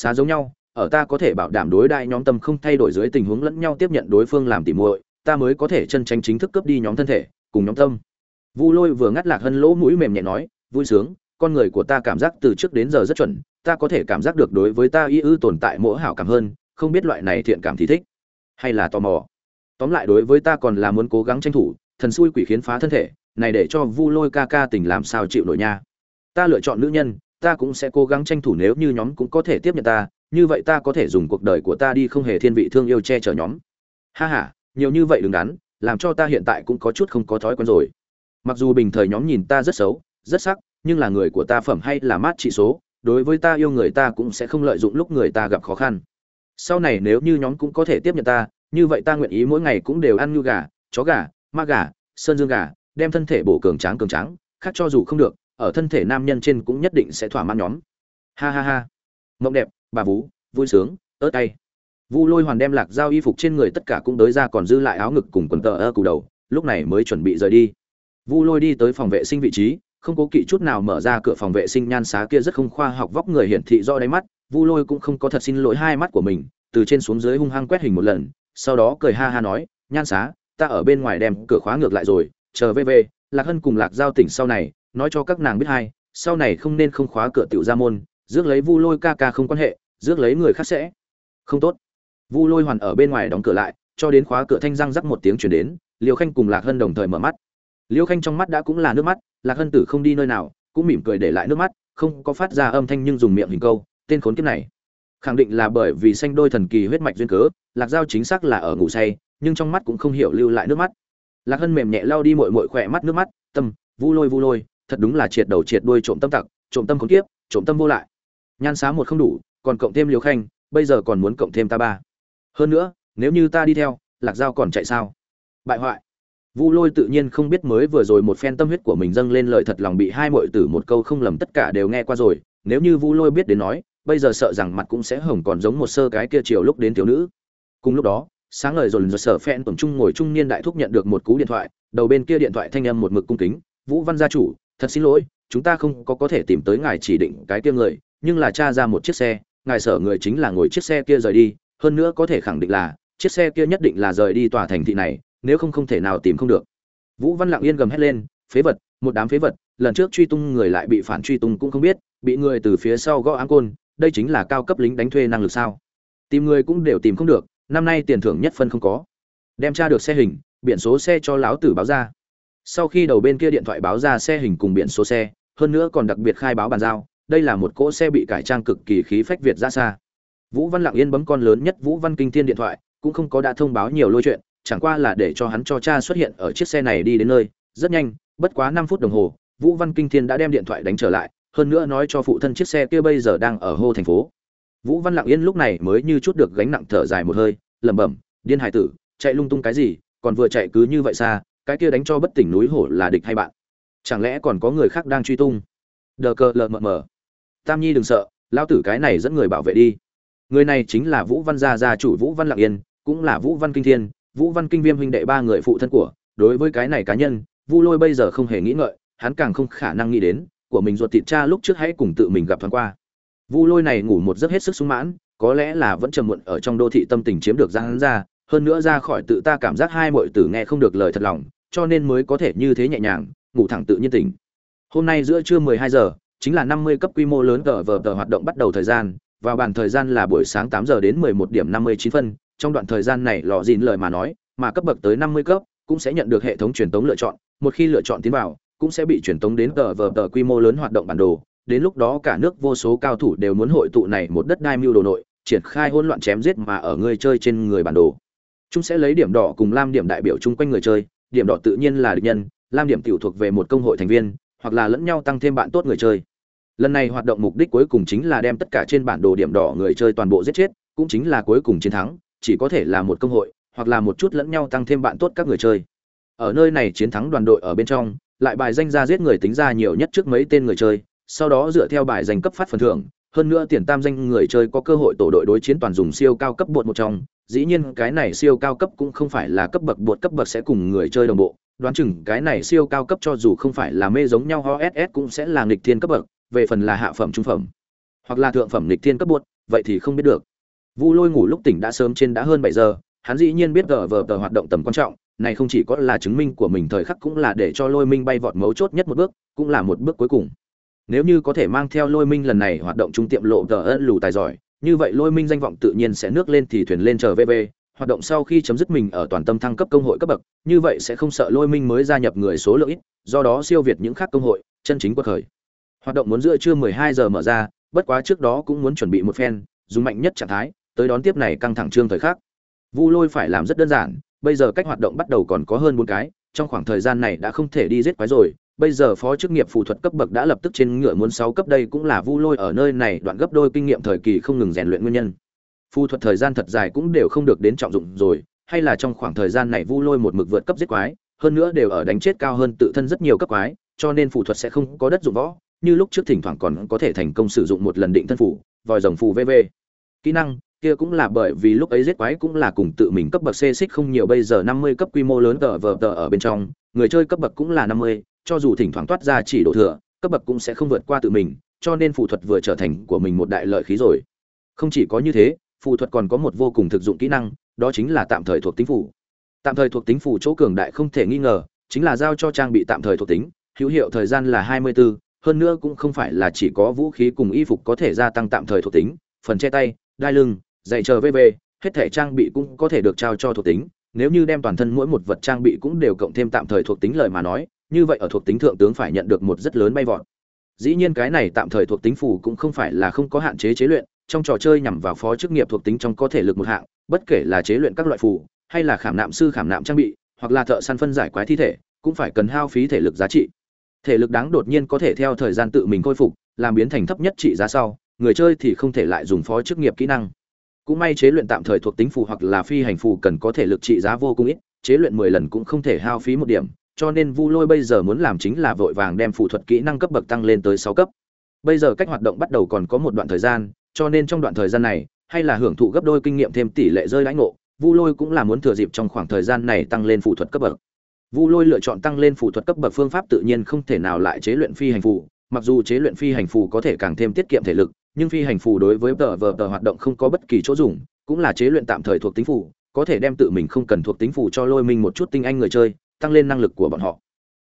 xá giống nhau, ở ta có thể bảo đảm đối đại nhóm tâm không thay đổi dưới tình huống lẫn nhau tiếp nhận đối phương làm tỉ muội, ta mới có thể chân tranh chính thức cướp đi nhóm thân thể, cùng nhóm tâm. Vu lôi vừa ngắt lạc hân lỗ mũi mềm nhẹ nói, vui sướng, con người của ta cảm giác từ trước đến giờ rất chuẩn, ta có thể cảm giác được đối với ta y ư tồn tại mỗi hảo cảm hơn, không biết loại này thiện cảm thì thích hay là tò mò. Tóm lại đối với ta còn là muốn cố gắng tranh thủ, thần xui quỷ khiến phá thân thể, này để cho vu lôi ca ca tình làm sao chịu nổi nha. Ta lựa chọn nữ nhân ta cũng sẽ cố gắng tranh thủ nếu như nhóm cũng có thể tiếp nhận ta, như vậy ta có thể dùng cuộc đời của ta đi không hề thiên vị thương yêu che chở nhóm. Ha ha, nhiều như vậy đừng đắn, làm cho ta hiện tại cũng có chút không có thói quen rồi. Mặc dù bình thời nhóm nhìn ta rất xấu, rất sắc, nhưng là người của ta phẩm hay là mát trị số, đối với ta yêu người ta cũng sẽ không lợi dụng lúc người ta gặp khó khăn. Sau này nếu như nhóm cũng có thể tiếp nhận ta, như vậy ta nguyện ý mỗi ngày cũng đều ăn như gà, chó gà, ma gà, sơn dương gà, đem thân thể bổ cường tráng cường tráng, khác cho dù không được ở thân thể nam nhân trên cũng nhất định sẽ thỏa mãn nhóm. Ha ha ha. Mộng đẹp, bà vú, vui sướng, ớt tay vu lôi hoàn đem lạc giao y phục trên người tất cả cũng đới ra còn dư lại áo ngực cùng quần tờ ơ cù đầu, lúc này mới chuẩn bị rời đi. Vu lôi đi tới phòng vệ sinh vị trí, không cố kỵ chút nào mở ra cửa phòng vệ sinh nhan xá kia rất không khoa học vóc người hiển thị do đáy mắt, vu lôi cũng không có thật xin lỗi hai mắt của mình, từ trên xuống dưới hung hăng quét hình một lần, sau đó cười ha ha nói, nhan xá, ta ở bên ngoài đem cửa khóa ngược lại rồi, chờ về về lạc hân cùng lạc giao tỉnh sau này nói cho các nàng biết hai, sau này không nên không khóa cửa tiểu ra môn, rước lấy vu lôi ca ca không quan hệ, rước lấy người khác sẽ không tốt. Vu lôi hoàn ở bên ngoài đóng cửa lại, cho đến khóa cửa thanh răng rắc một tiếng chuyển đến liều khanh cùng lạc hân đồng thời mở mắt. Liêu khanh trong mắt đã cũng là nước mắt, lạc hân tử không đi nơi nào, cũng mỉm cười để lại nước mắt, không có phát ra âm thanh nhưng dùng miệng hình câu, tên khốn kiếp này. Khẳng định là bởi vì xanh đôi thần kỳ huyết mạch duyên cớ, lạc giao chính xác là ở ngủ say, nhưng trong mắt cũng không hiểu lưu lại nước mắt. Lạc hân mềm nhẹ lao đi mội mội khỏe mắt nước mắt, tâm, vu lôi vu lôi thật đúng là triệt đầu triệt đuôi trộm tâm tặc, trộm tâm khốn kiếp, trộm tâm vô lại. Nhan xá một không đủ, còn cộng thêm liều khanh, bây giờ còn muốn cộng thêm ta ba. Hơn nữa, nếu như ta đi theo, lạc giao còn chạy sao? Bại hoại. Vu lôi tự nhiên không biết mới vừa rồi một phen tâm huyết của mình dâng lên lời thật lòng bị hai muội tử một câu không lầm tất cả đều nghe qua rồi. Nếu như vu lôi biết đến nói, bây giờ sợ rằng mặt cũng sẽ hồng còn giống một sơ cái kia chiều lúc đến thiếu nữ. Cùng lúc đó, sáng ngời rồi rồi sở phen tổng trung ngồi trung niên đại thúc nhận được một cú điện thoại, đầu bên kia điện thoại thanh âm một mực cung kính, vũ văn gia chủ thật xin lỗi, chúng ta không có có thể tìm tới ngài chỉ định cái kia người, nhưng là tra ra một chiếc xe, ngài sở người chính là ngồi chiếc xe kia rời đi, hơn nữa có thể khẳng định là, chiếc xe kia nhất định là rời đi tòa thành thị này, nếu không không thể nào tìm không được. Vũ văn lặng yên gầm hét lên, phế vật, một đám phế vật, lần trước truy tung người lại bị phản truy tung cũng không biết, bị người từ phía sau gõ áng côn, đây chính là cao cấp lính đánh thuê năng lực sao? Tìm người cũng đều tìm không được, năm nay tiền thưởng nhất phân không có. Đem tra được xe hình, biển số xe cho lão tử báo ra sau khi đầu bên kia điện thoại báo ra xe hình cùng biển số xe, hơn nữa còn đặc biệt khai báo bàn giao, đây là một cỗ xe bị cải trang cực kỳ khí phách việt ra xa. Vũ văn lặng yên bấm con lớn nhất vũ văn kinh thiên điện thoại, cũng không có đã thông báo nhiều lôi chuyện, chẳng qua là để cho hắn cho cha xuất hiện ở chiếc xe này đi đến nơi. Rất nhanh, bất quá năm phút đồng hồ, vũ văn kinh thiên đã đem điện thoại đánh trở lại, hơn nữa nói cho phụ thân chiếc xe kia bây giờ đang ở hô thành phố. Vũ văn lặng yên lúc này mới như chút được gánh nặng thở dài một hơi, lẩm bẩm, điên hải tử, chạy lung tung cái gì, còn vừa chạy cứ như vậy xa cái kia đánh cho bất tỉnh núi hổ là địch hay bạn? Chẳng lẽ còn có người khác đang truy tung? Đờ cờ lờ mờ mờ. Tam nhi đừng sợ lao tử cái này dẫn người bảo vệ đi. Người này chính là vũ văn gia gia chủ vũ văn lạc yên, cũng là vũ văn kinh thiên. Vũ văn kinh viêm huynh đệ ba người phụ thân của, đối với cái này cá nhân, vu lôi bây giờ không hề nghĩ ngợi, hắn càng không khả năng nghĩ đến, của mình ruột thịt cha lúc trước hãy cùng tự mình gặp thoáng qua. Vu lôi này ngủ một giấc hết sức sung mãn, có lẽ là vẫn trầm muộn ở trong đô thị tâm tình chiếm được ra hắn ra, hơn nữa ra khỏi tự ta cảm giác hai mọi tử nghe không được lời thật lòng cho nên mới có thể như thế nhẹ nhàng, ngủ thẳng tự nhiên tỉnh. Hôm nay giữa trưa 12 giờ, chính là 50 cấp quy mô lớn tờ vờ tờ hoạt động bắt đầu thời gian vào bản thời gian là buổi sáng 8 giờ đến 11 điểm 59 phân. Trong đoạn thời gian này, lò dìn lời mà nói, mà cấp bậc tới 50 cấp, cũng sẽ nhận được hệ thống truyền tống lựa chọn. Một khi lựa chọn tiến vào, cũng sẽ bị truyền tống đến tờ vờ tờ quy mô lớn hoạt động bản đồ. Đến lúc đó cả nước vô số cao thủ đều muốn hội tụ này một đất đai mưu đồ nội, triển khai hỗn loạn chém giết mà ở người chơi trên người bản đồ. Chúng sẽ lấy điểm đỏ cùng lam điểm đại biểu chung quanh người chơi điểm đỏ tự nhiên là địch nhân, lam điểm tiểu thuộc về một công hội thành viên, hoặc là lẫn nhau tăng thêm bạn tốt người chơi. Lần này hoạt động mục đích cuối cùng chính là đem tất cả trên bản đồ điểm đỏ người chơi toàn bộ giết chết, cũng chính là cuối cùng chiến thắng, chỉ có thể là một công hội, hoặc là một chút lẫn nhau tăng thêm bạn tốt các người chơi. Ở nơi này chiến thắng đoàn đội ở bên trong, lại bài danh ra giết người tính ra nhiều nhất trước mấy tên người chơi, sau đó dựa theo bài danh cấp phát phần thưởng hơn nữa tiền tam danh người chơi có cơ hội tổ đội đối chiến toàn dùng siêu cao cấp bột một trong, dĩ nhiên cái này siêu cao cấp cũng không phải là cấp bậc bột cấp bậc sẽ cùng người chơi đồng bộ, đoán chừng cái này siêu cao cấp cho dù không phải là mê giống nhau, ho ss cũng sẽ là nghịch thiên cấp bậc, về phần là hạ phẩm, trung phẩm, hoặc là thượng phẩm nghịch thiên cấp bột vậy thì không biết được. Vu lôi ngủ lúc tỉnh đã sớm trên đã hơn bảy giờ, hắn dĩ nhiên biết gờ vờ tờ hoạt động tầm quan trọng, này không chỉ có là chứng minh của mình, thời khắc cũng là để cho lôi minh bay vọt mấu chốt nhất một bước, cũng là một bước cuối cùng nếu như có thể mang theo lôi minh lần này hoạt động trung tiệm lộ tờ ân lù tài giỏi, như vậy lôi minh danh vọng tự nhiên sẽ nước lên thì thuyền lên chờ vv hoạt động sau khi chấm dứt mình ở toàn tâm thăng cấp công hội cấp bậc, như vậy sẽ không sợ lôi minh mới gia nhập người số lượng ít, do đó siêu việt những khác công hội, chân chính quật khởi. Hoạt động muốn giữa trưa 12 giờ mở ra, bất quá trước đó cũng muốn chuẩn bị một phen, dùng mạnh nhất trạng thái, tới đón tiếp này căng thẳng trương thời khắc. Vu lôi phải làm rất đơn giản, bây giờ cách hoạt động bắt đầu còn có hơn bốn cái, trong khoảng thời gian này đã không thể đi giết quái rồi bây giờ phó chức nghiệp phù thuật cấp bậc đã lập tức trên ngựa muốn sáu cấp đây cũng là vu lôi ở nơi này đoạn gấp đôi kinh nghiệm thời kỳ không ngừng rèn luyện nguyên nhân. Phù thuật thời gian thật dài cũng đều không được đến trọng dụng rồi hay là trong khoảng thời gian này vu lôi một mực vượt cấp giết quái hơn nữa đều ở đánh chết cao hơn tự thân rất nhiều cấp quái cho nên phù thuật sẽ không có đất dụng võ như lúc trước thỉnh thoảng còn có thể thành công sử dụng một lần định thân phủ vòi rồng phù vv kỹ năng kia cũng là bởi vì lúc ấy giết quái cũng là cùng tự mình cấp bậc C xích không nhiều bây giờ 50 cấp quy mô lớn tờ vờ tờ ở bên trong, người chơi cấp bậc cũng là 50, cho dù thỉnh thoảng toát ra chỉ độ thừa, cấp bậc cũng sẽ không vượt qua tự mình, cho nên phù thuật vừa trở thành của mình một đại lợi khí rồi. Không chỉ có như thế, phù thuật còn có một vô cùng thực dụng kỹ năng, đó chính là tạm thời thuộc tính phù. Tạm thời thuộc tính phù chỗ cường đại không thể nghi ngờ, chính là giao cho trang bị tạm thời thuộc tính, hữu hiệu thời gian là 24, hơn nữa cũng không phải là chỉ có vũ khí cùng y phục có thể gia tăng tạm thời thuộc tính, phần che tay, đai lưng, giày chờ vv hết thể trang bị cũng có thể được trao cho thuộc tính nếu như đem toàn thân mỗi một vật trang bị cũng đều cộng thêm tạm thời thuộc tính lời mà nói như vậy ở thuộc tính thượng tướng phải nhận được một rất lớn bay vọt. Dĩ nhiên cái này tạm thời thuộc tính phù cũng không phải là không có hạn chế chế luyện, trong trò chơi nhằm vào phó chức nghiệp thuộc tính trong có thể lực một hạng, bất kể là chế luyện các loại phù, hay là khảm nạm sư khảm nạm trang bị, hoặc là thợ săn phân giải quái thi thể, cũng phải cần hao phí thể lực giá trị. Thể lực đáng đột nhiên có thể theo thời gian tự mình khôi phục, làm biến thành thấp nhất trị giá sau, người chơi thì không thể lại dùng phó chức nghiệp kỹ năng. Cũng may chế luyện tạm thời thuộc tính phù hoặc là phi hành phù cần có thể lực trị giá vô cùng ít, chế luyện mười lần cũng không thể hao phí một điểm cho nên vu lôi bây giờ muốn làm chính là vội vàng đem phù thuật kỹ năng cấp bậc tăng lên tới sáu cấp. Bây giờ cách hoạt động bắt đầu còn có một đoạn thời gian, cho nên trong đoạn thời gian này, hay là hưởng thụ gấp đôi kinh nghiệm thêm tỷ lệ rơi lãnh ngộ, vu lôi cũng là muốn thừa dịp trong khoảng thời gian này tăng lên phù thuật cấp bậc. Vu lôi lựa chọn tăng lên phù thuật cấp bậc phương pháp tự nhiên không thể nào lại chế luyện phi hành phù, mặc dù chế luyện phi hành phù có thể càng thêm tiết kiệm thể lực, nhưng phi hành phù đối với tờ vờ tờ hoạt động không có bất kỳ chỗ dùng, cũng là chế luyện tạm thời thuộc tính phù, có thể đem tự mình không cần thuộc tính phù cho lôi minh một chút tinh anh người chơi tăng lên năng lực của bọn họ.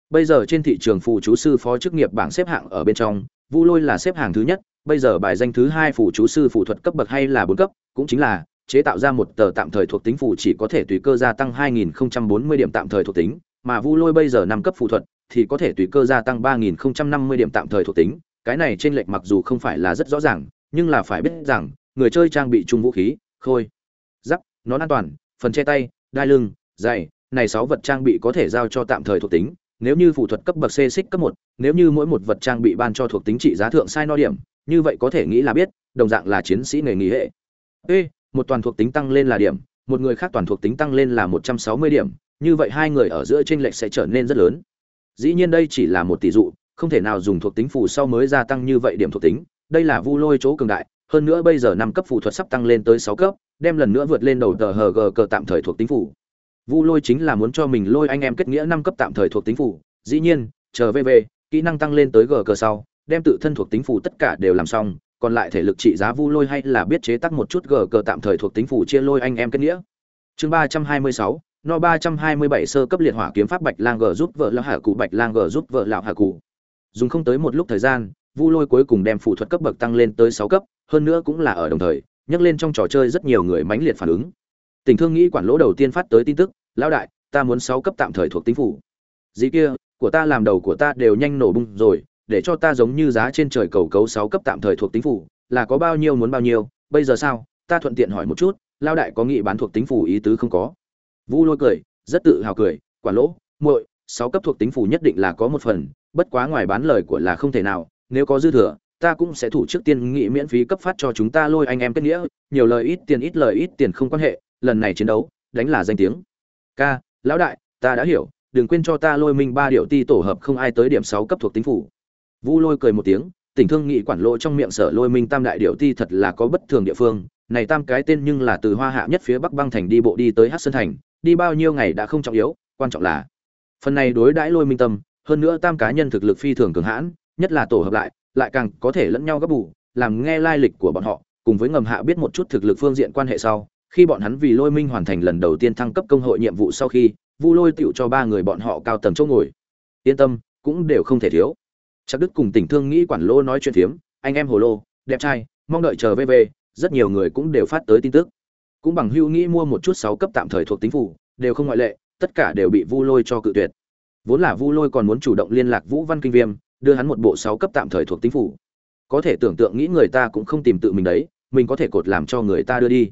Bây giờ trên thị trường phụ chú sư phó chức nghiệp bảng xếp hạng ở bên trong vu lôi là xếp hạng thứ nhất bây giờ bài danh thứ hai phụ chú sư phụ thuật cấp bậc hay là bốn cấp cũng chính là chế tạo ra một tờ tạm thời thuộc tính phụ chỉ có thể tùy cơ gia tăng 2040 điểm tạm thời thuộc tính, mà Vu Lôi bây giờ năm cấp phụ thuật thì có thể tùy cơ gia tăng 3050 điểm tạm thời thuộc tính, cái này trên lệch mặc dù không phải là rất rõ ràng nhưng là phải biết rằng người chơi trang bị chung vũ khí khôi giáp nón an toàn phần che tay đai lưng giày này sáu vật trang bị có thể giao cho tạm thời thuộc tính, nếu như phụ thuật cấp bậc C xích cấp một, nếu như mỗi một vật trang bị ban cho thuộc tính trị giá thượng sai no điểm, như vậy có thể nghĩ là biết, đồng dạng là chiến sĩ nghề nghỉ hệ. Ê, một toàn thuộc tính tăng lên là điểm, một người khác toàn thuộc tính tăng lên là một trăm sáu mươi điểm, như vậy hai người ở giữa chênh lệch sẽ trở nên rất lớn. Dĩ nhiên đây chỉ là một tỷ dụ, không thể nào dùng thuộc tính phù sau mới gia tăng như vậy điểm thuộc tính, đây là vu lôi chỗ cường đại, hơn nữa bây giờ năm cấp phù thuật sắp tăng lên tới sáu cấp, đem lần nữa vượt lên đầu tờ hg cờ tạm thời thuộc tính phù vu lôi chính là muốn cho mình lôi anh em kết nghĩa năm cấp tạm thời thuộc tính phủ, dĩ nhiên chờ vv kỹ năng tăng lên tới g cờ sau đem tự thân thuộc tính phủ tất cả đều làm xong còn lại thể lực trị giá vu lôi hay là biết chế tác một chút g cờ tạm thời thuộc tính phủ chia lôi anh em kết nghĩa. Chương ba trăm hai mươi sáu no ba trăm hai mươi bảy sơ cấp liệt hỏa kiếm pháp bạch lang g giúp vợ lão hà cụ bạch lang g giúp vợ lão hà cụ dùng không tới một lúc thời gian vu lôi cuối cùng đem phụ thuật cấp bậc tăng lên tới sáu cấp hơn nữa cũng là ở đồng thời nhắc lên trong trò chơi rất nhiều người mãnh liệt phản ứng. Tình thương nghĩ quản lỗ đầu tiên phát tới tin tức lão đại, ta muốn sáu cấp tạm thời thuộc tính phủ. Dĩ kia, của ta làm đầu của ta đều nhanh nổ bung rồi, để cho ta giống như giá trên trời cầu cấu sáu cấp tạm thời thuộc tính phủ, là có bao nhiêu muốn bao nhiêu, bây giờ sao? Ta thuận tiện hỏi một chút lao đại có nghị bán thuộc tính phủ ý tứ không có? Vu lôi cười, rất tự hào cười, Quả lỗ, muội, sáu cấp thuộc tính phủ nhất định là có một phần, bất quá ngoài bán lời của là không thể nào, nếu có dư thừa, ta cũng sẽ thủ trước tiên nghị miễn phí cấp phát cho chúng ta lôi anh em kết nghĩa, nhiều lời ít tiền ít lời ít tiền không quan hệ, lần này chiến đấu, đánh là danh tiếng ca, lão đại, ta đã hiểu, đừng quên cho ta lôi minh ba điệu ti tổ hợp không ai tới điểm sáu cấp thuộc tính phủ. Vu lôi cười một tiếng tình thương nghị quản lộ trong miệng sở lôi minh tam đại điệu ti thật là có bất thường địa phương, này tam cái tên nhưng là từ hoa hạ nhất phía bắc băng thành đi bộ đi tới hát sơn thành, đi bao nhiêu ngày đã không trọng yếu, quan trọng là phần này đối đãi lôi minh tâm, hơn nữa tam cá nhân thực lực phi thường cường hãn, nhất là tổ hợp lại lại càng có thể lẫn nhau gấp bù, làm nghe lai lịch của bọn họ, cùng với ngầm hạ biết một chút thực lực phương diện quan hệ sau khi bọn hắn vì lôi minh hoàn thành lần đầu tiên thăng cấp công hội nhiệm vụ sau khi, vu lôi tựu cho ba người bọn họ cao tầng chỗ ngồi. Yên tâm, cũng đều không thể thiếu. Chắc đức cùng tỉnh thương nghĩ quản lô nói chuyện phiếm, anh em hồ lô, đẹp trai, mong đợi chờ vv rất nhiều người cũng đều phát tới tin tức. Cũng bằng hưu nghĩ mua một chút sáu cấp tạm thời thuộc tính phủ, đều không ngoại lệ, tất cả đều bị vu lôi cho cự tuyệt. Vốn là vu lôi còn muốn chủ động liên lạc vũ văn kinh viêm, đưa hắn một bộ sáu cấp tạm thời thuộc tính phủ. Có thể tưởng tượng nghĩ người ta cũng không tìm tự mình đấy, mình có thể cột làm cho người ta đưa đi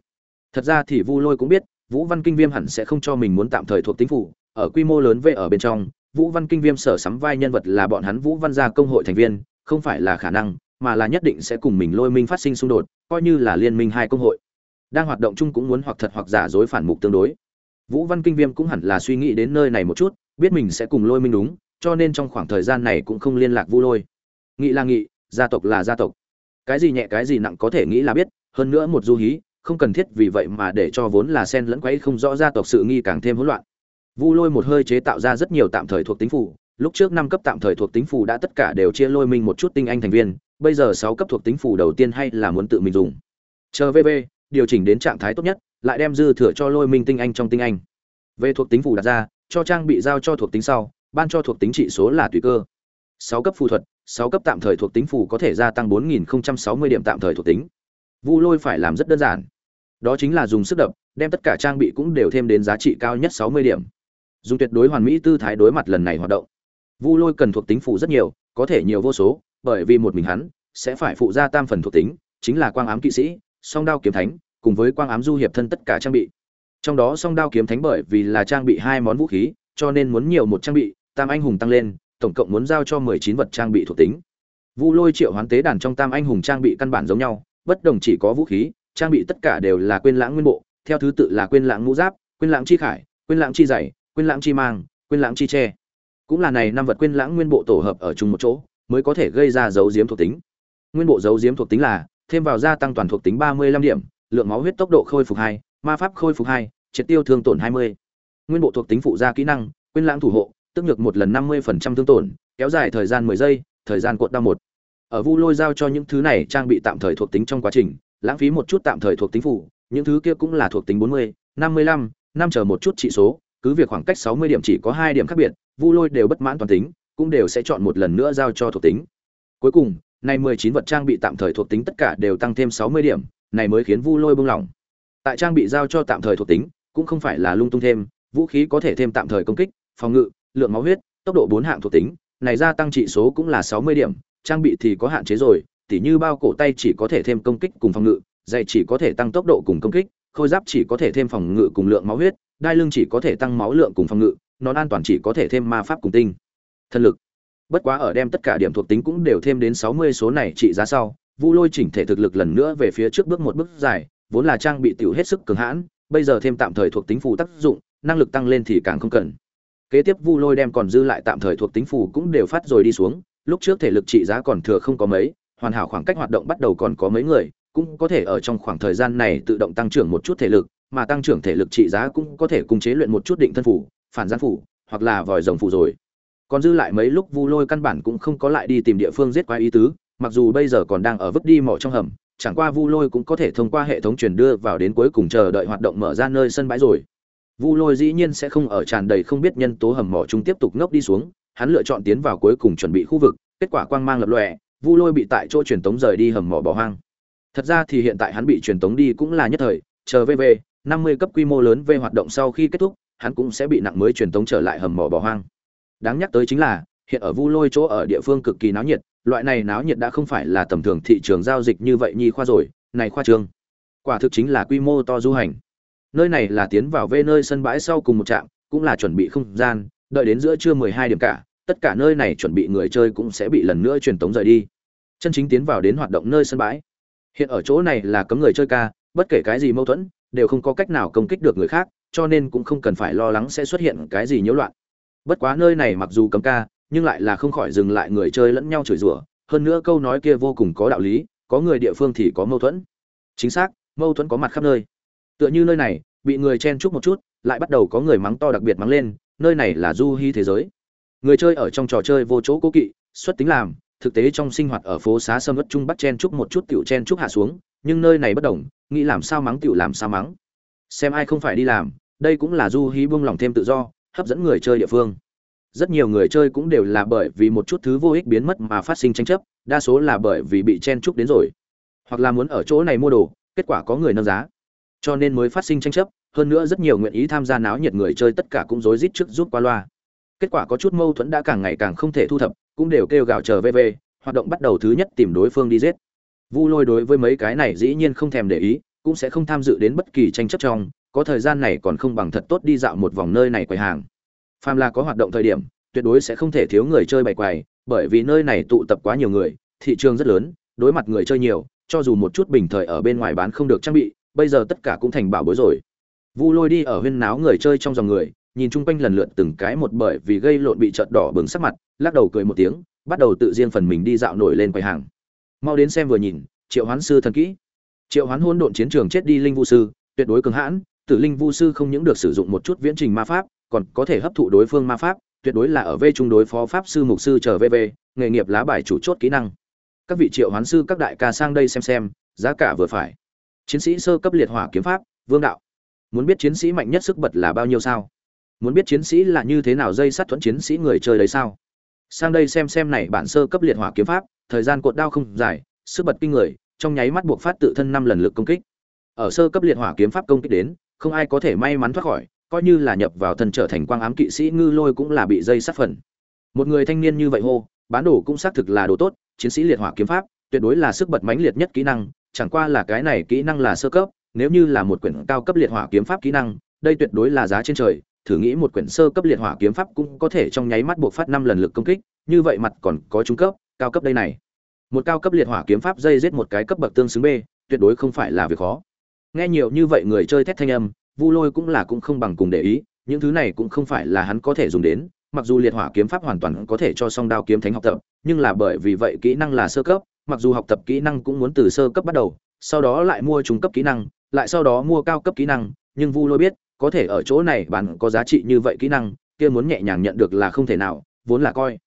thật ra thì vu lôi cũng biết, vũ văn kinh viêm hẳn sẽ không cho mình muốn tạm thời thuộc tính phủ, ở quy mô lớn về ở bên trong, vũ văn kinh viêm sở sắm vai nhân vật là bọn hắn vũ văn gia công hội thành viên, không phải là khả năng, mà là nhất định sẽ cùng mình lôi minh phát sinh xung đột, coi như là liên minh hai công hội. Đang hoạt động chung cũng muốn hoặc thật hoặc giả dối phản mục tương đối. Vũ văn kinh viêm cũng hẳn là suy nghĩ đến nơi này một chút, biết mình sẽ cùng lôi minh đúng, cho nên trong khoảng thời gian này cũng không liên lạc vu lôi. Nghị là nghị, gia tộc là gia tộc. Cái gì nhẹ cái gì nặng có thể nghĩ là biết, hơn nữa một du hí không cần thiết vì vậy mà để cho vốn là sen lẫn quấy không rõ gia tộc sự nghi càng thêm hỗn loạn. Vu lôi một hơi chế tạo ra rất nhiều tạm thời thuộc tính phù, lúc trước năm cấp tạm thời thuộc tính phù đã tất cả đều chia lôi minh một chút tinh anh thành viên bây giờ sáu cấp thuộc tính phù đầu tiên hay là muốn tự mình dùng. Chờ vv điều chỉnh đến trạng thái tốt nhất lại đem dư thừa cho lôi minh tinh anh trong tinh anh. Về thuộc tính phù đặt ra cho trang bị giao cho thuộc tính sau ban cho thuộc tính trị số là tùy cơ. Sáu cấp phù thuật sáu cấp tạm thời thuộc tính phù có thể gia tăng bốn nghìn sáu mươi điểm tạm thời thuộc tính. Vu lôi phải làm rất đơn giản đó chính là dùng sức đập, đem tất cả trang bị cũng đều thêm đến giá trị cao nhất sáu mươi điểm. Dùng tuyệt đối hoàn mỹ tư thái đối mặt lần này hoạt động. Vu lôi cần thuộc tính phụ rất nhiều, có thể nhiều vô số, bởi vì một mình hắn, sẽ phải phụ ra tam phần thuộc tính, chính là quang ám kỵ sĩ, song đao kiếm thánh, cùng với quang ám du hiệp thân tất cả trang bị. Trong đó song đao kiếm thánh bởi vì là trang bị hai món vũ khí, cho nên muốn nhiều một trang bị, tam anh hùng tăng lên, tổng cộng muốn giao cho mười chín vật trang bị thuộc tính. Vu lôi triệu hoán tế đàn trong tam anh hùng trang bị căn bản giống nhau, bất đồng chỉ có vũ khí trang bị tất cả đều là quên lãng nguyên bộ, theo thứ tự là quên lãng mũ giáp, quên lãng chi khải, quên lãng chi dày quên lãng chi mang, quên lãng chi tre. Cũng là này năm vật quên lãng nguyên bộ tổ hợp ở chung một chỗ, mới có thể gây ra dấu diếm thuộc tính. Nguyên bộ dấu diếm thuộc tính là, thêm vào gia tăng toàn thuộc tính ba mươi lăm điểm, lượng máu huyết tốc độ khôi phục hai, ma pháp khôi phục hai, triệt tiêu thương tổn hai mươi. Nguyên bộ thuộc tính phụ gia kỹ năng, quên lãng thủ hộ, tức nhược một lần năm mươi phần trăm thương tổn, kéo dài thời gian mười giây, thời gian cuộn đau một. Ở vu lôi giao cho những thứ này trang bị tạm thời thuộc tính trong quá trình lãng phí một chút tạm thời thuộc tính phụ những thứ kia cũng là thuộc tính bốn mươi, năm mươi lăm, năm chờ một chút trị số, cứ việc khoảng cách sáu mươi điểm chỉ có hai điểm khác biệt, vu lôi đều bất mãn toàn tính, cũng đều sẽ chọn một lần nữa giao cho thuộc tính. Cuối cùng, này mười chín vật trang bị tạm thời thuộc tính tất cả đều tăng thêm sáu mươi điểm, này mới khiến vu lôi bông lỏng tại trang bị giao cho tạm thời thuộc tính, cũng không phải là lung tung thêm, vũ khí có thể thêm tạm thời công kích, phòng ngự, lượng máu huyết, tốc độ bốn hạng thuộc tính, này gia tăng trị số cũng là sáu mươi điểm, trang bị thì có hạn chế rồi tỉ như bao cổ tay chỉ có thể thêm công kích cùng phòng ngự dây chỉ có thể tăng tốc độ cùng công kích, khôi giáp chỉ có thể thêm phòng ngự cùng lượng máu huyết, đai lưng chỉ có thể tăng máu lượng cùng phòng ngự, nón an toàn chỉ có thể thêm ma pháp cùng tinh. Thân lực. Bất quá ở đem tất cả điểm thuộc tính cũng đều thêm đến sáu mươi số này trị giá sau, vu lôi chỉnh thể thực lực lần nữa về phía trước bước một bước dài, vốn là trang bị tiểu hết sức cường hãn, bây giờ thêm tạm thời thuộc tính phù tác dụng, năng lực tăng lên thì càng không cần. Kế tiếp vu lôi đem còn dư lại tạm thời thuộc tính phù cũng đều phát rồi đi xuống, lúc trước thể lực trị giá còn thừa không có mấy hoàn hảo khoảng cách hoạt động bắt đầu còn có mấy người, cũng có thể ở trong khoảng thời gian này tự động tăng trưởng một chút thể lực, mà tăng trưởng thể lực trị giá cũng có thể cùng chế luyện một chút định thân phủ, phản gián phủ, hoặc là vòi rồng phủ rồi. Còn dư lại mấy lúc vu lôi căn bản cũng không có lại đi tìm địa phương giết quái ý tứ, mặc dù bây giờ còn đang ở vứt đi mỏ trong hầm, chẳng qua vu lôi cũng có thể thông qua hệ thống truyền đưa vào đến cuối cùng chờ đợi hoạt động mở ra nơi sân bãi rồi. Vu lôi dĩ nhiên sẽ không ở tràn đầy không biết nhân tố hầm mỏ chúng tiếp tục ngốc đi xuống, hắn lựa chọn tiến vào cuối cùng chuẩn bị khu vực, kết quả quang mang lập lòe vu lôi bị tại chỗ truyền tống rời đi hầm mỏ bỏ hoang. Thật ra thì hiện tại hắn bị truyền tống đi cũng là nhất thời, chờ vv năm mươi cấp quy mô lớn về hoạt động sau khi kết thúc, hắn cũng sẽ bị nặng mới truyền tống trở lại hầm mỏ bỏ hoang. Đáng nhắc tới chính là, hiện ở vu lôi chỗ ở địa phương cực kỳ náo nhiệt, loại này náo nhiệt đã không phải là tầm thường thị trường giao dịch như vậy nhi khoa rồi, này khoa trương. Quả thực chính là quy mô to du hành. Nơi này là tiến vào về nơi sân bãi sau cùng một trạm, cũng là chuẩn bị không gian, đợi đến giữa trưa mười hai điểm cả tất cả nơi này chuẩn bị người chơi cũng sẽ bị lần nữa truyền tống rời đi. Chân chính tiến vào đến hoạt động nơi sân bãi. Hiện ở chỗ này là cấm người chơi ca, bất kể cái gì mâu thuẫn, đều không có cách nào công kích được người khác, cho nên cũng không cần phải lo lắng sẽ xuất hiện cái gì nhiễu loạn. Bất quá nơi này mặc dù cấm ca, nhưng lại là không khỏi dừng lại người chơi lẫn nhau chửi rủa. Hơn nữa câu nói kia vô cùng có đạo lý, có người địa phương thì có mâu thuẫn. Chính xác, mâu thuẫn có mặt khắp nơi. Tựa như nơi này, bị người chen chúc một chút, lại bắt đầu có người mắng to đặc biệt mắng lên, nơi này là du hy thế giới người chơi ở trong trò chơi vô chỗ cố kỵ, xuất tính làm, thực tế trong sinh hoạt ở phố xá sâm ất trung bắt chen chúc một chút tiểu chen chúc hạ xuống, nhưng nơi này bất đồng, nghĩ làm sao mắng tiểu làm sao mắng. Xem ai không phải đi làm, đây cũng là du hí buông lòng thêm tự do, hấp dẫn người chơi địa phương. Rất nhiều người chơi cũng đều là bởi vì một chút thứ vô ích biến mất mà phát sinh tranh chấp, đa số là bởi vì bị chen chúc đến rồi. Hoặc là muốn ở chỗ này mua đồ, kết quả có người nâng giá. Cho nên mới phát sinh tranh chấp, hơn nữa rất nhiều nguyện ý tham gia náo nhiệt người chơi tất cả cũng rối rít trước rút qua loa kết quả có chút mâu thuẫn đã càng ngày càng không thể thu thập, cũng đều kêu gào chờ vv hoạt động bắt đầu thứ nhất tìm đối phương đi giết. Vu lôi đối với mấy cái này dĩ nhiên không thèm để ý, cũng sẽ không tham dự đến bất kỳ tranh chấp trong, có thời gian này còn không bằng thật tốt đi dạo một vòng nơi này quầy hàng. Phàm là có hoạt động thời điểm, tuyệt đối sẽ không thể thiếu người chơi bày quầy, bởi vì nơi này tụ tập quá nhiều người, thị trường rất lớn, đối mặt người chơi nhiều, cho dù một chút bình thời ở bên ngoài bán không được trang bị, bây giờ tất cả cũng thành bảo bối rồi. Vu lôi đi ở huyên náo người chơi trong dòng người nhìn chung quanh lần lượt từng cái một bởi vì gây lộn bị trợt đỏ bừng sắc mặt, lắc đầu cười một tiếng, bắt đầu tự riêng phần mình đi dạo nổi lên quầy hàng. Mau đến xem vừa nhìn, triệu hoán sư thần kỹ. Triệu hoán hôn độn chiến trường chết đi linh vu sư, tuyệt đối cường hãn, tử linh vu sư không những được sử dụng một chút viễn trình ma pháp, còn có thể hấp thụ đối phương ma pháp, tuyệt đối là ở v trung đối phó pháp sư mục sư trở vv nghề nghiệp lá bài chủ chốt kỹ năng. Các vị triệu hoán sư, các đại ca sang đây xem xem, giá cả vừa phải. Chiến sĩ sơ cấp liệt hỏa kiếm pháp, vương đạo. Muốn biết chiến sĩ mạnh nhất sức bật là bao nhiêu sao? Muốn biết chiến sĩ là như thế nào dây sát thuẫn chiến sĩ người chơi đấy sao? Sang đây xem xem này bản sơ cấp liệt hỏa kiếm pháp, thời gian cột đao không dài, sức bật kinh người, trong nháy mắt buộc phát tự thân năm lần lực công kích. Ở sơ cấp liệt hỏa kiếm pháp công kích đến, không ai có thể may mắn thoát khỏi, coi như là nhập vào thân trở thành quang ám kỵ sĩ ngư lôi cũng là bị dây sát phần. Một người thanh niên như vậy hô, bán đồ cũng xác thực là đồ tốt, chiến sĩ liệt hỏa kiếm pháp, tuyệt đối là sức bật mãnh liệt nhất kỹ năng, chẳng qua là cái này kỹ năng là sơ cấp, nếu như là một quyển cao cấp liệt hỏa kiếm pháp kỹ năng, đây tuyệt đối là giá trên trời thử nghĩ một quyển sơ cấp liệt hỏa kiếm pháp cũng có thể trong nháy mắt buộc phát năm lần lực công kích, như vậy mặt còn có trung cấp, cao cấp đây này. Một cao cấp liệt hỏa kiếm pháp dây giết một cái cấp bậc tương xứng b, tuyệt đối không phải là việc khó. Nghe nhiều như vậy người chơi thét thanh âm, vu lôi cũng là cũng không bằng cùng để ý, những thứ này cũng không phải là hắn có thể dùng đến, mặc dù liệt hỏa kiếm pháp hoàn toàn có thể cho song đao kiếm thánh học tập, nhưng là bởi vì vậy kỹ năng là sơ cấp, mặc dù học tập kỹ năng cũng muốn từ sơ cấp bắt đầu, sau đó lại mua trung cấp kỹ năng, lại sau đó mua cao cấp kỹ năng, nhưng vu lôi biết có thể ở chỗ này bạn có giá trị như vậy kỹ năng, kia muốn nhẹ nhàng nhận được là không thể nào, vốn là coi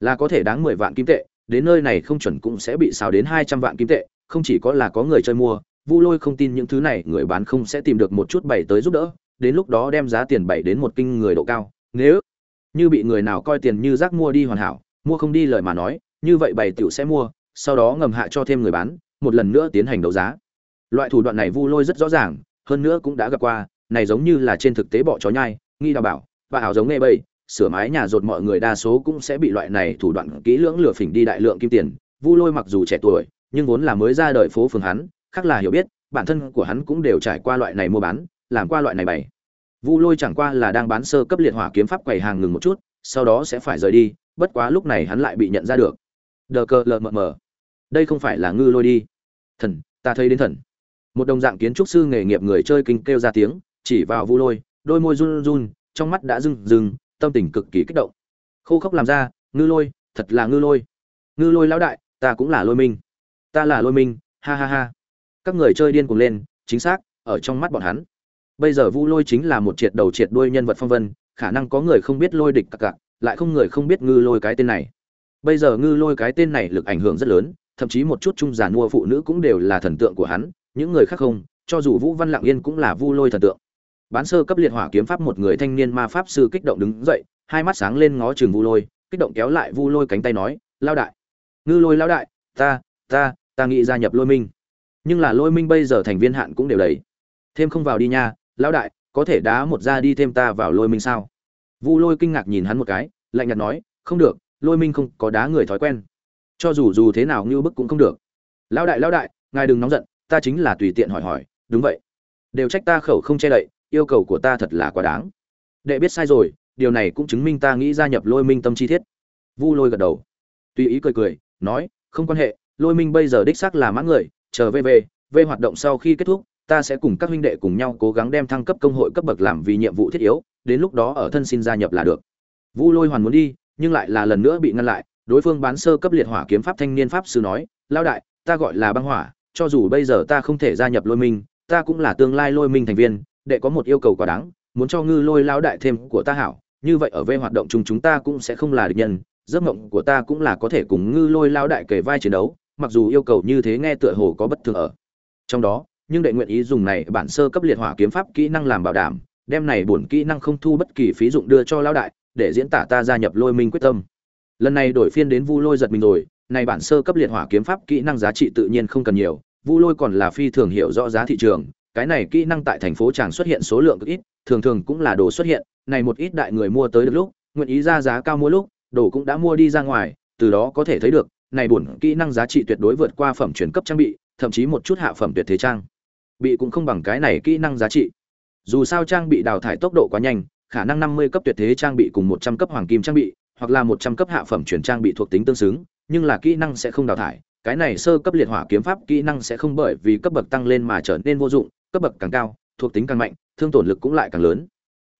là có thể đáng mười vạn kim tệ, đến nơi này không chuẩn cũng sẽ bị xào đến hai trăm vạn kim tệ, không chỉ có là có người chơi mua, vu lôi không tin những thứ này, người bán không sẽ tìm được một chút bảy tới giúp đỡ, đến lúc đó đem giá tiền bảy đến một kinh người độ cao, nếu như bị người nào coi tiền như rác mua đi hoàn hảo, mua không đi lời mà nói, như vậy bảy tiểu sẽ mua, sau đó ngầm hạ cho thêm người bán, một lần nữa tiến hành đấu giá. Loại thủ đoạn này vu lôi rất rõ ràng, hơn nữa cũng đã gặp qua này giống như là trên thực tế bọ chó nhai, nghi đào bảo, và ảo giống nghe bầy, sửa mái nhà rột mọi người đa số cũng sẽ bị loại này thủ đoạn kỹ lưỡng lừa phỉnh đi đại lượng kim tiền. Vu lôi mặc dù trẻ tuổi, nhưng vốn là mới ra đời phố phường hắn, khác là hiểu biết, bản thân của hắn cũng đều trải qua loại này mua bán, làm qua loại này bày. Vu lôi chẳng qua là đang bán sơ cấp liệt hỏa kiếm pháp quầy hàng ngừng một chút, sau đó sẽ phải rời đi, bất quá lúc này hắn lại bị nhận ra được. Đờ cờ lờ mờ mờ. Đây không phải là ngư lôi đi. Thần, ta thấy đến thần. Một đồng dạng kiến trúc sư nghề nghiệp người chơi kinh kêu ra tiếng chỉ vào vu lôi, đôi môi run run, trong mắt đã rưng rưng, tâm tình cực kỳ kích động. Khô khốc làm ra, ngư lôi, thật là ngư lôi. Ngư lôi lão đại, ta cũng là lôi minh. Ta là lôi minh, ha ha ha. Các người chơi điên cuồng lên, chính xác, ở trong mắt bọn hắn. Bây giờ vu lôi chính là một triệt đầu triệt đuôi nhân vật phong vân, khả năng có người không biết lôi địch cặc cặc, lại không người không biết ngư lôi cái tên này. Bây giờ ngư lôi cái tên này lực ảnh hưởng rất lớn, thậm chí một chút trung giàn mua phụ nữ cũng đều là thần tượng của hắn, những người khác không, cho dù vũ văn lặng yên cũng là vu lôi thần tượng bán sơ cấp liệt hỏa kiếm pháp một người thanh niên ma pháp sư kích động đứng dậy, hai mắt sáng lên ngó chừng vu lôi, kích động kéo lại vu lôi cánh tay nói, lao đại, ngư lôi lao đại, ta ta ta nghĩ gia nhập lôi minh. Nhưng là lôi minh bây giờ thành viên hạn cũng đều đầy. Thêm không vào đi nha lão đại, có thể đá một ra đi thêm ta vào lôi minh sao? Vu lôi kinh ngạc nhìn hắn một cái, lạnh nhạt nói, không được, lôi minh không có đá người thói quen. Cho dù dù thế nào như bức cũng không được. Lão đại lão đại, ngài đừng nóng giận, ta chính là tùy tiện hỏi hỏi. Đúng vậy. Đều trách ta khẩu không che đậy yêu cầu của ta thật là quá đáng. Đệ biết sai rồi, điều này cũng chứng minh ta nghĩ gia nhập lôi minh tâm chi thiết. Vu lôi gật đầu. Tùy ý cười cười, nói, không quan hệ, lôi minh bây giờ đích xác là mãn người, chờ về về về hoạt động sau khi kết thúc, ta sẽ cùng các huynh đệ cùng nhau cố gắng đem thăng cấp công hội cấp bậc làm vì nhiệm vụ thiết yếu, đến lúc đó ở thân xin gia nhập là được. Vu lôi hoàn muốn đi, nhưng lại là lần nữa bị ngăn lại, đối phương bán sơ cấp liệt hỏa kiếm pháp thanh niên pháp sư nói lao đại, ta gọi là băng hỏa, cho dù bây giờ ta không thể gia nhập lôi minh, ta cũng là tương lai lôi minh thành viên đệ có một yêu cầu quá đáng, muốn cho ngư lôi lao đại thêm của ta hảo, như vậy ở về hoạt động chung chúng ta cũng sẽ không là địch nhân, giấc mộng của ta cũng là có thể cùng ngư lôi lao đại kể vai chiến đấu, mặc dù yêu cầu như thế nghe tựa hồ có bất thường ở. Trong đó, nhưng đệ nguyện ý dùng này bản sơ cấp liệt hỏa kiếm pháp kỹ năng làm bảo đảm, đem này bổn kỹ năng không thu bất kỳ phí dụng đưa cho lão đại, để diễn tả ta gia nhập lôi minh quyết tâm. Lần này đổi phiên đến vu lôi giật mình rồi, này bản sơ cấp liệt hỏa kiếm pháp kỹ năng giá trị tự nhiên không cần nhiều, vu lôi còn là phi thường hiểu rõ giá thị trường cái này kỹ năng tại thành phố chẳng xuất hiện số lượng cực ít, thường thường cũng là đồ xuất hiện, này một ít đại người mua tới được lúc, nguyện ý ra giá cao mua lúc, đồ cũng đã mua đi ra ngoài, từ đó có thể thấy được, này bổn kỹ năng giá trị tuyệt đối vượt qua phẩm chuyển cấp trang bị, thậm chí một chút hạ phẩm tuyệt thế trang. Bị cũng không bằng cái này kỹ năng giá trị. Dù sao trang bị đào thải tốc độ quá nhanh, khả năng 50 cấp tuyệt thế trang bị cùng 100 cấp hoàng kim trang bị, hoặc là 100 cấp hạ phẩm chuyển trang bị thuộc tính tương xứng, nhưng là kỹ năng sẽ không đào thải, cái này sơ cấp liệt hỏa kiếm pháp kỹ năng sẽ không bởi vì cấp bậc tăng lên mà trở nên vô dụng cấp bậc càng cao, thuộc tính càng mạnh, thương tổn lực cũng lại càng lớn.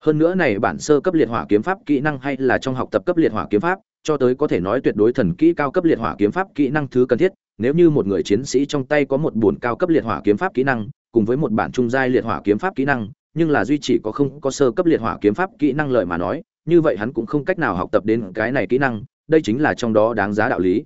Hơn nữa này bản sơ cấp liệt hỏa kiếm pháp kỹ năng hay là trong học tập cấp liệt hỏa kiếm pháp, cho tới có thể nói tuyệt đối thần kỹ cao cấp liệt hỏa kiếm pháp kỹ năng thứ cần thiết, nếu như một người chiến sĩ trong tay có một bổn cao cấp liệt hỏa kiếm pháp kỹ năng, cùng với một bản trung giai liệt hỏa kiếm pháp kỹ năng, nhưng là duy chỉ có không có sơ cấp liệt hỏa kiếm pháp kỹ năng lợi mà nói, như vậy hắn cũng không cách nào học tập đến cái này kỹ năng, đây chính là trong đó đáng giá đạo lý.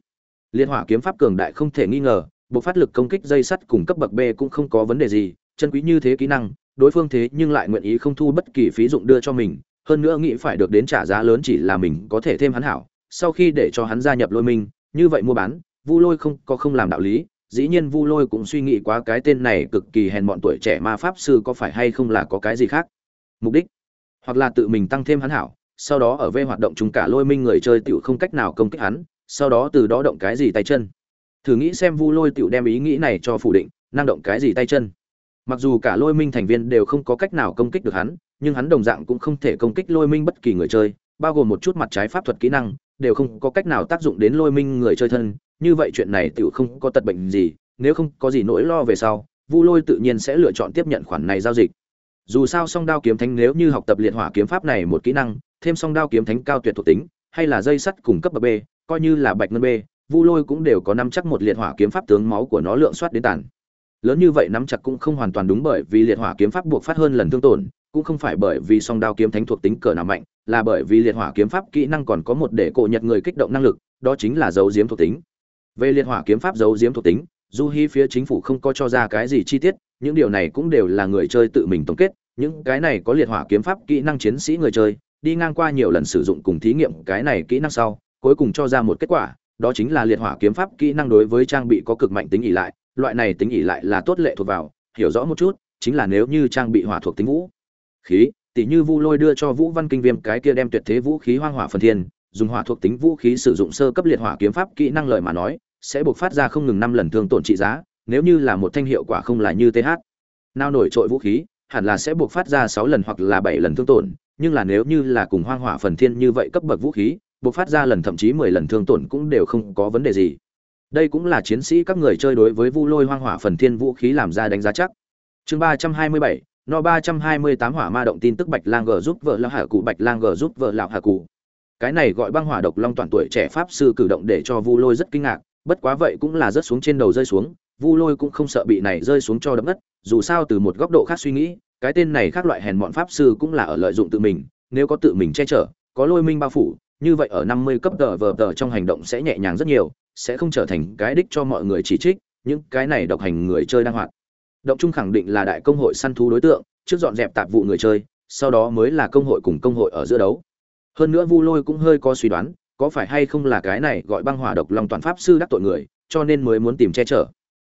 Liệt hỏa kiếm pháp cường đại không thể nghi ngờ bộ phát lực công kích dây sắt cùng cấp bậc b cũng không có vấn đề gì chân quý như thế kỹ năng, đối phương thế nhưng lại nguyện ý không thu bất kỳ phí dụng đưa cho mình, hơn nữa nghĩ phải được đến trả giá lớn chỉ là mình có thể thêm hắn hảo, sau khi để cho hắn gia nhập lôi minh, như vậy mua bán, vu lôi không có không làm đạo lý, dĩ nhiên vu lôi cũng suy nghĩ quá cái tên này cực kỳ hèn bọn tuổi trẻ ma pháp sư có phải hay không là có cái gì khác. Mục đích? Hoặc là tự mình tăng thêm hắn hảo, sau đó ở vê hoạt động chúng cả lôi minh người chơi tiểu không cách nào công kích hắn, sau đó từ đó động cái gì tay chân? Thử nghĩ xem vu lôi tiểu đem ý nghĩ này cho phủ định, năng động cái gì tay chân? Mặc dù cả lôi minh thành viên đều không có cách nào công kích được hắn, nhưng hắn đồng dạng cũng không thể công kích lôi minh bất kỳ người chơi, bao gồm một chút mặt trái pháp thuật kỹ năng, đều không có cách nào tác dụng đến lôi minh người chơi thân. Như vậy chuyện này tiểu không có tật bệnh gì, nếu không có gì nỗi lo về sau, vu lôi tự nhiên sẽ lựa chọn tiếp nhận khoản này giao dịch. Dù sao song đao kiếm thánh nếu như học tập liệt hỏa kiếm pháp này một kỹ năng, thêm song đao kiếm thánh cao tuyệt thuộc tính, hay là dây sắt cùng cấp bậc b, coi như là bạch ngân b, vu lôi cũng đều có nắm chắc một liệt hỏa kiếm pháp tướng máu của nó lượng soát đến tàn lớn như vậy nắm chặt cũng không hoàn toàn đúng bởi vì liệt hỏa kiếm pháp buộc phát hơn lần thương tổn, cũng không phải bởi vì song đao kiếm thánh thuộc tính cờ nào mạnh, là bởi vì liệt hỏa kiếm pháp kỹ năng còn có một để cổ nhật người kích động năng lực, đó chính là dấu diếm thuộc tính. Về liệt hỏa kiếm pháp dấu diếm thuộc tính, du hi phía chính phủ không có cho ra cái gì chi tiết, những điều này cũng đều là người chơi tự mình tổng kết, những cái này có liệt hỏa kiếm pháp kỹ năng chiến sĩ người chơi, đi ngang qua nhiều lần sử dụng cùng thí nghiệm cái này kỹ năng sau, cuối cùng cho ra một kết quả, đó chính là liệt hỏa kiếm pháp kỹ năng đối với trang bị có cực mạnh tính ỉ lại loại này tính ỉ lại là tốt lệ thuộc vào, hiểu rõ một chút, chính là nếu như trang bị hỏa thuộc tính vũ. Khí tỷ như vu lôi đưa cho vũ văn kinh viêm cái kia đem tuyệt thế vũ khí hoang hỏa phần thiên, dùng hỏa thuộc tính vũ khí sử dụng sơ cấp liệt hỏa kiếm pháp kỹ năng lời mà nói, sẽ buộc phát ra không ngừng năm lần thương tổn trị giá, nếu như là một thanh hiệu quả không là như th nào nổi trội vũ khí, hẳn là sẽ buộc phát ra sáu lần hoặc là bảy lần thương tổn, nhưng là nếu như là cùng hoang hỏa phần thiên như vậy cấp bậc vũ khí, buộc phát ra lần thậm chí mười lần thương tổn cũng đều không có vấn đề gì đây cũng là chiến sĩ các người chơi đối với vu lôi hoang hỏa phần thiên vũ khí làm ra đánh giá chắc. Chương ba trăm hai mươi bảy, no ba trăm hai mươi tám hỏa ma động tin tức bạch lang g giúp vợ lão hạ cụ bạch lang g giúp vợ lão hạ cụ cái này gọi băng hỏa độc long toàn tuổi trẻ pháp sư cử động để cho vu lôi rất kinh ngạc, bất quá vậy cũng là rớt xuống trên đầu rơi xuống, vu lôi cũng không sợ bị này rơi xuống cho đấm đất dù sao từ một góc độ khác suy nghĩ, cái tên này khác loại hèn mọn pháp sư cũng là ở lợi dụng tự mình, nếu có tự mình che chở, có lôi minh bao phủ, như vậy ở năm mươi cấp tờ vờ tờ trong hành động sẽ nhẹ nhàng rất nhiều sẽ không trở thành cái đích cho mọi người chỉ trích, những cái này độc hành người chơi đang hoạt. Động chung khẳng định là đại công hội săn thú đối tượng, trước dọn dẹp tạp vụ người chơi, sau đó mới là công hội cùng công hội ở giữa đấu. Hơn nữa vu lôi cũng hơi có suy đoán, có phải hay không là cái này gọi băng hỏa độc lòng toàn pháp sư đắc tội người, cho nên mới muốn tìm che chở.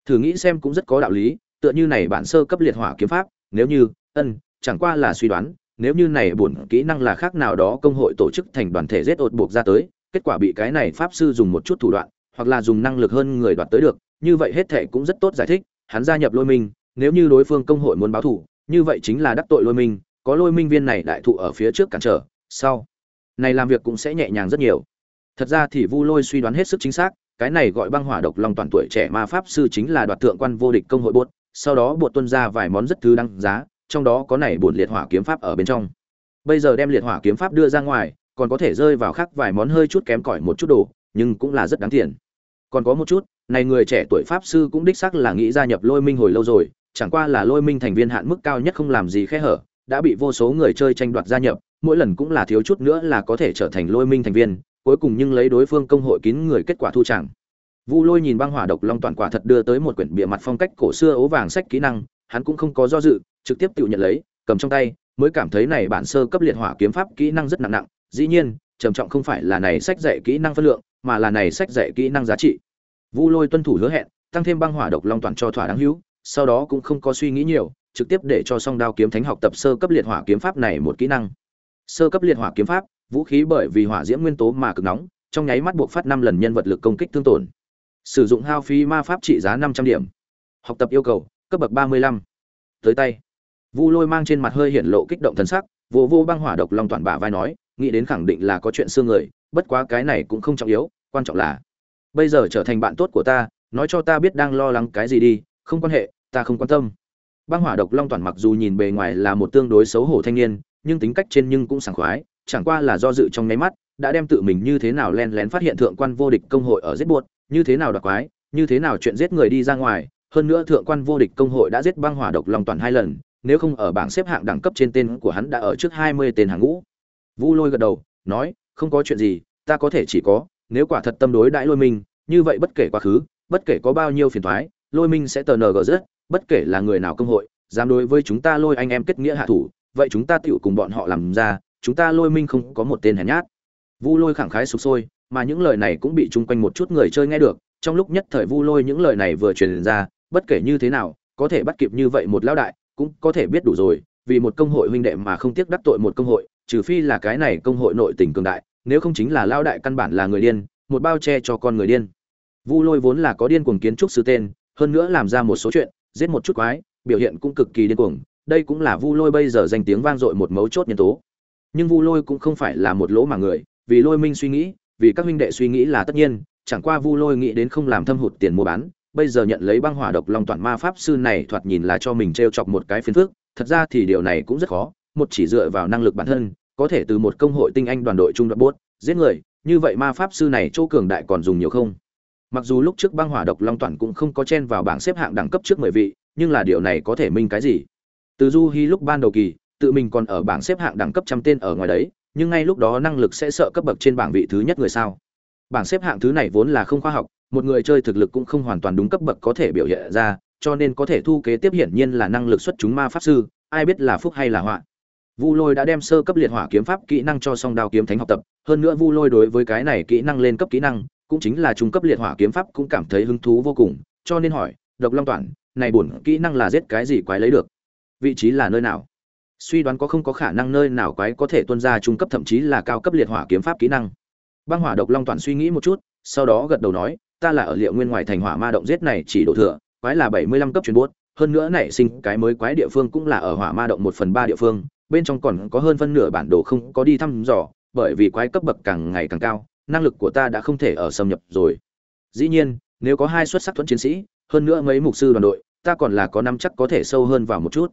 Thử nghĩ xem cũng rất có đạo lý, tựa như này bản sơ cấp liệt hỏa kiếm pháp, nếu như, ân, chẳng qua là suy đoán, nếu như này bổn kỹ năng là khác nào đó công hội tổ chức thành đoàn thể giết ột buộc ra tới, kết quả bị cái này pháp sư dùng một chút thủ đoạn hoặc là dùng năng lực hơn người đoạt tới được, như vậy hết thệ cũng rất tốt giải thích, hắn gia nhập lôi minh, nếu như đối phương công hội muốn báo thù như vậy chính là đắc tội lôi minh, có lôi minh viên này đại thụ ở phía trước cản trở, sau này làm việc cũng sẽ nhẹ nhàng rất nhiều. Thật ra thì vu lôi suy đoán hết sức chính xác, cái này gọi băng hỏa độc long toàn tuổi trẻ ma pháp sư chính là đoạt thượng quan vô địch công hội bột, sau đó bột tuân ra vài món rất thứ đăng giá, trong đó có này bổn liệt hỏa kiếm pháp ở bên trong. Bây giờ đem liệt hỏa kiếm pháp đưa ra ngoài, còn có thể rơi vào khác vài món hơi chút kém cỏi một chút đồ nhưng cũng là rất đáng tiền. Còn có một chút, này người trẻ tuổi pháp sư cũng đích xác là nghĩ gia nhập lôi minh hồi lâu rồi, chẳng qua là lôi minh thành viên hạn mức cao nhất không làm gì khe hở, đã bị vô số người chơi tranh đoạt gia nhập, mỗi lần cũng là thiếu chút nữa là có thể trở thành lôi minh thành viên, cuối cùng nhưng lấy đối phương công hội kín người kết quả thu chẳng. Vu lôi nhìn băng hỏa độc long toàn quả thật đưa tới một quyển bìa mặt phong cách cổ xưa ố vàng sách kỹ năng, hắn cũng không có do dự, trực tiếp tự nhận lấy, cầm trong tay, mới cảm thấy này bản sơ cấp liệt hỏa kiếm pháp kỹ năng rất nặng nặng, dĩ nhiên, trầm trọng không phải là này sách dạy kỹ năng phân lượng mà là này sách dạy kỹ năng giá trị. Vu lôi tuân thủ hứa hẹn, tăng thêm băng hỏa độc long toàn cho thỏa đáng hữu, sau đó cũng không có suy nghĩ nhiều, trực tiếp để cho song đao kiếm thánh học tập sơ cấp liệt hỏa kiếm pháp này một kỹ năng. Sơ cấp liệt hỏa kiếm pháp, vũ khí bởi vì hỏa diễm nguyên tố mà cực nóng, trong nháy mắt buộc phát năm lần nhân vật lực công kích thương tổn. Sử dụng hao phí ma pháp trị giá năm trăm điểm. Học tập yêu cầu, cấp bậc ba mươi lăm. Tới tay. Vu lôi mang trên mặt hơi hiện lộ kích động thần sắc vô vô băng hỏa độc long toàn bả vai nói nghĩ đến khẳng định là có chuyện xưa người, bất quá cái này cũng không trọng yếu, quan trọng là, bây giờ trở thành bạn tốt của ta, nói cho ta biết đang lo lắng cái gì đi, không quan hệ, ta không quan tâm. Băng hỏa độc long toàn mặc dù nhìn bề ngoài là một tương đối xấu hổ thanh niên, nhưng tính cách trên nhưng cũng sảng khoái, chẳng qua là do dự trong nháy mắt, đã đem tự mình như thế nào len lén phát hiện thượng quan vô địch công hội ở giết buột như thế nào đặc quái, như thế nào chuyện giết người đi ra ngoài, hơn nữa thượng quan vô địch công hội đã giết băng hỏa độc long toàn hai lần, nếu không ở bảng xếp hạng đẳng cấp trên tên của hắn đã ở trước hai mươi tên hàng ngũ vu lôi gật đầu, nói, không có chuyện gì, ta có thể chỉ có, nếu quả thật tâm đối đãi lôi minh, như vậy bất kể quá khứ, bất kể có bao nhiêu phiền toái, lôi minh sẽ tờ nở gờ rất bất kể là người nào công hội, dám đối với chúng ta lôi anh em kết nghĩa hạ thủ, vậy chúng ta tiểu cùng bọn họ làm ra, chúng ta lôi minh không có một tên hèn nhát. Vu lôi khẳng khái sục sôi, mà những lời này cũng bị chung quanh một chút người chơi nghe được, trong lúc nhất thời vu lôi những lời này vừa truyền ra, bất kể như thế nào, có thể bắt kịp như vậy một lão đại, cũng có thể biết đủ rồi, vì một công hội huynh đệ mà không tiếc đắc tội một công hội trừ phi là cái này công hội nội tình cường đại, nếu không chính là lão đại căn bản là người điên, một bao che cho con người điên. Vu lôi vốn là có điên cuồng kiến trúc sư tên, hơn nữa làm ra một số chuyện, giết một chút quái, biểu hiện cũng cực kỳ điên cuồng, đây cũng là vu lôi bây giờ danh tiếng vang dội một mấu chốt nhân tố. Nhưng vu lôi cũng không phải là một lỗ mà người, vì lôi minh suy nghĩ, vì các huynh đệ suy nghĩ là tất nhiên, chẳng qua vu lôi nghĩ đến không làm thâm hụt tiền mua bán, bây giờ nhận lấy băng hỏa độc long toàn ma pháp sư này thoạt nhìn là cho mình trêu chọc một cái phiền phức, thật ra thì điều này cũng rất khó, một chỉ dựa vào năng lực bản thân có thể từ một công hội tinh anh đoàn đội trung đoạn bốt, giết người, như vậy ma pháp sư này chỗ cường đại còn dùng nhiều không? Mặc dù lúc trước băng hỏa độc long toàn cũng không có chen vào bảng xếp hạng đẳng cấp trước mười vị, nhưng là điều này có thể minh cái gì? Từ du hi lúc ban đầu kỳ, tự mình còn ở bảng xếp hạng đẳng cấp trăm tên ở ngoài đấy, nhưng ngay lúc đó năng lực sẽ sợ cấp bậc trên bảng vị thứ nhất người sao? Bảng xếp hạng thứ này vốn là không khoa học, một người chơi thực lực cũng không hoàn toàn đúng cấp bậc có thể biểu hiện ra, cho nên có thể thu kế tiếp hiển nhiên là năng lực xuất chúng ma pháp sư, ai biết là phúc hay là họa vu lôi đã đem sơ cấp liệt hỏa kiếm pháp kỹ năng cho song đao kiếm thánh học tập. Hơn nữa vu lôi đối với cái này kỹ năng lên cấp kỹ năng, cũng chính là trung cấp liệt hỏa kiếm pháp cũng cảm thấy hứng thú vô cùng, cho nên hỏi, độc long toàn này bổn kỹ năng là giết cái gì quái lấy được? Vị trí là nơi nào? Suy đoán có không có khả năng nơi nào quái có thể tuân ra trung cấp thậm chí là cao cấp liệt hỏa kiếm pháp kỹ năng. Băng hỏa độc long toàn suy nghĩ một chút, sau đó gật đầu nói, ta là ở liệu nguyên ngoài thành hỏa ma động giết này chỉ đổ thừa, quái là bảy mươi lăm cấp truyền buốt. hơn nữa nảy sinh cái mới quái địa phương cũng là ở hỏa ma động một phần ba địa phương bên trong còn có hơn phân nửa bản đồ không có đi thăm dò, bởi vì quái cấp bậc càng ngày càng cao, năng lực của ta đã không thể ở xâm nhập rồi. Dĩ nhiên, nếu có hai xuất sắc thuẫn chiến sĩ, hơn nữa mấy mục sư đoàn đội, ta còn là có năm chắc có thể sâu hơn vào một chút.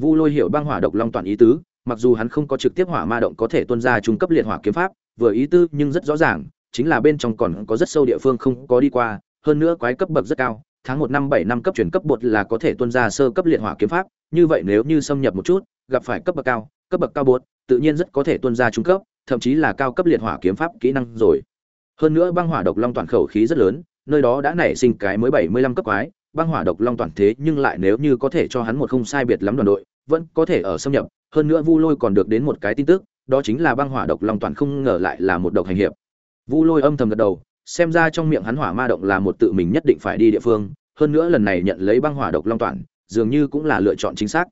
Vu lôi hiểu băng hỏa độc long toàn ý tứ, mặc dù hắn không có trực tiếp hỏa ma động có thể tuân ra trung cấp liệt hỏa kiếm pháp, vừa ý tư nhưng rất rõ ràng, chính là bên trong còn có rất sâu địa phương không có đi qua, hơn nữa quái cấp bậc rất cao, tháng một năm bảy năm cấp chuyển cấp bột là có thể tuân ra sơ cấp liệt hỏa kiếm pháp, như vậy nếu như xâm nhập một chút gặp phải cấp bậc cao, cấp bậc cao bột, tự nhiên rất có thể tuân ra trung cấp, thậm chí là cao cấp liệt hỏa kiếm pháp kỹ năng rồi. Hơn nữa băng hỏa độc long toàn khẩu khí rất lớn, nơi đó đã nảy sinh cái mới bảy mươi lăm cấp quái, băng hỏa độc long toàn thế nhưng lại nếu như có thể cho hắn một không sai biệt lắm đoàn đội, vẫn có thể ở xâm nhập. Hơn nữa vu lôi còn được đến một cái tin tức, đó chính là băng hỏa độc long toàn không ngờ lại là một độc hành hiệp. Vu lôi âm thầm gật đầu, xem ra trong miệng hắn hỏa ma động là một tự mình nhất định phải đi địa phương, hơn nữa lần này nhận lấy băng hỏa độc long toàn, dường như cũng là lựa chọn chính xác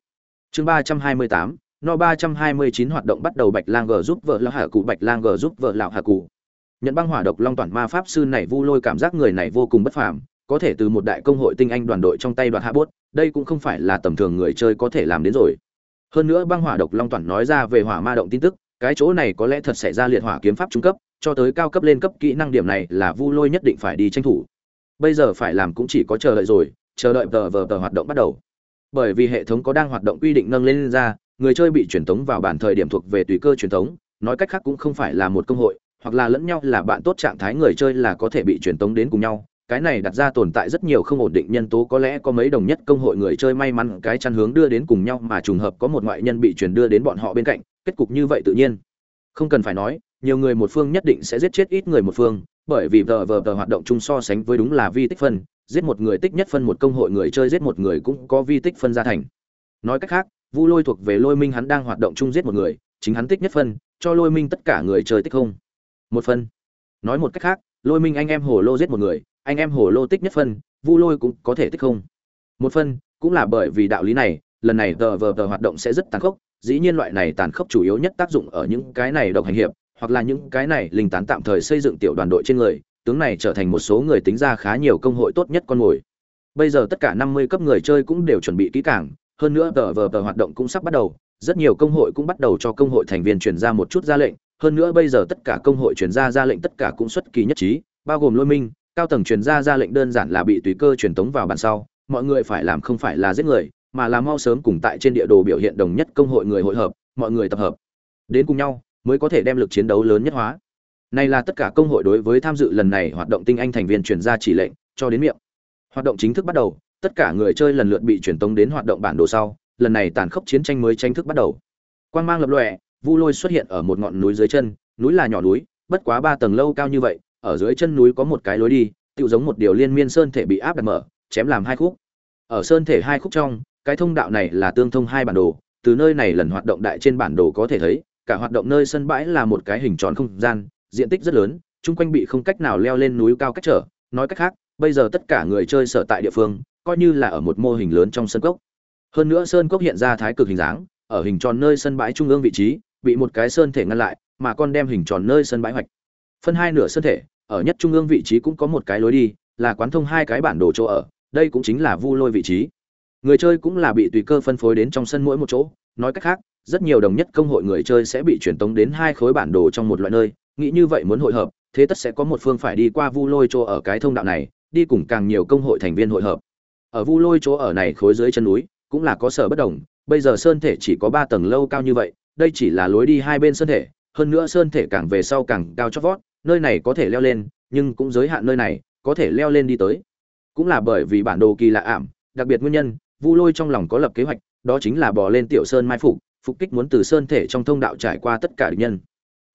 chương ba trăm hai mươi tám, no ba trăm hai mươi chín hoạt động bắt đầu bạch lang g giúp vợ lão hạ cụ bạch lang g giúp vợ lão hạ cụ nhận băng hỏa độc long toàn ma pháp sư này vu lôi cảm giác người này vô cùng bất phàm, có thể từ một đại công hội tinh anh đoàn đội trong tay đoạt hạ bốt đây cũng không phải là tầm thường người chơi có thể làm đến rồi. Hơn nữa băng hỏa độc long toàn nói ra về hỏa ma động tin tức, cái chỗ này có lẽ thật xảy ra liệt hỏa kiếm pháp trung cấp, cho tới cao cấp lên cấp kỹ năng điểm này là vu lôi nhất định phải đi tranh thủ. Bây giờ phải làm cũng chỉ có chờ đợi rồi, chờ đợi tờ vờ tờ hoạt động bắt đầu bởi vì hệ thống có đang hoạt động quy định nâng lên ra, người chơi bị truyền tống vào bản thời điểm thuộc về tùy cơ truyền tống, nói cách khác cũng không phải là một công hội, hoặc là lẫn nhau là bạn tốt trạng thái người chơi là có thể bị truyền tống đến cùng nhau. Cái này đặt ra tồn tại rất nhiều không ổn định nhân tố, có lẽ có mấy đồng nhất công hội người chơi may mắn cái chăn hướng đưa đến cùng nhau mà trùng hợp có một ngoại nhân bị truyền đưa đến bọn họ bên cạnh, kết cục như vậy tự nhiên. Không cần phải nói, nhiều người một phương nhất định sẽ giết chết ít người một phương, bởi vì vờ vờ vờ hoạt động chung so sánh với đúng là vi tích phân giết một người tích nhất phân một công hội người chơi giết một người cũng có vi tích phân ra thành. Nói cách khác, vu lôi thuộc về lôi minh hắn đang hoạt động chung giết một người, chính hắn tích nhất phân, cho lôi minh tất cả người chơi tích không. Một phân. Nói một cách khác, lôi minh anh em hồ lô giết một người, anh em hồ lô tích nhất phân, vu lôi cũng có thể tích không. Một phân, cũng là bởi vì đạo lý này, lần này tờ vờ tờ hoạt động sẽ rất tàn khốc, dĩ nhiên loại này tàn khốc chủ yếu nhất tác dụng ở những cái này độc hành hiệp, hoặc là những cái này linh tán tạm thời xây dựng tiểu đoàn đội trên người tướng này trở thành một số người tính ra khá nhiều công hội tốt nhất con mồi. Bây giờ tất cả năm mươi cấp người chơi cũng đều chuẩn bị kỹ càng, hơn nữa tờ vờ tờ hoạt động cũng sắp bắt đầu, rất nhiều công hội cũng bắt đầu cho công hội thành viên truyền ra một chút ra lệnh, hơn nữa bây giờ tất cả công hội truyền ra ra lệnh tất cả cũng xuất kỳ nhất trí, bao gồm lôi minh, cao tầng truyền ra ra lệnh đơn giản là bị tùy cơ truyền tống vào bàn sau, mọi người phải làm không phải là giết người, mà là mau sớm cùng tại trên địa đồ biểu hiện đồng nhất công hội người hội hợp, mọi người tập hợp. Đến cùng nhau, mới có thể đem lực chiến đấu lớn nhất hóa này là tất cả công hội đối với tham dự lần này hoạt động tinh anh thành viên truyền ra chỉ lệnh, cho đến miệng. Hoạt động chính thức bắt đầu, tất cả người chơi lần lượt bị truyền tống đến hoạt động bản đồ sau, lần này tàn khốc chiến tranh mới tranh thức bắt đầu. Quang mang lập lòe, vu lôi xuất hiện ở một ngọn núi dưới chân, núi là nhỏ núi, bất quá ba tầng lâu cao như vậy, ở dưới chân núi có một cái lối đi tự giống một điều liên miên sơn thể bị áp đặt mở, chém làm hai khúc. Ở sơn thể hai khúc trong, cái thông đạo này là tương thông hai bản đồ, từ nơi này lần hoạt động đại trên bản đồ có thể thấy, cả hoạt động nơi sân bãi là một cái hình tròn không gian diện tích rất lớn, chung quanh bị không cách nào leo lên núi cao cách trở. Nói cách khác, bây giờ tất cả người chơi sở tại địa phương, coi như là ở một mô hình lớn trong sân cốc. Hơn nữa sơn cốc hiện ra thái cực hình dáng, ở hình tròn nơi sân bãi trung ương vị trí, bị một cái sơn thể ngăn lại, mà con đem hình tròn nơi sân bãi hoạch. Phân hai nửa sơn thể, ở nhất trung ương vị trí cũng có một cái lối đi, là quán thông hai cái bản đồ chỗ ở, đây cũng chính là vu lôi vị trí. Người chơi cũng là bị tùy cơ phân phối đến trong sân mỗi một chỗ. Nói cách khác, rất nhiều đồng nhất công hội người chơi sẽ bị truyền tống đến hai khối bản đồ trong một loại nơi nghĩ như vậy muốn hội hợp, thế tất sẽ có một phương phải đi qua vu lôi chỗ ở cái thông đạo này, đi cùng càng nhiều công hội thành viên hội hợp. Ở vu lôi chỗ ở này khối dưới chân núi, cũng là có sở bất đồng, bây giờ sơn thể chỉ có ba tầng lâu cao như vậy, đây chỉ là lối đi hai bên sơn thể, hơn nữa sơn thể càng về sau càng cao chót vót, nơi này có thể leo lên, nhưng cũng giới hạn nơi này, có thể leo lên đi tới. Cũng là bởi vì bản đồ kỳ lạ ảm, đặc biệt nguyên nhân, vu lôi trong lòng có lập kế hoạch, đó chính là bò lên tiểu sơn mai phục phục kích muốn từ sơn thể trong thông đạo trải qua tất cả địch nhân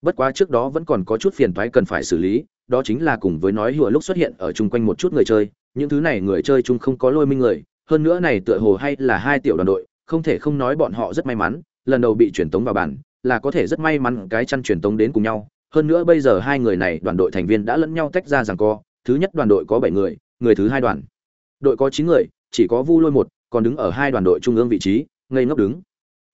bất quá trước đó vẫn còn có chút phiền toái cần phải xử lý, đó chính là cùng với nói hùa lúc xuất hiện ở chung quanh một chút người chơi, những thứ này người chơi chung không có lôi minh người, hơn nữa này tựa hồ hay là hai tiểu đoàn đội, không thể không nói bọn họ rất may mắn, lần đầu bị truyền tống vào bản, là có thể rất may mắn cái chăn truyền tống đến cùng nhau. Hơn nữa bây giờ hai người này đoàn đội thành viên đã lẫn nhau tách ra rằng co, thứ nhất đoàn đội có bảy người người thứ hai đoàn đội có chín người, chỉ có vu lôi một, còn đứng ở hai đoàn đội trung ương vị trí, ngây ngốc đứng.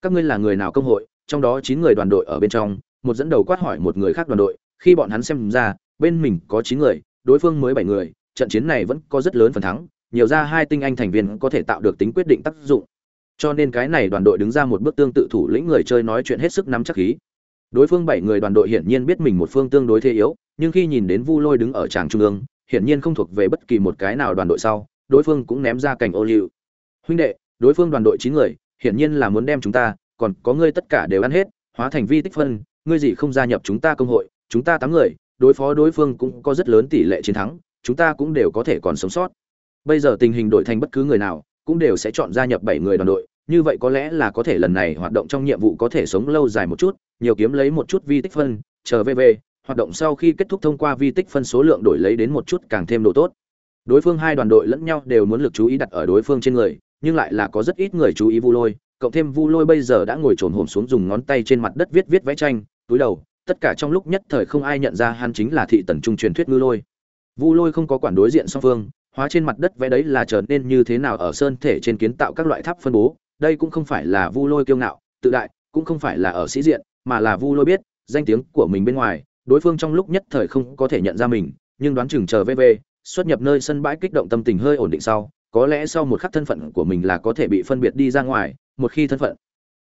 Các ngươi là người nào công hội, trong đó chín người đoàn đội ở bên trong một dẫn đầu quát hỏi một người khác đoàn đội, khi bọn hắn xem ra, bên mình có chín người, đối phương mới bảy người, trận chiến này vẫn có rất lớn phần thắng, nhiều ra hai tinh anh thành viên có thể tạo được tính quyết định tác dụng. Cho nên cái này đoàn đội đứng ra một bước tương tự thủ lĩnh người chơi nói chuyện hết sức nắm chắc khí. Đối phương bảy người đoàn đội hiển nhiên biết mình một phương tương đối thế yếu, nhưng khi nhìn đến vu lôi đứng ở tràng trung ương, hiển nhiên không thuộc về bất kỳ một cái nào đoàn đội sau, đối phương cũng ném ra cảnh ô liu. Huynh đệ, đối phương đoàn đội chín người, hiển nhiên là muốn đem chúng ta, còn có ngươi tất cả đều ăn hết, hóa thành vi tích phân ngươi gì không gia nhập chúng ta công hội, chúng ta tám người, đối phó đối phương cũng có rất lớn tỷ lệ chiến thắng, chúng ta cũng đều có thể còn sống sót. Bây giờ tình hình đổi thành bất cứ người nào, cũng đều sẽ chọn gia nhập bảy người đoàn đội, như vậy có lẽ là có thể lần này hoạt động trong nhiệm vụ có thể sống lâu dài một chút, nhiều kiếm lấy một chút vi tích phân, chờ về về, hoạt động sau khi kết thúc thông qua vi tích phân số lượng đổi lấy đến một chút càng thêm độ tốt. Đối phương hai đoàn đội lẫn nhau đều muốn lực chú ý đặt ở đối phương trên người, nhưng lại là có rất ít người chú ý vu lôi, cộng thêm vu lôi bây giờ đã ngồi trồn hổm xuống dùng ngón tay trên mặt đất viết viết vẽ tranh túi đầu, tất cả trong lúc nhất thời không ai nhận ra hắn chính là thị tần trung truyền thuyết ngư lôi. Vu lôi không có quản đối diện song phương, hóa trên mặt đất vẽ đấy là trở nên như thế nào ở sơn thể trên kiến tạo các loại tháp phân bố. Đây cũng không phải là vu lôi kiêu ngạo, tự đại, cũng không phải là ở sĩ diện, mà là vu lôi biết, danh tiếng của mình bên ngoài, đối phương trong lúc nhất thời không có thể nhận ra mình, nhưng đoán chừng chờ vv xuất nhập nơi sân bãi kích động tâm tình hơi ổn định sau, có lẽ sau một khắc thân phận của mình là có thể bị phân biệt đi ra ngoài, một khi thân phận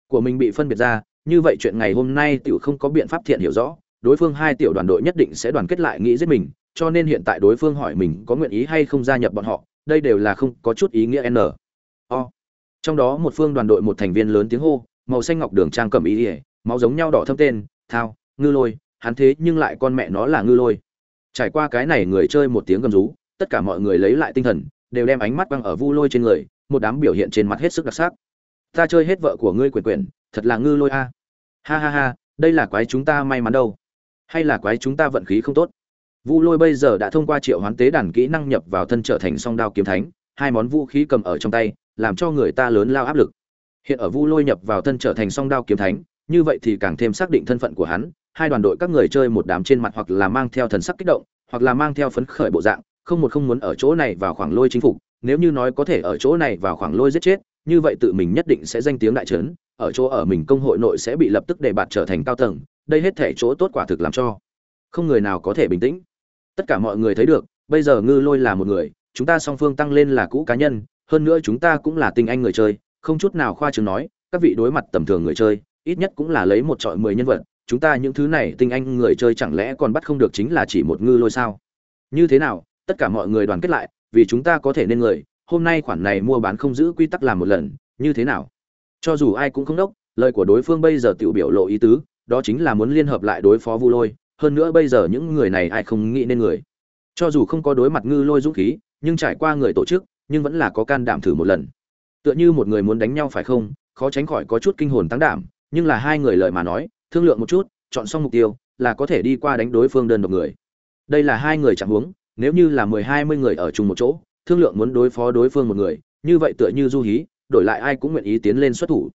của mình bị phân biệt ra như vậy chuyện ngày hôm nay tiểu không có biện pháp thiện hiểu rõ, đối phương hai tiểu đoàn đội nhất định sẽ đoàn kết lại nghĩ giết mình, cho nên hiện tại đối phương hỏi mình có nguyện ý hay không gia nhập bọn họ, đây đều là không có chút ý nghĩa n. O. Trong đó một phương đoàn đội một thành viên lớn tiếng hô, màu xanh ngọc đường trang cầm ý ỉa, máu giống nhau đỏ thâm tên, thao, ngư lôi, hắn thế nhưng lại con mẹ nó là ngư lôi. Trải qua cái này người chơi một tiếng gầm rú, tất cả mọi người lấy lại tinh thần, đều đem ánh mắt băng ở vu lôi trên người, một đám biểu hiện trên mặt hết sức đặc sắc. Ta chơi hết vợ của ngươi quyền quyền thật là ngư lôi a. Ha ha ha đây là quái chúng ta may mắn đâu. Hay là quái chúng ta vận khí không tốt. Vu Lôi bây giờ đã thông qua triệu hoán tế đàn kỹ năng nhập vào thân trở thành song đao kiếm thánh, hai món vũ khí cầm ở trong tay, làm cho người ta lớn lao áp lực. Hiện ở Vu Lôi nhập vào thân trở thành song đao kiếm thánh, như vậy thì càng thêm xác định thân phận của hắn, hai đoàn đội các người chơi một đám trên mặt hoặc là mang theo thần sắc kích động, hoặc là mang theo phấn khởi bộ dạng, không một không muốn ở chỗ này vào khoảng lôi chính phục, nếu như nói có thể ở chỗ này vào khoảng lôi giết chết, như vậy tự mình nhất định sẽ danh tiếng đại trấn, ở chỗ ở mình công hội nội sẽ bị lập tức đề bạt trở thành cao tầng, đây hết thể chỗ tốt quả thực làm cho không người nào có thể bình tĩnh. Tất cả mọi người thấy được, bây giờ Ngư Lôi là một người, chúng ta song phương tăng lên là cũ cá nhân, hơn nữa chúng ta cũng là tinh anh người chơi, không chút nào khoa trương nói, các vị đối mặt tầm thường người chơi, ít nhất cũng là lấy một trọi mười nhân vật, chúng ta những thứ này tinh anh người chơi chẳng lẽ còn bắt không được chính là chỉ một ngư lôi sao? Như thế nào, tất cả mọi người đoàn kết lại, vì chúng ta có thể nên người, hôm nay khoản này mua bán không giữ quy tắc làm một lần, như thế nào? Cho dù ai cũng không đốc, lời của đối phương bây giờ tự biểu lộ ý tứ, đó chính là muốn liên hợp lại đối phó Vu Lôi, hơn nữa bây giờ những người này ai không nghĩ nên người. Cho dù không có đối mặt ngư lôi dũng khí, nhưng trải qua người tổ chức, nhưng vẫn là có can đảm thử một lần. Tựa như một người muốn đánh nhau phải không, khó tránh khỏi có chút kinh hồn tăng đảm, nhưng là hai người lời mà nói, thương lượng một chút, chọn xong mục tiêu, là có thể đi qua đánh đối phương đơn độc người. Đây là hai người chẳng huống, nếu như là mười hai mươi người ở chung một chỗ, thương lượng muốn đối phó đối phương một người, như vậy tựa như du hí, đổi lại ai cũng nguyện ý tiến lên xuất thủ.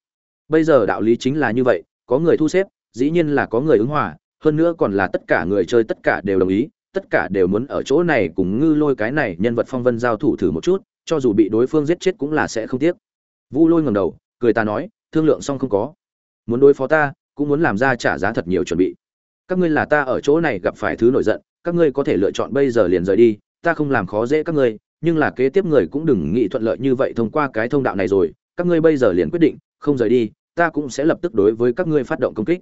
Bây giờ đạo lý chính là như vậy, có người thu xếp, dĩ nhiên là có người ứng hòa, hơn nữa còn là tất cả người chơi tất cả đều đồng ý, tất cả đều muốn ở chỗ này cùng ngư lôi cái này nhân vật phong vân giao thủ thử một chút, cho dù bị đối phương giết chết cũng là sẽ không tiếc. Vu Lôi ngẩng đầu, cười ta nói, thương lượng xong không có. Muốn đối phó ta, cũng muốn làm ra trả giá thật nhiều chuẩn bị. Các ngươi là ta ở chỗ này gặp phải thứ nổi giận, các ngươi có thể lựa chọn bây giờ liền rời đi, ta không làm khó dễ các ngươi, nhưng là kế tiếp người cũng đừng nghĩ thuận lợi như vậy thông qua cái thông đạo này rồi, các ngươi bây giờ liền quyết định, không rời đi, ta cũng sẽ lập tức đối với các ngươi phát động công kích.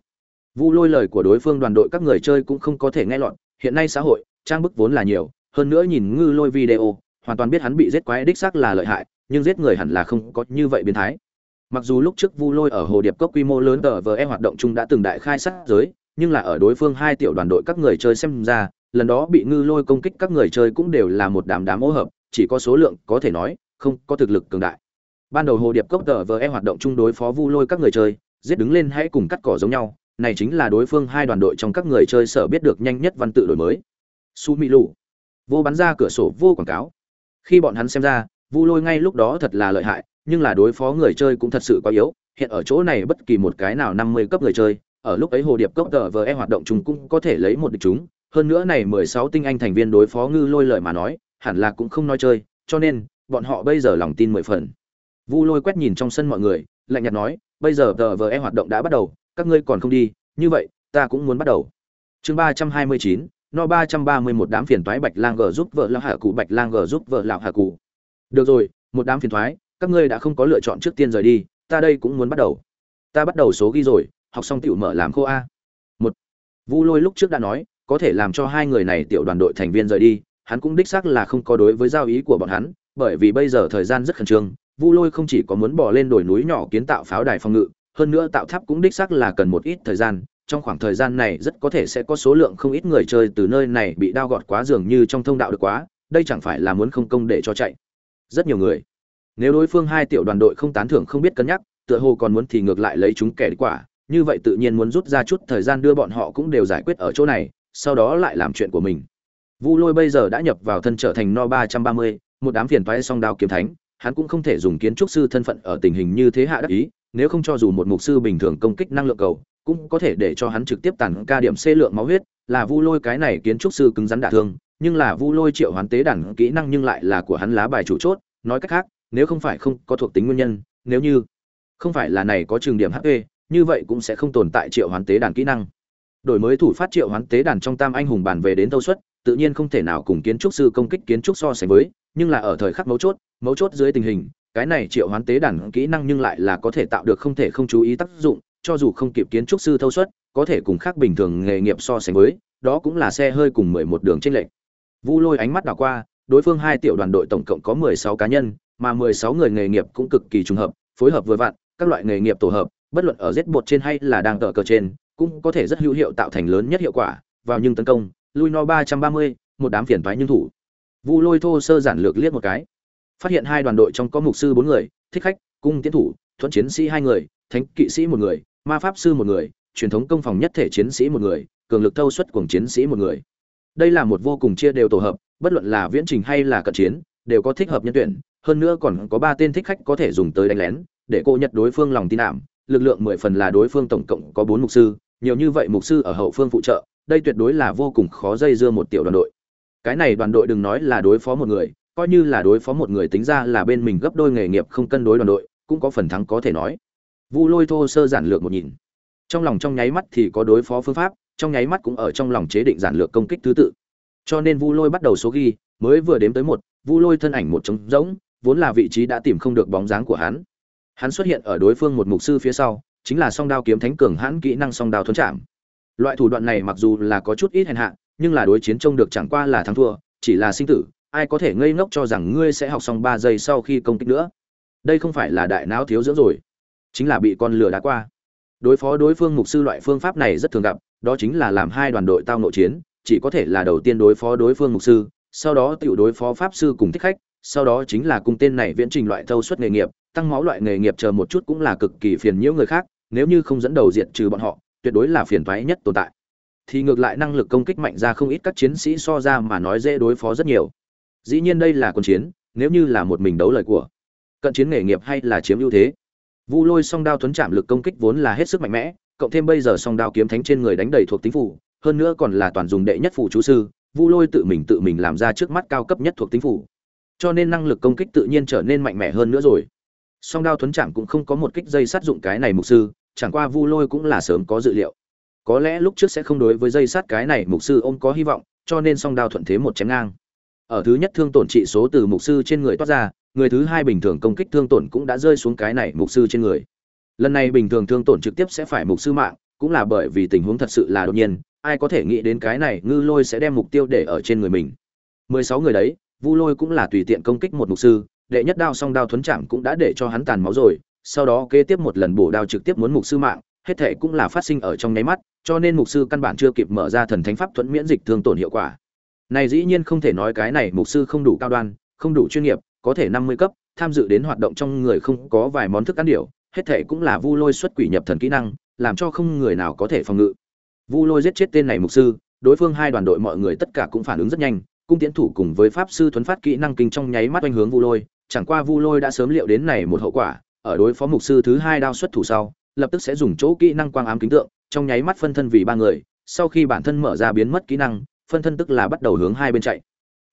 Vu Lôi lời của đối phương đoàn đội các người chơi cũng không có thể nghe lọt, hiện nay xã hội, trang bức vốn là nhiều, hơn nữa nhìn Ngư Lôi video, hoàn toàn biết hắn bị giết quái đích xác là lợi hại, nhưng giết người hẳn là không có như vậy biến thái. Mặc dù lúc trước Vu Lôi ở Hồ Điệp Cốc quy mô lớn tờ vờ e hoạt động chung đã từng đại khai sát giới, nhưng là ở đối phương hai tiểu đoàn đội các người chơi xem ra, lần đó bị Ngư Lôi công kích các người chơi cũng đều là một đám đám ô hợp, chỉ có số lượng có thể nói, không có thực lực cường đại. Ban đầu Hồ Điệp Cốc tờ vờ e hoạt động chung đối phó Vu Lôi các người chơi, giết đứng lên hãy cùng cắt cỏ giống nhau, này chính là đối phương hai đoàn đội trong các người chơi sở biết được nhanh nhất văn tự đổi mới. Su Mỹ Lụ, vô bắn ra cửa sổ vô quảng cáo. Khi bọn hắn xem ra, Vu Lôi ngay lúc đó thật là lợi hại, nhưng là đối phó người chơi cũng thật sự quá yếu, hiện ở chỗ này bất kỳ một cái nào 50 cấp người chơi, ở lúc ấy hồ điệp Cốc tờ e hoạt động chúng cũng có thể lấy một địch chúng, hơn nữa này 16 tinh anh thành viên đối phó ngư lôi lợi mà nói, hẳn là cũng không nói chơi, cho nên bọn họ bây giờ lòng tin mười phần. Vu Lôi quét nhìn trong sân mọi người, lạnh nhạt nói, bây giờ tờ e hoạt động đã bắt đầu, các ngươi còn không đi, như vậy, ta cũng muốn bắt đầu. Chương 329, no 331 đám phiền toái Bạch Lang G giúp vợ lão hạ cụ Bạch Lang G giúp vợ lão hạ cụ. Được rồi, một đám phiền toái, các ngươi đã không có lựa chọn trước tiên rời đi ta đây cũng muốn bắt đầu ta bắt đầu số ghi rồi học xong tiểu mở làm khô a một vu lôi lúc trước đã nói có thể làm cho hai người này tiểu đoàn đội thành viên rời đi hắn cũng đích xác là không có đối với giao ý của bọn hắn, bởi vì bây giờ thời gian rất khẩn trương, vu lôi không chỉ có muốn bỏ lên đồi núi nhỏ kiến tạo pháo đài phòng ngự, hơn nữa tạo tháp cũng đích xác là cần một ít thời gian, trong khoảng thời gian này rất có thể sẽ có số lượng không ít người chơi từ nơi này bị đao gọt quá dường như trong thông đạo được quá, đây chẳng phải là muốn không công để cho chạy. Rất nhiều người, nếu đối phương hai tiểu đoàn đội không tán thưởng không biết cân nhắc, tựa hồ còn muốn thì ngược lại lấy chúng kẻ quả, như vậy tự nhiên muốn rút ra chút thời gian đưa bọn họ cũng đều giải quyết ở chỗ này, sau đó lại làm chuyện của mình vu lôi bây giờ đã nhập vào thân trở thành no ba trăm ba mươi, một đám phiền toái song đao kiếm thánh, hắn cũng không thể dùng kiến trúc sư thân phận ở tình hình như thế hạ đắc ý, nếu không cho dù một mục sư bình thường công kích năng lượng cầu, cũng có thể để cho hắn trực tiếp tàn ca điểm c lượng máu huyết, là vu lôi cái này kiến trúc sư cứng rắn đả thương, nhưng là vu lôi triệu hoán tế đàn kỹ năng nhưng lại là của hắn lá bài chủ chốt, nói cách khác, nếu không phải không có thuộc tính nguyên nhân, nếu như không phải là này có trường điểm hp như vậy cũng sẽ không tồn tại triệu hoán tế đàn kỹ năng. Đổi mới thủ phát triệu hoán tế đàn trong tam anh hùng bản về đến tâu suất tự nhiên không thể nào cùng kiến trúc sư công kích kiến trúc so sánh với nhưng là ở thời khắc mấu chốt mấu chốt dưới tình hình cái này triệu hoán tế đàn kỹ năng nhưng lại là có thể tạo được không thể không chú ý tác dụng cho dù không kịp kiến trúc sư thâu suất có thể cùng khác bình thường nghề nghiệp so sánh với đó cũng là xe hơi cùng mười một đường trên lệch. Vu lôi ánh mắt đảo qua đối phương hai tiểu đoàn đội tổng cộng có mười sáu cá nhân mà 16 người nghề nghiệp cũng cực kỳ trùng hợp, phối hợp vừa vặn, các loại nghề nghiệp tổ hợp, bất luận ở giết bột trên hay là đang tở cờ trên, cũng có thể rất hữu hiệu tạo thành lớn nhất hiệu quả, vào nhưng tấn công, lui no 330, một đám phiền toái nhưng thủ. Vu Lôi thô sơ giản lược liếc một cái, phát hiện hai đoàn đội trong có mục sư bốn người, thích khách, cung tiến thủ, thuẫn chiến sĩ hai người, thánh kỵ sĩ một người, ma pháp sư một người, truyền thống công phòng nhất thể chiến sĩ một người, cường lực thâu xuất cường chiến sĩ một người. đây là một vô cùng chia đều tổ hợp bất luận là viễn trình hay là cận chiến đều có thích hợp nhân tuyển hơn nữa còn có ba tên thích khách có thể dùng tới đánh lén để cô nhật đối phương lòng tin ảm lực lượng mười phần là đối phương tổng cộng có bốn mục sư nhiều như vậy mục sư ở hậu phương phụ trợ đây tuyệt đối là vô cùng khó dây dưa một tiểu đoàn đội. Cái này đoàn đội đừng nói là đối phó một người, coi như là đối phó một người tính ra là bên mình gấp đôi nghề nghiệp không cân đối đoàn đội, cũng có phần thắng có thể nói. Vu lôi thô sơ giản lược một nhìn. Trong lòng trong nháy mắt thì có đối phó phương pháp, trong nháy mắt cũng ở trong lòng chế định giản lược công kích thứ tự. Cho nên vu lôi bắt đầu số ghi, mới vừa đếm tới một, vu lôi thân ảnh một trống rỗng, vốn là vị trí đã tìm không được bóng dáng của hắn. Hắn xuất hiện ở đối phương một mục sư phía sau, chính là song đao kiếm thánh cường hãn kỹ năng song đao thuấn chạm loại thủ đoạn này mặc dù là có chút ít hèn hạ, nhưng là đối chiến trông được chẳng qua là thắng thua, chỉ là sinh tử, ai có thể ngây ngốc cho rằng ngươi sẽ học xong ba giây sau khi công kích nữa? Đây không phải là đại não thiếu dưỡng rồi, chính là bị con lừa đá qua. Đối phó đối phương mục sư loại phương pháp này rất thường gặp, đó chính là làm hai đoàn đội tao nội chiến, chỉ có thể là đầu tiên đối phó đối phương mục sư, sau đó tự đối phó pháp sư cùng thích khách, sau đó chính là cung tên này viễn trình loại thâu suất nghề nghiệp, tăng máu loại nghề nghiệp chờ một chút cũng là cực kỳ phiền nhiễu người khác, nếu như không dẫn đầu diện trừ bọn họ tuyệt đối là phiền toái nhất tồn tại. Thì ngược lại năng lực công kích mạnh ra không ít các chiến sĩ so ra mà nói dễ đối phó rất nhiều. Dĩ nhiên đây là quân chiến, nếu như là một mình đấu lời của cận chiến nghề nghiệp hay là chiếm ưu thế. Vu lôi song đao tuấn chạm lực công kích vốn là hết sức mạnh mẽ, cộng thêm bây giờ song đao kiếm thánh trên người đánh đầy thuộc tính phủ, hơn nữa còn là toàn dùng đệ nhất phủ chú sư, vu lôi tự mình tự mình làm ra trước mắt cao cấp nhất thuộc tính phủ. Cho nên năng lực công kích tự nhiên trở nên mạnh mẽ hơn nữa rồi. Song đao tuấn chạm cũng không có một kích dây sát dụng cái này mục sư chẳng qua vu lôi cũng là sớm có dự liệu. Có lẽ lúc trước sẽ không đối với dây sát cái này mục sư ôm có hy vọng, cho nên song đao thuận thế một chém ngang. Ở thứ nhất thương tổn trị số từ mục sư trên người toát ra, người thứ hai bình thường công kích thương tổn cũng đã rơi xuống cái này mục sư trên người. Lần này bình thường thương tổn trực tiếp sẽ phải mục sư mạng, cũng là bởi vì tình huống thật sự là đột nhiên, ai có thể nghĩ đến cái này ngư lôi sẽ đem mục tiêu để ở trên người mình. Mười sáu người đấy, vu lôi cũng là tùy tiện công kích một mục sư, đệ nhất đao song đao thuấn chạm cũng đã để cho hắn tàn máu rồi sau đó kế tiếp một lần bổ đao trực tiếp muốn mục sư mạng, hết thảy cũng là phát sinh ở trong nháy mắt, cho nên mục sư căn bản chưa kịp mở ra thần thánh pháp thuẫn miễn dịch thương tổn hiệu quả. Này dĩ nhiên không thể nói cái này mục sư không đủ cao đoan, không đủ chuyên nghiệp, có thể năm mươi cấp, tham dự đến hoạt động trong người không có vài món thức ăn điểu, hết thảy cũng là vu lôi xuất quỷ nhập thần kỹ năng, làm cho không người nào có thể phòng ngự. Vu lôi giết chết tên này mục sư, đối phương hai đoàn đội mọi người tất cả cũng phản ứng rất nhanh, cung tiễn thủ cùng với pháp sư thuấn phát kỹ năng kinh trong nháy mắt oanh hướng vu lôi, chẳng qua vu lôi đã sớm liệu đến này một hậu quả ở đối phó mục sư thứ hai đao xuất thủ sau, lập tức sẽ dùng chỗ kỹ năng quang ám kính tượng, trong nháy mắt phân thân vì ba người, sau khi bản thân mở ra biến mất kỹ năng, phân thân tức là bắt đầu hướng hai bên chạy.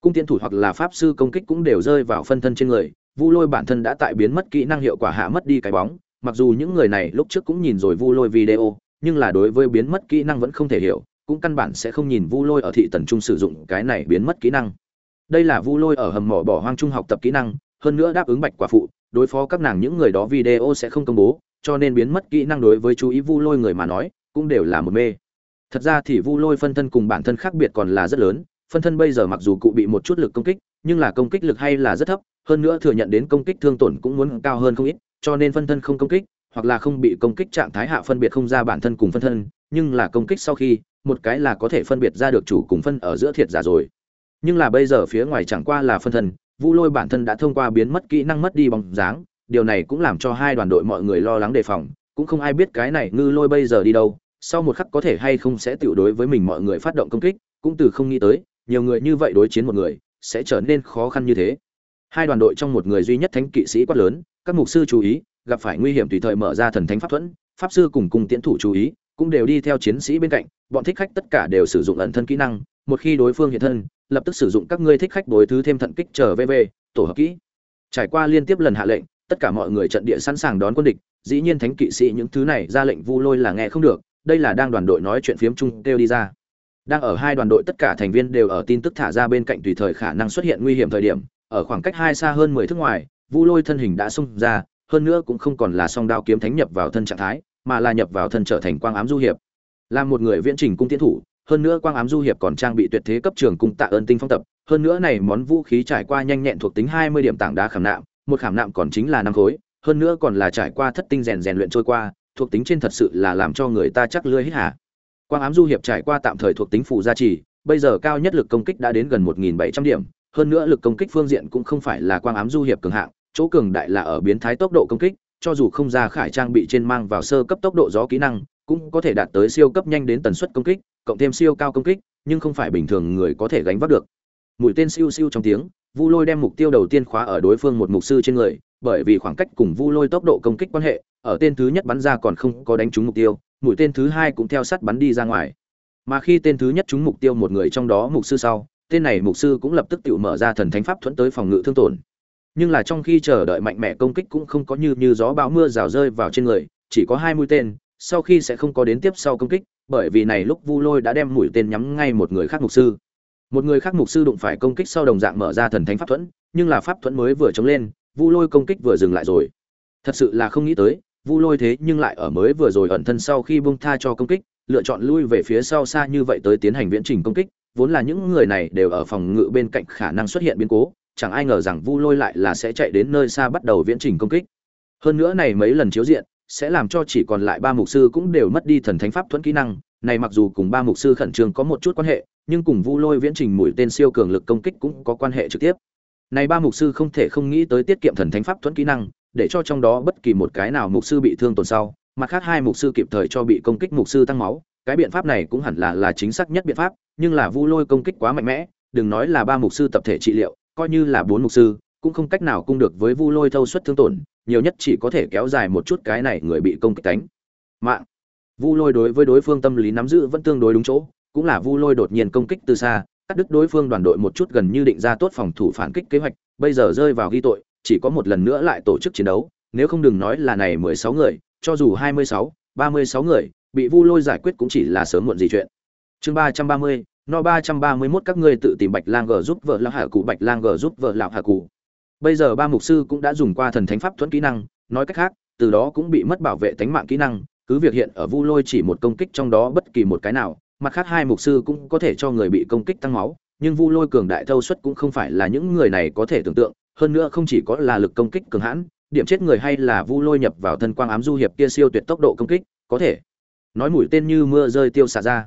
Cung tiến thủ hoặc là pháp sư công kích cũng đều rơi vào phân thân trên người, vu lôi bản thân đã tại biến mất kỹ năng hiệu quả hạ mất đi cái bóng, mặc dù những người này lúc trước cũng nhìn rồi vu lôi video, nhưng là đối với biến mất kỹ năng vẫn không thể hiểu, cũng căn bản sẽ không nhìn vu lôi ở thị tần trung sử dụng cái này biến mất kỹ năng. Đây là vu lôi ở hầm mỏ bỏ hoang trung học tập kỹ năng hơn nữa đáp ứng bạch quả phụ, đối phó các nàng những người đó video sẽ không công bố, cho nên biến mất kỹ năng đối với chú ý vu lôi người mà nói, cũng đều là một mê. Thật ra thì vu lôi phân thân cùng bản thân khác biệt còn là rất lớn, phân thân bây giờ mặc dù cụ bị một chút lực công kích, nhưng là công kích lực hay là rất thấp, hơn nữa thừa nhận đến công kích thương tổn cũng muốn cao hơn không ít, cho nên phân thân không công kích, hoặc là không bị công kích trạng thái hạ phân biệt không ra bản thân cùng phân thân, nhưng là công kích sau khi, một cái là có thể phân biệt ra được chủ cùng phân ở giữa thiệt giả rồi. Nhưng là bây giờ phía ngoài chẳng qua là phân thân vu lôi bản thân đã thông qua biến mất kỹ năng mất đi bóng dáng, điều này cũng làm cho hai đoàn đội mọi người lo lắng đề phòng, cũng không ai biết cái này ngư lôi bây giờ đi đâu, sau một khắc có thể hay không sẽ tiểu đối với mình mọi người phát động công kích, cũng từ không nghĩ tới, nhiều người như vậy đối chiến một người, sẽ trở nên khó khăn như thế. Hai đoàn đội trong một người duy nhất thánh kỵ sĩ quát lớn, các mục sư chú ý, gặp phải nguy hiểm tùy thời mở ra thần thánh pháp thuẫn, pháp sư cùng cùng tiễn thủ chú ý, cũng đều đi theo chiến sĩ bên cạnh, bọn thích khách tất cả đều sử dụng ẩn thân kỹ năng, một khi đối phương hiện thân lập tức sử dụng các ngươi thích khách đối thứ thêm thận kích trở về về tổ hợp kỹ. Trải qua liên tiếp lần hạ lệnh, tất cả mọi người trận địa sẵn sàng đón quân địch, dĩ nhiên thánh kỵ sĩ những thứ này ra lệnh vu lôi là nghe không được, đây là đang đoàn đội nói chuyện phiếm chung kêu đi ra. Đang ở hai đoàn đội tất cả thành viên đều ở tin tức thả ra bên cạnh tùy thời khả năng xuất hiện nguy hiểm thời điểm, ở khoảng cách hai xa hơn mười thước ngoài, vu lôi thân hình đã xung ra, hơn nữa cũng không còn là song đao kiếm thánh nhập vào thân trạng thái, mà là nhập vào thân trở thành quang ám du hiệp. Là một người viễn trình cung tiến thủ hơn nữa quang ám du hiệp còn trang bị tuyệt thế cấp trường cung tạ ơn tinh phong tập hơn nữa này món vũ khí trải qua nhanh nhẹn thuộc tính hai mươi điểm tảng đá khảm nạm, một khảm nạm còn chính là năm khối, hơn nữa còn là trải qua thất tinh rèn rèn luyện trôi qua, thuộc tính trên thật sự là làm cho người ta chắc lưỡi hít hả. quang ám du hiệp trải qua tạm thời thuộc tính phụ gia trì, bây giờ cao nhất lực công kích đã đến gần một nghìn bảy trăm điểm, hơn nữa lực công kích phương diện cũng không phải là quang ám du hiệp cường hạng, chỗ cường đại là ở biến thái tốc độ công kích, cho dù không ra khải trang bị trên mang vào sơ cấp tốc độ gió kỹ năng, cũng có thể đạt tới siêu cấp nhanh đến tần suất công kích cộng thêm siêu cao công kích, nhưng không phải bình thường người có thể gánh vác được. Mũi tên siêu siêu trong tiếng, vu lôi đem mục tiêu đầu tiên khóa ở đối phương một mục sư trên người, bởi vì khoảng cách cùng vu lôi tốc độ công kích quan hệ, ở tên thứ nhất bắn ra còn không có đánh trúng mục tiêu, mũi tên thứ hai cũng theo sát bắn đi ra ngoài. Mà khi tên thứ nhất trúng mục tiêu một người trong đó mục sư sau, tên này mục sư cũng lập tức tự mở ra thần thánh pháp thuẫn tới phòng ngự thương tổn. Nhưng là trong khi chờ đợi mạnh mẽ công kích cũng không có như như gió bão mưa rào rơi vào trên người, chỉ có hai mũi tên, sau khi sẽ không có đến tiếp sau công kích bởi vì này lúc vu lôi đã đem mũi tên nhắm ngay một người khác mục sư. Một người khác mục sư đụng phải công kích sau đồng dạng mở ra thần thánh pháp thuẫn, nhưng là pháp thuẫn mới vừa chống lên, vu lôi công kích vừa dừng lại rồi. Thật sự là không nghĩ tới, vu lôi thế nhưng lại ở mới vừa rồi ẩn thân sau khi bung tha cho công kích, lựa chọn lui về phía sau xa như vậy tới tiến hành viễn trình công kích, vốn là những người này đều ở phòng ngự bên cạnh khả năng xuất hiện biến cố, chẳng ai ngờ rằng vu lôi lại là sẽ chạy đến nơi xa bắt đầu viễn trình công kích. Hơn nữa này mấy lần chiếu diện sẽ làm cho chỉ còn lại ba mục sư cũng đều mất đi thần thánh pháp thuẫn kỹ năng. Này mặc dù cùng ba mục sư khẩn trương có một chút quan hệ, nhưng cùng vu lôi viễn trình mũi tên siêu cường lực công kích cũng có quan hệ trực tiếp. Này ba mục sư không thể không nghĩ tới tiết kiệm thần thánh pháp thuẫn kỹ năng, để cho trong đó bất kỳ một cái nào mục sư bị thương tổn sau, mặt khác hai mục sư kịp thời cho bị công kích mục sư tăng máu. Cái biện pháp này cũng hẳn là là chính xác nhất biện pháp, nhưng là vu lôi công kích quá mạnh mẽ, đừng nói là ba mục sư tập thể trị liệu, coi như là bốn mục sư cũng không cách nào cung được với vu lôi thâu suất thương tổn, nhiều nhất chỉ có thể kéo dài một chút cái này người bị công kích cánh. mạng. Vu lôi đối với đối phương tâm lý nắm giữ vẫn tương đối đúng chỗ, cũng là vu lôi đột nhiên công kích từ xa, cắt đứt đối phương đoàn đội một chút gần như định ra tốt phòng thủ phản kích kế hoạch, bây giờ rơi vào ghi tội, chỉ có một lần nữa lại tổ chức chiến đấu, nếu không đừng nói là này mười sáu người, cho dù hai mươi sáu, ba mươi sáu người, bị vu lôi giải quyết cũng chỉ là sớm muộn gì chuyện. Chương ba trăm ba mươi, no ba trăm ba mươi mốt các ngươi tự tìm bạch lang g giúp vợ lão hạ cụ, bạch lang g giúp vợ lão hạ cụ bây giờ ba mục sư cũng đã dùng qua thần thánh pháp thuẫn kỹ năng, nói cách khác, từ đó cũng bị mất bảo vệ tánh mạng kỹ năng, cứ việc hiện ở vu lôi chỉ một công kích trong đó bất kỳ một cái nào, mặt khác hai mục sư cũng có thể cho người bị công kích tăng máu, nhưng vu lôi cường đại thâu suất cũng không phải là những người này có thể tưởng tượng, hơn nữa không chỉ có là lực công kích cường hãn, điểm chết người hay là vu lôi nhập vào thân quang ám du hiệp kia siêu tuyệt tốc độ công kích, có thể. Nói mũi tên như mưa rơi tiêu xả ra.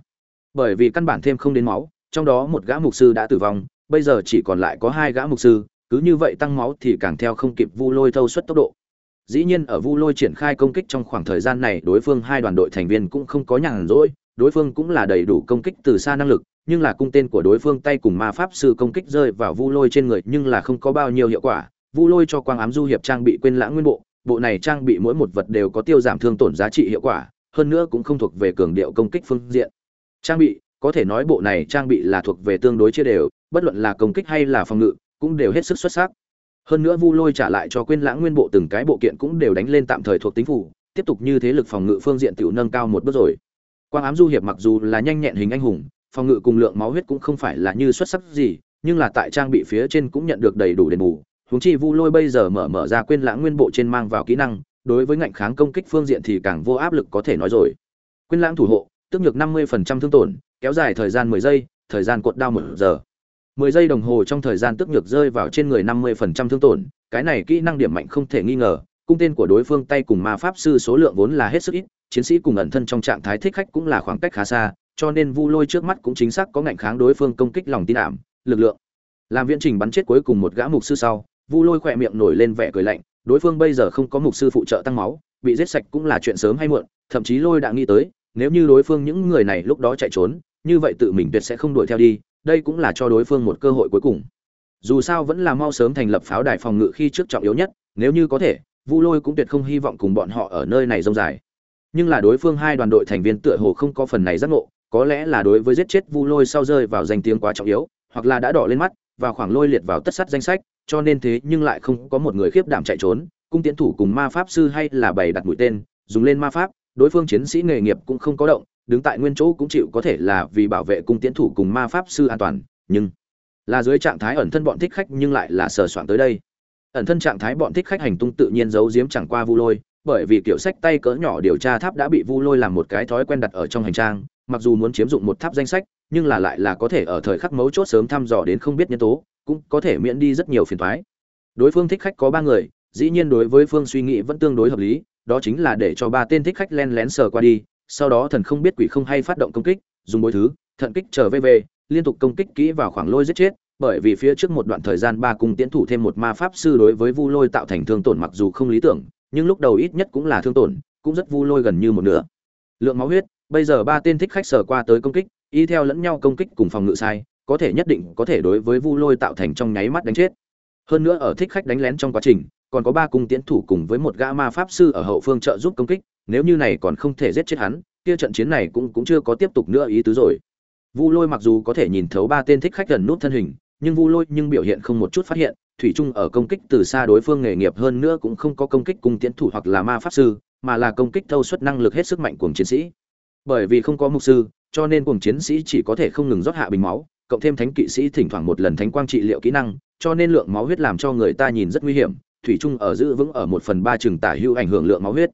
Bởi vì căn bản thêm không đến máu, trong đó một gã mục sư đã tử vong, bây giờ chỉ còn lại có hai gã mục sư cứ như vậy tăng máu thì càng theo không kịp vu lôi thâu suất tốc độ. Dĩ nhiên ở vu lôi triển khai công kích trong khoảng thời gian này, đối phương hai đoàn đội thành viên cũng không có nhàn rỗi, đối phương cũng là đầy đủ công kích từ xa năng lực, nhưng là cung tên của đối phương tay cùng ma pháp sư công kích rơi vào vu lôi trên người, nhưng là không có bao nhiêu hiệu quả. Vu lôi cho quang ám du hiệp trang bị quên lãng nguyên bộ bộ này trang bị mỗi một vật đều có tiêu giảm thương tổn giá trị hiệu quả, hơn nữa cũng không thuộc về cường điệu công kích phương diện. Trang bị, có thể nói bộ này trang bị là thuộc về tương đối chia đều, bất luận là công kích hay là phòng ngự cũng đều hết sức xuất sắc. Hơn nữa vu lôi trả lại cho quên lãng nguyên bộ từng cái bộ kiện cũng đều đánh lên tạm thời thuộc tính phủ, tiếp tục như thế lực phòng ngự phương diện tiểu nâng cao một bước rồi. Quang ám du hiệp mặc dù là nhanh nhẹn hình anh hùng, phòng ngự cùng lượng máu huyết cũng không phải là như xuất sắc gì, nhưng là tại trang bị phía trên cũng nhận được đầy đủ đền bù. Huống chi vu lôi bây giờ mở mở ra quên lãng nguyên bộ trên mang vào kỹ năng, đối với ngạnh kháng công kích phương diện thì càng vô áp lực có thể nói rồi. Quên lãng thủ hộ, tức nhược 50% thương tổn, kéo dài thời gian 10 giây, thời gian cột đao một giờ. 10 giây đồng hồ trong thời gian tức nhược rơi vào trên người 50% thương tổn, cái này kỹ năng điểm mạnh không thể nghi ngờ, cung tên của đối phương tay cùng ma pháp sư số lượng vốn là hết sức ít, chiến sĩ cùng ẩn thân trong trạng thái thích khách cũng là khoảng cách khá xa, cho nên vu lôi trước mắt cũng chính xác có ngạnh kháng đối phương công kích lòng tin ảm, lực lượng. Làm viễn trình bắn chết cuối cùng một gã mục sư sau, vu lôi khỏe miệng nổi lên vẻ cười lạnh, đối phương bây giờ không có mục sư phụ trợ tăng máu, bị giết sạch cũng là chuyện sớm hay muộn, thậm chí lôi đã nghĩ tới, nếu như đối phương những người này lúc đó chạy trốn, như vậy tự mình tuyệt sẽ không đuổi theo đi đây cũng là cho đối phương một cơ hội cuối cùng. Dù sao vẫn là mau sớm thành lập pháo đài phòng ngự khi trước trọng yếu nhất, nếu như có thể, vu lôi cũng tuyệt không hy vọng cùng bọn họ ở nơi này rông dài. Nhưng là đối phương hai đoàn đội thành viên tựa hồ không có phần này giác ngộ, có lẽ là đối với giết chết vu lôi sau rơi vào danh tiếng quá trọng yếu, hoặc là đã đỏ lên mắt, và khoảng lôi liệt vào tất sắt danh sách, cho nên thế nhưng lại không có một người khiếp đảm chạy trốn, cung tiến thủ cùng ma pháp sư hay là bày đặt mũi tên, dùng lên ma pháp, đối phương chiến sĩ nghề nghiệp cũng không có động đứng tại nguyên chỗ cũng chịu có thể là vì bảo vệ cung tiến thủ cùng ma pháp sư an toàn, nhưng là dưới trạng thái ẩn thân bọn thích khách nhưng lại là sờ soạn tới đây. Ẩn thân trạng thái bọn thích khách hành tung tự nhiên giấu giếm chẳng qua vu lôi, bởi vì kiểu sách tay cỡ nhỏ điều tra tháp đã bị vu lôi làm một cái thói quen đặt ở trong hành trang, mặc dù muốn chiếm dụng một tháp danh sách, nhưng là lại là có thể ở thời khắc mấu chốt sớm thăm dò đến không biết nhân tố, cũng có thể miễn đi rất nhiều phiền thoái đối phương thích khách có ba người, dĩ nhiên đối với phương suy nghĩ vẫn tương đối hợp lý, đó chính là để cho ba tên thích khách len lén sờ qua đi sau đó thần không biết quỷ không hay phát động công kích, dùng bối thứ, thận kích trở về về, liên tục công kích kỹ vào khoảng lôi giết chết, bởi vì phía trước một đoạn thời gian ba cung tiến thủ thêm một ma pháp sư đối với vu lôi tạo thành thương tổn mặc dù không lý tưởng, nhưng lúc đầu ít nhất cũng là thương tổn, cũng rất vu lôi gần như một nửa. Lượng máu huyết, bây giờ ba tên thích khách sờ qua tới công kích, y theo lẫn nhau công kích cùng phòng ngự sai, có thể nhất định có thể đối với vu lôi tạo thành trong nháy mắt đánh chết. Hơn nữa ở thích khách đánh lén trong quá trình, còn có ba cung tiến thủ cùng với một gã ma pháp sư ở hậu phương trợ giúp công kích nếu như này còn không thể giết chết hắn, kia trận chiến này cũng cũng chưa có tiếp tục nữa ý tứ rồi. Vu lôi mặc dù có thể nhìn thấu ba tên thích khách gần nút thân hình, nhưng vu lôi nhưng biểu hiện không một chút phát hiện, thủy trung ở công kích từ xa đối phương nghề nghiệp hơn nữa cũng không có công kích cung tiến thủ hoặc là ma pháp sư, mà là công kích thâu suất năng lực hết sức mạnh của chiến sĩ. Bởi vì không có mục sư, cho nên cùng chiến sĩ chỉ có thể không ngừng rót hạ bình máu, cộng thêm thánh kỵ sĩ thỉnh thoảng một lần thánh quang trị liệu kỹ năng, cho nên lượng máu huyết làm cho người ta nhìn rất nguy hiểm, thủy trung ở giữ vững ở một phần ba chừng tả hữu ảnh hưởng lượng máu huyết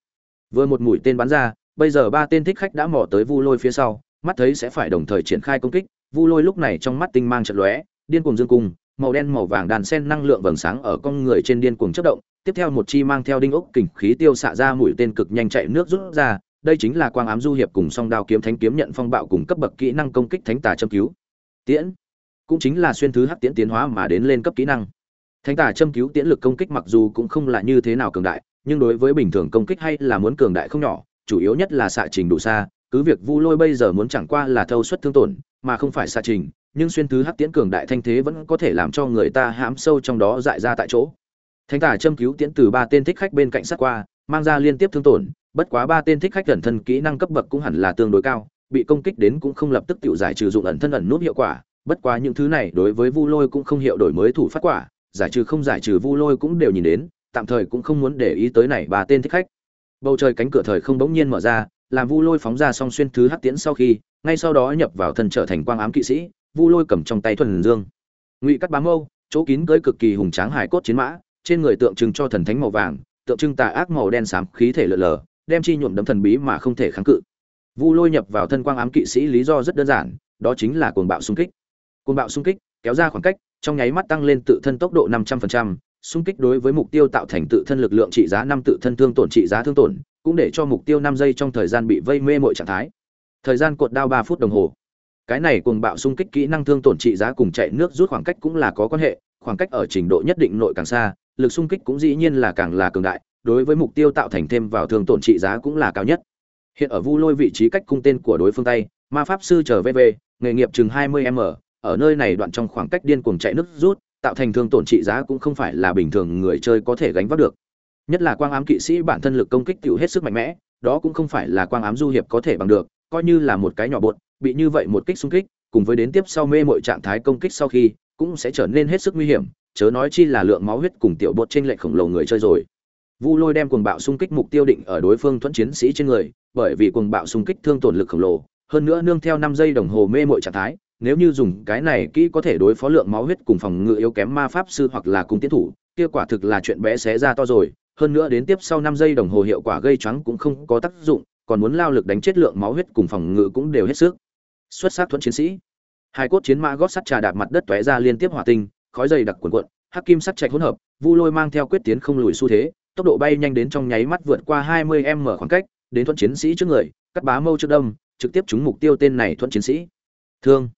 vừa một mũi tên bắn ra, bây giờ ba tên thích khách đã mò tới vu lôi phía sau, mắt thấy sẽ phải đồng thời triển khai công kích. Vu lôi lúc này trong mắt tinh mang trận lóe, điên cuồng dương cung, màu đen màu vàng đàn sen năng lượng vầng sáng ở con người trên điên cuồng chất động. Tiếp theo một chi mang theo đinh ốc kình khí tiêu xạ ra mũi tên cực nhanh chạy nước rút ra. Đây chính là quang ám du hiệp cùng song đao kiếm thánh kiếm nhận phong bạo cùng cấp bậc kỹ năng công kích thánh tà châm cứu. Tiễn, cũng chính là xuyên thứ hắc tiễn tiến hóa mà đến lên cấp kỹ năng. Thánh tà châm cứu tiễn lực công kích mặc dù cũng không là như thế nào cường đại nhưng đối với bình thường công kích hay là muốn cường đại không nhỏ, chủ yếu nhất là xạ trình đủ xa, cứ việc vu lôi bây giờ muốn chẳng qua là thâu suất thương tổn, mà không phải xạ trình, nhưng xuyên thứ hắc tiễn cường đại thanh thế vẫn có thể làm cho người ta hãm sâu trong đó dại ra tại chỗ. Thánh tà châm cứu tiễn từ ba tên thích khách bên cạnh sát qua, mang ra liên tiếp thương tổn, bất quá ba tên thích khách ẩn thân kỹ năng cấp bậc cũng hẳn là tương đối cao, bị công kích đến cũng không lập tức tiểu giải trừ dụng ẩn thân ẩn nút hiệu quả, bất quá những thứ này đối với vu lôi cũng không hiệu đổi mới thủ phát quả, giải trừ không giải trừ vu lôi cũng đều nhìn đến tạm thời cũng không muốn để ý tới này bà tên thích khách. Bầu trời cánh cửa thời không bỗng nhiên mở ra làm vu lôi phóng ra song xuyên thứ hắc tiễn sau khi ngay sau đó nhập vào thân trở thành quang ám kỵ sĩ vu lôi cầm trong tay thuần dương. Ngụy cắt bám âu chỗ kín cưới cực kỳ hùng tráng hải cốt chiến mã trên người tượng trưng cho thần thánh màu vàng tượng trưng tà ác màu đen xám khí thể lở lờ đem chi nhuộm đấm thần bí mà không thể kháng cự. Vu lôi nhập vào thân quang ám kỵ sĩ lý do rất đơn giản đó chính là cuồng bạo xung kích. Cuồng bạo xung kích kéo ra khoảng cách trong nháy mắt tăng lên tự thân tốc độ 500%, xung kích đối với mục tiêu tạo thành tự thân lực lượng trị giá năm tự thân thương tổn trị giá thương tổn, cũng để cho mục tiêu năm giây trong thời gian bị vây mê mọi trạng thái. Thời gian cột đao ba phút đồng hồ. Cái này cuồng bạo xung kích kỹ năng thương tổn trị giá cùng chạy nước rút khoảng cách cũng là có quan hệ, khoảng cách ở trình độ nhất định nội càng xa, lực xung kích cũng dĩ nhiên là càng là cường đại, đối với mục tiêu tạo thành thêm vào thương tổn trị giá cũng là cao nhất. Hiện ở vu lôi vị trí cách cung tên của đối phương tay, ma pháp sư trở về nghề nghiệp chừng 20 m, ở nơi này đoạn trong khoảng cách điên cuồng chạy nước rút tạo thành thương tổn trị giá cũng không phải là bình thường người chơi có thể gánh vác được. Nhất là quang ám kỵ sĩ bản thân lực công kích tiêu hết sức mạnh mẽ, đó cũng không phải là quang ám du hiệp có thể bằng được, coi như là một cái nhỏ bột, bị như vậy một kích xung kích, cùng với đến tiếp sau mê mọi trạng thái công kích sau khi, cũng sẽ trở nên hết sức nguy hiểm, chớ nói chi là lượng máu huyết cùng tiểu bột trên lệch khổng lồ người chơi rồi. Vu lôi đem cuồng bạo xung kích mục tiêu định ở đối phương thuẫn chiến sĩ trên người, bởi vì cuồng bạo xung kích thương tổn lực khổng lồ, hơn nữa nương theo năm giây đồng hồ mê mọi trạng thái nếu như dùng cái này kỹ có thể đối phó lượng máu huyết cùng phòng ngự yếu kém ma pháp sư hoặc là cung tiến thủ, kia quả thực là chuyện bé xé ra to rồi, hơn nữa đến tiếp sau năm giây đồng hồ hiệu quả gây choáng cũng không có tác dụng, còn muốn lao lực đánh chết lượng máu huyết cùng phòng ngự cũng đều hết sức. Xuất sắc thuẫn chiến sĩ. Hai cốt chiến mã gót sắt trà đạp mặt đất tóe ra liên tiếp hỏa tinh, khói dày đặc cuộn cuộn, hắc kim sắt chạy hỗn hợp, vu lôi mang theo quyết tiến không lùi xu thế, tốc độ bay nhanh đến trong nháy mắt vượt qua 20 m khoảng cách, đến thuẫn chiến sĩ trước người, cắt bá mâu trước đông, trực tiếp trúng mục tiêu tên này thuẫn chiến sĩ. Thương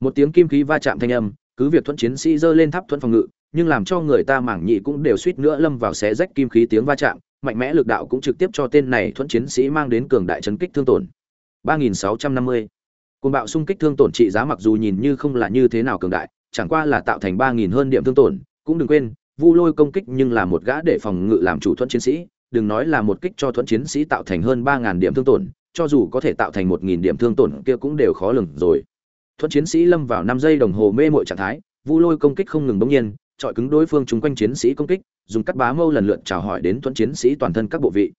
một tiếng kim khí va chạm thanh âm cứ việc thuẫn chiến sĩ giơ lên tháp thuẫn phòng ngự nhưng làm cho người ta mảng nhị cũng đều suýt nữa lâm vào xé rách kim khí tiếng va chạm mạnh mẽ lực đạo cũng trực tiếp cho tên này thuẫn chiến sĩ mang đến cường đại chấn kích thương tổn 3650 Cuồng bạo xung kích thương tổn trị giá mặc dù nhìn như không là như thế nào cường đại, chẳng qua là tạo thành 3000 hơn điểm thương tổn, cũng đừng quên, Vu Lôi công kích nhưng là một gã để phòng ngự làm chủ thuẫn chiến sĩ, đừng nói là một kích cho thuẫn chiến sĩ tạo thành hơn 3000 điểm thương tổn, cho dù có thể tạo thành 1000 điểm thương tổn kia cũng đều khó lường rồi. Thuận chiến sĩ lâm vào năm giây đồng hồ mê muội trạng thái, Vu Lôi công kích không ngừng bỗng nhiên, chọi cứng đối phương chung quanh chiến sĩ công kích, dùng cắt bá mâu lần lượt chào hỏi đến thuận chiến sĩ toàn thân các bộ vị.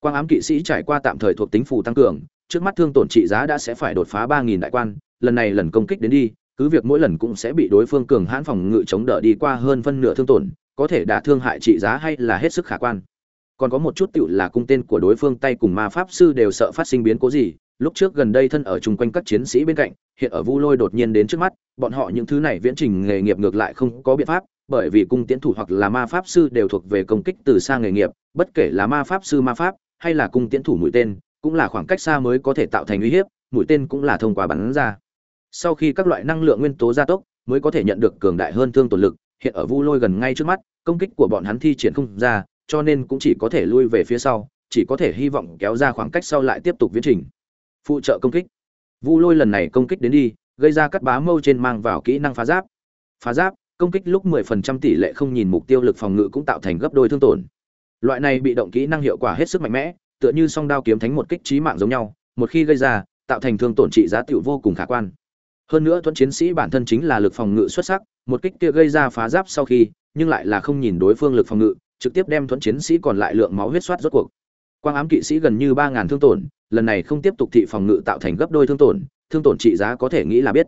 Quang ám kỵ sĩ trải qua tạm thời thuộc tính phù tăng cường, trước mắt thương tổn trị giá đã sẽ phải đột phá ba nghìn đại quan, lần này lần công kích đến đi, cứ việc mỗi lần cũng sẽ bị đối phương cường hãn phòng ngự chống đỡ đi qua hơn phân nửa thương tổn, có thể đả thương hại trị giá hay là hết sức khả quan. Còn có một chút tựu là cung tên của đối phương tay cùng ma pháp sư đều sợ phát sinh biến cố gì, lúc trước gần đây thân ở chung quanh các chiến sĩ bên cạnh, hiện ở Vu Lôi đột nhiên đến trước mắt, bọn họ những thứ này viễn trình nghề nghiệp ngược lại không có biện pháp, bởi vì cung tiễn thủ hoặc là ma pháp sư đều thuộc về công kích từ xa nghề nghiệp, bất kể là ma pháp sư ma pháp hay là cung tiễn thủ mũi tên, cũng là khoảng cách xa mới có thể tạo thành uy hiếp, mũi tên cũng là thông qua bắn ra. Sau khi các loại năng lượng nguyên tố gia tốc, mới có thể nhận được cường đại hơn thương tổn lực, hiện ở Vu Lôi gần ngay trước mắt, công kích của bọn hắn thi triển không ra, cho nên cũng chỉ có thể lui về phía sau, chỉ có thể hy vọng kéo ra khoảng cách sau lại tiếp tục viễn trình. Phụ trợ công kích. vu lôi lần này công kích đến đi, gây ra cắt bá mâu trên mang vào kỹ năng phá giáp. Phá giáp, công kích lúc 10% tỷ lệ không nhìn mục tiêu lực phòng ngự cũng tạo thành gấp đôi thương tổn. Loại này bị động kỹ năng hiệu quả hết sức mạnh mẽ, tựa như song đao kiếm thánh một kích trí mạng giống nhau, một khi gây ra, tạo thành thương tổn trị giá tiểu vô cùng khả quan. Hơn nữa thuẫn chiến sĩ bản thân chính là lực phòng ngự xuất sắc, một kích kia gây ra phá giáp sau khi, nhưng lại là không nhìn đối phương lực phòng ngự, trực tiếp đem thuẫn chiến sĩ còn lại lượng máu huyết soát rốt cuộc quang ám kỵ sĩ gần như ba ngàn thương tổn, lần này không tiếp tục thị phòng ngự tạo thành gấp đôi thương tổn thương tổn trị giá có thể nghĩ là biết.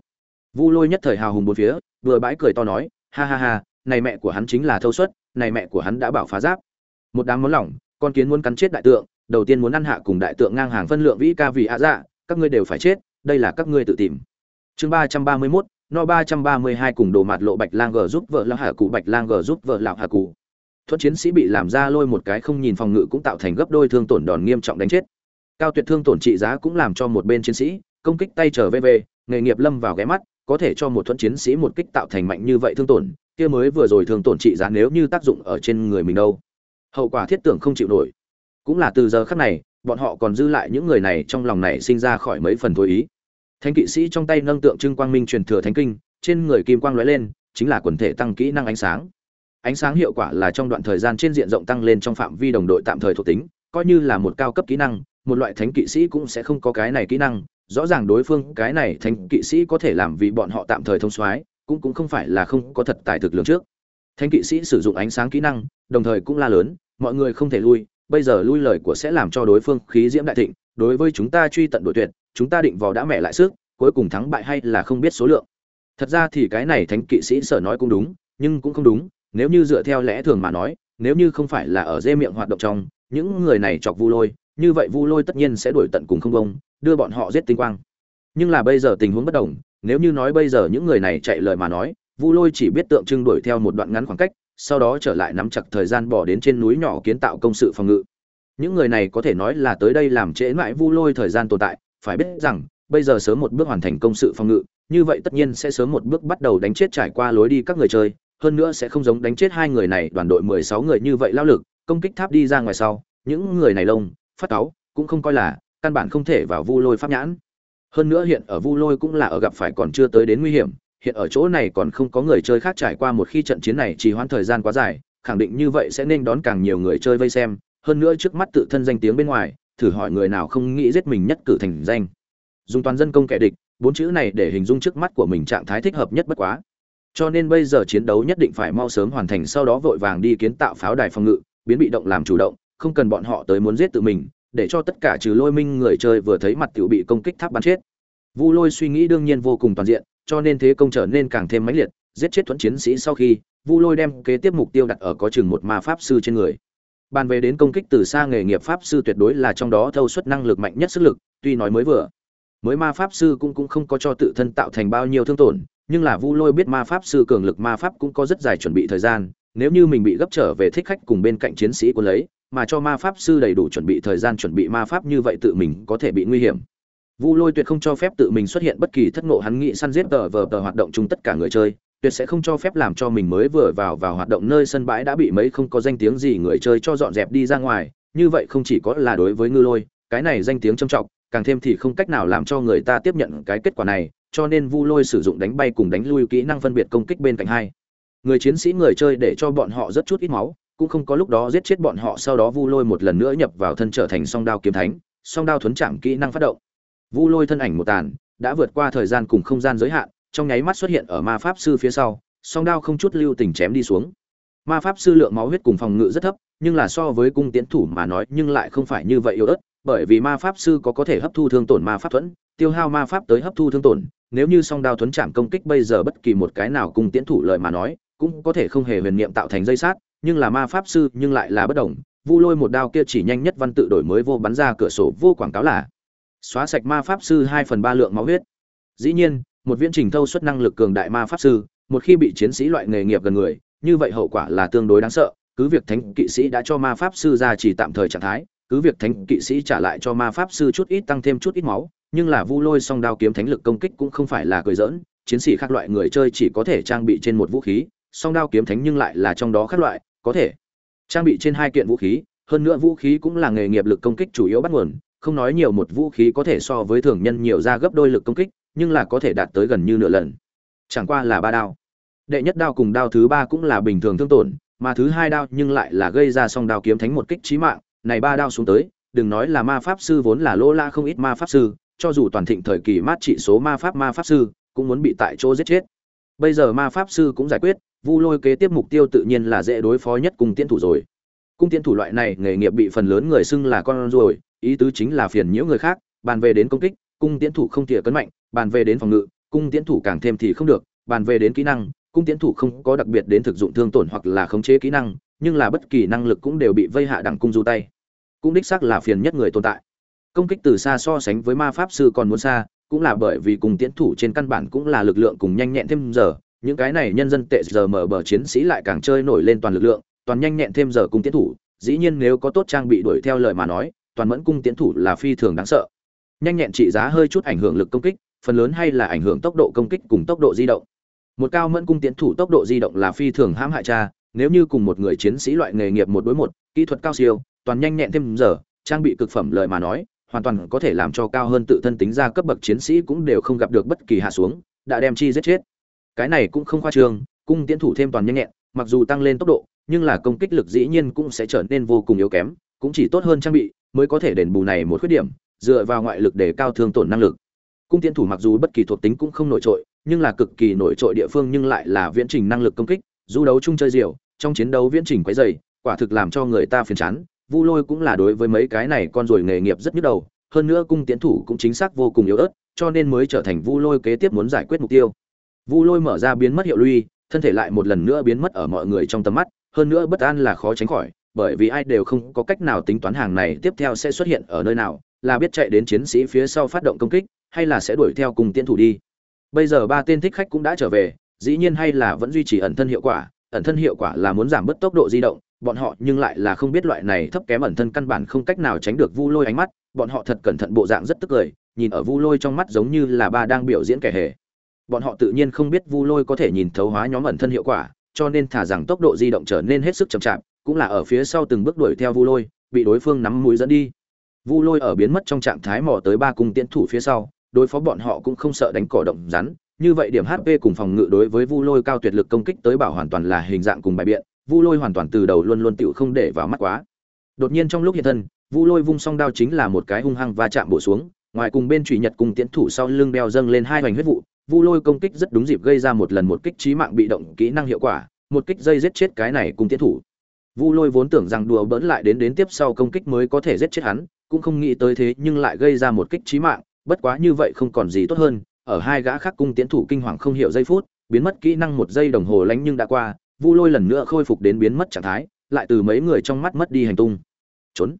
Vu lôi nhất thời hào hùng bốn phía, vừa bãi cười to nói, ha ha ha, này mẹ của hắn chính là thâu suất, này mẹ của hắn đã bảo phá giáp. Một đám món lỏng, con kiến muốn cắn chết đại tượng, đầu tiên muốn ăn hạ cùng đại tượng ngang hàng phân lượng vĩ ca vì ạ dạ các ngươi đều phải chết, đây là các ngươi tự tìm. Chương ba trăm ba mươi mốt, no ba trăm ba mươi hai cùng đồ mặt lộ bạch lang g giúp vợ lão hạ cụ, bạch lang g giúp vợ lão hạ cụ thuận chiến sĩ bị làm ra lôi một cái không nhìn phòng ngự cũng tạo thành gấp đôi thương tổn đòn nghiêm trọng đánh chết. Cao tuyệt thương tổn trị giá cũng làm cho một bên chiến sĩ, công kích tay trở về về, nghề nghiệp lâm vào ghé mắt, có thể cho một thuận chiến sĩ một kích tạo thành mạnh như vậy thương tổn, kia mới vừa rồi thương tổn trị giá nếu như tác dụng ở trên người mình đâu. Hậu quả thiết tưởng không chịu nổi. Cũng là từ giờ khắc này, bọn họ còn dư lại những người này trong lòng này sinh ra khỏi mấy phần thối ý. Thánh kỵ sĩ trong tay nâng tượng trưng quang minh truyền thừa thánh kinh, trên người kim quang lóe lên, chính là quần thể tăng kỹ năng ánh sáng ánh sáng hiệu quả là trong đoạn thời gian trên diện rộng tăng lên trong phạm vi đồng đội tạm thời thuộc tính, coi như là một cao cấp kỹ năng, một loại thánh kỵ sĩ cũng sẽ không có cái này kỹ năng. Rõ ràng đối phương, cái này thánh kỵ sĩ có thể làm vì bọn họ tạm thời thông soái, cũng cũng không phải là không có thật tài thực lượng trước. Thánh kỵ sĩ sử dụng ánh sáng kỹ năng, đồng thời cũng la lớn, mọi người không thể lui, bây giờ lui lời của sẽ làm cho đối phương khí diễm đại thịnh, đối với chúng ta truy tận đội tuyệt, chúng ta định vào đã mẹ lại sức, cuối cùng thắng bại hay là không biết số lượng. Thật ra thì cái này thánh kỵ sĩ sở nói cũng đúng, nhưng cũng không đúng nếu như dựa theo lẽ thường mà nói, nếu như không phải là ở dê miệng hoạt động trong, những người này chọc vu lôi, như vậy vu lôi tất nhiên sẽ đuổi tận cùng không công, đưa bọn họ giết tinh quang. Nhưng là bây giờ tình huống bất đồng, nếu như nói bây giờ những người này chạy lời mà nói, vu lôi chỉ biết tượng trưng đuổi theo một đoạn ngắn khoảng cách, sau đó trở lại nắm chặt thời gian bỏ đến trên núi nhỏ kiến tạo công sự phòng ngự. Những người này có thể nói là tới đây làm trễ mãi vu lôi thời gian tồn tại, phải biết rằng, bây giờ sớm một bước hoàn thành công sự phòng ngự, như vậy tất nhiên sẽ sớm một bước bắt đầu đánh chết trải qua lối đi các người chơi hơn nữa sẽ không giống đánh chết hai người này đoàn đội mười sáu người như vậy lao lực công kích tháp đi ra ngoài sau những người này lông phát cáo, cũng không coi là căn bản không thể vào vu lôi pháp nhãn. Hơn nữa hiện ở vu lôi cũng là ở gặp phải còn chưa tới đến nguy hiểm hiện ở chỗ này còn không có người chơi khác trải qua một khi trận chiến này trì hoãn thời gian quá dài khẳng định như vậy sẽ nên đón càng nhiều người chơi vây xem. Hơn nữa trước mắt tự thân danh tiếng bên ngoài thử hỏi người nào không nghĩ giết mình nhất cử thành danh. Dùng toàn dân công kẻ địch bốn chữ này để hình dung trước mắt của mình trạng thái thích hợp nhất bất quá cho nên bây giờ chiến đấu nhất định phải mau sớm hoàn thành, sau đó vội vàng đi kiến tạo pháo đài phòng ngự, biến bị động làm chủ động, không cần bọn họ tới muốn giết tự mình, để cho tất cả trừ lôi minh người chơi vừa thấy mặt tiểu bị công kích tháp bắn chết. Vu lôi suy nghĩ đương nhiên vô cùng toàn diện, cho nên thế công trở nên càng thêm mãnh liệt, giết chết thuẫn chiến sĩ sau khi, vu lôi đem kế tiếp mục tiêu đặt ở có chừng một ma pháp sư trên người. Bàn về đến công kích từ xa nghề nghiệp pháp sư tuyệt đối là trong đó thâu suất năng lực mạnh nhất sức lực, tuy nói mới vừa mới ma pháp sư cũng cũng không có cho tự thân tạo thành bao nhiêu thương tổn, nhưng là vu lôi biết ma pháp sư cường lực ma pháp cũng có rất dài chuẩn bị thời gian, nếu như mình bị gấp trở về thích khách cùng bên cạnh chiến sĩ của lấy, mà cho ma pháp sư đầy đủ chuẩn bị thời gian chuẩn bị ma pháp như vậy tự mình có thể bị nguy hiểm. Vu lôi tuyệt không cho phép tự mình xuất hiện bất kỳ thất ngộ, hắn nghĩ săn giết tờ vờ tờ hoạt động chung tất cả người chơi, tuyệt sẽ không cho phép làm cho mình mới vừa vào vào hoạt động nơi sân bãi đã bị mấy không có danh tiếng gì người chơi cho dọn dẹp đi ra ngoài, như vậy không chỉ có là đối với ngư lôi, cái này danh tiếng trầm trọng càng thêm thì không cách nào làm cho người ta tiếp nhận cái kết quả này, cho nên vu lôi sử dụng đánh bay cùng đánh lui kỹ năng phân biệt công kích bên cạnh hai. Người chiến sĩ người chơi để cho bọn họ rất chút ít máu, cũng không có lúc đó giết chết bọn họ sau đó vu lôi một lần nữa nhập vào thân trở thành song đao kiếm thánh, song đao thuấn chạm kỹ năng phát động. Vu lôi thân ảnh một tàn, đã vượt qua thời gian cùng không gian giới hạn, trong nháy mắt xuất hiện ở ma pháp sư phía sau, song đao không chút lưu tình chém đi xuống. Ma pháp sư lượng máu huyết cùng phòng ngự rất thấp, nhưng là so với cung tiến thủ mà nói, nhưng lại không phải như vậy yếu ớt bởi vì ma pháp sư có có thể hấp thu thương tổn ma pháp thuẫn, tiêu hao ma pháp tới hấp thu thương tổn, nếu như song đao thuấn chạm công kích bây giờ bất kỳ một cái nào cùng tiến thủ lợi mà nói, cũng có thể không hề huyền niệm tạo thành dây sát, nhưng là ma pháp sư nhưng lại là bất đồng, vu lôi một đao kia chỉ nhanh nhất văn tự đổi mới vô bắn ra cửa sổ vô quảng cáo là xóa sạch ma pháp sư hai phần ba lượng máu huyết. Dĩ nhiên, một viễn trình thâu suất năng lực cường đại ma pháp sư, một khi bị chiến sĩ loại nghề nghiệp gần người, như vậy hậu quả là tương đối đáng sợ, cứ việc thánh kỵ sĩ đã cho ma pháp sư ra chỉ tạm thời trạng thái cứ việc thánh kỵ sĩ trả lại cho ma pháp sư chút ít tăng thêm chút ít máu, nhưng là vu lôi song đao kiếm thánh lực công kích cũng không phải là cười dỡn chiến sĩ khác loại người chơi chỉ có thể trang bị trên một vũ khí, song đao kiếm thánh nhưng lại là trong đó khác loại, có thể trang bị trên hai kiện vũ khí, hơn nữa vũ khí cũng là nghề nghiệp lực công kích chủ yếu bắt nguồn, không nói nhiều một vũ khí có thể so với thường nhân nhiều ra gấp đôi lực công kích, nhưng là có thể đạt tới gần như nửa lần. Chẳng qua là ba đao. Đệ nhất đao cùng đao thứ ba cũng là bình thường thương tổn, mà thứ hai đao nhưng lại là gây ra song đao kiếm thánh một kích chí mạng này ba đao xuống tới, đừng nói là ma pháp sư, vốn là lỗ la không ít ma pháp sư, cho dù toàn thịnh thời kỳ mát trị số ma pháp ma pháp sư, cũng muốn bị tại chỗ giết chết. Bây giờ ma pháp sư cũng giải quyết, vu lôi kế tiếp mục tiêu tự nhiên là dễ đối phó nhất cung tiến thủ rồi. Cung tiến thủ loại này nghề nghiệp bị phần lớn người xưng là con ruồi, ý tứ chính là phiền nhiễu người khác, bàn về đến công kích, cung tiến thủ không tỉa cấn mạnh, bàn về đến phòng ngự, cung tiến thủ càng thêm thì không được, bàn về đến kỹ năng, cung tiến thủ không có đặc biệt đến thực dụng thương tổn hoặc là khống chế kỹ năng, nhưng là bất kỳ năng lực cũng đều bị vây hạ đẳng cung du tay cũng đích xác là phiền nhất người tồn tại. Công kích từ xa so sánh với ma pháp sư còn muốn xa, cũng là bởi vì cùng tiến thủ trên căn bản cũng là lực lượng cùng nhanh nhẹn thêm giờ, những cái này nhân dân tệ giờ mở bờ chiến sĩ lại càng chơi nổi lên toàn lực lượng, toàn nhanh nhẹn thêm giờ cùng tiến thủ, dĩ nhiên nếu có tốt trang bị đuổi theo lời mà nói, toàn mẫn cung tiến thủ là phi thường đáng sợ. Nhanh nhẹn trị giá hơi chút ảnh hưởng lực công kích, phần lớn hay là ảnh hưởng tốc độ công kích cùng tốc độ di động. Một cao mẫn cung tiến thủ tốc độ di động là phi thường hãm hại cha, nếu như cùng một người chiến sĩ loại nghề nghiệp một đối một, kỹ thuật cao siêu toàn nhanh nhẹn thêm giờ, trang bị cực phẩm lời mà nói, hoàn toàn có thể làm cho cao hơn tự thân tính ra cấp bậc chiến sĩ cũng đều không gặp được bất kỳ hạ xuống, đã đem chi giết chết. Cái này cũng không khoa trương, cung tiến thủ thêm toàn nhanh nhẹn, mặc dù tăng lên tốc độ, nhưng là công kích lực dĩ nhiên cũng sẽ trở nên vô cùng yếu kém, cũng chỉ tốt hơn trang bị mới có thể đền bù này một khuyết điểm, dựa vào ngoại lực để cao thương tổn năng lực. Cung tiến thủ mặc dù bất kỳ thuộc tính cũng không nổi trội, nhưng là cực kỳ nổi trội địa phương nhưng lại là viễn trình năng lực công kích, du đấu chung chơi diều, trong chiến đấu viễn trình quấy dày quả thực làm cho người ta phiền chán vu lôi cũng là đối với mấy cái này con ruồi nghề nghiệp rất nhức đầu, hơn nữa cung tiến thủ cũng chính xác vô cùng yếu ớt, cho nên mới trở thành vu lôi kế tiếp muốn giải quyết mục tiêu. Vu lôi mở ra biến mất hiệu luy, thân thể lại một lần nữa biến mất ở mọi người trong tầm mắt, hơn nữa bất an là khó tránh khỏi, bởi vì ai đều không có cách nào tính toán hàng này tiếp theo sẽ xuất hiện ở nơi nào, là biết chạy đến chiến sĩ phía sau phát động công kích, hay là sẽ đuổi theo cùng tiến thủ đi. Bây giờ ba tên thích khách cũng đã trở về, dĩ nhiên hay là vẫn duy trì ẩn thân hiệu quả, ẩn thân hiệu quả là muốn giảm bớt tốc độ di động bọn họ nhưng lại là không biết loại này thấp kém ẩn thân căn bản không cách nào tránh được vu lôi ánh mắt, bọn họ thật cẩn thận bộ dạng rất tức cười, nhìn ở vu lôi trong mắt giống như là ba đang biểu diễn kẻ hề. Bọn họ tự nhiên không biết vu lôi có thể nhìn thấu hóa nhóm ẩn thân hiệu quả, cho nên thả rằng tốc độ di động trở nên hết sức chậm chạp, cũng là ở phía sau từng bước đuổi theo vu lôi, bị đối phương nắm mũi dẫn đi. Vu lôi ở biến mất trong trạng thái mò tới ba cung tiến thủ phía sau, đối phó bọn họ cũng không sợ đánh cỏ động rắn, như vậy điểm hp cùng phòng ngự đối với vu lôi cao tuyệt lực công kích tới bảo hoàn toàn là hình dạng cùng bài biện vu lôi hoàn toàn từ đầu luôn luôn tựu không để vào mắt quá. Đột nhiên trong lúc hiện thân, vu lôi vung song đao chính là một cái hung hăng va chạm bổ xuống, ngoài cùng bên trụy nhật cùng tiến thủ sau lưng đeo dâng lên hai hoành huyết vụ, vu lôi công kích rất đúng dịp gây ra một lần một kích trí mạng bị động kỹ năng hiệu quả, một kích dây giết chết cái này cùng tiến thủ. Vu lôi vốn tưởng rằng đùa bỡn lại đến đến tiếp sau công kích mới có thể giết chết hắn, cũng không nghĩ tới thế nhưng lại gây ra một kích trí mạng, bất quá như vậy không còn gì tốt hơn, ở hai gã khác cung tiến thủ kinh hoàng không hiểu giây phút, biến mất kỹ năng một giây đồng hồ lánh nhưng đã qua vu lôi lần nữa khôi phục đến biến mất trạng thái, lại từ mấy người trong mắt mất đi hành tung. Trốn.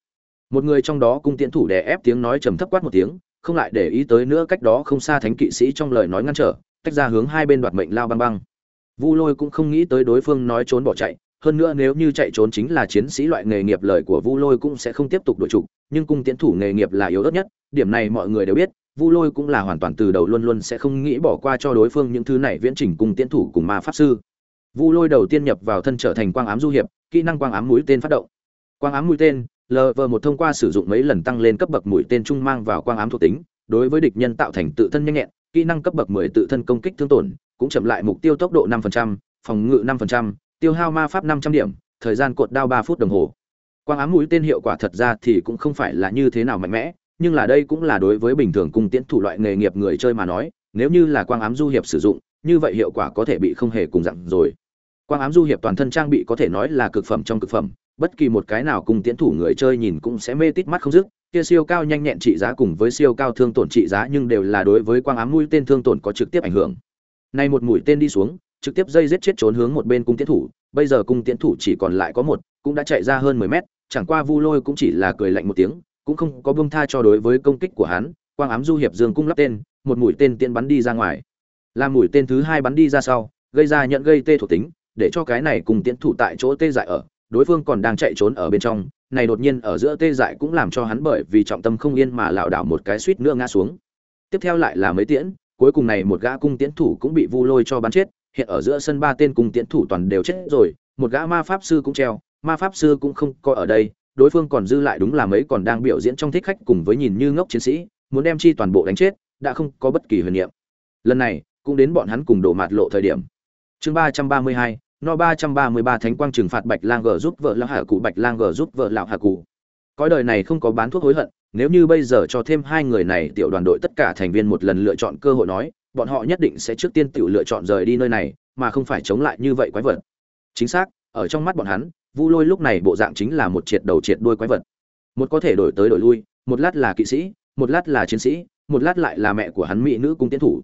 Một người trong đó cung tiễn thủ đè ép tiếng nói trầm thấp quát một tiếng, không lại để ý tới nữa cách đó không xa thánh kỵ sĩ trong lời nói ngăn trở, tách ra hướng hai bên đoạt mệnh lao băng băng. Vu lôi cũng không nghĩ tới đối phương nói trốn bỏ chạy, hơn nữa nếu như chạy trốn chính là chiến sĩ loại nghề nghiệp lời của vu lôi cũng sẽ không tiếp tục đổi trục, nhưng cung tiến thủ nghề nghiệp là yếu ớt nhất, điểm này mọi người đều biết, vu lôi cũng là hoàn toàn từ đầu luôn luôn sẽ không nghĩ bỏ qua cho đối phương những thứ này viễn trình cung tiến thủ cùng ma pháp sư vu lôi đầu tiên nhập vào thân trở thành quang ám du hiệp kỹ năng quang ám mũi tên phát động. Quang ám mũi tên lv một thông qua sử dụng mấy lần tăng lên cấp bậc mũi tên trung mang vào quang ám thuộc tính đối với địch nhân tạo thành tự thân nhanh nhẹn kỹ năng cấp bậc 10 tự thân công kích thương tổn cũng chậm lại mục tiêu tốc độ 5%, phòng ngự 5%, tiêu hao ma pháp 500 điểm thời gian cột đao 3 phút đồng hồ. Quang ám mũi tên hiệu quả thật ra thì cũng không phải là như thế nào mạnh mẽ nhưng là đây cũng là đối với bình thường cung tiễn thủ loại nghề nghiệp người chơi mà nói nếu như là quang ám du hiệp sử dụng như vậy hiệu quả có thể bị không hề cùng dặn rồi quang ám du hiệp toàn thân trang bị có thể nói là cực phẩm trong cực phẩm, bất kỳ một cái nào cùng tiến thủ người chơi nhìn cũng sẽ mê tít mắt không dứt. Kia siêu cao nhanh nhẹn trị giá cùng với siêu cao thương tổn trị giá nhưng đều là đối với quang ám mũi tên thương tổn có trực tiếp ảnh hưởng. Nay một mũi tên đi xuống, trực tiếp dây giết chết trốn hướng một bên cung tiến thủ, bây giờ cung tiến thủ chỉ còn lại có một, cũng đã chạy ra hơn mười mét, chẳng qua vu lôi cũng chỉ là cười lạnh một tiếng, cũng không có buông tha cho đối với công kích của hắn. Quang ám du hiệp dương cung lắp tên, một mũi tên tiện bắn đi ra ngoài. Làm mũi tên thứ hai bắn đi ra sau, gây ra nhận gây tê thuộc tính để cho cái này cùng tiến thủ tại chỗ tê dại ở, đối phương còn đang chạy trốn ở bên trong, này đột nhiên ở giữa tê dại cũng làm cho hắn bởi vì trọng tâm không yên mà lảo đảo một cái suýt nữa ngã xuống. Tiếp theo lại là mấy tiễn, cuối cùng này một gã cung tiến thủ cũng bị vu lôi cho bắn chết, hiện ở giữa sân ba tên cung tiến thủ toàn đều chết rồi, một gã ma pháp sư cũng treo, ma pháp sư cũng không có ở đây, đối phương còn dư lại đúng là mấy còn đang biểu diễn trong thích khách cùng với nhìn như ngốc chiến sĩ, muốn đem chi toàn bộ đánh chết, đã không có bất kỳ huyền niệm. Lần này, cũng đến bọn hắn cùng đổ mạt lộ thời điểm. Chương ba trăm ba mươi hai no ba trăm ba mươi ba thánh quang trừng phạt bạch lang gở giúp vợ lão hạ cụ bạch lang gở giúp vợ lão hạ cụ cõi đời này không có bán thuốc hối hận, nếu như bây giờ cho thêm hai người này, tiểu đoàn đội tất cả thành viên một lần lựa chọn cơ hội nói, bọn họ nhất định sẽ trước tiên tiểu lựa chọn rời đi nơi này, mà không phải chống lại như vậy quái vật. Chính xác, ở trong mắt bọn hắn, vu lôi lúc này bộ dạng chính là một triệt đầu triệt đuôi quái vật. Một có thể đổi tới đổi lui, một lát là kỵ sĩ, một lát là chiến sĩ, một lát lại là mẹ của hắn mỹ nữ cung tiến thủ.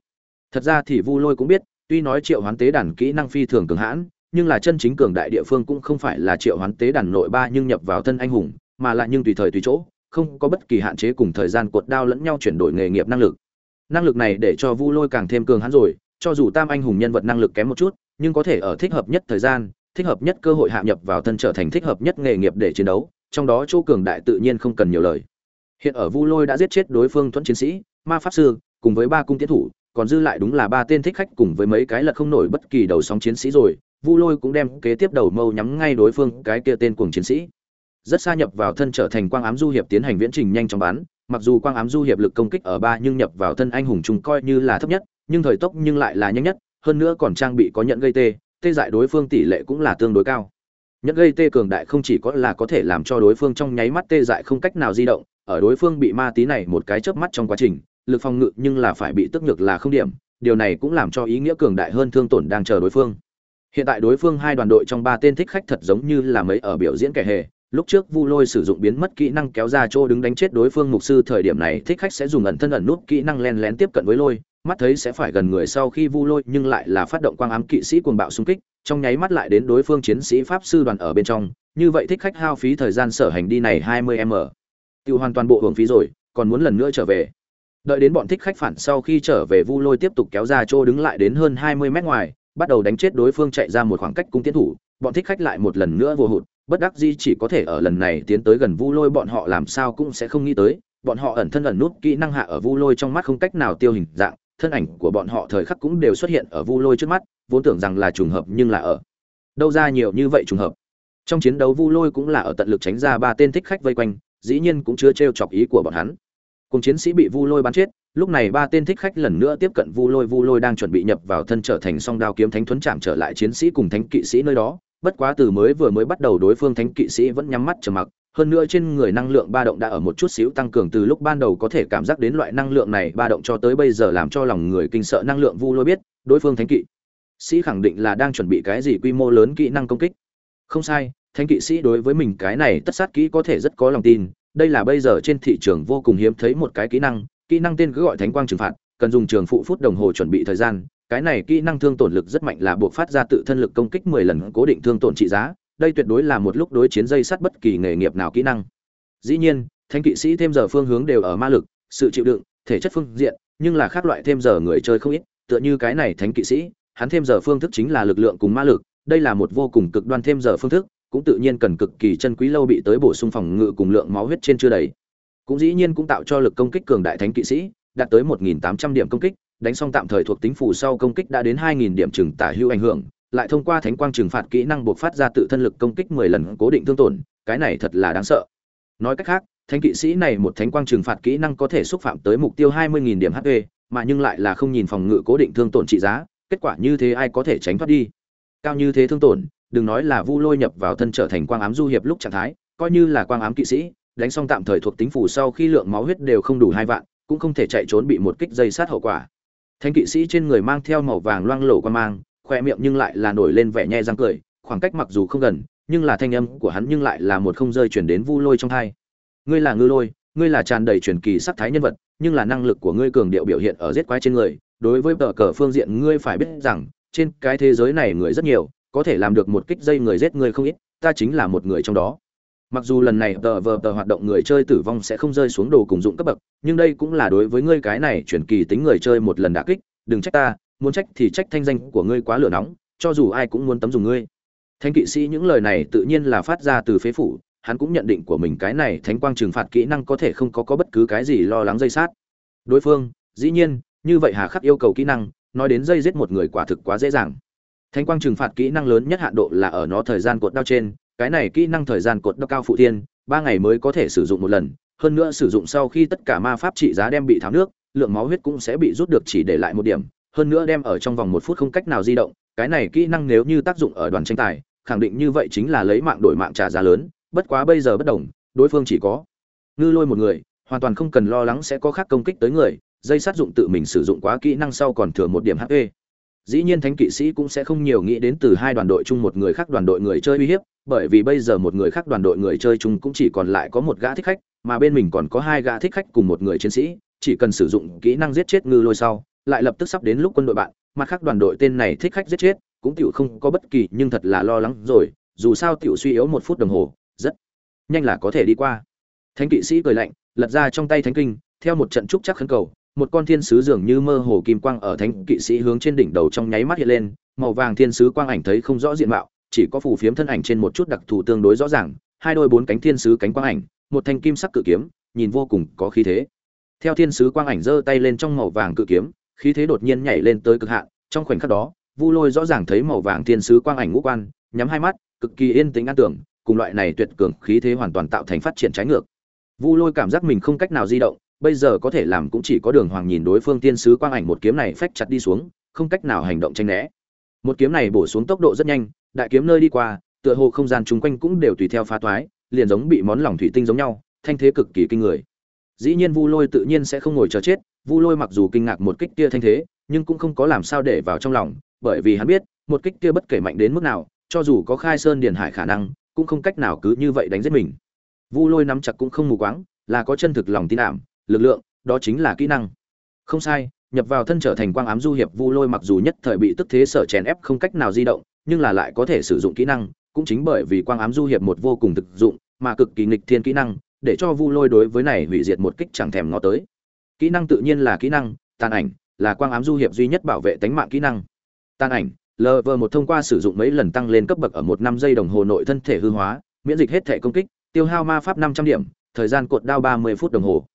Thật ra thì vu lôi cũng biết, tuy nói triệu hoán tế đàn kỹ năng phi thường cường hãn nhưng là chân chính cường đại địa phương cũng không phải là triệu hoán tế đàn nội ba nhưng nhập vào thân anh hùng, mà lại nhưng tùy thời tùy chỗ, không có bất kỳ hạn chế cùng thời gian cuột đao lẫn nhau chuyển đổi nghề nghiệp năng lực. Năng lực này để cho vu lôi càng thêm cường hãn rồi, cho dù tam anh hùng nhân vật năng lực kém một chút, nhưng có thể ở thích hợp nhất thời gian, thích hợp nhất cơ hội hạ nhập vào thân trở thành thích hợp nhất nghề nghiệp để chiến đấu, trong đó chỗ cường đại tự nhiên không cần nhiều lời. Hiện ở vu lôi đã giết chết đối phương thuẫn chiến sĩ, ma pháp sư, cùng với ba cung tiến thủ, còn dư lại đúng là ba tên thích khách cùng với mấy cái lật không nổi bất kỳ đầu sóng chiến sĩ rồi vu lôi cũng đem kế tiếp đầu mâu nhắm ngay đối phương, cái kia tên cuồng chiến sĩ. Rất xa nhập vào thân trở thành quang ám du hiệp tiến hành viễn trình nhanh chóng bắn. Mặc dù quang ám du hiệp lực công kích ở ba nhưng nhập vào thân anh hùng chúng coi như là thấp nhất, nhưng thời tốc nhưng lại là nhanh nhất, hơn nữa còn trang bị có nhận gây tê tê dại đối phương tỷ lệ cũng là tương đối cao. Nhận gây tê cường đại không chỉ có là có thể làm cho đối phương trong nháy mắt tê dại không cách nào di động, ở đối phương bị ma tí này một cái chớp mắt trong quá trình, lực phòng ngự nhưng là phải bị tức nhược là không điểm, điều này cũng làm cho ý nghĩa cường đại hơn thương tổn đang chờ đối phương hiện tại đối phương hai đoàn đội trong ba tên thích khách thật giống như là mấy ở biểu diễn kẻ hề. Lúc trước vu lôi sử dụng biến mất kỹ năng kéo ra chỗ đứng đánh chết đối phương mục sư thời điểm này, thích khách sẽ dùng ẩn thân ẩn nút kỹ năng len lén tiếp cận với lôi. Mắt thấy sẽ phải gần người sau khi vu lôi, nhưng lại là phát động quang ám kỵ sĩ cuồng bạo xung kích, trong nháy mắt lại đến đối phương chiến sĩ pháp sư đoàn ở bên trong. Như vậy thích khách hao phí thời gian sở hành đi này 20 m. Tiêu hoàn toàn bộ hưởng phí rồi, còn muốn lần nữa trở về. Đợi đến bọn thích khách phản sau khi trở về, vu lôi tiếp tục kéo ra chỗ đứng lại đến hơn 20 mét ngoài bắt đầu đánh chết đối phương chạy ra một khoảng cách cung tiến thủ, bọn thích khách lại một lần nữa vô hụt, bất đắc di chỉ có thể ở lần này tiến tới gần vu lôi bọn họ làm sao cũng sẽ không nghĩ tới, bọn họ ẩn thân ẩn nút kỹ năng hạ ở vu lôi trong mắt không cách nào tiêu hình dạng, thân ảnh của bọn họ thời khắc cũng đều xuất hiện ở vu lôi trước mắt, vốn tưởng rằng là trùng hợp nhưng là ở. Đâu ra nhiều như vậy trùng hợp. Trong chiến đấu vu lôi cũng là ở tận lực tránh ra ba tên thích khách vây quanh, dĩ nhiên cũng chưa t chọc ý của bọn hắn. Cùng chiến sĩ bị vu lôi bắn chết lúc này ba tên thích khách lần nữa tiếp cận vu lôi vu lôi đang chuẩn bị nhập vào thân trở thành song đao kiếm thánh thuấn chạm trở lại chiến sĩ cùng thánh kỵ sĩ nơi đó. Bất quá từ mới vừa mới bắt đầu đối phương thánh kỵ sĩ vẫn nhắm mắt trầm mặc. Hơn nữa trên người năng lượng ba động đã ở một chút xíu tăng cường từ lúc ban đầu có thể cảm giác đến loại năng lượng này ba động cho tới bây giờ làm cho lòng người kinh sợ năng lượng vu lôi biết, đối phương thánh kỵ sĩ khẳng định là đang chuẩn bị cái gì quy mô lớn kỹ năng công kích. Không sai, thánh kỵ sĩ đối với mình cái này tất sát kỹ có thể rất có lòng tin. Đây là bây giờ trên thị trường vô cùng hiếm thấy một cái kỹ năng kỹ năng tên cứ gọi thánh quang trừng phạt, cần dùng trường phụ phút đồng hồ chuẩn bị thời gian. Cái này kỹ năng thương tổn lực rất mạnh là buộc phát ra tự thân lực công kích 10 lần cố định thương tổn trị giá. Đây tuyệt đối là một lúc đối chiến dây sắt bất kỳ nghề nghiệp nào kỹ năng. Dĩ nhiên, thánh kỵ sĩ thêm giờ phương hướng đều ở ma lực, sự chịu đựng, thể chất phương diện, nhưng là khác loại thêm giờ người chơi không ít. Tựa như cái này thánh kỵ sĩ, hắn thêm giờ phương thức chính là lực lượng cùng ma lực. Đây là một vô cùng cực đoan thêm giờ phương thức, cũng tự nhiên cần cực kỳ chân quý lâu bị tới bổ sung phòng ngự cùng lượng máu huyết trên chưa đầy cũng dĩ nhiên cũng tạo cho lực công kích cường đại thánh kỵ sĩ, đạt tới 1.800 điểm công kích, đánh xong tạm thời thuộc tính phù sau công kích đã đến 2.000 điểm trừng tả hữu ảnh hưởng, lại thông qua thánh quang trừng phạt kỹ năng buộc phát ra tự thân lực công kích 10 lần cố định thương tổn, cái này thật là đáng sợ. Nói cách khác, thánh kỵ sĩ này một thánh quang trừng phạt kỹ năng có thể xúc phạm tới mục tiêu 20.000 điểm hp mà nhưng lại là không nhìn phòng ngự cố định thương tổn trị giá, kết quả như thế ai có thể tránh thoát đi? Cao như thế thương tổn, đừng nói là vu lôi nhập vào thân trở thành quang ám du hiệp lúc trạng thái, coi như là quang ám kỵ sĩ đánh xong tạm thời thuộc tính phủ sau khi lượng máu huyết đều không đủ hai vạn, cũng không thể chạy trốn bị một kích dây sát hậu quả. Thánh kỵ sĩ trên người mang theo màu vàng loang lổ quan mang, khoe miệng nhưng lại là nổi lên vẻ nhe răng cười, khoảng cách mặc dù không gần, nhưng là thanh âm của hắn nhưng lại là một không rơi chuyển đến vu lôi trong thai. Ngươi là ngư lôi, ngươi là tràn đầy truyền kỳ sắc thái nhân vật, nhưng là năng lực của ngươi cường điệu biểu hiện ở giết quái trên người, đối với tờ cờ phương diện ngươi phải biết rằng, trên cái thế giới này người rất nhiều, có thể làm được một kích dây người giết người không ít, ta chính là một người trong đó mặc dù lần này tờ vờ tờ hoạt động người chơi tử vong sẽ không rơi xuống đồ cùng dụng cấp bậc, nhưng đây cũng là đối với ngươi cái này chuyển kỳ tính người chơi một lần đả kích, đừng trách ta, muốn trách thì trách thanh danh của ngươi quá lửa nóng, cho dù ai cũng muốn tấm dùng ngươi. Thanh kỵ sĩ những lời này tự nhiên là phát ra từ phế phủ, hắn cũng nhận định của mình cái này thánh quang trừng phạt kỹ năng có thể không có có bất cứ cái gì lo lắng dây sát. Đối phương, dĩ nhiên, như vậy hà khắc yêu cầu kỹ năng, nói đến dây giết một người quả thực quá dễ dàng. Thánh quang trừng phạt kỹ năng lớn nhất hạn độ là ở nó thời gian cột đao trên cái này kỹ năng thời gian cột đốc cao phụ thiên, ba ngày mới có thể sử dụng một lần, hơn nữa sử dụng sau khi tất cả ma pháp trị giá đem bị tháo nước, lượng máu huyết cũng sẽ bị rút được chỉ để lại một điểm, hơn nữa đem ở trong vòng một phút không cách nào di động, cái này kỹ năng nếu như tác dụng ở đoàn tranh tài, khẳng định như vậy chính là lấy mạng đổi mạng trả giá lớn, bất quá bây giờ bất đồng, đối phương chỉ có ngư lôi một người, hoàn toàn không cần lo lắng sẽ có khác công kích tới người, dây sát dụng tự mình sử dụng quá kỹ năng sau còn thừa một điểm hp dĩ nhiên thánh kỵ sĩ cũng sẽ không nhiều nghĩ đến từ hai đoàn đội chung một người khác đoàn đội người chơi uy hiếp, bởi vì bây giờ một người khác đoàn đội người chơi chung cũng chỉ còn lại có một gã thích khách, mà bên mình còn có hai gã thích khách cùng một người chiến sĩ, chỉ cần sử dụng kỹ năng giết chết ngư lôi sau, lại lập tức sắp đến lúc quân đội bạn, mặt khác đoàn đội tên này thích khách giết chết, cũng tiểu không có bất kỳ, nhưng thật là lo lắng rồi, dù sao tiểu suy yếu một phút đồng hồ, rất nhanh là có thể đi qua. Thánh kỵ sĩ cười lạnh, lật ra trong tay thánh kinh, theo một trận trúc chắc khấn cầu một con thiên sứ dường như mơ hồ kim quang ở thánh kỵ sĩ hướng trên đỉnh đầu trong nháy mắt hiện lên, màu vàng thiên sứ quang ảnh thấy không rõ diện mạo, chỉ có phù phiếm thân ảnh trên một chút đặc thù tương đối rõ ràng, hai đôi bốn cánh thiên sứ cánh quang ảnh, một thanh kim sắc cự kiếm, nhìn vô cùng có khí thế. Theo thiên sứ quang ảnh giơ tay lên trong màu vàng cự kiếm, khí thế đột nhiên nhảy lên tới cực hạn, trong khoảnh khắc đó, vu lôi rõ ràng thấy màu vàng thiên sứ quang ảnh ngũ quan, nhắm hai mắt, cực kỳ yên tĩnh an tưởng, cùng loại này tuyệt cường khí thế hoàn toàn tạo thành phát triển trái ngược. Vu lôi cảm giác mình không cách nào di động bây giờ có thể làm cũng chỉ có đường hoàng nhìn đối phương tiên sứ quang ảnh một kiếm này phách chặt đi xuống, không cách nào hành động tranh né. Một kiếm này bổ xuống tốc độ rất nhanh, đại kiếm nơi đi qua, tựa hồ không gian chung quanh cũng đều tùy theo phá toái, liền giống bị món lỏng thủy tinh giống nhau, thanh thế cực kỳ kinh người. Dĩ nhiên vu lôi tự nhiên sẽ không ngồi chờ chết, vu lôi mặc dù kinh ngạc một kích kia thanh thế, nhưng cũng không có làm sao để vào trong lòng, bởi vì hắn biết, một kích kia bất kể mạnh đến mức nào, cho dù có khai sơn điền hải khả năng, cũng không cách nào cứ như vậy đánh giết mình. Vu lôi nắm chặt cũng không mù quáng, là có chân thực lòng tin ảm lực lượng, đó chính là kỹ năng. Không sai, nhập vào thân trở thành quang ám du hiệp vu lôi mặc dù nhất thời bị tức thế sở chèn ép không cách nào di động, nhưng là lại có thể sử dụng kỹ năng, cũng chính bởi vì quang ám du hiệp một vô cùng thực dụng, mà cực kỳ nghịch thiên kỹ năng, để cho vu lôi đối với này hủy diệt một kích chẳng thèm ngó tới. Kỹ năng tự nhiên là kỹ năng, tàn ảnh là quang ám du hiệp duy nhất bảo vệ tính mạng kỹ năng. Tàn ảnh lv một thông qua sử dụng mấy lần tăng lên cấp bậc ở một năm giây đồng hồ nội thân thể hư hóa, miễn dịch hết thể công kích, tiêu hao ma pháp năm trăm điểm, thời gian cột đao ba mươi phút đồng hồ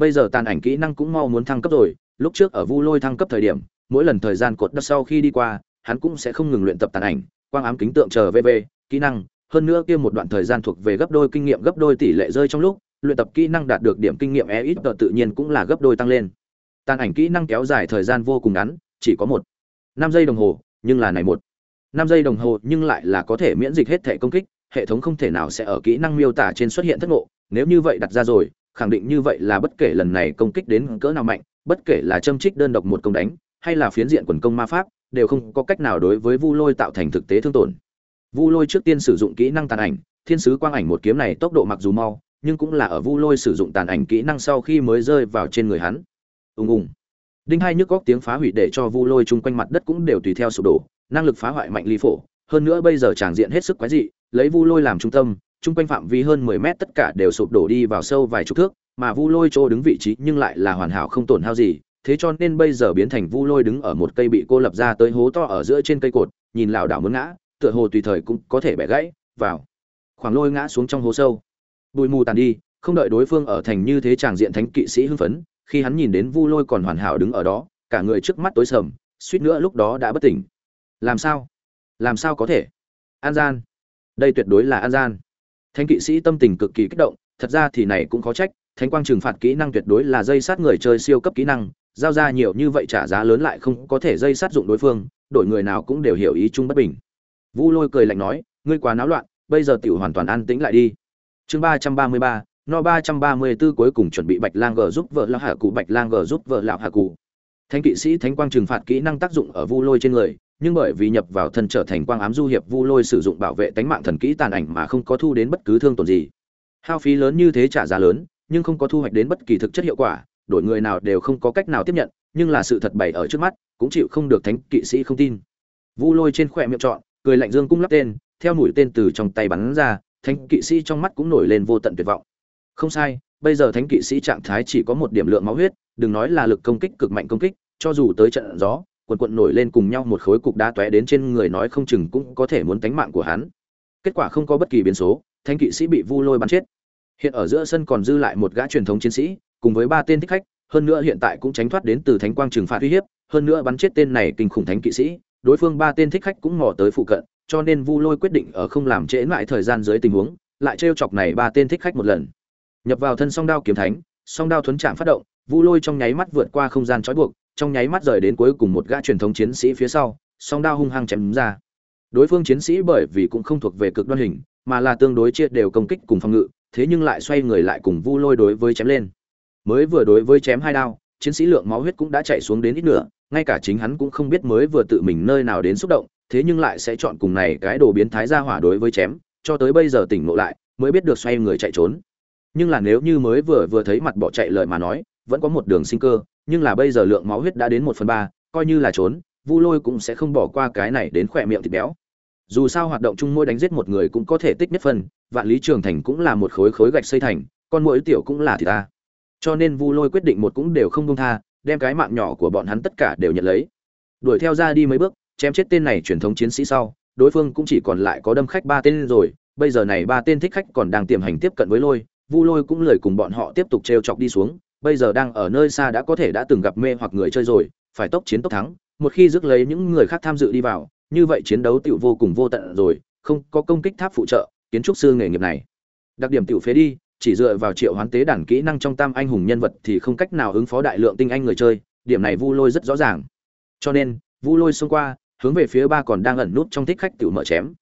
bây giờ tàn ảnh kỹ năng cũng mau muốn thăng cấp rồi, lúc trước ở vu lôi thăng cấp thời điểm, mỗi lần thời gian cột đất sau khi đi qua, hắn cũng sẽ không ngừng luyện tập tàn ảnh, quang ám kính tượng chờ vv kỹ năng. Hơn nữa kia một đoạn thời gian thuộc về gấp đôi kinh nghiệm, gấp đôi tỷ lệ rơi trong lúc, luyện tập kỹ năng đạt được điểm kinh nghiệm e ít tự nhiên cũng là gấp đôi tăng lên. Tàn ảnh kỹ năng kéo dài thời gian vô cùng ngắn, chỉ có một, năm giây đồng hồ, nhưng là này một, năm giây đồng hồ nhưng lại là có thể miễn dịch hết thể công kích, hệ thống không thể nào sẽ ở kỹ năng miêu tả trên xuất hiện thất ngộ, nếu như vậy đặt ra rồi khẳng định như vậy là bất kể lần này công kích đến cỡ nào mạnh, bất kể là châm trích đơn độc một công đánh, hay là phiến diện quần công ma pháp, đều không có cách nào đối với vu lôi tạo thành thực tế thương tổn. Vu lôi trước tiên sử dụng kỹ năng tàn ảnh, thiên sứ quang ảnh một kiếm này tốc độ mặc dù mau, nhưng cũng là ở vu lôi sử dụng tàn ảnh kỹ năng sau khi mới rơi vào trên người hắn. Ùng ùng. Đinh hai nhức góc tiếng phá hủy để cho vu lôi chung quanh mặt đất cũng đều tùy theo sụp đổ, năng lực phá hoại mạnh ly phổ, hơn nữa bây giờ tràng diện hết sức quái dị, lấy vu lôi làm trung tâm chung quanh phạm vi hơn 10 mét tất cả đều sụp đổ đi vào sâu vài chục thước, mà vu lôi chỗ đứng vị trí nhưng lại là hoàn hảo không tổn hao gì, thế cho nên bây giờ biến thành vu lôi đứng ở một cây bị cô lập ra tới hố to ở giữa trên cây cột, nhìn lảo đảo muốn ngã, tựa hồ tùy thời cũng có thể bẻ gãy, vào. Khoảng lôi ngã xuống trong hố sâu. Bùi mù tàn đi, không đợi đối phương ở thành như thế chàng diện thánh kỵ sĩ hưng phấn, khi hắn nhìn đến vu lôi còn hoàn hảo đứng ở đó, cả người trước mắt tối sầm, suýt nữa lúc đó đã bất tỉnh. Làm sao? Làm sao có thể? An gian. Đây tuyệt đối là an gian thánh kỵ sĩ tâm tình cực kỳ kích động, thật ra thì này cũng có trách, thánh quang trừng phạt kỹ năng tuyệt đối là dây sát người chơi siêu cấp kỹ năng, giao ra nhiều như vậy trả giá lớn lại không có thể dây sát dụng đối phương, đổi người nào cũng đều hiểu ý chung bất bình. Vu lôi cười lạnh nói, ngươi quá náo loạn, bây giờ tiểu hoàn toàn an tĩnh lại đi. Chương ba trăm ba mươi ba, no ba trăm ba mươi 334 cuối cùng chuẩn bị bạch lang g giúp vợ lão hạ cụ, bạch lang g giúp vợ lão hạ cụ. Thánh kỵ sĩ thánh quang trừng phạt kỹ năng tác dụng ở vu lôi trên người nhưng bởi vì nhập vào thân trở thành quang ám du hiệp vu lôi sử dụng bảo vệ tánh mạng thần kỹ tàn ảnh mà không có thu đến bất cứ thương tổn gì. Hao phí lớn như thế trả giá lớn, nhưng không có thu hoạch đến bất kỳ thực chất hiệu quả, đổi người nào đều không có cách nào tiếp nhận, nhưng là sự thật bày ở trước mắt, cũng chịu không được thánh kỵ sĩ không tin. Vu lôi trên khỏe miệng trọn, cười lạnh dương cung lắp tên, theo mũi tên từ trong tay bắn ra, thánh kỵ sĩ trong mắt cũng nổi lên vô tận tuyệt vọng. Không sai, bây giờ thánh kỵ sĩ trạng thái chỉ có một điểm lượng máu huyết, đừng nói là lực công kích cực mạnh công kích, cho dù tới trận gió quần quận nổi lên cùng nhau một khối cục đá tóe đến trên người nói không chừng cũng có thể muốn tánh mạng của hắn. Kết quả không có bất kỳ biến số, thánh kỵ sĩ bị vu lôi bắn chết. Hiện ở giữa sân còn dư lại một gã truyền thống chiến sĩ, cùng với ba tên thích khách, hơn nữa hiện tại cũng tránh thoát đến từ thánh quang trừng phạt uy hiếp, hơn nữa bắn chết tên này kinh khủng thánh kỵ sĩ, đối phương ba tên thích khách cũng mò tới phụ cận, cho nên vu lôi quyết định ở không làm trễ lại thời gian dưới tình huống, lại trêu chọc này ba tên thích khách một lần. Nhập vào thân song đao kiếm thánh, song đao thuấn chạm phát động, vu lôi trong nháy mắt vượt qua không gian trói buộc trong nháy mắt rời đến cuối cùng một gã truyền thống chiến sĩ phía sau, song đao hung hăng chém ra. Đối phương chiến sĩ bởi vì cũng không thuộc về cực đoan hình, mà là tương đối chia đều công kích cùng phòng ngự, thế nhưng lại xoay người lại cùng vu lôi đối với chém lên. Mới vừa đối với chém hai đao, chiến sĩ lượng máu huyết cũng đã chạy xuống đến ít nửa, ngay cả chính hắn cũng không biết mới vừa tự mình nơi nào đến xúc động, thế nhưng lại sẽ chọn cùng này cái đồ biến thái ra hỏa đối với chém, cho tới bây giờ tỉnh ngộ lại, mới biết được xoay người chạy trốn. Nhưng là nếu như mới vừa vừa thấy mặt bỏ chạy lời mà nói, vẫn có một đường sinh cơ nhưng là bây giờ lượng máu huyết đã đến một phần ba, coi như là trốn, vu lôi cũng sẽ không bỏ qua cái này đến khỏe miệng thịt béo. Dù sao hoạt động chung môi đánh giết một người cũng có thể tích nhất phần, vạn lý trường thành cũng là một khối khối gạch xây thành, con mỗi tiểu cũng là thì ta. Cho nên vu lôi quyết định một cũng đều không công tha, đem cái mạng nhỏ của bọn hắn tất cả đều nhận lấy. Đuổi theo ra đi mấy bước, chém chết tên này truyền thống chiến sĩ sau, đối phương cũng chỉ còn lại có đâm khách ba tên rồi, bây giờ này ba tên thích khách còn đang tiềm hành tiếp cận với lôi, vu lôi cũng lời cùng bọn họ tiếp tục trêu chọc đi xuống bây giờ đang ở nơi xa đã có thể đã từng gặp mê hoặc người chơi rồi, phải tốc chiến tốc thắng, một khi rước lấy những người khác tham dự đi vào, như vậy chiến đấu tiểu vô cùng vô tận rồi, không có công kích tháp phụ trợ, kiến trúc sư nghề nghiệp này. Đặc điểm tiểu phế đi, chỉ dựa vào triệu hoán tế đàn kỹ năng trong tam anh hùng nhân vật thì không cách nào ứng phó đại lượng tinh anh người chơi, điểm này vu lôi rất rõ ràng. Cho nên, vu lôi xông qua, hướng về phía ba còn đang ẩn nút trong thích khách tiểu mở chém.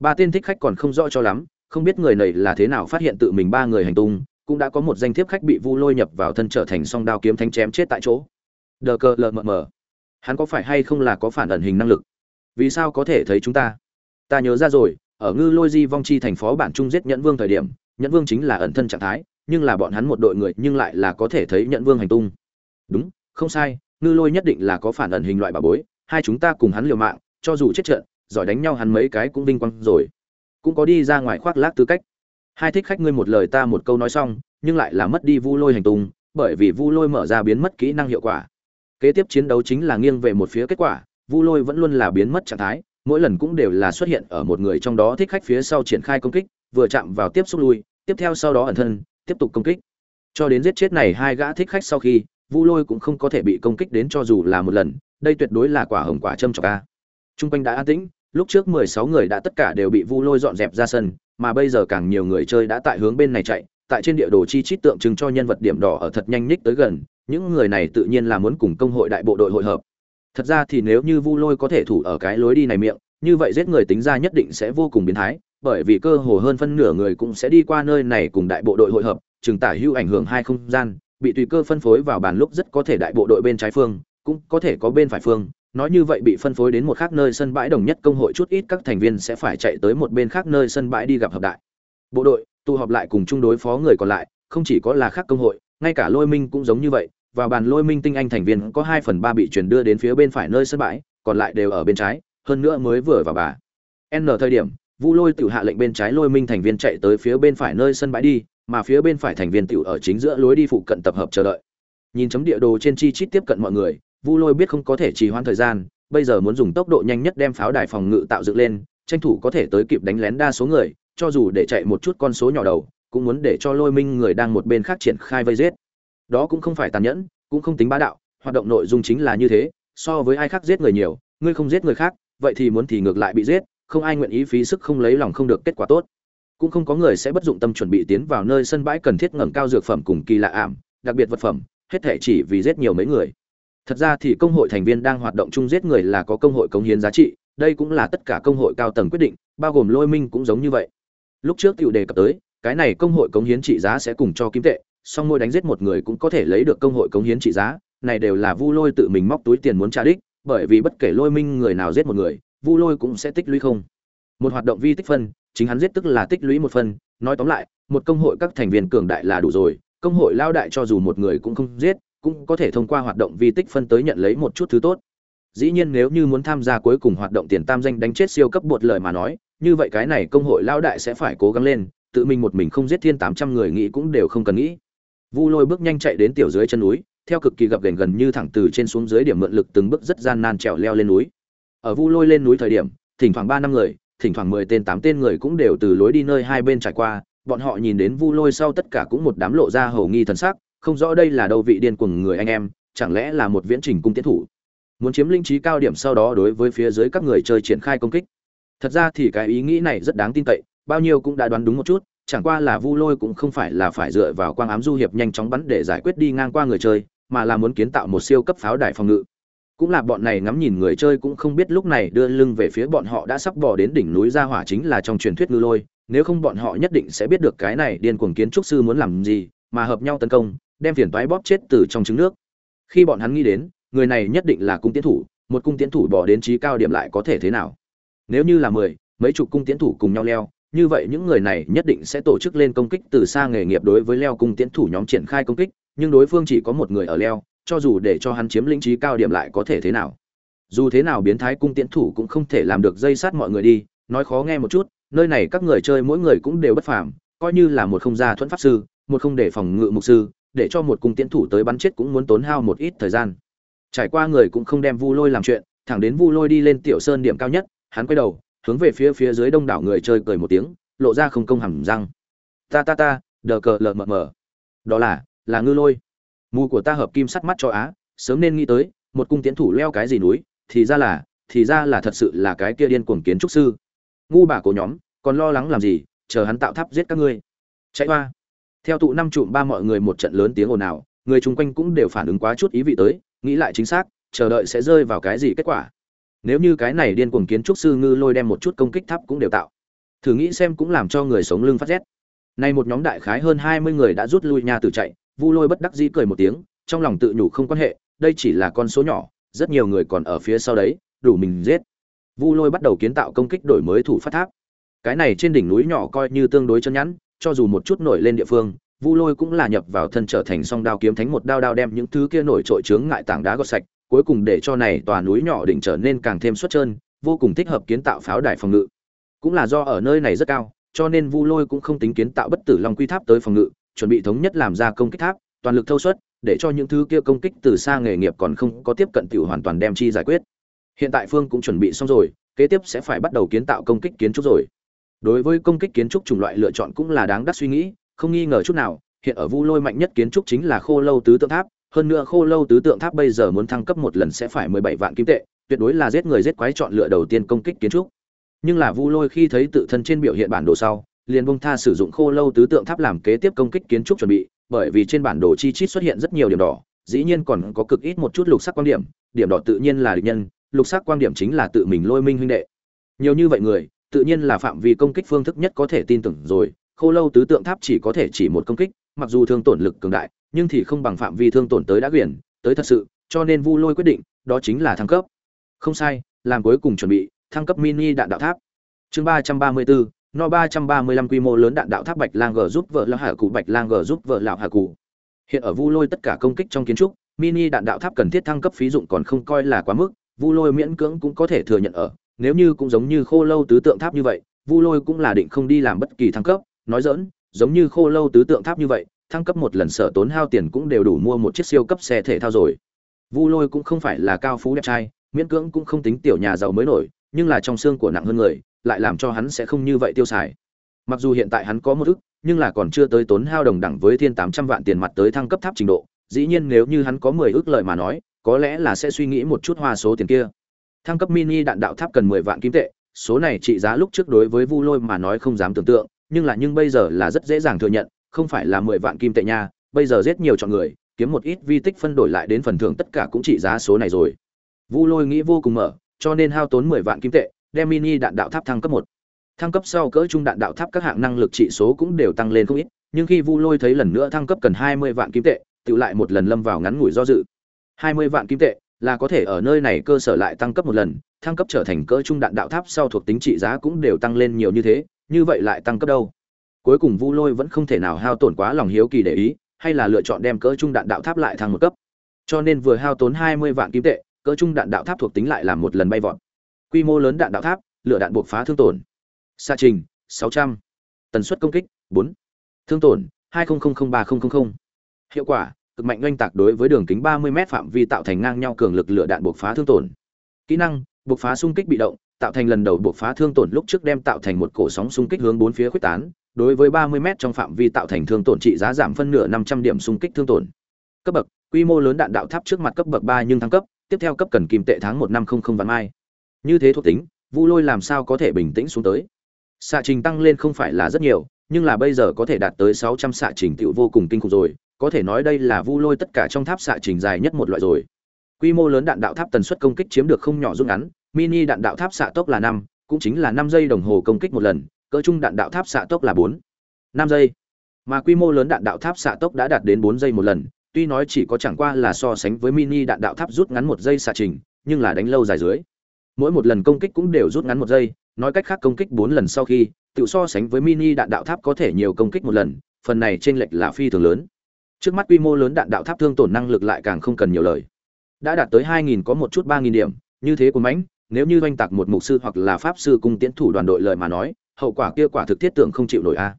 Ba tên thích khách còn không rõ cho lắm, không biết người này là thế nào phát hiện tự mình ba người hành tung cũng đã có một danh thiếp khách bị vu lôi nhập vào thân trở thành song đao kiếm thanh chém chết tại chỗ. Đờ cờ lờ mờ mờ. Hắn có phải hay không là có phản ẩn hình năng lực? Vì sao có thể thấy chúng ta? Ta nhớ ra rồi, ở ngư lôi di vong chi thành phó bản trung giết nhẫn vương thời điểm, nhẫn vương chính là ẩn thân trạng thái, nhưng là bọn hắn một đội người nhưng lại là có thể thấy nhẫn vương hành tung. Đúng, không sai, ngư lôi nhất định là có phản ẩn hình loại bà bối, hai chúng ta cùng hắn liều mạng, cho dù chết trận, giỏi đánh nhau hắn mấy cái cũng vinh quang rồi. Cũng có đi ra ngoài khoác lác tư cách hai thích khách ngươi một lời ta một câu nói xong, nhưng lại là mất đi vu lôi hành tung, bởi vì vu lôi mở ra biến mất kỹ năng hiệu quả. Kế tiếp chiến đấu chính là nghiêng về một phía kết quả, vu lôi vẫn luôn là biến mất trạng thái, mỗi lần cũng đều là xuất hiện ở một người trong đó thích khách phía sau triển khai công kích, vừa chạm vào tiếp xúc lui, tiếp theo sau đó ẩn thân, tiếp tục công kích. Cho đến giết chết này hai gã thích khách sau khi, vu lôi cũng không có thể bị công kích đến cho dù là một lần, đây tuyệt đối là quả hồng quả châm trọc a. Trung quanh đã an tĩnh, lúc trước mười sáu người đã tất cả đều bị vu lôi dọn dẹp ra sân mà bây giờ càng nhiều người chơi đã tại hướng bên này chạy, tại trên địa đồ chi chít tượng trưng cho nhân vật điểm đỏ ở thật nhanh nhích tới gần, những người này tự nhiên là muốn cùng công hội đại bộ đội hội hợp. Thật ra thì nếu như vu lôi có thể thủ ở cái lối đi này miệng, như vậy giết người tính ra nhất định sẽ vô cùng biến thái, bởi vì cơ hồ hơn phân nửa người cũng sẽ đi qua nơi này cùng đại bộ đội hội hợp chừng tả hữu ảnh hưởng hai không gian, bị tùy cơ phân phối vào bàn lúc rất có thể đại bộ đội bên trái phương, cũng có thể có bên phải phương nói như vậy bị phân phối đến một khác nơi sân bãi đồng nhất công hội chút ít các thành viên sẽ phải chạy tới một bên khác nơi sân bãi đi gặp hợp đại. Bộ đội, tụ họp lại cùng chung đối phó người còn lại, không chỉ có là khác công hội, ngay cả lôi minh cũng giống như vậy, và bàn lôi minh tinh anh thành viên có hai phần ba bị chuyển đưa đến phía bên phải nơi sân bãi, còn lại đều ở bên trái, hơn nữa mới vừa vào bà n thời điểm, vu lôi tự hạ lệnh bên trái lôi minh thành viên chạy tới phía bên phải nơi sân bãi đi, mà phía bên phải thành viên tự ở chính giữa lối đi phụ cận tập hợp chờ đợi. Nhìn chấm địa đồ trên chi chít tiếp cận mọi người vu lôi biết không có thể trì hoãn thời gian, bây giờ muốn dùng tốc độ nhanh nhất đem pháo đài phòng ngự tạo dựng lên, tranh thủ có thể tới kịp đánh lén đa số người, cho dù để chạy một chút con số nhỏ đầu, cũng muốn để cho lôi minh người đang một bên khác triển khai vây giết. Đó cũng không phải tàn nhẫn, cũng không tính bá đạo, hoạt động nội dung chính là như thế, so với ai khác giết người nhiều, ngươi không giết người khác, vậy thì muốn thì ngược lại bị giết, không ai nguyện ý phí sức không lấy lòng không được kết quả tốt. Cũng không có người sẽ bất dụng tâm chuẩn bị tiến vào nơi sân bãi cần thiết ngẩng cao dược phẩm cùng kỳ lạ ảm, đặc biệt vật phẩm, hết thể chỉ vì giết nhiều mấy người thật ra thì công hội thành viên đang hoạt động chung giết người là có công hội cống hiến giá trị, đây cũng là tất cả công hội cao tầng quyết định, bao gồm lôi minh cũng giống như vậy. Lúc trước tiểu đề cập tới, cái này công hội cống hiến trị giá sẽ cùng cho kim tệ, song mỗi đánh giết một người cũng có thể lấy được công hội cống hiến trị giá, này đều là vu lôi tự mình móc túi tiền muốn trả đích, bởi vì bất kể lôi minh người nào giết một người, vu lôi cũng sẽ tích lũy không. Một hoạt động vi tích phân, chính hắn giết tức là tích lũy một phân, nói tóm lại, một công hội các thành viên cường đại là đủ rồi, công hội lao đại cho dù một người cũng không giết cũng có thể thông qua hoạt động vi tích phân tới nhận lấy một chút thứ tốt. Dĩ nhiên nếu như muốn tham gia cuối cùng hoạt động tiền tam danh đánh chết siêu cấp bột lời mà nói, như vậy cái này công hội lao đại sẽ phải cố gắng lên, tự mình một mình không giết thiên tám trăm người nghĩ cũng đều không cần nghĩ. Vu lôi bước nhanh chạy đến tiểu dưới chân núi, theo cực kỳ gập ghềnh gần như thẳng từ trên xuống dưới điểm mượn lực từng bước rất gian nan trèo leo lên núi. Ở vu lôi lên núi thời điểm, thỉnh thoảng ba năm người, thỉnh thoảng mười tên tám tên người cũng đều từ lối đi nơi hai bên trải qua, bọn họ nhìn đến vu lôi sau tất cả cũng một đám lộ ra hầu nghi thần sắc không rõ đây là đâu vị điên cuồng người anh em, chẳng lẽ là một viễn trình cung tiến thủ? Muốn chiếm linh trí cao điểm sau đó đối với phía dưới các người chơi triển khai công kích. Thật ra thì cái ý nghĩ này rất đáng tin cậy, bao nhiêu cũng đã đoán đúng một chút, chẳng qua là vu lôi cũng không phải là phải dựa vào quang ám du hiệp nhanh chóng bắn để giải quyết đi ngang qua người chơi, mà là muốn kiến tạo một siêu cấp pháo đài phòng ngự. Cũng là bọn này ngắm nhìn người chơi cũng không biết lúc này đưa lưng về phía bọn họ đã sắp bỏ đến đỉnh núi ra hỏa chính là trong truyền thuyết ngư lôi, nếu không bọn họ nhất định sẽ biết được cái này điên cuồng kiến trúc sư muốn làm gì, mà hợp nhau tấn công đem phiền toái bóp chết từ trong trứng nước. Khi bọn hắn nghĩ đến, người này nhất định là cung tiến thủ, một cung tiến thủ bỏ đến trí cao điểm lại có thể thế nào? Nếu như là mười, mấy chục cung tiến thủ cùng nhau leo, như vậy những người này nhất định sẽ tổ chức lên công kích từ xa nghề nghiệp đối với leo cung tiến thủ nhóm triển khai công kích, nhưng đối phương chỉ có một người ở leo, cho dù để cho hắn chiếm lĩnh trí cao điểm lại có thể thế nào? Dù thế nào biến thái cung tiến thủ cũng không thể làm được dây sát mọi người đi, nói khó nghe một chút, nơi này các người chơi mỗi người cũng đều bất phàm, coi như là một không gia thuẫn pháp sư, một không để phòng ngự mục sư để cho một cung tiễn thủ tới bắn chết cũng muốn tốn hao một ít thời gian. Trải qua người cũng không đem vu lôi làm chuyện, thẳng đến vu lôi đi lên tiểu sơn điểm cao nhất, hắn quay đầu, hướng về phía phía dưới đông đảo người chơi cười một tiếng, lộ ra không công hẳn răng. Ta ta ta, đờ cờ lờ mờ mờ. Đó là là ngư lôi. Mù của ta hợp kim sắt mắt cho á, sớm nên nghĩ tới, một cung tiến thủ leo cái gì núi, thì ra là, thì ra là thật sự là cái kia điên cuồng kiến trúc sư. Ngu bà cổ nhóm, còn lo lắng làm gì, chờ hắn tạo tháp giết các ngươi. Chạy hoa theo tụ năm trụm ba mọi người một trận lớn tiếng ồn ào, người chung quanh cũng đều phản ứng quá chút ý vị tới, nghĩ lại chính xác, chờ đợi sẽ rơi vào cái gì kết quả. Nếu như cái này điên cuồng kiến trúc sư ngư lôi đem một chút công kích tháp cũng đều tạo, thử nghĩ xem cũng làm cho người sống lưng phát rét. Nay một nhóm đại khái hơn hai mươi người đã rút lui nhà từ chạy, vu lôi bất đắc dĩ cười một tiếng, trong lòng tự nhủ không quan hệ, đây chỉ là con số nhỏ, rất nhiều người còn ở phía sau đấy, đủ mình giết. Vu lôi bắt đầu kiến tạo công kích đổi mới thủ phát tháp. Cái này trên đỉnh núi nhỏ coi như tương đối chân nhẵn cho dù một chút nổi lên địa phương, vu lôi cũng là nhập vào thân trở thành song đao kiếm thánh một đao đao đem những thứ kia nổi trội trướng ngại tảng đá gọt sạch, cuối cùng để cho này tòa núi nhỏ đỉnh trở nên càng thêm xuất trơn, vô cùng thích hợp kiến tạo pháo đài phòng ngự. Cũng là do ở nơi này rất cao, cho nên vu lôi cũng không tính kiến tạo bất tử long quy tháp tới phòng ngự, chuẩn bị thống nhất làm ra công kích tháp, toàn lực thâu suất, để cho những thứ kia công kích từ xa nghề nghiệp còn không có tiếp cận tiểu hoàn toàn đem chi giải quyết. Hiện tại phương cũng chuẩn bị xong rồi, kế tiếp sẽ phải bắt đầu kiến tạo công kích kiến trúc rồi đối với công kích kiến trúc chủng loại lựa chọn cũng là đáng đắc suy nghĩ, không nghi ngờ chút nào, hiện ở vu lôi mạnh nhất kiến trúc chính là khô lâu tứ tượng tháp. Hơn nữa khô lâu tứ tượng tháp bây giờ muốn thăng cấp một lần sẽ phải mười bảy vạn kim tệ, tuyệt đối là giết người giết quái chọn lựa đầu tiên công kích kiến trúc. Nhưng là vu lôi khi thấy tự thân trên biểu hiện bản đồ sau, liền bông tha sử dụng khô lâu tứ tượng tháp làm kế tiếp công kích kiến trúc chuẩn bị, bởi vì trên bản đồ chi chít xuất hiện rất nhiều điểm đỏ, dĩ nhiên còn có cực ít một chút lục sắc quan điểm điểm đỏ tự nhiên là địch nhân, lục sắc quan điểm chính là tự mình lôi minh huynh đệ. Nhiều như vậy người tự nhiên là phạm vi công kích phương thức nhất có thể tin tưởng rồi, khô lâu tứ tượng tháp chỉ có thể chỉ một công kích, mặc dù thương tổn lực cường đại, nhưng thì không bằng phạm vi thương tổn tới đã quyển tới thật sự, cho nên vu lôi quyết định, đó chính là thăng cấp. Không sai, làm cuối cùng chuẩn bị, thăng cấp mini đạn đạo tháp. Chương ba trăm ba mươi bốn no ba trăm ba mươi lăm quy mô lớn đạn đạo tháp bạch lang g giúp vợ lão hà cụ, bạch lang g giúp vợ lão hà cụ. Hiện ở vu lôi tất cả công kích trong kiến trúc, mini đạn đạo tháp cần thiết thăng cấp phí dụng còn không coi là quá mức, vu lôi miễn cưỡng cũng có thể thừa nhận ở nếu như cũng giống như khô lâu tứ tượng tháp như vậy, vu lôi cũng là định không đi làm bất kỳ thăng cấp. Nói dỡn giống như khô lâu tứ tượng tháp như vậy, thăng cấp một lần sở tốn hao tiền cũng đều đủ mua một chiếc siêu cấp xe thể thao rồi. Vu lôi cũng không phải là cao phú đẹp trai, miễn cưỡng cũng không tính tiểu nhà giàu mới nổi, nhưng là trong xương của nặng hơn người, lại làm cho hắn sẽ không như vậy tiêu xài. Mặc dù hiện tại hắn có một ức, nhưng là còn chưa tới tốn hao đồng đẳng với thiên tám trăm vạn tiền mặt tới thăng cấp tháp trình độ, dĩ nhiên nếu như hắn có mười ước lợi mà nói, có lẽ là sẽ suy nghĩ một chút hoa số tiền kia thăng cấp mini đạn đạo tháp cần mười vạn kim tệ, số này trị giá lúc trước đối với vu lôi mà nói không dám tưởng tượng, nhưng là nhưng bây giờ là rất dễ dàng thừa nhận, không phải là mười vạn kim tệ nha, bây giờ rất nhiều chọn người, kiếm một ít vi tích phân đổi lại đến phần thưởng tất cả cũng trị giá số này rồi. Vu lôi nghĩ vô cùng mở, cho nên hao tốn mười vạn kim tệ, đem mini đạn đạo tháp thăng cấp một. Thăng cấp sau cỡ trung đạn đạo tháp các hạng năng lực trị số cũng đều tăng lên không ít, nhưng khi vu lôi thấy lần nữa thăng cấp cần hai mươi vạn kim tệ, tự lại một lần lâm vào ngắn ngủi do dự. Hai mươi vạn kim tệ là có thể ở nơi này cơ sở lại tăng cấp một lần thăng cấp trở thành cỡ trung đạn đạo tháp sau thuộc tính trị giá cũng đều tăng lên nhiều như thế như vậy lại tăng cấp đâu? Cuối cùng vu lôi vẫn không thể nào hao tổn quá lòng hiếu kỳ để ý hay là lựa chọn đem cỡ trung đạn đạo tháp lại thăng một cấp. Cho nên vừa hao tốn hai mươi vạn kim tệ cỡ trung đạn đạo tháp thuộc tính lại làm một lần bay vọt. Quy mô lớn đạn đạo tháp lựa đạn buộc phá thương tổn. Xa trình 600. tần suất công kích bốn, thương tổn 20003000. hiệu quả cực mạnh oanh tạc đối với đường kính 30 m phạm vi tạo thành ngang nhau cường lực lửa đạn buộc phá thương tổn. Kỹ năng buộc phá xung kích bị động tạo thành lần đầu buộc phá thương tổn lúc trước đem tạo thành một cổ sóng xung kích hướng bốn phía khuếch tán đối với 30 m trong phạm vi tạo thành thương tổn trị giá giảm phân nửa 500 điểm xung kích thương tổn. Cấp bậc quy mô lớn đạn đạo tháp trước mặt cấp bậc 3 nhưng thăng cấp tiếp theo cấp cần kim tệ tháng một năm không không vạn mai. Như thế thuộc tính vu lôi làm sao có thể bình tĩnh xuống tới? Xạ trình tăng lên không phải là rất nhiều nhưng là bây giờ có thể đạt tới 600 xạ trình tiểu vô cùng kinh khủng rồi, có thể nói đây là Vu Lôi tất cả trong tháp xạ trình dài nhất một loại rồi. Quy mô lớn đạn đạo tháp tần suất công kích chiếm được không nhỏ rút ngắn, mini đạn đạo tháp xạ tốc là năm cũng chính là năm giây đồng hồ công kích một lần, cỡ trung đạn đạo tháp xạ tốc là 4, 5 giây. Mà quy mô lớn đạn đạo tháp xạ tốc đã đạt đến bốn giây một lần, tuy nói chỉ có chẳng qua là so sánh với mini đạn đạo tháp rút ngắn một giây xạ trình, nhưng là đánh lâu dài dưới. Mỗi một lần công kích cũng đều rút ngắn một giây, nói cách khác công kích bốn lần sau khi, tự so sánh với mini đạn đạo tháp có thể nhiều công kích một lần, phần này trên lệch là phi thường lớn. Trước mắt quy mô lớn đạn đạo tháp thương tổn năng lực lại càng không cần nhiều lời. Đã đạt tới 2000 có một chút 3000 điểm, như thế của mãnh, nếu như doanh tạc một mục sư hoặc là pháp sư cùng tiến thủ đoàn đội lợi mà nói, hậu quả kia quả thực thiết tưởng không chịu nổi a.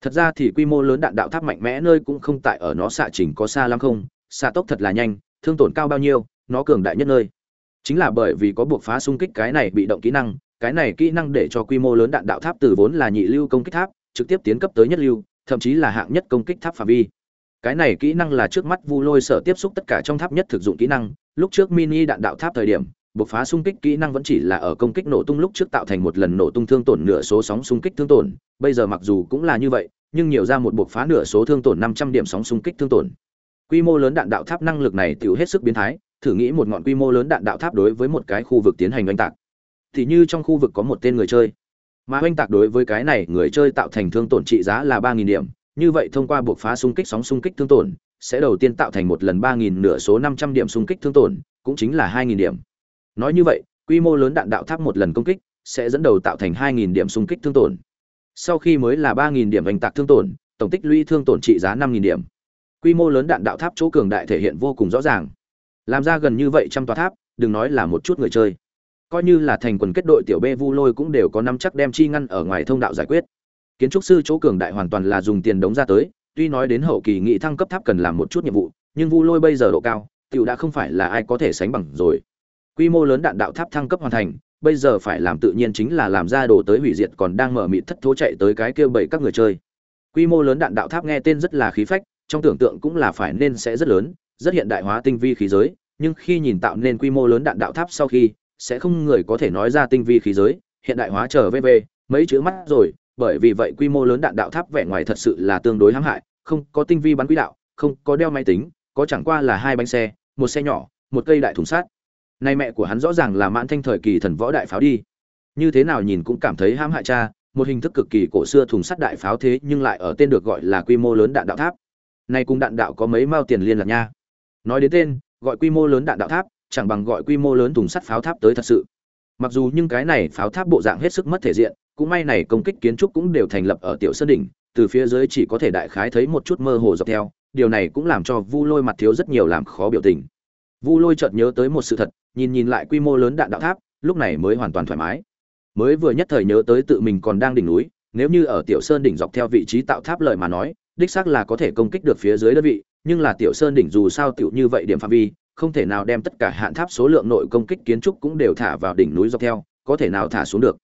Thật ra thì quy mô lớn đạn đạo tháp mạnh mẽ nơi cũng không tại ở nó xạ trình có xa lắm không, xạ tốc thật là nhanh, thương tổn cao bao nhiêu, nó cường đại nhất nơi. Chính là bởi vì có buộc phá xung kích cái này bị động kỹ năng, cái này kỹ năng để cho quy mô lớn đạn đạo tháp từ vốn là nhị lưu công kích tháp trực tiếp tiến cấp tới nhất lưu thậm chí là hạng nhất công kích tháp phạm vi cái này kỹ năng là trước mắt vu lôi sở tiếp xúc tất cả trong tháp nhất thực dụng kỹ năng, lúc trước mini đạn đạo tháp thời điểm, bộc phá xung kích kỹ năng vẫn chỉ là ở công kích nổ tung lúc trước tạo thành một lần nổ tung thương tổn nửa số sóng xung kích thương tổn, bây giờ mặc dù cũng là như vậy, nhưng nhiều ra một bộc phá nửa số thương tổn năm trăm điểm sóng xung kích thương tổn. Quy mô lớn đạn đạo tháp năng lực này tự hết sức biến thái, thử nghĩ một ngọn quy mô lớn đạn đạo tháp đối với một cái khu vực tiến hành oanh tạc. Thì như trong khu vực có một tên người chơi. Mà oanh tạc đối với cái này người chơi tạo thành thương tổn trị giá là ba nghìn điểm như vậy thông qua buộc phá xung kích sóng xung kích thương tổn, sẽ đầu tiên tạo thành một lần ba nghìn nửa số năm trăm điểm xung kích thương tổn, cũng chính là hai nghìn điểm. Nói như vậy, quy mô lớn đạn đạo tháp một lần công kích sẽ dẫn đầu tạo thành hai nghìn điểm xung kích thương tổn. Sau khi mới là ba nghìn điểm oanh tạc thương tổn, tổng tích lũy thương tổn trị giá năm nghìn điểm. Quy mô lớn đạn đạo tháp chỗ cường đại thể hiện vô cùng rõ ràng. Làm ra gần như vậy trăm tòa tháp, đừng nói là một chút người chơi. Coi như là thành quần kết đội tiểu b vu lôi cũng đều có năm chắc đem chi ngăn ở ngoài thông đạo giải quyết kiến trúc sư chỗ cường đại hoàn toàn là dùng tiền đống ra tới, tuy nói đến hậu kỳ nghị thăng cấp tháp cần làm một chút nhiệm vụ, nhưng vu lôi bây giờ độ cao, tiểu đã không phải là ai có thể sánh bằng rồi. Quy mô lớn đạn đạo tháp thăng cấp hoàn thành, bây giờ phải làm tự nhiên chính là làm ra đồ tới hủy diệt còn đang mở mịt thất thố chạy tới cái kêu bảy các người chơi. Quy mô lớn đạn đạo tháp nghe tên rất là khí phách, trong tưởng tượng cũng là phải nên sẽ rất lớn, rất hiện đại hóa tinh vi khí giới, nhưng khi nhìn tạo nên quy mô lớn đạn đạo tháp sau khi, sẽ không người có thể nói ra tinh vi khí giới, hiện đại hóa trở về, mấy chữ mắt rồi bởi vì vậy quy mô lớn đạn đạo tháp vẻ ngoài thật sự là tương đối hãm hại, không có tinh vi bắn quỹ đạo, không có đeo máy tính, có chẳng qua là hai bánh xe, một xe nhỏ, một cây đại thùng sắt. Nay mẹ của hắn rõ ràng là mãn thanh thời kỳ thần võ đại pháo đi. Như thế nào nhìn cũng cảm thấy hãm hại cha, một hình thức cực kỳ cổ xưa thùng sắt đại pháo thế nhưng lại ở tên được gọi là quy mô lớn đạn đạo tháp. Nay cùng đạn đạo có mấy mao tiền liên lạc nha? Nói đến tên, gọi quy mô lớn đạn đạo tháp, chẳng bằng gọi quy mô lớn thùng sắt pháo tháp tới thật sự. Mặc dù nhưng cái này pháo tháp bộ dạng hết sức mất thể diện cũng may này công kích kiến trúc cũng đều thành lập ở tiểu sơn đỉnh từ phía dưới chỉ có thể đại khái thấy một chút mơ hồ dọc theo điều này cũng làm cho vu lôi mặt thiếu rất nhiều làm khó biểu tình vu lôi chợt nhớ tới một sự thật nhìn nhìn lại quy mô lớn đạn đạo tháp lúc này mới hoàn toàn thoải mái mới vừa nhất thời nhớ tới tự mình còn đang đỉnh núi nếu như ở tiểu sơn đỉnh dọc theo vị trí tạo tháp lời mà nói đích xác là có thể công kích được phía dưới đơn vị nhưng là tiểu sơn đỉnh dù sao tiểu như vậy điểm phạm vi không thể nào đem tất cả hạn tháp số lượng nội công kích kiến trúc cũng đều thả vào đỉnh núi dọc theo, có thể nào thả xuống được.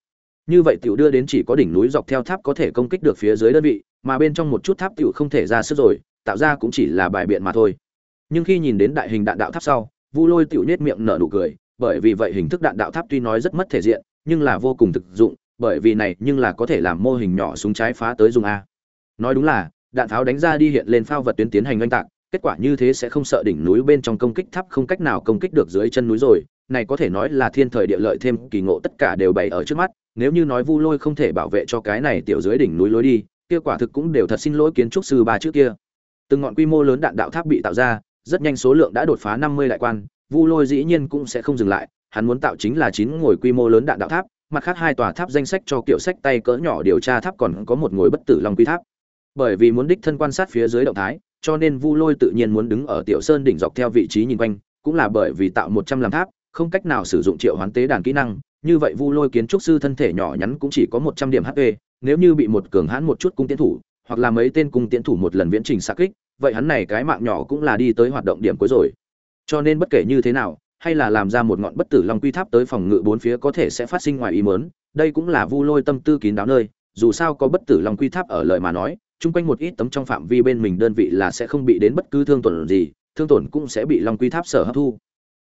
Như vậy tiểu đưa đến chỉ có đỉnh núi dọc theo tháp có thể công kích được phía dưới đơn vị, mà bên trong một chút tháp tiểu không thể ra sức rồi, tạo ra cũng chỉ là bài biện mà thôi. Nhưng khi nhìn đến đại hình đạn đạo tháp sau, Vu Lôi tiểu nhếch miệng nở nụ cười, bởi vì vậy hình thức đạn đạo tháp tuy nói rất mất thể diện, nhưng là vô cùng thực dụng, bởi vì này nhưng là có thể làm mô hình nhỏ súng trái phá tới dùng a. Nói đúng là, đạn tháo đánh ra đi hiện lên phao vật tuyến tiến hành oanh tạc, kết quả như thế sẽ không sợ đỉnh núi bên trong công kích tháp không cách nào công kích được dưới chân núi rồi này có thể nói là thiên thời địa lợi thêm kỳ ngộ tất cả đều bày ở trước mắt nếu như nói vu lôi không thể bảo vệ cho cái này tiểu dưới đỉnh núi lối đi kia quả thực cũng đều thật xin lỗi kiến trúc sư ba trước kia. Từng ngọn quy mô lớn đạn đạo tháp bị tạo ra rất nhanh số lượng đã đột phá năm mươi đại quan vu lôi dĩ nhiên cũng sẽ không dừng lại hắn muốn tạo chính là chín ngồi quy mô lớn đạn đạo tháp mặt khác hai tòa tháp danh sách cho kiểu sách tay cỡ nhỏ điều tra tháp còn có một ngồi bất tử long quy tháp. Bởi vì muốn đích thân quan sát phía dưới động thái cho nên Vu Lôi tự nhiên muốn đứng ở Tiểu Sơn đỉnh dọc theo vị trí nhìn quanh, cũng là bởi vì tạo một trăm làm tháp, không cách nào sử dụng triệu hoán tế đàn kỹ năng, như vậy Vu Lôi kiến trúc sư thân thể nhỏ nhắn cũng chỉ có một trăm điểm HP, nếu như bị một cường hãn một chút cung tiến thủ, hoặc là mấy tên cung tiến thủ một lần viễn trình xạ kích, vậy hắn này cái mạng nhỏ cũng là đi tới hoạt động điểm cuối rồi. Cho nên bất kể như thế nào, hay là làm ra một ngọn bất tử long quy tháp tới phòng ngự bốn phía có thể sẽ phát sinh ngoài ý muốn, đây cũng là Vu Lôi tâm tư kín đáo nơi, dù sao có bất tử long quy tháp ở lời mà nói, chung quanh một ít tấm trong phạm vi bên mình đơn vị là sẽ không bị đến bất cứ thương tổn gì, thương tổn cũng sẽ bị Long Quy Tháp sở hấp thu.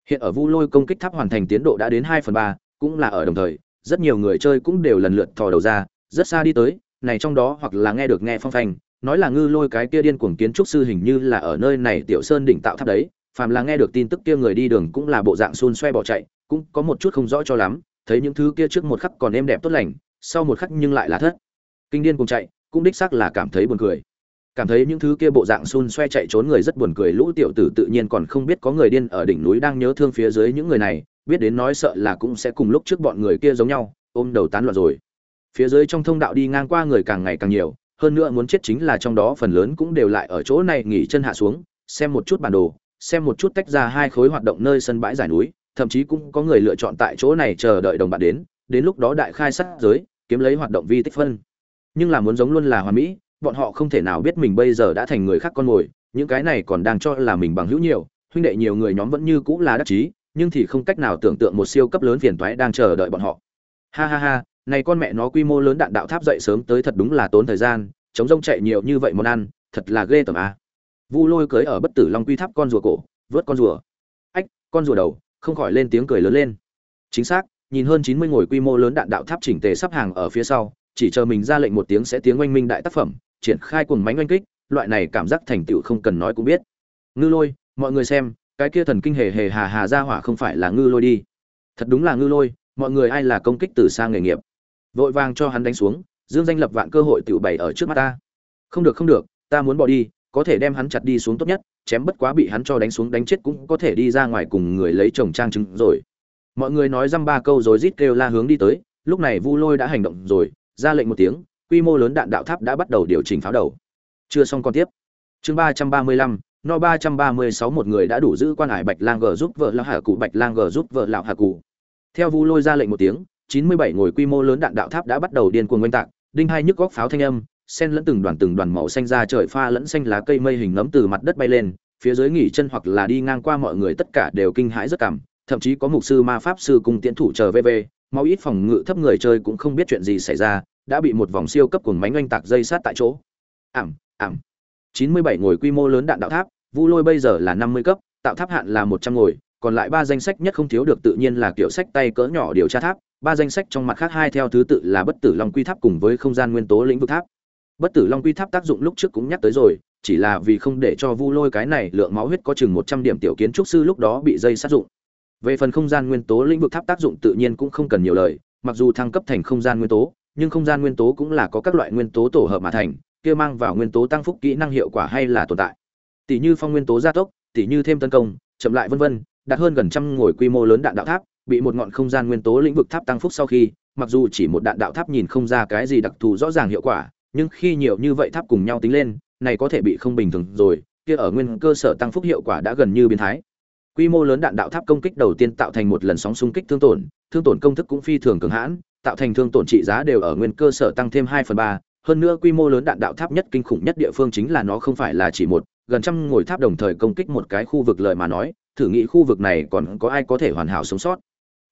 Hiện ở Vu Lôi công kích tháp hoàn thành tiến độ đã đến 2 phần 3, cũng là ở đồng thời, rất nhiều người chơi cũng đều lần lượt thò đầu ra, rất xa đi tới, này trong đó hoặc là nghe được nghe phong phanh nói là ngư lôi cái kia điên cuồng kiến trúc sư hình như là ở nơi này tiểu sơn đỉnh tạo tháp đấy phàm là nghe được tin tức kia người đi đường cũng là bộ dạng xun xoe bỏ chạy cũng có một chút không rõ cho lắm thấy những thứ kia trước một khắc còn êm đẹp tốt lành sau một khắc nhưng lại là thất. Kinh điên cùng chạy cũng đích xác là cảm thấy buồn cười. Cảm thấy những thứ kia bộ dạng xun xoe chạy trốn người rất buồn cười lũ tiểu tử tự nhiên còn không biết có người điên ở đỉnh núi đang nhớ thương phía dưới những người này biết đến nói sợ là cũng sẽ cùng lúc trước bọn người kia giống nhau, ôm đầu tán loạn rồi. Phía dưới trong thông đạo đi ngang qua người càng ngày càng nhiều, hơn nữa muốn chết chính là trong đó phần lớn cũng đều lại ở chỗ này nghỉ chân hạ xuống, xem một chút bản đồ, xem một chút tách ra hai khối hoạt động nơi sân bãi giải núi, thậm chí cũng có người lựa chọn tại chỗ này chờ đợi đồng bạn đến đến lúc đó đại khai sát giới, kiếm lấy hoạt động vi tích phân. Nhưng là muốn giống luôn là hoàn mỹ, bọn họ không thể nào biết mình bây giờ đã thành người khác con mồi, những cái này còn đang cho là mình bằng hữu nhiều, huynh đệ nhiều người nhóm vẫn như cũng là đắc chí nhưng thì không cách nào tưởng tượng một siêu cấp lớn phiền toái đang chờ đợi bọn họ. Ha ha ha, này con mẹ nó quy mô lớn đạn đạo tháp dậy sớm tới thật đúng là tốn thời gian, chống rông chạy nhiều như vậy món ăn, thật là ghê tởm a vu lôi cưới ở bất tử long quy tháp con rùa cổ, vớt con rùa. Ách, con rùa đầu, không khỏi lên tiếng cười lớn lên. Chính xác, nhìn hơn chín mươi ngồi quy mô lớn đạn đạo tháp chỉnh tề sắp hàng ở phía sau, chỉ chờ mình ra lệnh một tiếng sẽ tiếng oanh minh đại tác phẩm, triển khai cuồng mãnh oanh kích, loại này cảm giác thành tựu không cần nói cũng biết. Ngư lôi, mọi người xem cái kia thần kinh hề hề hà hà ra hỏa không phải là ngư lôi đi. Thật đúng là ngư lôi, mọi người ai là công kích từ xa nghề nghiệp. Vội vàng cho hắn đánh xuống, dương danh lập vạn cơ hội tiểu bày ở trước mắt ta. Không được không được, ta muốn bỏ đi, có thể đem hắn chặt đi xuống tốt nhất, chém bất quá bị hắn cho đánh xuống đánh chết cũng có thể đi ra ngoài cùng người lấy chồng trang trứng rồi. Mọi người nói dăm ba câu rồi rít kêu la hướng đi tới, lúc này vu lôi đã hành động rồi, ra lệnh một tiếng, quy mô lớn đạn đạo tháp đã bắt đầu điều chỉnh pháo đầu. Chưa xong còn tiếp. Chương ba trăm ba mươi lăm no ba trăm ba mươi sáu một người đã đủ giữ quan hải bạch lang gờ giúp vợ lão hạ cụ bạch lang gờ giúp vợ lão hạ cụ theo vu lôi ra lệnh một tiếng, chín mươi bảy ngồi quy mô lớn đạn đạo tháp đã bắt đầu điên cuồng oanh tạc, đinh hai nhức góc pháo thanh âm, sen lẫn từng đoàn từng đoàn màu xanh ra trời pha lẫn xanh lá cây mây hình ngấm từ mặt đất bay lên, phía dưới nghỉ chân hoặc là đi ngang qua mọi người tất cả đều kinh hãi rất cảm, thậm chí có mục sư, ma pháp sư cùng tiến thủ chờ vv, mau ít phòng ngự thấp người chơi cũng không biết chuyện gì xảy ra, đã bị một vòng siêu cấp cuồng mánh oanh tạc dây sát tại chỗ. Ảm ảm. chín mươi bảy ngồi quy mô lớn đạn đạo tháp vu lôi bây giờ là năm mươi cấp, tạo tháp hạn là một trăm ngồi, còn lại ba danh sách nhất không thiếu được tự nhiên là kiểu sách tay cỡ nhỏ điều tra tháp, ba danh sách trong mặt khác hai theo thứ tự là bất tử long quy tháp cùng với không gian nguyên tố lĩnh vực tháp. Bất tử long quy tháp tác dụng lúc trước cũng nhắc tới rồi, chỉ là vì không để cho vu lôi cái này lượng máu huyết có chừng một trăm điểm tiểu kiến trúc sư lúc đó bị dây sát dụng. Về phần không gian nguyên tố lĩnh vực tháp tác dụng tự nhiên cũng không cần nhiều lời, mặc dù thăng cấp thành không gian nguyên tố, nhưng không gian nguyên tố cũng là có các loại nguyên tố tổ hợp mà thành, kia mang vào nguyên tố tăng phúc kỹ năng hiệu quả hay là tồn tại tỷ như phong nguyên tố gia tốc, tỷ như thêm tấn công, chậm lại vân vân, đạt hơn gần trăm ngồi quy mô lớn đạn đạo tháp, bị một ngọn không gian nguyên tố lĩnh vực tháp tăng phúc sau khi, mặc dù chỉ một đạn đạo tháp nhìn không ra cái gì đặc thù rõ ràng hiệu quả, nhưng khi nhiều như vậy tháp cùng nhau tính lên, này có thể bị không bình thường rồi, kia ở nguyên cơ sở tăng phúc hiệu quả đã gần như biến thái. Quy mô lớn đạn đạo tháp công kích đầu tiên tạo thành một lần sóng xung kích thương tổn thương tổn công thức cũng phi thường cường hãn, tạo thành thương tổn trị giá đều ở nguyên cơ sở tăng thêm hai phần ba, hơn nữa quy mô lớn đạn đạo tháp nhất kinh khủng nhất địa phương chính là nó không phải là chỉ một gần trăm ngồi tháp đồng thời công kích một cái khu vực lợi mà nói, thử nghĩ khu vực này còn có ai có thể hoàn hảo sống sót.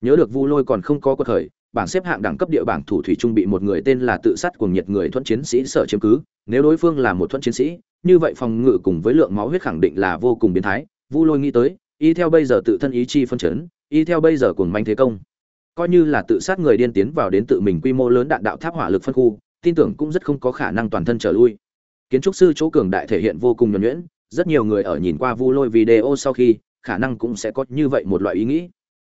Nhớ được vu lôi còn không có cơ khởi, bảng xếp hạng đẳng cấp địa bảng thủ thủy trung bị một người tên là tự sát cuồng nhiệt người thuận chiến sĩ sở chiếm cứ. Nếu đối phương là một thuận chiến sĩ, như vậy phòng ngự cùng với lượng máu huyết khẳng định là vô cùng biến thái. Vu lôi nghĩ tới, y theo bây giờ tự thân ý chi phân chấn, y theo bây giờ cuồng manh thế công, coi như là tự sát người điên tiến vào đến tự mình quy mô lớn đạn đạo tháp hỏa lực phân khu, tin tưởng cũng rất không có khả năng toàn thân trở lui kiến trúc sư chỗ cường đại thể hiện vô cùng nhuẩn nhuyễn, rất nhiều người ở nhìn qua vu lôi video sau khi, khả năng cũng sẽ có như vậy một loại ý nghĩ.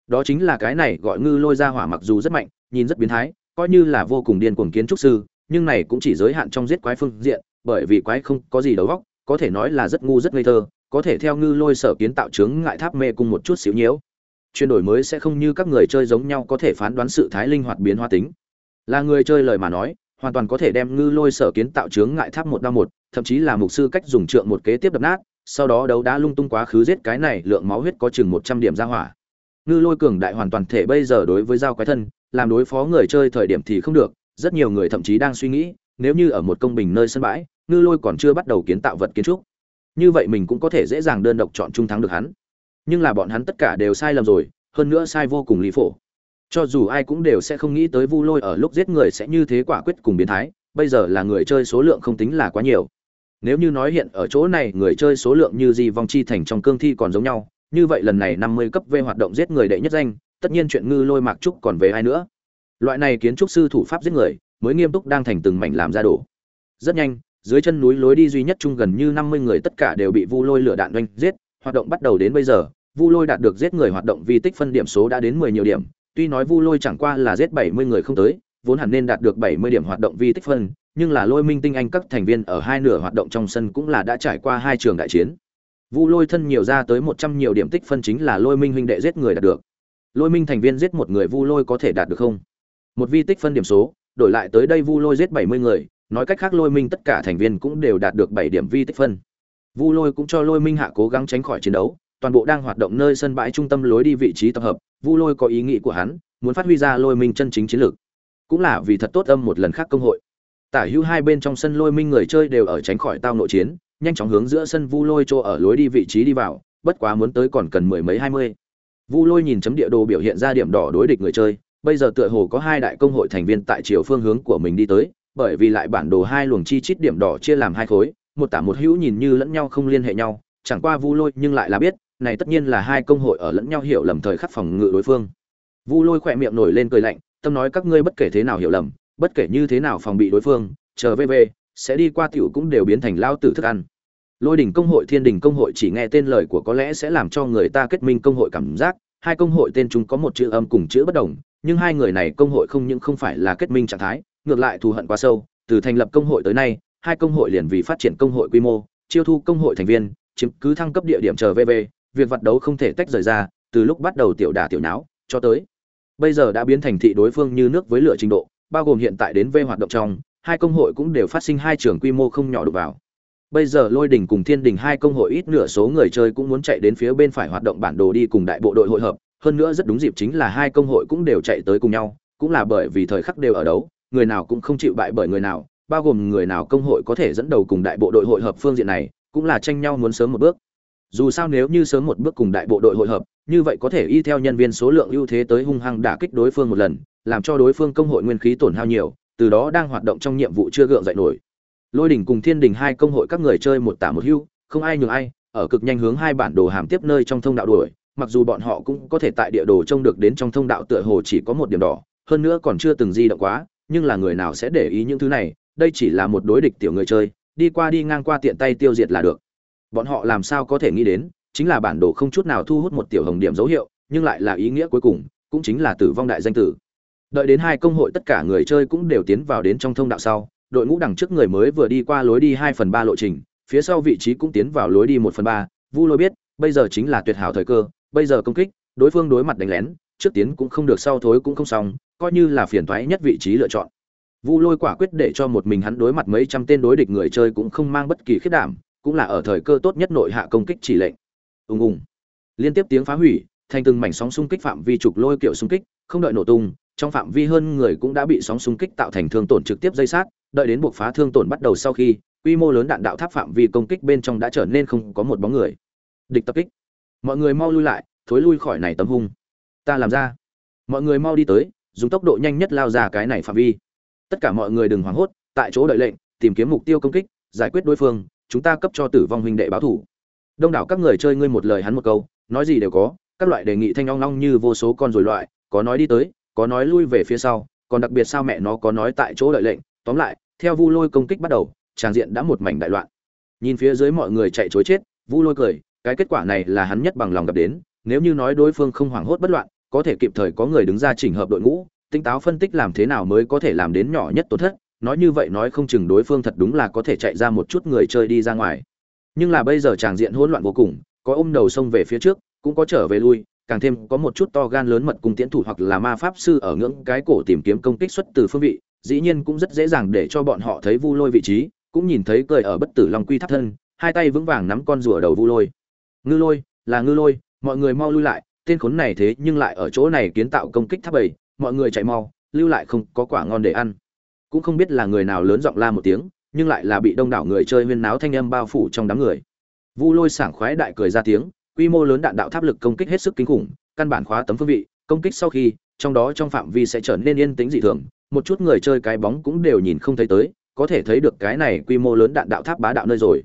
Đó chính là cái này gọi ngư lôi ra hỏa mặc dù rất mạnh, nhìn rất biến thái, coi như là vô cùng điên cuồng kiến trúc sư, nhưng này cũng chỉ giới hạn trong giết quái phương diện, bởi vì quái không có gì đầu óc, có thể nói là rất ngu rất ngây thơ, có thể theo ngư lôi sở kiến tạo chướng ngại tháp mê cung một chút xíu nhiễu. Chuyển đổi mới sẽ không như các người chơi giống nhau có thể phán đoán sự thái linh hoạt biến hóa tính. Là người chơi lời mà nói hoàn toàn có thể đem ngư lôi sở kiến tạo chướng ngại tháp một đao một, thậm chí là mục sư cách dùng trượng một kế tiếp đập nát, sau đó đấu đá lung tung quá khứ giết cái này lượng máu huyết có chừng một trăm điểm ra hỏa. Ngư lôi cường đại hoàn toàn thể bây giờ đối với dao quái thân, làm đối phó người chơi thời điểm thì không được, rất nhiều người thậm chí đang suy nghĩ, nếu như ở một công bình nơi sân bãi, ngư lôi còn chưa bắt đầu kiến tạo vật kiến trúc, như vậy mình cũng có thể dễ dàng đơn độc chọn trung thắng được hắn. Nhưng là bọn hắn tất cả đều sai lầm rồi, hơn nữa sai vô cùng lý phổ cho dù ai cũng đều sẽ không nghĩ tới vu lôi ở lúc giết người sẽ như thế quả quyết cùng biến thái bây giờ là người chơi số lượng không tính là quá nhiều nếu như nói hiện ở chỗ này người chơi số lượng như Di vong chi thành trong cương thi còn giống nhau như vậy lần này năm mươi cấp V hoạt động giết người đệ nhất danh, tất nhiên chuyện ngư lôi mạc trúc còn về ai nữa. Loại này kiến trúc sư thủ pháp giết người, mới nghiêm túc đang thành từng mảnh làm ra đổ rất nhanh dưới chân núi lối đi duy nhất chung gần như năm mươi người tất cả đều bị vu lôi lửa đạn doanh giết hoạt động bắt đầu đến bây giờ vu lôi đạt được giết người hoạt động vi tích phân điểm số đã đến mười nhiều điểm tuy nói vu lôi chẳng qua là giết bảy mươi người không tới, vốn hẳn nên đạt được bảy mươi điểm hoạt động vi tích phân, nhưng là lôi minh tinh anh các thành viên ở hai nửa hoạt động trong sân cũng là đã trải qua hai trường đại chiến. Vu lôi thân nhiều ra tới một trăm nhiều điểm tích phân chính là lôi minh huynh đệ giết người đạt được. Lôi minh thành viên giết một người vu lôi có thể đạt được không? Một vi tích phân điểm số, đổi lại tới đây vu lôi giết bảy mươi người, nói cách khác lôi minh tất cả thành viên cũng đều đạt được bảy điểm vi tích phân. Vu lôi cũng cho lôi minh hạ cố gắng tránh khỏi chiến đấu, toàn bộ đang hoạt động nơi sân bãi trung tâm lối đi vị trí tập hợp vu lôi có ý nghĩ của hắn, muốn phát huy ra lôi minh chân chính chiến lược. Cũng là vì thật tốt âm một lần khác công hội. Tả hữu hai bên trong sân lôi minh người chơi đều ở tránh khỏi tao nội chiến, nhanh chóng hướng giữa sân vu lôi chỗ ở lối đi vị trí đi vào, bất quá muốn tới còn cần mười mấy hai mươi. Vu lôi nhìn chấm địa đồ biểu hiện ra điểm đỏ đối địch người chơi, bây giờ tựa hồ có hai đại công hội thành viên tại chiều phương hướng của mình đi tới, bởi vì lại bản đồ hai luồng chi chít điểm đỏ chia làm hai khối, một tả một hữu nhìn như lẫn nhau không liên hệ nhau, chẳng qua vu lôi nhưng lại là biết này tất nhiên là hai công hội ở lẫn nhau hiểu lầm thời khắc phòng ngự đối phương. Vu lôi khỏe miệng nổi lên cười lạnh, tâm nói các ngươi bất kể thế nào hiểu lầm, bất kể như thế nào phòng bị đối phương, chờ về về, sẽ đi qua tiểu cũng đều biến thành lao tử thức ăn. Lôi đỉnh công hội, thiên đình công hội chỉ nghe tên lời của có lẽ sẽ làm cho người ta kết minh công hội cảm giác, hai công hội tên chúng có một chữ âm cùng chữ bất đồng, nhưng hai người này công hội không những không phải là kết minh trạng thái, ngược lại thù hận quá sâu, từ thành lập công hội tới nay, hai công hội liền vì phát triển công hội quy mô, chiêu thu công hội thành viên, chiếm cứ thăng cấp địa điểm chờ vv việc vật đấu không thể tách rời ra, từ lúc bắt đầu tiểu đả tiểu não cho tới bây giờ đã biến thành thị đối phương như nước với lửa trình độ, bao gồm hiện tại đến v hoạt động trong, hai công hội cũng đều phát sinh hai trường quy mô không nhỏ đột vào. Bây giờ lôi đỉnh cùng thiên đỉnh hai công hội ít nửa số người chơi cũng muốn chạy đến phía bên phải hoạt động bản đồ đi cùng đại bộ đội hội hợp, hơn nữa rất đúng dịp chính là hai công hội cũng đều chạy tới cùng nhau, cũng là bởi vì thời khắc đều ở đấu, người nào cũng không chịu bại bởi người nào, bao gồm người nào công hội có thể dẫn đầu cùng đại bộ đội hội hợp phương diện này, cũng là tranh nhau muốn sớm một bước dù sao nếu như sớm một bước cùng đại bộ đội hội hợp, như vậy có thể y theo nhân viên số lượng ưu thế tới hung hăng đả kích đối phương một lần, làm cho đối phương công hội nguyên khí tổn hao nhiều, từ đó đang hoạt động trong nhiệm vụ chưa gượng dậy nổi. Lôi đỉnh cùng thiên đình hai công hội các người chơi một tả một hưu, không ai nhường ai, ở cực nhanh hướng hai bản đồ hàm tiếp nơi trong thông đạo đuổi, mặc dù bọn họ cũng có thể tại địa đồ trông được đến trong thông đạo tựa hồ chỉ có một điểm đỏ, hơn nữa còn chưa từng di động quá, nhưng là người nào sẽ để ý những thứ này, đây chỉ là một đối địch tiểu người chơi, đi qua đi ngang qua tiện tay tiêu diệt là được bọn họ làm sao có thể nghĩ đến, chính là bản đồ không chút nào thu hút một tiểu hồng điểm dấu hiệu, nhưng lại là ý nghĩa cuối cùng, cũng chính là tử vong đại danh tử. Đợi đến hai công hội tất cả người chơi cũng đều tiến vào đến trong thông đạo sau, đội ngũ đằng trước người mới vừa đi qua lối đi hai phần ba lộ trình, phía sau vị trí cũng tiến vào lối đi một phần ba. Vu lôi biết, bây giờ chính là tuyệt hảo thời cơ, bây giờ công kích, đối phương đối mặt đánh lén, trước tiến cũng không được, sau thối cũng không xong, coi như là phiền thoái nhất vị trí lựa chọn. Vu lôi quả quyết để cho một mình hắn đối mặt mấy trăm tên đối địch người chơi cũng không mang bất kỳ khiết đảm cũng là ở thời cơ tốt nhất nội hạ công kích chỉ lệnh. Ùng ùng. Liên tiếp tiếng phá hủy, thành từng mảnh sóng xung kích phạm vi trục lôi kiểu xung kích, không đợi nổ tung, trong phạm vi hơn người cũng đã bị sóng xung kích tạo thành thương tổn trực tiếp dây sát, đợi đến buộc phá thương tổn bắt đầu sau khi, quy mô lớn đạn đạo tháp phạm vi công kích bên trong đã trở nên không có một bóng người. Địch tập kích. Mọi người mau lui lại, thối lui khỏi này tấm hung. Ta làm ra. Mọi người mau đi tới, dùng tốc độ nhanh nhất lao ra cái này phạm vi. Tất cả mọi người đừng hoảng hốt, tại chỗ đợi lệnh, tìm kiếm mục tiêu công kích, giải quyết đối phương chúng ta cấp cho tử vong huynh đệ báo thủ. Đông đảo các người chơi ngươi một lời hắn một câu, nói gì đều có, các loại đề nghị thanh long long như vô số con rồi loại có nói đi tới, có nói lui về phía sau, còn đặc biệt sao mẹ nó có nói tại chỗ đợi lệnh. Tóm lại, theo vu lôi công kích bắt đầu, tràng diện đã một mảnh đại loạn. Nhìn phía dưới mọi người chạy chối chết, vu lôi cười, cái kết quả này là hắn nhất bằng lòng gặp đến, nếu như nói đối phương không hoảng hốt bất loạn, có thể kịp thời có người đứng ra chỉnh hợp đội ngũ, tinh táo phân tích làm thế nào mới có thể làm đến nhỏ nhất tổn thất nói như vậy nói không chừng đối phương thật đúng là có thể chạy ra một chút người chơi đi ra ngoài. Nhưng là bây giờ tràng diện hỗn loạn vô cùng, có ôm đầu sông về phía trước, cũng có trở về lui, càng thêm có một chút to gan lớn mật cùng tiến thủ hoặc là ma pháp sư ở ngưỡng cái cổ tìm kiếm công kích xuất từ phương vị, dĩ nhiên cũng rất dễ dàng để cho bọn họ thấy vu lôi vị trí, cũng nhìn thấy cười ở bất tử long quy thắt thân, hai tay vững vàng nắm con rùa đầu vu lôi. Ngư lôi, là ngư lôi, mọi người mau lui lại, tên khốn này thế nhưng lại ở chỗ này kiến tạo công kích tháp bầy mọi người chạy mau, lưu lại không có quả ngon để ăn cũng không biết là người nào lớn giọng la một tiếng, nhưng lại là bị đông đảo người chơi huyên náo thanh âm bao phủ trong đám người. Vu lôi sảng khoái đại cười ra tiếng, quy mô lớn đạn đạo tháp lực công kích hết sức kinh khủng, căn bản khóa tấm phương vị, công kích sau khi, trong đó trong phạm vi sẽ trở nên yên tĩnh dị thường, một chút người chơi cái bóng cũng đều nhìn không thấy tới, có thể thấy được cái này quy mô lớn đạn đạo tháp bá đạo nơi rồi.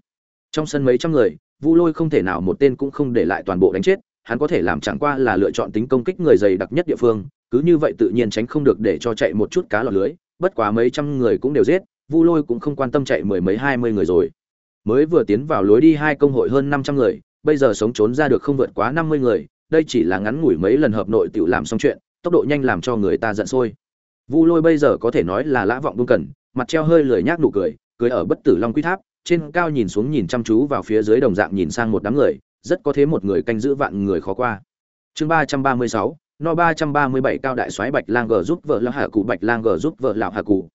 Trong sân mấy trăm người, vu lôi không thể nào một tên cũng không để lại toàn bộ đánh chết, hắn có thể làm chẳng qua là lựa chọn tính công kích người dày đặc nhất địa phương, cứ như vậy tự nhiên tránh không được để cho chạy một chút cá lọt lưới bất quá mấy trăm người cũng đều giết, vu lôi cũng không quan tâm chạy mười mấy hai mươi người rồi. Mới vừa tiến vào lối đi hai công hội hơn năm trăm người, bây giờ sống trốn ra được không vượt quá năm mươi người, đây chỉ là ngắn ngủi mấy lần hợp nội tự làm xong chuyện, tốc độ nhanh làm cho người ta giận sôi. Vu lôi bây giờ có thể nói là lã vọng buông cần, mặt treo hơi lười nhác nụ cười cười ở bất tử long quy tháp, trên cao nhìn xuống nhìn chăm chú vào phía dưới đồng dạng nhìn sang một đám người, rất có thế một người canh giữ vạn người khó qua. Chương ba trăm ba mươi sáu no ba trăm ba mươi bảy cao đại soái bạch lang g giúp vợ lão hạ cụ bạch lang g giúp vợ lão hạ cụ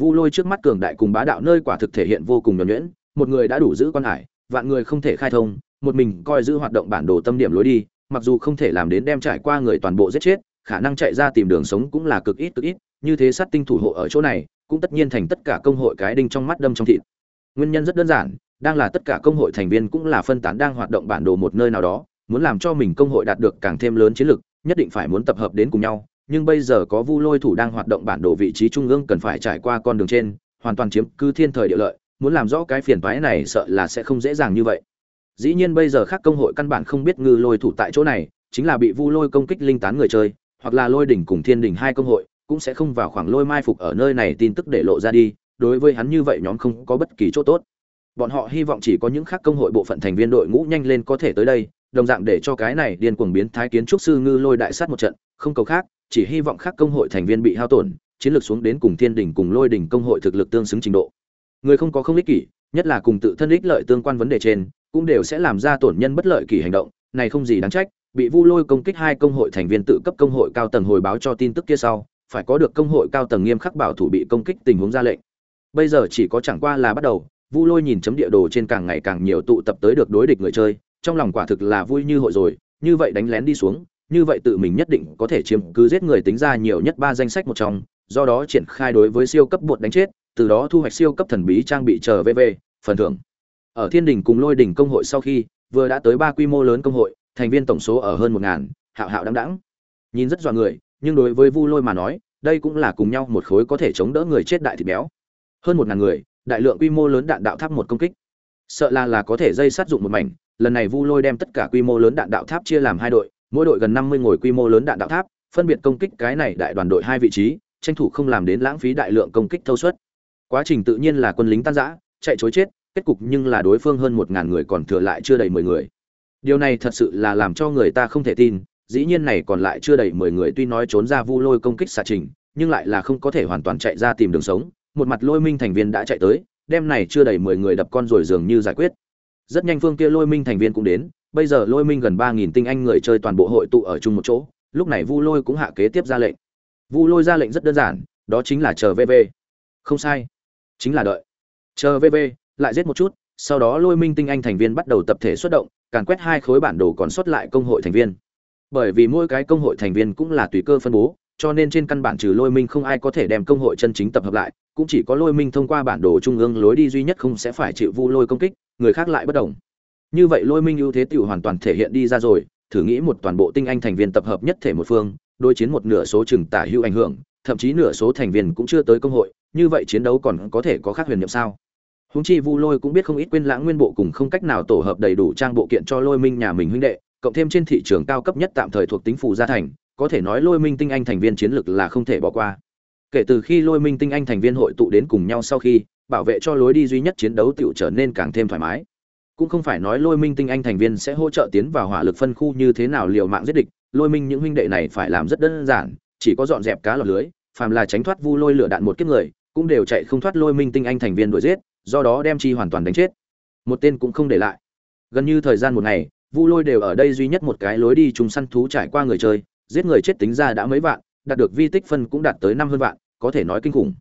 vu lôi trước mắt cường đại cùng bá đạo nơi quả thực thể hiện vô cùng nhuần nhuyễn, một người đã đủ giữ quan hải, vạn người không thể khai thông, một mình coi giữ hoạt động bản đồ tâm điểm lối đi, mặc dù không thể làm đến đem trải qua người toàn bộ giết chết, khả năng chạy ra tìm đường sống cũng là cực ít cực ít, như thế sát tinh thủ hộ ở chỗ này, cũng tất nhiên thành tất cả công hội cái đinh trong mắt đâm trong thịt. Nguyên nhân rất đơn giản, đang là tất cả công hội thành viên cũng là phân tán đang hoạt động bản đồ một nơi nào đó, muốn làm cho mình công hội đạt được càng thêm lớn chiến lực nhất định phải muốn tập hợp đến cùng nhau, nhưng bây giờ có vu lôi thủ đang hoạt động bản đồ vị trí trung ương cần phải trải qua con đường trên, hoàn toàn chiếm cứ thiên thời địa lợi, muốn làm rõ cái phiền toái này sợ là sẽ không dễ dàng như vậy. Dĩ nhiên bây giờ khác công hội căn bản không biết ngư lôi thủ tại chỗ này, chính là bị vu lôi công kích linh tán người chơi, hoặc là lôi đỉnh cùng thiên đỉnh hai công hội, cũng sẽ không vào khoảng lôi mai phục ở nơi này tin tức để lộ ra đi, đối với hắn như vậy nhóm không có bất kỳ chỗ tốt. Bọn họ hy vọng chỉ có những khác công hội bộ phận thành viên đội ngũ nhanh lên có thể tới đây đồng dạng để cho cái này điên cuồng biến thái kiến trúc sư ngư lôi đại sát một trận, không cầu khác, chỉ hy vọng khác công hội thành viên bị hao tổn, chiến lược xuống đến cùng thiên đỉnh cùng lôi đỉnh công hội thực lực tương xứng trình độ. Người không có không ích kỷ, nhất là cùng tự thân ích lợi tương quan vấn đề trên, cũng đều sẽ làm ra tổn nhân bất lợi kỷ hành động, này không gì đáng trách, bị vu lôi công kích hai công hội thành viên tự cấp công hội cao tầng hồi báo cho tin tức kia sau, phải có được công hội cao tầng nghiêm khắc bảo thủ bị công kích tình huống ra lệnh. Bây giờ chỉ có chẳng qua là bắt đầu, vu lôi nhìn chấm địa đồ trên càng ngày càng nhiều tụ tập tới được đối địch người chơi trong lòng quả thực là vui như hội rồi, như vậy đánh lén đi xuống, như vậy tự mình nhất định có thể chiếm cứ giết người tính ra nhiều nhất ba danh sách một trong, do đó triển khai đối với siêu cấp bột đánh chết, từ đó thu hoạch siêu cấp thần bí trang bị chờ vv phần thưởng. Ở thiên đình cùng lôi đỉnh công hội sau khi, vừa đã tới ba quy mô lớn công hội, thành viên tổng số ở hơn một ngàn, hạo hạo đăng đẳng nhìn rất dọa người, nhưng đối với vu lôi mà nói, đây cũng là cùng nhau một khối có thể chống đỡ người chết đại thịt béo. Hơn một ngàn người, đại lượng quy mô lớn đạn đạo tháp một công kích. Sợ là là có thể dây sát dụng một mảnh lần này vu lôi đem tất cả quy mô lớn đạn đạo tháp chia làm hai đội, mỗi đội gần năm mươi ngồi quy mô lớn đạn đạo tháp, phân biệt công kích cái này đại đoàn đội hai vị trí, tranh thủ không làm đến lãng phí đại lượng công kích thâu suất. Quá trình tự nhiên là quân lính tan rã, chạy trối chết, kết cục nhưng là đối phương hơn một ngàn người còn thừa lại chưa đầy mười người. Điều này thật sự là làm cho người ta không thể tin, dĩ nhiên này còn lại chưa đầy mười người tuy nói trốn ra vu lôi công kích xạ trình, nhưng lại là không có thể hoàn toàn chạy ra tìm đường sống, một mặt lôi minh thành viên đã chạy tới, đem này chưa đầy mười người đập con rồi dường như giải quyết rất nhanh phương kia lôi minh thành viên cũng đến, bây giờ lôi minh gần ba nghìn tinh anh người chơi toàn bộ hội tụ ở chung một chỗ, lúc này vu lôi cũng hạ kế tiếp ra lệnh. Vu lôi ra lệnh rất đơn giản, đó chính là chờ vv không sai. Chính là đợi. Chờ vv lại giết một chút, sau đó lôi minh tinh anh thành viên bắt đầu tập thể xuất động, càn quét hai khối bản đồ còn sót lại công hội thành viên. Bởi vì mỗi cái công hội thành viên cũng là tùy cơ phân bố cho nên trên căn bản trừ lôi minh không ai có thể đem công hội chân chính tập hợp lại, cũng chỉ có lôi minh thông qua bản đồ trung ương lối đi duy nhất không sẽ phải chịu vu lôi công kích, người khác lại bất đồng. Như vậy lôi minh ưu thế tiểu hoàn toàn thể hiện đi ra rồi, thử nghĩ một toàn bộ tinh anh thành viên tập hợp nhất thể một phương, đối chiến một nửa số chừng tả hữu ảnh hưởng, thậm chí nửa số thành viên cũng chưa tới công hội, như vậy chiến đấu còn có thể có khác huyền nhiệm sao? Húng chi vu lôi cũng biết không ít quên lãng nguyên bộ cùng không cách nào tổ hợp đầy đủ trang bộ kiện cho lôi minh nhà mình huynh đệ, cộng thêm trên thị trường cao cấp nhất tạm thời thuộc tính phù gia thành có thể nói lôi minh tinh anh thành viên chiến lược là không thể bỏ qua. Kể từ khi lôi minh tinh anh thành viên hội tụ đến cùng nhau sau khi, bảo vệ cho lối đi duy nhất chiến đấu tựu trở nên càng thêm thoải mái. Cũng không phải nói lôi minh tinh anh thành viên sẽ hỗ trợ tiến vào hỏa lực phân khu như thế nào liều mạng giết địch, lôi minh những huynh đệ này phải làm rất đơn giản, chỉ có dọn dẹp cá lọt lưới, phàm là tránh thoát vu lôi lửa đạn một kiếp người, cũng đều chạy không thoát lôi minh tinh anh thành viên đuổi giết, do đó đem chi hoàn toàn đánh chết. Một tên cũng không để lại. Gần như thời gian một ngày, vu lôi đều ở đây duy nhất một cái lối đi trùng săn thú trải qua người chơi giết người chết tính ra đã mấy vạn, đạt được vi tích phân cũng đạt tới năm hơn vạn, có thể nói kinh khủng.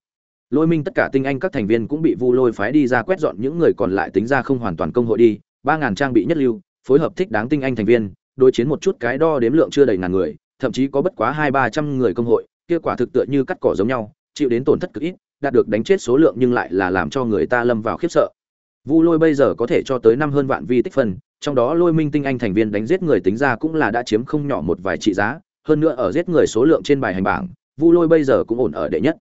Lôi minh tất cả tinh anh các thành viên cũng bị vu lôi phái đi ra quét dọn những người còn lại tính ra không hoàn toàn công hội đi, ba ngàn trang bị nhất lưu, phối hợp thích đáng tinh anh thành viên, đối chiến một chút cái đo đếm lượng chưa đầy ngàn người, thậm chí có bất quá hai ba trăm người công hội kết quả thực tựa như cắt cỏ giống nhau, chịu đến tổn thất cực ít, đạt được đánh chết số lượng nhưng lại là làm cho người ta lâm vào khiếp sợ. Vu lôi bây giờ có thể cho tới năm hơn vạn vi tích phân, trong đó lôi minh tinh anh thành viên đánh giết người tính ra cũng là đã chiếm không nhỏ một vài trị giá hơn nữa ở giết người số lượng trên bài hành bảng, vu lôi bây giờ cũng ổn ở đệ nhất.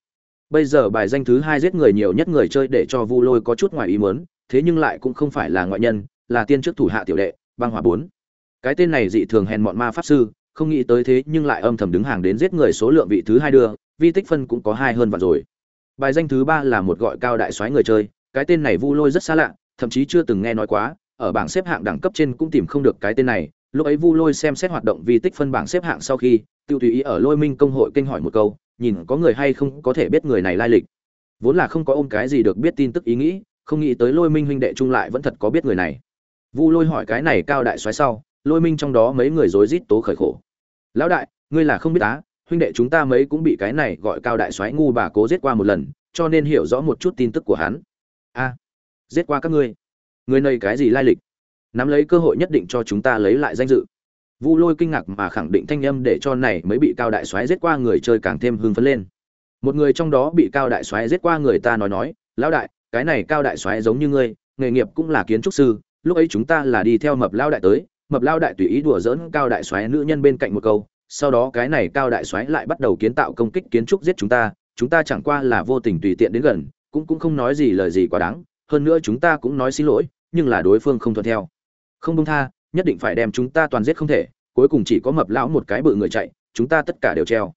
Bây giờ bài danh thứ hai giết người nhiều nhất người chơi để cho vu lôi có chút ngoài ý muốn, thế nhưng lại cũng không phải là ngoại nhân, là tiên chức thủ hạ tiểu đệ, băng hỏa bốn. Cái tên này dị thường hèn mọn ma pháp sư, không nghĩ tới thế nhưng lại âm thầm đứng hàng đến giết người số lượng vị thứ hai đưa, vi tích phân cũng có hai hơn vạn rồi. Bài danh thứ ba là một gọi cao đại soái người chơi, cái tên này vu lôi rất xa lạ, thậm chí chưa từng nghe nói quá, ở bảng xếp hạng đẳng cấp trên cũng tìm không được cái tên này lúc ấy vu lôi xem xét hoạt động vi tích phân bảng xếp hạng sau khi, tiêu tùy ý ở lôi minh công hội kinh hỏi một câu, nhìn có người hay không có thể biết người này lai lịch. Vốn là không có ôm cái gì được biết tin tức ý nghĩ, không nghĩ tới lôi minh huynh đệ chung lại vẫn thật có biết người này. Vu lôi hỏi cái này cao đại xoáy sau, lôi minh trong đó mấy người rối rít tố khởi khổ. Lão đại, ngươi là không biết á, huynh đệ chúng ta mấy cũng bị cái này gọi cao đại xoáy ngu bà cố giết qua một lần, cho nên hiểu rõ một chút tin tức của hắn. A, giết qua các ngươi? Người này cái gì lai lịch? Nắm lấy cơ hội nhất định cho chúng ta lấy lại danh dự. Vu lôi kinh ngạc mà khẳng định thanh âm để cho này mới bị cao đại soái giết qua người chơi càng thêm hưng phấn lên. Một người trong đó bị cao đại soái giết qua người ta nói nói, lão đại, cái này cao đại soái giống như ngươi, nghề nghiệp cũng là kiến trúc sư, lúc ấy chúng ta là đi theo mập lao đại tới, mập lao đại tùy ý đùa giỡn cao đại soái nữ nhân bên cạnh một câu, sau đó cái này cao đại soái lại bắt đầu kiến tạo công kích kiến trúc giết chúng ta chúng ta chẳng qua là vô tình tùy tiện đến gần, cũng cũng không nói gì lời gì quá đáng, hơn nữa chúng ta cũng nói xin lỗi, nhưng là đối phương không thuận theo không buông tha, nhất định phải đem chúng ta toàn giết không thể, cuối cùng chỉ có mập lão một cái bự người chạy, chúng ta tất cả đều treo.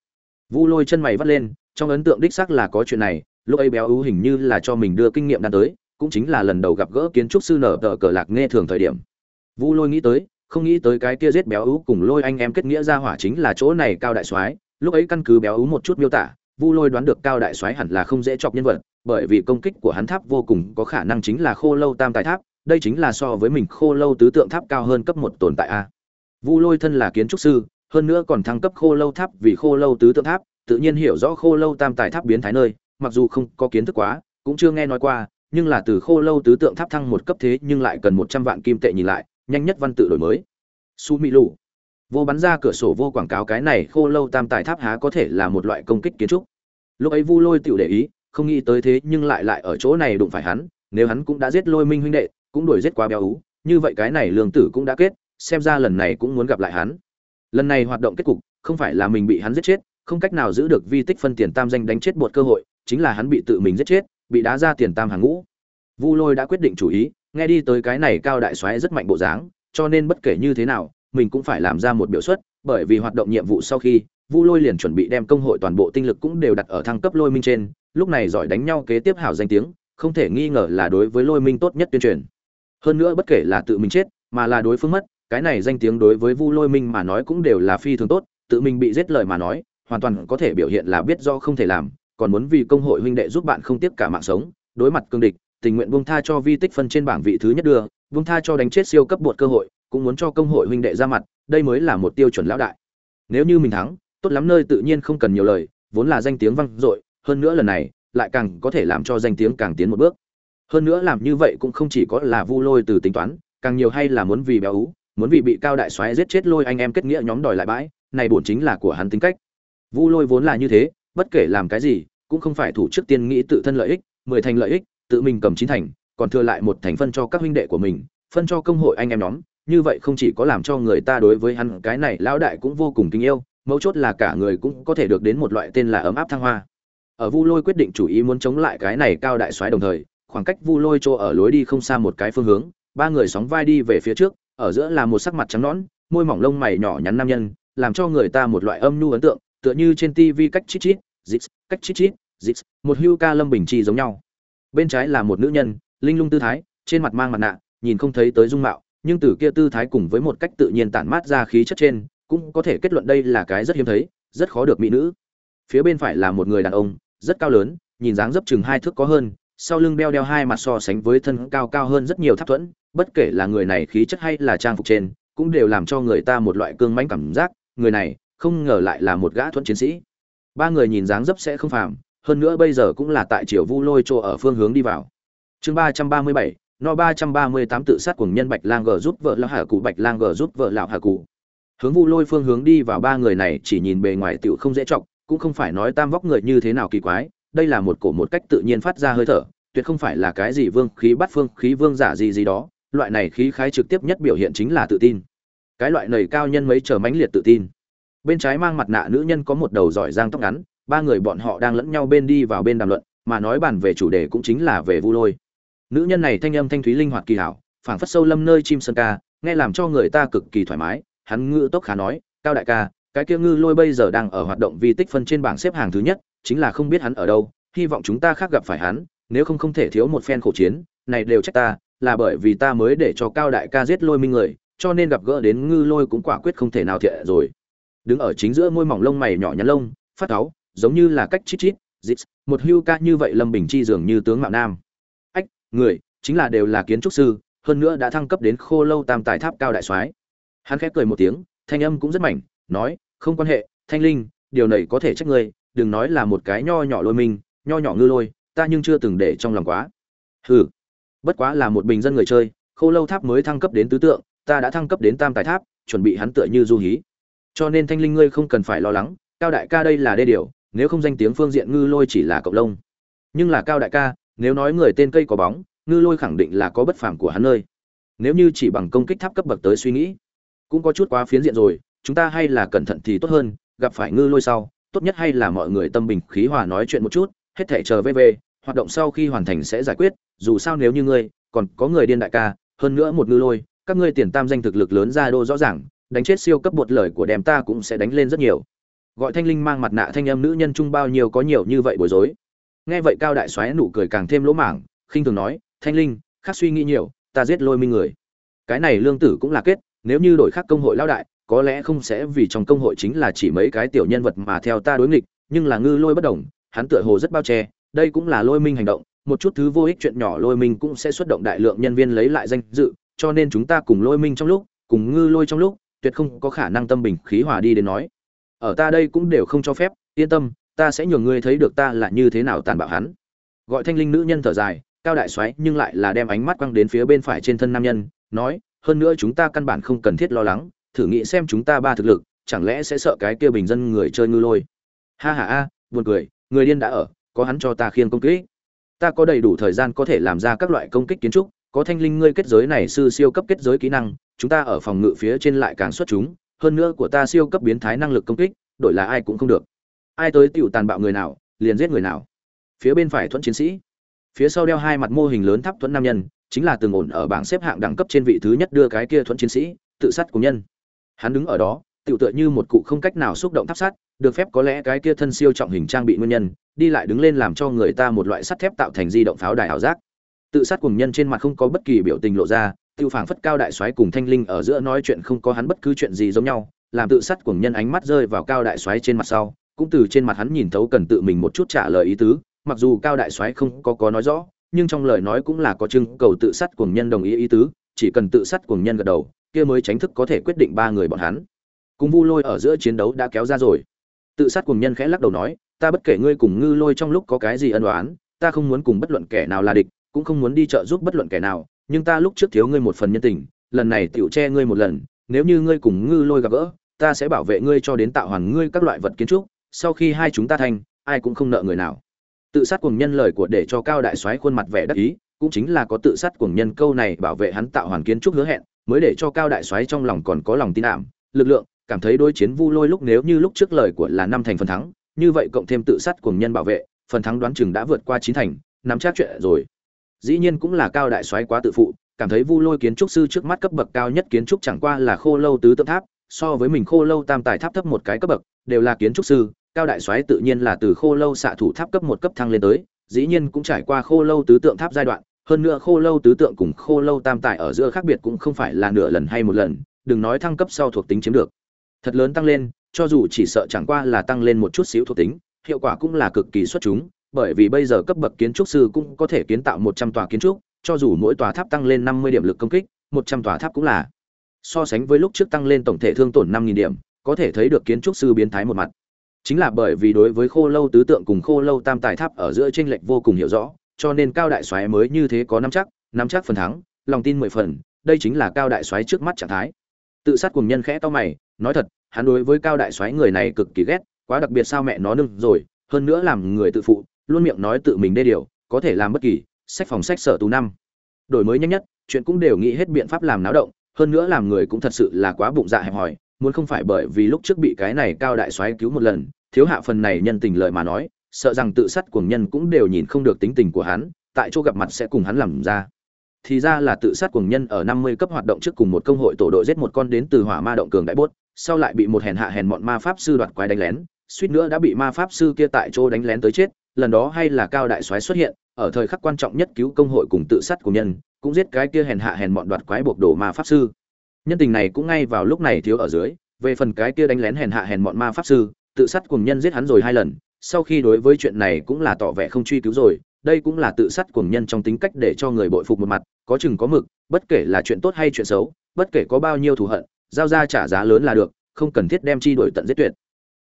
Vu lôi chân mày vắt lên, trong ấn tượng đích xác là có chuyện này, lúc ấy béo ưu hình như là cho mình đưa kinh nghiệm đan tới, cũng chính là lần đầu gặp gỡ kiến trúc sư nở tờ cờ lạc nghe thường thời điểm. Vu lôi nghĩ tới, không nghĩ tới cái kia giết béo ưu cùng lôi anh em kết nghĩa ra hỏa chính là chỗ này cao đại soái, lúc ấy căn cứ béo ưu một chút miêu tả, vu lôi đoán được cao đại soái hẳn là không dễ chọc nhân vật, bởi vì công kích của hắn tháp vô cùng có khả năng chính là khô lâu tam tài tháp đây chính là so với mình khô lâu tứ tượng tháp cao hơn cấp một tồn tại a. Vu lôi thân là kiến trúc sư, hơn nữa còn thăng cấp khô lâu tháp vì khô lâu tứ tượng tháp, tự nhiên hiểu rõ khô lâu tam tài tháp biến thái nơi, mặc dù không có kiến thức quá, cũng chưa nghe nói qua, nhưng là từ khô lâu tứ tượng tháp thăng một cấp thế nhưng lại cần một trăm vạn kim tệ nhìn lại, nhanh nhất văn tự đổi mới. Su mỹ lù. Vô bắn ra cửa sổ vô quảng cáo cái này khô lâu tam tài tháp há có thể là một loại công kích kiến trúc. Lúc ấy vu lôi tựu để ý, không nghĩ tới thế nhưng lại lại ở chỗ này đụng phải hắn, nếu hắn cũng đã giết lôi minh huynh đệ cũng đuổi giết quá béo ú, như vậy cái này lương tử cũng đã kết, xem ra lần này cũng muốn gặp lại hắn. Lần này hoạt động kết cục, không phải là mình bị hắn giết chết, không cách nào giữ được vi tích phân tiền tam danh đánh chết bột cơ hội, chính là hắn bị tự mình giết chết, bị đá ra tiền tam hàng ngũ. Vu lôi đã quyết định chủ ý, nghe đi tới cái này cao đại soái rất mạnh bộ dáng, cho nên bất kể như thế nào, mình cũng phải làm ra một biểu xuất, bởi vì hoạt động nhiệm vụ sau khi, vu lôi liền chuẩn bị đem công hội toàn bộ tinh lực cũng đều đặt ở thăng cấp lôi minh trên, lúc này giỏi đánh nhau kế tiếp hảo danh tiếng, không thể nghi ngờ là đối với lôi minh tốt nhất tuyên truyền hơn nữa bất kể là tự mình chết, mà là đối phương mất, cái này danh tiếng đối với vu lôi minh mà nói cũng đều là phi thường tốt, tự mình bị giết lời mà nói, hoàn toàn có thể biểu hiện là biết do không thể làm, còn muốn vì công hội huynh đệ giúp bạn không tiếc cả mạng sống, đối mặt cương địch, tình nguyện buông tha cho vi tích phân trên bảng vị thứ nhất đưa, buông tha cho đánh chết siêu cấp bột cơ hội, cũng muốn cho công hội huynh đệ ra mặt, đây mới là một tiêu chuẩn lão đại. Nếu như mình thắng, tốt lắm nơi tự nhiên không cần nhiều lời, vốn là danh tiếng vang dội, hơn nữa lần này, lại càng có thể làm cho danh tiếng càng tiến một bước hơn nữa làm như vậy cũng không chỉ có là vu lôi từ tính toán, càng nhiều hay là muốn vì béo ú, muốn vì bị cao đại soái giết chết lôi anh em kết nghĩa nhóm đòi lại bãi, này bổn chính là của hắn tính cách. Vu lôi vốn là như thế, bất kể làm cái gì, cũng không phải thủ trước tiên nghĩ tự thân lợi ích, mười thành lợi ích, tự mình cầm chín thành, còn thừa lại một thành phân cho các huynh đệ của mình, phân cho công hội anh em nhóm, như vậy không chỉ có làm cho người ta đối với hắn cái này lão đại cũng vô cùng kính yêu, mấu chốt là cả người cũng có thể được đến một loại tên là ấm áp thăng hoa. Ở vu lôi quyết định chủ ý muốn chống lại cái này cao đại soái đồng thời khoảng cách vu lôi chỗ ở lối đi không xa một cái phương hướng, ba người sóng vai đi về phía trước, ở giữa là một sắc mặt trắng nõn, môi mỏng lông mày nhỏ nhắn nam nhân, làm cho người ta một loại âm nhu ấn tượng, tựa như trên tivi cách chít chít dít cách chít chít dít một hưu ca lâm bình chi giống nhau. Bên trái là một nữ nhân, linh lung tư thái, trên mặt mang mặt nạ, nhìn không thấy tới dung mạo, nhưng từ kia tư thái cùng với một cách tự nhiên tản mát ra khí chất trên, cũng có thể kết luận đây là cái rất hiếm thấy, rất khó được mỹ nữ. Phía bên phải là một người đàn ông, rất cao lớn, nhìn dáng dấp chừng hai thước có hơn sau lưng đeo đeo hai mặt so sánh với thân cao cao hơn rất nhiều tháp thuẫn, bất kể là người này khí chất hay là trang phục trên, cũng đều làm cho người ta một loại cương mãnh cảm giác, người này không ngờ lại là một gã thuẫn chiến sĩ. Ba người nhìn dáng dấp sẽ không phàm, hơn nữa bây giờ cũng là tại triều vu lôi chỗ ở phương hướng đi vào. Chương ba trăm ba mươi bảy, no ba trăm ba mươi tám tự sát cùng nhân bạch lang g giúp vợ lão hà cụ, bạch lang g giúp vợ lão hà cụ. Hướng vu lôi phương hướng đi vào ba người này chỉ nhìn bề ngoài tựu không dễ trọng cũng không phải nói tam vóc người như thế nào kỳ quái đây là một cổ một cách tự nhiên phát ra hơi thở, tuyệt không phải là cái gì vương khí bắt phương, khí vương giả gì gì đó, loại này khí khái trực tiếp nhất biểu hiện chính là tự tin. Cái loại nầy cao nhân mấy chờ mãnh liệt tự tin. Bên trái mang mặt nạ nữ nhân có một đầu giỏi giang tóc ngắn, ba người bọn họ đang lẫn nhau bên đi vào bên đàm luận, mà nói bàn về chủ đề cũng chính là về vu lôi. Nữ nhân này thanh âm thanh thúy linh hoạt kỳ hảo, phảng phất sâu lâm nơi chim sơn ca, nghe làm cho người ta cực kỳ thoải mái, hắn ngữ tốc khá nói, cao đại ca, cái kia ngư lôi bây giờ đang ở hoạt động vi tích phân trên bảng xếp hàng thứ nhất chính là không biết hắn ở đâu, hy vọng chúng ta khác gặp phải hắn, nếu không không thể thiếu một phen khổ chiến, này đều trách ta, là bởi vì ta mới để cho cao đại ca giết lôi minh người, cho nên gặp gỡ đến ngư lôi cũng quả quyết không thể nào thiện rồi. Đứng ở chính giữa môi mỏng lông mày nhỏ nhắn lông, phát áo, giống như là cách chít chít dịp một hưu ca như vậy lâm bình chi dường như tướng mạo nam. Ách, người, chính là đều là kiến trúc sư, hơn nữa đã thăng cấp đến khô lâu tam tài tháp cao đại soái. Hắn khép cười một tiếng, thanh âm cũng rất mảnh, nói, không quan hệ, thanh linh, điều này có thể trách ngươi đừng nói là một cái nho nhỏ lôi mình, nho nhỏ ngư lôi ta nhưng chưa từng để trong lòng quá. Hừ bất quá là một bình dân người chơi khô lâu tháp mới thăng cấp đến tứ tượng ta đã thăng cấp đến tam tài tháp chuẩn bị hắn tựa như du hí. Cho nên thanh linh ngươi không cần phải lo lắng cao đại ca đây là đê điều nếu không danh tiếng phương diện ngư lôi chỉ là cộng lông. Nhưng là cao đại ca nếu nói người tên cây có bóng ngư lôi khẳng định là có bất phàm của hắn nơi. Nếu như chỉ bằng công kích tháp cấp bậc tới suy nghĩ cũng có chút quá phiến diện rồi chúng ta hay là cẩn thận thì tốt hơn gặp phải ngư lôi sau tốt nhất hay là mọi người tâm bình khí hòa nói chuyện một chút, hết thể chờ vv hoạt động sau khi hoàn thành sẽ giải quyết, dù sao nếu như ngươi, còn có người điên đại ca, hơn nữa một ngư lôi, các ngươi tiền tam danh thực lực lớn ra đô rõ ràng, đánh chết siêu cấp bột lời của đem ta cũng sẽ đánh lên rất nhiều. Gọi thanh linh mang mặt nạ thanh âm nữ nhân trung bao nhiêu có nhiều như vậy bối rối. Nghe vậy cao đại xoáy nụ cười càng thêm lỗ mảng, khinh thường nói, thanh linh, khác suy nghĩ nhiều, ta giết lôi minh người. Cái này lương tử cũng là kết, nếu như đổi khác công hội lao đại có lẽ không sẽ vì trong công hội chính là chỉ mấy cái tiểu nhân vật mà theo ta đối nghịch, nhưng là ngư lôi bất đồng, hắn tựa hồ rất bao che, đây cũng là lôi minh hành động, một chút thứ vô ích chuyện nhỏ lôi minh cũng sẽ xuất động đại lượng nhân viên lấy lại danh dự, cho nên chúng ta cùng lôi minh trong lúc, cùng ngư lôi trong lúc, tuyệt không có khả năng tâm bình khí hòa đi đến nói. Ở ta đây cũng đều không cho phép, yên tâm, ta sẽ nhường ngươi thấy được ta là như thế nào tàn bạo hắn. Gọi thanh linh nữ nhân thở dài, cao đại soái nhưng lại là đem ánh mắt quăng đến phía bên phải trên thân nam nhân, nói, hơn nữa chúng ta căn bản không cần thiết lo lắng thử nghĩ xem chúng ta ba thực lực, chẳng lẽ sẽ sợ cái kia bình dân người chơi ngư lôi? Ha ha a buồn cười, người điên đã ở, có hắn cho ta khiêng công kích. Ta có đầy đủ thời gian có thể làm ra các loại công kích kiến trúc, có thanh linh ngươi kết giới này sư siêu cấp kết giới kỹ năng, chúng ta ở phòng ngự phía trên lại càng xuất chúng, hơn nữa của ta siêu cấp biến thái năng lực công kích, đổi là ai cũng không được. Ai tới tiểu tàn bạo người nào, liền giết người nào. Phía bên phải thuẫn chiến sĩ. Phía sau đeo hai mặt mô hình lớn tháp thuẫn nam nhân, chính là từng ổn ở bảng xếp hạng đẳng cấp trên vị thứ nhất đưa cái kia thuẫn chiến sĩ, tự sát của nhân hắn đứng ở đó tự tựa như một cụ không cách nào xúc động tháp sắt, được phép có lẽ cái kia thân siêu trọng hình trang bị nguyên nhân, đi lại đứng lên làm cho người ta một loại sắt thép tạo thành di động pháo đài ảo giác. Tự sát cùng nhân trên mặt không có bất kỳ biểu tình lộ ra tiêu phảng phất cao đại soái cùng thanh linh ở giữa nói chuyện không có hắn bất cứ chuyện gì giống nhau, làm tự sát cùng nhân ánh mắt rơi vào cao đại soái trên mặt sau, cũng từ trên mặt hắn nhìn thấu cần tự mình một chút trả lời ý tứ, mặc dù cao đại soái không có có nói rõ, nhưng trong lời nói cũng là có trưng cầu tự sát cùng nhân đồng ý ý tứ, chỉ cần tự sát cùng nhân gật đầu kia mới tránh thức có thể quyết định ba người bọn hắn. Cùng vu lôi ở giữa chiến đấu đã kéo ra rồi. Tự sát cùng nhân khẽ lắc đầu nói, ta bất kể ngươi cùng ngư lôi trong lúc có cái gì ân đoán ta không muốn cùng bất luận kẻ nào là địch, cũng không muốn đi trợ giúp bất luận kẻ nào, nhưng ta lúc trước thiếu ngươi một phần nhân tình, lần này tựu che ngươi một lần, nếu như ngươi cùng ngư lôi gặp gỡ, ta sẽ bảo vệ ngươi cho đến tạo hoàn ngươi các loại vật kiến trúc, sau khi hai chúng ta thành, ai cũng không nợ người nào. Tự sát cùng nhân lời của để cho cao đại soái khuôn mặt vẻ đắc ý, cũng chính là có tự sát cùng nhân câu này bảo vệ hắn tạo hoàn kiến trúc hứa hẹn mới để cho cao đại soái trong lòng còn có lòng tin ảm, lực lượng, cảm thấy đối chiến vu lôi lúc nếu như lúc trước lời của là năm thành phần thắng, như vậy cộng thêm tự sát cùng nhân bảo vệ, phần thắng đoán chừng đã vượt qua chín thành, nắm chắc chuyện rồi. Dĩ nhiên cũng là cao đại soái quá tự phụ, cảm thấy vu lôi kiến trúc sư trước mắt cấp bậc cao nhất kiến trúc chẳng qua là khô lâu tứ tượng tháp, so với mình khô lâu tam tài tháp thấp một cái cấp bậc, đều là kiến trúc sư, cao đại soái tự nhiên là từ khô lâu xạ thủ tháp cấp một cấp thăng lên tới, dĩ nhiên cũng trải qua khô lâu tứ tượng tháp giai đoạn hơn nữa khô lâu tứ tượng cùng khô lâu tam tài ở giữa khác biệt cũng không phải là nửa lần hay một lần, đừng nói thăng cấp sau thuộc tính chiếm được. Thật lớn tăng lên, cho dù chỉ sợ chẳng qua là tăng lên một chút xíu thuộc tính, hiệu quả cũng là cực kỳ xuất chúng, bởi vì bây giờ cấp bậc kiến trúc sư cũng có thể kiến tạo một trăm tòa kiến trúc, cho dù mỗi tòa tháp tăng lên năm mươi điểm lực công kích, một trăm tòa tháp cũng là. So sánh với lúc trước tăng lên tổng thể thương tổn năm nghìn điểm, có thể thấy được kiến trúc sư biến thái một mặt. Chính là bởi vì đối với khô lâu tứ tượng cùng khô lâu tam tài tháp ở giữa tranh lệch vô cùng hiểu rõ cho nên cao đại soái mới như thế có nắm chắc nắm chắc phần thắng, lòng tin mười phần, đây chính là cao đại soái trước mắt trạng thái. Tự sát cùng nhân khẽ to mày, nói thật, hắn đối với cao đại soái người này cực kỳ ghét, quá đặc biệt sao mẹ nó nương rồi, hơn nữa làm người tự phụ, luôn miệng nói tự mình đê điều, có thể làm bất kỳ, sách phòng sách sở tù năm. Đổi mới nhanh nhất, chuyện cũng đều nghĩ hết biện pháp làm náo động, hơn nữa làm người cũng thật sự là quá bụng dạ hẹp hòi, muốn không phải bởi vì lúc trước bị cái này cao đại soái cứu một lần, thiếu hạ phần này nhân tình lợi mà nói sợ rằng tự sát cuồng nhân cũng đều nhìn không được tính tình của hắn, tại chỗ gặp mặt sẽ cùng hắn làm ra. Thì ra là tự sát cuồng nhân ở năm mươi cấp hoạt động trước cùng một công hội tổ đội giết một con đến từ hỏa ma động cường đại bốt, sau lại bị một hèn hạ hèn mọn ma pháp sư đoạt quái đánh lén, suýt nữa đã bị ma pháp sư kia tại chỗ đánh lén tới chết, lần đó hay là cao đại soái xuất hiện, ở thời khắc quan trọng nhất cứu công hội cùng tự sát cuồng nhân, cũng giết cái kia hèn hạ hèn mọn đoạt quái buộc đổ ma pháp sư. Nhân tình này cũng ngay vào lúc này thiếu ở dưới, về phần cái kia đánh lén hèn hạ hèn mọn ma pháp sư, tự sát cuồng nhân giết hắn rồi hai lần sau khi đối với chuyện này cũng là tỏ vẻ không truy cứu rồi, đây cũng là tự sát cuồng nhân trong tính cách để cho người bội phục một mặt, có chừng có mực, bất kể là chuyện tốt hay chuyện xấu, bất kể có bao nhiêu thù hận, giao ra trả giá lớn là được, không cần thiết đem chi đổi tận giết tuyệt.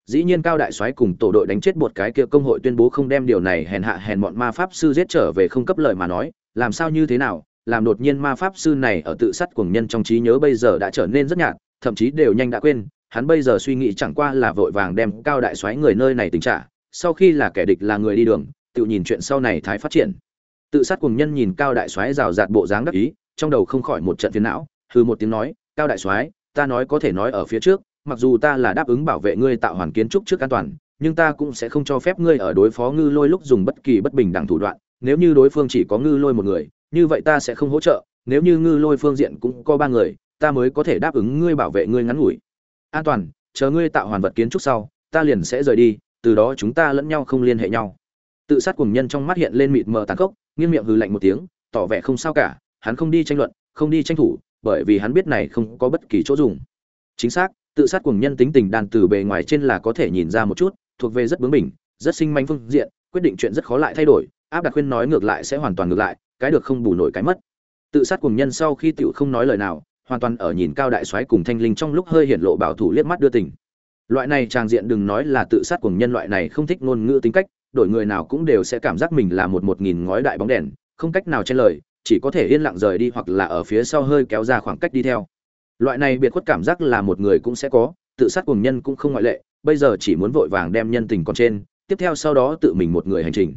Dĩ nhiên cao đại soái cùng tổ đội đánh chết một cái kia công hội tuyên bố không đem điều này hèn hạ hèn bọn ma pháp sư giết trở về không cấp lời mà nói, làm sao như thế nào, làm đột nhiên ma pháp sư này ở tự sát cuồng nhân trong trí nhớ bây giờ đã trở nên rất nhạt, thậm chí đều nhanh đã quên, hắn bây giờ suy nghĩ chẳng qua là vội vàng đem cao đại soái người nơi này tình trả sau khi là kẻ địch là người đi đường, tự nhìn chuyện sau này thái phát triển. Tự sát cùng nhân nhìn cao đại soái rào rạt bộ dáng đắc ý, trong đầu không khỏi một trận phiền não, hừ một tiếng nói, cao đại soái, ta nói có thể nói ở phía trước, mặc dù ta là đáp ứng bảo vệ ngươi tạo hoàn kiến trúc trước an toàn, nhưng ta cũng sẽ không cho phép ngươi ở đối phó ngư lôi lúc dùng bất kỳ bất bình đẳng thủ đoạn, nếu như đối phương chỉ có ngư lôi một người, như vậy ta sẽ không hỗ trợ, nếu như ngư lôi phương diện cũng có ba người, ta mới có thể đáp ứng ngươi bảo vệ ngươi ngắn ngủi. An toàn, chờ ngươi tạo hoàn vật kiến trúc sau, ta liền sẽ rời đi từ đó chúng ta lẫn nhau không liên hệ nhau. Tự sát cùng nhân trong mắt hiện lên mịt mờ tàn khốc, nghiêng miệng hừ lạnh một tiếng, tỏ vẻ không sao cả, hắn không đi tranh luận, không đi tranh thủ, bởi vì hắn biết này không có bất kỳ chỗ dùng. Chính xác, tự sát cùng nhân tính tình đàn từ bề ngoài trên là có thể nhìn ra một chút, thuộc về rất bướng bỉnh, rất sinh manh phương diện, quyết định chuyện rất khó lại thay đổi, áp đặt khuyên nói ngược lại sẽ hoàn toàn ngược lại, cái được không bù nổi cái mất. Tự sát cùng nhân sau khi tiểu không nói lời nào, hoàn toàn ở nhìn cao đại soái cùng thanh linh trong lúc hơi hiển lộ bảo thủ liếc mắt đưa tình loại này trang diện đừng nói là tự sát cùng nhân loại này không thích ngôn ngữ tính cách, đổi người nào cũng đều sẽ cảm giác mình là một một nghìn ngói đại bóng đèn, không cách nào chen lời, chỉ có thể yên lặng rời đi hoặc là ở phía sau hơi kéo ra khoảng cách đi theo. Loại này biệt khuất cảm giác là một người cũng sẽ có, tự sát cùng nhân cũng không ngoại lệ, bây giờ chỉ muốn vội vàng đem nhân tình còn trên, tiếp theo sau đó tự mình một người hành trình.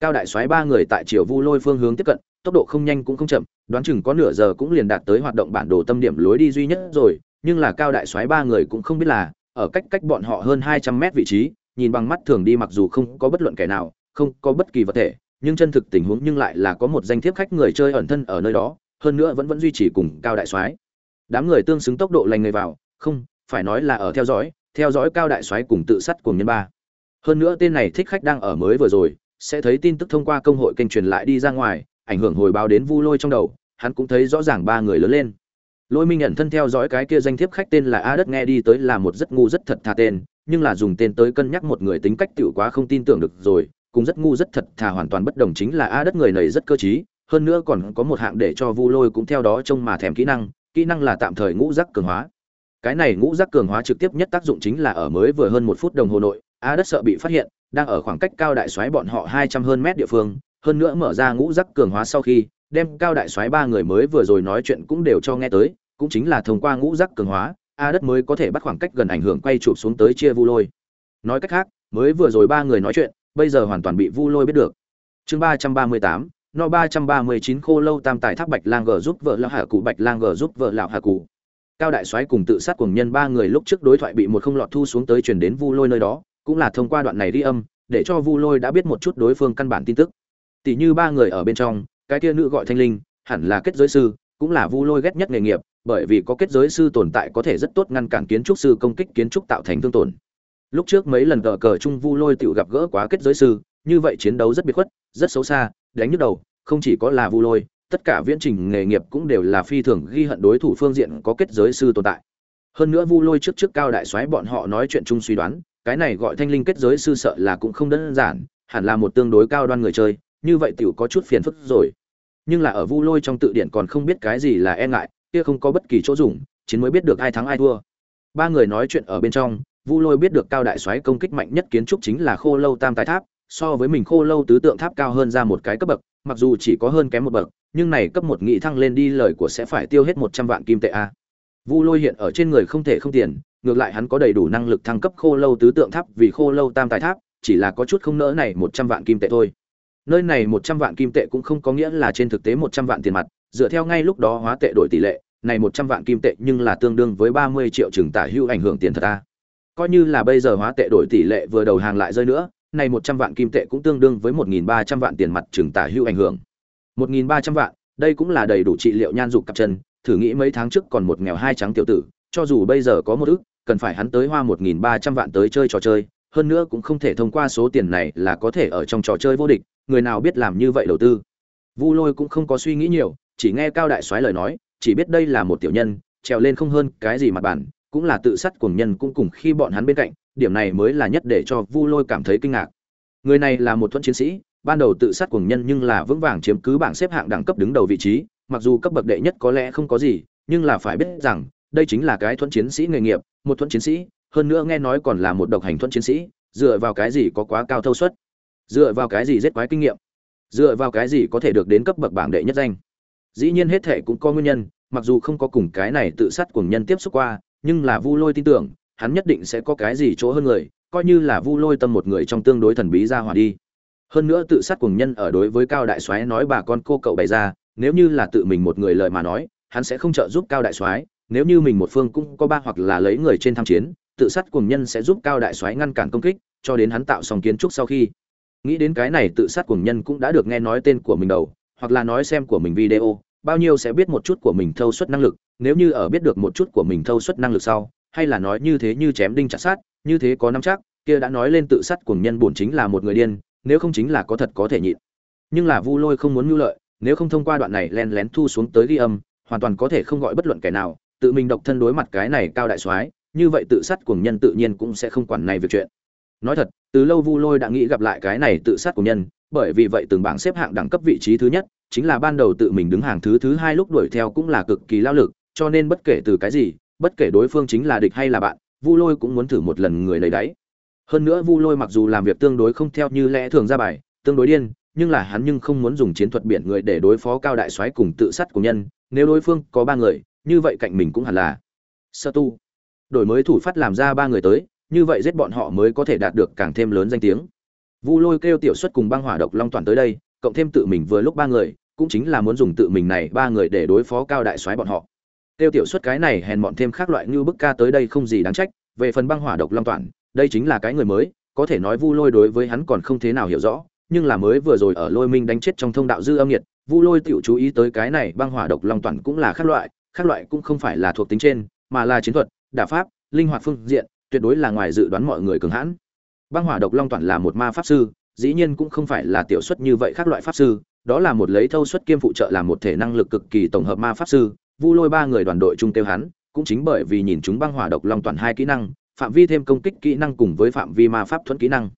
Cao đại soái ba người tại chiều vu lôi phương hướng tiếp cận, tốc độ không nhanh cũng không chậm, đoán chừng có nửa giờ cũng liền đạt tới hoạt động bản đồ tâm điểm lối đi duy nhất rồi, nhưng là cao đại soái ba người cũng không biết là ở cách cách bọn họ hơn hai trăm mét vị trí, nhìn bằng mắt thường đi mặc dù không có bất luận kẻ nào, không có bất kỳ vật thể, nhưng chân thực tình huống nhưng lại là có một danh thiếp khách người chơi ẩn thân ở nơi đó, hơn nữa vẫn vẫn duy trì cùng cao đại soái. Đám người tương xứng tốc độ lành người vào, không, phải nói là ở theo dõi theo dõi cao đại soái cùng tự sát cùng nhân ba. Hơn nữa tên này thích khách đang ở mới vừa rồi, sẽ thấy tin tức thông qua công hội kênh truyền lại đi ra ngoài, ảnh hưởng hồi báo đến vu lôi trong đầu, hắn cũng thấy rõ ràng ba người lớn lên lôi minh nhận thân theo dõi cái kia danh thiếp khách tên là a đất nghe đi tới là một rất ngu rất thật thà tên, nhưng là dùng tên tới cân nhắc một người tính cách tiểu quá không tin tưởng được rồi cũng rất ngu rất thật thà hoàn toàn bất đồng chính là a đất người này rất cơ trí, hơn nữa còn có một hạng để cho vu lôi cũng theo đó trông mà thèm kỹ năng kỹ năng là tạm thời ngũ giác cường hóa. Cái này ngũ giác cường hóa trực tiếp nhất tác dụng chính là ở mới vừa hơn một phút đồng hồ nội a đất sợ bị phát hiện, đang ở khoảng cách cao đại xoáy bọn họ hai trăm hơn mét địa phương, hơn nữa mở ra ngũ giác cường hóa sau khi, đem cao đại xoáy ba người mới vừa rồi nói chuyện cũng đều cho nghe tới cũng chính là thông qua ngũ giác cường hóa, a đất mới có thể bắt khoảng cách gần ảnh hưởng quay chụp xuống tới chia vu lôi. Nói cách khác, mới vừa rồi ba người nói chuyện, bây giờ hoàn toàn bị vu lôi biết được. Chương ba trăm ba mươi tám, no ba trăm ba mươi chín khô lâu tam tài tháp bạch lang g giúp vợ lão hạ cụ, bạch lang g giúp vợ lão hạ cụ. Cao đại soái cùng tự sát cùng nhân ba người lúc trước đối thoại bị một không lọt thu xuống tới truyền đến vu lôi nơi đó, cũng là thông qua đoạn này đi âm, để cho vu lôi đã biết một chút đối phương căn bản tin tức. Tỷ như ba người ở bên trong, cái kia nữ gọi thanh linh, hẳn là kết giới sư, cũng là vu lôi ghét nhất nghề nghiệp bởi vì có kết giới sư tồn tại có thể rất tốt ngăn cản kiến trúc sư công kích kiến trúc tạo thành thương tổn. Lúc trước mấy lần cờ cờ trung vu lôi tiểu gặp gỡ quá kết giới sư, như vậy chiến đấu rất biệt khuất, rất xấu xa, đánh nhức đầu, không chỉ có là vu lôi, tất cả viễn trình nghề nghiệp cũng đều là phi thường ghi hận đối thủ phương diện có kết giới sư tồn tại. Hơn nữa vu lôi trước trước cao đại soái bọn họ nói chuyện chung suy đoán, cái này gọi thanh linh kết giới sư sợ là cũng không đơn giản, hẳn là một tương đối cao đoan người chơi, như vậy tiểu có chút phiền phức rồi. Nhưng là ở vu lôi trong tự điển còn không biết cái gì là e ngại kia không có bất kỳ chỗ dùng, chiến mới biết được ai thắng ai thua. Ba người nói chuyện ở bên trong, vu lôi biết được cao đại soái công kích mạnh nhất kiến trúc chính là khô lâu tam tái tháp, so với mình khô lâu tứ tượng tháp cao hơn ra một cái cấp bậc, mặc dù chỉ có hơn kém một bậc, nhưng này cấp một nghị thăng lên đi lời của sẽ phải tiêu hết một trăm vạn kim tệ a. Vu lôi hiện ở trên người không thể không tiền, ngược lại hắn có đầy đủ năng lực thăng cấp khô lâu tứ tượng tháp, vì khô lâu tam tài tháp, chỉ là có chút không nỡ này một trăm vạn kim tệ thôi. Nơi này một trăm vạn kim tệ cũng không có nghĩa là trên thực tế một trăm vạn tiền mặt, dựa theo ngay lúc đó hóa tệ đổi tỷ lệ này một trăm vạn kim tệ nhưng là tương đương với ba mươi triệu trường tả hữu ảnh hưởng tiền thật ta coi như là bây giờ hóa tệ đổi tỷ lệ vừa đầu hàng lại rơi nữa, này một trăm vạn kim tệ cũng tương đương với một nghìn ba trăm vạn tiền mặt trường tả hữu ảnh hưởng. Một nghìn ba trăm vạn, đây cũng là đầy đủ trị liệu nhan dục cặp chân, thử nghĩ mấy tháng trước còn một nghèo hai trắng tiểu tử, cho dù bây giờ có một ức, cần phải hắn tới hoa một nghìn ba trăm vạn tới chơi trò chơi, hơn nữa cũng không thể thông qua số tiền này là có thể ở trong trò chơi vô địch, người nào biết làm như vậy đầu tư. Vu lôi cũng không có suy nghĩ nhiều, chỉ nghe cao đại soái lời nói chỉ biết đây là một tiểu nhân, trèo lên không hơn cái gì mặt bản, cũng là tự sát cuồng nhân cũng cùng khi bọn hắn bên cạnh, điểm này mới là nhất để cho vu lôi cảm thấy kinh ngạc. Người này là một thuẫn chiến sĩ, ban đầu tự sát cuồng nhân nhưng là vững vàng chiếm cứ bảng xếp hạng đẳng cấp đứng đầu vị trí, mặc dù cấp bậc đệ nhất có lẽ không có gì, nhưng là phải biết rằng, đây chính là cái thuẫn chiến sĩ nghề nghiệp, một thuẫn chiến sĩ, hơn nữa nghe nói còn là một độc hành thuẫn chiến sĩ, dựa vào cái gì có quá cao thâu suất? Dựa vào cái gì giết quái kinh nghiệm? Dựa vào cái gì có thể được đến cấp bậc bảng đệ nhất danh? Dĩ nhiên hết thệ cũng có nguyên nhân, mặc dù không có cùng cái này tự sát cùng nhân tiếp xúc qua, nhưng là vu lôi tin tưởng, hắn nhất định sẽ có cái gì chỗ hơn người, coi như là vu lôi tâm một người trong tương đối thần bí ra hỏa đi. Hơn nữa tự sát cùng nhân ở đối với cao đại soái nói bà con cô cậu bày ra, nếu như là tự mình một người lời mà nói, hắn sẽ không trợ giúp cao đại soái, nếu như mình một phương cũng có ba hoặc là lấy người trên tham chiến, tự sát cùng nhân sẽ giúp cao đại soái ngăn cản công kích, cho đến hắn tạo xong kiến trúc sau khi. Nghĩ đến cái này tự sát cùng nhân cũng đã được nghe nói tên của mình đầu, hoặc là nói xem của mình video bao nhiêu sẽ biết một chút của mình thâu suất năng lực, nếu như ở biết được một chút của mình thâu suất năng lực sau, hay là nói như thế như chém đinh chặt sát như thế có năm chắc, kia đã nói lên tự sát cùng nhân bổn chính là một người điên, nếu không chính là có thật có thể nhịn. Nhưng là vu lôi không muốn mưu lợi, nếu không thông qua đoạn này len lén thu xuống tới ghi âm, hoàn toàn có thể không gọi bất luận kẻ nào, tự mình độc thân đối mặt cái này cao đại soái, như vậy tự sát cùng nhân tự nhiên cũng sẽ không quản này việc chuyện. Nói thật, từ lâu vu lôi đã nghĩ gặp lại cái này tự sát cuồng nhân, bởi vì vậy từng bảng xếp hạng đẳng cấp vị trí thứ nhất chính là ban đầu tự mình đứng hàng thứ thứ hai lúc đuổi theo cũng là cực kỳ lao lực, cho nên bất kể từ cái gì, bất kể đối phương chính là địch hay là bạn, vu lôi cũng muốn thử một lần người lấy đáy. Hơn nữa vu lôi mặc dù làm việc tương đối không theo như lẽ thường ra bài, tương đối điên, nhưng là hắn nhưng không muốn dùng chiến thuật biển người để đối phó cao đại soái cùng tự sát của nhân, nếu đối phương có ba người, như vậy cạnh mình cũng hẳn là sơ tu. Đổi mới thủ phát làm ra ba người tới, như vậy giết bọn họ mới có thể đạt được càng thêm lớn danh tiếng. Vu lôi kêu tiểu xuất cùng băng hỏa độc long toàn tới đây, cộng thêm tự mình vừa lúc ba người cũng chính là muốn dùng tự mình này ba người để đối phó cao đại soái bọn họ. Tiêu tiểu xuất cái này hèn bọn thêm khác loại như bức ca tới đây không gì đáng trách, về phần băng hỏa độc long toàn, đây chính là cái người mới, có thể nói vu lôi đối với hắn còn không thế nào hiểu rõ, nhưng là mới vừa rồi ở lôi minh đánh chết trong thông đạo dư âm nhiệt, vu lôi tiểu chú ý tới cái này băng hỏa độc long toàn cũng là khác loại khác loại cũng không phải là thuộc tính trên, mà là chiến thuật, đả pháp, linh hoạt phương diện, tuyệt đối là ngoài dự đoán mọi người cường hãn. Băng hỏa độc long toàn là một ma pháp sư, dĩ nhiên cũng không phải là tiểu xuất như vậy khác loại pháp sư đó là một lấy thâu xuất kiêm phụ trợ làm một thể năng lực cực kỳ tổng hợp ma pháp sư, vu lôi ba người đoàn đội chung tiêu hắn, cũng chính bởi vì nhìn chúng băng hỏa độc long toàn hai kỹ năng, phạm vi thêm công kích kỹ năng cùng với phạm vi ma pháp thuẫn kỹ năng.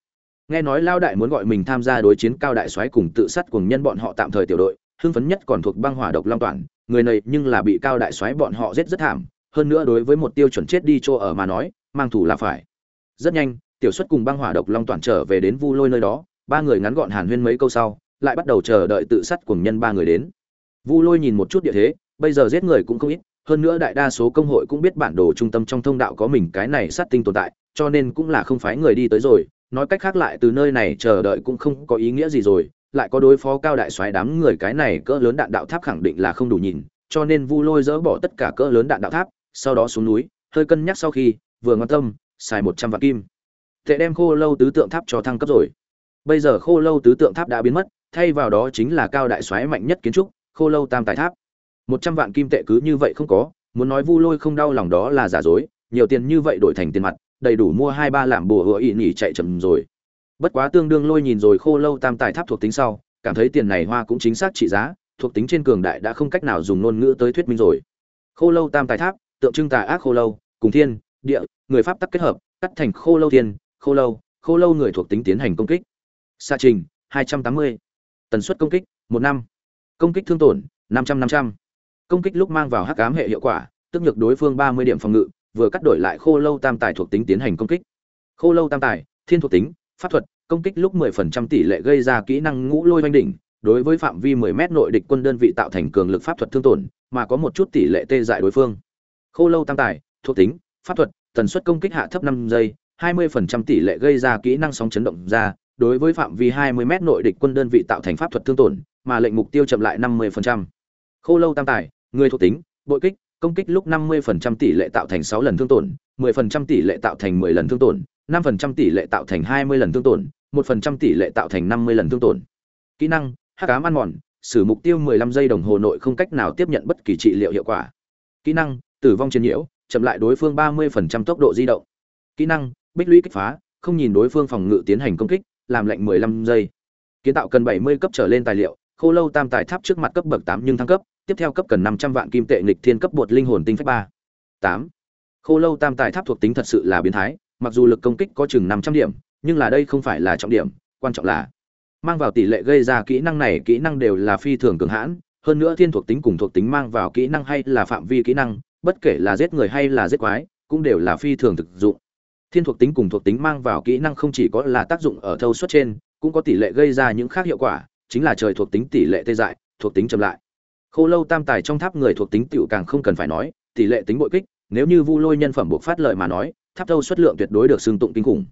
Nghe nói lao đại muốn gọi mình tham gia đối chiến cao đại soái cùng tự sát cùng nhân bọn họ tạm thời tiểu đội, hưng phấn nhất còn thuộc băng hỏa độc long toàn, người này nhưng là bị cao đại soái bọn họ giết rất thảm, hơn nữa đối với một tiêu chuẩn chết đi chỗ ở mà nói, mang thủ là phải. Rất nhanh, tiểu xuất cùng băng hỏa độc long toàn trở về đến vu lôi nơi đó, ba người ngắn gọn hàn huyên mấy câu sau lại bắt đầu chờ đợi tự sát cùng nhân ba người đến. Vu lôi nhìn một chút địa thế, bây giờ giết người cũng không ít, hơn nữa đại đa số công hội cũng biết bản đồ trung tâm trong thông đạo có mình cái này sát tinh tồn tại, cho nên cũng là không phái người đi tới rồi. Nói cách khác lại từ nơi này chờ đợi cũng không có ý nghĩa gì rồi, lại có đối phó cao đại soái đám người cái này cỡ lớn đạn đạo tháp khẳng định là không đủ nhìn, cho nên vu lôi dỡ bỏ tất cả cỡ lớn đạn đạo tháp, sau đó xuống núi, hơi cân nhắc sau khi, vừa ngon tâm, xài một trăm vạn kim. Tệ đem khô lâu tứ tượng tháp cho thăng cấp rồi. Bây giờ khô lâu tứ tượng tháp đã biến mất thay vào đó chính là cao đại xoáy mạnh nhất kiến trúc, khô lâu tam tài tháp. Một trăm vạn kim tệ cứ như vậy không có, muốn nói vu lôi không đau lòng đó là giả dối, nhiều tiền như vậy đổi thành tiền mặt, đầy đủ mua hai ba làm bùa hựa ỉ nhỉ chạy chậm rồi. Bất quá tương đương lôi nhìn rồi khô lâu tam tài tháp thuộc tính sau, cảm thấy tiền này hoa cũng chính xác trị giá, thuộc tính trên cường đại đã không cách nào dùng ngôn ngữ tới thuyết minh rồi. Khô lâu tam tài tháp, tượng trưng tà ác khô lâu, cùng thiên, địa, người pháp tắc kết hợp, cắt thành khô lâu thiên, khô lâu khô lâu người thuộc tính tiến hành công kích. Sa trình 280 tần suất công kích, một năm. Công kích thương tổn 500 500. công kích lúc mang vào hắc ám hệ hiệu quả, tức nhược đối phương 30 điểm phòng ngự, vừa cắt đổi lại khô lâu tam tài thuộc tính tiến hành công kích. Khô lâu tam tài, thiên thuộc tính, pháp thuật, công kích lúc 10% tỷ lệ gây ra kỹ năng ngũ lôi oanh đỉnh, đối với phạm vi 10 mét nội địch quân đơn vị tạo thành cường lực pháp thuật thương tổn, mà có một chút tỷ lệ tê dại đối phương. Khô lâu tam tài, thuộc tính, pháp thuật, tần suất công kích hạ thấp năm giây 20% tỷ lệ gây ra kỹ năng sóng chấn động ra đối với phạm vi 20m nội địch quân đơn vị tạo thành pháp thuật thương tổn, mà lệnh mục tiêu chậm lại 50%. khô lâu tam tài, người thuộc tính, bội kích, công kích lúc 50% tỷ lệ tạo thành 6 lần thương tổn 10% tỷ lệ tạo thành 10 lần thương tổn 5% tỷ lệ tạo thành 20 lần thương tổn 1% tỷ lệ tạo thành 50 lần thương tổn. Kỹ năng, hắc ám ăn mòn, sử mục tiêu 15 giây đồng hồ nội không cách nào tiếp nhận bất kỳ trị liệu hiệu quả. Kỹ năng, tử vong chiến nhiễu, chậm lại đối phương 30% tốc độ di động. Kỹ năng, bích lũy kích phá, không nhìn đối phương phòng ngự tiến hành công kích làm lệnh 15 giây kiến tạo cần 70 cấp trở lên tài liệu, khô lâu tam tài tháp trước mặt cấp bậc 8 nhưng thăng cấp, tiếp theo cấp cần 500 vạn kim tệ nghịch thiên cấp bột linh hồn tinh phách 3. 8. khô lâu tam tài tháp thuộc tính thật sự là biến thái, mặc dù lực công kích có chừng 500 điểm, nhưng là đây không phải là trọng điểm, quan trọng là mang vào tỷ lệ gây ra kỹ năng này kỹ năng đều là phi thường cường hãn, hơn nữa thiên thuộc tính cùng thuộc tính mang vào kỹ năng hay là phạm vi kỹ năng, bất kể là giết người hay là giết quái, cũng đều là phi thường thực dụng thiên thuộc tính cùng thuộc tính mang vào kỹ năng không chỉ có là tác dụng ở thâu suất trên, cũng có tỷ lệ gây ra những khác hiệu quả, chính là trời thuộc tính tỷ lệ tê dại, thuộc tính chậm lại. Khô lâu tam tài trong tháp người thuộc tính tựu càng không cần phải nói, tỷ lệ tính bội kích, nếu như vu lôi nhân phẩm buộc phát lợi mà nói, tháp thâu suất lượng tuyệt đối được xương tụng kinh khủng.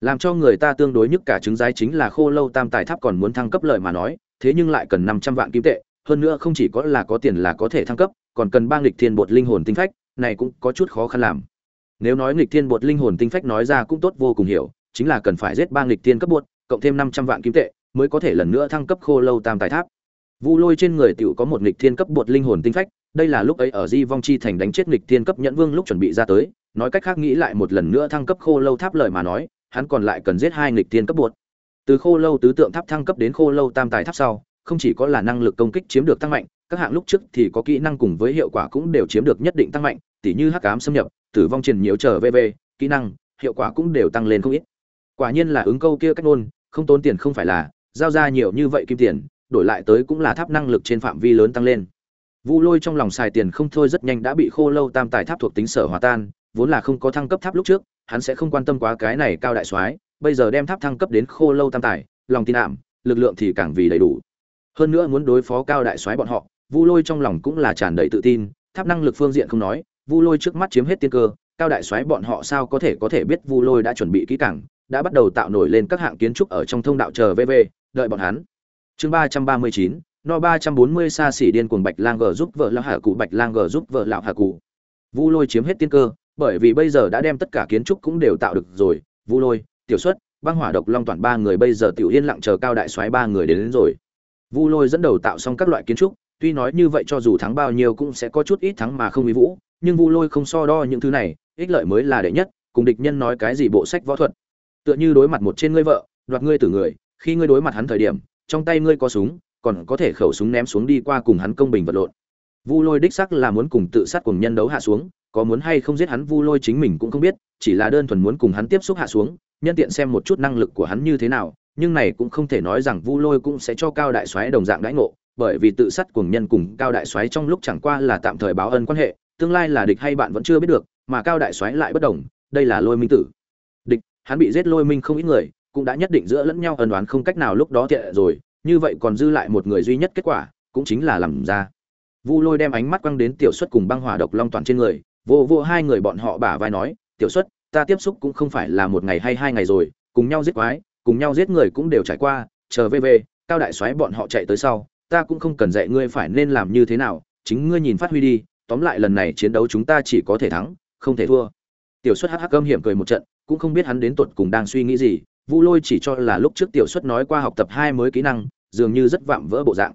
Làm cho người ta tương đối nhất cả chứng giái chính là khô lâu tam tài tháp còn muốn thăng cấp lợi mà nói, thế nhưng lại cần năm trăm vạn kim tệ, hơn nữa không chỉ có là có tiền là có thể thăng cấp, còn cần bang lịch thiên bột linh hồn tinh phách, này cũng có chút khó khăn làm nếu nói nghịch thiên bột linh hồn tinh phách nói ra cũng tốt vô cùng hiểu, chính là cần phải giết ba nghịch thiên cấp bột, cộng thêm năm trăm vạn kim tệ, mới có thể lần nữa thăng cấp khô lâu tam tài tháp. Vu lôi trên người tiểu có một nghịch thiên cấp bột linh hồn tinh phách, đây là lúc ấy ở di vong chi thành đánh chết nghịch thiên cấp nhẫn vương lúc chuẩn bị ra tới, nói cách khác nghĩ lại một lần nữa thăng cấp khô lâu tháp lời mà nói, hắn còn lại cần giết hai nghịch thiên cấp bột. Từ khô lâu tứ tượng tháp thăng cấp đến khô lâu tam tài tháp sau, không chỉ có là năng lực công kích chiếm được tăng mạnh, các hạng lúc trước thì có kỹ năng cùng với hiệu quả cũng đều chiếm được nhất định tăng mạnh, tỉ như hắc ám xâm nhập tử vong triển nhiễu trở vv kỹ năng hiệu quả cũng đều tăng lên không ít. Quả nhiên là ứng câu kia cách luôn, không tốn tiền không phải là giao ra nhiều như vậy kim tiền đổi lại tới cũng là tháp năng lực trên phạm vi lớn tăng lên. Vu lôi trong lòng xài tiền không thôi rất nhanh đã bị khô lâu tam tài tháp thuộc tính sở hòa tan vốn là không có thăng cấp tháp lúc trước hắn sẽ không quan tâm quá cái này cao đại soái bây giờ đem tháp thăng cấp đến khô lâu tam tài lòng tin ảm lực lượng thì càng vì đầy đủ. Hơn nữa muốn đối phó cao đại soái bọn họ vu lôi trong lòng cũng là tràn đầy tự tin tháp năng lực phương diện không nói vu lôi trước mắt chiếm hết tiên cơ cao đại soái bọn họ sao có thể có thể biết vu lôi đã chuẩn bị kỹ càng đã bắt đầu tạo nổi lên các hạng kiến trúc ở trong thông đạo chờ vv đợi bọn hắn. Chương ba trăm ba mươi chín no ba trăm bốn mươi xa xỉ điên cuồng bạch lang g giúp vợ lão hạ cụ bạch lang g giúp vợ lão hạ cụ. Vu lôi chiếm hết tiên cơ bởi vì bây giờ đã đem tất cả kiến trúc cũng đều tạo được rồi. Vu lôi tiểu xuất băng hỏa độc long toàn ba người bây giờ tiểu yên lặng chờ cao đại soái ba người đến, đến rồi. Vu lôi dẫn đầu tạo xong các loại kiến trúc tuy nói như vậy cho dù thắng bao nhiêu cũng sẽ có chút ít thắng mà không uy vũ nhưng vu lôi không so đo những thứ này, ích lợi mới là đệ nhất, cùng địch nhân nói cái gì bộ sách võ thuật. Tựa như đối mặt một trên ngươi vợ, đoạt ngươi từ người, khi ngươi đối mặt hắn thời điểm, trong tay ngươi có súng, còn có thể khẩu súng ném xuống đi qua cùng hắn công bình vật lộn. Vu lôi đích sắc là muốn cùng tự sát cùng nhân đấu hạ xuống, có muốn hay không giết hắn vu lôi chính mình cũng không biết, chỉ là đơn thuần muốn cùng hắn tiếp xúc hạ xuống, nhân tiện xem một chút năng lực của hắn như thế nào, nhưng này cũng không thể nói rằng vu lôi cũng sẽ cho cao đại soái đồng dạng đãi ngộ, bởi vì tự sát cùng nhân cùng cao đại soái trong lúc chẳng qua là tạm thời báo ân quan hệ tương lai là địch hay bạn vẫn chưa biết được, mà cao đại soái lại bất đồng, đây là lôi minh tử. Địch, hắn bị giết lôi minh không ít người, cũng đã nhất định giữa lẫn nhau ân đoán không cách nào lúc đó thiện rồi, như vậy còn dư lại một người duy nhất kết quả, cũng chính là làm ra. Vu lôi đem ánh mắt quăng đến tiểu xuất cùng băng hỏa độc long toàn trên người, vô vô hai người bọn họ bả vai nói, tiểu xuất, ta tiếp xúc cũng không phải là một ngày hay hai ngày rồi, cùng nhau giết quái, cùng nhau giết người cũng đều trải qua, chờ về về, cao đại soái bọn họ chạy tới sau, ta cũng không cần dạy ngươi phải nên làm như thế nào, chính ngươi nhìn phát huy đi tóm lại lần này chiến đấu chúng ta chỉ có thể thắng, không thể thua. Tiểu xuất hắc hắc âm hiểm cười một trận, cũng không biết hắn đến tuột cùng đang suy nghĩ gì, vu lôi chỉ cho là lúc trước tiểu xuất nói qua học tập hai mới kỹ năng, dường như rất vạm vỡ bộ dạng.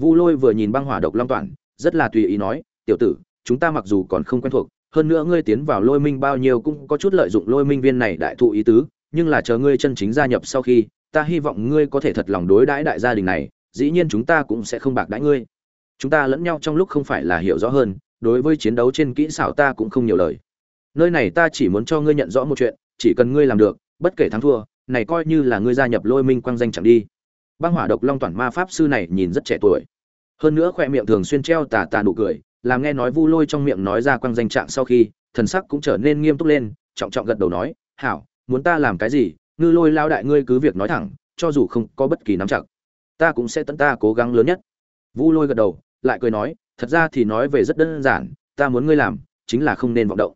Vu lôi vừa nhìn băng hỏa độc long toàn, rất là tùy ý nói, tiểu tử, chúng ta mặc dù còn không quen thuộc, hơn nữa ngươi tiến vào lôi minh bao nhiêu cũng có chút lợi dụng lôi minh viên này đại thụ ý tứ, nhưng là chờ ngươi chân chính gia nhập sau khi, ta hy vọng ngươi có thể thật lòng đối đãi đại gia đình này, dĩ nhiên chúng ta cũng sẽ không bạc đãi ngươi. Chúng ta lẫn nhau trong lúc không phải là hiểu rõ hơn đối với chiến đấu trên kỹ xảo ta cũng không nhiều lời. Nơi này ta chỉ muốn cho ngươi nhận rõ một chuyện, chỉ cần ngươi làm được, bất kể thắng thua, này coi như là ngươi gia nhập lôi minh quang danh chẳng đi. Băng hỏa độc long toàn ma pháp sư này nhìn rất trẻ tuổi. Hơn nữa khoe miệng thường xuyên treo tà tà nụ cười, làm nghe nói vu lôi trong miệng nói ra quang danh trạng sau khi, thần sắc cũng trở nên nghiêm túc lên, trọng trọng gật đầu nói, hảo, muốn ta làm cái gì, ngư lôi lao đại ngươi cứ việc nói thẳng, cho dù không có bất kỳ nắm chặt, ta cũng sẽ tận ta cố gắng lớn nhất. Vu lôi gật đầu, lại cười nói thật ra thì nói về rất đơn giản, ta muốn ngươi làm, chính là không nên vọng động.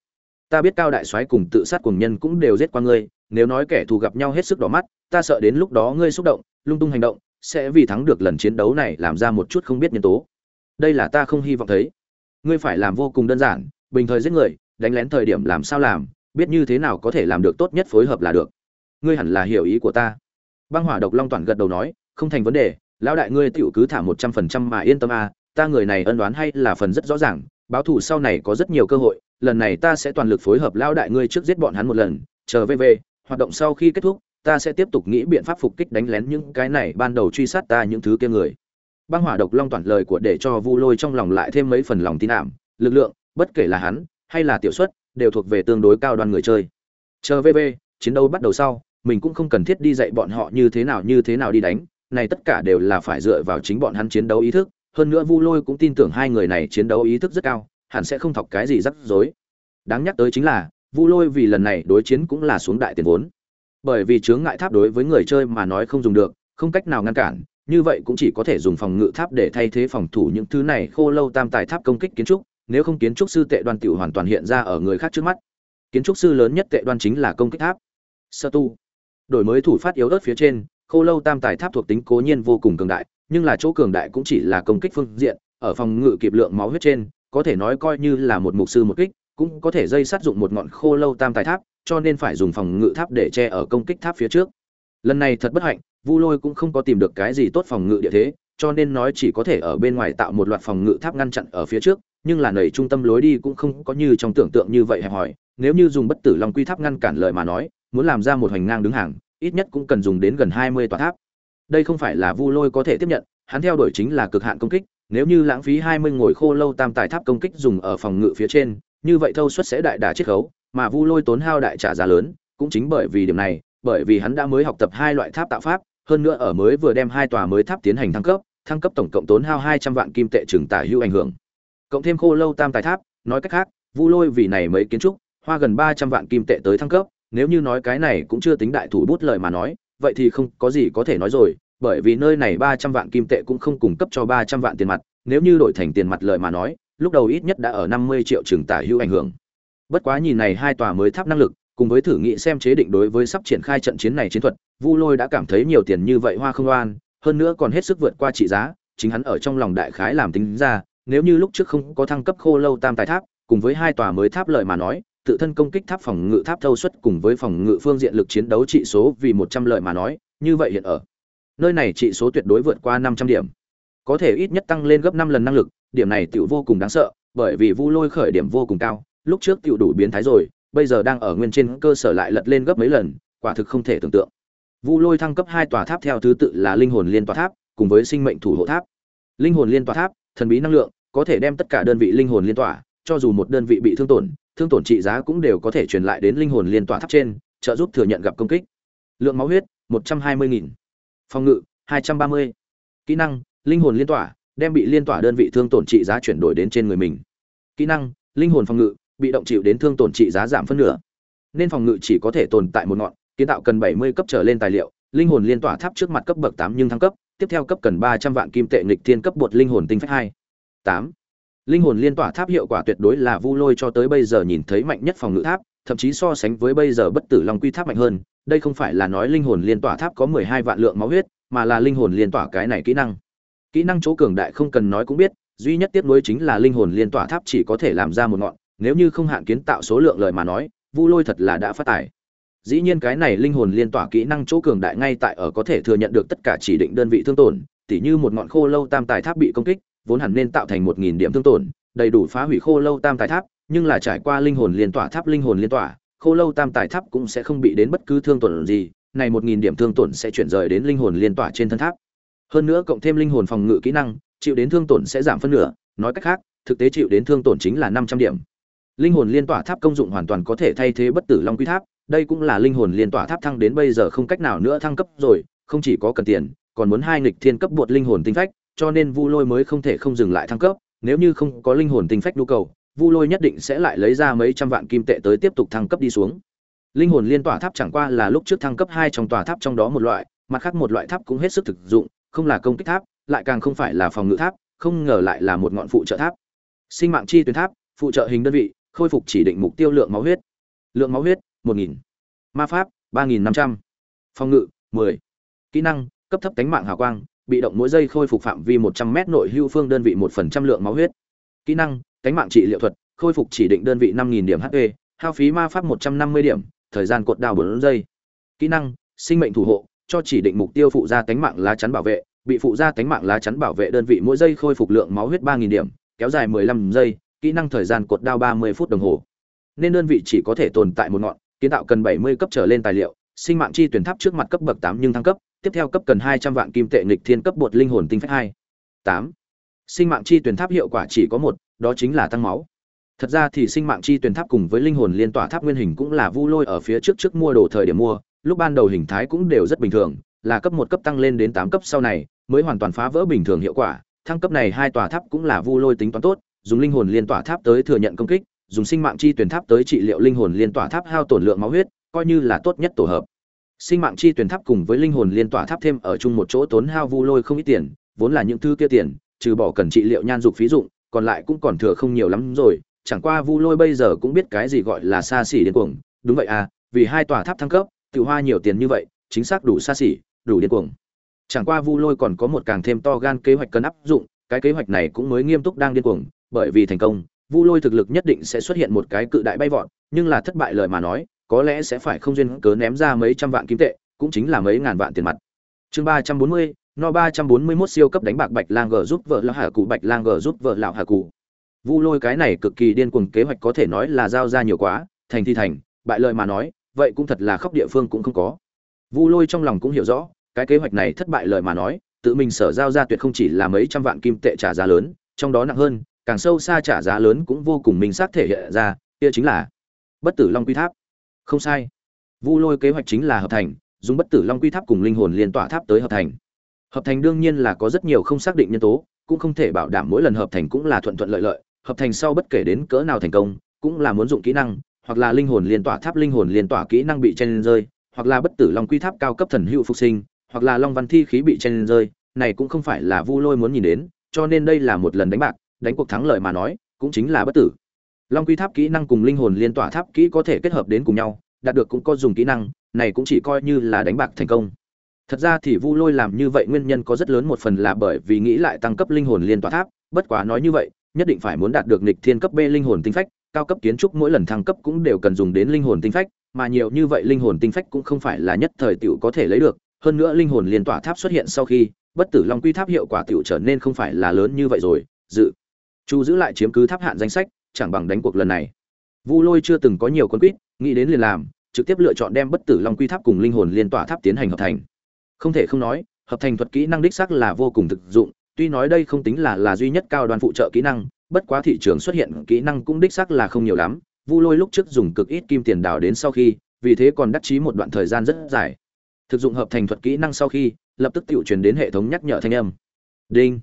Ta biết cao đại soái cùng tự sát cùng nhân cũng đều giết qua ngươi, nếu nói kẻ thù gặp nhau hết sức đỏ mắt, ta sợ đến lúc đó ngươi xúc động, lung tung hành động, sẽ vì thắng được lần chiến đấu này làm ra một chút không biết nhân tố. Đây là ta không hy vọng thấy. Ngươi phải làm vô cùng đơn giản, bình thời giết người, đánh lén thời điểm làm sao làm, biết như thế nào có thể làm được tốt nhất phối hợp là được. Ngươi hẳn là hiểu ý của ta. Băng hỏa độc long toàn gật đầu nói, không thành vấn đề, lão đại ngươi tựu cứ thả một trăm phần trăm mà yên tâm a ta người này ân đoán hay là phần rất rõ ràng, báo thù sau này có rất nhiều cơ hội, lần này ta sẽ toàn lực phối hợp lao đại ngươi trước giết bọn hắn một lần, chờ về về, hoạt động sau khi kết thúc, ta sẽ tiếp tục nghĩ biện pháp phục kích đánh lén những cái này ban đầu truy sát ta những thứ kia người. Băng hỏa độc long toàn lời của để cho vu lôi trong lòng lại thêm mấy phần lòng tin ảm, lực lượng, bất kể là hắn, hay là tiểu xuất, đều thuộc về tương đối cao đoàn người chơi. Chờ vv chiến đấu bắt đầu sau, mình cũng không cần thiết đi dạy bọn họ như thế nào như thế nào đi đánh, này tất cả đều là phải dựa vào chính bọn hắn chiến đấu ý thức hơn nữa vu lôi cũng tin tưởng hai người này chiến đấu ý thức rất cao, hẳn sẽ không thọc cái gì rắc rối. Đáng nhắc tới chính là, vu lôi vì lần này đối chiến cũng là xuống đại tiền vốn. Bởi vì chướng ngại tháp đối với người chơi mà nói không dùng được, không cách nào ngăn cản, như vậy cũng chỉ có thể dùng phòng ngự tháp để thay thế phòng thủ những thứ này khô lâu tam tài tháp công kích kiến trúc, nếu không kiến trúc sư tệ đoan tiểu hoàn toàn hiện ra ở người khác trước mắt. Kiến trúc sư lớn nhất tệ đoan chính là công kích tháp. Sơ tu. Đổi mới thủ phát yếu ớt phía trên, khô lâu tam tài tháp thuộc tính cố nhiên vô cùng cường đại nhưng là chỗ cường đại cũng chỉ là công kích phương diện ở phòng ngự kịp lượng máu huyết trên có thể nói coi như là một mục sư một kích cũng có thể dây sát dụng một ngọn khô lâu tam tài tháp cho nên phải dùng phòng ngự tháp để che ở công kích tháp phía trước. Lần này thật bất hạnh vu lôi cũng không có tìm được cái gì tốt phòng ngự địa thế cho nên nói chỉ có thể ở bên ngoài tạo một loạt phòng ngự tháp ngăn chặn ở phía trước nhưng là nầy trung tâm lối đi cũng không có như trong tưởng tượng như vậy hẹp hỏi, nếu như dùng bất tử long quy tháp ngăn cản lời mà nói muốn làm ra một hành ngang đứng hàng ít nhất cũng cần dùng đến gần hai mươi tòa tháp đây không phải là vu lôi có thể tiếp nhận, hắn theo đuổi chính là cực hạn công kích, nếu như lãng phí hai mươi ngồi khô lâu tam tài tháp công kích dùng ở phòng ngự phía trên, như vậy thâu suất sẽ đại đả chiết khấu, mà vu lôi tốn hao đại trả giá lớn, cũng chính bởi vì điểm này, bởi vì hắn đã mới học tập hai loại tháp tạo pháp, hơn nữa ở mới vừa đem hai tòa mới tháp tiến hành thăng cấp thăng cấp tổng cộng tốn hao hai trăm vạn kim tệ trừng tả hữu ảnh hưởng. Cộng thêm khô lâu tam tài tháp, nói cách khác, vu lôi vì này mấy kiến trúc, hoa gần ba trăm vạn kim tệ tới thăng cấp, nếu như nói cái này cũng chưa tính đại thủ bút lời mà nói vậy thì không có gì có thể nói rồi, bởi vì nơi này ba trăm vạn kim tệ cũng không cung cấp cho ba trăm vạn tiền mặt, nếu như đổi thành tiền mặt lời mà nói, lúc đầu ít nhất đã ở năm mươi triệu trường tả hữu ảnh hưởng. Bất quá nhìn này hai tòa mới tháp năng lực, cùng với thử nghị xem chế định đối với sắp triển khai trận chiến này chiến thuật, vu lôi đã cảm thấy nhiều tiền như vậy hoa không oan, hơn nữa còn hết sức vượt qua trị giá, chính hắn ở trong lòng đại khái làm tính ra, nếu như lúc trước không có thăng cấp khô lâu tam tài tháp, cùng với hai tòa mới tháp lợi mà nói tự thân công kích tháp phòng ngự tháp thâu suất cùng với phòng ngự phương diện lực chiến đấu trị số vì một trăm lợi mà nói, như vậy hiện ở. Nơi này trị số tuyệt đối vượt qua năm trăm điểm. Có thể ít nhất tăng lên gấp năm lần năng lực, điểm này tiểu vô cùng đáng sợ, bởi vì vu lôi khởi điểm vô cùng cao, lúc trước tiểu đủ biến thái rồi, bây giờ đang ở nguyên trên cơ sở lại lật lên gấp mấy lần, quả thực không thể tưởng tượng. Vu lôi thăng cấp hai tòa tháp theo thứ tự là linh hồn liên tòa tháp, cùng với sinh mệnh thủ hộ tháp. Linh hồn liên tòa tháp, thần bí năng lượng, có thể đem tất cả đơn vị linh hồn liên tỏa cho dù một đơn vị bị thương tổn thương tổn trị giá cũng đều có thể truyền lại đến linh hồn liên tỏa tháp trên, trợ giúp thừa nhận gặp công kích. Lượng máu huyết, một trăm hai mươi nghìn. Phòng ngự, hai trăm ba mươi. Kỹ năng, linh hồn liên tỏa, đem bị liên tỏa đơn vị thương tổn trị giá chuyển đổi đến trên người mình. Kỹ năng, linh hồn phòng ngự, bị động chịu đến thương tổn trị giá giảm phân nửa. Nên phòng ngự chỉ có thể tồn tại một ngọn, kiến tạo cần bảy mươi cấp trở lên tài liệu, linh hồn liên tỏa tháp trước mặt cấp bậc 8 nhưng thăng cấp, tiếp theo cấp cần ba trăm vạn kim tệ nghịch thiên cấp bột linh hồn tinh phách hai. Tám linh hồn liên tỏa tháp hiệu quả tuyệt đối là vu lôi cho tới bây giờ nhìn thấy mạnh nhất phòng ngự tháp, thậm chí so sánh với bây giờ bất tử long quy tháp mạnh hơn. Đây không phải là nói linh hồn liên tỏa tháp có mười hai vạn lượng máu huyết, mà là linh hồn liên tỏa cái này kỹ năng. Kỹ năng chỗ cường đại không cần nói cũng biết, duy nhất tiếp nối chính là linh hồn liên tỏa tháp chỉ có thể làm ra một ngọn, nếu như không hạn kiến tạo số lượng lời mà nói, vu lôi thật là đã phát tài. Dĩ nhiên cái này linh hồn liên tỏa kỹ năng chỗ cường đại ngay tại ở có thể thừa nhận được tất cả chỉ định đơn vị thương tổn, tỉ như một ngọn khô lâu tam tài tháp bị công kích vốn hẳn nên tạo thành một nghìn điểm thương tổn, đầy đủ phá hủy khô lâu tam tài tháp, nhưng là trải qua linh hồn liên tỏa tháp linh hồn liên tỏa, khô lâu tam tài tháp cũng sẽ không bị đến bất cứ thương tổn gì, này một nghìn điểm thương tổn sẽ chuyển rời đến linh hồn liên tỏa trên thân tháp. Hơn nữa cộng thêm linh hồn phòng ngự kỹ năng, chịu đến thương tổn sẽ giảm phân nửa, nói cách khác, thực tế chịu đến thương tổn chính là năm trăm điểm. Linh hồn liên tỏa tháp công dụng hoàn toàn có thể thay thế bất tử long quy tháp, đây cũng là linh hồn liên tỏa tháp thăng đến bây giờ không cách nào nữa thăng cấp rồi, không chỉ có cần tiền, còn muốn hai nghịch thiên cấp buộc linh hồn tinh phách cho nên vu lôi mới không thể không dừng lại thăng cấp, nếu như không có linh hồn tinh phách nhu cầu, vu lôi nhất định sẽ lại lấy ra mấy trăm vạn kim tệ tới tiếp tục thăng cấp đi xuống. Linh hồn liên tỏa tháp chẳng qua là lúc trước thăng cấp hai trong tòa tháp trong đó một loại, mặt khác một loại tháp cũng hết sức thực dụng, không là công kích tháp, lại càng không phải là phòng ngự tháp, không ngờ lại là một ngọn phụ trợ tháp. Sinh mạng chi tuyến tháp, phụ trợ hình đơn vị, khôi phục chỉ định mục tiêu lượng máu huyết. Lượng máu huyết, một nghìn. Ma pháp, ba nghìn năm trăm. Phòng ngự, mười. Kỹ năng, cấp thấp tánh mạng hào quang bị động mỗi giây khôi phục phạm vi một trăm m nội hưu phương đơn vị một phần trăm lượng máu huyết. Kỹ năng, cánh mạng trị liệu thuật, khôi phục chỉ định đơn vị năm nghìn điểm hp hao phí ma pháp một trăm năm mươi điểm, thời gian cột đào bốn giây. Kỹ năng, sinh mệnh thủ hộ, cho chỉ định mục tiêu phụ gia cánh mạng lá chắn bảo vệ, bị phụ gia cánh mạng lá chắn bảo vệ đơn vị mỗi giây khôi phục lượng máu huyết ba nghìn điểm, kéo dài mười lăm giây, kỹ năng thời gian cột đao ba mươi phút đồng hồ. Nên đơn vị chỉ có thể tồn tại một ngọn, kiến tạo cần bảy mươi cấp trở lên tài liệu, sinh mạng chi tuyển tháp trước mặt cấp bậc tám nhưng thăng cấp tiếp theo cấp cần hai trăm vạn kim tệ nghịch thiên cấp bột linh hồn tinh phách hai. Tám. Sinh mạng chi tuyển tháp hiệu quả chỉ có một, đó chính là tăng máu. Thật ra thì sinh mạng chi tuyển tháp cùng với linh hồn liên tỏa tháp nguyên hình cũng là vu lôi ở phía trước trước mua đồ thời điểm mua, lúc ban đầu hình thái cũng đều rất bình thường, là cấp một cấp tăng lên đến tám cấp sau này, mới hoàn toàn phá vỡ bình thường hiệu quả, thăng cấp này hai tòa tháp cũng là vu lôi tính toán tốt, dùng linh hồn liên tỏa tháp tới thừa nhận công kích, dùng sinh mạng chi tuyển tháp tới trị liệu linh hồn liên tỏa tháp hao tổn lượng máu huyết, coi như là tốt nhất tổ hợp sinh mạng chi tuyển tháp cùng với linh hồn liên tỏa tháp thêm ở chung một chỗ tốn hao vu lôi không ít tiền, vốn là những thứ kia tiền, trừ bỏ cần trị liệu nhan dục phí dụng, còn lại cũng còn thừa không nhiều lắm rồi. Chẳng qua vu lôi bây giờ cũng biết cái gì gọi là xa xỉ điên cuồng. Đúng vậy à vì hai tòa tháp thăng cấp, tự hoa nhiều tiền như vậy, chính xác đủ xa xỉ, đủ điên cuồng. Chẳng qua vu lôi còn có một càng thêm to gan kế hoạch cần áp dụng, cái kế hoạch này cũng mới nghiêm túc đang điên cuồng, bởi vì thành công, vu lôi thực lực nhất định sẽ xuất hiện một cái cự đại bay vọt, nhưng là thất bại lời mà nói có lẽ sẽ phải không duyên cớ ném ra mấy trăm vạn kim tệ, cũng chính là mấy ngàn vạn tiền mặt. Chương ba trăm bốn mươi, no ba trăm bốn mươi mốt siêu cấp đánh bạc bạch lang g giúp vợ lão hà cụ bạch lang g giúp vợ lão hà cụ vu lôi cái này cực kỳ điên cuồng kế hoạch có thể nói là giao ra nhiều quá, thành thi thành, bại lợi mà nói, vậy cũng thật là khóc địa phương cũng không có. Vu lôi trong lòng cũng hiểu rõ, cái kế hoạch này thất bại lời mà nói, tự mình sở giao ra tuyệt không chỉ là mấy trăm vạn kim tệ trả giá lớn, trong đó nặng hơn, càng sâu xa trả giá lớn cũng vô cùng minh xác thể hiện ra, kia chính là bất tử long quy tháp không sai. Vu lôi kế hoạch chính là hợp thành, dùng bất tử long quy tháp cùng linh hồn liên tỏa tháp tới hợp thành. Hợp thành đương nhiên là có rất nhiều không xác định nhân tố, cũng không thể bảo đảm mỗi lần hợp thành cũng là thuận thuận lợi lợi, hợp thành sau bất kể đến cỡ nào thành công, cũng là muốn dụng kỹ năng, hoặc là linh hồn liên tỏa tháp linh hồn liên tỏa kỹ năng bị chen rơi, hoặc là bất tử long quy tháp cao cấp thần hữu phục sinh, hoặc là long văn thi khí bị chen rơi, này cũng không phải là vu lôi muốn nhìn đến, cho nên đây là một lần đánh bạc, đánh cuộc thắng lợi mà nói, cũng chính là bất tử long quy tháp kỹ năng cùng linh hồn liên tỏa tháp kỹ có thể kết hợp đến cùng nhau, đạt được cũng có dùng kỹ năng, này cũng chỉ coi như là đánh bạc thành công. Thật ra thì vu lôi làm như vậy nguyên nhân có rất lớn, một phần là bởi vì nghĩ lại tăng cấp linh hồn liên tỏa tháp, bất quá nói như vậy, nhất định phải muốn đạt được nịch thiên cấp b linh hồn tinh phách, cao cấp kiến trúc mỗi lần thăng cấp cũng đều cần dùng đến linh hồn tinh phách, mà nhiều như vậy linh hồn tinh phách cũng không phải là nhất thời tiểu có thể lấy được, hơn nữa linh hồn liên tỏa tháp xuất hiện sau khi, bất tử long quy tháp hiệu quả tiểu trở nên không phải là lớn như vậy rồi, dự. Chu giữ lại chiếm cứ tháp hạn danh sách chẳng bằng đánh cuộc lần này. Vu lôi chưa từng có nhiều quân quýt nghĩ đến liền làm, trực tiếp lựa chọn đem bất tử long quy tháp cùng linh hồn liên tỏa tháp tiến hành hợp thành. Không thể không nói, hợp thành thuật kỹ năng đích xác là vô cùng thực dụng, tuy nói đây không tính là là duy nhất cao đoàn phụ trợ kỹ năng, bất quá thị trường xuất hiện kỹ năng cũng đích xác là không nhiều lắm, vu lôi lúc trước dùng cực ít kim tiền đào đến sau khi, vì thế còn đắc chí một đoạn thời gian rất dài. Thực dụng hợp thành thuật kỹ năng sau khi, lập tức tự truyền đến hệ thống nhắc nhở thanh âm. Đinh.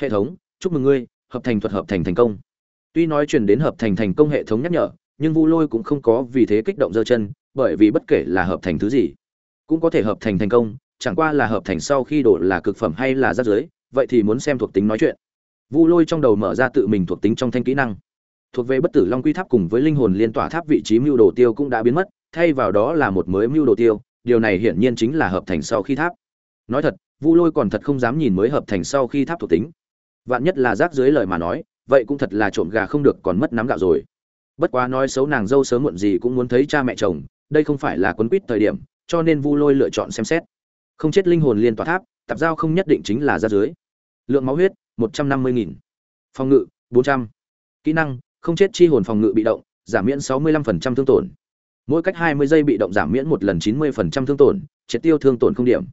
Hệ thống, chúc mừng ngươi, hợp thành thuật hợp thành thành công tuy nói truyền đến hợp thành thành công hệ thống nhắc nhở, nhưng vu lôi cũng không có vì thế kích động giơ chân, bởi vì bất kể là hợp thành thứ gì, cũng có thể hợp thành thành công, chẳng qua là hợp thành sau khi đổ là cực phẩm hay là rác giới vậy thì muốn xem thuộc tính nói chuyện. Vu lôi trong đầu mở ra tự mình thuộc tính trong thanh kỹ năng. Thuộc về bất tử long quy tháp cùng với linh hồn liên tỏa tháp vị trí mưu đồ tiêu cũng đã biến mất, thay vào đó là một mới mưu đồ tiêu, điều này hiển nhiên chính là hợp thành sau khi tháp. Nói thật, vu lôi còn thật không dám nhìn mới hợp thành sau khi tháp thuộc tính. Vạn nhất là rác dưới lời mà nói vậy cũng thật là trộm gà không được còn mất nắm gạo rồi. Bất quá nói xấu nàng dâu sớm muộn gì cũng muốn thấy cha mẹ chồng, đây không phải là quấn quýt thời điểm, cho nên vu lôi lựa chọn xem xét. Không chết linh hồn liên tỏa tháp, tạp giao không nhất định chính là ra dưới. Lượng máu huyết, một trăm năm mươi nghìn. Phòng ngự, bốn trăm. Kỹ năng, không chết chi hồn phòng ngự bị động, giảm miễn sáu mươi lăm phần trăm thương tổn. Mỗi cách hai mươi giây bị động giảm miễn một lần chín mươi phần trăm thương tổn, triệt tiêu thương tổn không điểm.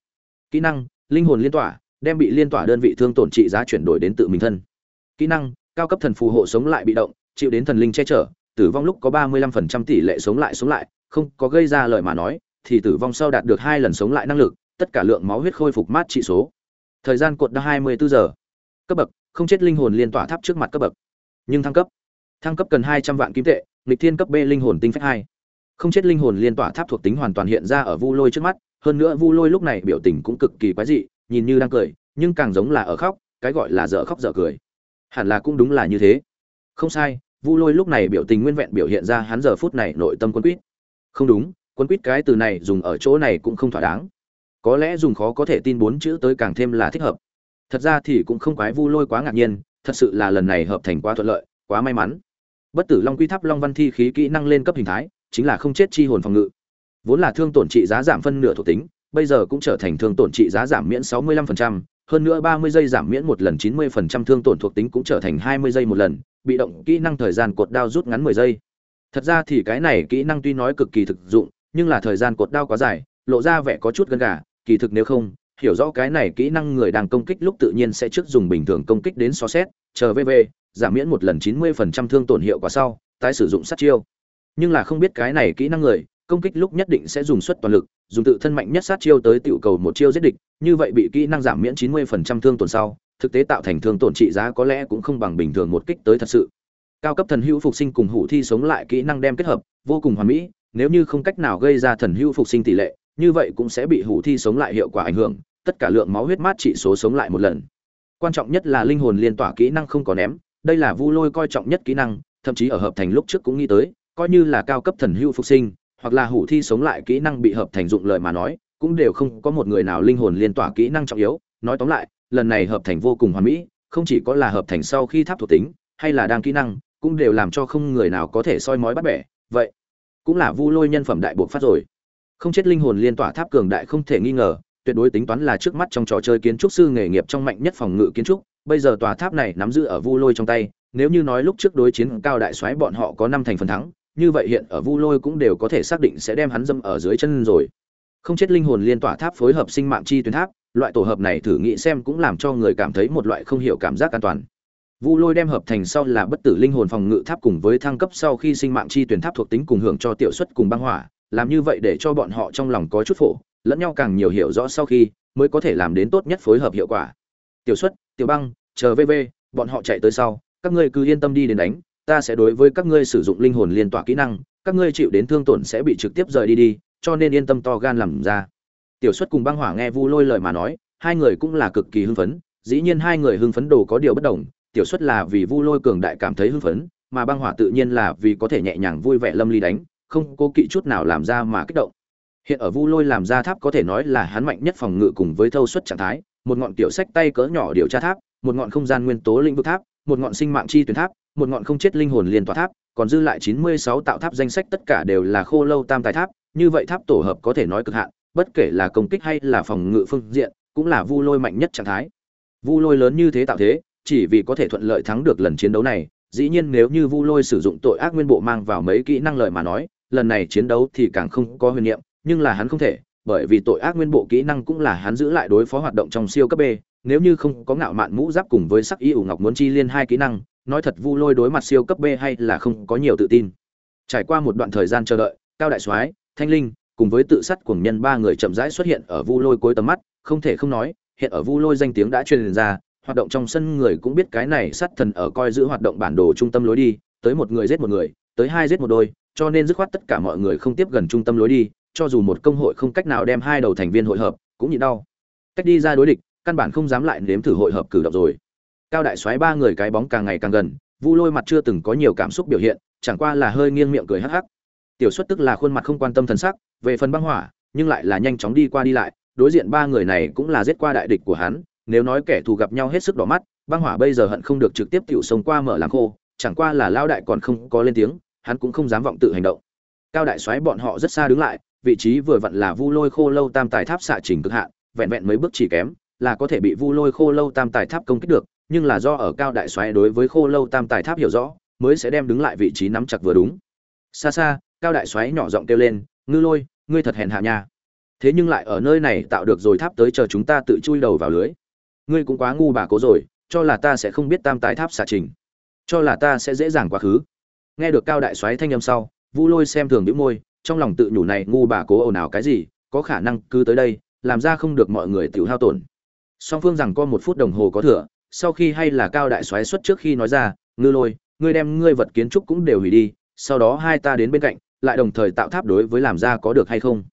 Kỹ năng, linh hồn liên tỏa đem bị liên tỏa đơn vị thương tổn trị giá chuyển đổi đến tự mình thân. Kỹ năng cao cấp thần phù hộ sống lại bị động, chịu đến thần linh che chở, tử vong lúc có ba mươi lăm phần trăm tỷ lệ sống lại sống lại, không có gây ra lời mà nói, thì tử vong sau đạt được hai lần sống lại năng lực, tất cả lượng máu huyết khôi phục mát trị số. Thời gian cột đã hai mươi bốn giờ. Cấp bậc, không chết linh hồn liên tỏa tháp trước mặt cấp bậc. Nhưng thăng cấp. Thăng cấp cần hai trăm vạn kim tệ, nghịch thiên cấp b linh hồn tinh phách hai. Không chết linh hồn liên tỏa tháp thuộc tính hoàn toàn hiện ra ở vu lôi trước mắt, hơn nữa vu lôi lúc này biểu tình cũng cực kỳ quái dị, nhìn như đang cười, nhưng càng giống là ở khóc, cái gọi là dở khóc dở cười hẳn là cũng đúng là như thế. Không sai vu lôi lúc này biểu tình nguyên vẹn biểu hiện ra hắn giờ phút này nội tâm quân quýt. Không đúng quân quýt cái từ này dùng ở chỗ này cũng không thỏa đáng. Có lẽ dùng khó có thể tin bốn chữ tới càng thêm là thích hợp. Thật ra thì cũng không quái vu lôi quá ngạc nhiên thật sự là lần này hợp thành quá thuận lợi quá may mắn. Bất tử long quy tháp long văn thi khí kỹ năng lên cấp hình thái chính là không chết chi hồn phòng ngự. Vốn là thương tổn trị giá giảm phân nửa thuộc tính bây giờ cũng trở thành thương tổn trị giá giảm miễn 65%, hơn nữa 30 giây giảm miễn một lần 90% thương tổn thuộc tính cũng trở thành 20 giây một lần, bị động kỹ năng thời gian cột đao rút ngắn 10 giây. Thật ra thì cái này kỹ năng tuy nói cực kỳ thực dụng, nhưng là thời gian cột đao quá dài, lộ ra vẻ có chút gân gà kỳ thực nếu không hiểu rõ cái này kỹ năng người đang công kích lúc tự nhiên sẽ trước dùng bình thường công kích đến so xét chờ vv giảm miễn một lần chín mươi phần trăm thương tổn hiệu quả sau tái sử dụng sát chiêu nhưng là không biết cái này kỹ năng người công kích lúc nhất định sẽ dùng suất toàn lực, dùng tự thân mạnh nhất sát chiêu tới tiểu cầu một chiêu giết địch, như vậy bị kỹ năng giảm miễn chín mươi phần trăm thương tổn sau, thực tế tạo thành thương tổn trị giá có lẽ cũng không bằng bình thường một kích tới thật sự. Cao cấp thần hữu phục sinh cùng hủ thi sống lại kỹ năng đem kết hợp, vô cùng hoàn mỹ, nếu như không cách nào gây ra thần hữu phục sinh tỷ lệ, như vậy cũng sẽ bị hủ thi sống lại hiệu quả ảnh hưởng, tất cả lượng máu huyết mát trị số sống lại một lần. Quan trọng nhất là linh hồn liên tỏa kỹ năng không có ném, đây là vu lôi coi trọng nhất kỹ năng, thậm chí ở hợp thành lúc trước cũng nghĩ tới, coi như là cao cấp thần hữu phục sinh hoặc là hủ thi sống lại kỹ năng bị hợp thành dụng lời mà nói, cũng đều không có một người nào linh hồn liên tỏa kỹ năng trọng yếu. Nói tóm lại, lần này hợp thành vô cùng hoàn mỹ, không chỉ có là hợp thành sau khi tháp thuộc tính, hay là đang kỹ năng, cũng đều làm cho không người nào có thể soi mói bắt bẻ. Vậy, cũng là vu lôi nhân phẩm đại buộc phát rồi. Không chết linh hồn liên tỏa tháp cường đại không thể nghi ngờ, tuyệt đối tính toán là trước mắt trong trò chơi kiến trúc sư nghề nghiệp trong mạnh nhất phòng ngự kiến trúc. Bây giờ tòa tháp này nắm giữ ở vu lôi trong tay, nếu như nói lúc trước đối chiến cao đại soái bọn họ có năm thành phần thắng như vậy hiện ở vu lôi cũng đều có thể xác định sẽ đem hắn dâm ở dưới chân rồi. Không chết linh hồn liên tỏa tháp phối hợp sinh mạng chi tuyến tháp, loại tổ hợp này thử nghĩ xem cũng làm cho người cảm thấy một loại không hiểu cảm giác an toàn. Vu lôi đem hợp thành sau là bất tử linh hồn phòng ngự tháp cùng với thăng cấp sau khi sinh mạng chi tuyển tháp thuộc tính cùng hưởng cho tiểu suất cùng băng hỏa, làm như vậy để cho bọn họ trong lòng có chút phổ, lẫn nhau càng nhiều hiểu rõ sau khi mới có thể làm đến tốt nhất phối hợp hiệu quả. Tiểu suất tiểu băng, chờ vv bọn họ chạy tới sau, các ngươi cứ yên tâm đi đến đánh ta sẽ đối với các ngươi sử dụng linh hồn liên tỏa kỹ năng, các ngươi chịu đến thương tổn sẽ bị trực tiếp rời đi đi, cho nên yên tâm to gan làm ra. Tiểu xuất cùng băng hỏa nghe vu lôi lời mà nói, hai người cũng là cực kỳ hưng phấn, dĩ nhiên hai người hưng phấn đồ có điều bất đồng, tiểu xuất là vì vu lôi cường đại cảm thấy hưng phấn, mà băng hỏa tự nhiên là vì có thể nhẹ nhàng vui vẻ lâm ly đánh, không cố kỵ chút nào làm ra mà kích động. Hiện ở vu lôi làm ra tháp có thể nói là hắn mạnh nhất phòng ngự cùng với thâu suất trạng thái, một ngọn tiểu sách tay cỡ nhỏ điều tra tháp, một ngọn không gian nguyên tố lĩnh vực tháp, một ngọn sinh mạng chi tuyến tháp một ngọn không chết linh hồn liên tòa tháp, còn dư lại chín mươi sáu tạo tháp danh sách tất cả đều là khô lâu tam tài tháp, như vậy tháp tổ hợp có thể nói cực hạn, bất kể là công kích hay là phòng ngự phương diện, cũng là vu lôi mạnh nhất trạng thái. Vu lôi lớn như thế tạo thế, chỉ vì có thể thuận lợi thắng được lần chiến đấu này, dĩ nhiên nếu như vu lôi sử dụng tội ác nguyên bộ mang vào mấy kỹ năng lợi mà nói, lần này chiến đấu thì càng không có huyền niệm, nhưng là hắn không thể, bởi vì tội ác nguyên bộ kỹ năng cũng là hắn giữ lại đối phó hoạt động trong siêu cấp b, nếu như không có ngạo mạn mũ giáp cùng với sắc y ủ ngọc muốn chi liên hai kỹ năng nói thật vu lôi đối mặt siêu cấp b hay là không có nhiều tự tin. Trải qua một đoạn thời gian chờ đợi, cao đại soái, thanh linh cùng với tự sát cuồng nhân ba người chậm rãi xuất hiện ở vu lôi cuối tầm mắt, không thể không nói, hiện ở vu lôi danh tiếng đã truyền ra, hoạt động trong sân người cũng biết cái này sát thần ở coi giữ hoạt động bản đồ trung tâm lối đi, tới một người giết một người, tới hai giết một đôi, cho nên dứt khoát tất cả mọi người không tiếp gần trung tâm lối đi, cho dù một công hội không cách nào đem hai đầu thành viên hội hợp, cũng nhịn đau. Cách đi ra đối địch, căn bản không dám lại nếm thử hội hợp cử động rồi cao đại soái ba người cái bóng càng ngày càng gần, vu lôi mặt chưa từng có nhiều cảm xúc biểu hiện, chẳng qua là hơi nghiêng miệng cười hắc hắc. Tiểu xuất tức là khuôn mặt không quan tâm thần sắc, về phần băng hỏa, nhưng lại là nhanh chóng đi qua đi lại, đối diện ba người này cũng là giết qua đại địch của hắn, nếu nói kẻ thù gặp nhau hết sức đỏ mắt, băng hỏa bây giờ hận không được trực tiếp tiểu sống qua mở làng khô, chẳng qua là lao đại còn không có lên tiếng, hắn cũng không dám vọng tự hành động. Cao đại soái bọn họ rất xa đứng lại, vị trí vừa vặn là vu lôi khô lâu tam tài tháp xạ trình cực hạn, vẹn vẹn mấy bước chỉ kém, là có thể bị vu lôi khô lâu tam tài tháp công kích được nhưng là do ở cao đại xoáy đối với khô lâu tam tài tháp hiểu rõ, mới sẽ đem đứng lại vị trí nắm chặt vừa đúng. Xa xa, cao đại xoáy nhỏ giọng kêu lên, ngư lôi, ngươi thật hèn hạ nha. Thế nhưng lại ở nơi này tạo được rồi tháp tới chờ chúng ta tự chui đầu vào lưới. Ngươi cũng quá ngu bà cố rồi, cho là ta sẽ không biết tam tài tháp xả trình. Cho là ta sẽ dễ dàng quá khứ. Nghe được cao đại soái thanh âm sau, vu lôi xem thường những môi, trong lòng tự nhủ này ngu bà cố ồn ào cái gì, có khả năng cứ tới đây, làm ra không được mọi người tiểu hao tổn. Song phương rằng có một phút đồng hồ có thừa sau khi hay là cao đại soái xuất trước khi nói ra, ngư lôi, ngươi đem ngươi vật kiến trúc cũng đều hủy đi, sau đó hai ta đến bên cạnh, lại đồng thời tạo tháp đối với làm ra có được hay không?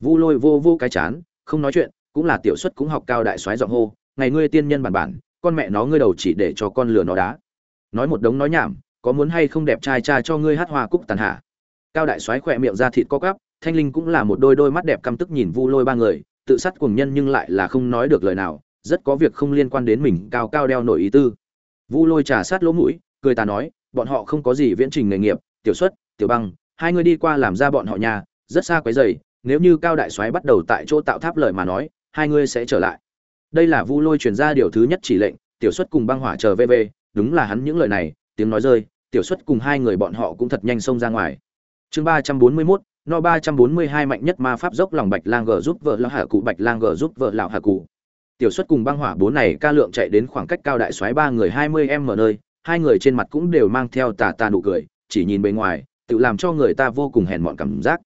Vu lôi vô vô cái chán, không nói chuyện, cũng là tiểu xuất cũng học cao đại soái giọng hô, ngày ngươi tiên nhân bản bản, con mẹ nó ngươi đầu chỉ để cho con lừa nó đá. Nói một đống nói nhảm, có muốn hay không đẹp trai trai cho ngươi hát hoa cúc tàn hạ? Cao đại soái khỏe miệng ra thịt co cắp thanh linh cũng là một đôi đôi mắt đẹp căm tức nhìn vu lôi ba người, tự sát cùng nhân nhưng lại là không nói được lời nào rất có việc không liên quan đến mình cao cao đeo nổi ý tư. Vu lôi trà sát lỗ mũi cười ta nói bọn họ không có gì viễn trình nghề nghiệp tiểu xuất tiểu băng hai người đi qua làm ra bọn họ nhà rất xa quấy dày nếu như cao đại soái bắt đầu tại chỗ tạo tháp lời mà nói hai người sẽ trở lại. Đây là vu lôi truyền ra điều thứ nhất chỉ lệnh tiểu xuất cùng băng hỏa chờ vv đúng là hắn những lời này tiếng nói rơi tiểu xuất cùng hai người bọn họ cũng thật nhanh xông ra ngoài. Chương ba trăm bốn mươi 341, no ba trăm bốn mươi hai mạnh nhất ma pháp dốc lòng bạch lang g giúp vợ lão hạ cụ bạch lang g giúp vợ lão hạ cụ tiểu xuất cùng băng hỏa bốn này ca lượng chạy đến khoảng cách cao đại xoáy ba người hai mươi em ở nơi, hai người trên mặt cũng đều mang theo tà tà nụ cười, chỉ nhìn bề ngoài, tự làm cho người ta vô cùng hèn mọn cảm giác.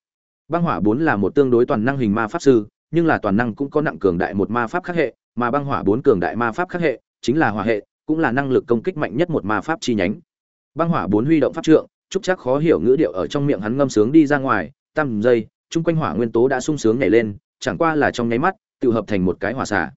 Băng hỏa bốn là một tương đối toàn năng hình ma pháp sư, nhưng là toàn năng cũng có nặng cường đại một ma pháp khác hệ, mà băng hỏa bốn cường đại ma pháp khác hệ, chính là hỏa hệ, cũng là năng lực công kích mạnh nhất một ma pháp chi nhánh. Băng hỏa bốn huy động pháp trượng trúc chắc khó hiểu ngữ điệu ở trong miệng hắn ngâm sướng đi ra ngoài tam giây, chung quanh hỏa nguyên tố đã sung sướng nhảy lên, chẳng qua là trong nháy mắt, tự hợp thành một cái hỏa xà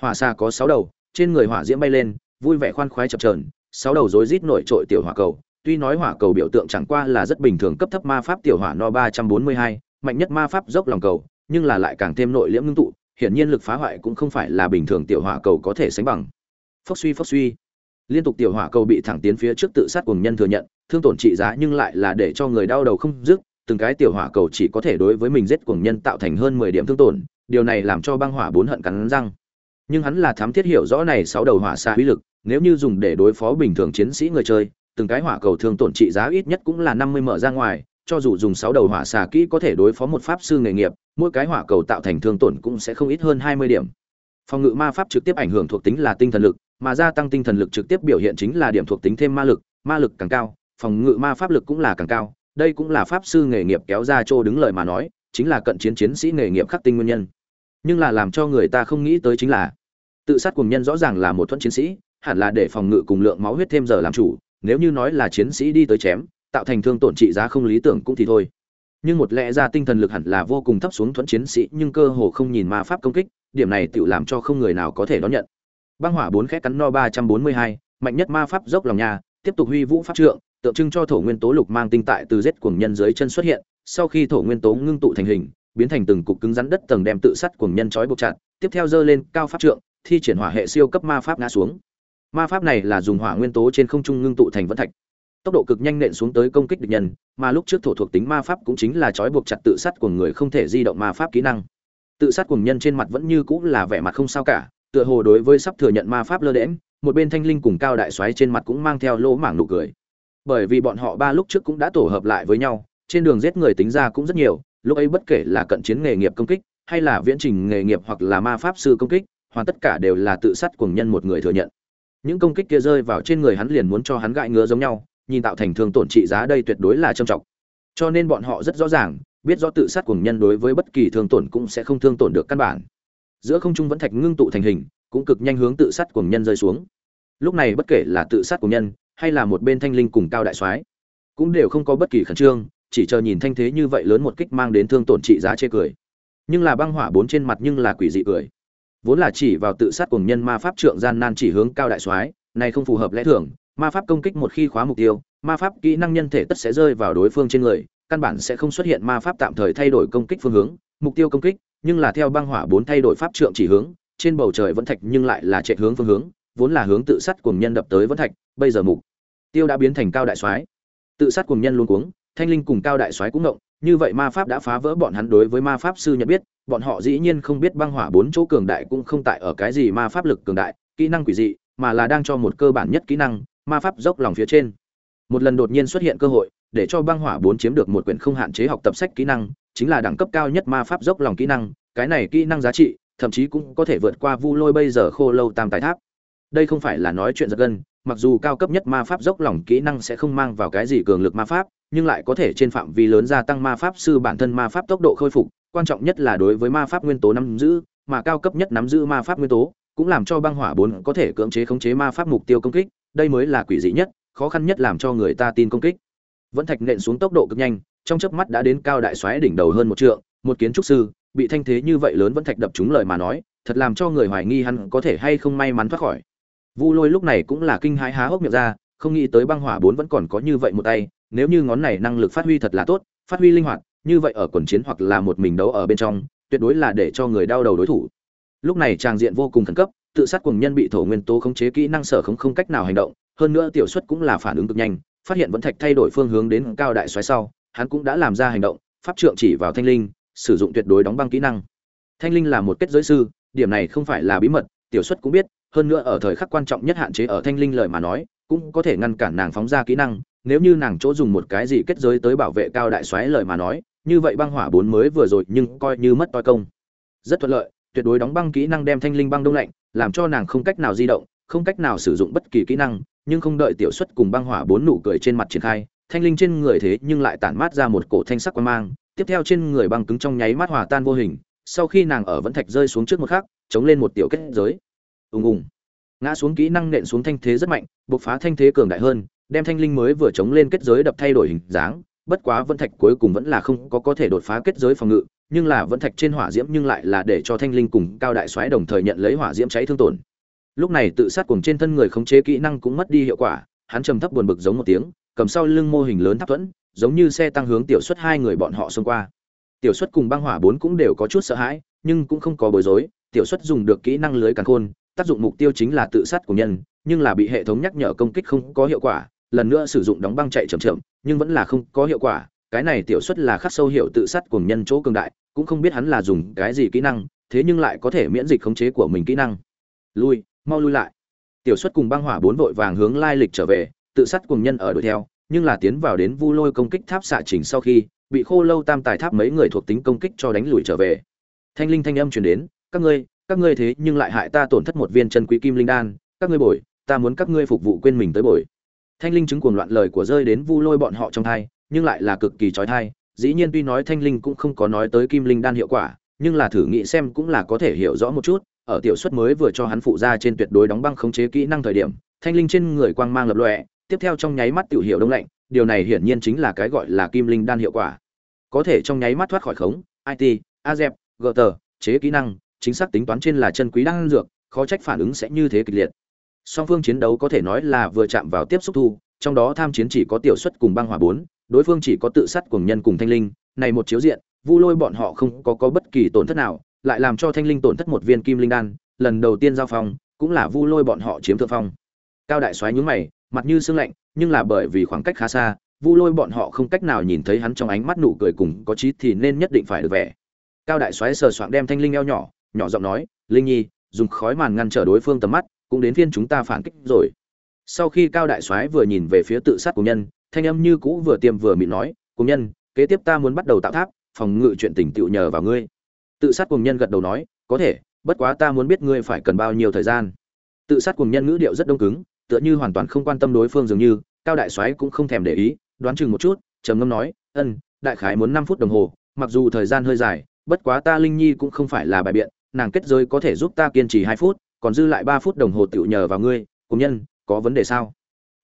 hỏa xà có sáu đầu, trên người hỏa diễm bay lên, vui vẻ khoan khoái chập trờn sáu đầu rối rít nổi trội tiểu hỏa cầu. Tuy nói hỏa cầu biểu tượng chẳng qua là rất bình thường cấp thấp ma pháp tiểu hỏa no ba trăm bốn mươi hai, mạnh nhất ma pháp dốc lòng cầu, nhưng là lại càng thêm nội liễm ngưng tụ, hiển nhiên lực phá hoại cũng không phải là bình thường tiểu hỏa cầu có thể sánh bằng. Phốc suy phốc suy. Liên tục tiểu hỏa cầu bị thẳng tiến phía trước tự sát cùng nhân thừa nhận, thương tổn trị giá nhưng lại là để cho người đau đầu không dứt, từng cái tiểu hỏa cầu chỉ có thể đối với mình giết cuồng nhân tạo thành hơn mười điểm thương tổn, điều này làm cho băng hỏa bốn hận cắn răng nhưng hắn là thám thiết hiểu rõ này sáu đầu hỏa xa uy lực, nếu như dùng để đối phó bình thường chiến sĩ người chơi, từng cái hỏa cầu thương tổn trị giá ít nhất cũng là năm mươi mở ra ngoài, cho dù dùng sáu đầu hỏa xà kỹ có thể đối phó một pháp sư nghề nghiệp, mỗi cái hỏa cầu tạo thành thương tổn cũng sẽ không ít hơn hai mươi điểm. Phòng ngự ma pháp trực tiếp ảnh hưởng thuộc tính là tinh thần lực, mà gia tăng tinh thần lực trực tiếp biểu hiện chính là điểm thuộc tính thêm ma lực ma lực càng cao, phòng ngự ma pháp lực cũng là càng cao, đây cũng là pháp sư nghề nghiệp kéo ra chỗ đứng lời mà nói, chính là cận chiến chiến sĩ nghề nghiệp khắc tinh nguyên nhân. Nhưng là làm cho người ta không nghĩ tới chính là tự sát cùng nhân rõ ràng là một thuận chiến sĩ, hẳn là để phòng ngự cùng lượng máu huyết thêm giờ làm chủ, nếu như nói là chiến sĩ đi tới chém, tạo thành thương tổn trị giá không lý tưởng cũng thì thôi. Nhưng một lẽ ra tinh thần lực hẳn là vô cùng thấp xuống thuẫn chiến sĩ, nhưng cơ hồ không nhìn ma pháp công kích, điểm này tự làm cho không người nào có thể đón nhận. Băng hỏa bốn khét cắn no ba trăm bốn mươi hai, mạnh nhất ma pháp dốc lòng nhà, tiếp tục huy vũ pháp trượng, tượng trưng cho thổ nguyên tố lục mang tinh tại từ giết cuồng nhân dưới chân xuất hiện, sau khi thổ nguyên tố ngưng tụ thành hình, biến thành từng cục cứng rắn đất tầng đem tự sắt cuồng nhân trói buộc chặt, tiếp theo dơ lên cao pháp trượng thi triển hỏa hệ siêu cấp ma pháp ngã xuống. Ma pháp này là dùng hỏa nguyên tố trên không trung ngưng tụ thành vẫn thạch. Tốc độ cực nhanh nện xuống tới công kích địch nhân, mà lúc trước thổ thuộc tính ma pháp cũng chính là trói buộc chặt tự sát của người không thể di động ma pháp kỹ năng. Tự sát cùng nhân trên mặt vẫn như cũng là vẻ mặt không sao cả, tựa hồ đối với sắp thừa nhận ma pháp lơ đễm một bên thanh linh cùng cao đại xoáy trên mặt cũng mang theo lỗ mảng nụ cười. Bởi vì bọn họ ba lúc trước cũng đã tổ hợp lại với nhau, trên đường giết người tính ra cũng rất nhiều, lúc ấy bất kể là cận chiến nghề nghiệp công kích, hay là viễn trình nghề nghiệp hoặc là ma pháp sư công kích hoàn tất cả đều là tự sát cuồng nhân một người thừa nhận. Những công kích kia rơi vào trên người hắn liền muốn cho hắn gãi ngứa giống nhau, nhìn tạo thành thương tổn trị giá đây tuyệt đối là trầm trọng. Cho nên bọn họ rất rõ ràng, biết rõ tự sát cuồng nhân đối với bất kỳ thương tổn cũng sẽ không thương tổn được căn bản. Giữa không trung vẫn thạch ngưng tụ thành hình, cũng cực nhanh hướng tự sát cuồng nhân rơi xuống. Lúc này bất kể là tự sát cuồng nhân, hay là một bên thanh linh cùng cao đại soái, cũng đều không có bất kỳ khẩn trương, chỉ chờ nhìn thanh thế như vậy lớn một kích mang đến thương tổn trị giá chê cười. Nhưng là băng hỏa bốn trên mặt nhưng là quỷ dị cười vốn là chỉ vào tự sát cùng nhân ma pháp trượng gian nan chỉ hướng cao đại soái, này không phù hợp lẽ thường, ma pháp công kích một khi khóa mục tiêu, ma pháp kỹ năng nhân thể tất sẽ rơi vào đối phương trên người, căn bản sẽ không xuất hiện ma pháp tạm thời thay đổi công kích phương hướng, mục tiêu công kích, nhưng là theo băng hỏa bốn thay đổi pháp trượng chỉ hướng, trên bầu trời vẫn thạch nhưng lại là chạy hướng phương hướng, vốn là hướng tự sát cùng nhân đập tới vẫn thạch, bây giờ mục tiêu đã biến thành cao đại soái. Tự sát cùng nhân luôn cuống, thanh linh cùng cao đại soái cũng động, như vậy ma pháp đã phá vỡ bọn hắn đối với ma pháp sư nhận biết bọn họ dĩ nhiên không biết băng hỏa bốn chỗ cường đại cũng không tại ở cái gì ma pháp lực cường đại, kỹ năng quỷ dị, mà là đang cho một cơ bản nhất kỹ năng, ma pháp dốc lòng phía trên. Một lần đột nhiên xuất hiện cơ hội, để cho băng hỏa bốn chiếm được một quyển không hạn chế học tập sách kỹ năng, chính là đẳng cấp cao nhất ma pháp dốc lòng kỹ năng, cái này kỹ năng giá trị, thậm chí cũng có thể vượt qua vu lôi bây giờ khô lâu tam tài tháp. Đây không phải là nói chuyện giật gân, mặc dù cao cấp nhất ma pháp dốc lòng kỹ năng sẽ không mang vào cái gì cường lực ma pháp, nhưng lại có thể trên phạm vi lớn gia tăng ma pháp sư bản thân ma pháp tốc độ khôi phục quan trọng nhất là đối với ma pháp nguyên tố nắm giữ, mà cao cấp nhất nắm giữ ma pháp nguyên tố, cũng làm cho băng hỏa bốn có thể cưỡng chế khống chế ma pháp mục tiêu công kích, đây mới là quỷ dị nhất, khó khăn nhất làm cho người ta tin công kích. Vẫn thạch nện xuống tốc độ cực nhanh, trong chớp mắt đã đến cao đại xoáy đỉnh đầu hơn một trượng, một kiến trúc sư, bị thanh thế như vậy lớn vẫn thạch đập trúng lời mà nói, thật làm cho người hoài nghi hắn có thể hay không may mắn thoát khỏi. Vu lôi lúc này cũng là kinh hãi há hốc miệng ra, không nghĩ tới băng hỏa bốn vẫn còn có như vậy một tay, nếu như ngón này năng lực phát huy thật là tốt, phát huy linh hoạt như vậy ở quần chiến hoặc là một mình đấu ở bên trong, tuyệt đối là để cho người đau đầu đối thủ. Lúc này tràng diện vô cùng khẩn cấp, tự sát cuồng nhân bị thổ nguyên tố khống chế kỹ năng sở không không cách nào hành động, hơn nữa tiểu suất cũng là phản ứng cực nhanh, phát hiện vẫn thạch thay đổi phương hướng đến cao đại xoáy sau, hắn cũng đã làm ra hành động, pháp trượng chỉ vào thanh linh, sử dụng tuyệt đối đóng băng kỹ năng. Thanh linh là một kết giới sư, điểm này không phải là bí mật, tiểu suất cũng biết, hơn nữa ở thời khắc quan trọng nhất hạn chế ở thanh linh lời mà nói, cũng có thể ngăn cản nàng phóng ra kỹ năng, nếu như nàng chỗ dùng một cái gì kết giới tới bảo vệ cao đại xoáy lời mà nói như vậy băng hỏa bốn mới vừa rồi nhưng coi như mất toi công. Rất thuận lợi, tuyệt đối đóng băng kỹ năng đem thanh linh băng đông lạnh, làm cho nàng không cách nào di động, không cách nào sử dụng bất kỳ kỹ năng, nhưng không đợi tiểu xuất cùng băng hỏa bốn nụ cười trên mặt triển khai, thanh linh trên người thế nhưng lại tản mát ra một cổ thanh sắc quan mang, tiếp theo trên người băng cứng trong nháy mắt hòa tan vô hình, sau khi nàng ở vẫn thạch rơi xuống trước một khắc, chống lên một tiểu kết giới. Ùng ùng. Ngã xuống kỹ năng nện xuống thanh thế rất mạnh, bộc phá thanh thế cường đại hơn, đem thanh linh mới vừa chống lên kết giới đập thay đổi hình dáng bất quá vẫn thạch cuối cùng vẫn là không có có thể đột phá kết giới phòng ngự, nhưng là vẫn thạch trên hỏa diễm nhưng lại là để cho thanh linh cùng cao đại soái đồng thời nhận lấy hỏa diễm cháy thương tổn. Lúc này tự sát cùng trên thân người khống chế kỹ năng cũng mất đi hiệu quả, hắn trầm thấp buồn bực giống một tiếng, cầm sau lưng mô hình lớn tháp thuẫn, giống như xe tăng hướng tiểu xuất hai người bọn họ xông qua. Tiểu xuất cùng băng hỏa bốn cũng đều có chút sợ hãi, nhưng cũng không có bối rối, tiểu xuất dùng được kỹ năng lưới càng khôn, tác dụng mục tiêu chính là tự sát của nhân, nhưng là bị hệ thống nhắc nhở công kích không có hiệu quả lần nữa sử dụng đóng băng chạy chậm chậm, nhưng vẫn là không có hiệu quả. Cái này tiểu xuất là khắc sâu hiệu tự sát cùng nhân chỗ cường đại, cũng không biết hắn là dùng cái gì kỹ năng, thế nhưng lại có thể miễn dịch khống chế của mình kỹ năng. Lui, mau lui lại. Tiểu xuất cùng băng hỏa bốn vội vàng hướng lai lịch trở về, tự sát cùng nhân ở đuổi theo, nhưng là tiến vào đến vu lôi công kích tháp xạ chỉnh sau khi, bị khô lâu tam tài tháp mấy người thuộc tính công kích cho đánh lùi trở về. Thanh linh thanh âm truyền đến, các ngươi các ngươi thế nhưng lại hại ta tổn thất một viên chân quý kim linh đan, các ngươi bồi, ta muốn các ngươi phục vụ quên mình tới bồi thanh linh chứng cuồng loạn lời của rơi đến vu lôi bọn họ trong thai, nhưng lại là cực kỳ trói thai. Dĩ nhiên tuy nói thanh linh cũng không có nói tới kim linh đan hiệu quả, nhưng là thử nghĩ xem cũng là có thể hiểu rõ một chút. Ở tiểu xuất mới vừa cho hắn phụ ra trên tuyệt đối đóng băng khống chế kỹ năng thời điểm, thanh linh trên người quang mang lập lọe tiếp theo trong nháy mắt tiểu hiệu đông lạnh, điều này hiển nhiên chính là cái gọi là kim linh đan hiệu quả. Có thể trong nháy mắt thoát khỏi khống it azep gờ tờ chế kỹ năng, chính xác tính toán trên là chân quý đan dược, khó trách phản ứng sẽ như thế kịch liệt song phương chiến đấu có thể nói là vừa chạm vào tiếp xúc thu, trong đó tham chiến chỉ có tiểu xuất cùng băng hỏa bốn, đối phương chỉ có tự sát cùng nhân cùng thanh linh, này một chiếu diện, vu lôi bọn họ không có có bất kỳ tổn thất nào, lại làm cho thanh linh tổn thất một viên kim linh đan, lần đầu tiên giao phong, cũng là vu lôi bọn họ chiếm thượng phong. Cao đại soái nhún mày, mặt như sương lạnh, nhưng là bởi vì khoảng cách khá xa, vu lôi bọn họ không cách nào nhìn thấy hắn trong ánh mắt nụ cười cùng có trí thì nên nhất định phải được vẻ. Cao đại soái sờ soạng đem thanh linh eo nhỏ nhỏ giọng nói, linh nhi, dùng khói màn ngăn trở đối phương tầm mắt cũng đến phiên chúng ta phản kích rồi. Sau khi cao đại soái vừa nhìn về phía tự sát của nhân, thanh âm như cũ vừa tiêm vừa mịn nói cùng nhân, kế tiếp ta muốn bắt đầu tạo tháp, phòng ngự chuyện tình tựu nhờ vào ngươi. Tự sát cùng nhân gật đầu nói, có thể, bất quá ta muốn biết ngươi phải cần bao nhiêu thời gian. Tự sát cùng nhân ngữ điệu rất đông cứng, tựa như hoàn toàn không quan tâm đối phương dường như, cao đại soái cũng không thèm để ý, đoán chừng một chút, trầm ngâm nói, ân, đại khái muốn năm phút đồng hồ, mặc dù thời gian hơi dài, bất quá ta linh nhi cũng không phải là bài biện, nàng kết giới có thể giúp ta kiên trì hai phút còn dư lại ba phút đồng hồ tựu nhờ vào ngươi, cùng nhân, có vấn đề sao?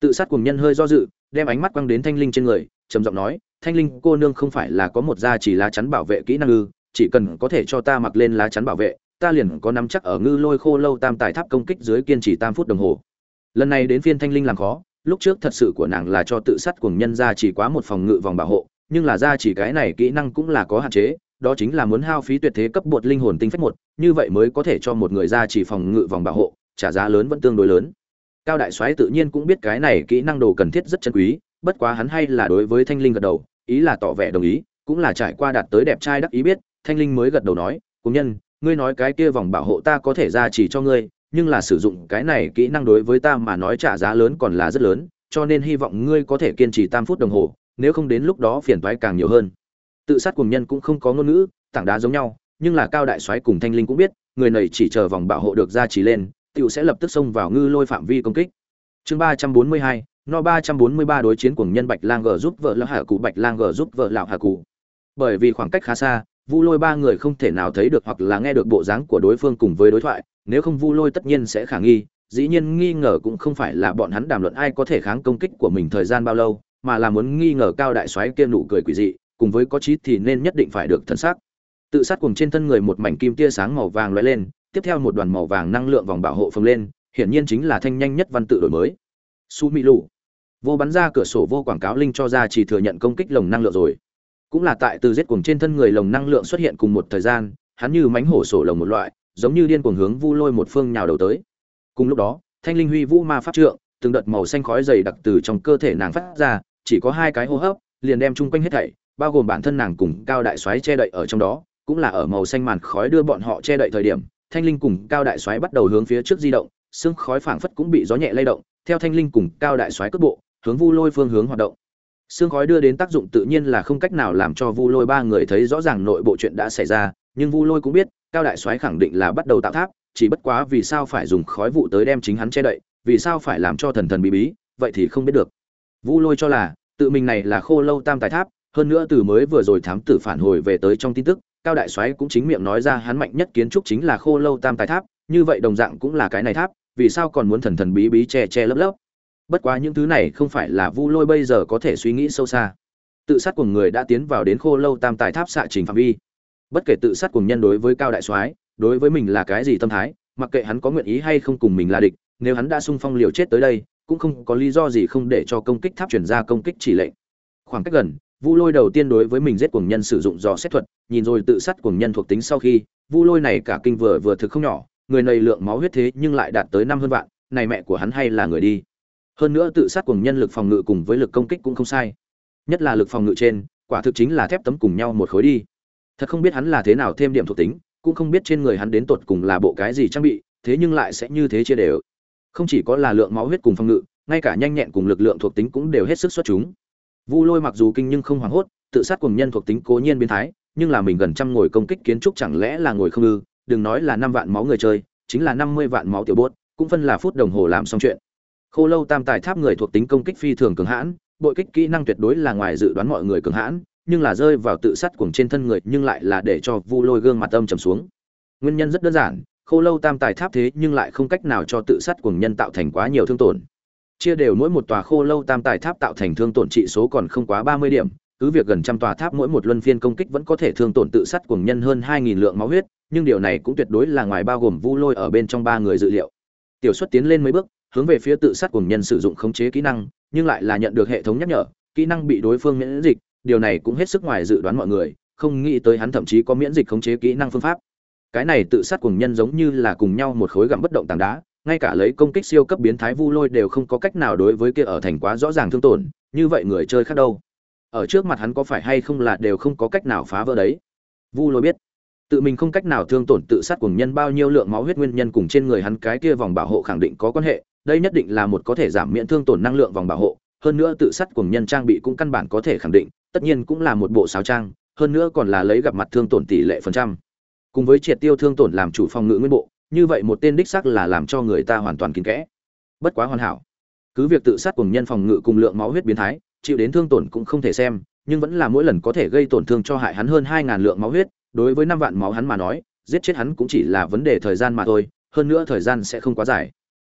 Tự sát cùng nhân hơi do dự, đem ánh mắt quăng đến thanh linh trên người, trầm giọng nói, thanh linh, cô nương không phải là có một da chỉ lá chắn bảo vệ kỹ năng ư, chỉ cần có thể cho ta mặc lên lá chắn bảo vệ, ta liền có nắm chắc ở ngư lôi khô lâu tam tài tháp công kích dưới kiên trì tam phút đồng hồ. Lần này đến phiên thanh linh làm khó, lúc trước thật sự của nàng là cho tự sát cùng nhân ra chỉ quá một phòng ngự vòng bảo hộ, nhưng là ra chỉ cái này kỹ năng cũng là có hạn chế đó chính là muốn hao phí tuyệt thế cấp bột linh hồn tinh phách một, như vậy mới có thể cho một người ra chỉ phòng ngự vòng bảo hộ, trả giá lớn vẫn tương đối lớn. Cao đại soái tự nhiên cũng biết cái này kỹ năng đồ cần thiết rất chân quý, bất quá hắn hay là đối với thanh linh gật đầu, ý là tỏ vẻ đồng ý, cũng là trải qua đạt tới đẹp trai đắc ý biết, thanh linh mới gật đầu nói cùng nhân, ngươi nói cái kia vòng bảo hộ ta có thể ra chỉ cho ngươi, nhưng là sử dụng cái này kỹ năng đối với ta mà nói trả giá lớn còn là rất lớn, cho nên hy vọng ngươi có thể kiên trì tam phút đồng hồ, nếu không đến lúc đó phiền toái càng nhiều hơn tự sát cùng nhân cũng không có ngôn ngữ, tảng đá giống nhau, nhưng là cao đại soái cùng thanh linh cũng biết, người này chỉ chờ vòng bảo hộ được ra chỉ lên tựu sẽ lập tức xông vào ngư lôi phạm vi công kích. Chương ba trăm bốn mươi hai, no ba trăm bốn mươi ba đối chiến cùng nhân bạch lang g giúp vợ lão hạ cụ, bạch lang g giúp vợ lão hạ cụ. Bởi vì khoảng cách khá xa, vu lôi ba người không thể nào thấy được hoặc là nghe được bộ dáng của đối phương cùng với đối thoại, nếu không vu lôi tất nhiên sẽ khả nghi, dĩ nhiên nghi ngờ cũng không phải là bọn hắn đàm luận ai có thể kháng công kích của mình thời gian bao lâu, mà là muốn nghi ngờ cao đại soái kia nụ cười quỷ dị cùng với có trí thì nên nhất định phải được thân xác tự sát cùng trên thân người một mảnh kim tia sáng màu vàng lóe lên, tiếp theo một đoàn màu vàng năng lượng vòng bảo hộ phồng lên, hiển nhiên chính là thanh nhanh nhất văn tự đổi mới. Su mỹ lụ vô bắn ra cửa sổ vô quảng cáo linh cho ra chỉ thừa nhận công kích lồng năng lượng rồi. Cũng là tại từ giết cuồng trên thân người lồng năng lượng xuất hiện cùng một thời gian, hắn như mánh hổ sổ lồng một loại, giống như điên cuồng hướng vu lôi một phương nhào đầu tới. Cùng lúc đó, thanh linh huy vũ ma pháp trượng, từng đợt màu xanh khói dày đặc từ trong cơ thể nàng phát ra, chỉ có hai cái hô hấp, liền đem chung quanh hết thảy bao gồm bản thân nàng cùng cao đại soái che đậy ở trong đó cũng là ở màu xanh màn khói đưa bọn họ che đậy thời điểm thanh linh cùng cao đại soái bắt đầu hướng phía trước di động xương khói phảng phất cũng bị gió nhẹ lay động theo thanh linh cùng cao đại soái cước bộ hướng vu lôi phương hướng hoạt động Sương khói đưa đến tác dụng tự nhiên là không cách nào làm cho Vu Lôi ba người thấy rõ ràng nội bộ chuyện đã xảy ra, nhưng Vu Lôi cũng biết, Cao Đại Soái khẳng định là bắt đầu tạo tháp, chỉ bất quá vì sao phải dùng khói vụ tới đem chính hắn che đậy, vì sao phải làm cho thần thần bí bí, vậy thì không biết được. Vu Lôi cho là, tự mình này là Khô Lâu Tam Tài Tháp, hơn nữa từ mới vừa rồi thám tử phản hồi về tới trong tin tức, Cao Đại Soái cũng chính miệng nói ra hắn mạnh nhất kiến trúc chính là Khô Lâu Tam Tài Tháp, như vậy đồng dạng cũng là cái này tháp, vì sao còn muốn thần thần bí bí che che lấp lấp. Bất quá những thứ này không phải là Vu Lôi bây giờ có thể suy nghĩ sâu xa. Tự sát của người đã tiến vào đến khô lâu tam tài tháp xạ trình phạm vi. Bất kể tự sát cùng nhân đối với cao đại soái đối với mình là cái gì tâm thái mặc kệ hắn có nguyện ý hay không cùng mình là địch nếu hắn đã sung phong liều chết tới đây cũng không có lý do gì không để cho công kích tháp chuyển ra công kích chỉ lệnh. Khoảng cách gần vu lôi đầu tiên đối với mình giết cuồng nhân sử dụng dò xét thuật, nhìn rồi tự sát cuồng nhân thuộc tính sau khi, vu lôi này cả kinh vừa vừa thực không nhỏ, người này lượng máu huyết thế nhưng lại đạt tới năm hơn vạn, này mẹ của hắn hay là người đi. Hơn nữa tự sát cuồng nhân lực phòng ngự cùng với lực công kích cũng không sai. Nhất là lực phòng ngự trên, quả thực chính là thép tấm cùng nhau một khối đi. Thật không biết hắn là thế nào thêm điểm thuộc tính, cũng không biết trên người hắn đến tột cùng là bộ cái gì trang bị, thế nhưng lại sẽ như thế chia đều. Không chỉ có là lượng máu huyết cùng phòng ngự, ngay cả nhanh nhẹn cùng lực lượng thuộc tính cũng đều hết sức xuất chúng vu lôi mặc dù kinh nhưng không hoảng hốt, tự sát cùng nhân thuộc tính cố nhiên biến thái, nhưng là mình gần trăm ngồi công kích kiến trúc chẳng lẽ là ngồi không ư? Đừng nói là năm vạn máu người chơi, chính là năm mươi vạn máu tiểu bốt, cũng phân là phút đồng hồ làm xong chuyện. Khô lâu tam tài tháp người thuộc tính công kích phi thường cường hãn, bội kích kỹ năng tuyệt đối là ngoài dự đoán mọi người cường hãn, nhưng là rơi vào tự sát cuồng trên thân người nhưng lại là để cho vu lôi gương mặt âm trầm xuống. Nguyên nhân rất đơn giản, khô lâu tam tài tháp thế nhưng lại không cách nào cho tự sát cuồng nhân tạo thành quá nhiều thương tổn chia đều mỗi một tòa khô lâu tam tài tháp tạo thành thương tổn trị số còn không quá ba mươi điểm, cứ việc gần trăm tòa tháp mỗi một luân phiên công kích vẫn có thể thương tổn tự sát cùng nhân hơn hai nghìn lượng máu huyết, nhưng điều này cũng tuyệt đối là ngoài bao gồm vu lôi ở bên trong ba người dự liệu. Tiểu xuất tiến lên mấy bước, hướng về phía tự sát cùng nhân sử dụng khống chế kỹ năng, nhưng lại là nhận được hệ thống nhắc nhở, kỹ năng bị đối phương miễn dịch, điều này cũng hết sức ngoài dự đoán mọi người, không nghĩ tới hắn thậm chí có miễn dịch khống chế kỹ năng phương pháp. Cái này tự sát cùng nhân giống như là cùng nhau một khối gặm bất động tảng đá ngay cả lấy công kích siêu cấp biến thái vu lôi đều không có cách nào đối với kia ở thành quá rõ ràng thương tổn, như vậy người chơi khác đâu? Ở trước mặt hắn có phải hay không là đều không có cách nào phá vỡ đấy? Vu lôi biết. Tự mình không cách nào thương tổn tự sát cùng nhân bao nhiêu lượng máu huyết nguyên nhân cùng trên người hắn cái kia vòng bảo hộ khẳng định có quan hệ, đây nhất định là một có thể giảm miễn thương tổn năng lượng vòng bảo hộ, hơn nữa tự sát cùng nhân trang bị cũng căn bản có thể khẳng định, tất nhiên cũng là một bộ sáo trang, hơn nữa còn là lấy gặp mặt thương tổn tỷ lệ phần trăm. Cùng với triệt tiêu thương tổn làm chủ phòng ngự nguyên bộ như vậy một tên đích xác là làm cho người ta hoàn toàn kín kẽ. Bất quá hoàn hảo. Cứ việc tự sát cùng nhân phòng ngự cùng lượng máu huyết biến thái, chịu đến thương tổn cũng không thể xem, nhưng vẫn là mỗi lần có thể gây tổn thương cho hại hắn hơn hai ngàn lượng máu huyết, đối với năm vạn máu hắn mà nói, giết chết hắn cũng chỉ là vấn đề thời gian mà thôi, hơn nữa thời gian sẽ không quá dài.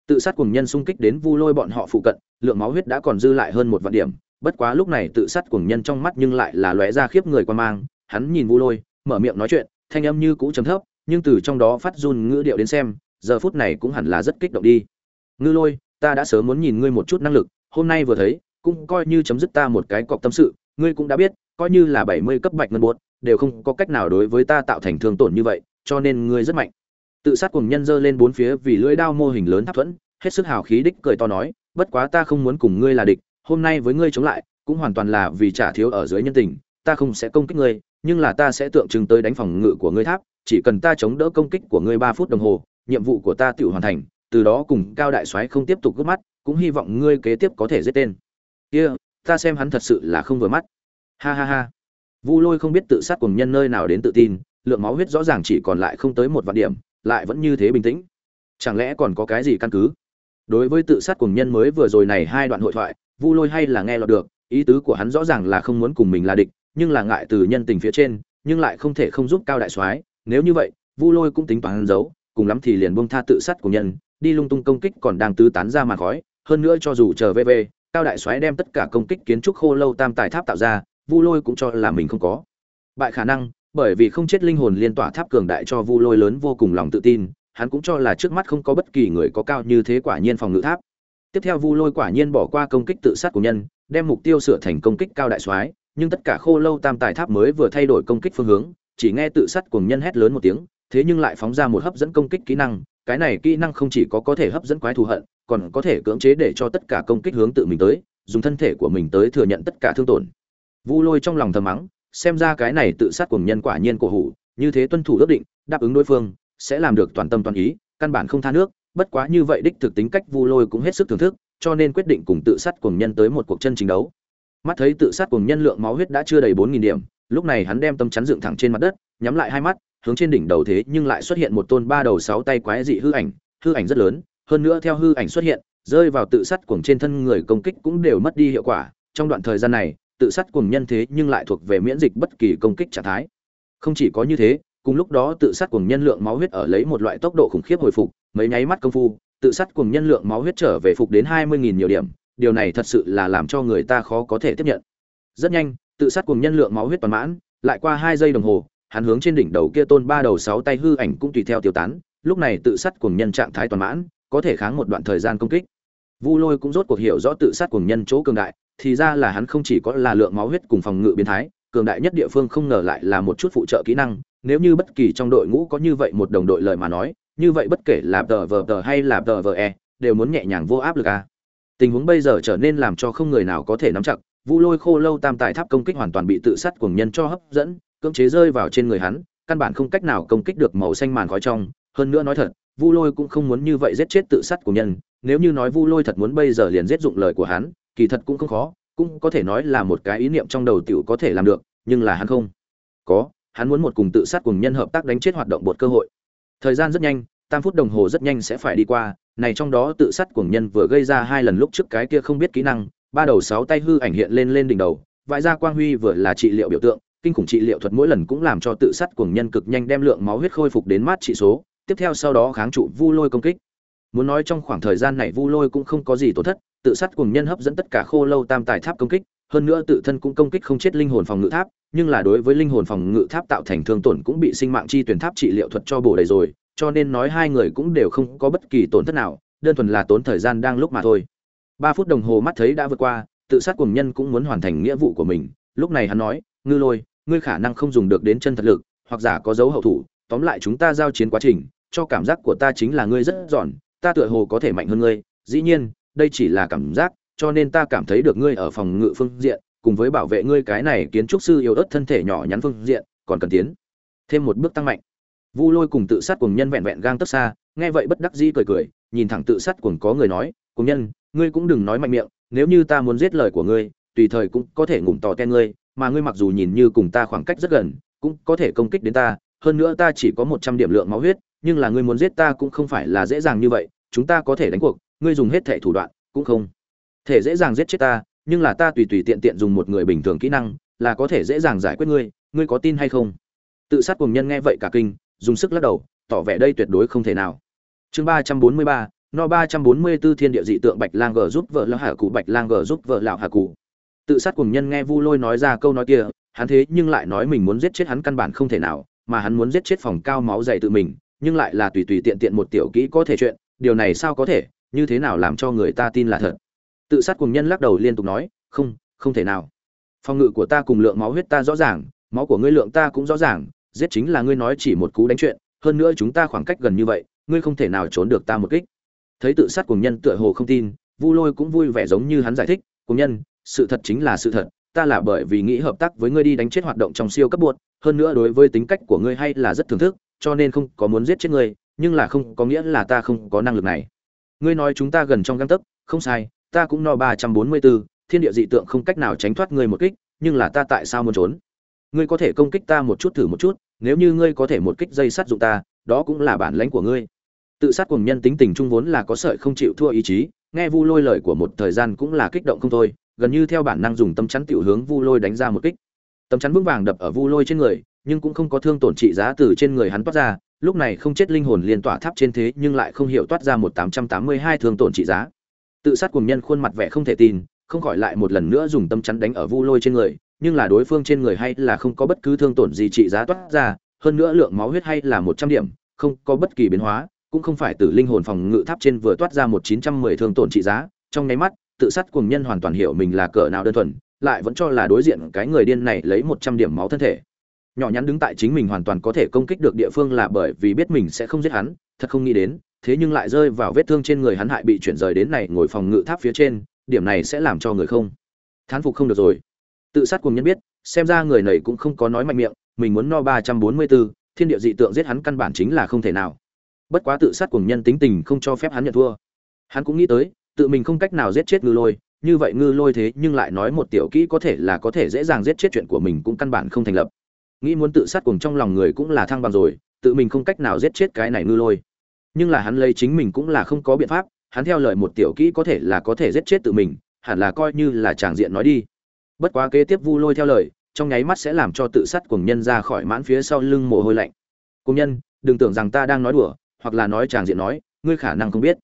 Tự sát cùng nhân xung kích đến vu lôi bọn họ phụ cận, lượng máu huyết đã còn dư lại hơn một vạn điểm, bất quá lúc này tự sát cùng nhân trong mắt nhưng lại là lóe ra khiếp người quan mang, hắn nhìn vu lôi, mở miệng nói chuyện, thanh âm như cũ trầm thấp nhưng từ trong đó phát run ngữ điệu đến xem, giờ phút này cũng hẳn là rất kích động đi. Ngư lôi, ta đã sớm muốn nhìn ngươi một chút năng lực, hôm nay vừa thấy, cũng coi như chấm dứt ta một cái cọc tâm sự, ngươi cũng đã biết, coi như là bảy mươi cấp bạch ngân bột, đều không có cách nào đối với ta tạo thành thương tổn như vậy, cho nên ngươi rất mạnh. Tự sát cùng nhân dơ lên bốn phía vì lưỡi đao mô hình lớn tháp thuẫn, hết sức hào khí đích cười to nói, bất quá ta không muốn cùng ngươi là địch, hôm nay với ngươi chống lại, cũng hoàn toàn là vì trả thiếu ở dưới nhân tình, ta không sẽ công kích ngươi, nhưng là ta sẽ tượng trưng tới đánh phòng ngự của ngươi tháp chỉ cần ta chống đỡ công kích của ngươi ba phút đồng hồ, nhiệm vụ của ta tự hoàn thành, từ đó cùng cao đại soái không tiếp tục gấp mắt, cũng hy vọng ngươi kế tiếp có thể giết tên. Kia, ta xem hắn thật sự là không vừa mắt. Ha ha ha. Vu lôi không biết tự sát cùng nhân nơi nào đến tự tin, lượng máu huyết rõ ràng chỉ còn lại không tới một vạn điểm, lại vẫn như thế bình tĩnh. Chẳng lẽ còn có cái gì căn cứ? Đối với tự sát cùng nhân mới vừa rồi này hai đoạn hội thoại, vu lôi hay là nghe lọt được, ý tứ của hắn rõ ràng là không muốn cùng mình là địch, nhưng là ngại từ nhân tình phía trên, nhưng lại không thể không giúp cao đại soái nếu như vậy, vu lôi cũng tính toán giấu, cùng lắm thì liền bông tha tự sát của nhân, đi lung tung công kích còn đang tứ tán ra màn khói, hơn nữa cho dù chờ vv cao đại soái đem tất cả công kích kiến trúc khô lâu tam tài tháp tạo ra, vu lôi cũng cho là mình không có. Bại khả năng, bởi vì không chết linh hồn liên tỏa tháp cường đại cho vu lôi lớn vô cùng lòng tự tin, hắn cũng cho là trước mắt không có bất kỳ người có cao như thế quả nhiên phòng ngự tháp. Tiếp theo vu lôi quả nhiên bỏ qua công kích tự sát của nhân, đem mục tiêu sửa thành công kích cao đại soái, nhưng tất cả khô lâu tam tài tháp mới vừa thay đổi công kích phương hướng chỉ nghe tự sát cùng nhân hét lớn một tiếng, thế nhưng lại phóng ra một hấp dẫn công kích kỹ năng, cái này kỹ năng không chỉ có có thể hấp dẫn quái thù hận, còn có thể cưỡng chế để cho tất cả công kích hướng tự mình tới, dùng thân thể của mình tới thừa nhận tất cả thương tổn. Vu lôi trong lòng thầm mắng, xem ra cái này tự sát cùng nhân quả nhiên cổ hủ, như thế tuân thủ ước định, đáp ứng đối phương, sẽ làm được toàn tâm toàn ý, căn bản không tha nước, bất quá như vậy đích thực tính cách vu lôi cũng hết sức thưởng thức, cho nên quyết định cùng tự sát cùng nhân tới một cuộc chân chính đấu. Mắt thấy tự sát cùng nhân lượng máu huyết đã chưa đầy bốn nghìn điểm lúc này hắn đem tâm chắn dựng thẳng trên mặt đất, nhắm lại hai mắt, hướng trên đỉnh đầu thế nhưng lại xuất hiện một tôn ba đầu sáu tay quái dị hư ảnh hư ảnh rất lớn, hơn nữa theo hư ảnh xuất hiện, rơi vào tự sát cuồng trên thân người công kích cũng đều mất đi hiệu quả. Trong đoạn thời gian này, tự sát cuồng nhân thế nhưng lại thuộc về miễn dịch bất kỳ công kích trạng thái. Không chỉ có như thế, cùng lúc đó tự sát cuồng nhân lượng máu huyết ở lấy một loại tốc độ khủng khiếp hồi phục, mấy nháy mắt công phu, tự sát cuồng nhân lượng máu huyết trở về phục đến hai mươi nghìn nhiều điểm, điều này thật sự là làm cho người ta khó có thể tiếp nhận. Rất nhanh tự sát cùng nhân lượng máu huyết toàn mãn, lại qua hai giây đồng hồ, hắn hướng trên đỉnh đầu kia tôn ba đầu sáu tay hư ảnh cũng tùy theo tiêu tán, lúc này tự sát cùng nhân trạng thái toàn mãn, có thể kháng một đoạn thời gian công kích. Vu lôi cũng rốt cuộc hiểu rõ tự sát cùng nhân chỗ cường đại, thì ra là hắn không chỉ có là lượng máu huyết cùng phòng ngự biến thái, cường đại nhất địa phương không ngờ lại là một chút phụ trợ kỹ năng, nếu như bất kỳ trong đội ngũ có như vậy một đồng đội lời mà nói, như vậy bất kể là tờ vờ tờ hay là tờ vờ e đều muốn nhẹ nhàng vô áp lực a tình huống bây giờ trở nên làm cho không người nào có thể nắm chặt vu lôi khô lâu tam tài tháp công kích hoàn toàn bị tự sát cuồng nhân cho hấp dẫn, cưỡng chế rơi vào trên người hắn, căn bản không cách nào công kích được màu xanh màn khói trong. Hơn nữa nói thật, vu lôi cũng không muốn như vậy giết chết tự sát của nhân. Nếu như nói vu lôi thật muốn bây giờ liền giết dụng lời của hắn, kỳ thật cũng không khó, cũng có thể nói là một cái ý niệm trong đầu tiểu có thể làm được, nhưng là hắn không có. Hắn muốn một cùng tự sát cùng nhân hợp tác đánh chết hoạt động một cơ hội. Thời gian rất nhanh, tam phút đồng hồ rất nhanh sẽ phải đi qua, này trong đó tự sát cùng nhân vừa gây ra hai lần lúc trước cái kia không biết kỹ năng ba đầu sáu tay hư ảnh hiện lên lên đỉnh đầu, vãi ra quang huy vừa là trị liệu biểu tượng, kinh khủng trị liệu thuật mỗi lần cũng làm cho tự sát cuồng nhân cực nhanh đem lượng máu huyết khôi phục đến mát trị số, tiếp theo sau đó kháng trụ vu lôi công kích. Muốn nói trong khoảng thời gian này vu lôi cũng không có gì tổn thất, tự sát cuồng nhân hấp dẫn tất cả khô lâu tam tài tháp công kích, hơn nữa tự thân cũng công kích không chết linh hồn phòng ngự tháp, nhưng là đối với linh hồn phòng ngự tháp tạo thành thương tổn cũng bị sinh mạng chi tuyển tháp trị liệu thuật cho bổ đầy rồi, cho nên nói hai người cũng đều không có bất kỳ tổn thất nào, đơn thuần là tốn thời gian đang lúc mà thôi ba phút đồng hồ mắt thấy đã vượt qua, tự sát cùng nhân cũng muốn hoàn thành nghĩa vụ của mình. Lúc này hắn nói, ngư lôi, ngươi khả năng không dùng được đến chân thật lực, hoặc giả có dấu hậu thủ. Tóm lại chúng ta giao chiến quá trình, cho cảm giác của ta chính là ngươi rất giòn. Ta tựa hồ có thể mạnh hơn ngươi. Dĩ nhiên, đây chỉ là cảm giác, cho nên ta cảm thấy được ngươi ở phòng ngự phương diện, cùng với bảo vệ ngươi cái này kiến trúc sư yếu ớt thân thể nhỏ nhắn phương diện, còn cần tiến thêm một bước tăng mạnh. Vu lôi cùng tự sát cùng nhân vẹn vẹn gang tấc xa, nghe vậy bất đắc dĩ cười cười, nhìn thẳng tự sát cùng có người nói cùng nhân ngươi cũng đừng nói mạnh miệng, nếu như ta muốn giết lời của ngươi, tùy thời cũng có thể ngủm tò ten ngươi, mà ngươi mặc dù nhìn như cùng ta khoảng cách rất gần, cũng có thể công kích đến ta, hơn nữa ta chỉ có một trăm điểm lượng máu huyết, nhưng là ngươi muốn giết ta cũng không phải là dễ dàng như vậy, chúng ta có thể đánh cuộc, ngươi dùng hết thể thủ đoạn, cũng không thể dễ dàng giết chết ta, nhưng là ta tùy tùy tiện tiện dùng một người bình thường kỹ năng, là có thể dễ dàng giải quyết ngươi ngươi có tin hay không? Tự sát cùng nhân nghe vậy cả kinh, dùng sức lắc đầu, tỏ vẻ đây tuyệt đối không thể nào. Chương ba trăm bốn mươi ba no ba trăm bốn mươi 344 thiên địa dị tượng bạch lang gờ giúp vợ lão hạ cụ bạch lang gờ giúp vợ lão hạ cụ tự sát cùng nhân nghe vu lôi nói ra câu nói kia, hắn thế nhưng lại nói mình muốn giết chết hắn căn bản không thể nào, mà hắn muốn giết chết phòng cao máu dày tự mình, nhưng lại là tùy tùy tiện tiện một tiểu kỹ có thể chuyện, điều này sao có thể, như thế nào làm cho người ta tin là thật? Tự sát cùng nhân lắc đầu liên tục nói, không không thể nào. Phòng ngự của ta cùng lượng máu huyết ta rõ ràng, máu của ngươi lượng ta cũng rõ ràng, giết chính là ngươi nói chỉ một cú đánh chuyện, hơn nữa chúng ta khoảng cách gần như vậy, ngươi không thể nào trốn được ta một kích thấy tự sát cùng nhân tựa hồ không tin, vu lôi cũng vui vẻ giống như hắn giải thích cùng nhân, sự thật chính là sự thật, ta là bởi vì nghĩ hợp tác với ngươi đi đánh chết hoạt động trong siêu cấp buột, hơn nữa đối với tính cách của ngươi hay là rất thưởng thức, cho nên không có muốn giết chết ngươi, nhưng là không có nghĩa là ta không có năng lực này. Ngươi nói chúng ta gần trong găng tấc, không sai, ta cũng no ba trăm bốn mươi bốn thiên địa dị tượng không cách nào tránh thoát ngươi một kích, nhưng là ta tại sao muốn trốn? Ngươi có thể công kích ta một chút thử một chút, nếu như ngươi có thể một kích dây sát dụng ta, đó cũng là bản lãnh của ngươi tự sát cùng nhân tính tình trung vốn là có sợi không chịu thua ý chí nghe vu lôi lời của một thời gian cũng là kích động không thôi gần như theo bản năng dùng tâm chắn tiểu hướng Vu Lôi đánh ra một kích. Tâm chắn vững vàng đập ở Vu Lôi trên người, nhưng cũng không có thương tổn trị giá từ trên người hắn toát ra, lúc này không chết linh hồn liên tỏa tháp trên thế nhưng lại không hiểu toát ra một tám trăm tám mươi hai thương tổn trị giá. Tự sát cùng nhân khuôn mặt vẻ không thể tin, không khỏi lại một lần nữa dùng tâm chắn đánh ở Vu Lôi trên người, nhưng là đối phương trên người hay là không có bất cứ thương tổn gì trị giá toát ra, hơn nữa lượng máu huyết hay là một trăm điểm, không có bất kỳ biến hóa, cũng không phải từ linh hồn phòng ngự tháp trên vừa toát ra một chín trăm mười thương tổn trị giá, trong nháy mắt, tự sát cùng nhân hoàn toàn hiểu mình là cỡ nào đơn thuần lại vẫn cho là đối diện cái người điên này lấy một trăm điểm máu thân thể. Nhỏ nhắn đứng tại chính mình hoàn toàn có thể công kích được địa phương là bởi vì biết mình sẽ không giết hắn thật không nghĩ đến thế nhưng lại rơi vào vết thương trên người hắn hại bị chuyển rời đến này ngồi phòng ngự tháp phía trên điểm này sẽ làm cho người không thán phục không được rồi. Tự sát cùng nhân biết xem ra người này cũng không có nói mạnh miệng mình muốn no ba trăm bốn mươi bốn thiên địa dị tượng giết hắn căn bản chính là không thể nào bất quá tự sát cùng nhân tính tình không cho phép hắn nhận thua. Hắn cũng nghĩ tới, tự mình không cách nào giết chết ngư lôi, như vậy ngư lôi thế nhưng lại nói một tiểu kỹ có thể là có thể dễ dàng giết chết chuyện của mình cũng căn bản không thành lập. Nghĩ muốn tự sát cùng trong lòng người cũng là thăng bằng rồi, tự mình không cách nào giết chết cái này ngư lôi. Nhưng là hắn lấy chính mình cũng là không có biện pháp, hắn theo lời một tiểu kỹ có thể là có thể giết chết tự mình, hẳn là coi như là tràng diện nói đi. Bất quá kế tiếp vu lôi theo lời, trong nháy mắt sẽ làm cho tự sát cùng nhân ra khỏi mãn phía sau lưng mồ hôi lạnh. Cùng nhân, đừng tưởng rằng ta đang nói đùa hoặc là nói tràng diện nói, ngươi khả năng không biết.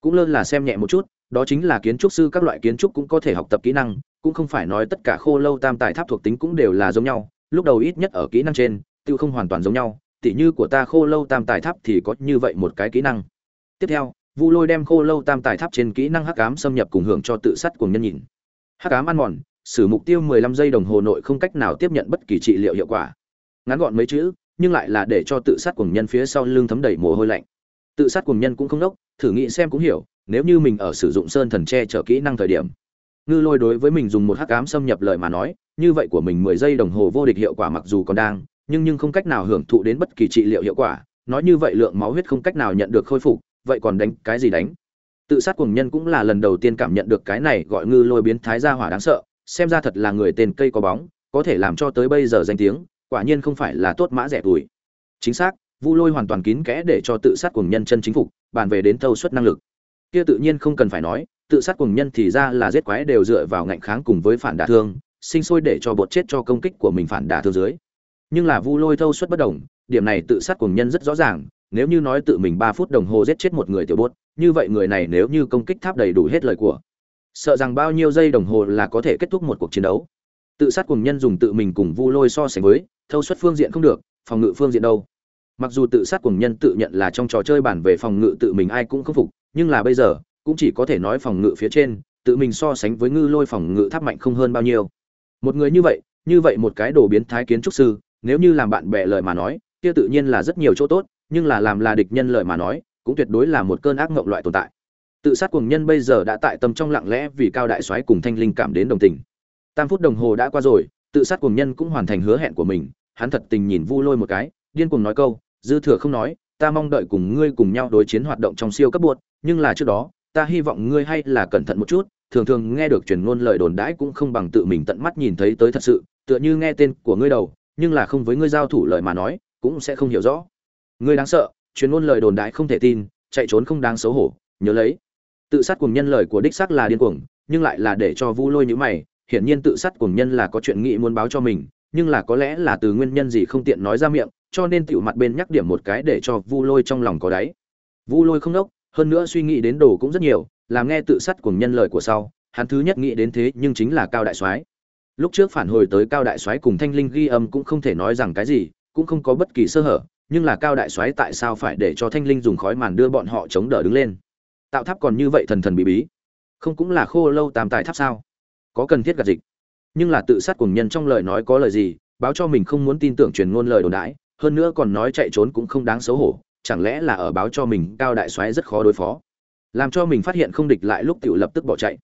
Cũng lơ là xem nhẹ một chút, đó chính là kiến trúc sư các loại kiến trúc cũng có thể học tập kỹ năng, cũng không phải nói tất cả khô lâu tam tài tháp thuộc tính cũng đều là giống nhau, lúc đầu ít nhất ở kỹ năng trên, tiêu không hoàn toàn giống nhau, tỉ như của ta khô lâu tam tài tháp thì có như vậy một cái kỹ năng. Tiếp theo, vu lôi đem khô lâu tam tài tháp trên kỹ năng hắc ám xâm nhập cùng hưởng cho tự sát cùng nhân nhìn. Hắc ám ăn mòn xử mục tiêu 15 giây đồng hồ nội không cách nào tiếp nhận bất kỳ trị liệu hiệu quả. Ngắn gọn mấy chữ nhưng lại là để cho tự sát cùng nhân phía sau lưng thấm đầy mồ hôi lạnh. Tự sát cùng nhân cũng không đốc, thử nghĩ xem cũng hiểu, nếu như mình ở sử dụng sơn thần che chở kỹ năng thời điểm, ngư lôi đối với mình dùng một hắc ám xâm nhập lời mà nói, như vậy của mình 10 giây đồng hồ vô địch hiệu quả mặc dù còn đang, nhưng nhưng không cách nào hưởng thụ đến bất kỳ trị liệu hiệu quả, nói như vậy lượng máu huyết không cách nào nhận được khôi phục, vậy còn đánh cái gì đánh? Tự sát cuồng nhân cũng là lần đầu tiên cảm nhận được cái này gọi ngư lôi biến thái ra hỏa đáng sợ, xem ra thật là người tên cây có bóng, có thể làm cho tới bây giờ danh tiếng quả nhiên không phải là tốt mã rẻ tuổi. Chính xác, vu lôi hoàn toàn kín kẽ để cho tự sát cuồng nhân chân chính phục, bàn về đến thâu suất năng lực. Kia tự nhiên không cần phải nói, tự sát cuồng nhân thì ra là giết quái đều dựa vào ngạnh kháng cùng với phản đả thương, sinh sôi để cho bột chết cho công kích của mình phản đả thương dưới. Nhưng là vu lôi thâu suất bất đồng, điểm này tự sát cuồng nhân rất rõ ràng, nếu như nói tự mình ba phút đồng hồ giết chết một người tiểu bốt như vậy người này nếu như công kích tháp đầy đủ hết lời của, sợ rằng bao nhiêu giây đồng hồ là có thể kết thúc một cuộc chiến đấu. Tự sát cùng nhân dùng tự mình cùng vu lôi so sánh với thâu suất phương diện không được, phòng ngự phương diện đâu. Mặc dù tự sát cùng nhân tự nhận là trong trò chơi bản về phòng ngự tự mình ai cũng không phục, nhưng là bây giờ, cũng chỉ có thể nói phòng ngự phía trên, tự mình so sánh với ngư lôi phòng ngự tháp mạnh không hơn bao nhiêu. Một người như vậy như vậy một cái đồ biến thái kiến trúc sư, nếu như làm bạn bè lời mà nói, kia tự nhiên là rất nhiều chỗ tốt, nhưng là làm là địch nhân lời mà nói, cũng tuyệt đối là một cơn ác mộng loại tồn tại. Tự sát cuồng nhân bây giờ đã tại tâm trong lặng lẽ vì cao đại soái cùng thanh linh cảm đến đồng tình. Tam phút đồng hồ đã qua rồi, tự sát cuồng nhân cũng hoàn thành hứa hẹn của mình hắn thật tình nhìn vu lôi một cái, điên cuồng nói câu, dư thừa không nói, ta mong đợi cùng ngươi cùng nhau đối chiến hoạt động trong siêu cấp buộc, nhưng là trước đó, ta hy vọng ngươi hay là cẩn thận một chút, thường thường nghe được truyền ngôn lời đồn đãi cũng không bằng tự mình tận mắt nhìn thấy tới thật sự, tựa như nghe tên của ngươi đầu, nhưng là không với ngươi giao thủ lời mà nói, cũng sẽ không hiểu rõ. Ngươi đáng sợ, truyền ngôn lời đồn đại không thể tin, chạy trốn không đáng xấu hổ, nhớ lấy. Tự sát cùng nhân lời của đích xác là điên cuồng, nhưng lại là để cho vu lôi như mày, hiển nhiên tự sát cùng nhân là có chuyện nghĩ muốn báo cho mình nhưng là có lẽ là từ nguyên nhân gì không tiện nói ra miệng, cho nên tiểu mặt bên nhắc điểm một cái để cho vu lôi trong lòng có đáy. Vu lôi không đốc, hơn nữa suy nghĩ đến đồ cũng rất nhiều, làm nghe tự sát cùng nhân lời của sau, hắn thứ nhất nghĩ đến thế nhưng chính là cao đại soái. Lúc trước phản hồi tới cao đại soái cùng thanh linh ghi âm cũng không thể nói rằng cái gì, cũng không có bất kỳ sơ hở, nhưng là cao đại soái tại sao phải để cho thanh linh dùng khói màn đưa bọn họ chống đỡ đứng lên? Tạo tháp còn như vậy thần thần bí bí, không cũng là khô lâu tam tài tháp sao? Có cần thiết gạt dịch nhưng là tự sát cùng nhân trong lời nói có lời gì, báo cho mình không muốn tin tưởng truyền ngôn lời đồn đãi, hơn nữa còn nói chạy trốn cũng không đáng xấu hổ, chẳng lẽ là ở báo cho mình cao đại soái rất khó đối phó. Làm cho mình phát hiện không địch lại lúc tự lập tức bỏ chạy.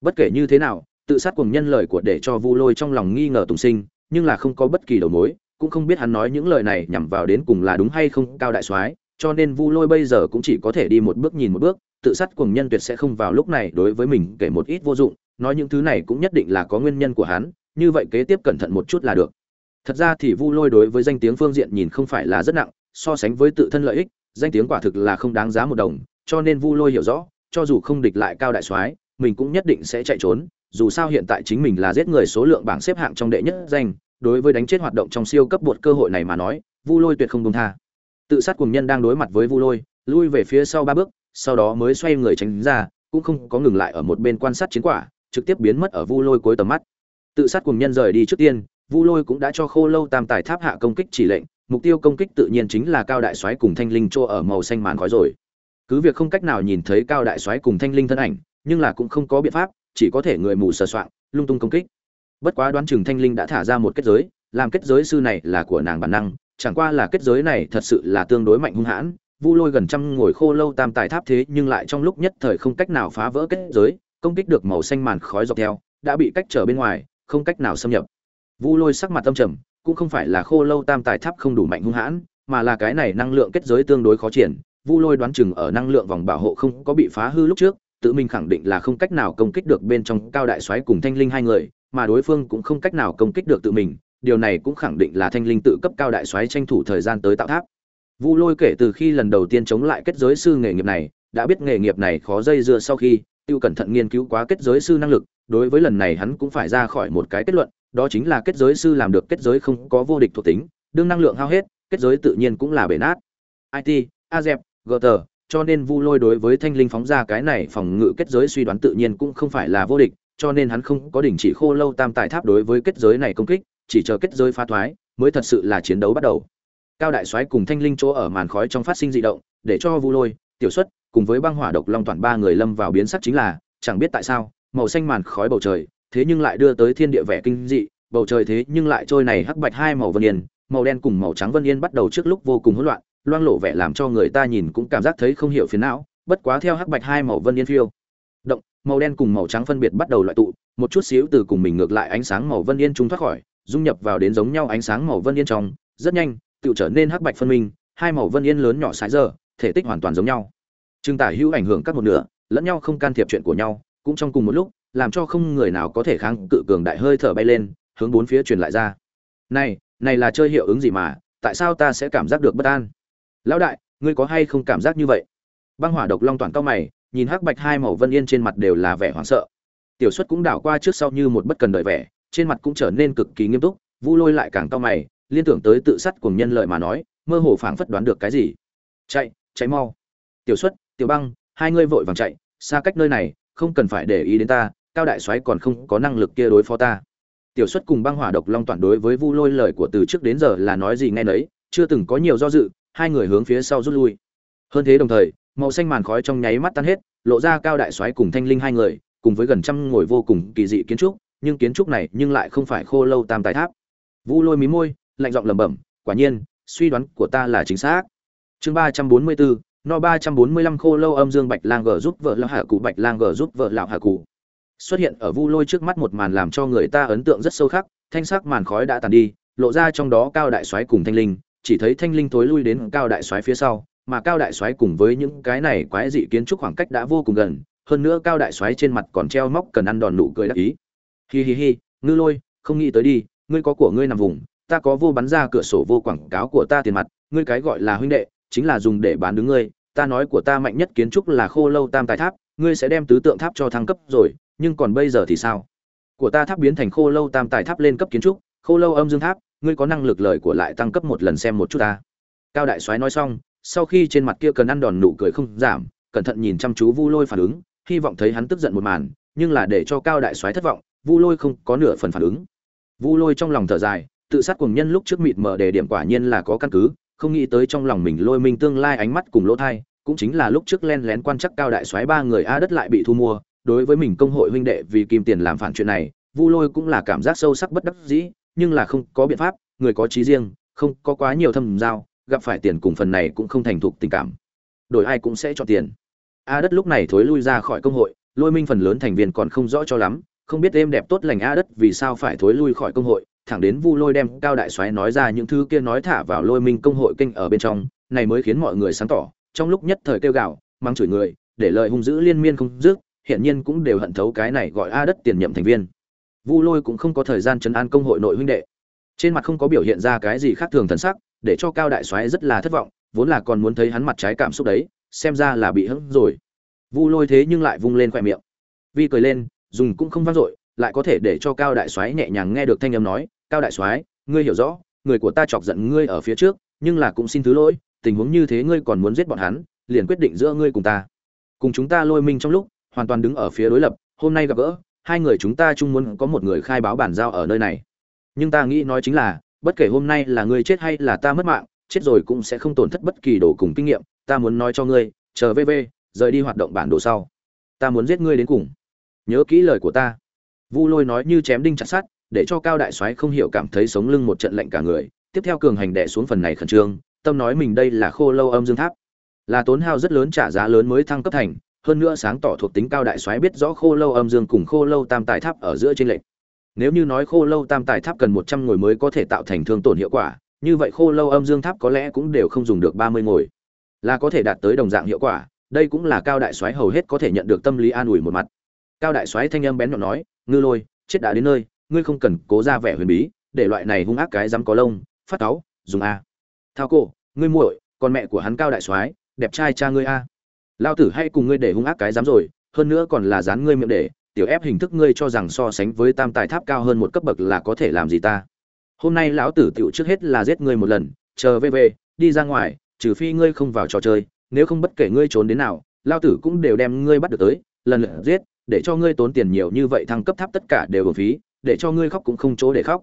Bất kể như thế nào, tự sát cùng nhân lời của để cho vu lôi trong lòng nghi ngờ tùng sinh, nhưng là không có bất kỳ đầu mối, cũng không biết hắn nói những lời này nhằm vào đến cùng là đúng hay không cao đại soái, cho nên vu lôi bây giờ cũng chỉ có thể đi một bước nhìn một bước tự sát cùng nhân tuyệt sẽ không vào lúc này đối với mình kể một ít vô dụng, nói những thứ này cũng nhất định là có nguyên nhân của hắn, như vậy kế tiếp cẩn thận một chút là được. Thật ra thì vu lôi đối với danh tiếng phương diện nhìn không phải là rất nặng, so sánh với tự thân lợi ích, danh tiếng quả thực là không đáng giá một đồng, cho nên vu lôi hiểu rõ, cho dù không địch lại cao đại soái, mình cũng nhất định sẽ chạy trốn, dù sao hiện tại chính mình là giết người số lượng bảng xếp hạng trong đệ nhất danh, đối với đánh chết hoạt động trong siêu cấp bột cơ hội này mà nói, vu lôi tuyệt không dung tha. Tự sát cùng nhân đang đối mặt với vu lôi, lui về phía sau ba bước sau đó mới xoay người tránh ra, cũng không có ngừng lại ở một bên quan sát chiến quả, trực tiếp biến mất ở vu lôi cuối tầm mắt. Tự sát cùng nhân rời đi trước tiên, vu lôi cũng đã cho khô lâu tam tài tháp hạ công kích chỉ lệnh, mục tiêu công kích tự nhiên chính là cao đại soái cùng thanh linh chỗ ở màu xanh màn khói rồi. Cứ việc không cách nào nhìn thấy cao đại soái cùng thanh linh thân ảnh, nhưng là cũng không có biện pháp, chỉ có thể người mù sờ soạng, lung tung công kích. Bất quá đoán chừng thanh linh đã thả ra một kết giới, làm kết giới sư này là của nàng bản năng, chẳng qua là kết giới này thật sự là tương đối mạnh hung hãn vu lôi gần trăm ngồi khô lâu tam tài tháp thế nhưng lại trong lúc nhất thời không cách nào phá vỡ kết giới, công kích được màu xanh màn khói dọc theo, đã bị cách trở bên ngoài, không cách nào xâm nhập. Vu lôi sắc mặt tâm trầm, cũng không phải là khô lâu tam tài tháp không đủ mạnh hung hãn, mà là cái này năng lượng kết giới tương đối khó triển. Vu lôi đoán chừng ở năng lượng vòng bảo hộ không có bị phá hư lúc trước, tự mình khẳng định là không cách nào công kích được bên trong cao đại soái cùng thanh linh hai người, mà đối phương cũng không cách nào công kích được tự mình, điều này cũng khẳng định là thanh linh tự cấp cao đại soái tranh thủ thời gian tới tạo tháp vu lôi kể từ khi lần đầu tiên chống lại kết giới sư nghề nghiệp này, đã biết nghề nghiệp này khó dây dưa sau khi, tiêu cẩn thận nghiên cứu quá kết giới sư năng lực, đối với lần này hắn cũng phải ra khỏi một cái kết luận, đó chính là kết giới sư làm được kết giới không có vô địch thuộc tính, đương năng lượng hao hết, kết giới tự nhiên cũng là bể nát. It azep gờ cho nên vu lôi đối với thanh linh phóng ra cái này phòng ngự kết giới suy đoán tự nhiên cũng không phải là vô địch, cho nên hắn không có đình chỉ khô lâu tam tài tháp đối với kết giới này công kích, chỉ chờ kết giới phá thoái, mới thật sự là chiến đấu bắt đầu cao đại soái cùng thanh linh chỗ ở màn khói trong phát sinh dị động, để cho vu lôi, tiểu xuất cùng với băng hỏa độc long toàn ba người lâm vào biến sắc chính là, chẳng biết tại sao, màu xanh màn khói bầu trời, thế nhưng lại đưa tới thiên địa vẻ kinh dị, bầu trời thế nhưng lại trôi này hắc bạch hai màu vân yên, màu đen cùng màu trắng vân yên bắt đầu trước lúc vô cùng hỗn loạn, loang lộ vẻ làm cho người ta nhìn cũng cảm giác thấy không hiểu phiền não, bất quá theo hắc bạch hai màu vân yên phiêu động, màu đen cùng màu trắng phân biệt bắt đầu loại tụ, một chút xíu từ cùng mình ngược lại ánh sáng màu vân yên trung thoát khỏi, dung nhập vào đến giống nhau ánh sáng màu vân yên trong, rất nhanh tự trở nên hắc bạch phân minh, hai màu vân yên lớn nhỏ sái giờ thể tích hoàn toàn giống nhau. Trưng tả hữu ảnh hưởng các một nửa, lẫn nhau không can thiệp chuyện của nhau, cũng trong cùng một lúc, làm cho không người nào có thể kháng cự cường đại hơi thở bay lên, hướng bốn phía truyền lại ra. Này này là chơi hiệu ứng gì mà, tại sao ta sẽ cảm giác được bất an? Lão đại, ngươi có hay không cảm giác như vậy? Băng hỏa độc long toàn cao mày, nhìn hắc bạch hai màu vân yên trên mặt đều là vẻ hoảng sợ. Tiểu xuất cũng đảo qua trước sau như một bất cần đợi vẻ, trên mặt cũng trở nên cực kỳ nghiêm túc, vu lôi lại càng cao mày liên tưởng tới tự sát cùng nhân lợi mà nói, mơ hồ phảng phất đoán được cái gì. Chạy chạy mau. Tiểu xuất, tiểu băng, hai ngươi vội vàng chạy, xa cách nơi này, không cần phải để ý đến ta, cao đại soái còn không có năng lực kia đối phó ta. Tiểu xuất cùng băng hỏa độc long toàn đối với vu lôi lời của từ trước đến giờ là nói gì nghe nấy, chưa từng có nhiều do dự, hai người hướng phía sau rút lui. Hơn thế đồng thời, màu xanh màn khói trong nháy mắt tan hết, lộ ra cao đại soái cùng thanh linh hai người, cùng với gần trăm ngồi vô cùng kỳ dị kiến trúc, nhưng kiến trúc này nhưng lại không phải khô lâu tam tài tháp. Vu lôi mí môi lạnh giọng lẩm bẩm, quả nhiên, suy đoán của ta là chính xác. Chương ba trăm bốn mươi bốn no ba trăm bốn mươi lăm khô lâu âm dương bạch lang gở giúp vợ lão hạ cụ, bạch lang gở giúp vợ lão hạ cụ. Xuất hiện ở vu lôi trước mắt một màn làm cho người ta ấn tượng rất sâu khắc, thanh sắc màn khói đã tàn đi, lộ ra trong đó cao đại soái cùng thanh linh, chỉ thấy thanh linh tối lui đến cao đại soái phía sau, mà cao đại soái cùng với những cái này quái dị kiến trúc khoảng cách đã vô cùng gần, hơn nữa cao đại soái trên mặt còn treo móc cần ăn đòn nụ cười đắc ý. Hi hi hi, ngư lôi, không nghĩ tới đi, ngươi có của ngươi nằm vùng ta có vô bắn ra cửa sổ vô quảng cáo của ta tiền mặt, ngươi cái gọi là huynh đệ, chính là dùng để bán đứng ngươi. Ta nói của ta mạnh nhất kiến trúc là khô lâu tam tài tháp, ngươi sẽ đem tứ tượng tháp cho thăng cấp rồi, nhưng còn bây giờ thì sao? Của ta tháp biến thành khô lâu tam tài tháp lên cấp kiến trúc, khô lâu âm dương tháp, ngươi có năng lực lời của lại tăng cấp một lần xem một chút ta. Cao đại soái nói xong, sau khi trên mặt kia cần ăn đòn nụ cười không giảm, cẩn thận nhìn chăm chú vu lôi phản ứng, hy vọng thấy hắn tức giận một màn, nhưng là để cho cao đại soái thất vọng, vu lôi không có nửa phần phản ứng. Vu lôi trong lòng thở dài tự sát cùng nhân lúc trước mịt mờ đề điểm quả nhiên là có căn cứ, không nghĩ tới trong lòng mình lôi minh tương lai ánh mắt cùng lỗ thai, cũng chính là lúc trước len lén quan chắc cao đại soái ba người a đất lại bị thu mua, đối với mình công hội huynh đệ vì kim tiền làm phản chuyện này, vu lôi cũng là cảm giác sâu sắc bất đắc dĩ, nhưng là không có biện pháp, người có trí riêng, không có quá nhiều thâm giao, gặp phải tiền cùng phần này cũng không thành thục tình cảm. Đổi ai cũng sẽ cho tiền. A đất lúc này thối lui ra khỏi công hội, lôi minh phần lớn thành viên còn không rõ cho lắm, không biết êm đẹp tốt lành a đất vì sao phải thối lui khỏi công hội thẳng đến vu lôi đem cao đại soái nói ra những thứ kia nói thả vào lôi minh công hội kinh ở bên trong, này mới khiến mọi người sáng tỏ, trong lúc nhất thời kêu gào mang chửi người, để lời hung dữ liên miên không dứt hiện nhiên cũng đều hận thấu cái này gọi a đất tiền nhậm thành viên. Vu lôi cũng không có thời gian trấn an công hội nội huynh đệ. Trên mặt không có biểu hiện ra cái gì khác thường thần sắc, để cho cao đại soái rất là thất vọng, vốn là còn muốn thấy hắn mặt trái cảm xúc đấy, xem ra là bị hững rồi. Vu lôi thế nhưng lại vung lên khóe miệng. Vi cười lên, dùng cũng không vang dội, lại có thể để cho cao đại soái nhẹ nhàng nghe được thanh âm nói cao đại soái, ngươi hiểu rõ, người của ta chọc giận ngươi ở phía trước, nhưng là cũng xin thứ lỗi, tình huống như thế ngươi còn muốn giết bọn hắn, liền quyết định giữa ngươi cùng ta. Cùng chúng ta lôi minh trong lúc, hoàn toàn đứng ở phía đối lập, hôm nay gặp gỡ, hai người chúng ta chung muốn có một người khai báo bản giao ở nơi này. Nhưng ta nghĩ nói chính là, bất kể hôm nay là ngươi chết hay là ta mất mạng, chết rồi cũng sẽ không tổn thất bất kỳ đồ cùng kinh nghiệm, ta muốn nói cho ngươi, chờ vv rời đi hoạt động bản đồ sau. Ta muốn giết ngươi đến cùng. Nhớ kỹ lời của ta. Vu lôi nói như chém đinh chặt sắt để cho cao đại soái không hiểu cảm thấy sống lưng một trận lạnh cả người, tiếp theo cường hành đè xuống phần này khẩn trương, tâm nói mình đây là khô lâu âm dương tháp. Là tốn hao rất lớn trả giá lớn mới thăng cấp thành, hơn nữa sáng tỏ thuộc tính cao đại soái biết rõ khô lâu âm dương cùng khô lâu tam tài tháp ở giữa trên lệnh nếu như nói khô lâu tam tài tháp cần một trăm ngồi mới có thể tạo thành thương tổn hiệu quả, như vậy khô lâu âm dương tháp có lẽ cũng đều không dùng được ba mươi ngồi. Là có thể đạt tới đồng dạng hiệu quả, đây cũng là cao đại soái hầu hết có thể nhận được tâm lý an ủi một mặt. Cao đại soái thanh âm bén nhọn nói, ngư lôi, chết đã đến nơi ngươi không cần cố ra vẻ huyền bí, để loại này hung ác cái dám có lông, phát cáu, dùng a. Thao cổ, ngươi muội, con mẹ của hắn cao đại soái, đẹp trai cha ngươi a. Lao tử hay cùng ngươi để hung ác cái dám rồi, hơn nữa còn là dán ngươi miệng để, tiểu ép hình thức ngươi cho rằng so sánh với tam tài tháp cao hơn một cấp bậc là có thể làm gì ta. Hôm nay lão tử tựu trước hết là giết ngươi một lần, chờ về về, đi ra ngoài, trừ phi ngươi không vào trò chơi, nếu không bất kể ngươi trốn đến nào lao tử cũng đều đem ngươi bắt được tới, lần lượt giết, để cho ngươi tốn tiền nhiều như vậy thăng cấp tháp tất cả đều hợp phí để cho ngươi khóc cũng không chỗ để khóc.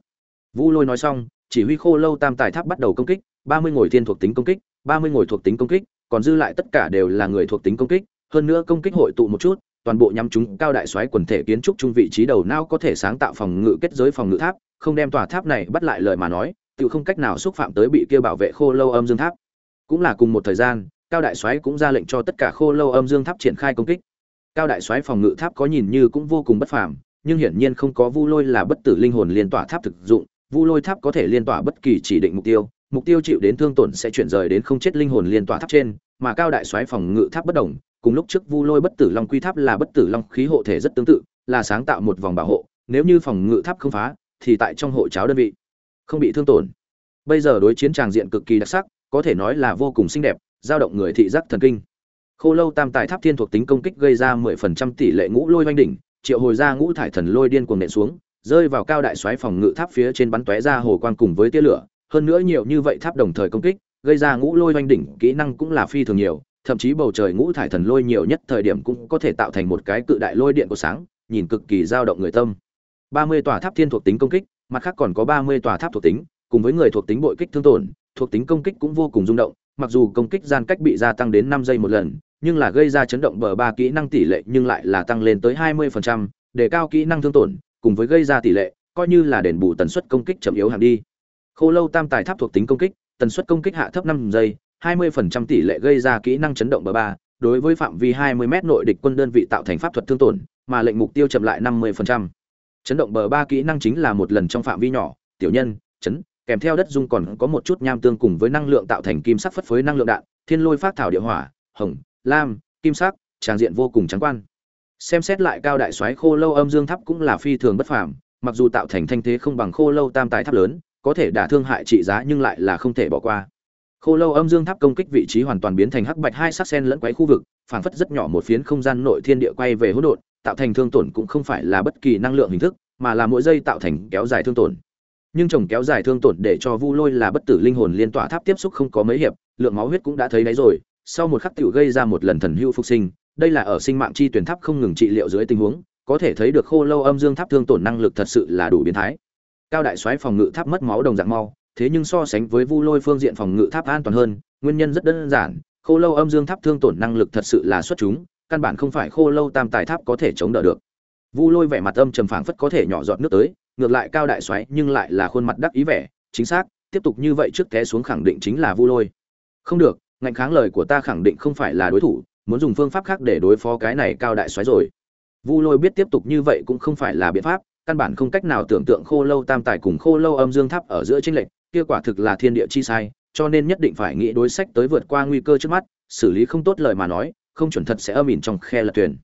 Vu lôi nói xong, chỉ huy khô lâu tam tài tháp bắt đầu công kích, ba mươi ngồi thiên thuộc tính công kích, ba mươi ngồi thuộc tính công kích, còn dư lại tất cả đều là người thuộc tính công kích, hơn nữa công kích hội tụ một chút, toàn bộ nhắm chúng cao đại soái quần thể kiến trúc trung vị trí đầu não có thể sáng tạo phòng ngự kết giới phòng ngự tháp, không đem tòa tháp này bắt lại lời mà nói, tự không cách nào xúc phạm tới bị kia bảo vệ khô lâu âm dương tháp. Cũng là cùng một thời gian, cao đại soái cũng ra lệnh cho tất cả khô lâu âm dương tháp triển khai công kích. Cao đại soái phòng ngự tháp có nhìn như cũng vô cùng bất phàm nhưng hiển nhiên không có vu lôi là bất tử linh hồn liên tỏa tháp thực dụng, vu lôi tháp có thể liên tỏa bất kỳ chỉ định mục tiêu mục tiêu chịu đến thương tổn sẽ chuyển rời đến không chết linh hồn liên tỏa tháp trên, mà cao đại soái phòng ngự tháp bất động cùng lúc trước vu lôi bất tử long quy tháp là bất tử long khí hộ thể rất tương tự, là sáng tạo một vòng bảo hộ, nếu như phòng ngự tháp không phá, thì tại trong hộ cháo đơn vị, không bị thương tổn. Bây giờ đối chiến tràng diện cực kỳ đặc sắc, có thể nói là vô cùng xinh đẹp, giao động người thị giác thần kinh. Khô lâu tam tài tháp thiên thuộc tính công kích gây ra mười phần trăm tỷ lệ ngũ lôi oanh đỉnh triệu hồi ra ngũ thải thần lôi điên cuồng nện xuống, rơi vào cao đại xoáy phòng ngự tháp phía trên bắn tóe ra hồ quang cùng với tia lửa, hơn nữa nhiều như vậy tháp đồng thời công kích, gây ra ngũ lôi oanh đỉnh, kỹ năng cũng là phi thường nhiều, thậm chí bầu trời ngũ thải thần lôi nhiều nhất thời điểm cũng có thể tạo thành một cái cự đại lôi điện của sáng, nhìn cực kỳ dao động người tâm. ba mươi tòa tháp thiên thuộc tính công kích, mặt khác còn có ba mươi tòa tháp thuộc tính, cùng với người thuộc tính bội kích thương tổn, thuộc tính công kích cũng vô cùng rung động, mặc dù công kích gian cách bị gia tăng đến năm giây một lần nhưng là gây ra chấn động bờ ba kỹ năng tỷ lệ nhưng lại là tăng lên tới 20%, để cao kỹ năng thương tổn cùng với gây ra tỷ lệ coi như là đền bù tần suất công kích chậm yếu hàng đi khô lâu tam tài tháp thuộc tính công kích tần suất công kích hạ thấp năm giây 20% tỷ lệ gây ra kỹ năng chấn động bờ ba đối với phạm vi 20 m nội địch quân đơn vị tạo thành pháp thuật thương tổn mà lệnh mục tiêu chậm lại 50%. chấn động bờ ba kỹ năng chính là một lần trong phạm vi nhỏ tiểu nhân chấn kèm theo đất dung còn có một chút nham tương cùng với năng lượng tạo thành kim sắc phất phới năng lượng đạn thiên lôi phát thảo địa hỏa hồng lam, kim sắc, tràng diện vô cùng trắng quan. Xem xét lại cao đại soái khô lâu âm dương tháp cũng là phi thường bất phàm, mặc dù tạo thành thanh thế không bằng khô lâu tam tái tháp lớn, có thể đả thương hại trị giá nhưng lại là không thể bỏ qua. Khô lâu âm dương tháp công kích vị trí hoàn toàn biến thành hắc bạch hai sắc sen lẫn quấy khu vực, phảng phất rất nhỏ một phiến không gian nội thiên địa quay về hỗn độn, tạo thành thương tổn cũng không phải là bất kỳ năng lượng hình thức, mà là mỗi giây tạo thành kéo dài thương tổn. Nhưng chồng kéo dài thương tổn để cho vu lôi là bất tử linh hồn liên tỏa tháp tiếp xúc không có mấy hiệp, lượng máu huyết cũng đã thấy đấy rồi sau một khắc tiểu gây ra một lần thần hưu phục sinh, đây là ở sinh mạng chi tuyển tháp không ngừng trị liệu dưới tình huống, có thể thấy được khô lâu âm dương tháp thương tổn năng lực thật sự là đủ biến thái. Cao đại soái phòng ngự tháp mất máu đồng dạng mau, thế nhưng so sánh với vu lôi phương diện phòng ngự tháp an toàn hơn, nguyên nhân rất đơn giản, khô lâu âm dương tháp thương tổn năng lực thật sự là xuất chúng, căn bản không phải khô lâu tam tài tháp có thể chống đỡ được. Vu lôi vẻ mặt âm trầm phảng phất có thể nhỏ giọt nước tới, ngược lại cao đại xoáy nhưng lại là khuôn mặt đắc ý vẻ, chính xác, tiếp tục như vậy trước té xuống khẳng định chính là vu lôi. Không được ngạnh kháng lời của ta khẳng định không phải là đối thủ, muốn dùng phương pháp khác để đối phó cái này cao đại xoáy rồi. Vu lôi biết tiếp tục như vậy cũng không phải là biện pháp, căn bản không cách nào tưởng tượng khô lâu tam tài cùng khô lâu âm dương tháp ở giữa tranh lệch, kia quả thực là thiên địa chi sai, cho nên nhất định phải nghĩ đối sách tới vượt qua nguy cơ trước mắt, xử lý không tốt lời mà nói, không chuẩn thật sẽ âm ỉn trong khe lật thuyền.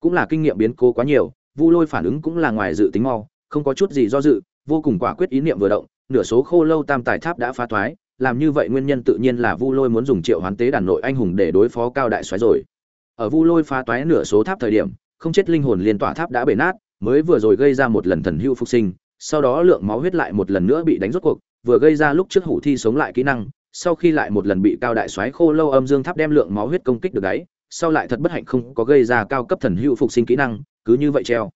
Cũng là kinh nghiệm biến cố quá nhiều, vu lôi phản ứng cũng là ngoài dự tính mau, không có chút gì do dự, vô cùng quả quyết ý niệm vừa động, nửa số khô lâu tam tài tháp đã phá thoái làm như vậy nguyên nhân tự nhiên là vu lôi muốn dùng triệu hoán tế đàn nội anh hùng để đối phó cao đại Soái rồi. Ở vu lôi phá toái nửa số tháp thời điểm, không chết linh hồn liên tỏa tháp đã bể nát, mới vừa rồi gây ra một lần thần hưu phục sinh, sau đó lượng máu huyết lại một lần nữa bị đánh rốt cuộc, vừa gây ra lúc trước hủ thi sống lại kỹ năng, sau khi lại một lần bị cao đại Soái khô lâu âm dương tháp đem lượng máu huyết công kích được đấy, sau lại thật bất hạnh không có gây ra cao cấp thần hữu phục sinh kỹ năng, cứ như vậy treo.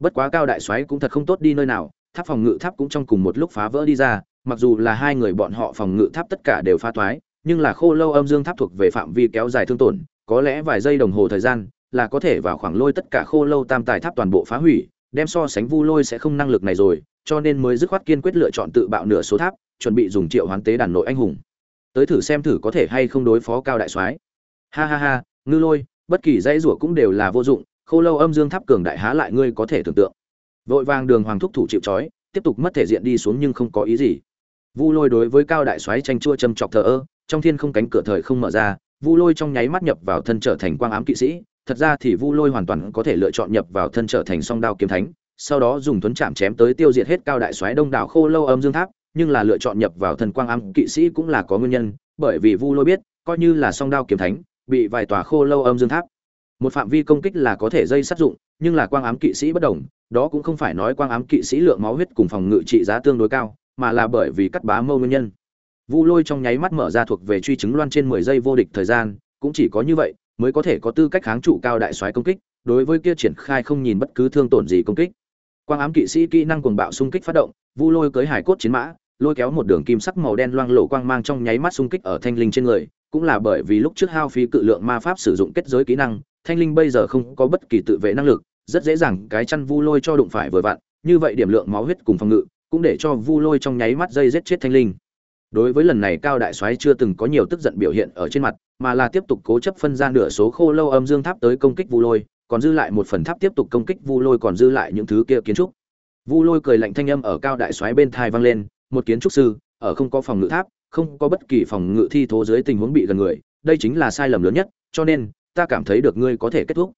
Bất quá cao đại soái cũng thật không tốt đi nơi nào, tháp phòng ngự tháp cũng trong cùng một lúc phá vỡ đi ra mặc dù là hai người bọn họ phòng ngự tháp tất cả đều phá toái, nhưng là khô lâu âm dương tháp thuộc về phạm vi kéo dài thương tổn có lẽ vài giây đồng hồ thời gian là có thể vào khoảng lôi tất cả khô lâu tam tài tháp toàn bộ phá hủy đem so sánh vu lôi sẽ không năng lực này rồi cho nên mới dứt khoát kiên quyết lựa chọn tự bạo nửa số tháp chuẩn bị dùng triệu hoán tế đàn nội anh hùng. Tới thử xem thử có thể hay không đối phó cao đại soái. Ha ha ha ngư lôi bất kỳ dãy rủa cũng đều là vô dụng khô lâu âm dương tháp cường đại há lại ngươi có thể tưởng tượng. Vội vàng đường hoàng thúc thủ chịu trói tiếp tục mất thể diện đi xuống nhưng không có ý gì vu lôi đối với cao đại soái tranh chua châm chọc thờ ơ, trong thiên không cánh cửa thời không mở ra, vu lôi trong nháy mắt nhập vào thân trở thành quang ám kỵ sĩ, thật ra thì vu lôi hoàn toàn có thể lựa chọn nhập vào thân trở thành song đao kiếm thánh, sau đó dùng tuấn chạm chém tới tiêu diệt hết cao đại soái đông đảo khô lâu âm dương tháp, nhưng là lựa chọn nhập vào thần quang ám kỵ sĩ cũng là có nguyên nhân, bởi vì vu lôi biết, coi như là song đao kiếm thánh, bị vài tòa khô lâu âm dương tháp. Một phạm vi công kích là có thể dây sát dụng, nhưng là quang ám kỵ sĩ bất đồng, đó cũng không phải nói quang ám kỵ sĩ lượng máu huyết cùng phòng ngự trị giá tương đối cao mà là bởi vì cắt bá mâu nguyên nhân. Vu lôi trong nháy mắt mở ra thuộc về truy chứng loan trên mười giây vô địch thời gian, cũng chỉ có như vậy mới có thể có tư cách kháng trụ cao đại soái công kích, đối với kia triển khai không nhìn bất cứ thương tổn gì công kích. Quang ám kỵ sĩ kỹ năng cuồng bạo xung kích phát động, vu lôi cưới hải cốt chiến mã, lôi kéo một đường kim sắc màu đen loang lổ quang mang trong nháy mắt xung kích ở thanh linh trên người, cũng là bởi vì lúc trước hao phí cự lượng ma pháp sử dụng kết giới kỹ năng, thanh linh bây giờ không có bất kỳ tự vệ năng lực, rất dễ dàng cái chăn vu lôi cho đụng phải vừa vặn, như vậy điểm lượng máu huyết cùng phòng ngự cũng để cho vu lôi trong nháy mắt dây giết chết thanh linh. Đối với lần này cao đại soái chưa từng có nhiều tức giận biểu hiện ở trên mặt, mà là tiếp tục cố chấp phân ra nửa số khô lâu âm dương tháp tới công kích vu lôi, còn dư lại một phần tháp tiếp tục công kích vu lôi còn dư lại những thứ kia kiến trúc. Vu lôi cười lạnh thanh âm ở cao đại soái bên tai vang lên, một kiến trúc sư, ở không có phòng ngự tháp, không có bất kỳ phòng ngự thi thố dưới tình huống bị gần người, đây chính là sai lầm lớn nhất, cho nên, ta cảm thấy được ngươi có thể kết thúc.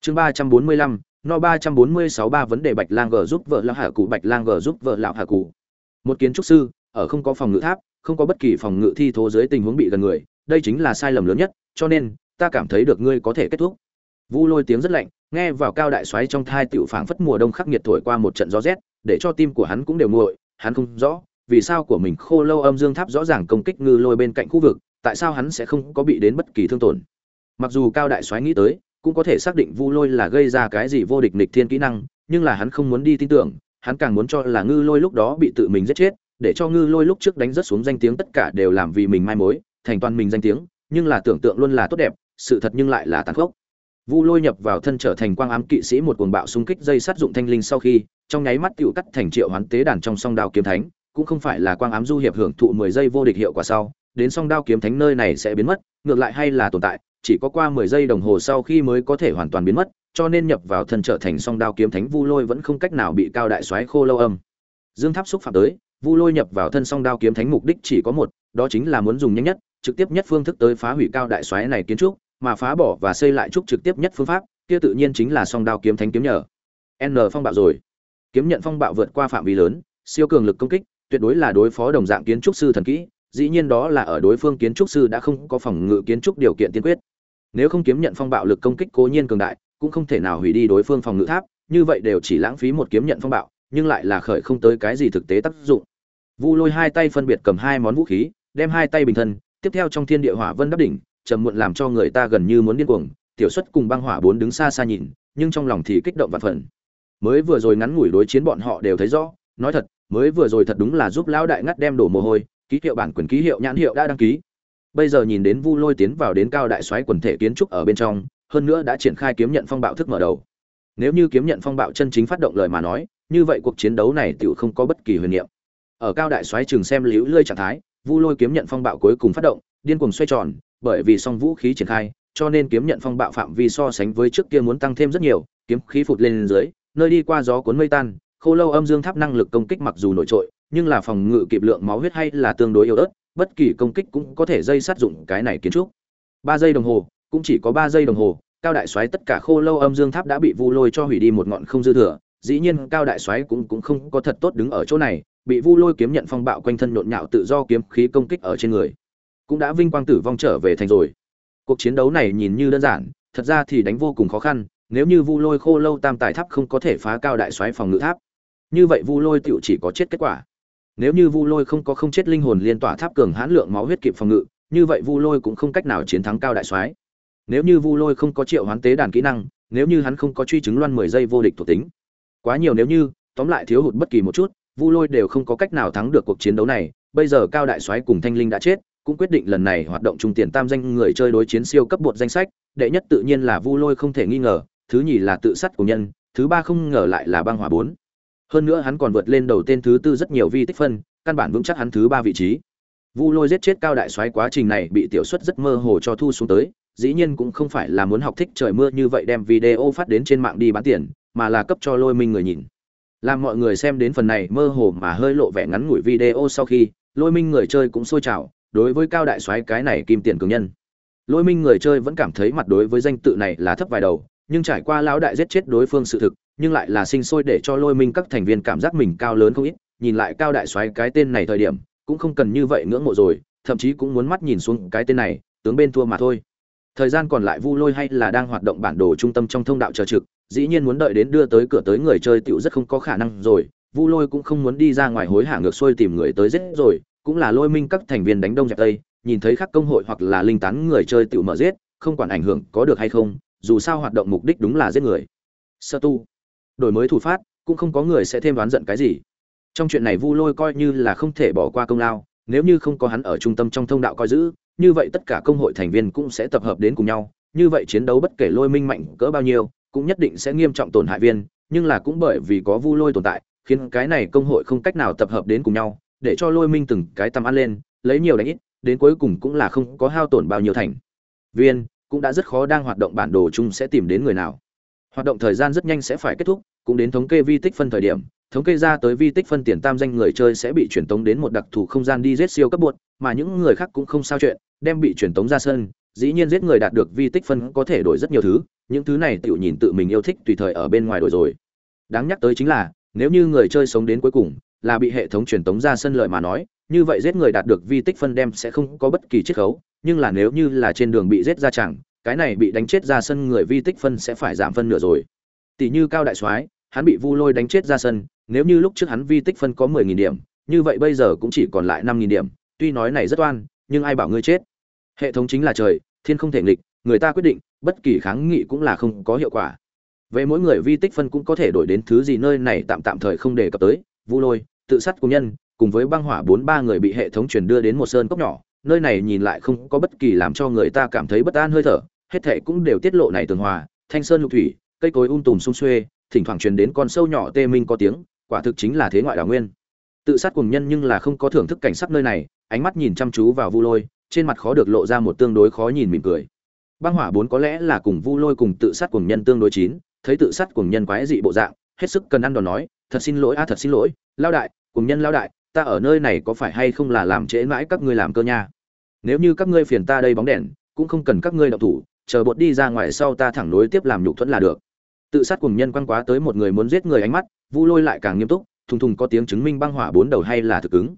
Chương ba trăm bốn mươi lăm no ba trăm bốn mươi sáu ba vấn đề bạch lang g giúp vợ lão hạ cụ bạch lang g giúp vợ lão hạ cụ một kiến trúc sư, ở không có phòng ngự tháp, không có bất kỳ phòng ngự thi thố dưới tình huống bị gần người, đây chính là sai lầm lớn nhất, cho nên, ta cảm thấy được ngươi có thể kết thúc. Vu lôi tiếng rất lạnh, nghe vào cao đại xoáy trong thai tiểu phảng phất mùa đông khắc nghiệt thổi qua một trận gió rét, để cho tim của hắn cũng đều nguội, hắn không rõ, vì sao của mình khô lâu âm dương tháp rõ ràng công kích ngư lôi bên cạnh khu vực, tại sao hắn sẽ không có bị đến bất kỳ thương tổn. Mặc dù cao đại soái nghĩ tới cũng có thể xác định vu lôi là gây ra cái gì vô địch nịch thiên kỹ năng, nhưng là hắn không muốn đi tin tưởng, hắn càng muốn cho là ngư lôi lúc đó bị tự mình giết chết, để cho ngư lôi lúc trước đánh rất xuống danh tiếng tất cả đều làm vì mình mai mối, thành toàn mình danh tiếng, nhưng là tưởng tượng luôn là tốt đẹp, sự thật nhưng lại là tàn khốc. Vu lôi nhập vào thân trở thành quang ám kỵ sĩ một cuồng bạo xung kích dây sát dụng thanh linh sau khi, trong nháy mắt tựu cắt thành triệu hoán tế đàn trong song đao kiếm thánh, cũng không phải là quang ám du hiệp hưởng thụ mười giây vô địch hiệu quả sau, đến song đao kiếm thánh nơi này sẽ biến mất, ngược lại hay là tồn tại chỉ có qua mười giây đồng hồ sau khi mới có thể hoàn toàn biến mất, cho nên nhập vào thân trở thành song đao kiếm thánh vu lôi vẫn không cách nào bị cao đại soái khô lâu âm. Dương tháp xúc phạm tới, vu lôi nhập vào thân song đao kiếm thánh mục đích chỉ có một, đó chính là muốn dùng nhanh nhất, trực tiếp nhất phương thức tới phá hủy cao đại soái này kiến trúc, mà phá bỏ và xây lại trúc trực tiếp nhất phương pháp, kia tự nhiên chính là song đao kiếm thánh kiếm nhờ. N phong bạo rồi. Kiếm nhận phong bạo vượt qua phạm vi lớn, siêu cường lực công kích, tuyệt đối là đối phó đồng dạng kiến trúc sư thần kỹ, dĩ nhiên đó là ở đối phương kiến trúc sư đã không có phòng ngự kiến trúc điều kiện tiên quyết nếu không kiếm nhận phong bạo lực công kích cố nhiên cường đại, cũng không thể nào hủy đi đối phương phòng ngự tháp, như vậy đều chỉ lãng phí một kiếm nhận phong bạo, nhưng lại là khởi không tới cái gì thực tế tác dụng. Vu lôi hai tay phân biệt cầm hai món vũ khí, đem hai tay bình thân, tiếp theo trong thiên địa hỏa vân đắp đỉnh, trầm muộn làm cho người ta gần như muốn điên cuồng, tiểu xuất cùng băng hỏa bốn đứng xa xa nhìn, nhưng trong lòng thì kích động và phần. Mới vừa rồi ngắn ngủi đối chiến bọn họ đều thấy rõ, nói thật, mới vừa rồi thật đúng là giúp lão đại ngắt đem đổ mồ hôi, ký hiệu bản quyền, ký hiệu nhãn hiệu đã đăng ký bây giờ nhìn đến vu lôi tiến vào đến cao đại soái quần thể kiến trúc ở bên trong, hơn nữa đã triển khai kiếm nhận phong bạo thức mở đầu. Nếu như kiếm nhận phong bạo chân chính phát động lời mà nói, như vậy cuộc chiến đấu này tựu không có bất kỳ huyền niệm. Ở cao đại soái trường xem liễu lơi trạng thái, vu lôi kiếm nhận phong bạo cuối cùng phát động, điên cuồng xoay tròn, bởi vì song vũ khí triển khai, cho nên kiếm nhận phong bạo phạm vi so sánh với trước kia muốn tăng thêm rất nhiều, kiếm khí phụt lên dưới, nơi đi qua gió cuốn mây tan, khô lâu âm dương tháp năng lực công kích mặc dù nổi trội, nhưng là phòng ngự kịp lượng máu huyết hay là tương đối yếu ớt bất kỳ công kích cũng có thể dây sát dụng cái này kiến trúc. Ba giây đồng hồ, cũng chỉ có ba giây đồng hồ, cao đại soái tất cả khô lâu âm dương tháp đã bị vu lôi cho hủy đi một ngọn không dư thừa, dĩ nhiên cao đại soái cũng cũng không có thật tốt đứng ở chỗ này, bị vu lôi kiếm nhận phong bạo quanh thân nhộn nhạo tự do kiếm khí công kích ở trên người. Cũng đã vinh quang tử vong trở về thành rồi. Cuộc chiến đấu này nhìn như đơn giản, thật ra thì đánh vô cùng khó khăn, nếu như vu lôi khô lâu tam tài tháp không có thể phá cao đại soái phòng ngự tháp. Như vậy vu lôi tựu chỉ có chết kết quả nếu như vu lôi không có không chết linh hồn liên tỏa tháp cường hãn lượng máu huyết kịp phòng ngự, như vậy vu lôi cũng không cách nào chiến thắng cao đại soái. Nếu như vu lôi không có triệu hoán tế đàn kỹ năng, nếu như hắn không có truy chứng loan mười giây vô địch thuộc tính. Quá nhiều nếu như, tóm lại thiếu hụt bất kỳ một chút, vu lôi đều không có cách nào thắng được cuộc chiến đấu này. Bây giờ cao đại soái cùng thanh linh đã chết, cũng quyết định lần này hoạt động trung tiền tam danh người chơi đối chiến siêu cấp bột danh sách. Đệ nhất tự nhiên là vu lôi không thể nghi ngờ, thứ nhì là tự sát của nhân, thứ ba không ngờ lại là băng hỏa bốn hơn nữa hắn còn vượt lên đầu tên thứ tư rất nhiều vi tích phân, căn bản vững chắc hắn thứ ba vị trí. Vu lôi giết chết cao đại soái quá trình này bị tiểu xuất rất mơ hồ cho thu xuống tới, dĩ nhiên cũng không phải là muốn học thích trời mưa như vậy đem video phát đến trên mạng đi bán tiền, mà là cấp cho lôi minh người nhìn. Làm mọi người xem đến phần này mơ hồ mà hơi lộ vẻ ngắn ngủi video sau khi, lôi minh người chơi cũng sôi trào, đối với cao đại soái cái này kim tiền cường nhân. Lôi minh người chơi vẫn cảm thấy mặt đối với danh tự này là thấp vài đầu nhưng trải qua lão đại giết chết đối phương sự thực, nhưng lại là sinh sôi để cho lôi minh các thành viên cảm giác mình cao lớn không ít, nhìn lại cao đại soái cái tên này thời điểm, cũng không cần như vậy ngưỡng mộ rồi, thậm chí cũng muốn mắt nhìn xuống cái tên này, tướng bên thua mà thôi. Thời gian còn lại vu lôi hay là đang hoạt động bản đồ trung tâm trong thông đạo chờ trực, dĩ nhiên muốn đợi đến đưa tới cửa tới người chơi tiểu rất không có khả năng rồi, vu lôi cũng không muốn đi ra ngoài hối hả ngược xuôi tìm người tới giết rồi, cũng là lôi minh các thành viên đánh đông dẹp tây, nhìn thấy các công hội hoặc là linh tán người chơi tiểu mở giết, không quản ảnh hưởng có được hay không dù sao hoạt động mục đích đúng là giết người. Sơ tu. Đổi mới thủ phát, cũng không có người sẽ thêm đoán giận cái gì. Trong chuyện này vu lôi coi như là không thể bỏ qua công lao, nếu như không có hắn ở trung tâm trong thông đạo coi giữ, như vậy tất cả công hội thành viên cũng sẽ tập hợp đến cùng nhau, như vậy chiến đấu bất kể lôi minh mạnh cỡ bao nhiêu, cũng nhất định sẽ nghiêm trọng tổn hại viên, nhưng là cũng bởi vì có vu lôi tồn tại, khiến cái này công hội không cách nào tập hợp đến cùng nhau, để cho lôi minh từng cái tầm ăn lên, lấy nhiều đánh ít, đến cuối cùng cũng là không có hao tổn bao nhiêu thành. Viên cũng đã rất khó đang hoạt động bản đồ chung sẽ tìm đến người nào. Hoạt động thời gian rất nhanh sẽ phải kết thúc, cũng đến thống kê vi tích phân thời điểm, thống kê ra tới vi tích phân tiền tam danh người chơi sẽ bị truyền tống đến một đặc thù không gian đi giết siêu cấp bột mà những người khác cũng không sao chuyện, đem bị truyền tống ra sân, dĩ nhiên giết người đạt được vi tích phân có thể đổi rất nhiều thứ, những thứ này tự nhìn tự mình yêu thích tùy thời ở bên ngoài đổi rồi. Đáng nhắc tới chính là, nếu như người chơi sống đến cuối cùng, là bị hệ thống truyền tống ra sân lợi mà nói, như vậy giết người đạt được vi tích phân đem sẽ không có bất kỳ chiết khấu, nhưng là nếu như là trên đường bị giết ra chẳng cái này bị đánh chết ra sân người vi tích phân sẽ phải giảm phân nửa rồi. Tỷ như cao đại soái, hắn bị vu lôi đánh chết ra sân, nếu như lúc trước hắn vi tích phân có mười nghìn điểm, như vậy bây giờ cũng chỉ còn lại năm nghìn điểm. Tuy nói này rất oan, nhưng ai bảo ngươi chết? Hệ thống chính là trời, thiên không thể nghịch, người ta quyết định, bất kỳ kháng nghị cũng là không có hiệu quả. Về mỗi người vi tích phân cũng có thể đổi đến thứ gì nơi này tạm tạm thời không đề cập tới. Vu lôi, tự sát cùng nhân, cùng với băng hỏa bốn ba người bị hệ thống truyền đưa đến một sơn cốc nhỏ, nơi này nhìn lại không có bất kỳ làm cho người ta cảm thấy bất an hơi thở hết thệ cũng đều tiết lộ này tường hòa, thanh sơn lục thủy, cây cối um tùm xung xuê, thỉnh thoảng truyền đến con sâu nhỏ tê minh có tiếng, quả thực chính là thế ngoại đảo nguyên. Tự sát cùng nhân nhưng là không có thưởng thức cảnh sắc nơi này, ánh mắt nhìn chăm chú vào vu lôi, trên mặt khó được lộ ra một tương đối khó nhìn mỉm cười. Băng hỏa bốn có lẽ là cùng vu lôi cùng tự sát cùng nhân tương đối chín, thấy tự sát cùng nhân quái dị bộ dạng, hết sức cần ăn đòn nói, thật xin lỗi, a, thật xin lỗi lao đại cùng nhân lao đại, ta ở nơi này có phải hay không là làm trễ mãi các ngươi làm cơ nha? Nếu như các ngươi phiền ta đây bóng đèn, cũng không cần các ngươi động thủ chờ bột đi ra ngoài sau ta thẳng nối tiếp làm nhục thuẫn là được. Tự sát cùng nhân quan quá tới một người muốn giết người ánh mắt, vu lôi lại càng nghiêm túc, thùng thùng có tiếng chứng minh băng hỏa bốn đầu hay là thực ứng.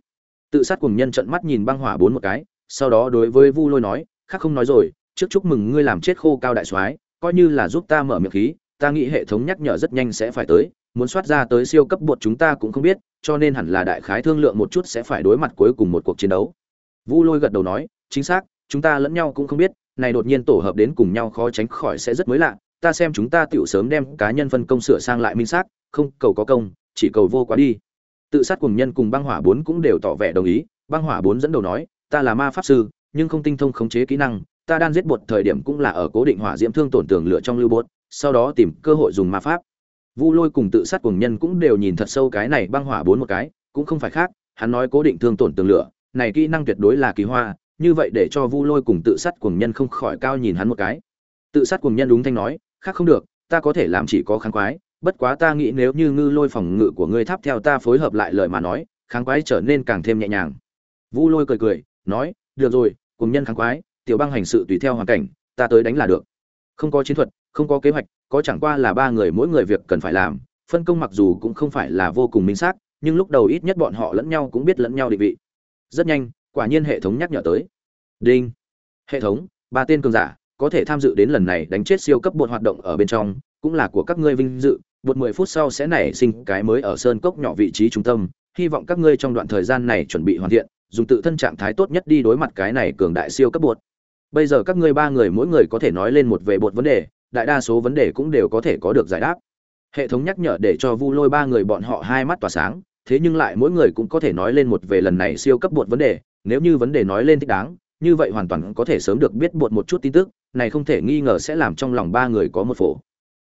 Tự sát cùng nhân trận mắt nhìn băng hỏa bốn một cái, sau đó đối với vu lôi nói, khác không nói rồi, trước chúc mừng ngươi làm chết khô cao đại soái, coi như là giúp ta mở miệng khí, ta nghĩ hệ thống nhắc nhở rất nhanh sẽ phải tới, muốn soát ra tới siêu cấp bột chúng ta cũng không biết, cho nên hẳn là đại khái thương lượng một chút sẽ phải đối mặt cuối cùng một cuộc chiến đấu. Vu lôi gật đầu nói, chính xác, chúng ta lẫn nhau cũng không biết này đột nhiên tổ hợp đến cùng nhau khó tránh khỏi sẽ rất mới lạ, ta xem chúng ta tựu sớm đem cá nhân phân công sửa sang lại minh xác, không, cầu có công, chỉ cầu vô quá đi. Tự sát cùng nhân cùng băng hỏa bốn cũng đều tỏ vẻ đồng ý, băng hỏa bốn dẫn đầu nói, ta là ma pháp sư, nhưng không tinh thông khống chế kỹ năng, ta đang giết bột thời điểm cũng là ở cố định hỏa diễm thương tổn tường lửa trong lưu bột, sau đó tìm cơ hội dùng ma pháp. Vu lôi cùng tự sát cùng nhân cũng đều nhìn thật sâu cái này băng hỏa bốn một cái, cũng không phải khác, hắn nói cố định thương tổn tường lửa, này kỹ năng tuyệt đối là kỳ hoa như vậy để cho vu lôi cùng tự sát cùng nhân không khỏi cao nhìn hắn một cái. Tự sát cùng nhân đúng thanh nói, khác không được, ta có thể làm chỉ có kháng quái, bất quá ta nghĩ nếu như ngư lôi phòng ngự của ngươi tháp theo ta phối hợp lại lời mà nói, kháng quái trở nên càng thêm nhẹ nhàng. Vu lôi cười cười, nói, được rồi cùng nhân kháng quái, tiểu băng hành sự tùy theo hoàn cảnh, ta tới đánh là được. Không có chiến thuật, không có kế hoạch, có chẳng qua là ba người mỗi người việc cần phải làm, phân công mặc dù cũng không phải là vô cùng minh xác, nhưng lúc đầu ít nhất bọn họ lẫn nhau cũng biết lẫn nhau định vị. Rất nhanh quả nhiên hệ thống nhắc nhở tới. Đinh. Hệ thống, ba tên cường giả, có thể tham dự đến lần này đánh chết siêu cấp bột hoạt động ở bên trong, cũng là của các ngươi vinh dự. Bột mười phút sau sẽ nảy sinh cái mới ở sơn cốc nhỏ vị trí trung tâm. Hy vọng các ngươi trong đoạn thời gian này chuẩn bị hoàn thiện, dùng tự thân trạng thái tốt nhất đi đối mặt cái này cường đại siêu cấp bột. Bây giờ các ngươi ba người mỗi người có thể nói lên một về bột vấn đề, đại đa số vấn đề cũng đều có thể có được giải đáp. Hệ thống nhắc nhở để cho vu lôi ba người bọn họ hai mắt tỏa sáng, thế nhưng lại mỗi người cũng có thể nói lên một về lần này siêu cấp bột vấn đề nếu như vấn đề nói lên thích đáng, như vậy hoàn toàn có thể sớm được biết bột một chút tin tức, này không thể nghi ngờ sẽ làm trong lòng ba người có một phổ.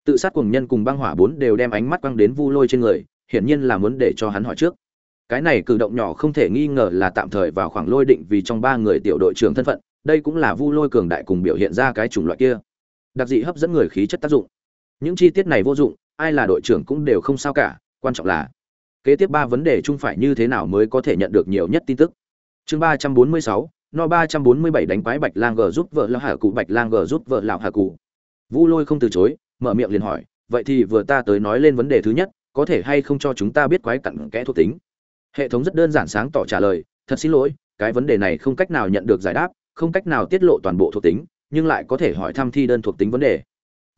Tự sát cùng nhân cùng băng hỏa bốn đều đem ánh mắt quăng đến vu lôi trên người, hiển nhiên là muốn để cho hắn hỏi trước. Cái này cử động nhỏ không thể nghi ngờ là tạm thời vào khoảng lôi định vì trong ba người tiểu đội trưởng thân phận, đây cũng là vu lôi cường đại cùng biểu hiện ra cái chủng loại kia. Đặc dị hấp dẫn người khí chất tác dụng. Những chi tiết này vô dụng, ai là đội trưởng cũng đều không sao cả, quan trọng là kế tiếp ba vấn đề chung phải như thế nào mới có thể nhận được nhiều nhất tin tức chương ba trăm bốn mươi sáu, no ba trăm bốn mươi bảy đánh quái bạch lang g giúp vợ lão hà cụ, bạch lang g giúp vợ lão hà cụ. Vu lôi không từ chối, mở miệng liền hỏi, vậy thì vừa ta tới nói lên vấn đề thứ nhất, có thể hay không cho chúng ta biết quái cặn kẽ thuộc tính? Hệ thống rất đơn giản sáng tỏ trả lời, thật xin lỗi, cái vấn đề này không cách nào nhận được giải đáp, không cách nào tiết lộ toàn bộ thuộc tính, nhưng lại có thể hỏi thăm thi đơn thuộc tính vấn đề.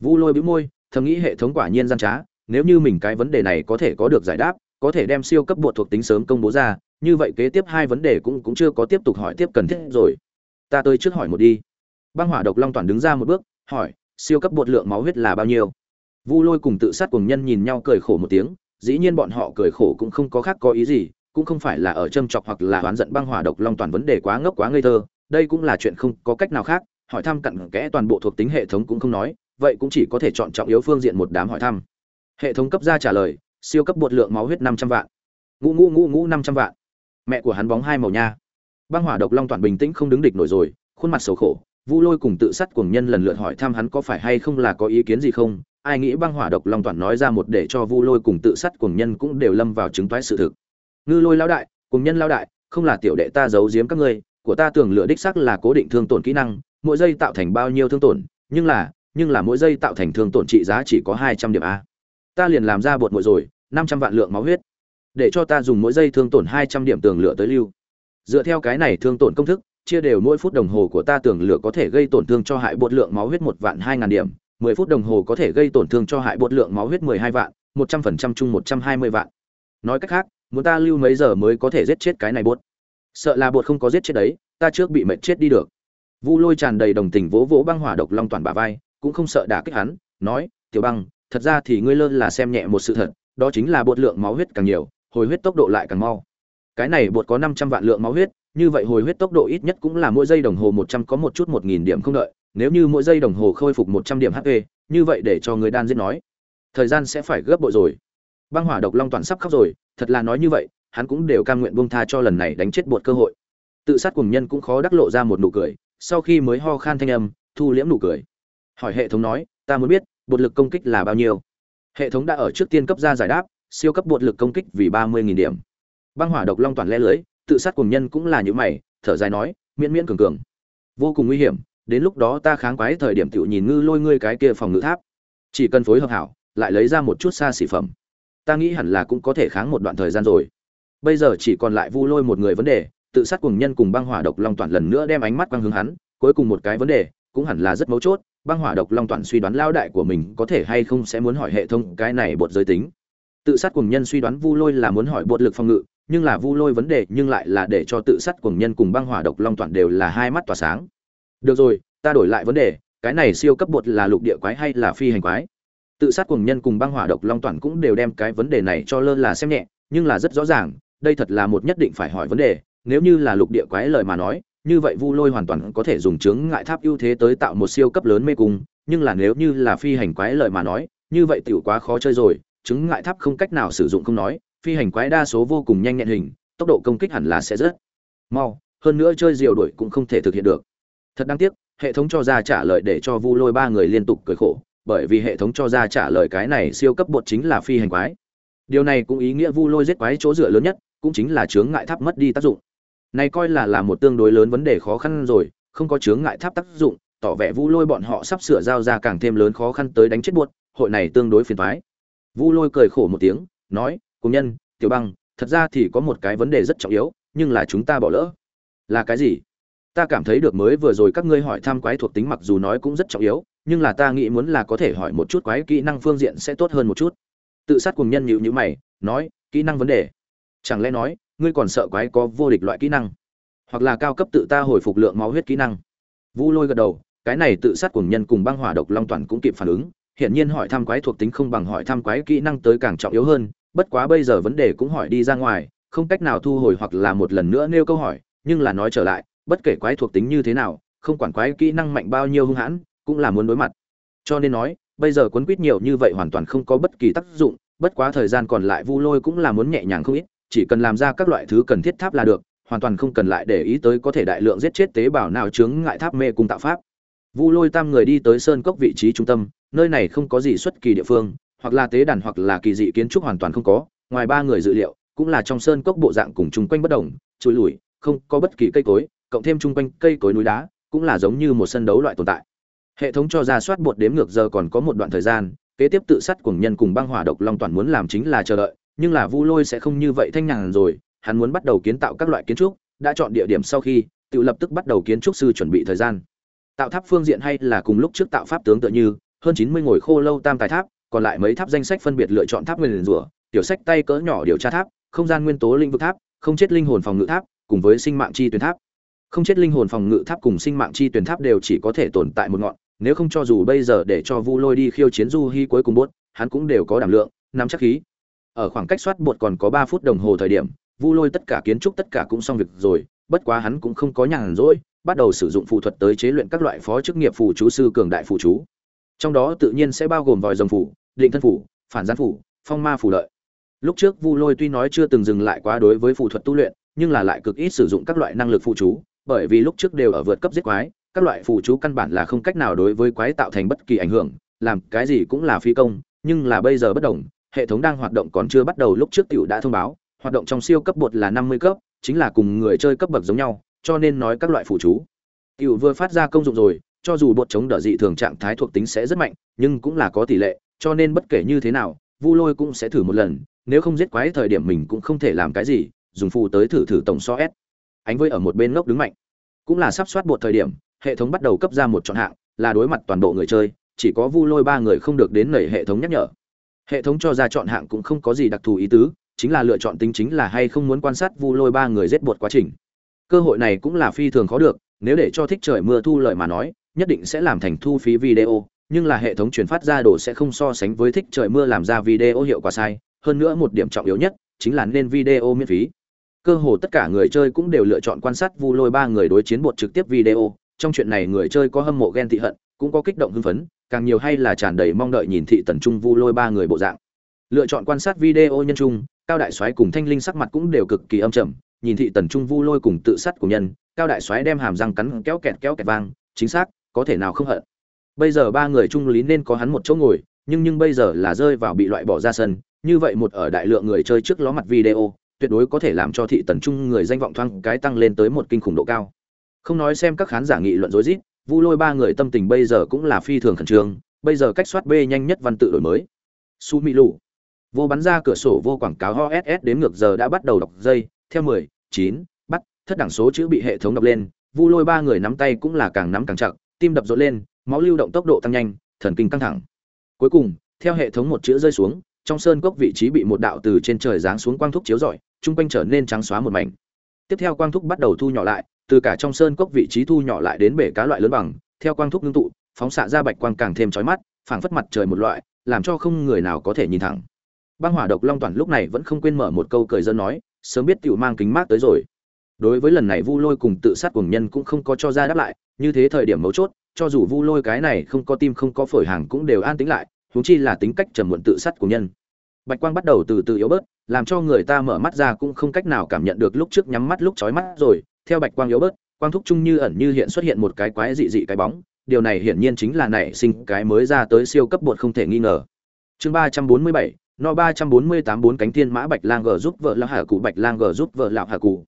Vu lôi bĩu môi, thầm nghĩ hệ thống quả nhiên gian trá, nếu như mình cái vấn đề này có thể có được giải đáp, có thể đem siêu cấp bột thuộc tính sớm công bố ra như vậy kế tiếp hai vấn đề cũng cũng chưa có tiếp tục hỏi tiếp cần thiết rồi. Ta tới trước hỏi một đi. Băng hỏa độc long toàn đứng ra một bước, hỏi, siêu cấp bột lượng máu huyết là bao nhiêu? Vu lôi cùng tự sát cùng nhân nhìn nhau cười khổ một tiếng, dĩ nhiên bọn họ cười khổ cũng không có khác có ý gì, cũng không phải là ở châm chọc hoặc là oán giận băng hỏa độc long toàn vấn đề quá ngốc quá ngây thơ, đây cũng là chuyện không có cách nào khác, hỏi thăm cặn kẽ toàn bộ thuộc tính hệ thống cũng không nói, vậy cũng chỉ có thể chọn trọng yếu phương diện một đám hỏi thăm. Hệ thống cấp ra trả lời, siêu cấp bột lượng máu huyết năm trăm vạn. Ngũ ngũ ngũ ngũ năm trăm vạn mẹ của hắn bóng hai màu nha. Băng hỏa độc long toàn bình tĩnh không đứng địch nổi rồi, khuôn mặt sầu khổ, vu lôi cùng tự sát cuồng nhân lần lượt hỏi thăm hắn có phải hay không là có ý kiến gì không. Ai nghĩ băng hỏa độc long toàn nói ra một để cho vu lôi cùng tự sát cuồng nhân cũng đều lâm vào chứng toái sự thực. Ngư lôi lao đại, cuồng nhân lao đại, không là tiểu đệ ta giấu giếm các ngươi, của ta tưởng lựa đích xác là cố định thương tổn kỹ năng, mỗi giây tạo thành bao nhiêu thương tổn, nhưng là nhưng là mỗi giây tạo thành thương tổn trị giá chỉ có hai trăm điểm a. Ta liền làm ra bột mội rồi, năm trăm vạn lượng máu huyết để cho ta dùng mỗi giây thương tổn hai trăm điểm tường lửa tới lưu. Dựa theo cái này thương tổn công thức, chia đều mỗi phút đồng hồ của ta tường lửa có thể gây tổn thương cho hại bột lượng máu huyết một vạn hai ngàn điểm, mười phút đồng hồ có thể gây tổn thương cho hại bột lượng máu huyết mười hai vạn, một trăm phần trăm chung một trăm hai mươi vạn. Nói cách khác, muốn ta lưu mấy giờ mới có thể giết chết cái này bột? Sợ là bột không có giết chết đấy, ta trước bị mệt chết đi được. Vu lôi tràn đầy đồng tình vỗ vỗ băng hỏa độc long toàn bả vai, cũng không sợ đả kích hắn, nói, tiểu băng, thật ra thì ngươi lơ là xem nhẹ một sự thật, đó chính là bột lượng máu huyết càng nhiều hồi huyết tốc độ lại càng mau. Cái này bột có năm trăm vạn lượng máu huyết, như vậy hồi huyết tốc độ ít nhất cũng là mỗi giây đồng hồ một trăm có một chút một nghìn điểm không đợi, nếu như mỗi giây đồng hồ khôi phục một trăm điểm hp như vậy để cho người đan giết nói, thời gian sẽ phải gấp bội rồi. Băng hỏa độc long toàn sắp khóc rồi, thật là nói như vậy, hắn cũng đều cam nguyện buông tha cho lần này đánh chết bột cơ hội. Tự sát cùng nhân cũng khó đắc lộ ra một nụ cười, sau khi mới ho khan thanh âm, thu liễm nụ cười. Hỏi hệ thống nói, ta muốn biết, bột lực công kích là bao nhiêu? Hệ thống đã ở trước tiên cấp ra giải đáp siêu cấp bột lực công kích vì ba mươi điểm. Băng hỏa độc long toàn le lưới, tự sát cùng nhân cũng là những mày, thở dài nói, miễn miễn cường cường. Vô cùng nguy hiểm, đến lúc đó ta kháng quái thời điểm tiểu nhìn ngư lôi ngươi cái kia phòng ngự tháp. Chỉ cần phối hợp hảo, lại lấy ra một chút xa xỉ phẩm. Ta nghĩ hẳn là cũng có thể kháng một đoạn thời gian rồi. Bây giờ chỉ còn lại vu lôi một người vấn đề, tự sát cùng nhân cùng băng hỏa độc long toàn lần nữa đem ánh mắt quang hướng hắn, cuối cùng một cái vấn đề, cũng hẳn là rất mấu chốt, băng hỏa độc long toàn suy đoán lao đại của mình có thể hay không sẽ muốn hỏi hệ thống cái này bột giới tính tự sát cùng nhân suy đoán vu lôi là muốn hỏi bột lực phòng ngự, nhưng là vu lôi vấn đề nhưng lại là để cho tự sát cùng nhân cùng băng hỏa độc long toàn đều là hai mắt tỏa sáng. Được rồi, ta đổi lại vấn đề, cái này siêu cấp bột là lục địa quái hay là phi hành quái? Tự sát cùng nhân cùng băng hỏa độc long toàn cũng đều đem cái vấn đề này cho lơ là xem nhẹ, nhưng là rất rõ ràng, đây thật là một nhất định phải hỏi vấn đề, nếu như là lục địa quái lời mà nói, như vậy vu lôi hoàn toàn có thể dùng chướng ngại tháp ưu thế tới tạo một siêu cấp lớn mê cung, nhưng là nếu như là phi hành quái lời mà nói, như vậy tiểu quá khó chơi rồi chứng ngại tháp không cách nào sử dụng không nói, phi hành quái đa số vô cùng nhanh nhẹn hình, tốc độ công kích hẳn là sẽ rất mau, hơn nữa chơi diều đuổi cũng không thể thực hiện được. Thật đáng tiếc, hệ thống cho ra trả lời để cho vu lôi ba người liên tục cười khổ, bởi vì hệ thống cho ra trả lời cái này siêu cấp bột chính là phi hành quái. Điều này cũng ý nghĩa vu lôi giết quái chỗ dựa lớn nhất, cũng chính là chướng ngại tháp mất đi tác dụng. Này coi là là một tương đối lớn vấn đề khó khăn rồi, không có chướng ngại tháp tác dụng, tỏ vẻ vu lôi bọn họ sắp sửa giao ra càng thêm lớn khó khăn tới đánh chết bột. hội này tương đối phiền thoái vu lôi cười khổ một tiếng, nói, cùng nhân, tiểu băng, thật ra thì có một cái vấn đề rất trọng yếu, nhưng là chúng ta bỏ lỡ. Là cái gì? Ta cảm thấy được mới vừa rồi các ngươi hỏi thăm quái thuộc tính mặc dù nói cũng rất trọng yếu, nhưng là ta nghĩ muốn là có thể hỏi một chút quái kỹ năng phương diện sẽ tốt hơn một chút. Tự sát cùng nhân nhíu nhíu mày, nói, kỹ năng vấn đề? Chẳng lẽ nói, ngươi còn sợ quái có vô địch loại kỹ năng? Hoặc là cao cấp tự ta hồi phục lượng máu huyết kỹ năng? Vu lôi gật đầu, cái này tự sát cùng nhân cùng băng hỏa độc long toàn cũng kịp phản ứng hiển nhiên hỏi thăm quái thuộc tính không bằng hỏi thăm quái kỹ năng tới càng trọng yếu hơn, bất quá bây giờ vấn đề cũng hỏi đi ra ngoài, không cách nào thu hồi hoặc là một lần nữa nêu câu hỏi, nhưng là nói trở lại, bất kể quái thuộc tính như thế nào, không quản quái kỹ năng mạnh bao nhiêu hung hãn, cũng là muốn đối mặt. Cho nên nói, bây giờ cuốn quýt nhiều như vậy hoàn toàn không có bất kỳ tác dụng, bất quá thời gian còn lại vu lôi cũng là muốn nhẹ nhàng không ít, chỉ cần làm ra các loại thứ cần thiết tháp là được, hoàn toàn không cần lại để ý tới có thể đại lượng giết chết tế bào nào chướng ngại tháp mê cung tạo pháp. Vu lôi tam người đi tới sơn cốc vị trí trung tâm nơi này không có gì xuất kỳ địa phương, hoặc là tế đàn hoặc là kỳ dị kiến trúc hoàn toàn không có, ngoài ba người dự liệu, cũng là trong sơn cốc bộ dạng cùng chung quanh bất đồng, trôi lùi không có bất kỳ cây cối, cộng thêm chung quanh cây cối núi đá, cũng là giống như một sân đấu loại tồn tại. Hệ thống cho ra soát bột đếm ngược giờ còn có một đoạn thời gian, kế tiếp tự sát cùng nhân cùng băng hỏa độc long toàn muốn làm chính là chờ đợi, nhưng là vu lôi sẽ không như vậy thanh nhàn rồi, hắn muốn bắt đầu kiến tạo các loại kiến trúc, đã chọn địa điểm sau khi, tự lập tức bắt đầu kiến trúc sư chuẩn bị thời gian. Tạo tháp phương diện hay là cùng lúc trước tạo pháp tướng tựa như hơn chín mươi ngồi khô lâu tam tài tháp, còn lại mấy tháp danh sách phân biệt lựa chọn tháp nguyên rủa tiểu sách tay cỡ nhỏ điều tra tháp, không gian nguyên tố linh vực tháp, không chết linh hồn phòng ngự tháp, cùng với sinh mạng chi tuyến tháp. Không chết linh hồn phòng ngự tháp cùng sinh mạng chi tuyến tháp đều chỉ có thể tồn tại một ngọn, nếu không cho dù bây giờ để cho vu lôi đi khiêu chiến du hi cuối cùng bốt, hắn cũng đều có đảm lượng, nắm chắc khí. Ở khoảng cách soát bột còn có ba phút đồng hồ thời điểm, vu lôi tất cả kiến trúc tất cả cũng xong việc rồi, bất quá hắn cũng không có nhàn rỗi, bắt đầu sử dụng phù thuật tới chế luyện các loại phó chức nghiệp phù chú sư cường đại phù chú trong đó tự nhiên sẽ bao gồm vòi rồng phủ, định thân phủ, phản gián phủ, phong ma phủ lợi. Lúc trước vu lôi tuy nói chưa từng dừng lại quá đối với phù thuật tu luyện, nhưng là lại cực ít sử dụng các loại năng lực phụ chú, bởi vì lúc trước đều ở vượt cấp giết quái, các loại phù chú căn bản là không cách nào đối với quái tạo thành bất kỳ ảnh hưởng, làm cái gì cũng là phi công, nhưng là bây giờ bất đồng, hệ thống đang hoạt động còn chưa bắt đầu lúc trước tiểu đã thông báo, hoạt động trong siêu cấp bột là năm mươi cấp, chính là cùng người chơi cấp bậc giống nhau, cho nên nói các loại phụ chú. Tiểu vừa phát ra công dụng rồi cho dù bột chống đỡ dị thường trạng thái thuộc tính sẽ rất mạnh, nhưng cũng là có tỷ lệ, cho nên bất kể như thế nào, vu lôi cũng sẽ thử một lần, nếu không giết quái thời điểm mình cũng không thể làm cái gì, dùng phù tới thử thử tổng so s. Ánh với ở một bên ngốc đứng mạnh. Cũng là sắp soát bột thời điểm, hệ thống bắt đầu cấp ra một chọn hạng, là đối mặt toàn bộ người chơi, chỉ có vu lôi ba người không được đến nảy hệ thống nhắc nhở. Hệ thống cho ra chọn hạng cũng không có gì đặc thù ý tứ, chính là lựa chọn tính chính là hay không muốn quan sát vu lôi ba người giết bột quá trình. Cơ hội này cũng là phi thường khó được, nếu để cho thích trời mưa thu lợi mà nói nhất định sẽ làm thành thu phí video, nhưng là hệ thống truyền phát ra đồ sẽ không so sánh với thích trời mưa làm ra video hiệu quả sai. Hơn nữa một điểm trọng yếu nhất, chính là nên video miễn phí. Cơ hồ tất cả người chơi cũng đều lựa chọn quan sát vu lôi ba người đối chiến bột trực tiếp video. Trong chuyện này người chơi có hâm mộ ghen tị hận, cũng có kích động hưng phấn, càng nhiều hay là tràn đầy mong đợi nhìn thị tần trung vu lôi ba người bộ dạng. Lựa chọn quan sát video nhân trung, cao đại soái cùng thanh linh sắc mặt cũng đều cực kỳ âm trầm, nhìn thị tần trung vu lôi cùng tự sát của nhân, cao đại soái đem hàm răng cắn kéo kẹt kéo kẹt vang, chính xác có thể nào không hận. Bây giờ ba người trung lý nên có hắn một chỗ ngồi, nhưng nhưng bây giờ là rơi vào bị loại bỏ ra sân, như vậy một ở đại lượng người chơi trước ló mặt video, tuyệt đối có thể làm cho thị tần trung người danh vọng thoáng cái tăng lên tới một kinh khủng độ cao. Không nói xem các khán giả nghị luận rối rít, vu lôi ba người tâm tình bây giờ cũng là phi thường khẩn trương, bây giờ cách soát b nhanh nhất văn tự đổi mới. Su mỹ lù vô bắn ra cửa sổ vô quảng cáo ho ss đến ngược giờ đã bắt đầu đọc dây, theo mười, chín, bắt, thất đẳng số chữ bị hệ thống đọc lên, vu lôi ba người nắm tay cũng là càng nắm càng chặt tim đập rộn lên, máu lưu động tốc độ tăng nhanh, thần kinh căng thẳng. Cuối cùng, theo hệ thống một chữ rơi xuống, trong sơn cốc vị trí bị một đạo từ trên trời giáng xuống quang thúc chiếu rọi chung quanh trở nên trắng xóa một mảnh. Tiếp theo quang thúc bắt đầu thu nhỏ lại, từ cả trong sơn cốc vị trí thu nhỏ lại đến bể cá loại lớn bằng, theo quang thúc ngưng tụ, phóng xạ ra bạch quang càng thêm chói mắt, phảng phất mặt trời một loại, làm cho không người nào có thể nhìn thẳng. Băng hỏa độc long toàn lúc này vẫn không quên mở một câu cười dân nói, sớm biết tiểu mang kính mát tới rồi. Đối với lần này vu lôi cùng tự sát cùng nhân cũng không có cho ra đáp lại như thế thời điểm mấu chốt, cho dù vu lôi cái này không có tim không có phổi hàng cũng đều an tính lại, huống chi là tính cách trầm muộn tự sát của nhân. Bạch quang bắt đầu từ từ yếu bớt, làm cho người ta mở mắt ra cũng không cách nào cảm nhận được lúc trước nhắm mắt lúc chói mắt rồi. Theo bạch quang yếu bớt, quang thúc trung như ẩn như hiện xuất hiện một cái quái dị dị cái bóng. Điều này hiển nhiên chính là nảy sinh cái mới ra tới siêu cấp bột không thể nghi ngờ. Chương ba trăm bốn mươi bảy, no ba trăm bốn mươi tám bốn cánh thiên mã bạch lang g giúp vợ lão hà cụ, bạch lang g giúp vợ lão hà cụ.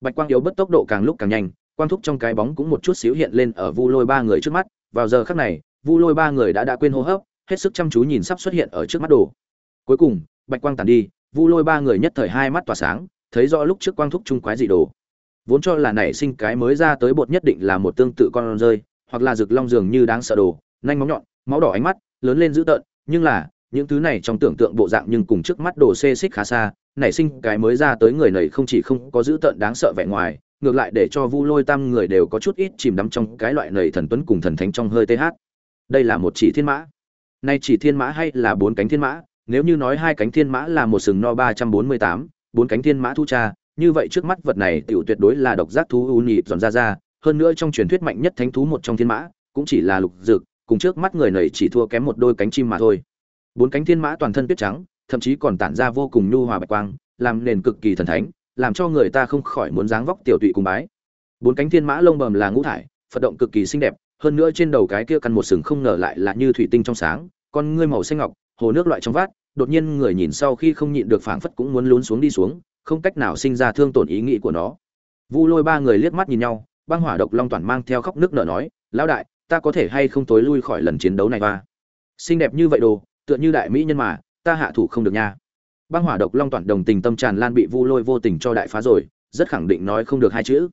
Bạch quang yếu bớt tốc độ càng lúc càng nhanh quang thúc trong cái bóng cũng một chút xíu hiện lên ở vu lôi ba người trước mắt, vào giờ khắc này, vu lôi ba người đã đã quên hô hấp, hết sức chăm chú nhìn sắp xuất hiện ở trước mắt đồ. Cuối cùng, bạch quang tàn đi, vu lôi ba người nhất thời hai mắt tỏa sáng, thấy rõ lúc trước quang thúc trung quái dị đồ. Vốn cho là nảy sinh cái mới ra tới bột nhất định là một tương tự con rơi, hoặc là rực long dường như đáng sợ đồ, nhanh móng nhọn, máu đỏ ánh mắt, lớn lên dữ tợn, nhưng là, những thứ này trong tưởng tượng bộ dạng nhưng cùng trước mắt đồ xê xích khá xa, nảy sinh cái mới ra tới người này không chỉ không có dữ tợn đáng sợ vẻ ngoài ngược lại để cho vu lôi tam người đều có chút ít chìm đắm trong cái loại nầy thần tuấn cùng thần thánh trong hơi th đây là một chỉ thiên mã. Nay chỉ thiên mã hay là bốn cánh thiên mã? Nếu như nói hai cánh thiên mã là một sừng no ba trăm bốn mươi tám bốn cánh thiên mã thu cha như vậy trước mắt vật này tiểu tuyệt đối là độc giác thú u nhị giòn ra ra hơn nữa trong truyền thuyết mạnh nhất thánh thú một trong thiên mã cũng chỉ là lục dược, cùng trước mắt người này chỉ thua kém một đôi cánh chim mà thôi. Bốn cánh thiên mã toàn thân tuyết trắng thậm chí còn tản ra vô cùng nhu hòa bạch quang làm nền cực kỳ thần thánh làm cho người ta không khỏi muốn dáng vóc tiểu tụy cùng bái. Bốn cánh thiên mã lông bầm là ngũ thải, phật động cực kỳ xinh đẹp, hơn nữa trên đầu cái kia căn một sừng không ngờ lại là như thủy tinh trong sáng, con ngươi màu xanh ngọc, hồ nước loại trong vát, đột nhiên người nhìn sau khi không nhịn được phảng phất cũng muốn lún xuống đi xuống, không cách nào sinh ra thương tổn ý nghĩ của nó. Vu lôi ba người liếc mắt nhìn nhau, băng hỏa độc long toàn mang theo khóc nước nở nói, lão đại, ta có thể hay không tối lui khỏi lần chiến đấu này va xinh đẹp như vậy đồ, tựa như đại mỹ nhân mà, ta hạ thủ không được nha băng hỏa độc long toàn đồng tình tâm tràn lan bị vu lôi vô tình cho đại phá rồi, rất khẳng định nói không được hai chữ.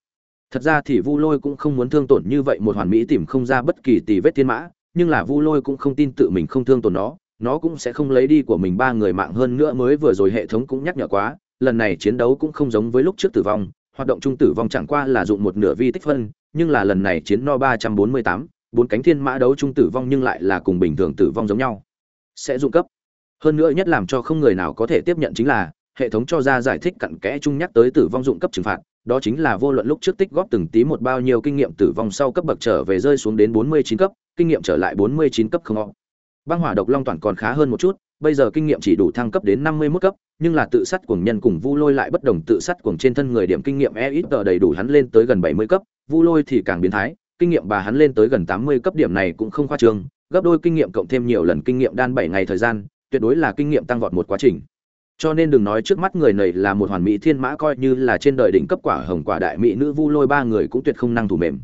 Thật ra thì vu lôi cũng không muốn thương tổn như vậy một hoàn mỹ tìm không ra bất kỳ tỷ vết thiên mã, nhưng là vu lôi cũng không tin tự mình không thương tổn nó nó cũng sẽ không lấy đi của mình ba người mạng hơn nữa mới vừa rồi hệ thống cũng nhắc nhở quá, lần này chiến đấu cũng không giống với lúc trước tử vong, hoạt động trung tử vong chẳng qua là dụng một nửa vi tích phân, nhưng là lần này chiến no ba trăm bốn mươi tám, bốn cánh thiên mã đấu trung tử vong nhưng lại là cùng bình thường tử vong giống nhau. Sẽ dụng cấp hơn nữa nhất làm cho không người nào có thể tiếp nhận chính là hệ thống cho ra giải thích cặn kẽ chung nhắc tới tử vong dụng cấp trừng phạt đó chính là vô luận lúc trước tích góp từng tí một bao nhiêu kinh nghiệm tử vong sau cấp bậc trở về rơi xuống đến 49 cấp, kinh nghiệm trở lại 49 cấp không họ. Băng hỏa độc long toàn còn khá hơn một chút, bây giờ kinh nghiệm chỉ đủ thăng cấp đến 51 cấp, nhưng là tự sát cuồng nhân cùng Vu Lôi lại bất đồng tự sát cuồng trên thân người điểm kinh nghiệm e ít đầy đủ hắn lên tới gần 70 cấp, Vu Lôi thì càng biến thái, kinh nghiệm bà hắn lên tới gần 80 cấp điểm này cũng không khoa trương, gấp đôi kinh nghiệm cộng thêm nhiều lần kinh nghiệm đan 7 ngày thời gian, tuyệt đối là kinh nghiệm tăng vọt một quá trình. Cho nên đừng nói trước mắt người này là một hoàn mỹ thiên mã coi như là trên đời đỉnh cấp quả hồng quả đại mỹ nữ vu lôi ba người cũng tuyệt không năng thủ mềm.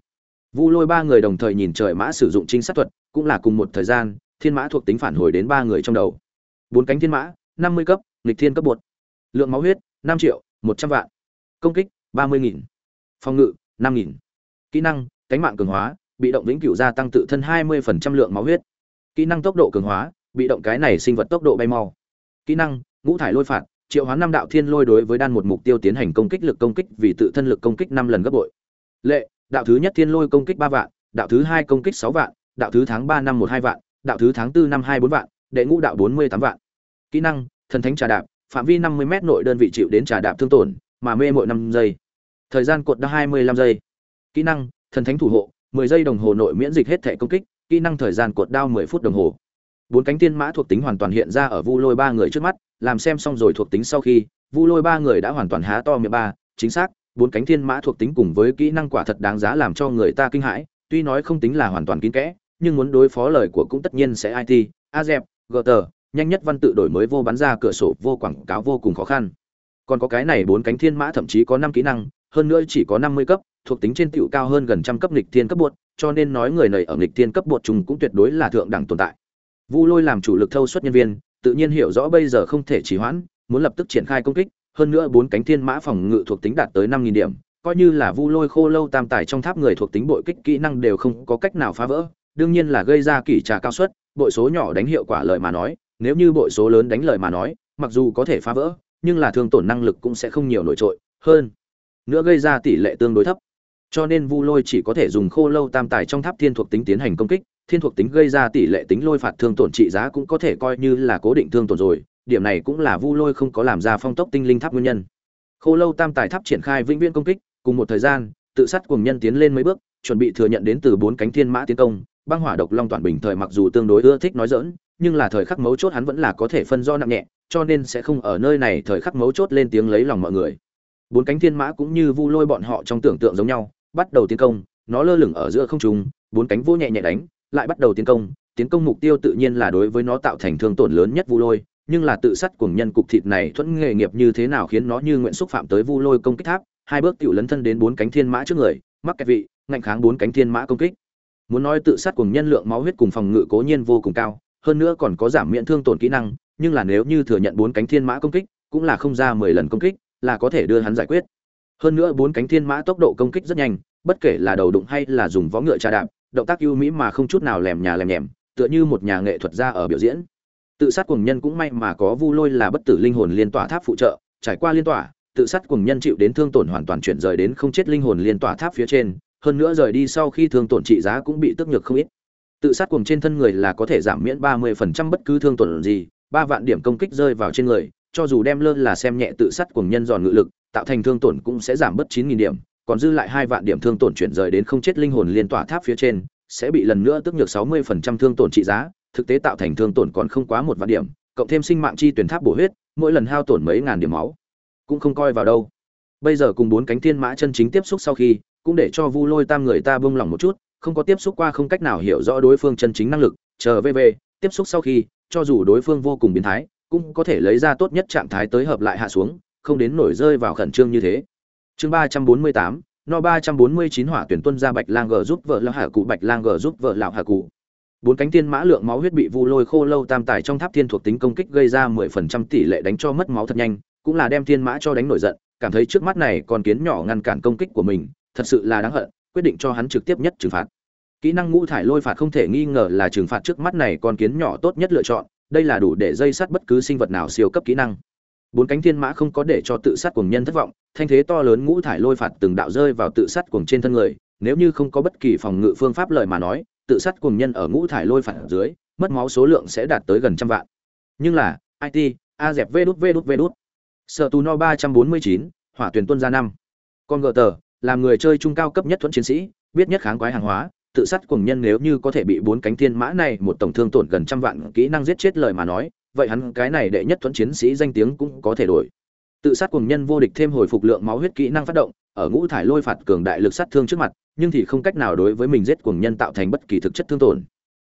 Vu lôi ba người đồng thời nhìn trời mã sử dụng trinh sát thuật, cũng là cùng một thời gian, thiên mã thuộc tính phản hồi đến ba người trong đầu. Bốn cánh thiên mã, năm mươi cấp, nghịch thiên cấp bột. Lượng máu huyết, năm triệu, một trăm vạn. Công kích, ba mươi nghìn. Phòng ngự, năm nghìn. Kỹ năng, cánh mạng cường hóa, bị động vĩnh cửu gia tăng tự thân hai mươi phần trăm lượng máu huyết. Kỹ năng tốc độ cường hóa bị động cái này sinh vật tốc độ bay mau. Kỹ năng, ngũ thải lôi phạt, triệu hoán năm đạo thiên lôi đối với đan một mục tiêu tiến hành công kích lực công kích vì tự thân lực công kích năm lần gấp bội. Lệ, đạo thứ nhất thiên lôi công kích ba vạn, đạo thứ hai công kích sáu vạn, đạo thứ tháng ba năm một hai vạn, đạo thứ tháng tư năm hai bốn vạn, đệ ngũ đạo bốn mươi tám vạn. Kỹ năng, thần thánh trà đạp, phạm vi năm mươi m nội đơn vị chịu đến trà đạp thương tổn, mà mê mỗi năm giây. Thời gian cột đã hai mươi lăm giây. Kỹ năng, thần thánh thủ hộ, mười giây đồng hồ nội miễn dịch hết thể công kích, kỹ năng thời gian cột đao mười phút đồng hồ bốn cánh tiên mã thuộc tính hoàn toàn hiện ra ở vu lôi ba người trước mắt, làm xem xong rồi thuộc tính sau khi, vu lôi ba người đã hoàn toàn há to miệng ba, chính xác, bốn cánh thiên mã thuộc tính cùng với kỹ năng quả thật đáng giá làm cho người ta kinh hãi, tuy nói không tính là hoàn toàn kín kẽ, nhưng muốn đối phó lời của cũng tất nhiên sẽ it a dẹp gờ tờ, nhanh nhất văn tự đổi mới vô bắn ra cửa sổ vô quảng cáo vô cùng khó khăn. Còn có cái này bốn cánh thiên mã thậm chí có năm kỹ năng, hơn nữa chỉ có năm mươi cấp, thuộc tính trên tựu cao hơn gần trăm cấp nghịch thiên cấp bột, cho nên nói người này ở nghịch thiên cấp bột chúng cũng tuyệt đối là thượng đẳng tồn tại vu lôi làm chủ lực thâu suất nhân viên tự nhiên hiểu rõ bây giờ không thể trì hoãn, muốn lập tức triển khai công kích, hơn nữa bốn cánh thiên mã phòng ngự thuộc tính đạt tới 5000 điểm, coi như là Vu Lôi Khô Lâu tam tài trong tháp người thuộc tính bội kích kỹ năng đều không có cách nào phá vỡ, đương nhiên là gây ra kỷ trà cao suất, bội số nhỏ đánh hiệu quả lời mà nói, nếu như bội số lớn đánh lời mà nói, mặc dù có thể phá vỡ, nhưng là thương tổn năng lực cũng sẽ không nhiều nổi trội, hơn nữa gây ra tỷ lệ tương đối thấp. Cho nên Vu Lôi chỉ có thể dùng Khô Lâu tam tài trong tháp thiên thuộc tính tiến hành công kích, thiên thuộc tính gây ra tỷ lệ tính lôi phạt thương tổn trị giá cũng có thể coi như là cố định thương tổn rồi, điểm này cũng là vu lôi không có làm ra phong tốc tinh linh tháp nguyên nhân. Khô lâu tam tài tháp triển khai vĩnh viễn công kích, cùng một thời gian, tự sát cùng nhân tiến lên mấy bước, chuẩn bị thừa nhận đến từ bốn cánh thiên mã tiến công, băng hỏa độc long toàn bình thời mặc dù tương đối ưa thích nói dỡn nhưng là thời khắc mấu chốt hắn vẫn là có thể phân do nặng nhẹ, cho nên sẽ không ở nơi này thời khắc mấu chốt lên tiếng lấy lòng mọi người. Bốn cánh thiên mã cũng như vu lôi bọn họ trong tưởng tượng giống nhau, bắt đầu tiến công, nó lơ lửng ở giữa không trung, bốn cánh vô nhẹ nhẹ đánh lại bắt đầu tiến công tiến công mục tiêu tự nhiên là đối với nó tạo thành thương tổn lớn nhất vu lôi, nhưng là tự sát cuồng nhân cục thịt này thuẫn nghề nghiệp như thế nào khiến nó như nguyện xúc phạm tới vu lôi công kích tháp? Hai bước tiểu lấn thân đến bốn cánh thiên mã trước người, mắc kẹt vị, ngạnh kháng bốn cánh thiên mã công kích. Muốn nói tự sát cuồng nhân lượng máu huyết cùng phòng ngự cố nhiên vô cùng cao, hơn nữa còn có giảm miễn thương tổn kỹ năng, nhưng là nếu như thừa nhận bốn cánh thiên mã công kích, cũng là không ra mười lần công kích, là có thể đưa hắn giải quyết. Hơn nữa bốn cánh thiên mã tốc độ công kích rất nhanh, bất kể là đầu đụng hay là dùng võ ngựa trà đạp động tác ưu mỹ mà không chút nào lèm nhà lèm nhèm, tựa như một nhà nghệ thuật gia ở biểu diễn. Tự sát cuồng nhân cũng may mà có vu lôi là bất tử linh hồn liên tỏa tháp phụ trợ, trải qua liên tỏa, tự sát cuồng nhân chịu đến thương tổn hoàn toàn chuyển rời đến không chết linh hồn liên tỏa tháp phía trên, hơn nữa rời đi sau khi thương tổn trị giá cũng bị tức nhược không ít. Tự sát cuồng trên thân người là có thể giảm miễn ba mươi phần trăm bất cứ thương tổn gì, ba vạn điểm công kích rơi vào trên người, cho dù đem lơ là xem nhẹ tự sát cuồng nhân giòn ngự lực, tạo thành thương tổn cũng sẽ giảm bớt chín nghìn điểm còn dư lại hai vạn điểm thương tổn chuyển rời đến không chết linh hồn liên tỏa tháp phía trên, sẽ bị lần nữa tức nhược sáu mươi phần trăm thương tổn trị giá, thực tế tạo thành thương tổn còn không quá một vạn điểm, cộng thêm sinh mạng chi tuyển tháp bổ huyết, mỗi lần hao tổn mấy ngàn điểm máu, cũng không coi vào đâu. Bây giờ cùng bốn cánh thiên mã chân chính tiếp xúc sau khi, cũng để cho Vu Lôi Tam người ta buông lòng một chút, không có tiếp xúc qua không cách nào hiểu rõ đối phương chân chính năng lực, chờ về tiếp xúc sau khi, cho dù đối phương vô cùng biến thái, cũng có thể lấy ra tốt nhất trạng thái tới hợp lại hạ xuống, không đến nổi rơi vào khẩn trương như thế chương ba trăm bốn mươi tám, no ba trăm bốn mươi chín hỏa tuyển tuân ra bạch lang g giúp vợ lão hạ cụ, bạch lang g giúp vợ lão hạ cụ. Bốn cánh tiên mã lượng máu huyết bị vu lôi khô lâu tam tài trong tháp thiên thuộc tính công kích gây ra mười phần trăm tỷ lệ đánh cho mất máu thật nhanh, cũng là đem thiên mã cho đánh nổi giận, cảm thấy trước mắt này còn kiến nhỏ ngăn cản công kích của mình, thật sự là đáng hận, quyết định cho hắn trực tiếp nhất trừng phạt. Kỹ năng ngũ thải lôi phạt không thể nghi ngờ là trừng phạt trước mắt này con kiến nhỏ tốt nhất lựa chọn, đây là đủ để dây sắt bất cứ sinh vật nào siêu cấp kỹ năng bốn cánh thiên mã không có để cho tự sát cuồng nhân thất vọng, thanh thế to lớn ngũ thải lôi phạt từng đạo rơi vào tự sát cuồng trên thân người, nếu như không có bất kỳ phòng ngự phương pháp lời mà nói, tự sát cuồng nhân ở ngũ thải lôi phạt dưới, mất máu số lượng sẽ đạt tới gần trăm vạn. Nhưng là it a dẹp vê đút vê đút vê đút. Sợ tù no ba trăm bốn mươi chín, hỏa tuyển tuân ra năm. Con gờ tờ, làm người chơi trung cao cấp nhất thuẫn chiến sĩ, biết nhất kháng quái hàng hóa, tự sát cuồng nhân nếu như có thể bị bốn cánh thiên mã này một tổng thương tổn gần trăm vạn kỹ năng giết chết lời mà nói vậy hắn cái này đệ nhất thuẫn chiến sĩ danh tiếng cũng có thể đổi. Tự sát cuồng nhân vô địch thêm hồi phục lượng máu huyết kỹ năng phát động, ở ngũ thải lôi phạt cường đại lực sát thương trước mặt, nhưng thì không cách nào đối với mình giết cuồng nhân tạo thành bất kỳ thực chất thương tổn.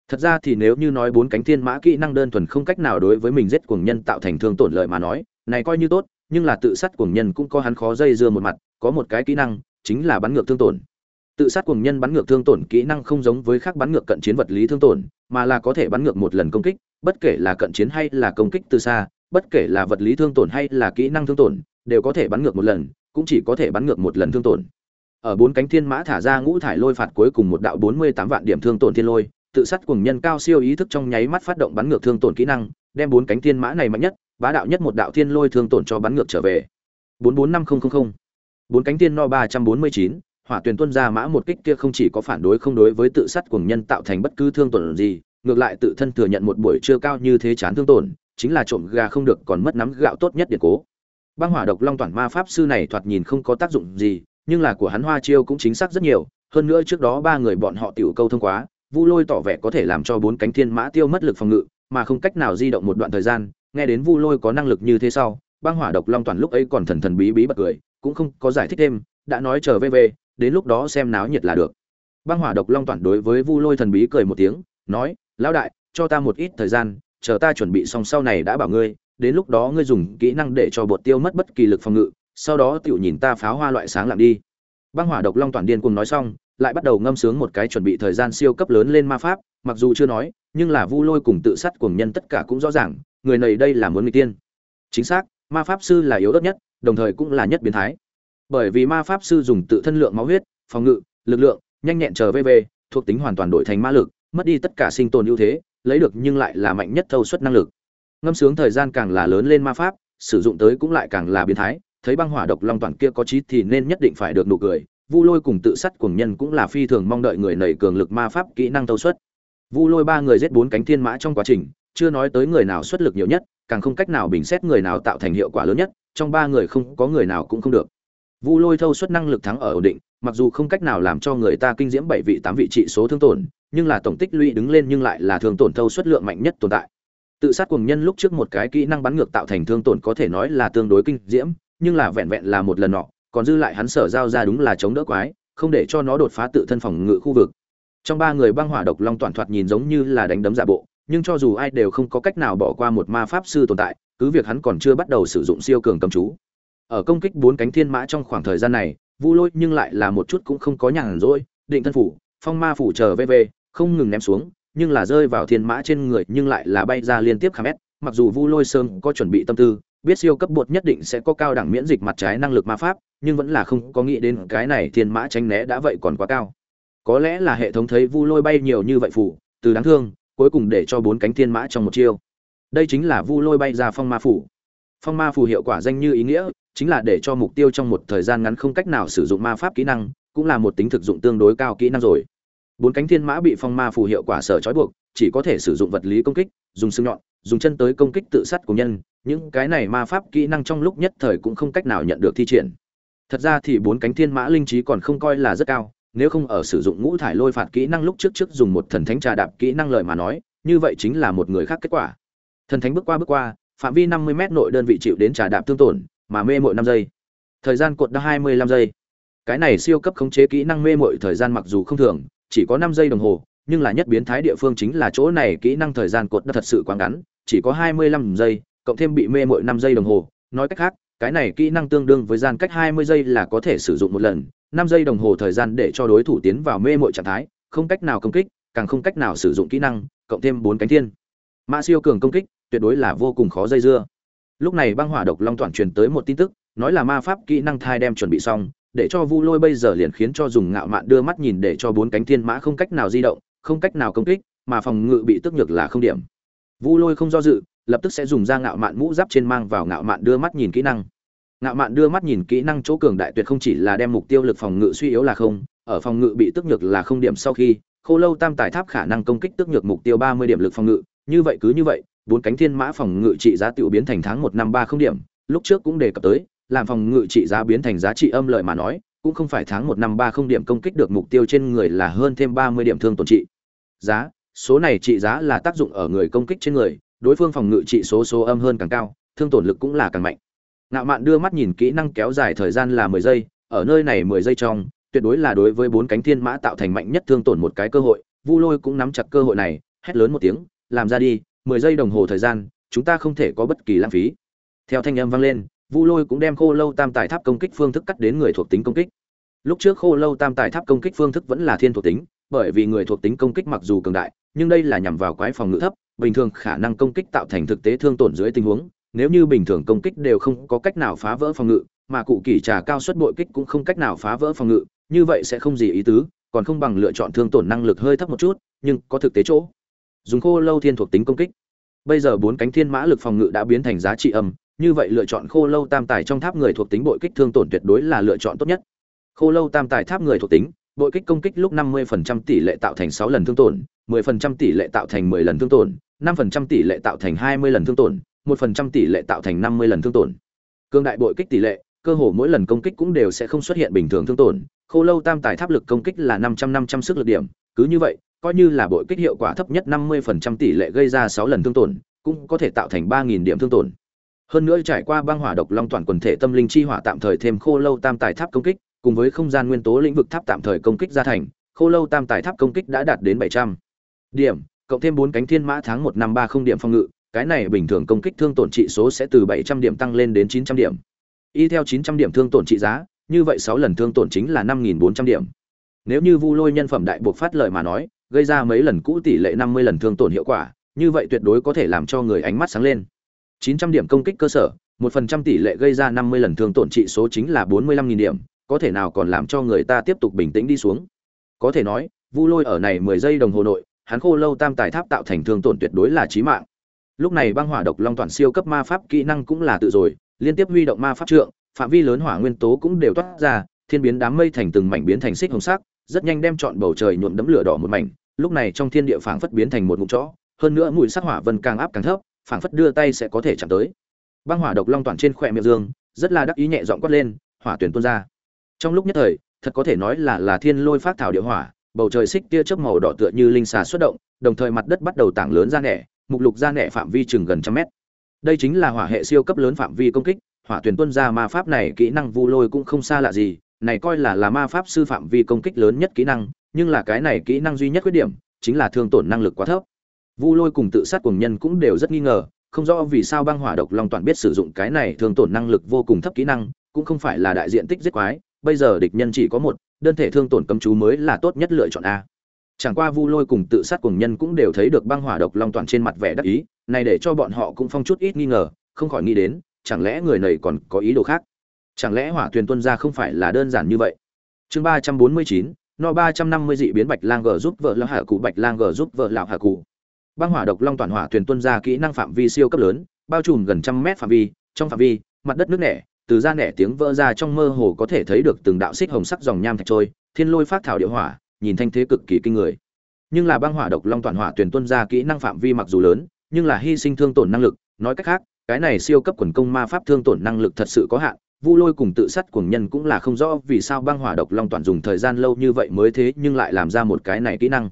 Thật ra thì nếu như nói bốn cánh thiên mã kỹ năng đơn thuần không cách nào đối với mình giết cuồng nhân tạo thành thương tổn lợi mà nói, này coi như tốt, nhưng là tự sát cuồng nhân cũng có hắn khó dây dưa một mặt, có một cái kỹ năng, chính là bắn ngược thương tổn. Tự sát cuồng nhân bắn ngược thương tổn kỹ năng không giống với khác bắn ngược cận chiến vật lý thương tổn, mà là có thể bắn ngược một lần công kích bất kể là cận chiến hay là công kích từ xa, bất kể là vật lý thương tổn hay là kỹ năng thương tổn, đều có thể bắn ngược một lần, cũng chỉ có thể bắn ngược một lần thương tổn. Ở bốn cánh thiên mã thả ra ngũ thải lôi phạt cuối cùng một đạo bốn mươi tám vạn điểm thương tổn thiên lôi, tự sát cuồng nhân cao siêu ý thức trong nháy mắt phát động bắn ngược thương tổn kỹ năng, đem bốn cánh thiên mã này mạnh nhất, bá đạo nhất một đạo thiên lôi thương tổn cho bắn ngược trở về. bốn bốn năm bốn cánh thiên no ba trăm bốn mươi chín, hỏa tuyển tuân ra mã một kích kia không chỉ có phản đối không đối với tự sát cuồng nhân tạo thành bất cứ thương tổn gì ngược lại tự thân thừa nhận một buổi trưa cao như thế chán thương tổn, chính là trộm gà không được còn mất nắm gạo tốt nhất điện cố. Băng hỏa độc long toàn ma pháp sư này thoạt nhìn không có tác dụng gì, nhưng là của hắn hoa chiêu cũng chính xác rất nhiều, hơn nữa trước đó ba người bọn họ tiểu câu thông quá, vu lôi tỏ vẻ có thể làm cho bốn cánh thiên mã tiêu mất lực phòng ngự, mà không cách nào di động một đoạn thời gian, nghe đến vu lôi có năng lực như thế sau, băng hỏa độc long toàn lúc ấy còn thần thần bí bí bật cười, cũng không có giải thích thêm, đã nói chờ về về, đến lúc đó xem náo nhiệt là được. Băng hỏa độc long toàn đối với vu lôi thần bí cười một tiếng, nói lão đại, cho ta một ít thời gian, chờ ta chuẩn bị xong sau này đã bảo ngươi, đến lúc đó ngươi dùng kỹ năng để cho bột tiêu mất bất kỳ lực phòng ngự, sau đó tiểu nhìn ta pháo hoa loại sáng lặng đi. Băng hỏa độc long toàn điên cùng nói xong, lại bắt đầu ngâm sướng một cái chuẩn bị thời gian siêu cấp lớn lên ma pháp, mặc dù chưa nói, nhưng là vu lôi cùng tự sát cùng nhân tất cả cũng rõ ràng, người này đây là muốn người tiên. Chính xác, ma pháp sư là yếu ớt nhất, đồng thời cũng là nhất biến thái. Bởi vì ma pháp sư dùng tự thân lượng máu huyết, phòng ngự, lực lượng, nhanh nhẹn chờ vv thuộc tính hoàn toàn đổi thành ma lực mất đi tất cả sinh tồn ưu thế, lấy được nhưng lại là mạnh nhất thâu suất năng lực. Ngâm sướng thời gian càng là lớn lên ma pháp, sử dụng tới cũng lại càng là biến thái, thấy băng hỏa độc long toàn kia có trí thì nên nhất định phải được nụ cười, vu lôi cùng tự sát cùng nhân cũng là phi thường mong đợi người nảy cường lực ma pháp kỹ năng thâu suất. Vu lôi ba người giết bốn cánh thiên mã trong quá trình, chưa nói tới người nào xuất lực nhiều nhất, càng không cách nào bình xét người nào tạo thành hiệu quả lớn nhất, trong ba người không có người nào cũng không được. Vu lôi thâu suất năng lực thắng ở ổn định mặc dù không cách nào làm cho người ta kinh diễm bảy vị, tám vị trị số thương tổn, nhưng là tổng tích lũy đứng lên nhưng lại là thương tổn thâu suất lượng mạnh nhất tồn tại. Tự sát cùng nhân lúc trước một cái kỹ năng bắn ngược tạo thành thương tổn có thể nói là tương đối kinh diễm, nhưng là vẹn vẹn là một lần nọ, còn dư lại hắn sở giao ra đúng là chống đỡ quái, không để cho nó đột phá tự thân phòng ngự khu vực. Trong ba người băng hỏa độc long toàn thoạt nhìn giống như là đánh đấm giả bộ, nhưng cho dù ai đều không có cách nào bỏ qua một ma pháp sư tồn tại, cứ việc hắn còn chưa bắt đầu sử dụng siêu cường cầm chú. Ở công kích bốn cánh thiên mã trong khoảng thời gian này vu lôi nhưng lại là một chút cũng không có nhàn rỗi, định thân phủ, phong ma phủ chờ vv không ngừng ném xuống, nhưng là rơi vào thiên mã trên người nhưng lại là bay ra liên tiếp khám ép mặc dù vu lôi sơn có chuẩn bị tâm tư, biết siêu cấp bột nhất định sẽ có cao đẳng miễn dịch mặt trái năng lực ma pháp, nhưng vẫn là không có nghĩ đến cái này thiên mã tránh né đã vậy còn quá cao. Có lẽ là hệ thống thấy vu lôi bay nhiều như vậy phủ, từ đáng thương, cuối cùng để cho bốn cánh thiên mã trong một chiêu. Đây chính là vu lôi bay ra phong ma phủ. Phong ma phù hiệu quả danh như ý nghĩa chính là để cho mục tiêu trong một thời gian ngắn không cách nào sử dụng ma pháp kỹ năng, cũng là một tính thực dụng tương đối cao kỹ năng rồi. Bốn cánh thiên mã bị phong ma phù hiệu quả sở trói buộc, chỉ có thể sử dụng vật lý công kích, dùng xương nhọn, dùng chân tới công kích tự sát của nhân, những cái này ma pháp kỹ năng trong lúc nhất thời cũng không cách nào nhận được thi triển. Thật ra thì bốn cánh thiên mã linh trí còn không coi là rất cao, nếu không ở sử dụng ngũ thải lôi phạt kỹ năng lúc trước trước dùng một thần thánh trà đạp kỹ năng lợi mà nói, như vậy chính là một người khác kết quả. Thần thánh bước qua bước qua, phạm vi 50 m nội đơn vị chịu đến trà đạp tương tổn mà mê mội năm giây. Thời gian cột đã 25 giây. Cái này siêu cấp khống chế kỹ năng mê mội thời gian mặc dù không thường, chỉ có 5 giây đồng hồ, nhưng là nhất biến thái địa phương chính là chỗ này kỹ năng thời gian cột đã thật sự quá ngắn, chỉ có 25 giây, cộng thêm bị mê mội 5 giây đồng hồ. Nói cách khác, cái này kỹ năng tương đương với gian cách 20 giây là có thể sử dụng một lần. năm giây đồng hồ thời gian để cho đối thủ tiến vào mê mội trạng thái, không cách nào công kích, càng không cách nào sử dụng kỹ năng, cộng thêm bốn cánh thiên. Mã siêu cường công kích, tuyệt đối là vô cùng khó dây dưa lúc này băng hỏa độc long toàn truyền tới một tin tức, nói là ma pháp kỹ năng thai đem chuẩn bị xong, để cho vu lôi bây giờ liền khiến cho dùng ngạo mạn đưa mắt nhìn để cho bốn cánh thiên mã không cách nào di động, không cách nào công kích, mà phòng ngự bị tức nhược là không điểm. Vu lôi không do dự, lập tức sẽ dùng ra ngạo mạn mũ giáp trên mang vào ngạo mạn đưa mắt nhìn kỹ năng. Ngạo mạn đưa mắt nhìn kỹ năng chỗ cường đại tuyệt không chỉ là đem mục tiêu lực phòng ngự suy yếu là không, ở phòng ngự bị tức nhược là không điểm sau khi, khô lâu tam tài tháp khả năng công kích tức nhược mục tiêu ba mươi điểm lực phòng ngự, như vậy cứ như vậy bốn cánh thiên mã phòng ngự trị giá tiểu biến thành tháng một năm ba không điểm, lúc trước cũng đề cập tới, làm phòng ngự trị giá biến thành giá trị âm lợi mà nói, cũng không phải tháng một năm ba không điểm công kích được mục tiêu trên người là hơn thêm ba mươi điểm thương tổn trị. Giá, số này trị giá là tác dụng ở người công kích trên người, đối phương phòng ngự trị số số âm hơn càng cao, thương tổn lực cũng là càng mạnh. Ngạo mạn đưa mắt nhìn kỹ năng kéo dài thời gian là mười giây, ở nơi này mười giây trong, tuyệt đối là đối với bốn cánh thiên mã tạo thành mạnh nhất thương tổn một cái cơ hội, vu lôi cũng nắm chặt cơ hội này, hét lớn một tiếng, làm ra đi mười giây đồng hồ thời gian, chúng ta không thể có bất kỳ lãng phí. Theo thanh âm vang lên, vu lôi cũng đem khô lâu tam tài tháp công kích phương thức cắt đến người thuộc tính công kích. Lúc trước khô lâu tam tài tháp công kích phương thức vẫn là thiên thuộc tính, bởi vì người thuộc tính công kích mặc dù cường đại, nhưng đây là nhằm vào quái phòng ngự thấp, bình thường khả năng công kích tạo thành thực tế thương tổn dưới tình huống. Nếu như bình thường công kích đều không có cách nào phá vỡ phòng ngự, mà cụ kỷ trà cao suất bội kích cũng không cách nào phá vỡ phòng ngự, như vậy sẽ không gì ý tứ, còn không bằng lựa chọn thương tổn năng lực hơi thấp một chút, nhưng có thực tế chỗ dùng khô lâu thiên thuộc tính công kích. Bây giờ bốn cánh thiên mã lực phòng ngự đã biến thành giá trị âm, như vậy lựa chọn khô lâu tam tài trong tháp người thuộc tính bội kích thương tổn tuyệt đối là lựa chọn tốt nhất. Khô lâu tam tài tháp người thuộc tính, bội kích công kích lúc 50% tỷ lệ tạo thành 6 lần thương tổn 10% tỷ lệ tạo thành 10 lần thương tổn 5% tỷ lệ tạo thành 20 lần thương tổn 1% tỷ lệ tạo thành 50 lần thương tổn. Cương đại bội kích tỷ lệ, cơ hồ mỗi lần công kích cũng đều sẽ không xuất hiện bình thường thương tổn. Khô lâu tam tài tháp lực công kích là 500 500 sức lực điểm, cứ như vậy coi như là bội kích hiệu quả thấp nhất 50% tỷ lệ gây ra 6 lần thương tổn, cũng có thể tạo thành 3000 điểm thương tổn. Hơn nữa trải qua băng hỏa độc long toàn quần thể tâm linh chi hỏa tạm thời thêm khô lâu tam tài tháp công kích, cùng với không gian nguyên tố lĩnh vực tháp tạm thời công kích ra thành, khô lâu tam tài tháp công kích đã đạt đến 700 điểm, cộng thêm bốn cánh thiên mã tháng một năm ba không điểm phòng ngự, cái này bình thường công kích thương tổn trị số sẽ từ 700 điểm tăng lên đến 900 điểm. Y theo 900 điểm thương tổn trị giá, như vậy 6 lần thương tổn chính là 5.400 điểm. Nếu như vu lôi nhân phẩm đại buộc phát lợi mà nói gây ra mấy lần cũ tỷ lệ 50 lần thương tổn hiệu quả như vậy tuyệt đối có thể làm cho người ánh mắt sáng lên 900 điểm công kích cơ sở, 1% tỷ lệ gây ra 50 lần thương tổn trị số chính là 45.000 điểm, có thể nào còn làm cho người ta tiếp tục bình tĩnh đi xuống. Có thể nói, Vu Lôi ở này 10 giây đồng hồ nội, hắn khô lâu tam tài tháp tạo thành thương tổn tuyệt đối là chí mạng. Lúc này băng hỏa độc long toàn siêu cấp ma pháp kỹ năng cũng là tự rồi, liên tiếp huy động ma pháp trượng, phạm vi lớn hỏa nguyên tố cũng đều toát ra, thiên biến đám mây thành từng mảnh biến thành xích hồng sắc, rất nhanh đem trọn bầu trời nhuộm đẫm lửa đỏ một mảnh, lúc này trong thiên địa phảng phất biến thành một ngụm chó, hơn nữa mùi sắc hỏa vân càng áp càng thấp, phảng phất đưa tay sẽ có thể chạm tới. Băng hỏa độc long toàn trên khỏe miệng dương rất là đắc ý nhẹ giọng quát lên hỏa tuyển tuôn ra. Trong lúc nhất thời thật có thể nói là là thiên lôi phát thảo địa hỏa bầu trời xích tia chớp màu đỏ tựa như linh xà xuất động đồng thời mặt đất bắt đầu tảng lớn ra nẻ mục lục ra nẻ phạm vi chừng gần trăm mét. Đây chính là hỏa hệ siêu cấp lớn phạm vi công kích hỏa tuyển tuôn ra ma pháp này kỹ năng vu lôi cũng không xa lạ gì này coi là là ma pháp sư phạm vi công kích lớn nhất kỹ năng nhưng là cái này kỹ năng duy nhất khuyết điểm chính là thương tổn năng lực quá thấp Vu Lôi cùng tự sát cùng nhân cũng đều rất nghi ngờ, không rõ vì sao băng hỏa độc long toàn biết sử dụng cái này thương tổn năng lực vô cùng thấp kỹ năng, cũng không phải là đại diện tích giết quái, bây giờ địch nhân chỉ có một, đơn thể thương tổn cấm chú mới là tốt nhất lựa chọn a. Chẳng qua Vu Lôi cùng tự sát cùng nhân cũng đều thấy được băng hỏa độc long toàn trên mặt vẻ đắc ý, này để cho bọn họ cũng phong chút ít nghi ngờ, không khỏi nghĩ đến, chẳng lẽ người này còn có ý đồ khác? Chẳng lẽ hỏa thuyền tuân ra không phải là đơn giản như vậy? Chương ba trăm bốn mươi chín, no ba trăm năm mươi dị biến Bạch Lang G giúp vợ lão hạ cụ, Bạch Lang G giúp vợ lão hạ cụ. Băng hỏa độc long toàn hỏa thuyền tuân ra kỹ năng phạm vi siêu cấp lớn, bao trùm gần trăm mét phạm vi, trong phạm vi, mặt đất nước nẻ, từ ra nẻ tiếng vỡ ra trong mơ hồ có thể thấy được từng đạo xích hồng sắc dòng nham thạch trôi, thiên lôi phát thảo địa hỏa, nhìn thanh thế cực kỳ kinh người. Nhưng là băng hỏa độc long toàn hỏa tuyển tuân ra kỹ năng phạm vi mặc dù lớn, nhưng là hy sinh thương tổn năng lực, nói cách khác, cái này siêu cấp quần công ma pháp thương tổn năng lực thật sự có hạn vu lôi cùng tự sát cuồng nhân cũng là không rõ vì sao băng hỏa độc long toàn dùng thời gian lâu như vậy mới thế, nhưng lại làm ra một cái này kỹ năng.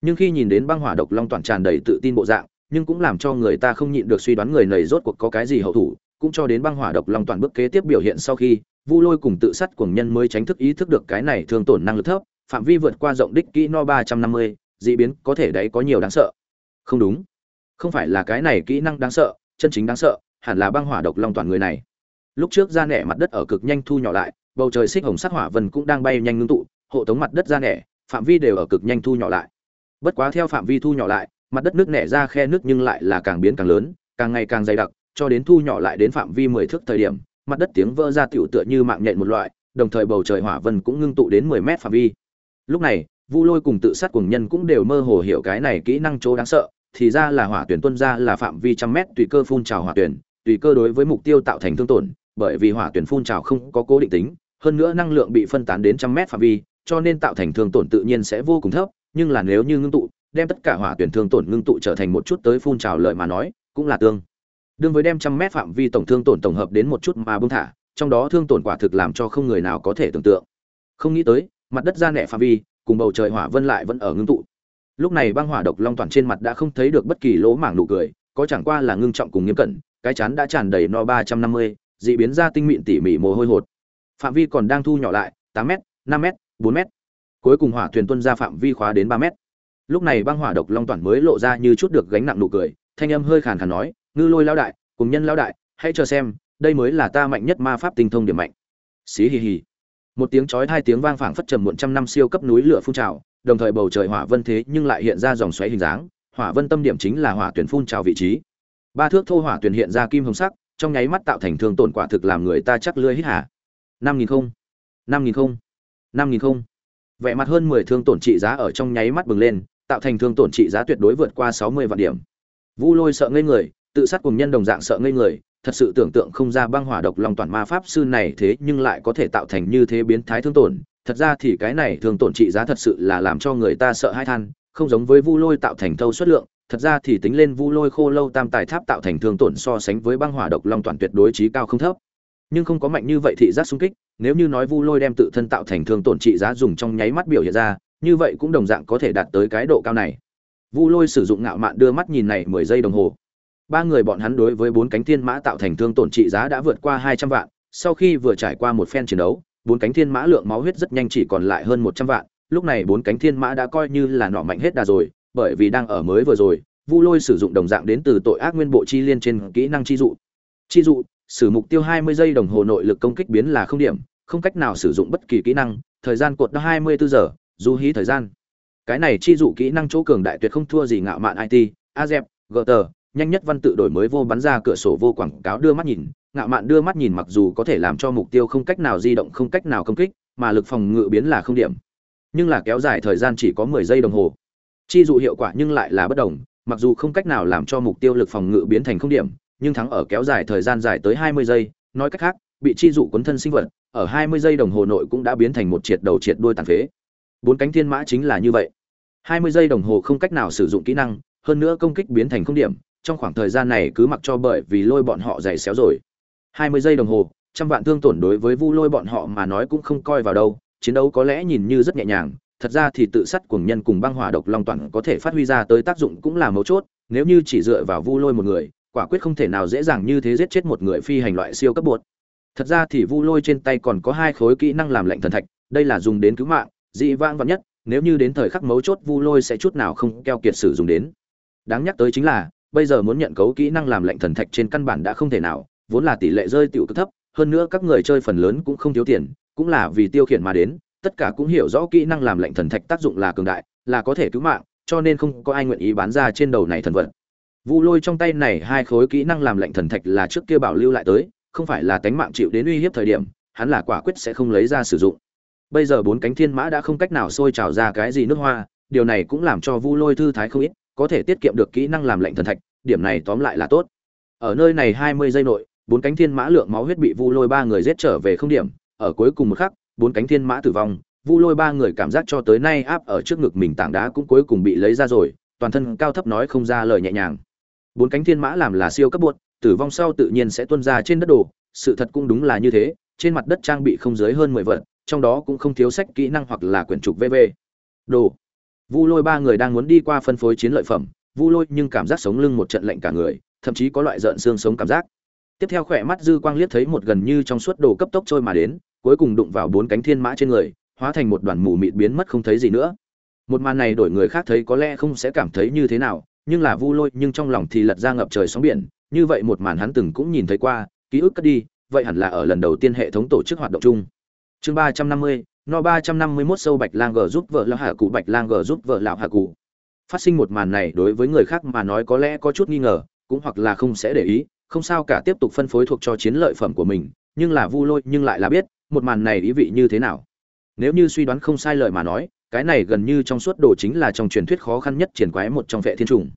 Nhưng khi nhìn đến băng hỏa độc long toàn tràn đầy tự tin bộ dạng, nhưng cũng làm cho người ta không nhịn được suy đoán người này rốt cuộc có cái gì hậu thủ, cũng cho đến băng hỏa độc long toàn bước kế tiếp biểu hiện sau khi, vu lôi cùng tự sát cuồng nhân mới tránh thức ý thức được cái này thường tổn năng lực thấp, phạm vi vượt qua rộng đích kỹ no ba trăm năm mươi, dị biến có thể đấy có nhiều đáng sợ. Không đúng. Không phải là cái này kỹ năng đáng sợ, chân chính đáng sợ, hẳn là băng hỏa độc long toàn người này lúc trước ra nẻ mặt đất ở cực nhanh thu nhỏ lại, bầu trời xích hồng sắc hỏa vân cũng đang bay nhanh ngưng tụ, hộ tống mặt đất ra nẻ, phạm vi đều ở cực nhanh thu nhỏ lại. Bất quá theo phạm vi thu nhỏ lại, mặt đất nước nẻ ra khe nước nhưng lại là càng biến càng lớn, càng ngày càng dày đặc, cho đến thu nhỏ lại đến phạm vi mười thước thời điểm, mặt đất tiếng vỡ ra tựu tựa như mạng nhện một loại, đồng thời bầu trời hỏa vân cũng ngưng tụ đến mười mét phạm vi. Lúc này, vu lôi cùng tự sát cùng nhân cũng đều mơ hồ hiểu cái này kỹ năng chỗ đáng sợ, thì ra là hỏa tuyển tuân ra là phạm vi trăm mét tùy cơ phun trào hỏa tuyển, tùy cơ đối với mục tiêu tạo thành thương tổn bởi vì hỏa tuyển phun trào không có cố định tính, hơn nữa năng lượng bị phân tán đến trăm mét phạm vi, cho nên tạo thành thương tổn tự nhiên sẽ vô cùng thấp, nhưng là nếu như ngưng tụ, đem tất cả hỏa tuyển thương tổn ngưng tụ trở thành một chút tới phun trào lợi mà nói, cũng là tương đương với đem trăm mét phạm vi tổng thương tổn tổng hợp đến một chút mà bung thả, trong đó thương tổn quả thực làm cho không người nào có thể tưởng tượng. Không nghĩ tới, mặt đất ra nẻ phạm vi, cùng bầu trời hỏa vân lại vẫn ở ngưng tụ. Lúc này băng hỏa độc long toàn trên mặt đã không thấy được bất kỳ lỗ mảng nụ cười, có chẳng qua là ngưng trọng cùng nghiêm cẩn, cái chán đã tràn đầy no ba trăm năm mươi dị biến ra tinh mịn tỉ mỉ mồ hôi hột. Phạm vi còn đang thu nhỏ lại, tám m năm m bốn m cuối cùng hỏa thuyền tuân ra phạm vi khóa đến ba m lúc này băng hỏa độc long toàn mới lộ ra như chút được gánh nặng nụ cười, thanh âm hơi khàn khàn nói, ngư lôi lao đại, cùng nhân lao đại, hãy chờ xem, đây mới là ta mạnh nhất ma pháp tinh thông điểm mạnh. Xí hì hì. Một tiếng chói hai tiếng vang phảng phất trầm muộn trăm năm siêu cấp núi lửa phun trào, đồng thời bầu trời hỏa vân thế nhưng lại hiện ra dòng xoáy hình dáng, hỏa vân tâm điểm chính là hỏa tuyển phun trào vị trí. Ba thước thô hỏa tuyển hiện ra kim hồng sắc trong nháy mắt tạo thành thương tổn quả thực làm người ta chắc lưỡi hít hà. Năm nghìn không, năm nghìn không, năm nghìn không. Vẻ mặt hơn mười thương tổn trị giá ở trong nháy mắt bừng lên, tạo thành thương tổn trị giá tuyệt đối vượt qua sáu mươi vạn điểm. Vu lôi sợ ngây người, tự sát cùng nhân đồng dạng sợ ngây người, thật sự tưởng tượng không ra băng hỏa độc long toàn ma pháp sư này thế nhưng lại có thể tạo thành như thế biến thái thương tổn. Thật ra thì cái này thương tổn trị giá thật sự là làm cho người ta sợ hãi than, không giống với vu lôi tạo thành thâu suất lượng thật ra thì tính lên vu lôi khô lâu tam tài tháp tạo thành thương tổn so sánh với băng hỏa độc long toàn tuyệt đối trí cao không thấp. Nhưng không có mạnh như vậy thị giác xung kích, nếu như nói vu lôi đem tự thân tạo thành thương tổn trị giá dùng trong nháy mắt biểu hiện ra, như vậy cũng đồng dạng có thể đạt tới cái độ cao này. Vu lôi sử dụng ngạo mạn đưa mắt nhìn này mười giây đồng hồ. Ba người bọn hắn đối với bốn cánh thiên mã tạo thành thương tổn trị giá đã vượt qua hai trăm vạn, sau khi vừa trải qua một phen chiến đấu, bốn cánh thiên mã lượng máu huyết rất nhanh chỉ còn lại hơn một trăm vạn, lúc này bốn cánh thiên mã đã coi như là nọ mạnh hết đà rồi bởi vì đang ở mới vừa rồi, vu lôi sử dụng đồng dạng đến từ tội ác nguyên bộ chi liên trên kỹ năng chi dụ. Chi dụ, sử mục tiêu hai mươi giây đồng hồ nội lực công kích biến là không điểm, không cách nào sử dụng bất kỳ kỹ năng, thời gian cột đó hai mươi bốn giờ, du hí thời gian. Cái này chi dụ kỹ năng chỗ cường đại tuyệt không thua gì ngạo mạn it azep gt nhanh nhất văn tự đổi mới vô bắn ra cửa sổ vô quảng cáo đưa mắt nhìn. Ngạo mạn đưa mắt nhìn mặc dù có thể làm cho mục tiêu không cách nào di động, không cách nào công kích, mà lực phòng ngự biến là không điểm. Nhưng là kéo dài thời gian chỉ có mười giây đồng hồ chi dụ hiệu quả nhưng lại là bất đồng, mặc dù không cách nào làm cho mục tiêu lực phòng ngự biến thành không điểm, nhưng thắng ở kéo dài thời gian dài tới hai mươi giây, nói cách khác, bị chi dụ cuốn thân sinh vật, ở hai mươi giây đồng hồ nội cũng đã biến thành một triệt đầu triệt đuôi tàn phế. Bốn cánh thiên mã chính là như vậy. hai mươi giây đồng hồ không cách nào sử dụng kỹ năng, hơn nữa công kích biến thành không điểm, trong khoảng thời gian này cứ mặc cho bởi vì lôi bọn họ dày xéo rồi. hai mươi giây đồng hồ, trăm vạn thương tổn đối với vu lôi bọn họ mà nói cũng không coi vào đâu, chiến đấu có lẽ nhìn như rất nhẹ nhàng thật ra thì tự sát cuồng nhân cùng băng hỏa độc long toàn có thể phát huy ra tới tác dụng cũng là mấu chốt, nếu như chỉ dựa vào vu lôi một người, quả quyết không thể nào dễ dàng như thế giết chết một người phi hành loại siêu cấp bột. Thật ra thì vu lôi trên tay còn có hai khối kỹ năng làm lệnh thần thạch, đây là dùng đến cứu mạng, dị vãng vắn nhất, nếu như đến thời khắc mấu chốt vu lôi sẽ chút nào không keo kiệt sử dụng đến. Đáng nhắc tới chính là, bây giờ muốn nhận cấu kỹ năng làm lệnh thần thạch trên căn bản đã không thể nào, vốn là tỷ lệ rơi tiểu cực thấp, hơn nữa các người chơi phần lớn cũng không thiếu tiền, cũng là vì tiêu khiển mà đến tất cả cũng hiểu rõ kỹ năng làm lệnh thần thạch tác dụng là cường đại, là có thể cứu mạng, cho nên không có ai nguyện ý bán ra trên đầu này thần vật. Vu lôi trong tay này hai khối kỹ năng làm lệnh thần thạch là trước kia bảo lưu lại tới, không phải là tánh mạng chịu đến uy hiếp thời điểm, hắn là quả quyết sẽ không lấy ra sử dụng. Bây giờ bốn cánh thiên mã đã không cách nào sôi trào ra cái gì nước hoa, điều này cũng làm cho vu lôi thư thái không ít, có thể tiết kiệm được kỹ năng làm lệnh thần thạch, điểm này tóm lại là tốt. Ở nơi này hai mươi giây nội, bốn cánh thiên mã lượng máu huyết bị vu lôi ba người giết trở về không điểm, ở cuối cùng một khắc bốn cánh thiên mã tử vong, vu lôi ba người cảm giác cho tới nay áp ở trước ngực mình tảng đá cũng cuối cùng bị lấy ra rồi, toàn thân cao thấp nói không ra lời nhẹ nhàng. Bốn cánh thiên mã làm là siêu cấp buột, tử vong sau tự nhiên sẽ tuôn ra trên đất đồ, sự thật cũng đúng là như thế, trên mặt đất trang bị không dưới hơn mười vật, trong đó cũng không thiếu sách kỹ năng hoặc là quyển trục vv đồ. Vu lôi ba người đang muốn đi qua phân phối chiến lợi phẩm, vu lôi nhưng cảm giác sống lưng một trận lạnh cả người, thậm chí có loại rợn xương sống cảm giác. Tiếp theo khỏe mắt dư quang liếc thấy một gần như trong suốt đồ cấp tốc trôi mà đến cuối cùng đụng vào bốn cánh thiên mã trên người, hóa thành một đoàn mù mịt biến mất không thấy gì nữa. Một màn này đổi người khác thấy có lẽ không sẽ cảm thấy như thế nào, nhưng là vu lôi, nhưng trong lòng thì lật ra ngập trời sóng biển, như vậy một màn hắn từng cũng nhìn thấy qua, ký ức cất đi, vậy hẳn là ở lần đầu tiên hệ thống tổ chức hoạt động chung. Chương ba trăm năm mươi, no ba trăm năm mươi mốt sâu bạch lang g giúp vợ lão hạ cụ, bạch lang g giúp vợ lão hạ cụ. Phát sinh một màn này đối với người khác mà nói có lẽ có chút nghi ngờ, cũng hoặc là không sẽ để ý, không sao cả tiếp tục phân phối thuộc cho chiến lợi phẩm của mình, nhưng là vu lôi, nhưng lại là biết một màn này ý vị như thế nào? Nếu như suy đoán không sai lời mà nói, cái này gần như trong suốt đồ chính là trong truyền thuyết khó khăn nhất triển quái một trong vệ thiên trùng.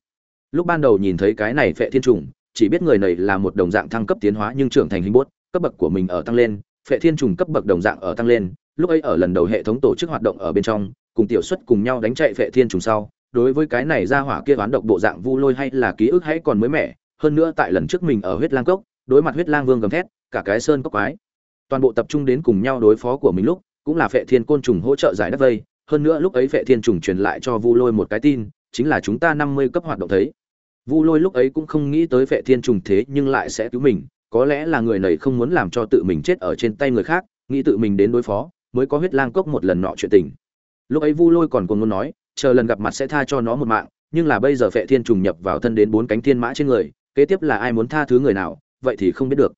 Lúc ban đầu nhìn thấy cái này vệ thiên trùng, chỉ biết người này là một đồng dạng thăng cấp tiến hóa nhưng trưởng thành hình bốt, cấp bậc của mình ở tăng lên vệ thiên trùng cấp bậc đồng dạng ở tăng lên, lúc ấy ở lần đầu hệ thống tổ chức hoạt động ở bên trong, cùng tiểu xuất cùng nhau đánh chạy vệ thiên trùng sau, đối với cái này ra hỏa kia đoán độc bộ dạng vu lôi hay là ký ức hãy còn mới mẻ, hơn nữa tại lần trước mình ở huyết lang cốc, đối mặt huyết lang vương gầm thét, cả cái sơn cốc quái toàn bộ tập trung đến cùng nhau đối phó của mình lúc, cũng là phệ thiên côn trùng hỗ trợ giải đất vây. Hơn nữa lúc ấy phệ thiên trùng truyền lại cho vu lôi một cái tin, chính là chúng ta năm mươi cấp hoạt động thấy. Vu lôi lúc ấy cũng không nghĩ tới phệ thiên trùng thế nhưng lại sẽ cứu mình, có lẽ là người này không muốn làm cho tự mình chết ở trên tay người khác, nghĩ tự mình đến đối phó, mới có huyết lang cốc một lần nọ chuyện tình. Lúc ấy vu lôi còn còn muốn nói, chờ lần gặp mặt sẽ tha cho nó một mạng, nhưng là bây giờ phệ thiên trùng nhập vào thân đến bốn cánh thiên mã trên người, kế tiếp là ai muốn tha thứ người nào, vậy thì không biết được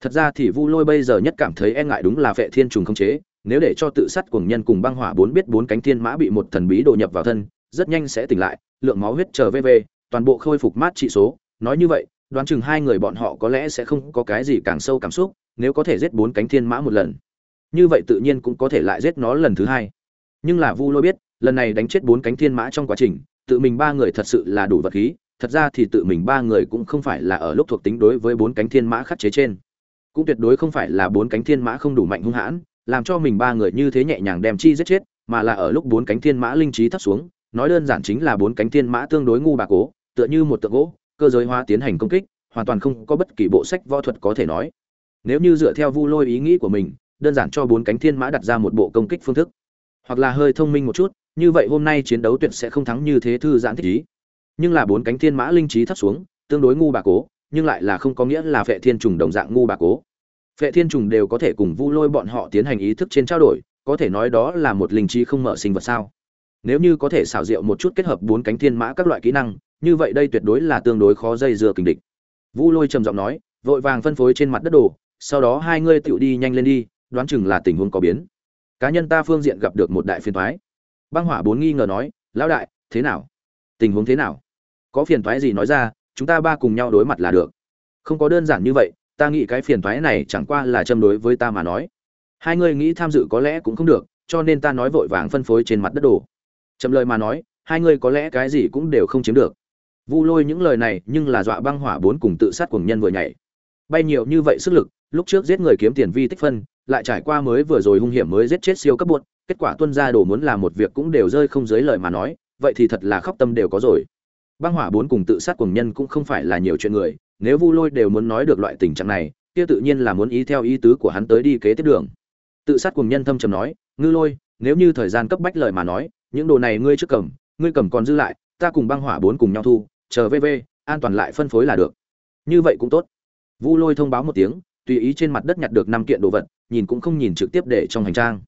thật ra thì vu lôi bây giờ nhất cảm thấy e ngại đúng là vệ thiên trùng không chế nếu để cho tự sát cuồng nhân cùng băng hỏa bốn biết bốn cánh thiên mã bị một thần bí đổ nhập vào thân rất nhanh sẽ tỉnh lại lượng máu huyết trở về, toàn bộ khôi phục mát trị số. Nói như vậy đoán chừng hai người bọn họ có lẽ sẽ không có cái gì càng sâu cảm xúc nếu có thể giết bốn cánh thiên mã một lần. Như vậy tự nhiên cũng có thể lại giết nó lần thứ hai. Nhưng là vu lôi biết lần này đánh chết bốn cánh thiên mã trong quá trình tự mình ba người thật sự là đủ vật khí thật ra thì tự mình ba người cũng không phải là ở lúc thuộc tính đối với bốn cánh thiên mã khắc chế trên cũng tuyệt đối không phải là bốn cánh thiên mã không đủ mạnh hung hãn, làm cho mình ba người như thế nhẹ nhàng đem chi giết chết, mà là ở lúc bốn cánh thiên mã linh trí thấp xuống, nói đơn giản chính là bốn cánh thiên mã tương đối ngu bà cố, tựa như một tượng gỗ, cơ giới hóa tiến hành công kích, hoàn toàn không có bất kỳ bộ sách võ thuật có thể nói. Nếu như dựa theo vu lôi ý nghĩ của mình, đơn giản cho bốn cánh thiên mã đặt ra một bộ công kích phương thức. Hoặc là hơi thông minh một chút, như vậy hôm nay chiến đấu tuyệt sẽ không thắng như thế thư giãn thích ý. Nhưng là bốn cánh thiên mã linh trí thấp xuống, tương đối ngu bà cố nhưng lại là không có nghĩa là vệ thiên trùng đồng dạng ngu bà cố. Vệ thiên trùng đều có thể cùng vu lôi bọn họ tiến hành ý thức trên trao đổi, có thể nói đó là một linh trí không mở sinh vật sao? Nếu như có thể xảo diệu một chút kết hợp bốn cánh thiên mã các loại kỹ năng, như vậy đây tuyệt đối là tương đối khó dây dưa kình địch. Vu lôi trầm giọng nói, vội vàng phân phối trên mặt đất đồ, sau đó hai ngươi tựu đi nhanh lên đi, đoán chừng là tình huống có biến. Cá nhân ta phương diện gặp được một đại phiền toái. Băng hỏa bốn nghi ngờ nói, lão đại, thế nào? Tình huống thế nào? Có phiền toái gì nói ra chúng ta ba cùng nhau đối mặt là được. Không có đơn giản như vậy, ta nghĩ cái phiền toái này chẳng qua là châm đối với ta mà nói. Hai người nghĩ tham dự có lẽ cũng không được, cho nên ta nói vội vàng phân phối trên mặt đất đồ. Chậm lời mà nói, hai người có lẽ cái gì cũng đều không chiếm được. Vu lôi những lời này nhưng là dọa băng hỏa bốn cùng tự sát cùng nhân vừa nhảy. Bay nhiều như vậy sức lực, lúc trước giết người kiếm tiền vi tích phân, lại trải qua mới vừa rồi hung hiểm mới giết chết siêu cấp buột kết quả tuân ra đồ muốn làm một việc cũng đều rơi không dưới lời mà nói, vậy thì thật là khóc tâm đều có rồi băng hỏa bốn cùng tự sát cùng nhân cũng không phải là nhiều chuyện người, nếu vu lôi đều muốn nói được loại tình trạng này, kia tự nhiên là muốn ý theo ý tứ của hắn tới đi kế tiếp đường. Tự sát cùng nhân thâm trầm nói, ngư lôi, nếu như thời gian cấp bách lời mà nói, những đồ này ngươi trước cầm, ngươi cầm còn dư lại, ta cùng băng hỏa bốn cùng nhau thu, chờ vv an toàn lại phân phối là được. Như vậy cũng tốt. Vu lôi thông báo một tiếng, tùy ý trên mặt đất nhặt được năm kiện đồ vật, nhìn cũng không nhìn trực tiếp để trong hành trang.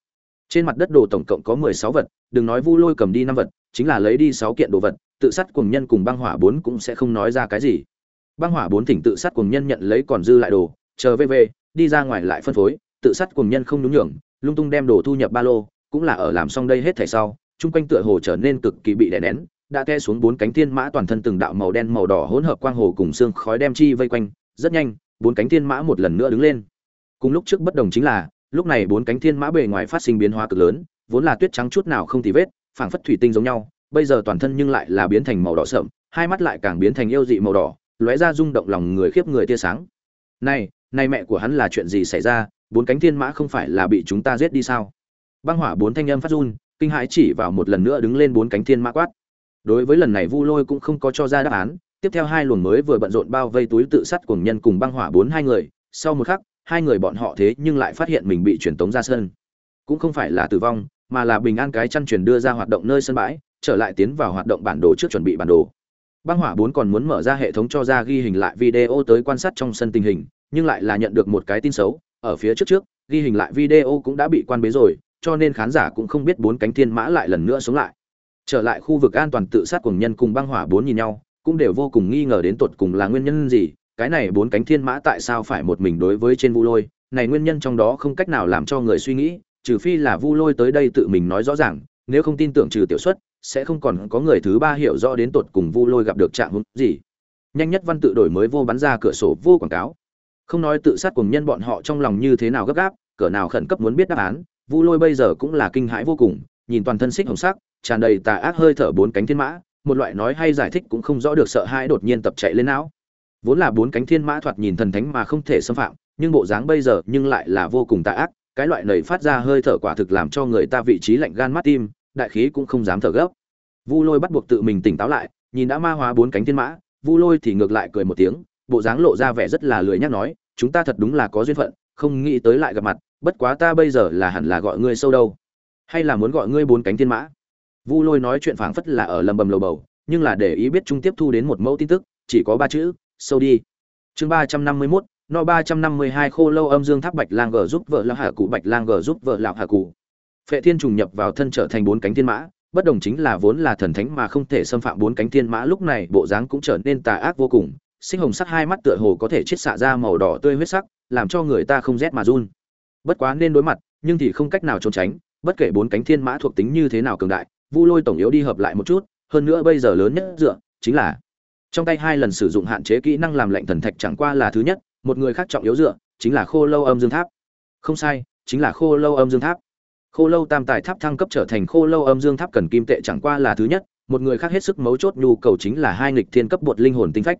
Trên mặt đất đồ tổng cộng có mười sáu vật, đừng nói vu lôi cầm đi năm vật, chính là lấy đi sáu kiện đồ vật tự sát cuồng nhân cùng băng hỏa bốn cũng sẽ không nói ra cái gì. Băng hỏa bốn thỉnh tự sát cuồng nhân nhận lấy còn dư lại đồ chờ về về, đi ra ngoài lại phân phối tự sát cuồng nhân không nhún nhường lung tung đem đồ thu nhập ba lô cũng là ở làm xong đây hết thảy sau chung quanh tựa hồ trở nên cực kỳ bị đè nén đã ke xuống bốn cánh thiên mã toàn thân từng đạo màu đen màu đỏ hỗn hợp quang hồ cùng xương khói đem chi vây quanh rất nhanh bốn cánh thiên mã một lần nữa đứng lên. Cùng lúc trước bất đồng chính là lúc này bốn cánh thiên mã bề ngoài phát sinh biến hóa cực lớn vốn là tuyết trắng chút nào không tì vết phảng phất thủy tinh giống nhau bây giờ toàn thân nhưng lại là biến thành màu đỏ sậm, hai mắt lại càng biến thành yêu dị màu đỏ, lóe ra rung động lòng người khiếp người tia sáng. Này này mẹ của hắn là chuyện gì xảy ra? Bốn cánh thiên mã không phải là bị chúng ta giết đi sao? Băng hỏa bốn thanh âm phát run, kinh hãi chỉ vào một lần nữa đứng lên bốn cánh thiên mã quát. Đối với lần này vu lôi cũng không có cho ra đáp án, tiếp theo hai luồng mới vừa bận rộn bao vây túi tự sát cùng nhân cùng băng hỏa bốn hai người, sau một khắc, hai người bọn họ thế nhưng lại phát hiện mình bị truyền tống ra sân. Cũng không phải là tử vong, mà là bình an cái chăn truyền đưa ra hoạt động nơi sân bãi trở lại tiến vào hoạt động bản đồ trước chuẩn bị bản đồ. Băng hỏa bốn còn muốn mở ra hệ thống cho ra ghi hình lại video tới quan sát trong sân tình hình, nhưng lại là nhận được một cái tin xấu, ở phía trước trước, ghi hình lại video cũng đã bị quan bế rồi, cho nên khán giả cũng không biết bốn cánh thiên mã lại lần nữa sống lại. Trở lại khu vực an toàn tự sát cùng nhân cùng băng hỏa bốn nhìn nhau, cũng đều vô cùng nghi ngờ đến tột cùng là nguyên nhân gì, cái này bốn cánh thiên mã tại sao phải một mình đối với trên vu lôi, này nguyên nhân trong đó không cách nào làm cho người suy nghĩ, trừ phi là vu lôi tới đây tự mình nói rõ ràng, nếu không tin tưởng trừ tiểu xuất sẽ không còn có người thứ ba hiểu rõ đến tột cùng vu lôi gặp được trạng hướng gì. Nhanh nhất văn tự đổi mới vô bắn ra cửa sổ vô quảng cáo. Không nói tự sát cùng nhân bọn họ trong lòng như thế nào gấp gáp cửa nào khẩn cấp muốn biết đáp án, vu lôi bây giờ cũng là kinh hãi vô cùng, nhìn toàn thân xích hồng sắc, tràn đầy tà ác hơi thở bốn cánh thiên mã, một loại nói hay giải thích cũng không rõ được sợ hãi đột nhiên tập chạy lên não. Vốn là bốn cánh thiên mã thoạt nhìn thần thánh mà không thể xâm phạm, nhưng bộ dáng bây giờ nhưng lại là vô cùng tà ác, cái loại này phát ra hơi thở quả thực làm cho người ta vị trí lạnh gan mắt tim đại khí cũng không dám thở gấp. Vu lôi bắt buộc tự mình tỉnh táo lại, nhìn đã ma hóa bốn cánh thiên mã, vu lôi thì ngược lại cười một tiếng, bộ dáng lộ ra vẻ rất là lười nhắc nói, chúng ta thật đúng là có duyên phận, không nghĩ tới lại gặp mặt, bất quá ta bây giờ là hẳn là gọi ngươi sâu đâu, hay là muốn gọi ngươi bốn cánh thiên mã? Vu lôi nói chuyện phảng phất là ở lầm bầm lầu bầu, nhưng là để ý biết trung tiếp thu đến một mẫu tin tức, chỉ có ba chữ, sâu đi. Chương ba trăm năm mươi mốt, no ba trăm năm mươi hai khô lâu âm dương tháp bạch lang g giúp vợ lão hà cụ, bạch lang g giúp vợ lão hà cụ phệ thiên trùng nhập vào thân trở thành bốn cánh thiên mã, bất đồng chính là vốn là thần thánh mà không thể xâm phạm bốn cánh thiên mã, lúc này bộ dáng cũng trở nên tà ác vô cùng. Sinh hồng sắc hai mắt tựa hồ có thể chiết xạ ra màu đỏ tươi huyết sắc, làm cho người ta không rét mà run. Bất quá nên đối mặt, nhưng thì không cách nào trốn tránh, bất kể bốn cánh thiên mã thuộc tính như thế nào cường đại, vu lôi tổng yếu đi hợp lại một chút, hơn nữa bây giờ lớn nhất dựa chính là trong tay hai lần sử dụng hạn chế kỹ năng làm lệnh thần thạch chẳng qua là thứ nhất, một người khác trọng yếu dựa chính là khô lâu âm dương tháp. Không sai, chính là khô lâu âm dương tháp khô lâu tam tài tháp thăng cấp trở thành khô lâu âm dương tháp cần kim tệ chẳng qua là thứ nhất, một người khác hết sức mấu chốt nhu cầu chính là hai nghịch thiên cấp bột linh hồn tinh phách.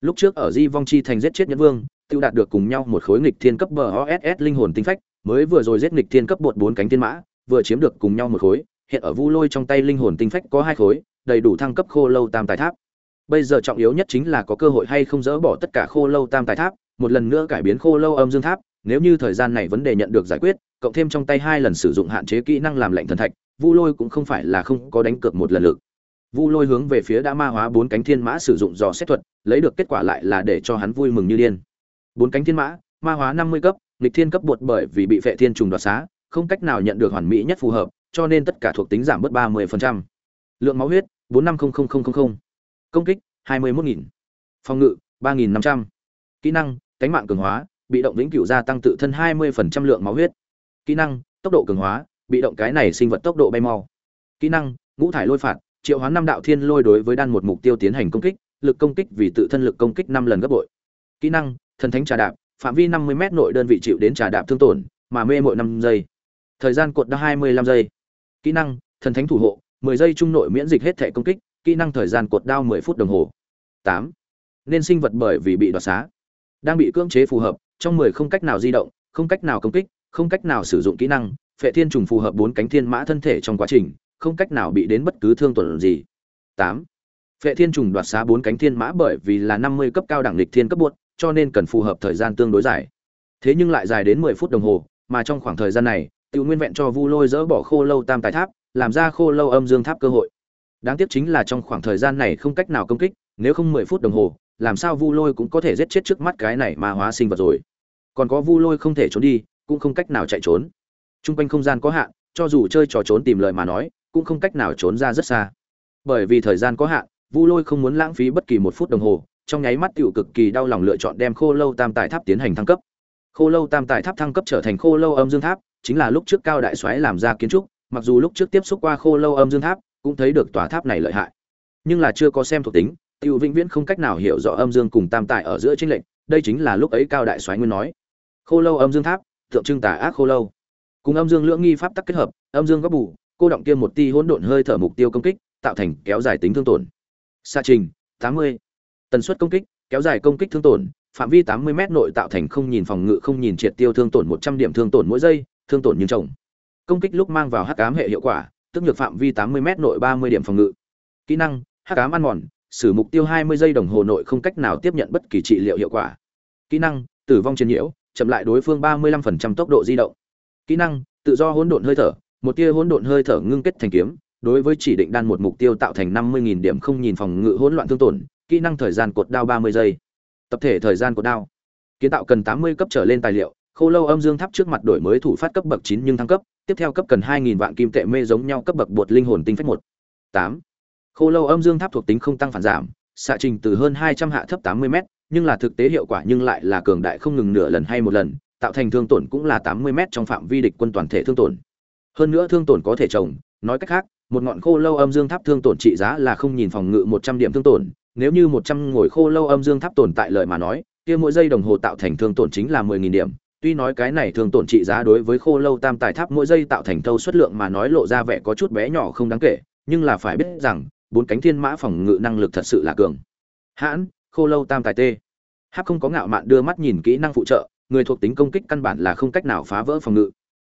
Lúc trước ở di vong chi thành giết chết nhân vương, tiêu đạt được cùng nhau một khối nghịch thiên cấp bờ linh hồn tinh phách, mới vừa rồi giết nghịch thiên cấp bột bốn cánh tiên mã, vừa chiếm được cùng nhau một khối, hiện ở vu lôi trong tay linh hồn tinh phách có hai khối, đầy đủ thăng cấp khô lâu tam tài tháp. Bây giờ trọng yếu nhất chính là có cơ hội hay không dỡ bỏ tất cả khô lâu tam tài tháp, một lần nữa cải biến khô lâu âm dương tháp nếu như thời gian này vấn đề nhận được giải quyết, cộng thêm trong tay hai lần sử dụng hạn chế kỹ năng làm lệnh thần thạch, vu lôi cũng không phải là không có đánh cược một lần lực. Vu lôi hướng về phía đã ma hóa bốn cánh thiên mã sử dụng dò xét thuật, lấy được kết quả lại là để cho hắn vui mừng như điên. Bốn cánh thiên mã, ma hóa năm mươi cấp lịch thiên cấp bột bởi vì bị vệ thiên trùng đoạt xá, không cách nào nhận được hoàn mỹ nhất phù hợp, cho nên tất cả thuộc tính giảm bớt ba mươi lượng máu huyết, bốn năm công kích, hai mươi một nghìn. Phòng ngự, ba nghìn năm trăm. Kỹ năng, cánh mạng cường hóa bị động vĩnh cửu gia tăng tự thân hai mươi lượng máu huyết. Kỹ năng, tốc độ cường hóa, bị động cái này sinh vật tốc độ bay mau. Kỹ năng, ngũ thải lôi phạt, triệu hoán năm đạo thiên lôi đối với đan một mục tiêu tiến hành công kích, lực công kích vì tự thân lực công kích năm lần gấp bội. Kỹ năng, thần thánh trà đạp, phạm vi năm mươi m nội đơn vị chịu đến trà đạp thương tổn, mà mê mỗi năm giây. Thời gian cột đã hai mươi lăm giây. Kỹ năng, thần thánh thủ hộ, mười giây trung nội miễn dịch hết thể công kích, kỹ năng thời gian cột đao mười phút đồng hồ. Tám. Nên sinh vật bởi vì bị đoạt xá. Đang bị cưỡng chế phù hợp trong mười không cách nào di động, không cách nào công kích, không cách nào sử dụng kỹ năng, phệ thiên trùng phù hợp bốn cánh thiên mã thân thể trong quá trình, không cách nào bị đến bất cứ thương tổn gì. Tám, phệ thiên trùng đoạt xá bốn cánh thiên mã bởi vì là năm mươi cấp cao đẳng lịch thiên cấp buốt cho nên cần phù hợp thời gian tương đối dài. Thế nhưng lại dài đến mười phút đồng hồ, mà trong khoảng thời gian này tự nguyên vẹn cho vu lôi dỡ bỏ khô lâu tam tài tháp, làm ra khô lâu âm dương tháp cơ hội. Đáng tiếc chính là trong khoảng thời gian này không cách nào công kích, nếu không mười phút đồng hồ, làm sao vu lôi cũng có thể giết chết trước mắt cái này ma hóa sinh vật rồi còn có vu lôi không thể trốn đi, cũng không cách nào chạy trốn. T r u n g quanh không gian có hạn, cho dù chơi trò trốn tìm lời mà nói, cũng không cách nào trốn ra rất xa. Bởi vì thời gian có hạn, vu lôi không muốn lãng phí bất kỳ một phút đồng hồ, trong nháy mắt tựu cực kỳ đau lòng lựa chọn đem khô lâu tam tài tháp tiến hành thăng cấp. Khô lâu tam tài tháp thăng cấp trở thành khô lâu âm dương tháp, chính là lúc trước cao đại soái làm ra kiến trúc, mặc dù lúc trước tiếp xúc qua khô lâu âm dương tháp, cũng thấy được tòa tháp này lợi hại. Nhưng là chưa có xem thuộc tính tiêu vĩnh viễn không cách nào hiểu rõ âm dương cùng tam tài ở giữa tranh lệnh đây chính là lúc ấy cao đại soái nguyên nói khô lâu âm dương tháp, tượng trưng tà ác khô lâu. Cùng âm dương lưỡng nghi pháp tắc kết hợp, âm dương góp bù, cô động tiêm một ti hỗn độn hơi thở mục tiêu công kích, tạo thành kéo dài tính thương tổn. Xa trình 80. tần suất công kích, kéo dài công kích thương tổn, phạm vi 80 m nội tạo thành không nhìn phòng ngự, không nhìn triệt tiêu thương tổn 100 điểm thương tổn mỗi giây, thương tổn như chồng công kích lúc mang vào hắc ám hệ hiệu quả, tức nhược phạm vi 80 m nội 30 điểm phòng ngự. Kỹ năng, hắc ám ăn mòn, sử mục tiêu 20 giây đồng hồ nội không cách nào tiếp nhận bất kỳ trị liệu hiệu quả. Kỹ năng, tử vong chiến nhiễu chậm lại đối phương 35% tốc độ di động. Kỹ năng, tự do hỗn độn hơi thở, một tia hỗn độn hơi thở ngưng kết thành kiếm, đối với chỉ định đan một mục tiêu tạo thành 50.000 điểm không nhìn phòng ngự hỗn loạn thương tổn, kỹ năng thời gian cột đao 30 giây. Tập thể thời gian cột đao. Kiến tạo cần 80 cấp trở lên tài liệu, khô lâu âm dương tháp trước mặt đổi mới thủ phát cấp bậc 9 nhưng thăng cấp, tiếp theo cấp cần 2.000 vạn kim tệ mê giống nhau cấp bậc bột linh hồn tinh phách một. Tám. Khô lâu âm dương tháp thuộc tính không tăng phản giảm xạ trình từ hơn 200 hạ thấp 80 m nhưng là thực tế hiệu quả nhưng lại là cường đại không ngừng nửa lần hay một lần, tạo thành thương tổn cũng là tám mươi m trong phạm vi địch quân toàn thể thương tổn. Hơn nữa thương tổn có thể trồng nói cách khác, một ngọn khô lâu âm dương tháp thương tổn trị giá là không nhìn phòng ngự một trăm điểm thương tổn, nếu như một trăm ngồi khô lâu âm dương tháp tồn tại lợi mà nói, kia mỗi giây đồng hồ tạo thành thương tổn chính là mười nghìn điểm. Tuy nói cái này thương tổn trị giá đối với khô lâu tam tài tháp mỗi giây tạo thành thâu suất lượng mà nói lộ ra vẻ có chút bé nhỏ không đáng kể, nhưng là phải biết rằng bốn cánh thiên mã phòng ngự năng lực thật sự là cường. Hãn, khô lâu tam tài tê. Hắc không có ngạo mạn đưa mắt nhìn kỹ năng phụ trợ, người thuộc tính công kích căn bản là không cách nào phá vỡ phòng ngự.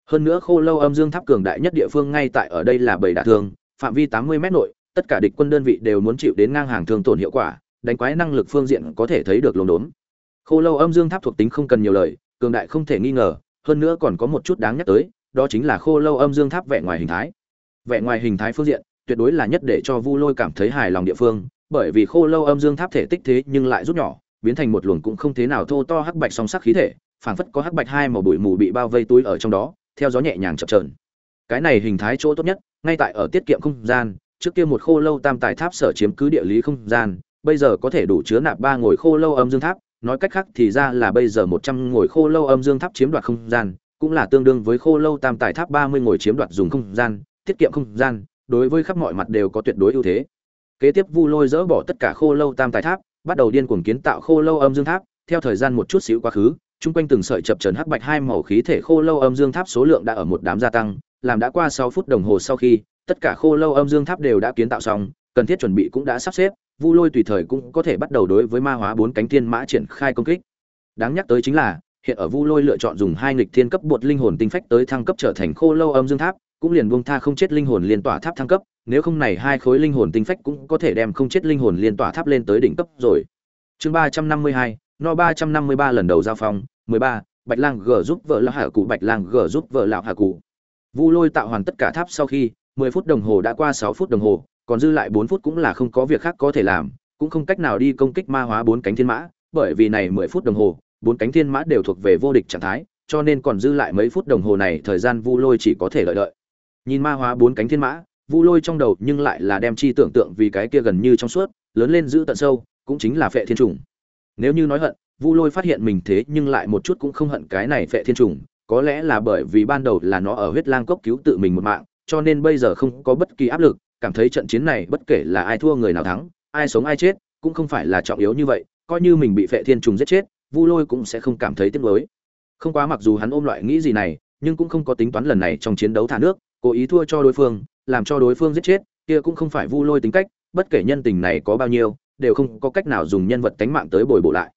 Hơn nữa khô lâu âm dương tháp cường đại nhất địa phương ngay tại ở đây là bảy đả thương, phạm vi tám mươi m nội, tất cả địch quân đơn vị đều muốn chịu đến ngang hàng thương tổn hiệu quả, đánh quái năng lực phương diện có thể thấy được lồn đốn. Khô lâu âm dương tháp thuộc tính không cần nhiều lời, cường đại không thể nghi ngờ, hơn nữa còn có một chút đáng nhắc tới, đó chính là khô lâu âm dương tháp vẻ ngoài hình thái. Vẻ ngoài hình thái phương diện tuyệt đối là nhất để cho vu lôi cảm thấy hài lòng địa phương, bởi vì khô lâu âm dương tháp thể tích thế nhưng lại rút nhỏ, biến thành một luồng cũng không thế nào thô to hắc bạch song sắc khí thể, phảng phất có hắc bạch hai màu bụi mù bị bao vây túi ở trong đó, theo gió nhẹ nhàng chập chờn. Cái này hình thái chỗ tốt nhất, ngay tại ở tiết kiệm không gian, trước kia một khô lâu tam tài tháp sở chiếm cứ địa lý không gian, bây giờ có thể đủ chứa nạp ba ngồi khô lâu âm dương tháp, nói cách khác thì ra là bây giờ một trăm ngồi khô lâu âm dương tháp chiếm đoạt không gian, cũng là tương đương với khô lâu tam tài tháp ba mươi ngồi chiếm đoạt dùng không gian, tiết kiệm không gian đối với khắp mọi mặt đều có tuyệt đối ưu thế. Kế tiếp vu lôi dỡ bỏ tất cả khô lâu tam tài tháp, bắt đầu điên cuồng kiến tạo khô lâu âm dương tháp, theo thời gian một chút xíu quá khứ, chung quanh từng sợi chập trần hắc bạch hai màu khí thể khô lâu âm dương tháp số lượng đã ở một đám gia tăng, làm đã qua sáu phút đồng hồ sau khi, tất cả khô lâu âm dương tháp đều đã kiến tạo xong, cần thiết chuẩn bị cũng đã sắp xếp, vu lôi tùy thời cũng có thể bắt đầu đối với ma hóa bốn cánh thiên mã triển khai công kích. Đáng nhắc tới chính là, hiện ở vu lôi lựa chọn dùng hai nghịch thiên cấp bột linh hồn tinh phách tới thăng cấp trở thành khô lâu âm dương tháp cũng liền buông tha không chết linh hồn liên tỏa tháp thăng cấp, nếu không này hai khối linh hồn tinh phách cũng có thể đem không chết linh hồn liên tỏa tháp lên tới đỉnh cấp rồi. Chương ba trăm năm mươi hai, no ba trăm năm mươi ba lần đầu giao phong, mười ba, bạch lang g giúp vợ lão hạ cụ, bạch lang g giúp vợ lão hạ cụ. Vu lôi tạo hoàn tất cả tháp sau khi, mười phút đồng hồ đã qua sáu phút đồng hồ, còn dư lại bốn phút cũng là không có việc khác có thể làm, cũng không cách nào đi công kích ma hóa bốn cánh thiên mã, bởi vì này mười phút đồng hồ, bốn cánh thiên mã đều thuộc về vô địch trạng thái, cho nên còn dư lại mấy phút đồng hồ này, thời gian vu lôi chỉ có thể lợi đợi nhìn ma hóa bốn cánh thiên mã, vu lôi trong đầu nhưng lại là đem chi tưởng tượng vì cái kia gần như trong suốt, lớn lên giữ tận sâu, cũng chính là phệ thiên trùng. Nếu như nói hận, vu lôi phát hiện mình thế nhưng lại một chút cũng không hận cái này phệ thiên trùng, có lẽ là bởi vì ban đầu là nó ở huyết lang cốc cứu tự mình một mạng, cho nên bây giờ không có bất kỳ áp lực, cảm thấy trận chiến này bất kể là ai thua người nào thắng, ai sống ai chết, cũng không phải là trọng yếu như vậy, coi như mình bị phệ thiên trùng giết chết, vu lôi cũng sẽ không cảm thấy tiếc nuối. Không quá mặc dù hắn ôm loại nghĩ gì này, nhưng cũng không có tính toán lần này trong chiến đấu thả nước cố ý thua cho đối phương, làm cho đối phương giết chết, kia cũng không phải vu lôi tính cách, bất kể nhân tình này có bao nhiêu, đều không có cách nào dùng nhân vật tánh mạng tới bồi bổ lại.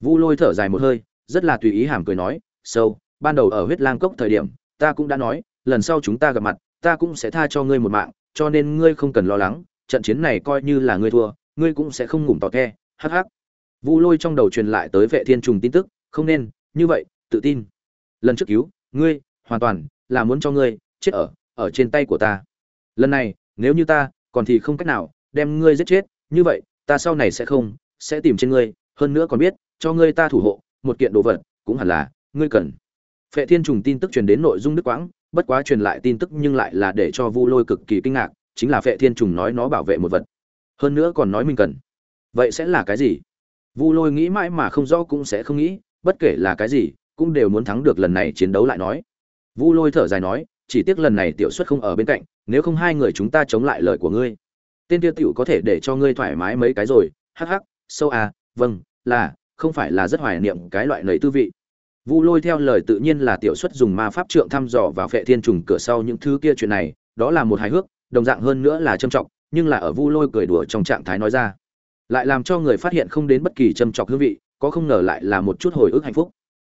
Vu lôi thở dài một hơi, rất là tùy ý hàm cười nói, sâu, ban đầu ở huyết lang cốc thời điểm, ta cũng đã nói, lần sau chúng ta gặp mặt, ta cũng sẽ tha cho ngươi một mạng, cho nên ngươi không cần lo lắng, trận chiến này coi như là ngươi thua, ngươi cũng sẽ không ngủm tỏ khe hắc hắc. Vu lôi trong đầu truyền lại tới vệ thiên trùng tin tức, không nên, như vậy, tự tin. Lần trước cứu, ngươi, hoàn toàn là muốn cho ngươi chết ở ở trên tay của ta. Lần này, nếu như ta, còn thì không cách nào đem ngươi giết chết, như vậy, ta sau này sẽ không, sẽ tìm trên ngươi, hơn nữa còn biết, cho ngươi ta thủ hộ, một kiện đồ vật, cũng hẳn là, ngươi cần. Phệ thiên trùng tin tức truyền đến nội dung đức quãng, bất quá truyền lại tin tức nhưng lại là để cho vu lôi cực kỳ kinh ngạc, chính là phệ thiên trùng nói nó bảo vệ một vật. Hơn nữa còn nói mình cần. Vậy sẽ là cái gì? Vu lôi nghĩ mãi mà không rõ cũng sẽ không nghĩ, bất kể là cái gì, cũng đều muốn thắng được lần này chiến đấu lại nói. Vu lôi thở dài nói chỉ tiếc lần này tiểu xuất không ở bên cạnh, nếu không hai người chúng ta chống lại lời của ngươi. Tên tiêu tiểu có thể để cho ngươi thoải mái mấy cái rồi. Hắc hắc, sâu à vâng là, không phải là rất hoài niệm cái loại lời tư vị. Vu lôi theo lời tự nhiên là tiểu xuất dùng ma pháp trượng thăm dò vào phệ thiên trùng cửa sau những thứ kia chuyện này, đó là một hài hước, đồng dạng hơn nữa là trâm trọng nhưng là ở vu lôi cười đùa trong trạng thái nói ra. Lại làm cho người phát hiện không đến bất kỳ trâm trọng hương vị, có không ngờ lại là một chút hồi ức hạnh phúc.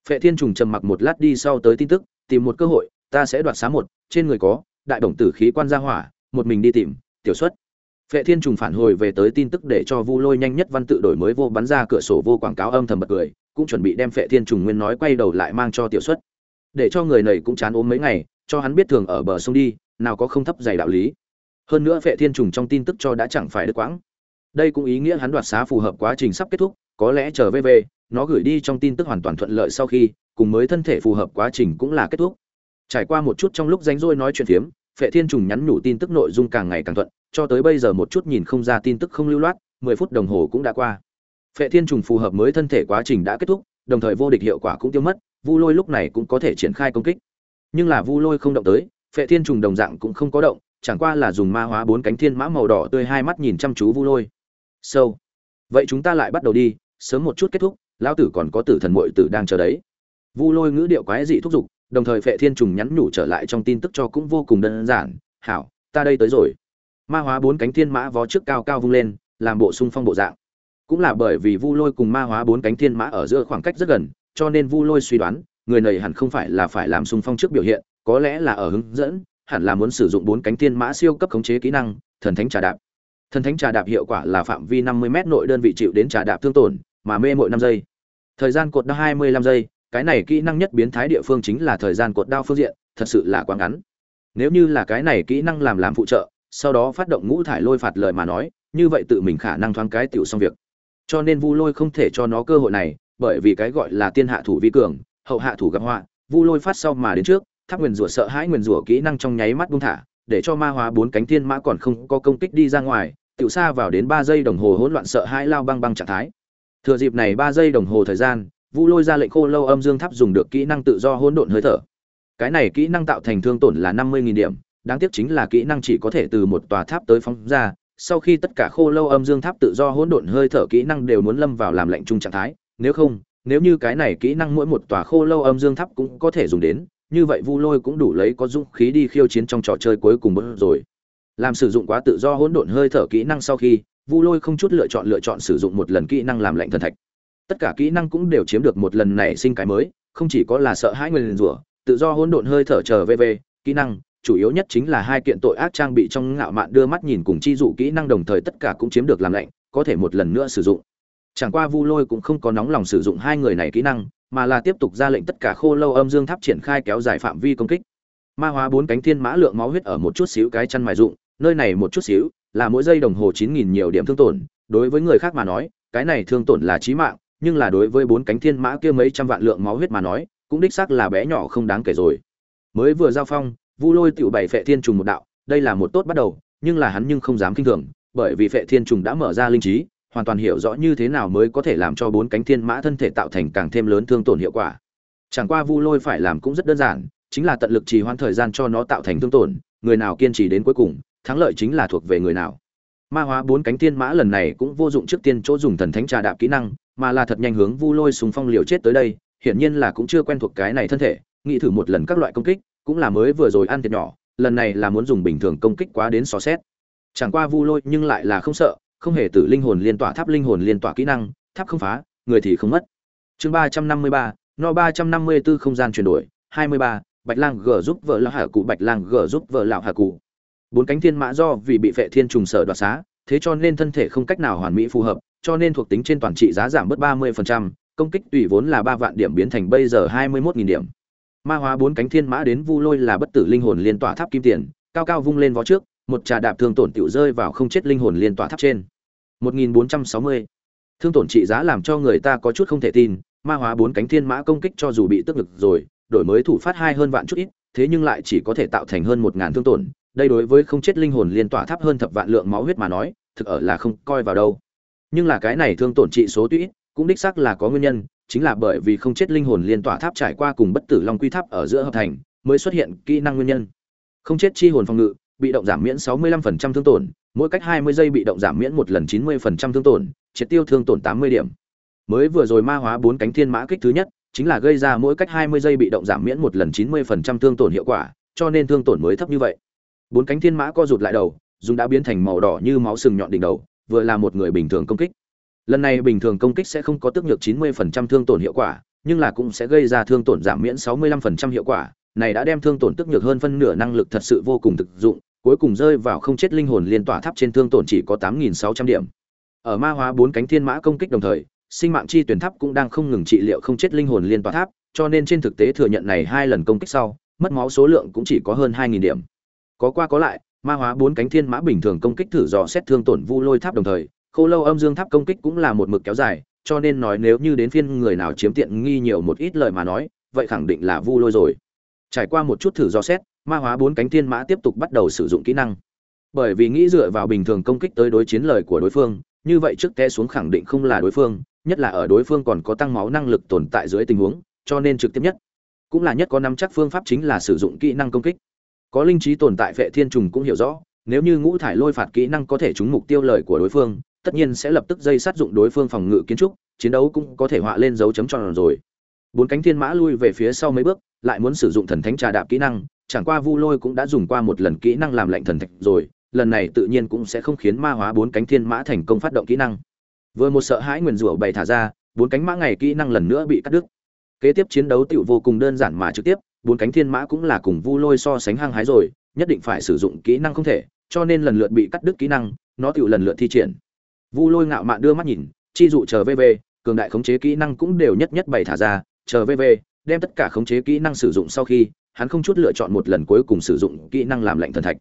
Phệ thiên trùng trầm mặc một lát đi sau tới tin tức, tìm một cơ hội ta sẽ đoạt xá một, trên người có, đại đồng tử khí quan gia hỏa, một mình đi tìm, tiểu xuất. Phệ thiên trùng phản hồi về tới tin tức để cho vu lôi nhanh nhất văn tự đổi mới vô bắn ra cửa sổ vô quảng cáo âm thầm bật cười, cũng chuẩn bị đem phệ thiên trùng nguyên nói quay đầu lại mang cho tiểu xuất. Để cho người này cũng chán ốm mấy ngày, cho hắn biết thường ở bờ sông đi, nào có không thấp dày đạo lý. Hơn nữa phệ thiên trùng trong tin tức cho đã chẳng phải đứt quãng. Đây cũng ý nghĩa hắn đoạt xá phù hợp quá trình sắp kết thúc, có lẽ chờ về về, nó gửi đi trong tin tức hoàn toàn thuận lợi sau khi, cùng mới thân thể phù hợp quá trình cũng là kết thúc trải qua một chút trong lúc rảnh rỗi nói chuyện phiếm, phệ thiên trùng nhắn nhủ tin tức nội dung càng ngày càng thuận, cho tới bây giờ một chút nhìn không ra tin tức không lưu loát, mười phút đồng hồ cũng đã qua. Phệ thiên trùng phù hợp mới thân thể quá trình đã kết thúc, đồng thời vô địch hiệu quả cũng tiêu mất, vu lôi lúc này cũng có thể triển khai công kích. Nhưng là vu lôi không động tới, phệ thiên trùng đồng dạng cũng không có động, chẳng qua là dùng ma hóa bốn cánh thiên mã màu đỏ tươi hai mắt nhìn chăm chú vu lôi. Sâu vậy chúng ta lại bắt đầu đi, sớm một chút kết thúc, lão tử còn có tử thần mội tử đang chờ đấy. Vu lôi ngữ điệu quái dị thúc giục đồng thời phệ thiên trùng nhắn nhủ trở lại trong tin tức cho cũng vô cùng đơn giản, hảo, ta đây tới rồi. Ma hóa bốn cánh thiên mã vó trước cao cao vung lên, làm bộ sung phong bộ dạng. Cũng là bởi vì vu lôi cùng ma hóa bốn cánh thiên mã ở giữa khoảng cách rất gần, cho nên vu lôi suy đoán, người này hẳn không phải là phải làm sung phong trước biểu hiện, có lẽ là ở hướng dẫn, hẳn là muốn sử dụng bốn cánh thiên mã siêu cấp khống chế kỹ năng, thần thánh trà đạp. Thần thánh trà đạp hiệu quả là phạm vi 50 m nội đơn vị chịu đến trà đạp thương tổn, mà mê mỗi năm giây. Thời gian cột đo hai mươi lăm giây cái này kỹ năng nhất biến thái địa phương chính là thời gian cột đao phương diện, thật sự là quá ngắn. Nếu như là cái này kỹ năng làm làm phụ trợ, sau đó phát động ngũ thải lôi phạt lời mà nói, như vậy tự mình khả năng thoáng cái tiểu xong việc. Cho nên vu lôi không thể cho nó cơ hội này, bởi vì cái gọi là tiên hạ thủ vi cường, hậu hạ thủ gặp họa, vu lôi phát sau mà đến trước, tháp nguyền rủa sợ hãi nguyền rủa kỹ năng trong nháy mắt buông thả, để cho ma hóa bốn cánh thiên mã còn không có công kích đi ra ngoài, tiểu xa vào đến ba giây đồng hồ hỗn loạn sợ hãi lao băng băng trạng thái. Thừa dịp này ba giây đồng hồ thời gian vu lôi ra lệnh khô lâu âm dương tháp dùng được kỹ năng tự do hỗn độn hơi thở. Cái này kỹ năng tạo thành thương tổn là năm mươi điểm, đáng tiếc chính là kỹ năng chỉ có thể từ một tòa tháp tới phóng ra, sau khi tất cả khô lâu âm dương tháp tự do hỗn độn hơi thở kỹ năng đều muốn lâm vào làm lệnh chung trạng thái, nếu không, nếu như cái này kỹ năng mỗi một tòa khô lâu âm dương tháp cũng có thể dùng đến, như vậy vu lôi cũng đủ lấy có dũng khí đi khiêu chiến trong trò chơi cuối cùng bớt rồi. Làm sử dụng quá tự do hỗn độn hơi thở kỹ năng sau khi, vu lôi không chút lựa chọn lựa chọn sử dụng một lần kỹ năng làm lệnh thần thạch tất cả kỹ năng cũng đều chiếm được một lần nảy sinh cái mới, không chỉ có là sợ hãi người liền rủa, tự do hỗn độn hơi thở chờ vv kỹ năng, chủ yếu nhất chính là hai kiện tội ác trang bị trong ngạo mạn đưa mắt nhìn cùng chi dụ kỹ năng đồng thời tất cả cũng chiếm được làm lệnh có thể một lần nữa sử dụng. Chẳng qua vu lôi cũng không có nóng lòng sử dụng hai người này kỹ năng, mà là tiếp tục ra lệnh tất cả khô lâu âm dương tháp triển khai kéo dài phạm vi công kích. Ma hóa bốn cánh thiên mã lượng máu huyết ở một chút xíu cái chăn mài dụng, nơi này một chút xíu là mỗi giây đồng hồ chín nghìn nhiều điểm thương tổn, đối với người khác mà nói, cái này thương tổn là chí mạng nhưng là đối với bốn cánh thiên mã kia mấy trăm vạn lượng máu huyết mà nói, cũng đích xác là bé nhỏ không đáng kể rồi. Mới vừa giao phong, vu lôi tiểu bảy phệ thiên trùng một đạo, đây là một tốt bắt đầu, nhưng là hắn nhưng không dám kinh thường, bởi vì phệ thiên trùng đã mở ra linh trí, hoàn toàn hiểu rõ như thế nào mới có thể làm cho bốn cánh thiên mã thân thể tạo thành càng thêm lớn thương tổn hiệu quả. Chẳng qua vu lôi phải làm cũng rất đơn giản, chính là tận lực trì hoãn thời gian cho nó tạo thành thương tổn, người nào kiên trì đến cuối cùng, thắng lợi chính là thuộc về người nào ma hóa bốn cánh thiên mã lần này cũng vô dụng trước tiên chỗ dùng thần thánh trà đạp kỹ năng, mà là thật nhanh hướng vu lôi súng phong liều chết tới đây, hiển nhiên là cũng chưa quen thuộc cái này thân thể, nghĩ thử một lần các loại công kích, cũng là mới vừa rồi ăn thiệt nhỏ, lần này là muốn dùng bình thường công kích quá đến xò xét. Chẳng qua vu lôi nhưng lại là không sợ, không hề tử linh hồn liên tỏa, tháp linh hồn liên tỏa kỹ năng, tháp không phá, người thì không mất. Chương ba trăm năm mươi ba, no ba trăm năm mươi b ố không gian chuyển đổi, hai mươi ba, bạch lang g giúp vợ lão hạ cụ, bạch lang g giúp vợ lão hạ cụ bốn cánh thiên mã do vì bị vệ thiên trùng sở đoạt xá, thế cho nên thân thể không cách nào hoàn mỹ phù hợp, cho nên thuộc tính trên toàn trị giá giảm bớt ba mươi phần trăm, công kích tùy vốn là ba vạn điểm biến thành bây giờ hai mươi mốt nghìn điểm ma hóa bốn cánh thiên mã đến vu lôi là bất tử linh hồn liên tỏa tháp kim tiền, cao cao vung lên vó trước, một trà đạp thương tổn tiểu rơi vào không chết linh hồn liên tỏa tháp trên 1460. thương tổn trị giá làm cho người ta có chút không thể tin, ma hóa bốn cánh thiên mã công kích cho dù bị tức ngực rồi, đổi mới thủ phát hai hơn vạn chút ít, thế nhưng lại chỉ có thể tạo thành hơn một ngàn thương tổn đây đối với không chết linh hồn liên tỏa tháp hơn thập vạn lượng máu huyết mà nói, thực ở là không coi vào đâu. Nhưng là cái này thương tổn trị số tuy cũng đích xác là có nguyên nhân, chính là bởi vì không chết linh hồn liên tỏa tháp trải qua cùng bất tử long quy tháp ở giữa hợp thành, mới xuất hiện kỹ năng nguyên nhân. Không chết chi hồn phòng ngự, bị động giảm miễn 65% thương tổn, mỗi cách 20 giây bị động giảm miễn một lần 90% thương tổn, triệt tiêu thương tổn 80 điểm. Mới vừa rồi ma hóa bốn cánh thiên mã kích thứ nhất, chính là gây ra mỗi cách 20 giây bị động giảm miễn một lần 90% thương tổn hiệu quả, cho nên thương tổn mới thấp như vậy bốn cánh thiên mã co rụt lại đầu, dùng đã biến thành màu đỏ như máu sừng nhọn đỉnh đầu, vừa là một người bình thường công kích. Lần này bình thường công kích sẽ không có tức nhược 90% thương tổn hiệu quả, nhưng là cũng sẽ gây ra thương tổn giảm miễn 65% hiệu quả, này đã đem thương tổn tức nhược hơn phân nửa năng lực thật sự vô cùng thực dụng, cuối cùng rơi vào không chết linh hồn liên tỏa tháp trên thương tổn chỉ có 8.600 điểm. Ở ma hóa bốn cánh thiên mã công kích đồng thời, sinh mạng chi tuyển tháp cũng đang không ngừng trị liệu không chết linh hồn liên tỏa tháp, cho nên trên thực tế thừa nhận này hai lần công kích sau, mất máu số lượng cũng chỉ có hơn 2.000 điểm có qua có lại, ma hóa bốn cánh thiên mã bình thường công kích thử dò xét thương tổn vu lôi tháp đồng thời, khô lâu âm dương tháp công kích cũng là một mực kéo dài, cho nên nói nếu như đến phiên người nào chiếm tiện nghi nhiều một ít lời mà nói, vậy khẳng định là vu lôi rồi. Trải qua một chút thử dò xét, ma hóa bốn cánh thiên mã tiếp tục bắt đầu sử dụng kỹ năng. Bởi vì nghĩ dựa vào bình thường công kích tới đối chiến lời của đối phương, như vậy trước té xuống khẳng định không là đối phương, nhất là ở đối phương còn có tăng máu năng lực tồn tại dưới tình huống, cho nên trực tiếp nhất, cũng là nhất có nắm chắc phương pháp chính là sử dụng kỹ năng công kích có linh trí tồn tại vệ thiên trùng cũng hiểu rõ, nếu như ngũ thải lôi phạt kỹ năng có thể trúng mục tiêu lời của đối phương, tất nhiên sẽ lập tức dây sát dụng đối phương phòng ngự kiến trúc, chiến đấu cũng có thể họa lên dấu chấm tròn rồi. Bốn cánh thiên mã lui về phía sau mấy bước, lại muốn sử dụng thần thánh trà đạp kỹ năng, chẳng qua vu lôi cũng đã dùng qua một lần kỹ năng làm lệnh thần thạch rồi, lần này tự nhiên cũng sẽ không khiến ma hóa bốn cánh thiên mã thành công phát động kỹ năng. Vừa một sợ hãi nguyền rủa bày thả ra, bốn cánh mã ngày kỹ năng lần nữa bị cắt đứt. Kế tiếp chiến đấu tựu vô cùng đơn giản mà trực tiếp bốn cánh thiên mã cũng là cùng vu lôi so sánh hăng hái rồi, nhất định phải sử dụng kỹ năng không thể, cho nên lần lượt bị cắt đứt kỹ năng, nó tự lần lượt thi triển. Vu lôi ngạo mạn đưa mắt nhìn, chi dụ chờ vv cường đại khống chế kỹ năng cũng đều nhất nhất bày thả ra, chờ vv đem tất cả khống chế kỹ năng sử dụng sau khi, hắn không chút lựa chọn một lần cuối cùng sử dụng kỹ năng làm lạnh thần thạch.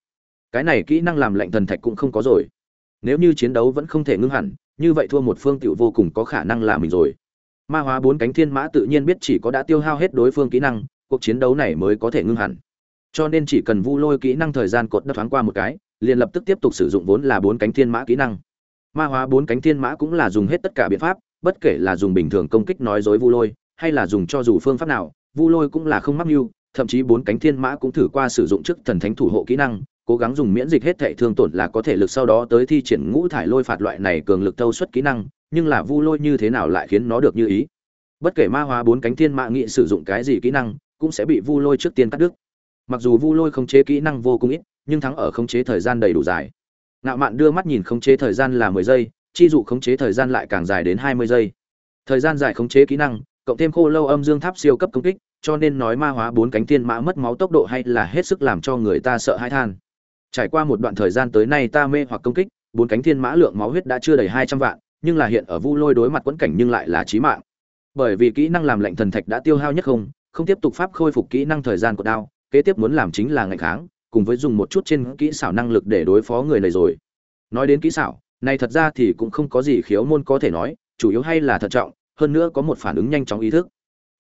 Cái này kỹ năng làm lạnh thần thạch cũng không có rồi. Nếu như chiến đấu vẫn không thể ngưng hẳn, như vậy thua một phương tiểu vô cùng có khả năng là mình rồi. Ma hóa bốn cánh thiên mã tự nhiên biết chỉ có đã tiêu hao hết đối phương kỹ năng cuộc chiến đấu này mới có thể ngưng hẳn. Cho nên chỉ cần vu lôi kỹ năng thời gian cột đất thoáng qua một cái, liền lập tức tiếp tục sử dụng vốn là bốn cánh thiên mã kỹ năng. Ma hóa bốn cánh thiên mã cũng là dùng hết tất cả biện pháp, bất kể là dùng bình thường công kích nói dối vu lôi, hay là dùng cho dù phương pháp nào, vu lôi cũng là không mắc mưu, thậm chí bốn cánh thiên mã cũng thử qua sử dụng trước thần thánh thủ hộ kỹ năng, cố gắng dùng miễn dịch hết thệ thương tổn là có thể lực sau đó tới thi triển ngũ thải lôi phạt loại này cường lực thâu suất kỹ năng, nhưng là vu lôi như thế nào lại khiến nó được như ý? Bất kể ma hóa bốn cánh thiên mã nghị sử dụng cái gì kỹ năng cũng sẽ bị vu lôi trước tiên cắt đứt. Mặc dù vu lôi khống chế kỹ năng vô cùng ít, nhưng thắng ở khống chế thời gian đầy đủ dài. Ngạo mạn đưa mắt nhìn khống chế thời gian là mười giây, chi dụ khống chế thời gian lại càng dài đến hai mươi giây. Thời gian dài khống chế kỹ năng, cộng thêm khô lâu âm dương tháp siêu cấp công kích, cho nên nói ma hóa bốn cánh thiên mã mất máu tốc độ hay là hết sức làm cho người ta sợ hãi than. Trải qua một đoạn thời gian tới nay ta mê hoặc công kích, bốn cánh thiên mã lượng máu huyết đã chưa đầy hai trăm vạn, nhưng là hiện ở vu lôi đối mặt quẫn cảnh nhưng lại là chí mạng. Bởi vì kỹ năng làm lệnh thần thạch đã tiêu hao nhất không không tiếp tục pháp khôi phục kỹ năng thời gian của đao, kế tiếp muốn làm chính là ngạnh kháng, cùng với dùng một chút trên kỹ xảo năng lực để đối phó người này rồi. Nói đến kỹ xảo, này thật ra thì cũng không có gì khiếu môn có thể nói, chủ yếu hay là thận trọng, hơn nữa có một phản ứng nhanh chóng ý thức.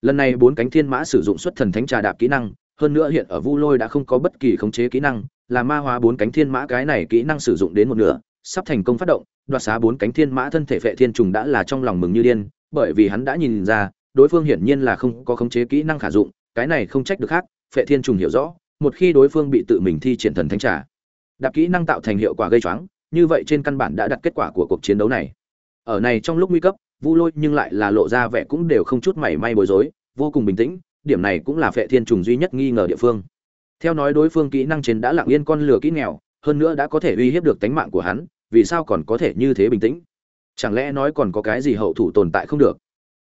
Lần này bốn cánh thiên mã sử dụng xuất thần thánh trà đạp kỹ năng, hơn nữa hiện ở vu lôi đã không có bất kỳ khống chế kỹ năng, là ma hóa bốn cánh thiên mã cái này kỹ năng sử dụng đến một nửa, sắp thành công phát động, đoạt xá bốn cánh thiên mã thân thể phệ thiên trùng đã là trong lòng mừng như điên, bởi vì hắn đã nhìn ra đối phương hiển nhiên là không có khống chế kỹ năng khả dụng cái này không trách được khác phệ thiên trùng hiểu rõ một khi đối phương bị tự mình thi triển thần thánh trả, đạp kỹ năng tạo thành hiệu quả gây choáng như vậy trên căn bản đã đặt kết quả của cuộc chiến đấu này. Ở này trong lúc nguy cấp vu lôi nhưng lại là lộ ra vẻ cũng đều không chút mảy may bối rối vô cùng bình tĩnh điểm này cũng là phệ thiên trùng duy nhất nghi ngờ địa phương. Theo nói đối phương kỹ năng trên đã lặng yên con lửa kỹ nghèo hơn nữa đã có thể uy hiếp được tánh mạng của hắn vì sao còn có thể như thế bình tĩnh? Chẳng lẽ nói còn có cái gì hậu thủ tồn tại không được?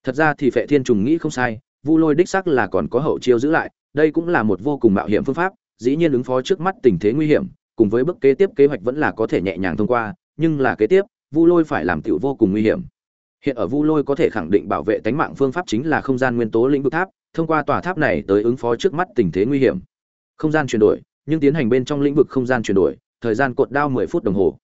Thật ra thì phệ thiên trùng nghĩ không sai, vu lôi đích sắc là còn có hậu chiêu giữ lại, đây cũng là một vô cùng mạo hiểm phương pháp, dĩ nhiên ứng phó trước mắt tình thế nguy hiểm, cùng với bước kế tiếp kế hoạch vẫn là có thể nhẹ nhàng thông qua, nhưng là kế tiếp, vu lôi phải làm tiểu vô cùng nguy hiểm. Hiện ở vu lôi có thể khẳng định bảo vệ tánh mạng phương pháp chính là không gian nguyên tố lĩnh vực tháp, thông qua tòa tháp này tới ứng phó trước mắt tình thế nguy hiểm. Không gian chuyển đổi, nhưng tiến hành bên trong lĩnh vực không gian chuyển đổi, thời gian cột đao 10 phút đồng hồ.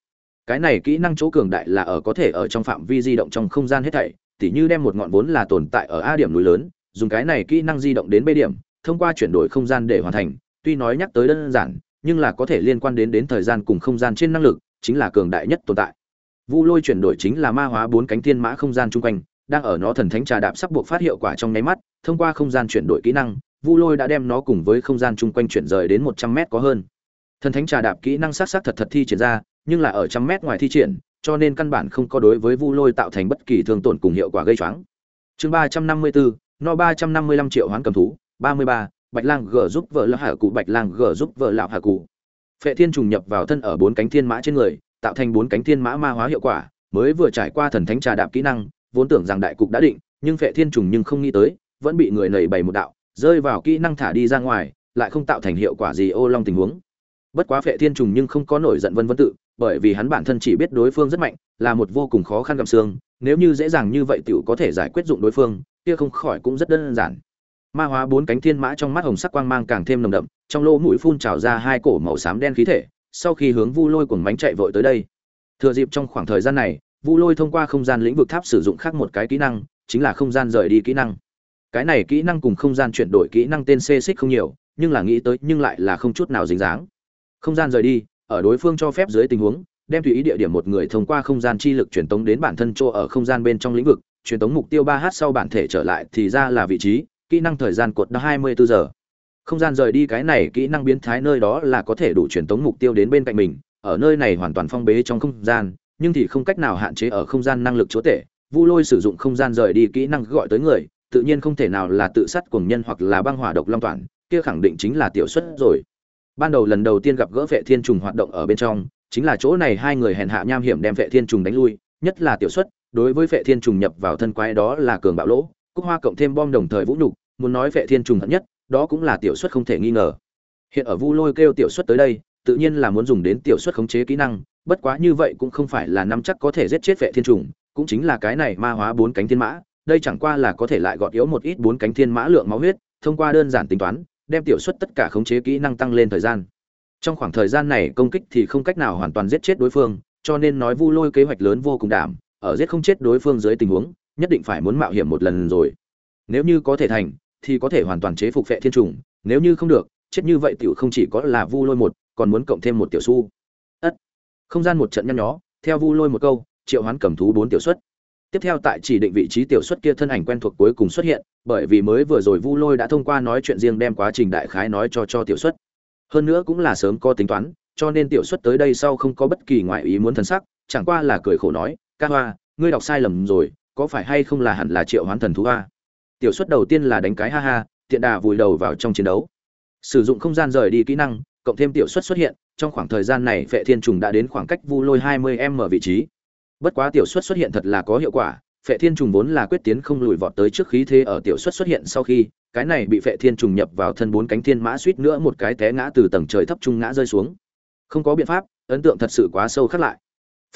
Cái này kỹ năng chỗ cường đại là ở có thể ở trong phạm vi di động trong không gian hết thảy tỉ như đem một ngọn vốn là tồn tại ở a điểm núi lớn, dùng cái này kỹ năng di động đến b điểm, thông qua chuyển đổi không gian để hoàn thành. Tuy nói nhắc tới đơn giản, nhưng là có thể liên quan đến đến thời gian cùng không gian trên năng lực, chính là cường đại nhất tồn tại. Vu lôi chuyển đổi chính là ma hóa bốn cánh thiên mã không gian chung quanh, đang ở nó thần thánh trà đạp sắp buộc phát hiệu quả trong nháy mắt, thông qua không gian chuyển đổi kỹ năng, vu lôi đã đem nó cùng với không gian chung quanh chuyển rời đến một trăm mét có hơn. Thần thánh trà đạp kỹ năng sát sát thật thật thi triển ra, nhưng là ở trăm mét ngoài thi triển cho nên căn bản không có đối với vu lôi tạo thành bất kỳ thương tổn cùng hiệu quả gây choáng. Chương ba trăm năm mươi bốn no ba trăm năm mươi lăm triệu hoán cầm thú, ba mươi ba, bạch lang g giúp vợ lão hạ cụ, bạch lang g giúp vợ lão hạ cụ. Phệ thiên trùng nhập vào thân ở bốn cánh thiên mã trên người, tạo thành bốn cánh thiên mã ma hóa hiệu quả, mới vừa trải qua thần thánh trà đạp kỹ năng, vốn tưởng rằng đại cục đã định, nhưng phệ thiên trùng nhưng không nghĩ tới, vẫn bị người nảy bày một đạo, rơi vào kỹ năng thả đi ra ngoài, lại không tạo thành hiệu quả gì ô long tình huống. Bất quá phệ thiên trùng nhưng không có nổi giận vân vân tự bởi vì hắn bản thân chỉ biết đối phương rất mạnh, là một vô cùng khó khăn gặm xương, nếu như dễ dàng như vậy tiểu có thể giải quyết dụng đối phương, kia không khỏi cũng rất đơn giản. Ma hóa bốn cánh thiên mã trong mắt hồng sắc quang mang càng thêm nồng đậm, trong lỗ mũi phun trào ra hai cổ màu xám đen khí thể, sau khi hướng vu lôi cuồng mánh chạy vội tới đây. Thừa dịp trong khoảng thời gian này, vu lôi thông qua không gian lĩnh vực tháp sử dụng khác một cái kỹ năng, chính là không gian rời đi kỹ năng. Cái này kỹ năng cùng không gian chuyển đổi kỹ năng tên C xích không nhiều, nhưng là nghĩ tới nhưng lại là không chút nào dính dáng. Không gian rời đi ở đối phương cho phép dưới tình huống, đem tùy ý địa điểm một người thông qua không gian chi lực truyền tống đến bản thân chỗ ở không gian bên trong lĩnh vực, truyền tống mục tiêu ba h sau bản thể trở lại thì ra là vị trí, kỹ năng thời gian cột đã hai mươi bốn giờ. Không gian rời đi cái này kỹ năng biến thái nơi đó là có thể đủ truyền tống mục tiêu đến bên cạnh mình, ở nơi này hoàn toàn phong bế trong không gian, nhưng thì không cách nào hạn chế ở không gian năng lực chúa tể. Vu lôi sử dụng không gian rời đi kỹ năng gọi tới người, tự nhiên không thể nào là tự sát cuồng nhân hoặc là băng hỏa độc long toàn, kia khẳng định chính là tiểu xuất rồi ban đầu lần đầu tiên gặp gỡ vệ thiên trùng hoạt động ở bên trong, chính là chỗ này hai người hèn hạ nham hiểm đem vệ thiên trùng đánh lui, nhất là tiểu xuất, đối với vệ thiên trùng nhập vào thân quái đó là cường bạo lỗ, cúc hoa cộng thêm bom đồng thời vũ nhục, muốn nói vệ thiên trùng hận nhất, đó cũng là tiểu xuất không thể nghi ngờ. Hiện ở vu lôi kêu tiểu xuất tới đây, tự nhiên là muốn dùng đến tiểu xuất khống chế kỹ năng, bất quá như vậy cũng không phải là năm chắc có thể giết chết vệ thiên trùng, cũng chính là cái này ma hóa bốn cánh thiên mã, đây chẳng qua là có thể lại gọt yếu một ít bốn cánh thiên mã lượng máu huyết, thông qua đơn giản tính toán đem tiểu xuất tất cả khống chế kỹ năng tăng lên thời gian. Trong khoảng thời gian này công kích thì không cách nào hoàn toàn giết chết đối phương, cho nên nói vu lôi kế hoạch lớn vô cùng đảm, ở giết không chết đối phương dưới tình huống, nhất định phải muốn mạo hiểm một lần rồi. Nếu như có thể thành, thì có thể hoàn toàn chế phục vệ thiên trùng, nếu như không được, chết như vậy tiểu không chỉ có là vu lôi một, còn muốn cộng thêm một tiểu su. Ất. Không gian một trận nhăn nhó, theo vu lôi một câu, triệu hoán cầm thú bốn tiểu xuất tiếp theo tại chỉ định vị trí tiểu xuất kia thân ảnh quen thuộc cuối cùng xuất hiện, bởi vì mới vừa rồi vu lôi đã thông qua nói chuyện riêng đem quá trình đại khái nói cho cho tiểu xuất. Hơn nữa cũng là sớm có tính toán, cho nên tiểu xuất tới đây sau không có bất kỳ ngoại ý muốn thân sắc, chẳng qua là cười khổ nói, ca hoa, ngươi đọc sai lầm rồi, có phải hay không là hẳn là triệu hoán thần thú hoa tiểu xuất đầu tiên là đánh cái ha ha, tiện đà vùi đầu vào trong chiến đấu. Sử dụng không gian rời đi kỹ năng, cộng thêm tiểu xuất xuất hiện, trong khoảng thời gian này phệ thiên trùng đã đến khoảng cách vu lôi 20 m vị trí bất quá tiểu xuất xuất hiện thật là có hiệu quả, phệ thiên trùng vốn là quyết tiến không lùi vọt tới trước khí thế ở tiểu xuất xuất hiện sau khi, cái này bị phệ thiên trùng nhập vào thân bốn cánh thiên mã suýt nữa một cái té ngã từ tầng trời thấp trung ngã rơi xuống. Không có biện pháp, ấn tượng thật sự quá sâu khắc lại.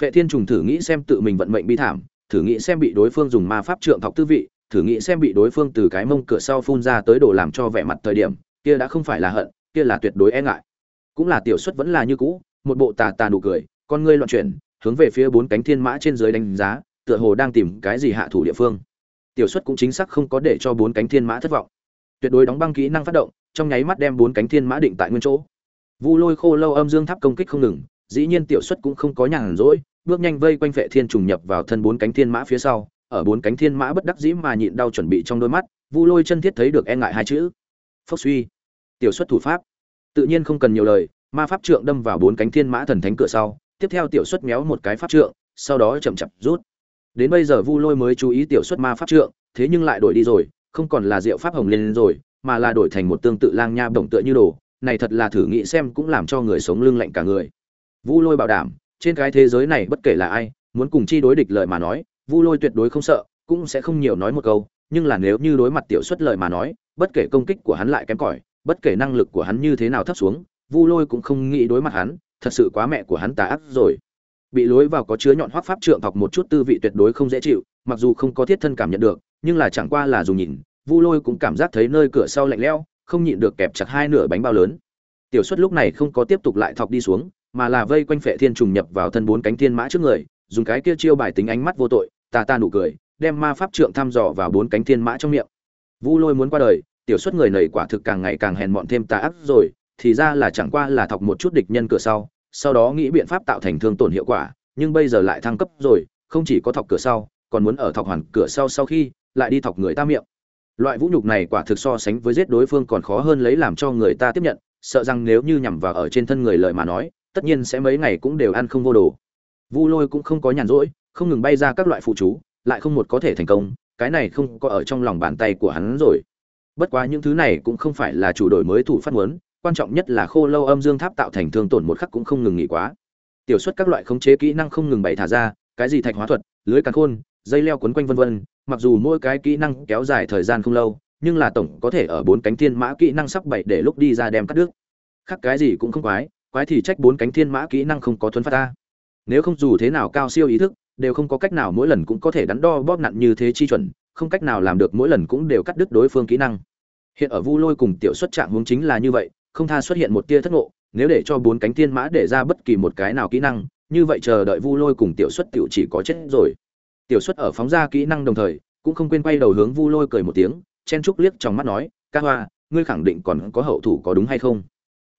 Phệ thiên trùng thử nghĩ xem tự mình vận mệnh bi thảm, thử nghĩ xem bị đối phương dùng ma pháp trượng thọc tư vị, thử nghĩ xem bị đối phương từ cái mông cửa sau phun ra tới đồ làm cho vẻ mặt thời điểm, kia đã không phải là hận, kia là tuyệt đối e ngại. Cũng là tiểu xuất vẫn là như cũ, một bộ tà tà nụ cười, con ngươi loạn chuyển hướng về phía bốn cánh thiên mã trên dưới đánh giá, tựa hồ đang tìm cái gì hạ thủ địa phương. Tiểu xuất cũng chính xác không có để cho bốn cánh thiên mã thất vọng. Tuyệt đối đóng băng kỹ năng phát động, trong nháy mắt đem bốn cánh thiên mã định tại nguyên chỗ. Vu lôi khô lâu âm dương tháp công kích không ngừng, dĩ nhiên tiểu xuất cũng không có nhàn rỗi, bước nhanh vây quanh vệ thiên trùng nhập vào thân bốn cánh thiên mã phía sau, ở bốn cánh thiên mã bất đắc dĩ mà nhịn đau chuẩn bị trong đôi mắt, vu lôi chân thiết thấy được e ngại hai chữ. Phốc suy. Tiểu xuất thủ pháp. Tự nhiên không cần nhiều lời, ma pháp trượng đâm vào bốn cánh thiên mã thần thánh cửa sau tiếp theo tiểu xuất méo một cái pháp trượng, sau đó chậm chậm rút. Đến bây giờ vu lôi mới chú ý tiểu xuất ma pháp trượng, thế nhưng lại đổi đi rồi, không còn là diệu pháp hồng liên rồi, mà là đổi thành một tương tự lang nha bổng tựa như đồ, này thật là thử nghĩ xem cũng làm cho người sống lưng lạnh cả người. Vu lôi bảo đảm, trên cái thế giới này bất kể là ai, muốn cùng chi đối địch lợi mà nói, vu lôi tuyệt đối không sợ, cũng sẽ không nhiều nói một câu, nhưng là nếu như đối mặt tiểu xuất lợi mà nói, bất kể công kích của hắn lại kém cỏi, bất kể năng lực của hắn như thế nào thấp xuống, vu lôi cũng không nghĩ đối mặt hắn thật sự quá mẹ của hắn tà ác rồi. Bị lối vào có chứa nhọn hoắc pháp trượng học một chút tư vị tuyệt đối không dễ chịu, mặc dù không có thiết thân cảm nhận được, nhưng là chẳng qua là dùng nhìn, vu lôi cũng cảm giác thấy nơi cửa sau lạnh lẽo, không nhịn được kẹp chặt hai nửa bánh bao lớn. Tiểu xuất lúc này không có tiếp tục lại thọc đi xuống, mà là vây quanh phệ thiên trùng nhập vào thân bốn cánh thiên mã trước người, dùng cái kia chiêu bài tính ánh mắt vô tội, tà ta nụ cười, đem ma pháp trượng thăm dò vào bốn cánh thiên mã trong miệng. Vu lôi muốn qua đời, tiểu xuất người nầy quả thực càng ngày càng hèn mọn thêm tà ác rồi thì ra là chẳng qua là thọc một chút địch nhân cửa sau sau đó nghĩ biện pháp tạo thành thương tổn hiệu quả, nhưng bây giờ lại thăng cấp rồi, không chỉ có thọc cửa sau, còn muốn ở thọc hoàn cửa sau sau khi, lại đi thọc người ta miệng. Loại vũ nhục này quả thực so sánh với giết đối phương còn khó hơn lấy làm cho người ta tiếp nhận, sợ rằng nếu như nhằm vào ở trên thân người lợi mà nói, tất nhiên sẽ mấy ngày cũng đều ăn không vô đồ. Vu lôi cũng không có nhàn rỗi, không ngừng bay ra các loại phụ chú, lại không một có thể thành công, cái này không có ở trong lòng bàn tay của hắn rồi. Bất quá những thứ này cũng không phải là chủ đổi mới thủ phát muốn quan trọng nhất là khô lâu âm dương tháp tạo thành thương tổn một khắc cũng không ngừng nghỉ quá. Tiểu xuất các loại khống chế kỹ năng không ngừng bày thả ra, cái gì thạch hóa thuật, lưới càn khôn, dây leo quấn quanh vân vân, mặc dù mỗi cái kỹ năng kéo dài thời gian không lâu, nhưng là tổng có thể ở bốn cánh thiên mã kỹ năng sắp bảy để lúc đi ra đem cắt đứt. Khác cái gì cũng không quái quái thì trách bốn cánh thiên mã kỹ năng không có thuấn phát ta. Nếu không dù thế nào cao siêu ý thức, đều không có cách nào mỗi lần cũng có thể đắn đo bóp nặn như thế chi chuẩn, không cách nào làm được mỗi lần cũng đều cắt đứt đối phương kỹ năng. Hiện ở vu lôi cùng tiểu xuất trạng hướng chính là như vậy không tha xuất hiện một tia thất ngộ, nếu để cho bốn cánh tiên mã để ra bất kỳ một cái nào kỹ năng, như vậy chờ đợi vu lôi cùng tiểu xuất tiểu chỉ có chết rồi. Tiểu xuất ở phóng ra kỹ năng đồng thời, cũng không quên quay đầu hướng vu lôi cười một tiếng, chen trúc liếc trong mắt nói, ca hoa, ngươi khẳng định còn có hậu thủ có đúng hay không?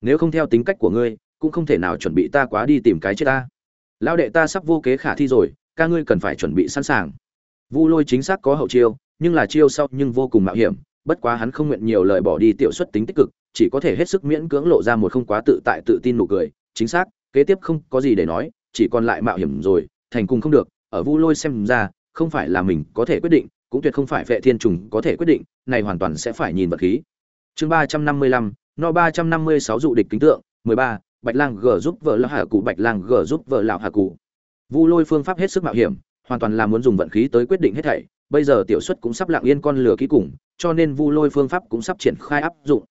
Nếu không theo tính cách của ngươi, cũng không thể nào chuẩn bị ta quá đi tìm cái chết ta. Lão đệ ta sắp vô kế khả thi rồi, ca ngươi cần phải chuẩn bị sẵn sàng. Vu lôi chính xác có hậu chiêu, nhưng là chiêu sau nhưng vô cùng mạo hiểm, bất quá hắn không nguyện nhiều lời bỏ đi tiểu xuất tính tích cực chỉ có thể hết sức miễn cưỡng lộ ra một không quá tự tại tự tin nụ cười. Chính xác, kế tiếp không có gì để nói, chỉ còn lại mạo hiểm rồi, thành cùng không được. Ở vu lôi xem ra, không phải là mình có thể quyết định, cũng tuyệt không phải vệ thiên trùng có thể quyết định, này hoàn toàn sẽ phải nhìn vật khí. Chương ba trăm năm mươi lăm, no ba trăm năm mươi sáu dụ địch kính tượng, mười ba, bạch lang g giúp vợ lão hạ cụ bạch lang g giúp vợ lão hạ cụ vu lôi phương pháp hết sức mạo hiểm, hoàn toàn là muốn dùng vận khí tới quyết định hết thảy, bây giờ tiểu suất cũng sắp lặng yên con lửa kỹ cùng, cho nên vu lôi phương pháp cũng sắp triển khai áp dụng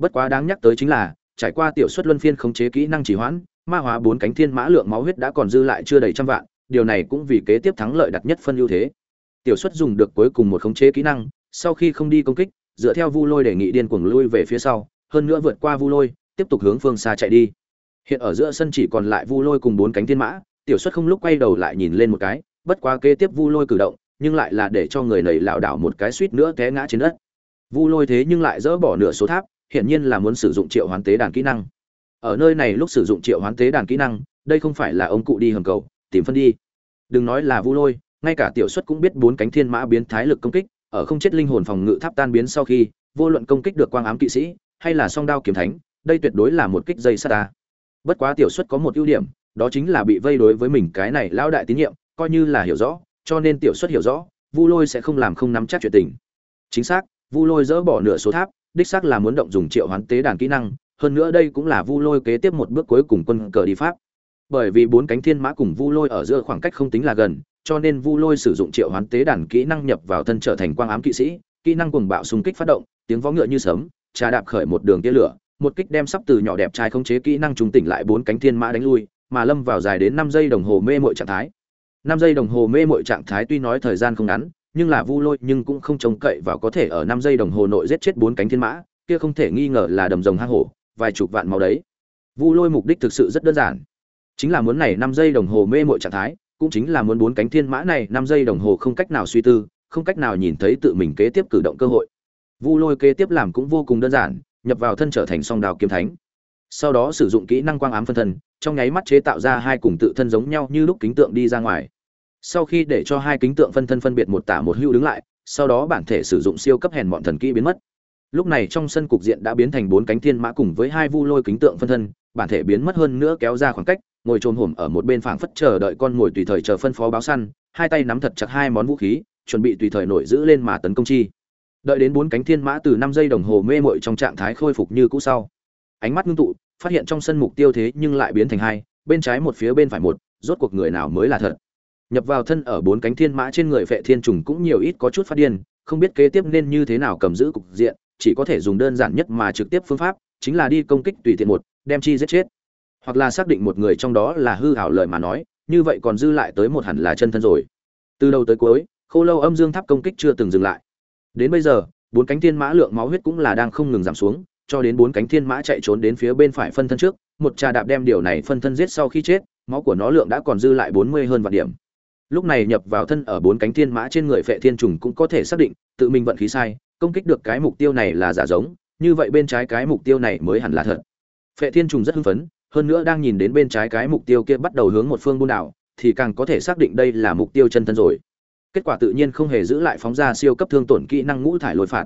bất quá đáng nhắc tới chính là, trải qua tiểu suất luân phiên khống chế kỹ năng chỉ hoãn, ma hóa bốn cánh thiên mã lượng máu huyết đã còn dư lại chưa đầy trăm vạn, điều này cũng vì kế tiếp thắng lợi đặt nhất phân ưu thế. Tiểu suất dùng được cuối cùng một khống chế kỹ năng, sau khi không đi công kích, dựa theo vu lôi đề nghị điên cuồng lui về phía sau, hơn nữa vượt qua vu lôi, tiếp tục hướng phương xa chạy đi. Hiện ở giữa sân chỉ còn lại vu lôi cùng bốn cánh thiên mã, tiểu suất không lúc quay đầu lại nhìn lên một cái, bất quá kế tiếp vu lôi cử động, nhưng lại là để cho người nầy lảo đảo một cái suýt nữa té ngã trên đất. Vu lôi thế nhưng lại dỡ bỏ nửa số tháp hiển nhiên là muốn sử dụng triệu hoán tế đàn kỹ năng. Ở nơi này lúc sử dụng triệu hoán tế đàn kỹ năng, đây không phải là ông cụ đi hầm cầu, tìm phân đi. Đừng nói là vu lôi, ngay cả tiểu suất cũng biết bốn cánh thiên mã biến thái lực công kích, ở không chết linh hồn phòng ngự tháp tan biến sau khi, vô luận công kích được quang ám kỵ sĩ, hay là song đao kiếm thánh, đây tuyệt đối là một kích dây sắt ta. Bất quá tiểu suất có một ưu điểm, đó chính là bị vây đối với mình cái này lao đại tín nhiệm, coi như là hiểu rõ, cho nên tiểu suất hiểu rõ, vu lôi sẽ không làm không nắm chắc chuyện tình. Chính xác, vu lôi dỡ bỏ nửa số tháp đích xác là muốn động dùng triệu hoán tế đàn kỹ năng, hơn nữa đây cũng là vu lôi kế tiếp một bước cuối cùng quân cờ đi pháp. Bởi vì bốn cánh thiên mã cùng vu lôi ở giữa khoảng cách không tính là gần, cho nên vu lôi sử dụng triệu hoán tế đàn kỹ năng nhập vào thân trở thành quang ám kỵ sĩ, kỹ năng cuồng bạo xung kích phát động, tiếng vó ngựa như sấm, trà đạp khởi một đường tia lửa, một kích đem sắp từ nhỏ đẹp trai khống chế kỹ năng trùng tỉnh lại bốn cánh thiên mã đánh lui, mà lâm vào dài đến năm giây đồng hồ mê mội trạng thái. Năm giây đồng hồ mê mội trạng thái tuy nói thời gian không ngắn nhưng là vu lôi nhưng cũng không trông cậy vào có thể ở năm giây đồng hồ nội giết chết bốn cánh thiên mã, kia không thể nghi ngờ là đầm rồng hang hổ, vài chục vạn máu đấy. Vu lôi mục đích thực sự rất đơn giản. Chính là muốn này năm giây đồng hồ mê mội trạng thái, cũng chính là muốn bốn cánh thiên mã này năm giây đồng hồ không cách nào suy tư, không cách nào nhìn thấy tự mình kế tiếp cử động cơ hội. Vu lôi kế tiếp làm cũng vô cùng đơn giản, nhập vào thân trở thành song đào kiếm thánh. Sau đó sử dụng kỹ năng quang ám phân thân, trong nháy mắt chế tạo ra hai cùng tự thân giống nhau như lúc kính tượng đi ra ngoài sau khi để cho hai kính tượng phân thân phân biệt một tả một hữu đứng lại, sau đó bản thể sử dụng siêu cấp hèn mọn thần kỹ biến mất. Lúc này trong sân cục diện đã biến thành bốn cánh thiên mã cùng với hai vu lôi kính tượng phân thân, bản thể biến mất hơn nữa kéo ra khoảng cách, ngồi trồm hổm ở một bên phảng phất chờ đợi con mồi tùy thời chờ phân phó báo săn, hai tay nắm thật chặt hai món vũ khí, chuẩn bị tùy thời nổi giữ lên mà tấn công chi. Đợi đến bốn cánh thiên mã từ năm giây đồng hồ mê mội trong trạng thái khôi phục như cũ sau, ánh mắt ngưng tụ, phát hiện trong sân mục tiêu thế nhưng lại biến thành hai, bên trái một phía bên phải một, rốt cuộc người nào mới là thật? Nhập vào thân ở bốn cánh thiên mã trên người vệ thiên trùng cũng nhiều ít có chút phát điên, không biết kế tiếp nên như thế nào cầm giữ cục diện, chỉ có thể dùng đơn giản nhất mà trực tiếp phương pháp, chính là đi công kích tùy tiện một, đem chi giết chết. Hoặc là xác định một người trong đó là hư hảo lời mà nói, như vậy còn dư lại tới một hẳn là chân thân rồi. Từ đầu tới cuối, khô lâu âm dương tháp công kích chưa từng dừng lại. Đến bây giờ, bốn cánh thiên mã lượng máu huyết cũng là đang không ngừng giảm xuống, cho đến bốn cánh thiên mã chạy trốn đến phía bên phải phân thân trước, một trà đạp đem điều này phân thân giết sau khi chết, máu của nó lượng đã còn dư lại bốn mươi hơn vạn điểm lúc này nhập vào thân ở bốn cánh thiên mã trên người phệ thiên trùng cũng có thể xác định, tự mình vận khí sai, công kích được cái mục tiêu này là giả giống, như vậy bên trái cái mục tiêu này mới hẳn là thật. Phệ thiên trùng rất hưng phấn, hơn nữa đang nhìn đến bên trái cái mục tiêu kia bắt đầu hướng một phương buôn đảo, thì càng có thể xác định đây là mục tiêu chân thân rồi. Kết quả tự nhiên không hề giữ lại phóng ra siêu cấp thương tổn kỹ năng ngũ thải lôi phạt.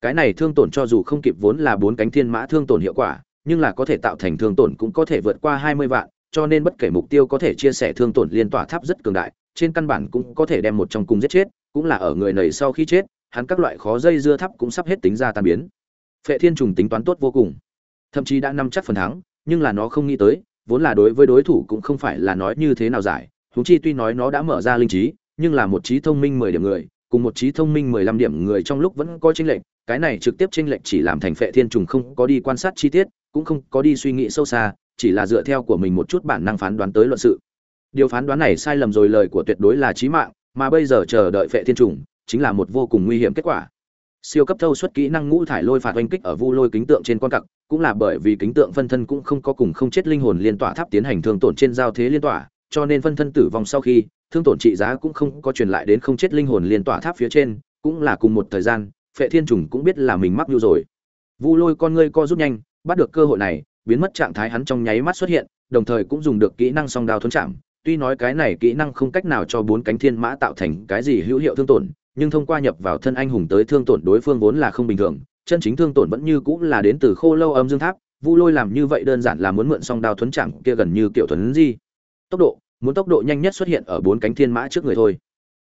Cái này thương tổn cho dù không kịp vốn là bốn cánh thiên mã thương tổn hiệu quả, nhưng là có thể tạo thành thương tổn cũng có thể vượt qua hai mươi vạn, cho nên bất kể mục tiêu có thể chia sẻ thương tổn liên tỏa tháp rất cường đại trên căn bản cũng có thể đem một trong cung giết chết, cũng là ở người nầy sau khi chết, hắn các loại khó dây dưa thấp cũng sắp hết tính ra tan biến. Phệ thiên trùng tính toán tốt vô cùng. Thậm chí đã nắm chắc phần thắng, nhưng là nó không nghĩ tới, vốn là đối với đối thủ cũng không phải là nói như thế nào giải, huống chi tuy nói nó đã mở ra linh trí, nhưng là một trí thông minh mười điểm người, cùng một trí thông minh mười lăm điểm người trong lúc vẫn có chênh lệch, cái này trực tiếp chênh lệch chỉ làm thành phệ thiên trùng không có đi quan sát chi tiết, cũng không có đi suy nghĩ sâu xa, chỉ là dựa theo của mình một chút bản năng phán đoán tới luận sự điều phán đoán này sai lầm rồi lời của tuyệt đối là chí mạng, mà bây giờ chờ đợi phệ thiên trùng chính là một vô cùng nguy hiểm kết quả. Siêu cấp thâu xuất kỹ năng ngũ thải lôi phạt oanh kích ở vu lôi kính tượng trên con cặc, cũng là bởi vì kính tượng phân thân cũng không có cùng không chết linh hồn liên tỏa tháp tiến hành thương tổn trên giao thế liên tỏa, cho nên phân thân tử vong sau khi, thương tổn trị giá cũng không có truyền lại đến không chết linh hồn liên tỏa tháp phía trên, cũng là cùng một thời gian, phệ thiên trùng cũng biết là mình mắc nhu rồi. Vu lôi con ngươi co rút nhanh, bắt được cơ hội này, biến mất trạng thái hắn trong nháy mắt xuất hiện, đồng thời cũng dùng được kỹ năng song đao thuấn chạm tuy nói cái này kỹ năng không cách nào cho bốn cánh thiên mã tạo thành cái gì hữu hiệu thương tổn, nhưng thông qua nhập vào thân anh hùng tới thương tổn đối phương vốn là không bình thường, chân chính thương tổn vẫn như cũng là đến từ khô lâu âm dương tháp, vu lôi làm như vậy đơn giản là muốn mượn song đao thuấn chẳng kia gần như kiểu thuấn di. Tốc độ, muốn tốc độ nhanh nhất xuất hiện ở bốn cánh thiên mã trước người thôi.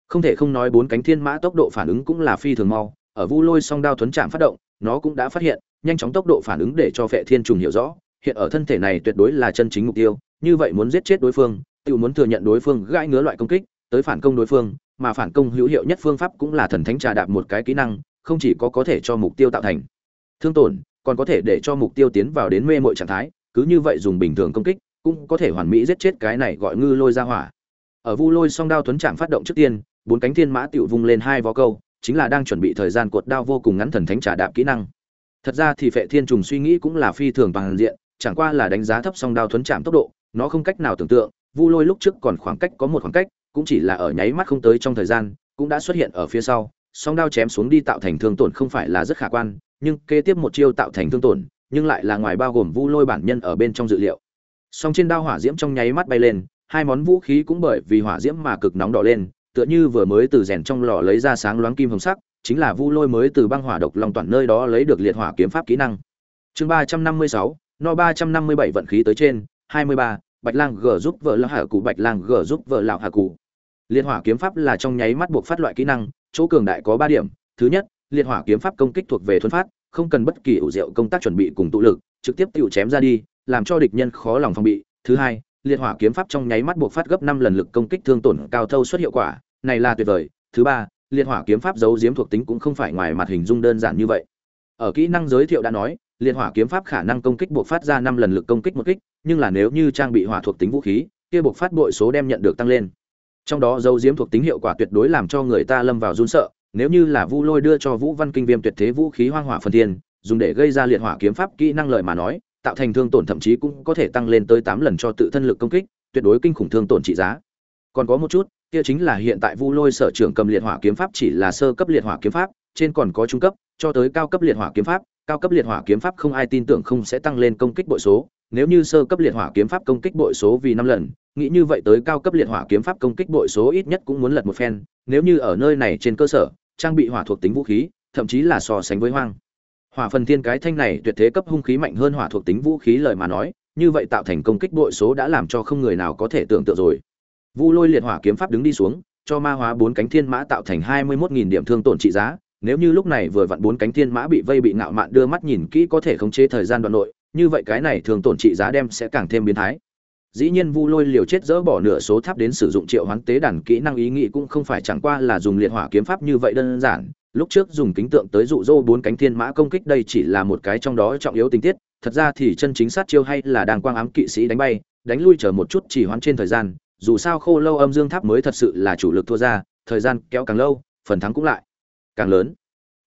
Không thể không nói bốn cánh thiên mã tốc độ phản ứng cũng là phi thường mau, ở vu lôi song đao thuấn chạm phát động, nó cũng đã phát hiện, nhanh chóng tốc độ phản ứng để cho phệ thiên trùng hiểu rõ, hiện ở thân thể này tuyệt đối là chân chính mục tiêu, như vậy muốn giết chết đối phương tự muốn thừa nhận đối phương gãi ngứa loại công kích, tới phản công đối phương, mà phản công hữu hiệu nhất phương pháp cũng là thần thánh trà đạp một cái kỹ năng, không chỉ có có thể cho mục tiêu tạo thành. Thương tổn, còn có thể để cho mục tiêu tiến vào đến mê mội trạng thái, cứ như vậy dùng bình thường công kích, cũng có thể hoàn mỹ giết chết cái này gọi ngư lôi ra hỏa. Ở vu lôi song đao tuấn trạng phát động trước tiên, bốn cánh thiên mã tiểu vung lên hai vó câu, chính là đang chuẩn bị thời gian cột đao vô cùng ngắn thần thánh trà đạp kỹ năng. Thật ra thì phệ thiên trùng suy nghĩ cũng là phi thường bằng diện, chẳng qua là đánh giá thấp song đao thuấn chạm tốc độ, nó không cách nào tưởng tượng vu lôi lúc trước còn khoảng cách có một khoảng cách, cũng chỉ là ở nháy mắt không tới trong thời gian, cũng đã xuất hiện ở phía sau. Song đao chém xuống đi tạo thành thương tổn không phải là rất khả quan, nhưng kế tiếp một chiêu tạo thành thương tổn, nhưng lại là ngoài bao gồm vu lôi bản nhân ở bên trong dự liệu. Song trên đao hỏa diễm trong nháy mắt bay lên, hai món vũ khí cũng bởi vì hỏa diễm mà cực nóng đỏ lên, tựa như vừa mới từ rèn trong lò lấy ra sáng loáng kim hồng sắc, chính là vu lôi mới từ băng hỏa độc long toàn nơi đó lấy được liệt hỏa kiếm pháp kỹ năng. Chương ba trăm năm mươi sáu, no ba trăm năm mươi bảy vận khí tới trên, hai mươi ba bạch lang g giúp vợ lão hạ cụ bạch lang g giúp vợ lão hạ cụ liệt hỏa kiếm pháp là trong nháy mắt buộc phát loại kỹ năng, chỗ cường đại có ba điểm. Thứ nhất, liệt hỏa kiếm pháp công kích thuộc về thuần phát, không cần bất kỳ ủ rượu công tác chuẩn bị cùng tụ lực, trực tiếp tự chém ra đi, làm cho địch nhân khó lòng phòng bị. Thứ hai, liệt hỏa kiếm pháp trong nháy mắt buộc phát gấp năm lần lực công kích thương tổn cao thâu suất hiệu quả. Này là tuyệt vời. Thứ ba, liệt hỏa kiếm pháp giấu giếm thuộc tính cũng không phải ngoài mặt hình dung đơn giản như vậy. Ở kỹ năng giới thiệu đã nói liệt hỏa kiếm pháp khả năng công kích buộc phát ra năm lần lực công kích một kích nhưng là nếu như trang bị hỏa thuộc tính vũ khí kia buộc phát bội số đem nhận được tăng lên. Trong đó dấu diếm thuộc tính hiệu quả tuyệt đối làm cho người ta lâm vào run sợ nếu như là vu lôi đưa cho vũ văn kinh viêm tuyệt thế vũ khí hoang hỏa phần thiên dùng để gây ra liệt hỏa kiếm pháp kỹ năng lợi mà nói tạo thành thương tổn thậm chí cũng có thể tăng lên tới tám lần cho tự thân lực công kích tuyệt đối kinh khủng thương tổn trị giá. Còn có một chút kia chính là hiện tại Vu Lôi sở trưởng cầm liệt hỏa kiếm pháp chỉ là sơ cấp liệt hỏa kiếm pháp, trên còn có trung cấp, cho tới cao cấp liệt hỏa kiếm pháp, cao cấp liệt hỏa kiếm pháp không ai tin tưởng không sẽ tăng lên công kích bội số, nếu như sơ cấp liệt hỏa kiếm pháp công kích bội số vì năm lần, nghĩ như vậy tới cao cấp liệt hỏa kiếm pháp công kích bội số ít nhất cũng muốn lật một phen, nếu như ở nơi này trên cơ sở, trang bị hỏa thuộc tính vũ khí, thậm chí là so sánh với hoang. Hỏa phần thiên cái thanh này tuyệt thế cấp hung khí mạnh hơn hỏa thuộc tính vũ khí lời mà nói, như vậy tạo thành công kích bội số đã làm cho không người nào có thể tưởng tượng rồi. Vu Lôi liệt hỏa kiếm pháp đứng đi xuống, cho ma hóa bốn cánh thiên mã tạo thành hai mươi 21000 điểm thương tổn trị giá, nếu như lúc này vừa vặn bốn cánh thiên mã bị vây bị ngạo mạn đưa mắt nhìn kỹ có thể khống chế thời gian đoạn nội, như vậy cái này thường tổn trị giá đem sẽ càng thêm biến thái. Dĩ nhiên Vu Lôi liều chết dỡ bỏ nửa số tháp đến sử dụng triệu hoán tế đàn kỹ năng ý nghĩ cũng không phải chẳng qua là dùng liệt hỏa kiếm pháp như vậy đơn giản, lúc trước dùng kính tượng tới dụ dỗ bốn cánh thiên mã công kích đây chỉ là một cái trong đó trọng yếu tình tiết, thật ra thì chân chính sát chiêu hay là đang quang ám kỵ sĩ đánh bay, đánh lui chờ một chút chỉ hoán trên thời gian, dù sao khô lâu âm dương tháp mới thật sự là chủ lực thua ra thời gian kéo càng lâu phần thắng cũng lại càng lớn.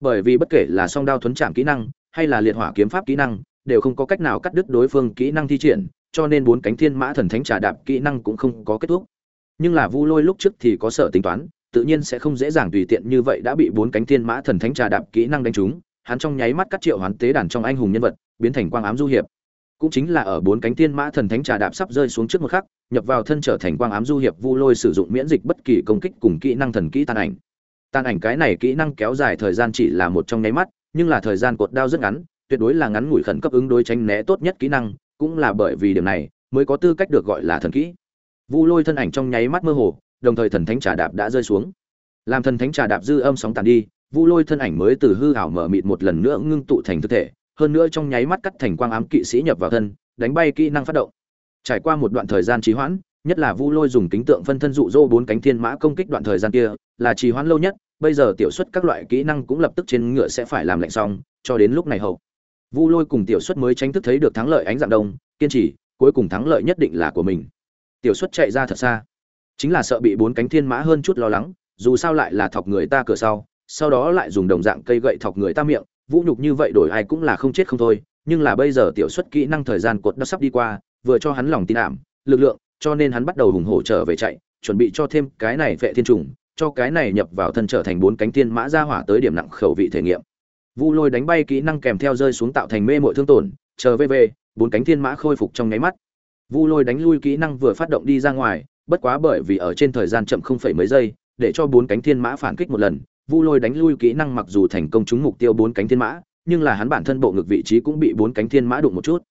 Bởi vì bất kể là song đao thuấn chạm kỹ năng, hay là liệt hỏa kiếm pháp kỹ năng, đều không có cách nào cắt đứt đối phương kỹ năng thi triển, cho nên bốn cánh thiên mã thần thánh trà đạp kỹ năng cũng không có kết thúc. Nhưng là vu lôi lúc trước thì có sở tính toán, tự nhiên sẽ không dễ dàng tùy tiện như vậy đã bị bốn cánh thiên mã thần thánh trà đạp kỹ năng đánh trúng, hắn trong nháy mắt cắt triệu hoán tế đàn trong anh hùng nhân vật, biến thành quang ám du hiệp. Cũng chính là ở bốn cánh thiên mã thần thánh trà đạp sắp rơi xuống trước một khắc, nhập vào thân trở thành quang ám du hiệp vu lôi sử dụng miễn dịch bất kỳ công kích cùng kỹ năng thần kỹ tàn ảnh tàn ảnh cái này kỹ năng kéo dài thời gian chỉ là một trong nháy mắt, nhưng là thời gian cột đao rất ngắn, tuyệt đối là ngắn ngủi khẩn cấp ứng đối tránh né tốt nhất kỹ năng, cũng là bởi vì điểm này mới có tư cách được gọi là thần kỹ. Vu lôi thân ảnh trong nháy mắt mơ hồ, đồng thời thần thánh trà đạp đã rơi xuống. Làm thần thánh trà đạp dư âm sóng tàn đi, vu lôi thân ảnh mới từ hư ảo mở mịt một lần nữa ngưng tụ thành thực thể, hơn nữa trong nháy mắt cắt thành quang ám kỵ sĩ nhập vào thân, đánh bay kỹ năng phát động. Trải qua một đoạn thời gian trì hoãn, nhất là vu lôi dùng kính tượng phân thân dụ dỗ bốn cánh thiên mã công kích đoạn thời gian kia là trì hoãn lâu nhất, bây giờ tiểu xuất các loại kỹ năng cũng lập tức trên ngựa sẽ phải làm lạnh xong, cho đến lúc này hậu. Vu lôi cùng tiểu xuất mới tranh thức thấy được thắng lợi ánh dạng đông, kiên trì, cuối cùng thắng lợi nhất định là của mình. Tiểu xuất chạy ra thật xa. Chính là sợ bị bốn cánh thiên mã hơn chút lo lắng, dù sao lại là thọc người ta cửa sau sau đó lại dùng đồng dạng cây gậy thọc người ta miệng, vũ nhục như vậy đổi ai cũng là không chết không thôi, nhưng là bây giờ tiểu xuất kỹ năng thời gian cột đã sắp đi qua, vừa cho hắn lòng tin ảm, lực lượng, cho nên hắn bắt đầu hùng hổ trở về chạy, chuẩn bị cho thêm cái này vệ thiên trùng cho cái này nhập vào thân trở thành bốn cánh tiên mã ra hỏa tới điểm nặng khẩu vị thể nghiệm. Vu lôi đánh bay kỹ năng kèm theo rơi xuống tạo thành mê mội thương tổn, chờ vv bốn cánh thiên mã khôi phục trong nháy mắt. Vu lôi đánh lui kỹ năng vừa phát động đi ra ngoài, bất quá bởi vì ở trên thời gian chậm không phẩy mấy giây, để cho bốn cánh thiên mã phản kích một lần, vu lôi đánh lui kỹ năng mặc dù thành công trúng mục tiêu bốn cánh thiên mã, nhưng là hắn bản thân bộ ngực vị trí cũng bị bốn cánh thiên mã đụng một chút.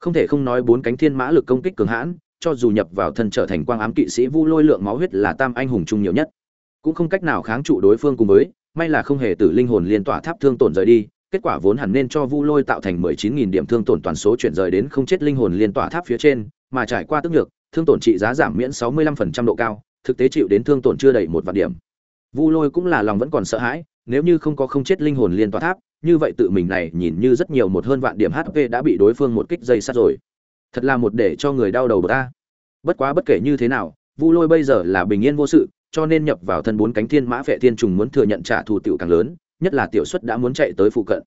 Không thể không nói bốn cánh thiên mã lực công kích cường hãn, cho dù nhập vào thân trở thành quang ám kỵ sĩ vu lôi lượng máu huyết là tam anh hùng trung nhiều nhất cũng không cách nào kháng trụ đối phương cùng với, may là không hề tử linh hồn liên tỏa tháp thương tổn rời đi, kết quả vốn hẳn nên cho vu lôi tạo thành mười chín nghìn điểm thương tổn toàn số chuyển rời đến không chết linh hồn liên tỏa tháp phía trên, mà trải qua tức nhược, thương tổn trị giá giảm miễn sáu mươi lăm phần trăm độ cao, thực tế chịu đến thương tổn chưa đầy một vạn điểm. Vu lôi cũng là lòng vẫn còn sợ hãi, nếu như không có không chết linh hồn liên tỏa tháp, như vậy tự mình này nhìn như rất nhiều một hơn vạn điểm hp đã bị đối phương một kích dây sát rồi. Thật là một để cho người đau đầu ta. Bất quá bất kể như thế nào, vu lôi bây giờ là bình yên vô sự cho nên nhập vào thân bốn cánh thiên mã vệ thiên trùng muốn thừa nhận trả thù tiểu càng lớn, nhất là tiểu suất đã muốn chạy tới phụ cận.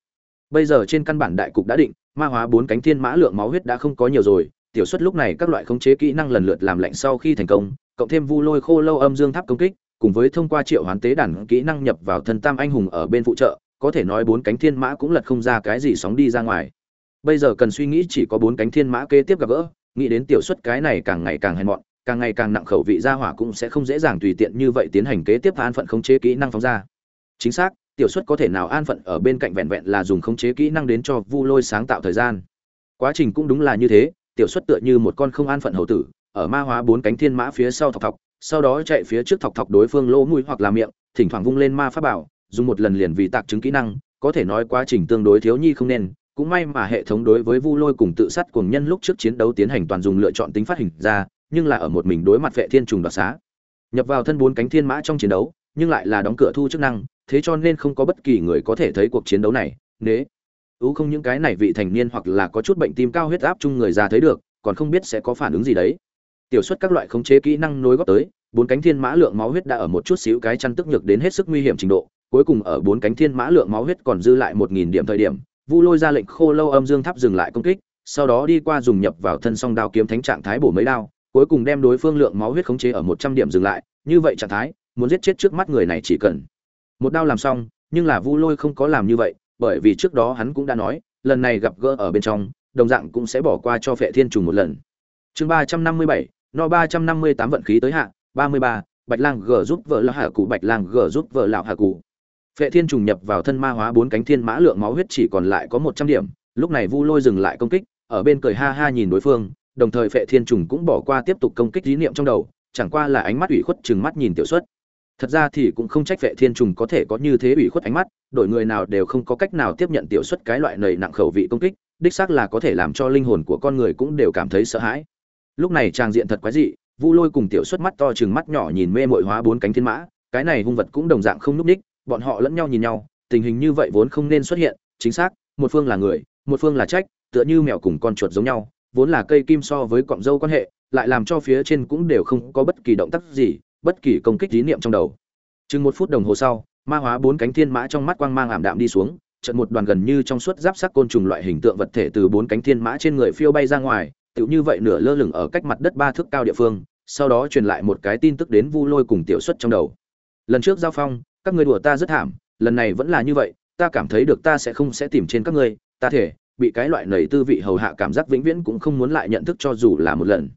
Bây giờ trên căn bản đại cục đã định, ma hóa bốn cánh thiên mã lượng máu huyết đã không có nhiều rồi, tiểu suất lúc này các loại khống chế kỹ năng lần lượt làm lạnh sau khi thành công, cộng thêm vu lôi khô lâu âm dương tháp công kích, cùng với thông qua triệu hoán tế đàn kỹ năng nhập vào thân tam anh hùng ở bên phụ trợ, có thể nói bốn cánh thiên mã cũng lật không ra cái gì sóng đi ra ngoài. Bây giờ cần suy nghĩ chỉ có bốn cánh thiên mã kế tiếp gặp gỡ, nghĩ đến tiểu suất cái này càng ngày càng hèn mọn càng ngày càng nặng khẩu vị ra hỏa cũng sẽ không dễ dàng tùy tiện như vậy tiến hành kế tiếp an phận khống chế kỹ năng phóng ra. Chính xác, tiểu suất có thể nào an phận ở bên cạnh vẹn vẹn là dùng khống chế kỹ năng đến cho vu lôi sáng tạo thời gian. Quá trình cũng đúng là như thế, tiểu suất tựa như một con không an phận hầu tử, ở ma hóa bốn cánh thiên mã phía sau thọc thọc, sau đó chạy phía trước thọc thọc đối phương lỗ mũi hoặc là miệng, thỉnh thoảng vung lên ma pháp bảo, dùng một lần liền vì tạc chứng kỹ năng, có thể nói quá trình tương đối thiếu nhi không nên, cũng may mà hệ thống đối với vu lôi cùng tự sát cùng nhân lúc trước chiến đấu tiến hành toàn dùng lựa chọn tính phát hình ra nhưng là ở một mình đối mặt vệ thiên trùng đoạt xá. Nhập vào thân bốn cánh thiên mã trong chiến đấu, nhưng lại là đóng cửa thu chức năng, thế cho nên không có bất kỳ người có thể thấy cuộc chiến đấu này. Nế. Ú không những cái này vị thành niên hoặc là có chút bệnh tim cao huyết áp chung người già thấy được, còn không biết sẽ có phản ứng gì đấy. Tiểu suất các loại khống chế kỹ năng nối góp tới, bốn cánh thiên mã lượng máu huyết đã ở một chút xíu cái chăn tức nhược đến hết sức nguy hiểm trình độ, cuối cùng ở bốn cánh thiên mã lượng máu huyết còn dư lại một nghìn điểm thời điểm, vu lôi ra lệnh khô lâu âm dương tháp dừng lại công kích, sau đó đi qua dùng nhập vào thân song đao kiếm thánh trạng thái bổ mấy đao cuối cùng đem đối phương lượng máu huyết khống chế ở một trăm điểm dừng lại, như vậy trạng thái, muốn giết chết trước mắt người này chỉ cần. Một đao làm xong, nhưng là vu lôi không có làm như vậy, bởi vì trước đó hắn cũng đã nói, lần này gặp gỡ ở bên trong, đồng dạng cũng sẽ bỏ qua cho phệ thiên trùng một lần. Chương ba trăm năm mươi bảy, no ba trăm năm mươi tám vận khí tới hạ, ba mươi ba, bạch lang g giúp vợ lão hạ cụ, bạch lang g giúp vợ lão hạ cụ. Phệ thiên trùng nhập vào thân ma hóa bốn cánh thiên mã lượng máu huyết chỉ còn lại có một trăm điểm, lúc này vu lôi dừng lại công kích, ở bên cười ha ha nhìn đối phương đồng thời phệ thiên trùng cũng bỏ qua tiếp tục công kích ý niệm trong đầu, chẳng qua là ánh mắt ủy khuất chừng mắt nhìn tiểu xuất. Thật ra thì cũng không trách vệ thiên trùng có thể có như thế ủy khuất ánh mắt đội người nào đều không có cách nào tiếp nhận tiểu xuất cái loại nầy nặng khẩu vị công kích, đích xác là có thể làm cho linh hồn của con người cũng đều cảm thấy sợ hãi. Lúc này trang diện thật quái dị, vu lôi cùng tiểu xuất mắt to chừng mắt nhỏ nhìn mê mội hóa bốn cánh thiên mã, cái này hung vật cũng đồng dạng không núp ních, bọn họ lẫn nhau nhìn nhau, tình hình như vậy vốn không nên xuất hiện, chính xác, một phương là người, một phương là trách, tựa như mèo cùng con chuột giống nhau vốn là cây kim so với cọng dâu quan hệ, lại làm cho phía trên cũng đều không có bất kỳ động tác gì, bất kỳ công kích tín niệm trong đầu. Chừng một phút đồng hồ sau, ma hóa bốn cánh thiên mã trong mắt quang mang ảm đạm đi xuống trận một đoàn gần như trong suốt giáp sắc côn trùng loại hình tượng vật thể từ bốn cánh thiên mã trên người phiêu bay ra ngoài, tựu như vậy nửa lơ lửng ở cách mặt đất ba thước cao địa phương, sau đó truyền lại một cái tin tức đến vu lôi cùng tiểu xuất trong đầu. Lần trước giao phong, các người đùa ta rất thảm, lần này vẫn là như vậy, ta cảm thấy được ta sẽ không sẽ tìm trên các ngươi, ta thể bị cái loại nầy tư vị hầu hạ cảm giác vĩnh viễn cũng không muốn lại nhận thức cho dù là một lần.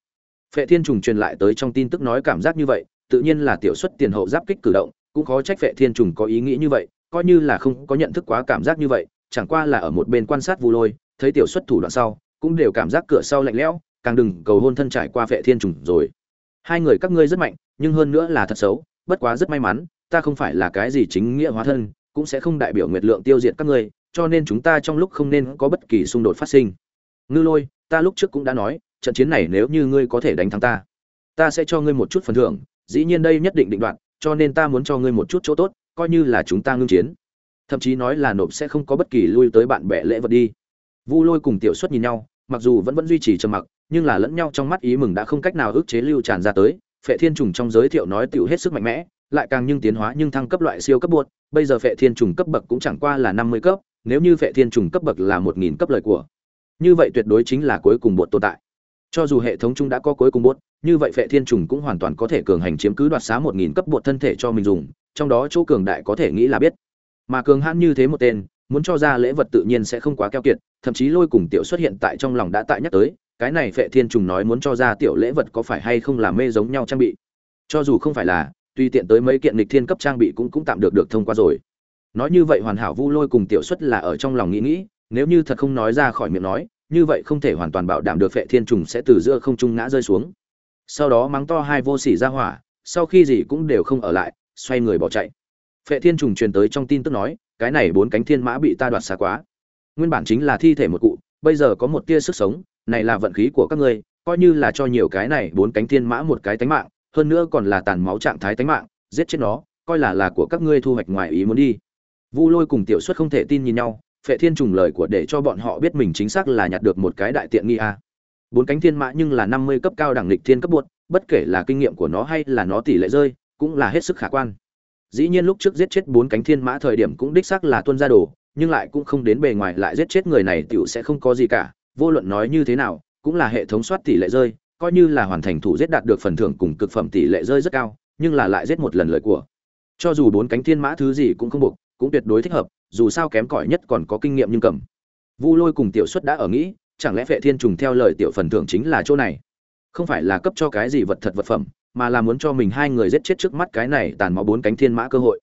Phệ thiên trùng truyền lại tới trong tin tức nói cảm giác như vậy, tự nhiên là tiểu xuất tiền hậu giáp kích cử động, cũng khó trách phệ thiên trùng có ý nghĩ như vậy, coi như là không có nhận thức quá cảm giác như vậy, chẳng qua là ở một bên quan sát vu lôi, thấy tiểu xuất thủ đoạn sau, cũng đều cảm giác cửa sau lạnh lẽo, càng đừng cầu hôn thân trải qua phệ thiên trùng rồi. Hai người các ngươi rất mạnh, nhưng hơn nữa là thật xấu, bất quá rất may mắn, ta không phải là cái gì chính nghĩa hóa thân, cũng sẽ không đại biểu nguyệt lượng tiêu diệt các ngươi cho nên chúng ta trong lúc không nên có bất kỳ xung đột phát sinh. Ngư lôi, ta lúc trước cũng đã nói, trận chiến này nếu như ngươi có thể đánh thắng ta ta sẽ cho ngươi một chút phần thưởng, dĩ nhiên đây nhất định định đoạn cho nên ta muốn cho ngươi một chút chỗ tốt, coi như là chúng ta ngưng chiến. Thậm chí nói là nộp sẽ không có bất kỳ lui tới bạn bè lễ vật đi. Vu lôi cùng tiểu xuất nhìn nhau, mặc dù vẫn vẫn duy trì trầm mặc, nhưng là lẫn nhau trong mắt ý mừng đã không cách nào ức chế lưu tràn ra tới. Phệ thiên trùng trong giới thiệu nói tiểu hết sức mạnh mẽ, lại càng nhưng tiến hóa nhưng thăng cấp loại siêu cấp buột, bây giờ phệ thiên trùng cấp bậc cũng chẳng qua là năm mươi cấp nếu như vệ thiên trùng cấp bậc là một nghìn cấp lời của, như vậy tuyệt đối chính là cuối cùng bột tồn tại. Cho dù hệ thống chung đã có cuối cùng bột, như vậy vệ thiên trùng cũng hoàn toàn có thể cường hành chiếm cứ đoạt xá một nghìn cấp bột thân thể cho mình dùng, trong đó chỗ cường đại có thể nghĩ là biết. Mà cường hãn như thế một tên, muốn cho ra lễ vật tự nhiên sẽ không quá keo kiệt, thậm chí lôi cùng tiểu xuất hiện tại trong lòng đã tại nhắc tới, cái này phệ thiên trùng nói muốn cho ra tiểu lễ vật có phải hay không là mê giống nhau trang bị. Cho dù không phải là, tùy tiện tới mấy kiện lịch thiên cấp trang bị cũng cũng tạm được được thông qua rồi nói như vậy hoàn hảo vu lôi cùng tiểu xuất là ở trong lòng nghĩ nghĩ, nếu như thật không nói ra khỏi miệng nói, như vậy không thể hoàn toàn bảo đảm được phệ thiên trùng sẽ từ giữa không trung ngã rơi xuống. Sau đó mắng to hai vô sỉ ra hỏa, sau khi gì cũng đều không ở lại, xoay người bỏ chạy. Phệ thiên trùng truyền tới trong tin tức nói, cái này bốn cánh thiên mã bị ta đoạt xa quá. Nguyên bản chính là thi thể một cụ, bây giờ có một tia sức sống, này là vận khí của các ngươi, coi như là cho nhiều cái này bốn cánh thiên mã một cái tánh mạng, hơn nữa còn là tàn máu trạng thái tánh mạng, giết chết nó, coi là là của các ngươi thu hoạch ngoài ý muốn đi vu lôi cùng tiểu xuất không thể tin nhìn nhau, phệ thiên trùng lời của để cho bọn họ biết mình chính xác là nhặt được một cái đại tiện nghi a. Bốn cánh thiên mã nhưng là năm mươi cấp cao đẳng lịch thiên cấp buốt bất kể là kinh nghiệm của nó hay là nó tỷ lệ rơi, cũng là hết sức khả quan. Dĩ nhiên lúc trước giết chết bốn cánh thiên mã thời điểm cũng đích xác là tuân ra đồ, nhưng lại cũng không đến bề ngoài lại giết chết người này tiểu sẽ không có gì cả, vô luận nói như thế nào, cũng là hệ thống soát tỷ lệ rơi, coi như là hoàn thành thủ giết đạt được phần thưởng cùng cực phẩm tỷ lệ rơi rất cao, nhưng là lại giết một lần lời của. Cho dù bốn cánh thiên mã thứ gì cũng không buộc cũng tuyệt đối thích hợp, dù sao kém cỏi nhất còn có kinh nghiệm nhưng cầm. Vu lôi cùng tiểu xuất đã ở nghĩ, chẳng lẽ vệ thiên trùng theo lời tiểu phần thưởng chính là chỗ này? Không phải là cấp cho cái gì vật thật vật phẩm, mà là muốn cho mình hai người giết chết trước mắt cái này tàn máu bốn cánh thiên mã cơ hội.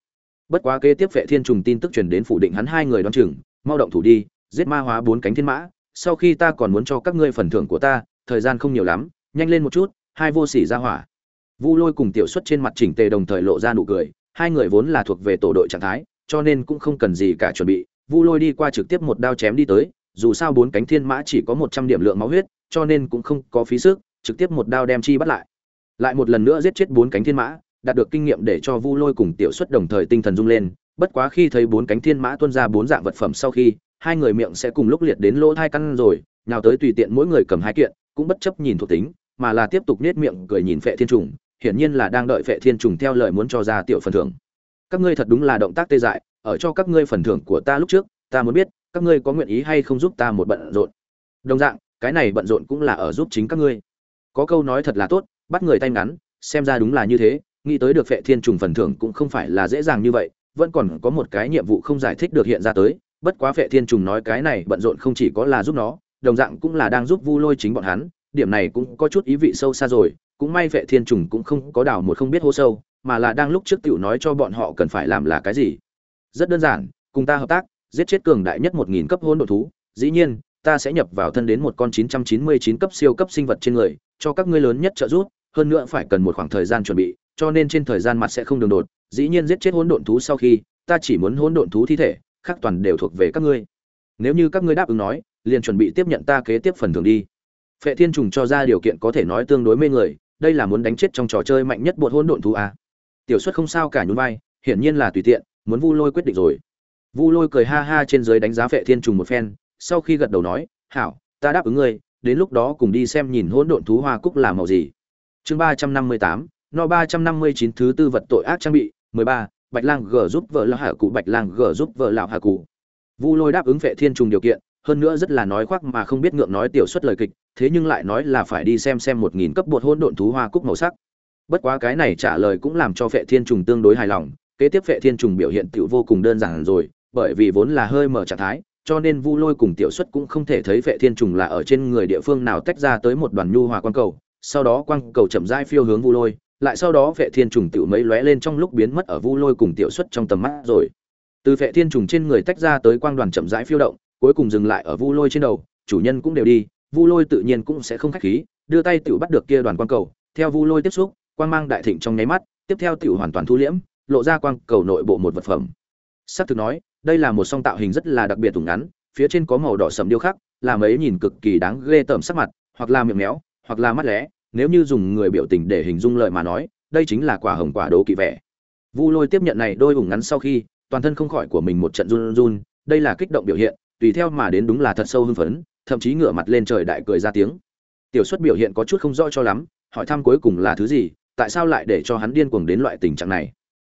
Bất quá kế tiếp vệ thiên trùng tin tức truyền đến phủ định hắn hai người đoán chừng, mau động thủ đi, giết ma hóa bốn cánh thiên mã, sau khi ta còn muốn cho các ngươi phần thưởng của ta, thời gian không nhiều lắm, nhanh lên một chút, hai vô sỉ ra hỏa. Vu lôi cùng tiểu xuất trên mặt chỉnh tề đồng thời lộ ra nụ cười, hai người vốn là thuộc về tổ đội trạng thái cho nên cũng không cần gì cả chuẩn bị. Vu lôi đi qua trực tiếp một đao chém đi tới, dù sao bốn cánh thiên mã chỉ có một trăm điểm lượng máu huyết, cho nên cũng không có phí sức, trực tiếp một đao đem chi bắt lại. Lại một lần nữa giết chết bốn cánh thiên mã, đạt được kinh nghiệm để cho vu lôi cùng tiểu xuất đồng thời tinh thần rung lên, bất quá khi thấy bốn cánh thiên mã tuôn ra bốn dạng vật phẩm sau khi, hai người miệng sẽ cùng lúc liệt đến lỗ thai căn rồi, nào tới tùy tiện mỗi người cầm hai kiện, cũng bất chấp nhìn thuộc tính, mà là tiếp tục nết miệng cười nhìn phệ thiên trùng, hiển nhiên là đang đợi phệ thiên trùng theo lời muốn cho ra tiểu phần thưởng các ngươi thật đúng là động tác tê dại, ở cho các ngươi phần thưởng của ta lúc trước, ta muốn biết, các ngươi có nguyện ý hay không giúp ta một bận rộn? Đồng dạng, cái này bận rộn cũng là ở giúp chính các ngươi. Có câu nói thật là tốt, bắt người tay ngắn, xem ra đúng là như thế, nghĩ tới được phệ thiên trùng phần thưởng cũng không phải là dễ dàng như vậy, vẫn còn có một cái nhiệm vụ không giải thích được hiện ra tới, bất quá phệ thiên trùng nói cái này bận rộn không chỉ có là giúp nó, đồng dạng cũng là đang giúp vu lôi chính bọn hắn, điểm này cũng có chút ý vị sâu xa rồi cũng may vệ thiên trùng cũng không có đào một không biết hô sâu, mà là đang lúc trước tiểu nói cho bọn họ cần phải làm là cái gì. Rất đơn giản, cùng ta hợp tác, giết chết cường đại nhất một nghìn cấp hôn độ thú, dĩ nhiên, ta sẽ nhập vào thân đến một con 999 cấp siêu cấp sinh vật trên người, cho các ngươi lớn nhất trợ giúp, hơn nữa phải cần một khoảng thời gian chuẩn bị, cho nên trên thời gian mặt sẽ không đường đột, dĩ nhiên giết chết hỗn độn thú sau khi, ta chỉ muốn hỗn độn thú thi thể, khác toàn đều thuộc về các ngươi. Nếu như các ngươi đáp ứng nói, liền chuẩn bị tiếp nhận ta kế tiếp phần thưởng đi. Phệ thiên trùng cho ra điều kiện có thể nói tương đối mê người đây là muốn đánh chết trong trò chơi mạnh nhất bột hỗn độn thú à. tiểu xuất không sao cả nhún vai, hiển nhiên là tùy tiện, muốn vu lôi quyết định rồi. Vu lôi cười ha ha trên dưới đánh giá vệ thiên trùng một phen, sau khi gật đầu nói, hảo, ta đáp ứng ngươi, đến lúc đó cùng đi xem nhìn hỗn độn thú hoa cúc là màu gì. Chương ba trăm năm mươi tám, no ba trăm năm mươi chín thứ tư vật tội ác trang bị, mười ba, bạch lang g giúp vợ lão hạ cụ, bạch lang g giúp vợ lão hạ cụ. Vu lôi đáp ứng vệ thiên trùng điều kiện hơn nữa rất là nói khoác mà không biết ngượng nói tiểu xuất lời kịch, thế nhưng lại nói là phải đi xem xem một nghìn cấp bột hỗn độn thú hoa cúc màu sắc. Bất quá cái này trả lời cũng làm cho phệ thiên trùng tương đối hài lòng, kế tiếp phệ thiên trùng biểu hiện tiểu vô cùng đơn giản rồi, bởi vì vốn là hơi mở trạng thái, cho nên vu lôi cùng tiểu xuất cũng không thể thấy phệ thiên trùng là ở trên người địa phương nào tách ra tới một đoàn nhu hòa quang cầu. Sau đó quang cầu chậm rãi phiêu hướng vu lôi, lại sau đó phệ thiên trùng tiểu mấy lóe lên trong lúc biến mất ở vu lôi cùng tiểu xuất trong tầm mắt rồi. Từ phệ thiên trùng trên người tách ra tới quang đoàn chậm rãi phiêu động cuối cùng dừng lại ở vu lôi trên đầu chủ nhân cũng đều đi vu lôi tự nhiên cũng sẽ không khách khí đưa tay tiểu bắt được kia đoàn quang cầu theo vu lôi tiếp xúc quang mang đại thịnh trong nháy mắt tiếp theo tiểu hoàn toàn thu liễm lộ ra quang cầu nội bộ một vật phẩm Sắc thực nói, đây là một song tạo hình rất là đặc biệt thủng ngắn, phía trên có màu đỏ sẫm điêu khắc, làm mấy nhìn cực kỳ đáng ghê tởm sắc mặt, hoặc là miệng méo, hoặc là mắt lé, nếu như dùng người biểu tình để hình dung lời mà nói, đây chính là quả hồng quả đố kỵ vẻ. Vu Lôi tiếp nhận này đôi ủng ngắn sau khi, toàn thân không khỏi của mình một trận run run, đây là kích động biểu hiện, tùy theo mà đến đúng là thật sâu hưng phấn, thậm chí ngửa mặt lên trời đại cười ra tiếng. Tiểu Xuất biểu hiện có chút không rõ cho lắm, hỏi thăm cuối cùng là thứ gì, tại sao lại để cho hắn điên cuồng đến loại tình trạng này.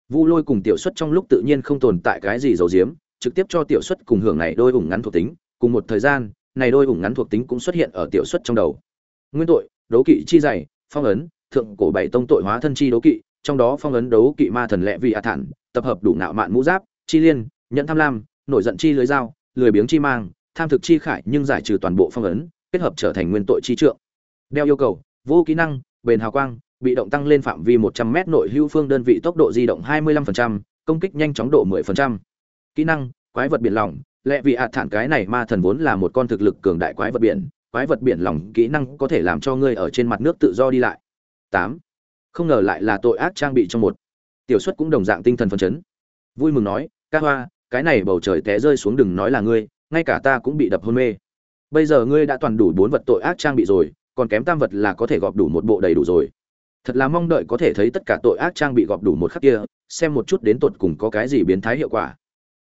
Vu Lôi cùng Tiểu Xuất trong lúc tự nhiên không tồn tại cái gì giấu giếm, trực tiếp cho Tiểu Xuất cùng hưởng này đôi ủng ngắn thuộc tính, cùng một thời gian, này đôi ủng ngắn thuộc tính cũng xuất hiện ở Tiểu Xuất trong đầu. Nguyên tội, đấu kỵ chi dày, phong ấn, thượng cổ bảy tông tội hóa thân chi đấu kỵ, trong đó phong ấn đấu kỵ ma thần lệ vị a thản, tập hợp đủ nạo mạn mũ giáp, chi liên, nhận tham lam, nổi giận chi lưới dao, lười biếng chi mang, tham thực chi khải nhưng giải trừ toàn bộ phong ấn, kết hợp trở thành nguyên tội chi trượng. Đeo yêu cầu, vô kỹ năng, bền hào quang, bị động tăng lên phạm vi 100m nội hữu phương đơn vị tốc độ di động 25%, công kích nhanh chóng độ 10%. Kỹ năng: Quái vật biển lỏng, lẽ vì ạt thản cái này ma thần vốn là một con thực lực cường đại quái vật biển, quái vật biển lỏng kỹ năng có thể làm cho ngươi ở trên mặt nước tự do đi lại. 8. Không ngờ lại là tội ác trang bị trong một. Tiểu suất cũng đồng dạng tinh thần phấn chấn. Vui mừng nói, "Ca Hoa, cái này bầu trời té rơi xuống đừng nói là ngươi, ngay cả ta cũng bị đập hôn mê. Bây giờ ngươi đã toàn đủ bốn vật tội ác trang bị rồi, còn kém tam vật là có thể gọp đủ một bộ đầy đủ rồi." Thật là mong đợi có thể thấy tất cả tội ác trang bị gọp đủ một khắc kia, xem một chút đến tột cùng có cái gì biến thái hiệu quả.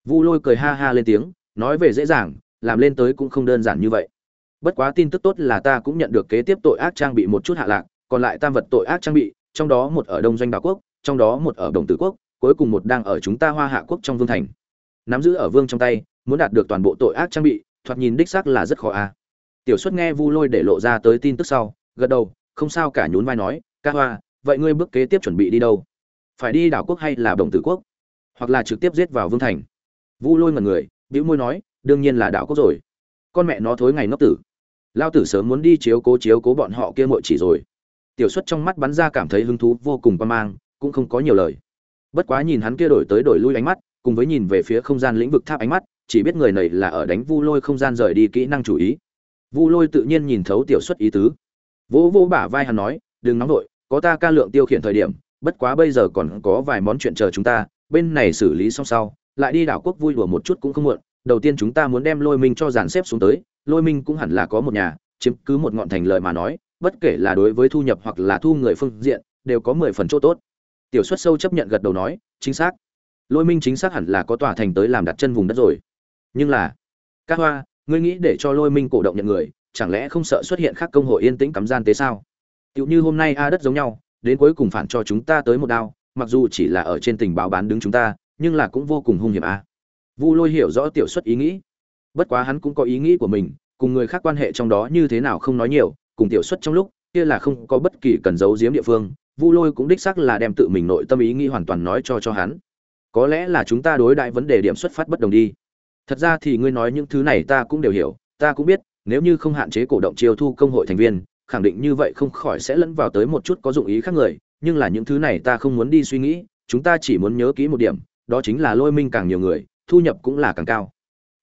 Vu Lôi cười ha ha lên tiếng, nói về dễ dàng, làm lên tới cũng không đơn giản như vậy. Bất quá tin tức tốt là ta cũng nhận được kế tiếp tội ác trang bị một chút hạ lạc, còn lại tam vật tội ác trang bị, trong đó một ở Đông Doanh Đảo quốc, trong đó một ở Đồng Tử quốc, cuối cùng một đang ở chúng ta Hoa Hạ quốc trong vương thành. Nắm giữ ở vương trong tay, muốn đạt được toàn bộ tội ác trang bị, thoạt nhìn đích xác là rất khó a. Tiểu xuất nghe Vu Lôi để lộ ra tới tin tức sau, gật đầu, không sao cả nhún vai nói, "Ca Hoa, vậy ngươi bước kế tiếp chuẩn bị đi đâu? Phải đi đảo quốc hay là Đồng Tử quốc? Hoặc là trực tiếp giết vào vương thành?" Vu Lôi ngẩn người, bĩu môi nói, "Đương nhiên là đảo quốc rồi. Con mẹ nó thối ngày ngốc tử. Lao tử sớm muốn đi chiếu cố chiếu cố bọn họ kia mội chỉ rồi." tiểu xuất trong mắt bắn ra cảm thấy hứng thú vô cùng quan mang cũng không có nhiều lời bất quá nhìn hắn kia đổi tới đổi lui ánh mắt cùng với nhìn về phía không gian lĩnh vực tháp ánh mắt, chỉ biết người này là ở đánh vu lôi không gian rời đi kỹ năng chủ ý. Vu lôi tự nhiên nhìn thấu tiểu xuất ý tứ. Vỗ vỗ bả vai hắn nói, đừng nóng vội, có ta ca lượng tiêu khiển thời điểm, bất quá bây giờ còn có vài món chuyện chờ chúng ta, bên này xử lý xong sau, lại đi đảo quốc vui đùa một chút cũng không muộn, đầu tiên chúng ta muốn đem lôi minh cho dàn xếp xuống tới, lôi minh cũng hẳn là có một nhà, chiếm cứ một ngọn thành lợi mà nói, bất kể là đối với thu nhập hoặc là thu người phương diện, đều có mười phần chỗ tốt. Tiểu xuất sâu chấp nhận gật đầu nói, chính xác lôi minh chính xác hẳn là có tòa thành tới làm đặt chân vùng đất rồi. Nhưng là các hoa, ngươi nghĩ để cho lôi minh cổ động nhận người, chẳng lẽ không sợ xuất hiện khác công hội yên tĩnh cắm gian tế sao? Tựu như hôm nay a đất giống nhau, đến cuối cùng phản cho chúng ta tới một đao, mặc dù chỉ là ở trên tình báo bán đứng chúng ta, nhưng là cũng vô cùng hung hiểm a. Vu lôi hiểu rõ tiểu xuất ý nghĩ. Bất quá hắn cũng có ý nghĩ của mình, cùng người khác quan hệ trong đó như thế nào không nói nhiều, cùng tiểu xuất trong lúc, kia là không có bất kỳ cần giấu giếm địa phương, vu lôi cũng đích xác là đem tự mình nội tâm ý nghĩ hoàn toàn nói cho cho hắn có lẽ là chúng ta đối đại vấn đề điểm xuất phát bất đồng đi. Thật ra thì ngươi nói những thứ này ta cũng đều hiểu, ta cũng biết, nếu như không hạn chế cổ động chiêu thu công hội thành viên, khẳng định như vậy không khỏi sẽ lẫn vào tới một chút có dụng ý khác người, nhưng là những thứ này ta không muốn đi suy nghĩ, chúng ta chỉ muốn nhớ kỹ một điểm, đó chính là lôi minh càng nhiều người, thu nhập cũng là càng cao.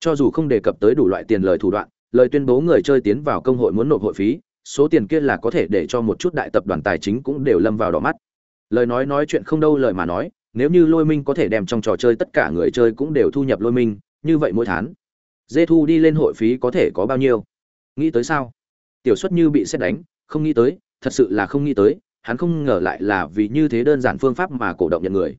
Cho dù không đề cập tới đủ loại tiền lời thủ đoạn, lời tuyên bố người chơi tiến vào công hội muốn nộp hội phí, số tiền kia là có thể để cho một chút đại tập đoàn tài chính cũng đều lâm vào đỏ mắt. Lời nói nói chuyện không đâu lời mà nói nếu như lôi minh có thể đem trong trò chơi tất cả người chơi cũng đều thu nhập lôi minh, như vậy mỗi tháng, dê thu đi lên hội phí có thể có bao nhiêu? Nghĩ tới sao? Tiểu xuất như bị xét đánh, không nghĩ tới, thật sự là không nghĩ tới, hắn không ngờ lại là vì như thế đơn giản phương pháp mà cổ động nhận người.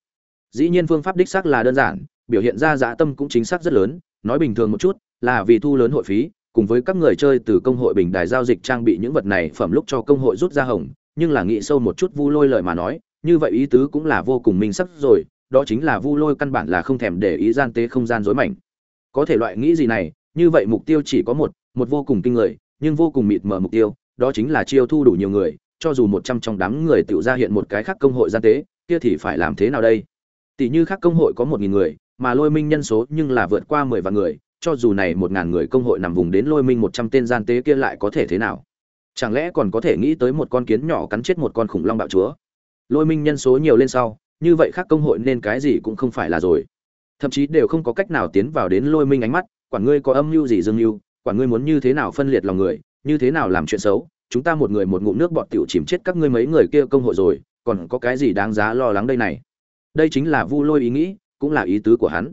Dĩ nhiên phương pháp đích xác là đơn giản, biểu hiện ra dã tâm cũng chính xác rất lớn, nói bình thường một chút, là vì thu lớn hội phí, cùng với các người chơi từ công hội bình đài giao dịch trang bị những vật này phẩm lúc cho công hội rút ra hồng, nhưng là nghĩ sâu một chút vu lôi lời mà nói như vậy ý tứ cũng là vô cùng minh sắc rồi, đó chính là vu lôi căn bản là không thèm để ý gian tế không gian rối mảnh. Có thể loại nghĩ gì này, như vậy mục tiêu chỉ có một một vô cùng kinh người, nhưng vô cùng mịt mờ mục tiêu, đó chính là chiêu thu đủ nhiều người, cho dù một trăm trong đám người tự ra hiện một cái khác công hội gian tế, kia thì phải làm thế nào đây? Tỷ như khác công hội có một nghìn người, mà lôi minh nhân số nhưng là vượt qua mười vạn người, cho dù này một ngàn người công hội nằm vùng đến lôi minh một trăm tên gian tế kia lại có thể thế nào? Chẳng lẽ còn có thể nghĩ tới một con kiến nhỏ cắn chết một con khủng long bạo chúa? Lôi minh nhân số nhiều lên sau, như vậy khác công hội nên cái gì cũng không phải là rồi. Thậm chí đều không có cách nào tiến vào đến lôi minh ánh mắt, quản ngươi có âm mưu gì dương mưu, quản ngươi muốn như thế nào phân liệt lòng người, như thế nào làm chuyện xấu, chúng ta một người một ngụm nước bọt tiểu chìm chết các ngươi mấy người kia công hội rồi, còn có cái gì đáng giá lo lắng đây này? Đây chính là vu lôi ý nghĩ, cũng là ý tứ của hắn.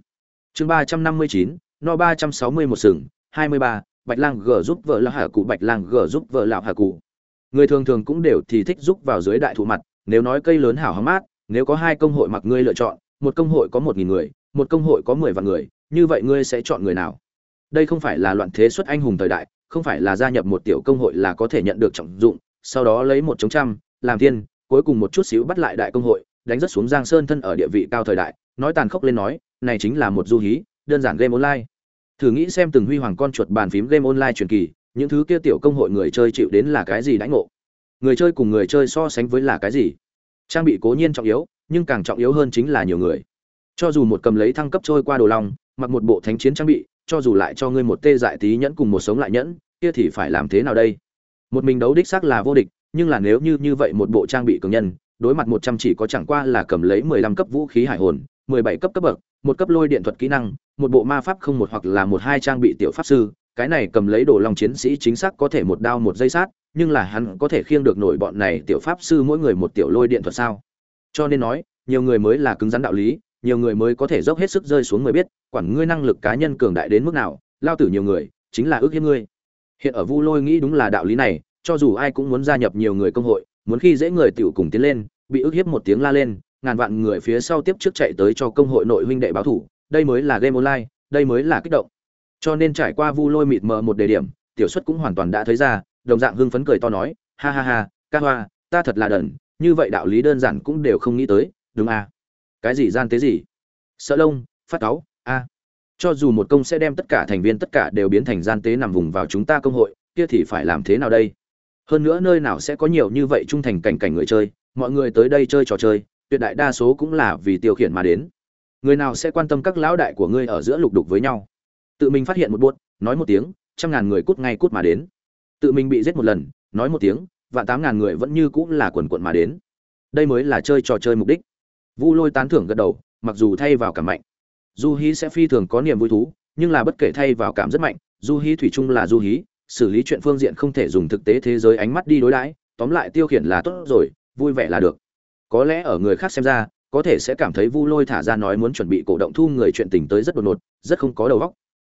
Chương ba trăm năm mươi chín, no ba trăm sáu mươi một sừng, hai mươi ba, bạch lang g giúp vợ lão hà cụ, bạch lang g giúp vợ lão hà cụ. Người thường thường cũng đều thì thích giúp vào dưới đại thụ mặt nếu nói cây lớn hảo hóng mát, nếu có hai công hội mặc ngươi lựa chọn, một công hội có một nghìn người, một công hội có mười vạn người, như vậy ngươi sẽ chọn người nào? Đây không phải là loạn thế xuất anh hùng thời đại, không phải là gia nhập một tiểu công hội là có thể nhận được trọng dụng, sau đó lấy một chống trăm, làm thiên, cuối cùng một chút xíu bắt lại đại công hội, đánh rất xuống giang sơn thân ở địa vị cao thời đại, nói tàn khốc lên nói, này chính là một du hí, đơn giản game online. Thử nghĩ xem từng huy hoàng con chuột bàn phím game online truyền kỳ, những thứ kia tiểu công hội người chơi chịu đến là cái gì đãi ngộ? Người chơi cùng người chơi so sánh với là cái gì? Trang bị cố nhiên trọng yếu, nhưng càng trọng yếu hơn chính là nhiều người. Cho dù một cầm lấy thăng cấp trôi qua đồ long, mặc một bộ thánh chiến trang bị, cho dù lại cho ngươi một tê dại tí nhẫn cùng một sống lại nhẫn, kia thì phải làm thế nào đây? Một mình đấu đích xác là vô địch, nhưng là nếu như như vậy một bộ trang bị cường nhân, đối mặt một trăm chỉ có chẳng qua là cầm lấy mười lăm cấp vũ khí hải hồn, mười bảy cấp cấp bậc, một cấp lôi điện thuật kỹ năng, một bộ ma pháp không một hoặc là một hai trang bị tiểu pháp sư, cái này cầm lấy đồ long chiến sĩ chính xác có thể một đao một dây sát nhưng là hắn có thể khiêng được nổi bọn này tiểu pháp sư mỗi người một tiểu lôi điện thuật sao? Cho nên nói, nhiều người mới là cứng rắn đạo lý, nhiều người mới có thể dốc hết sức rơi xuống mới biết, quản ngươi năng lực cá nhân cường đại đến mức nào, lao tử nhiều người, chính là ước hiếp ngươi. Hiện ở vu lôi nghĩ đúng là đạo lý này, cho dù ai cũng muốn gia nhập nhiều người công hội, muốn khi dễ người tiểu cùng tiến lên, bị ước hiếp một tiếng la lên, ngàn vạn người phía sau tiếp trước chạy tới cho công hội nội huynh đệ báo thủ, đây mới là game online, đây mới là kích động. Cho nên trải qua vu lôi mịt mờ một đề điểm, tiểu xuất cũng hoàn toàn đã thấy ra đồng dạng hưng phấn cười to nói, ha ha ha, ca hoa, ta thật là đần, như vậy đạo lý đơn giản cũng đều không nghĩ tới, đúng à? Cái gì gian tế gì? Sợ lông, phát cáu, a. Cho dù một công sẽ đem tất cả thành viên tất cả đều biến thành gian tế nằm vùng vào chúng ta công hội, kia thì phải làm thế nào đây? Hơn nữa nơi nào sẽ có nhiều như vậy trung thành cảnh cảnh người chơi, mọi người tới đây chơi trò chơi, tuyệt đại đa số cũng là vì tiêu khiển mà đến. Người nào sẽ quan tâm các lão đại của ngươi ở giữa lục đục với nhau? Tự mình phát hiện một buốt, nói một tiếng, trăm ngàn người cút ngay cút mà đến tự mình bị giết một lần, nói một tiếng và tám ngàn người vẫn như cũng là quần quận mà đến. Đây mới là chơi trò chơi mục đích. Vu lôi tán thưởng gật đầu, mặc dù thay vào cảm mạnh. Du hí sẽ phi thường có niềm vui thú, nhưng là bất kể thay vào cảm rất mạnh du hí thủy chung là du hí, xử lý chuyện phương diện không thể dùng thực tế thế giới ánh mắt đi đối đãi, tóm lại tiêu khiển là tốt rồi, vui vẻ là được. Có lẽ ở người khác xem ra, có thể sẽ cảm thấy vu lôi thả ra nói muốn chuẩn bị cổ động thu người chuyện tình tới rất đột ngột, rất không có đầu óc.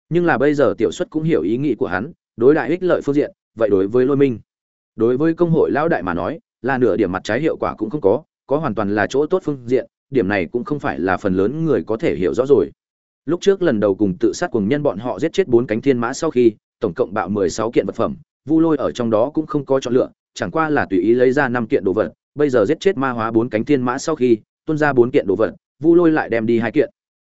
Nhưng là bây giờ tiểu xuất cũng hiểu ý nghĩ của hắn, đối đại ích lợi phương diện vậy đối với lôi minh, đối với công hội lão đại mà nói, là nửa điểm mặt trái hiệu quả cũng không có có hoàn toàn là chỗ tốt phương diện, điểm này cũng không phải là phần lớn người có thể hiểu rõ rồi. Lúc trước lần đầu cùng tự sát cùng nhân bọn họ giết chết bốn cánh thiên mã sau khi, tổng cộng bạo mười sáu kiện vật phẩm, vu lôi ở trong đó cũng không có chọn lựa, chẳng qua là tùy ý lấy ra năm kiện đồ vật, bây giờ giết chết ma hóa bốn cánh thiên mã sau khi, tuôn ra bốn kiện đồ vật, vu lôi lại đem đi hai kiện.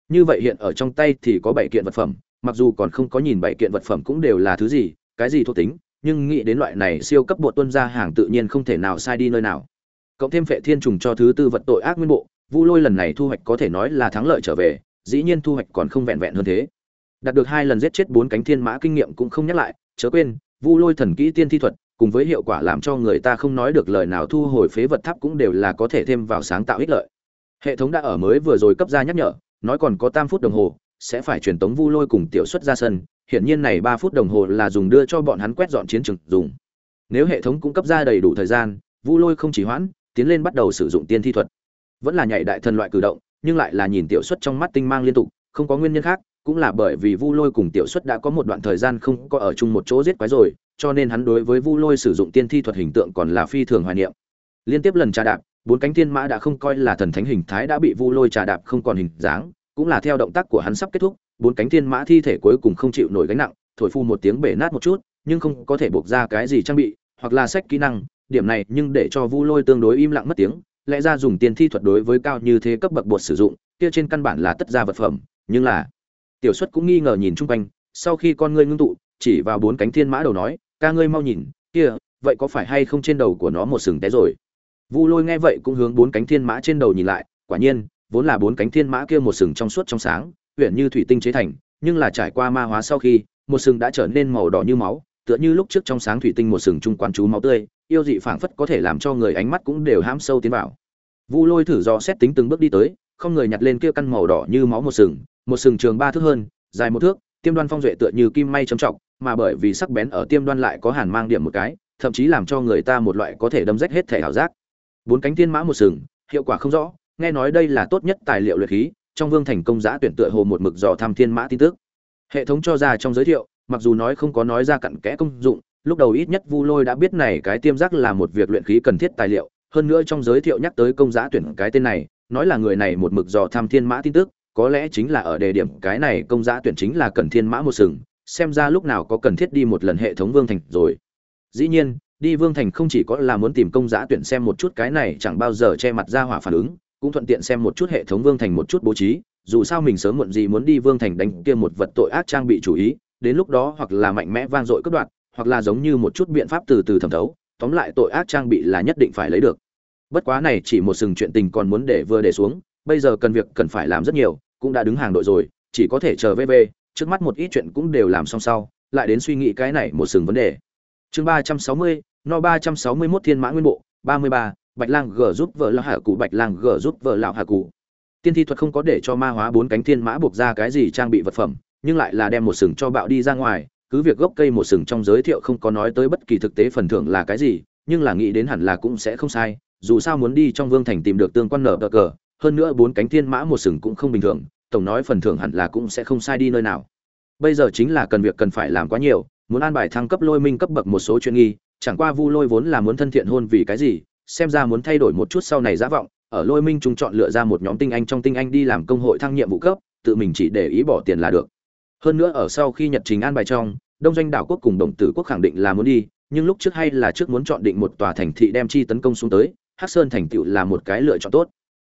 Như vậy hiện ở trong tay thì có bảy kiện vật phẩm, mặc dù còn không có nhìn bảy kiện vật phẩm cũng đều là thứ gì, cái gì thuộc tính nhưng nghĩ đến loại này siêu cấp bộ tuân ra hàng tự nhiên không thể nào sai đi nơi nào. Cộng thêm phệ thiên trùng cho thứ tư vật tội ác nguyên bộ, vu lôi lần này thu hoạch có thể nói là thắng lợi trở về, dĩ nhiên thu hoạch còn không vẹn vẹn hơn thế. Đạt được hai lần giết chết bốn cánh thiên mã kinh nghiệm cũng không nhắc lại, chớ quên, vu lôi thần kỹ tiên thi thuật, cùng với hiệu quả làm cho người ta không nói được lời nào thu hồi phế vật tháp cũng đều là có thể thêm vào sáng tạo ích lợi. Hệ thống đã ở mới vừa rồi cấp ra nhắc nhở, nói còn có tam phút đồng hồ, sẽ phải truyền tống vu lôi cùng tiểu xuất ra sân hiển nhiên này ba phút đồng hồ là dùng đưa cho bọn hắn quét dọn chiến trường dùng. Nếu hệ thống cung cấp ra đầy đủ thời gian, vu lôi không chỉ hoãn, tiến lên bắt đầu sử dụng tiên thi thuật. Vẫn là nhảy đại thần loại cử động, nhưng lại là nhìn tiểu xuất trong mắt tinh mang liên tục, không có nguyên nhân khác, cũng là bởi vì vu lôi cùng tiểu xuất đã có một đoạn thời gian không có ở chung một chỗ giết quái rồi, cho nên hắn đối với vu lôi sử dụng tiên thi thuật hình tượng còn là phi thường hoài niệm. Liên tiếp lần trà đạp, bốn cánh tiên mã đã không coi là thần thánh hình thái đã bị vu lôi trà đạp không còn hình dáng, cũng là theo động tác của hắn sắp kết thúc bốn cánh thiên mã thi thể cuối cùng không chịu nổi gánh nặng, thổi phu một tiếng bể nát một chút, nhưng không có thể buộc ra cái gì trang bị, hoặc là sách kỹ năng. Điểm này nhưng để cho vu lôi tương đối im lặng mất tiếng, lẽ ra dùng tiên thi thuật đối với cao như thế cấp bậc bột sử dụng, kia trên căn bản là tất ra vật phẩm. Nhưng là, tiểu xuất cũng nghi ngờ nhìn chung quanh, sau khi con ngươi ngưng tụ, chỉ vào bốn cánh thiên mã đầu nói, ca ngươi mau nhìn, kia, vậy có phải hay không trên đầu của nó một sừng té rồi? Vu lôi nghe vậy cũng hướng bốn cánh thiên mã trên đầu nhìn lại, quả nhiên, vốn là bốn cánh thiên mã kia một sừng trong suốt trong sáng huyện như thủy tinh chế thành, nhưng là trải qua ma hóa sau khi, một sừng đã trở nên màu đỏ như máu, tựa như lúc trước trong sáng thủy tinh một sừng trung quán chú máu tươi, yêu dị phảng phất có thể làm cho người ánh mắt cũng đều hãm sâu tiến vào. Vu lôi thử do xét tính từng bước đi tới, không người nhặt lên kia căn màu đỏ như máu một sừng một sừng trường ba thước hơn, dài một thước, tiêm đoan phong duệ tựa như kim may trầm trọng, mà bởi vì sắc bén ở tiêm đoan lại có hàn mang điểm một cái, thậm chí làm cho người ta một loại có thể đâm rách hết thể ảo giác. Bốn cánh thiên mã một sừng, hiệu quả không rõ, nghe nói đây là tốt nhất tài liệu luyện khí trong vương thành công giã tuyển tựa hồ một mực dò tham thiên mã tin tức. Hệ thống cho ra trong giới thiệu, mặc dù nói không có nói ra cặn kẽ công dụng, lúc đầu ít nhất vu lôi đã biết này cái tiêm giác là một việc luyện khí cần thiết tài liệu, hơn nữa trong giới thiệu nhắc tới công giã tuyển cái tên này, nói là người này một mực dò tham thiên mã tin tức, có lẽ chính là ở đề điểm cái này công giã tuyển chính là cần thiên mã một sừng, xem ra lúc nào có cần thiết đi một lần hệ thống vương thành rồi. Dĩ nhiên, đi vương thành không chỉ có là muốn tìm công giã tuyển xem một chút cái này chẳng bao giờ che mặt ra hỏa phản ứng cũng thuận tiện xem một chút hệ thống vương thành một chút bố trí, dù sao mình sớm muộn gì muốn đi vương thành đánh kia một vật tội ác trang bị chủ ý, đến lúc đó hoặc là mạnh mẽ vang dội cất đoạn hoặc là giống như một chút biện pháp từ từ thẩm thấu, tóm lại tội ác trang bị là nhất định phải lấy được. Bất quá này chỉ một sừng chuyện tình còn muốn để vừa để xuống, bây giờ cần việc cần phải làm rất nhiều, cũng đã đứng hàng đội rồi, chỉ có thể chờ vv trước mắt một ít chuyện cũng đều làm xong sau, lại đến suy nghĩ cái này một sừng vấn đề. Chương ba trăm sáu mươi, no ba trăm sáu mươi 361 thiên mã nguyên bộ, ba mươi ba bạch lang g giúp vợ lão hạ cụ bạch lang g giúp vợ lão hạ cụ tiên thi thuật không có để cho ma hóa bốn cánh thiên mã buộc ra cái gì trang bị vật phẩm, nhưng lại là đem một sừng cho bạo đi ra ngoài, cứ việc gốc cây một sừng trong giới thiệu không có nói tới bất kỳ thực tế phần thưởng là cái gì, nhưng là nghĩ đến hẳn là cũng sẽ không sai, dù sao muốn đi trong vương thành tìm được tương quan nở cờ cờ, hơn nữa bốn cánh thiên mã một sừng cũng không bình thường, tổng nói phần thưởng hẳn là cũng sẽ không sai đi nơi nào. Bây giờ chính là cần việc cần phải làm quá nhiều, muốn an bài thăng cấp lôi minh cấp bậc một số chuyện nghi, chẳng qua vu lôi vốn là muốn thân thiện hôn vì cái gì xem ra muốn thay đổi một chút sau này giả vọng, ở lôi minh trung chọn lựa ra một nhóm tinh anh trong tinh anh đi làm công hội thăng nhiệm vụ cấp, tự mình chỉ để ý bỏ tiền là được. Hơn nữa ở sau khi nhật trình an bài trong, đông doanh đảo quốc cùng đồng tử quốc khẳng định là muốn đi, nhưng lúc trước hay là trước muốn chọn định một tòa thành thị đem chi tấn công xuống tới, hắc sơn thành tựu là một cái lựa chọn tốt.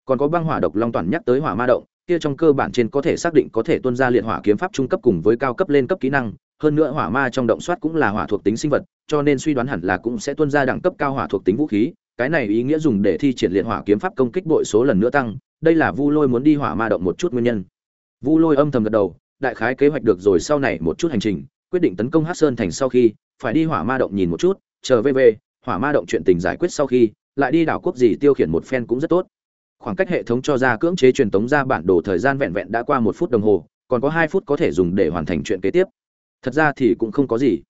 Còn có băng hỏa độc long toàn nhắc tới hỏa ma động, kia trong cơ bản trên có thể xác định có thể tuân ra liệt hỏa kiếm pháp trung cấp cùng với cao cấp lên cấp kỹ năng, hơn nữa hỏa ma trong động soát cũng là hỏa thuộc tính sinh vật, cho nên suy đoán hẳn là cũng sẽ tuân ra đẳng cấp cao hỏa thuộc tính vũ khí cái này ý nghĩa dùng để thi triển liệt hỏa kiếm pháp công kích bội số lần nữa tăng, đây là vu lôi muốn đi hỏa ma động một chút nguyên nhân. Vu lôi âm thầm gật đầu, đại khái kế hoạch được rồi, sau này một chút hành trình, quyết định tấn công hát sơn thành sau khi, phải đi hỏa ma động nhìn một chút, chờ về về, hỏa ma động chuyện tình giải quyết sau khi, lại đi đảo quốc gì tiêu khiển một phen cũng rất tốt. Khoảng cách hệ thống cho ra cưỡng chế truyền tống ra bản đồ thời gian vẹn vẹn đã qua một phút đồng hồ, còn có hai phút có thể dùng để hoàn thành chuyện kế tiếp. Thật ra thì cũng không có gì.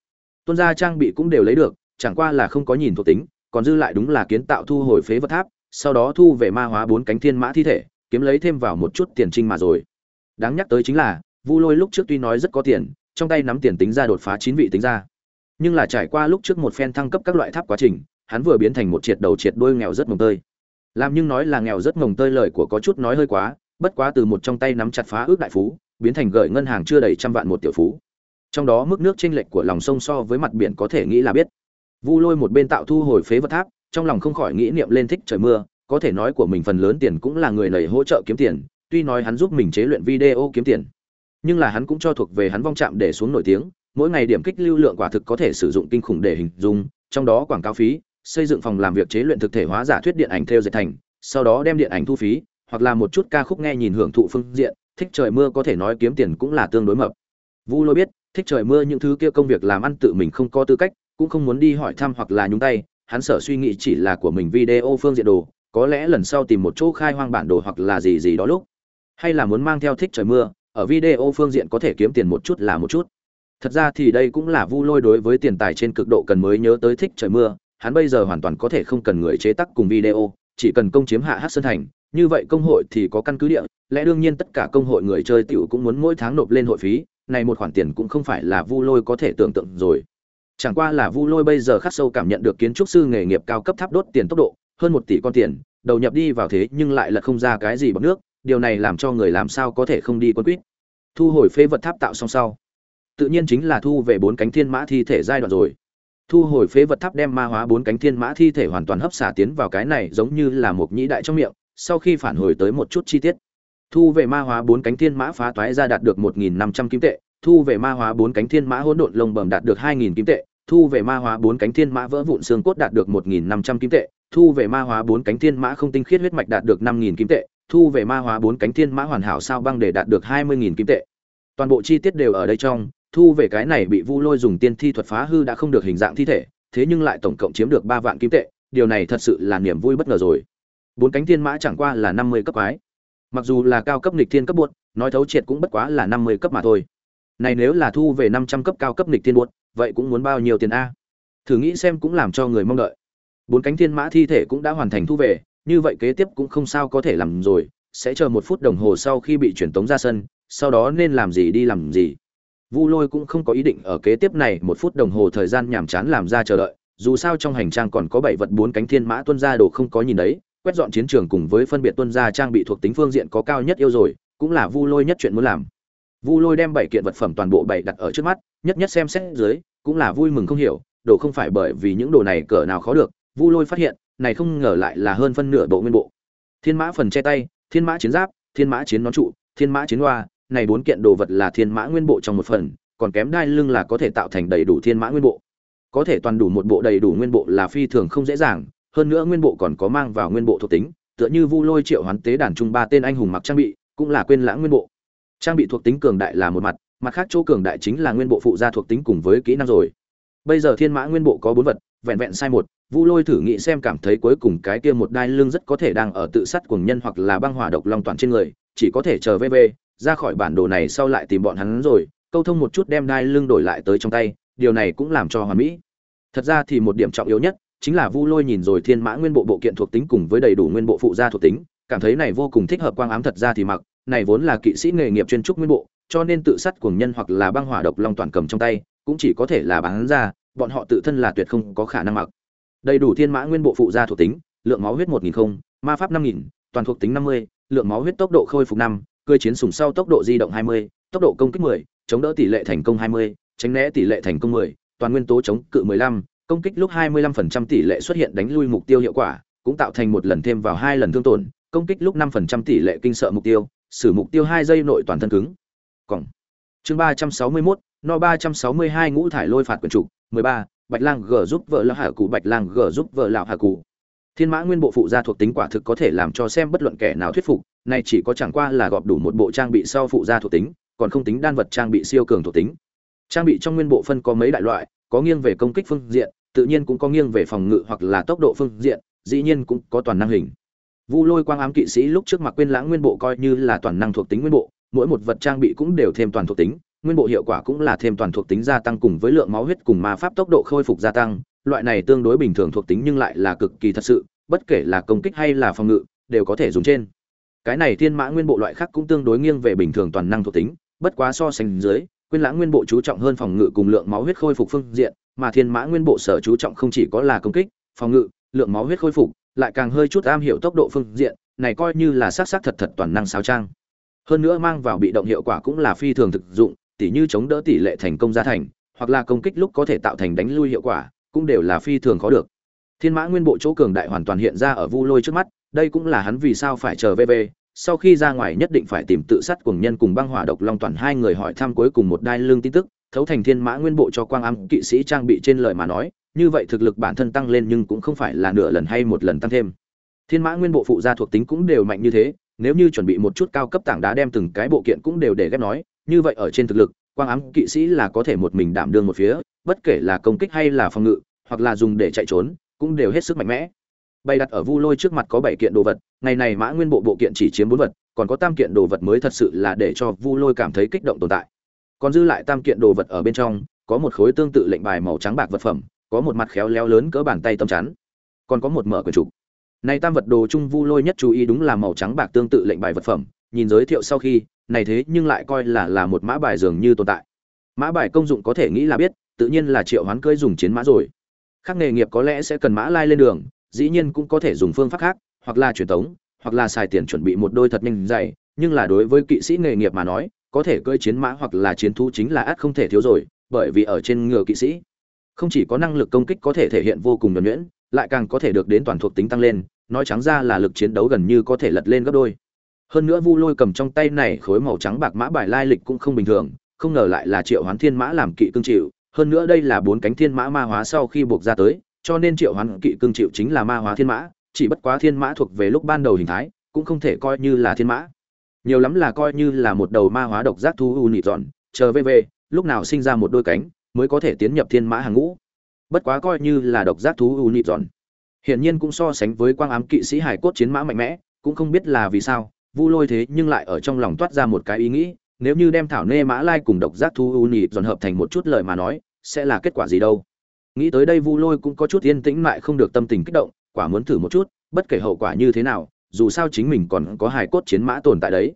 Tuân gia trang bị cũng đều lấy được, chẳng qua là không có nhìn thuộc tính còn dư lại đúng là kiến tạo thu hồi phế vật tháp, sau đó thu về ma hóa bốn cánh thiên mã thi thể, kiếm lấy thêm vào một chút tiền trinh mà rồi. Đáng nhắc tới chính là, vu lôi lúc trước tuy nói rất có tiền, trong tay nắm tiền tính ra đột phá chín vị tính ra. Nhưng là trải qua lúc trước một phen thăng cấp các loại tháp quá trình, hắn vừa biến thành một triệt đầu triệt đôi nghèo rất mồng tơi. Làm nhưng nói là nghèo rất mồng tơi lời của có chút nói hơi quá, bất quá từ một trong tay nắm chặt phá ước đại phú, biến thành gợi ngân hàng chưa đầy trăm vạn một tiểu phú. Trong đó mức nước chênh lệch của lòng sông so với mặt biển có thể nghĩ là biết vu lôi một bên tạo thu hồi phế vật tháp, trong lòng không khỏi nghĩ niệm lên thích trời mưa, có thể nói của mình phần lớn tiền cũng là người lầy hỗ trợ kiếm tiền, tuy nói hắn giúp mình chế luyện video kiếm tiền, nhưng là hắn cũng cho thuộc về hắn vong chạm để xuống nổi tiếng, mỗi ngày điểm kích lưu lượng quả thực có thể sử dụng kinh khủng để hình dung, trong đó quảng cáo phí, xây dựng phòng làm việc chế luyện thực thể hóa giả thuyết điện ảnh theo dệt thành, sau đó đem điện ảnh thu phí, hoặc là một chút ca khúc nghe nhìn hưởng thụ phương diện, thích trời mưa có thể nói kiếm tiền cũng là tương đối mập. Vu lôi biết, thích trời mưa những thứ kia công việc làm ăn tự mình không có tư cách cũng không muốn đi hỏi thăm hoặc là nhúng tay, hắn sở suy nghĩ chỉ là của mình video phương diện đồ, có lẽ lần sau tìm một chỗ khai hoang bản đồ hoặc là gì gì đó lúc. Hay là muốn mang theo thích trời mưa, ở video phương diện có thể kiếm tiền một chút là một chút. Thật ra thì đây cũng là vu lôi đối với tiền tài trên cực độ cần mới nhớ tới thích trời mưa, hắn bây giờ hoàn toàn có thể không cần người chế tác cùng video, chỉ cần công chiếm hạ hát sơn thành, như vậy công hội thì có căn cứ địa, lẽ đương nhiên tất cả công hội người chơi tiểu cũng muốn mỗi tháng nộp lên hội phí, này một khoản tiền cũng không phải là vu lôi có thể tưởng tượng rồi chẳng qua là vu lôi bây giờ khắc sâu cảm nhận được kiến trúc sư nghề nghiệp cao cấp tháp đốt tiền tốc độ, hơn một tỷ con tiền, đầu nhập đi vào thế nhưng lại là không ra cái gì bằng nước, điều này làm cho người làm sao có thể không đi quân quýt. Thu hồi phế vật tháp tạo xong sau, tự nhiên chính là thu về bốn cánh thiên mã thi thể giai đoạn rồi. Thu hồi phế vật tháp đem ma hóa bốn cánh thiên mã thi thể hoàn toàn hấp xả tiến vào cái này giống như là một nhĩ đại trong miệng, sau khi phản hồi tới một chút chi tiết. Thu về ma hóa bốn cánh thiên mã phá toái ra đạt được một nghìn năm trăm kim tệ thu về ma hóa bốn cánh thiên mã hỗn độn lông bầm đạt được hai nghìn kim tệ, thu về ma hóa bốn cánh thiên mã vỡ vụn xương cốt đạt được một nghìn năm trăm kim tệ, thu về ma hóa bốn cánh thiên mã không tinh khiết huyết mạch đạt được năm nghìn kim tệ, thu về ma hóa bốn cánh thiên mã hoàn hảo sao băng để đạt được hai mươi nghìn kim tệ. Toàn bộ chi tiết đều ở đây trong, thu về cái này bị vu lôi dùng tiên thi thuật phá hư đã không được hình dạng thi thể, thế nhưng lại tổng cộng chiếm được ba vạn kim tệ, điều này thật sự là niềm vui bất ngờ rồi. Bốn cánh thiên mã chẳng qua là năm mươi cấp quái. mặc dù là cao cấp nghịch thiên cấp buốt nói thấu triệt cũng bất quá là năm mươi cấp mà thôi này nếu là thu về năm trăm cấp cao cấp nghịch thiên buốt, vậy cũng muốn bao nhiêu tiền a? Thử nghĩ xem cũng làm cho người mong đợi. Bốn cánh thiên mã thi thể cũng đã hoàn thành thu về, như vậy kế tiếp cũng không sao có thể làm rồi, sẽ chờ một phút đồng hồ sau khi bị chuyển tống ra sân, sau đó nên làm gì đi làm gì. Vu lôi cũng không có ý định ở kế tiếp này một phút đồng hồ thời gian nhàm chán làm ra chờ đợi, dù sao trong hành trang còn có bảy vật bốn cánh thiên mã tuân ra đồ không có nhìn đấy, quét dọn chiến trường cùng với phân biệt tuân ra trang bị thuộc tính phương diện có cao nhất yêu rồi, cũng là vu lôi nhất chuyện muốn làm vu lôi đem bảy kiện vật phẩm toàn bộ bảy đặt ở trước mắt, nhất nhất xem xét dưới, cũng là vui mừng không hiểu, đồ không phải bởi vì những đồ này cỡ nào khó được, vu lôi phát hiện, này không ngờ lại là hơn phân nửa bộ nguyên bộ. Thiên mã phần che tay, thiên mã chiến giáp, thiên mã chiến nón trụ, thiên mã chiến hoa, này bốn kiện đồ vật là thiên mã nguyên bộ trong một phần, còn kém đai lưng là có thể tạo thành đầy đủ thiên mã nguyên bộ. Có thể toàn đủ một bộ đầy đủ nguyên bộ là phi thường không dễ dàng, hơn nữa nguyên bộ còn có mang vào nguyên bộ thuộc tính, tựa như vu lôi triệu hoán tế đàn trung ba tên anh hùng mặc trang bị, cũng là quên lãng nguyên bộ trang bị thuộc tính cường đại là một mặt mặt khác chỗ cường đại chính là nguyên bộ phụ gia thuộc tính cùng với kỹ năng rồi. Bây giờ thiên mã nguyên bộ có bốn vật, vẹn vẹn sai một, vu lôi thử nghĩ xem cảm thấy cuối cùng cái kia một đai lưng rất có thể đang ở tự sát cùng nhân hoặc là băng hỏa độc long toàn trên người, chỉ có thể chờ vv ra khỏi bản đồ này sau lại tìm bọn hắn rồi, câu thông một chút đem đai lưng đổi lại tới trong tay, điều này cũng làm cho hoàn mỹ. Thật ra thì một điểm trọng yếu nhất, chính là vu lôi nhìn rồi thiên mã nguyên bộ bộ kiện thuộc tính cùng với đầy đủ nguyên bộ phụ gia thuộc tính, cảm thấy này vô cùng thích hợp quang ám thật ra thì mặc này vốn là kỵ sĩ nghề nghiệp chuyên trúc nguyên bộ, cho nên tự sát cuồng nhân hoặc là băng hỏa độc long toàn cầm trong tay, cũng chỉ có thể là bán ra, bọn họ tự thân là tuyệt không có khả năng mặc. Đầy đủ thiên mã nguyên bộ phụ gia thuộc tính, lượng máu huyết một nghìn không, ma pháp năm nghìn, toàn thuộc tính năm mươi, lượng máu huyết tốc độ khôi phục năm cơi chiến sủng sau tốc độ di động hai mươi, tốc độ công kích mười, chống đỡ tỷ lệ thành công hai mươi, tránh né tỷ lệ thành công mười, toàn nguyên tố chống cự mười lăm, công kích lúc hai mươi lăm phần trăm tỷ lệ xuất hiện đánh lui mục tiêu hiệu quả, cũng tạo thành một lần thêm vào hai lần thương tổn, công kích lúc năm phần trăm tỷ lệ kinh sợ mục tiêu xử mục tiêu hai giây nội toàn thân cứng. Cổng chương ba trăm sáu mươi 361, no ba trăm sáu mươi hai ngũ thải lôi phạt quyền trục mười ba bạch lang g giúp vợ lão hạ cụ bạch lang g giúp vợ lão hạ cụ thiên mã nguyên bộ phụ gia thuộc tính quả thực có thể làm cho xem bất luận kẻ nào thuyết phục này chỉ có chẳng qua là gọp đủ một bộ trang bị sau phụ gia thuộc tính còn không tính đan vật trang bị siêu cường thuộc tính. Trang bị trong nguyên bộ phân có mấy đại loại có nghiêng về công kích phương diện tự nhiên cũng có nghiêng về phòng ngự hoặc là tốc độ phương diện dĩ nhiên cũng có toàn năng hình vu lôi quang ám kỵ sĩ lúc trước mặc quên lãng nguyên bộ coi như là toàn năng thuộc tính nguyên bộ, mỗi một vật trang bị cũng đều thêm toàn thuộc tính, nguyên bộ hiệu quả cũng là thêm toàn thuộc tính gia tăng cùng với lượng máu huyết cùng ma pháp tốc độ khôi phục gia tăng. Loại này tương đối bình thường thuộc tính nhưng lại là cực kỳ thật sự, bất kể là công kích hay là phòng ngự, đều có thể dùng trên. Cái này thiên mã nguyên bộ loại khác cũng tương đối nghiêng về bình thường toàn năng thuộc tính, bất quá so sánh dưới, quên lãng nguyên bộ chú trọng hơn phòng ngự cùng lượng máu huyết khôi phục phương diện, mà thiên mã nguyên bộ sở chú trọng không chỉ có là công kích, phòng ngự, lượng máu huyết khôi phục lại càng hơi chút am hiểu tốc độ phương diện, này coi như là sát sát thật thật toàn năng sao trang. Hơn nữa mang vào bị động hiệu quả cũng là phi thường thực dụng, tỉ như chống đỡ tỷ lệ thành công gia thành, hoặc là công kích lúc có thể tạo thành đánh lui hiệu quả, cũng đều là phi thường khó được. Thiên mã nguyên bộ chỗ cường đại hoàn toàn hiện ra ở vu lôi trước mắt, đây cũng là hắn vì sao phải chờ vv sau khi ra ngoài nhất định phải tìm tự sát cùng nhân cùng băng hỏa độc long toàn hai người hỏi thăm cuối cùng một đai lương tin tức, thấu thành thiên mã nguyên bộ cho quang âm kỵ sĩ trang bị trên lời mà nói như vậy thực lực bản thân tăng lên nhưng cũng không phải là nửa lần hay một lần tăng thêm. Thiên mã nguyên bộ phụ gia thuộc tính cũng đều mạnh như thế, nếu như chuẩn bị một chút cao cấp tảng đá đem từng cái bộ kiện cũng đều để ghép nói, như vậy ở trên thực lực, quang ám kỵ sĩ là có thể một mình đảm đương một phía, bất kể là công kích hay là phòng ngự, hoặc là dùng để chạy trốn, cũng đều hết sức mạnh mẽ. Bày đặt ở vu lôi trước mặt có bảy kiện đồ vật, ngày này mã nguyên bộ bộ kiện chỉ chiếm bốn vật, còn có tam kiện đồ vật mới thật sự là để cho vu lôi cảm thấy kích động tồn tại. Còn dư lại tam kiện đồ vật ở bên trong, có một khối tương tự lệnh bài màu trắng bạc vật phẩm có một mặt khéo léo lớn cỡ bàn tay tâm chắn, còn có một mở quyển trục. Này tam vật đồ chung vu lôi nhất chú ý đúng là màu trắng bạc tương tự lệnh bài vật phẩm, nhìn giới thiệu sau khi, này thế nhưng lại coi là là một mã bài dường như tồn tại. Mã bài công dụng có thể nghĩ là biết, tự nhiên là triệu hoán cưỡi dùng chiến mã rồi. Khác nghề nghiệp có lẽ sẽ cần mã lai lên đường, dĩ nhiên cũng có thể dùng phương pháp khác, hoặc là truyền tống, hoặc là xài tiền chuẩn bị một đôi thật nhanh dày, nhưng là đối với kỵ sĩ nghề nghiệp mà nói, có thể cưỡi chiến mã hoặc là chiến thú chính là ắt không thể thiếu rồi, bởi vì ở trên ngựa kỵ sĩ không chỉ có năng lực công kích có thể thể hiện vô cùng nhuẩn nhuyễn, lại càng có thể được đến toàn thuộc tính tăng lên, nói trắng ra là lực chiến đấu gần như có thể lật lên gấp đôi. Hơn nữa vu lôi cầm trong tay này khối màu trắng bạc mã bài lai lịch cũng không bình thường, không ngờ lại là triệu hoán thiên mã làm kỵ cương chịu. Hơn nữa đây là bốn cánh thiên mã ma hóa sau khi buộc ra tới, cho nên triệu hoán kỵ cương chịu chính là ma hóa thiên mã, chỉ bất quá thiên mã thuộc về lúc ban đầu hình thái, cũng không thể coi như là thiên mã. Nhiều lắm là coi như là một đầu ma hóa độc giác thu u nị dọn, chờ vv lúc nào sinh ra một đôi cánh mới có thể tiến nhập thiên mã hàng ngũ. Bất quá coi như là độc giác thú u nịp giòn hiển nhiên cũng so sánh với quang ám kỵ sĩ hải cốt chiến mã mạnh mẽ, cũng không biết là vì sao, vu lôi thế nhưng lại ở trong lòng toát ra một cái ý nghĩ, nếu như đem thảo nê mã lai cùng độc giác thú u nịp giòn hợp thành một chút lời mà nói, sẽ là kết quả gì đâu. Nghĩ tới đây vu lôi cũng có chút yên tĩnh lại không được tâm tình kích động, quả muốn thử một chút, bất kể hậu quả như thế nào, dù sao chính mình còn có hải cốt chiến mã tồn tại đấy.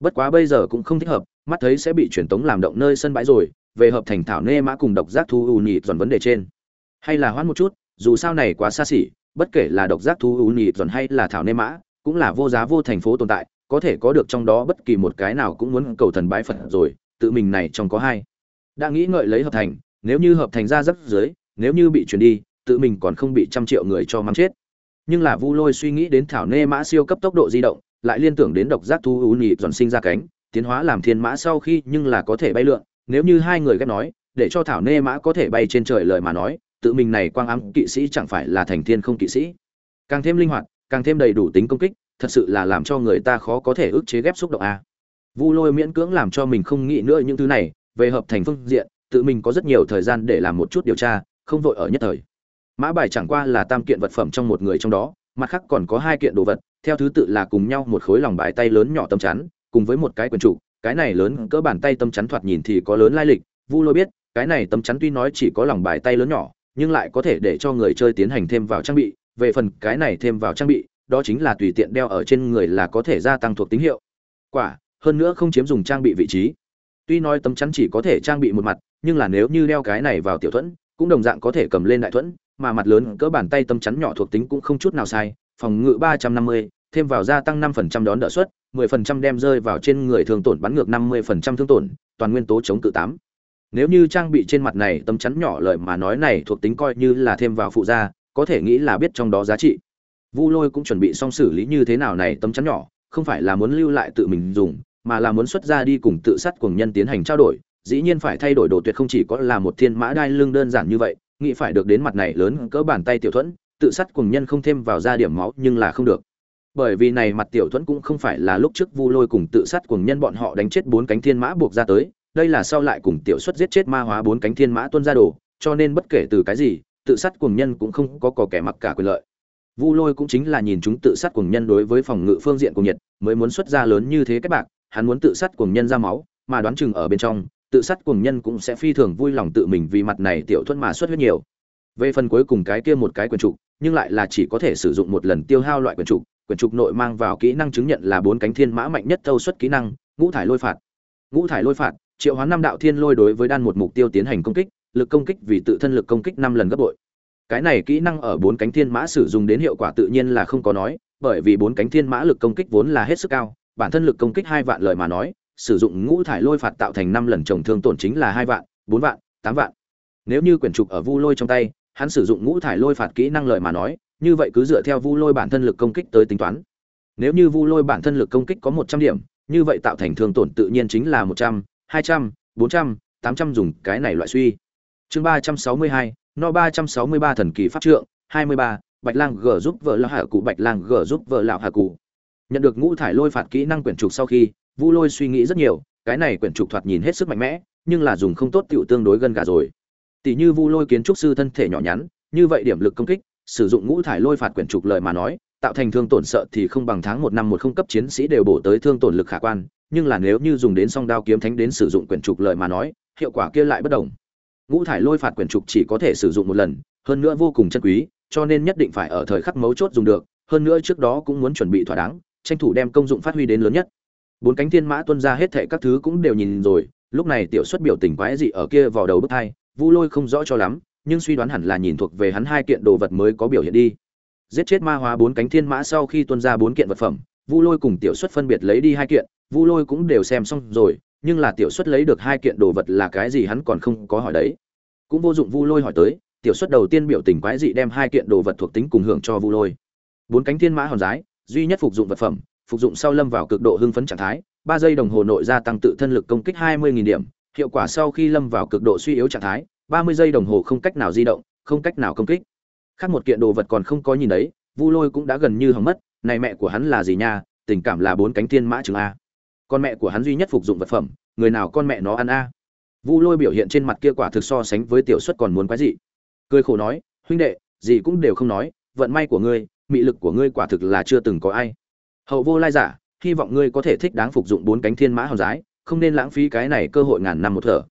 Bất quá bây giờ cũng không thích hợp, mắt thấy sẽ bị truyền tống làm động nơi sân bãi rồi về hợp thành thảo nê mã cùng độc giác thu ưu nhị dọn vấn đề trên. Hay là hoãn một chút, dù sao này quá xa xỉ, bất kể là độc giác thu ưu nhị dọn hay là thảo nê mã, cũng là vô giá vô thành phố tồn tại, có thể có được trong đó bất kỳ một cái nào cũng muốn cầu thần bái phật rồi, tự mình này trong có hai. Đã nghĩ ngợi lấy hợp thành, nếu như hợp thành ra rất dưới, nếu như bị chuyển đi, tự mình còn không bị trăm triệu người cho mắng chết. Nhưng là vu lôi suy nghĩ đến thảo nê mã siêu cấp tốc độ di động, lại liên tưởng đến độc giác thu ưu nhị dọn sinh ra cánh, tiến hóa làm thiên mã sau khi nhưng là có thể bay lượn nếu như hai người ghép nói, để cho thảo nê mã có thể bay trên trời lời mà nói, tự mình này quang ám kỵ sĩ chẳng phải là thành thiên không kỵ sĩ. Càng thêm linh hoạt, càng thêm đầy đủ tính công kích, thật sự là làm cho người ta khó có thể ức chế ghép xúc động a. Vu lôi miễn cưỡng làm cho mình không nghĩ nữa những thứ này, về hợp thành phương diện, tự mình có rất nhiều thời gian để làm một chút điều tra, không vội ở nhất thời. Mã bài chẳng qua là tam kiện vật phẩm trong một người trong đó, mặt khác còn có hai kiện đồ vật, theo thứ tự là cùng nhau một khối lòng bài tay lớn nhỏ tầm chắn, cùng với một cái quần trụ cái này lớn cỡ bàn tay tâm chắn thoạt nhìn thì có lớn lai lịch, vu lôi biết, cái này tâm chắn tuy nói chỉ có lòng bài tay lớn nhỏ, nhưng lại có thể để cho người chơi tiến hành thêm vào trang bị, về phần cái này thêm vào trang bị, đó chính là tùy tiện đeo ở trên người là có thể gia tăng thuộc tín hiệu. Quả, hơn nữa không chiếm dùng trang bị vị trí. Tuy nói tấm chắn chỉ có thể trang bị một mặt, nhưng là nếu như đeo cái này vào tiểu thuẫn, cũng đồng dạng có thể cầm lên đại thuẫn, mà mặt lớn cỡ bàn tay tấm chắn nhỏ thuộc tính cũng không chút nào sai, phòng ngự ba trăm năm mươi, thêm vào gia tăng năm phần trăm đón đỡ suất mười phần trăm đem rơi vào trên người thường tổn bắn ngược năm mươi phần trăm thương tổn, toàn nguyên tố chống cự tám. Nếu như trang bị trên mặt này tấm chắn nhỏ lợi mà nói này thuộc tính coi như là thêm vào phụ gia, có thể nghĩ là biết trong đó giá trị. Vu lôi cũng chuẩn bị xong xử lý như thế nào này tấm chắn nhỏ, không phải là muốn lưu lại tự mình dùng, mà là muốn xuất ra đi cùng tự sát cùng nhân tiến hành trao đổi, dĩ nhiên phải thay đổi đồ tuyệt không chỉ có là một thiên mã đai lưng đơn giản như vậy, nghĩ phải được đến mặt này lớn cỡ bàn tay tiểu thuẫn, tự sát cùng nhân không thêm vào ra điểm máu nhưng là không được bởi vì này mặt tiểu thuẫn cũng không phải là lúc trước vu lôi cùng tự sát cùng nhân bọn họ đánh chết bốn cánh thiên mã buộc ra tới, đây là sau lại cùng tiểu xuất giết chết ma hóa bốn cánh thiên mã tuân ra đồ, cho nên bất kể từ cái gì, tự sát cùng nhân cũng không có cò kẻ mặc cả quyền lợi. Vu lôi cũng chính là nhìn chúng tự sát cùng nhân đối với phòng ngự phương diện của nhiệt, mới muốn xuất ra lớn như thế các bạc, hắn muốn tự sát cùng nhân ra máu, mà đoán chừng ở bên trong, tự sát cùng nhân cũng sẽ phi thường vui lòng tự mình vì mặt này tiểu thuẫn mà xuất huyết nhiều về phần cuối cùng cái kia một cái quyền trục, nhưng lại là chỉ có thể sử dụng một lần tiêu hao loại quyền trục. Quyền trục nội mang vào kỹ năng chứng nhận là bốn cánh thiên mã mạnh nhất thâu suất kỹ năng, ngũ thải lôi phạt. Ngũ thải lôi phạt, triệu hoán năm đạo thiên lôi đối với đan một mục tiêu tiến hành công kích, lực công kích vì tự thân lực công kích năm lần gấp bội. Cái này kỹ năng ở bốn cánh thiên mã sử dụng đến hiệu quả tự nhiên là không có nói, bởi vì bốn cánh thiên mã lực công kích vốn là hết sức cao, bản thân lực công kích hai vạn lời mà nói, sử dụng ngũ thải lôi phạt tạo thành năm lần trồng thương tổn chính là hai vạn, bốn vạn, tám vạn. Nếu như quyển trục ở vu lôi trong tay hắn sử dụng ngũ thải lôi phạt kỹ năng lời mà nói, như vậy cứ dựa theo vu lôi bản thân lực công kích tới tính toán. Nếu như vu lôi bản thân lực công kích có một trăm điểm, như vậy tạo thành thương tổn tự nhiên chính là một trăm, hai trăm, bốn trăm, tám trăm dùng cái này loại suy. Chương ba trăm sáu mươi hai, no ba trăm sáu mươi ba thần kỳ pháp trượng, hai mươi ba, bạch lang g giúp vợ lão hạ cụ, bạch lang g giúp vợ lão hạ cụ. Nhận được ngũ thải lôi phạt kỹ năng quyển trục sau khi, vu lôi suy nghĩ rất nhiều, cái này quyển trục thoạt nhìn hết sức mạnh mẽ, nhưng là dùng không tốt tiểu tương đối gần cả rồi tỷ như vu lôi kiến trúc sư thân thể nhỏ nhắn, như vậy điểm lực công kích, sử dụng ngũ thải lôi phạt quyển trục lời mà nói, tạo thành thương tổn sợ thì không bằng tháng một năm một không cấp chiến sĩ đều bổ tới thương tổn lực khả quan, nhưng là nếu như dùng đến song đao kiếm thánh đến sử dụng quyển trục lợi mà nói, hiệu quả kia lại bất đồng. Ngũ thải lôi phạt quyển trục chỉ có thể sử dụng một lần, hơn nữa vô cùng chân quý, cho nên nhất định phải ở thời khắc mấu chốt dùng được, hơn nữa trước đó cũng muốn chuẩn bị thỏa đáng, tranh thủ đem công dụng phát huy đến lớn nhất. Bốn cánh thiên mã tuân ra hết thệ các thứ cũng đều nhìn rồi, lúc này tiểu xuất biểu tình quái dị ở kia vào đầu bức thai vu lôi không rõ cho lắm, nhưng suy đoán hẳn là nhìn thuộc về hắn hai kiện đồ vật mới có biểu hiện đi. Giết chết ma hóa bốn cánh thiên mã sau khi tuân ra bốn kiện vật phẩm, vu lôi cùng tiểu xuất phân biệt lấy đi hai kiện, vu lôi cũng đều xem xong rồi, nhưng là tiểu xuất lấy được hai kiện đồ vật là cái gì hắn còn không có hỏi đấy. Cũng vô dụng vu lôi hỏi tới, tiểu xuất đầu tiên biểu tình quái dị đem hai kiện đồ vật thuộc tính cùng hưởng cho vu lôi. Bốn cánh thiên mã hòn giái duy nhất phục dụng vật phẩm, phục dụng sau lâm vào cực độ hưng phấn trạng thái, ba giây đồng hồ nội gia tăng tự thân lực công kích hai mươi điểm hiệu quả sau khi lâm vào cực độ suy yếu trạng thái, ba mươi giây đồng hồ không cách nào di động, không cách nào công kích. Khác một kiện đồ vật còn không có nhìn đấy, vu lôi cũng đã gần như hỏng mất, này mẹ của hắn là gì nha, tình cảm là bốn cánh thiên mã trường a. Con mẹ của hắn duy nhất phục dụng vật phẩm, người nào con mẹ nó ăn a. Vu lôi biểu hiện trên mặt kia quả thực so sánh với tiểu xuất còn muốn quái gì cười khổ nói, huynh đệ, gì cũng đều không nói, vận may của ngươi, mị lực của ngươi quả thực là chưa từng có ai. Hậu vô lai giả, hy vọng ngươi có thể thích đáng phục dụng bốn cánh thiên mã hòn giái không nên lãng phí cái này cơ hội ngàn năm một thở.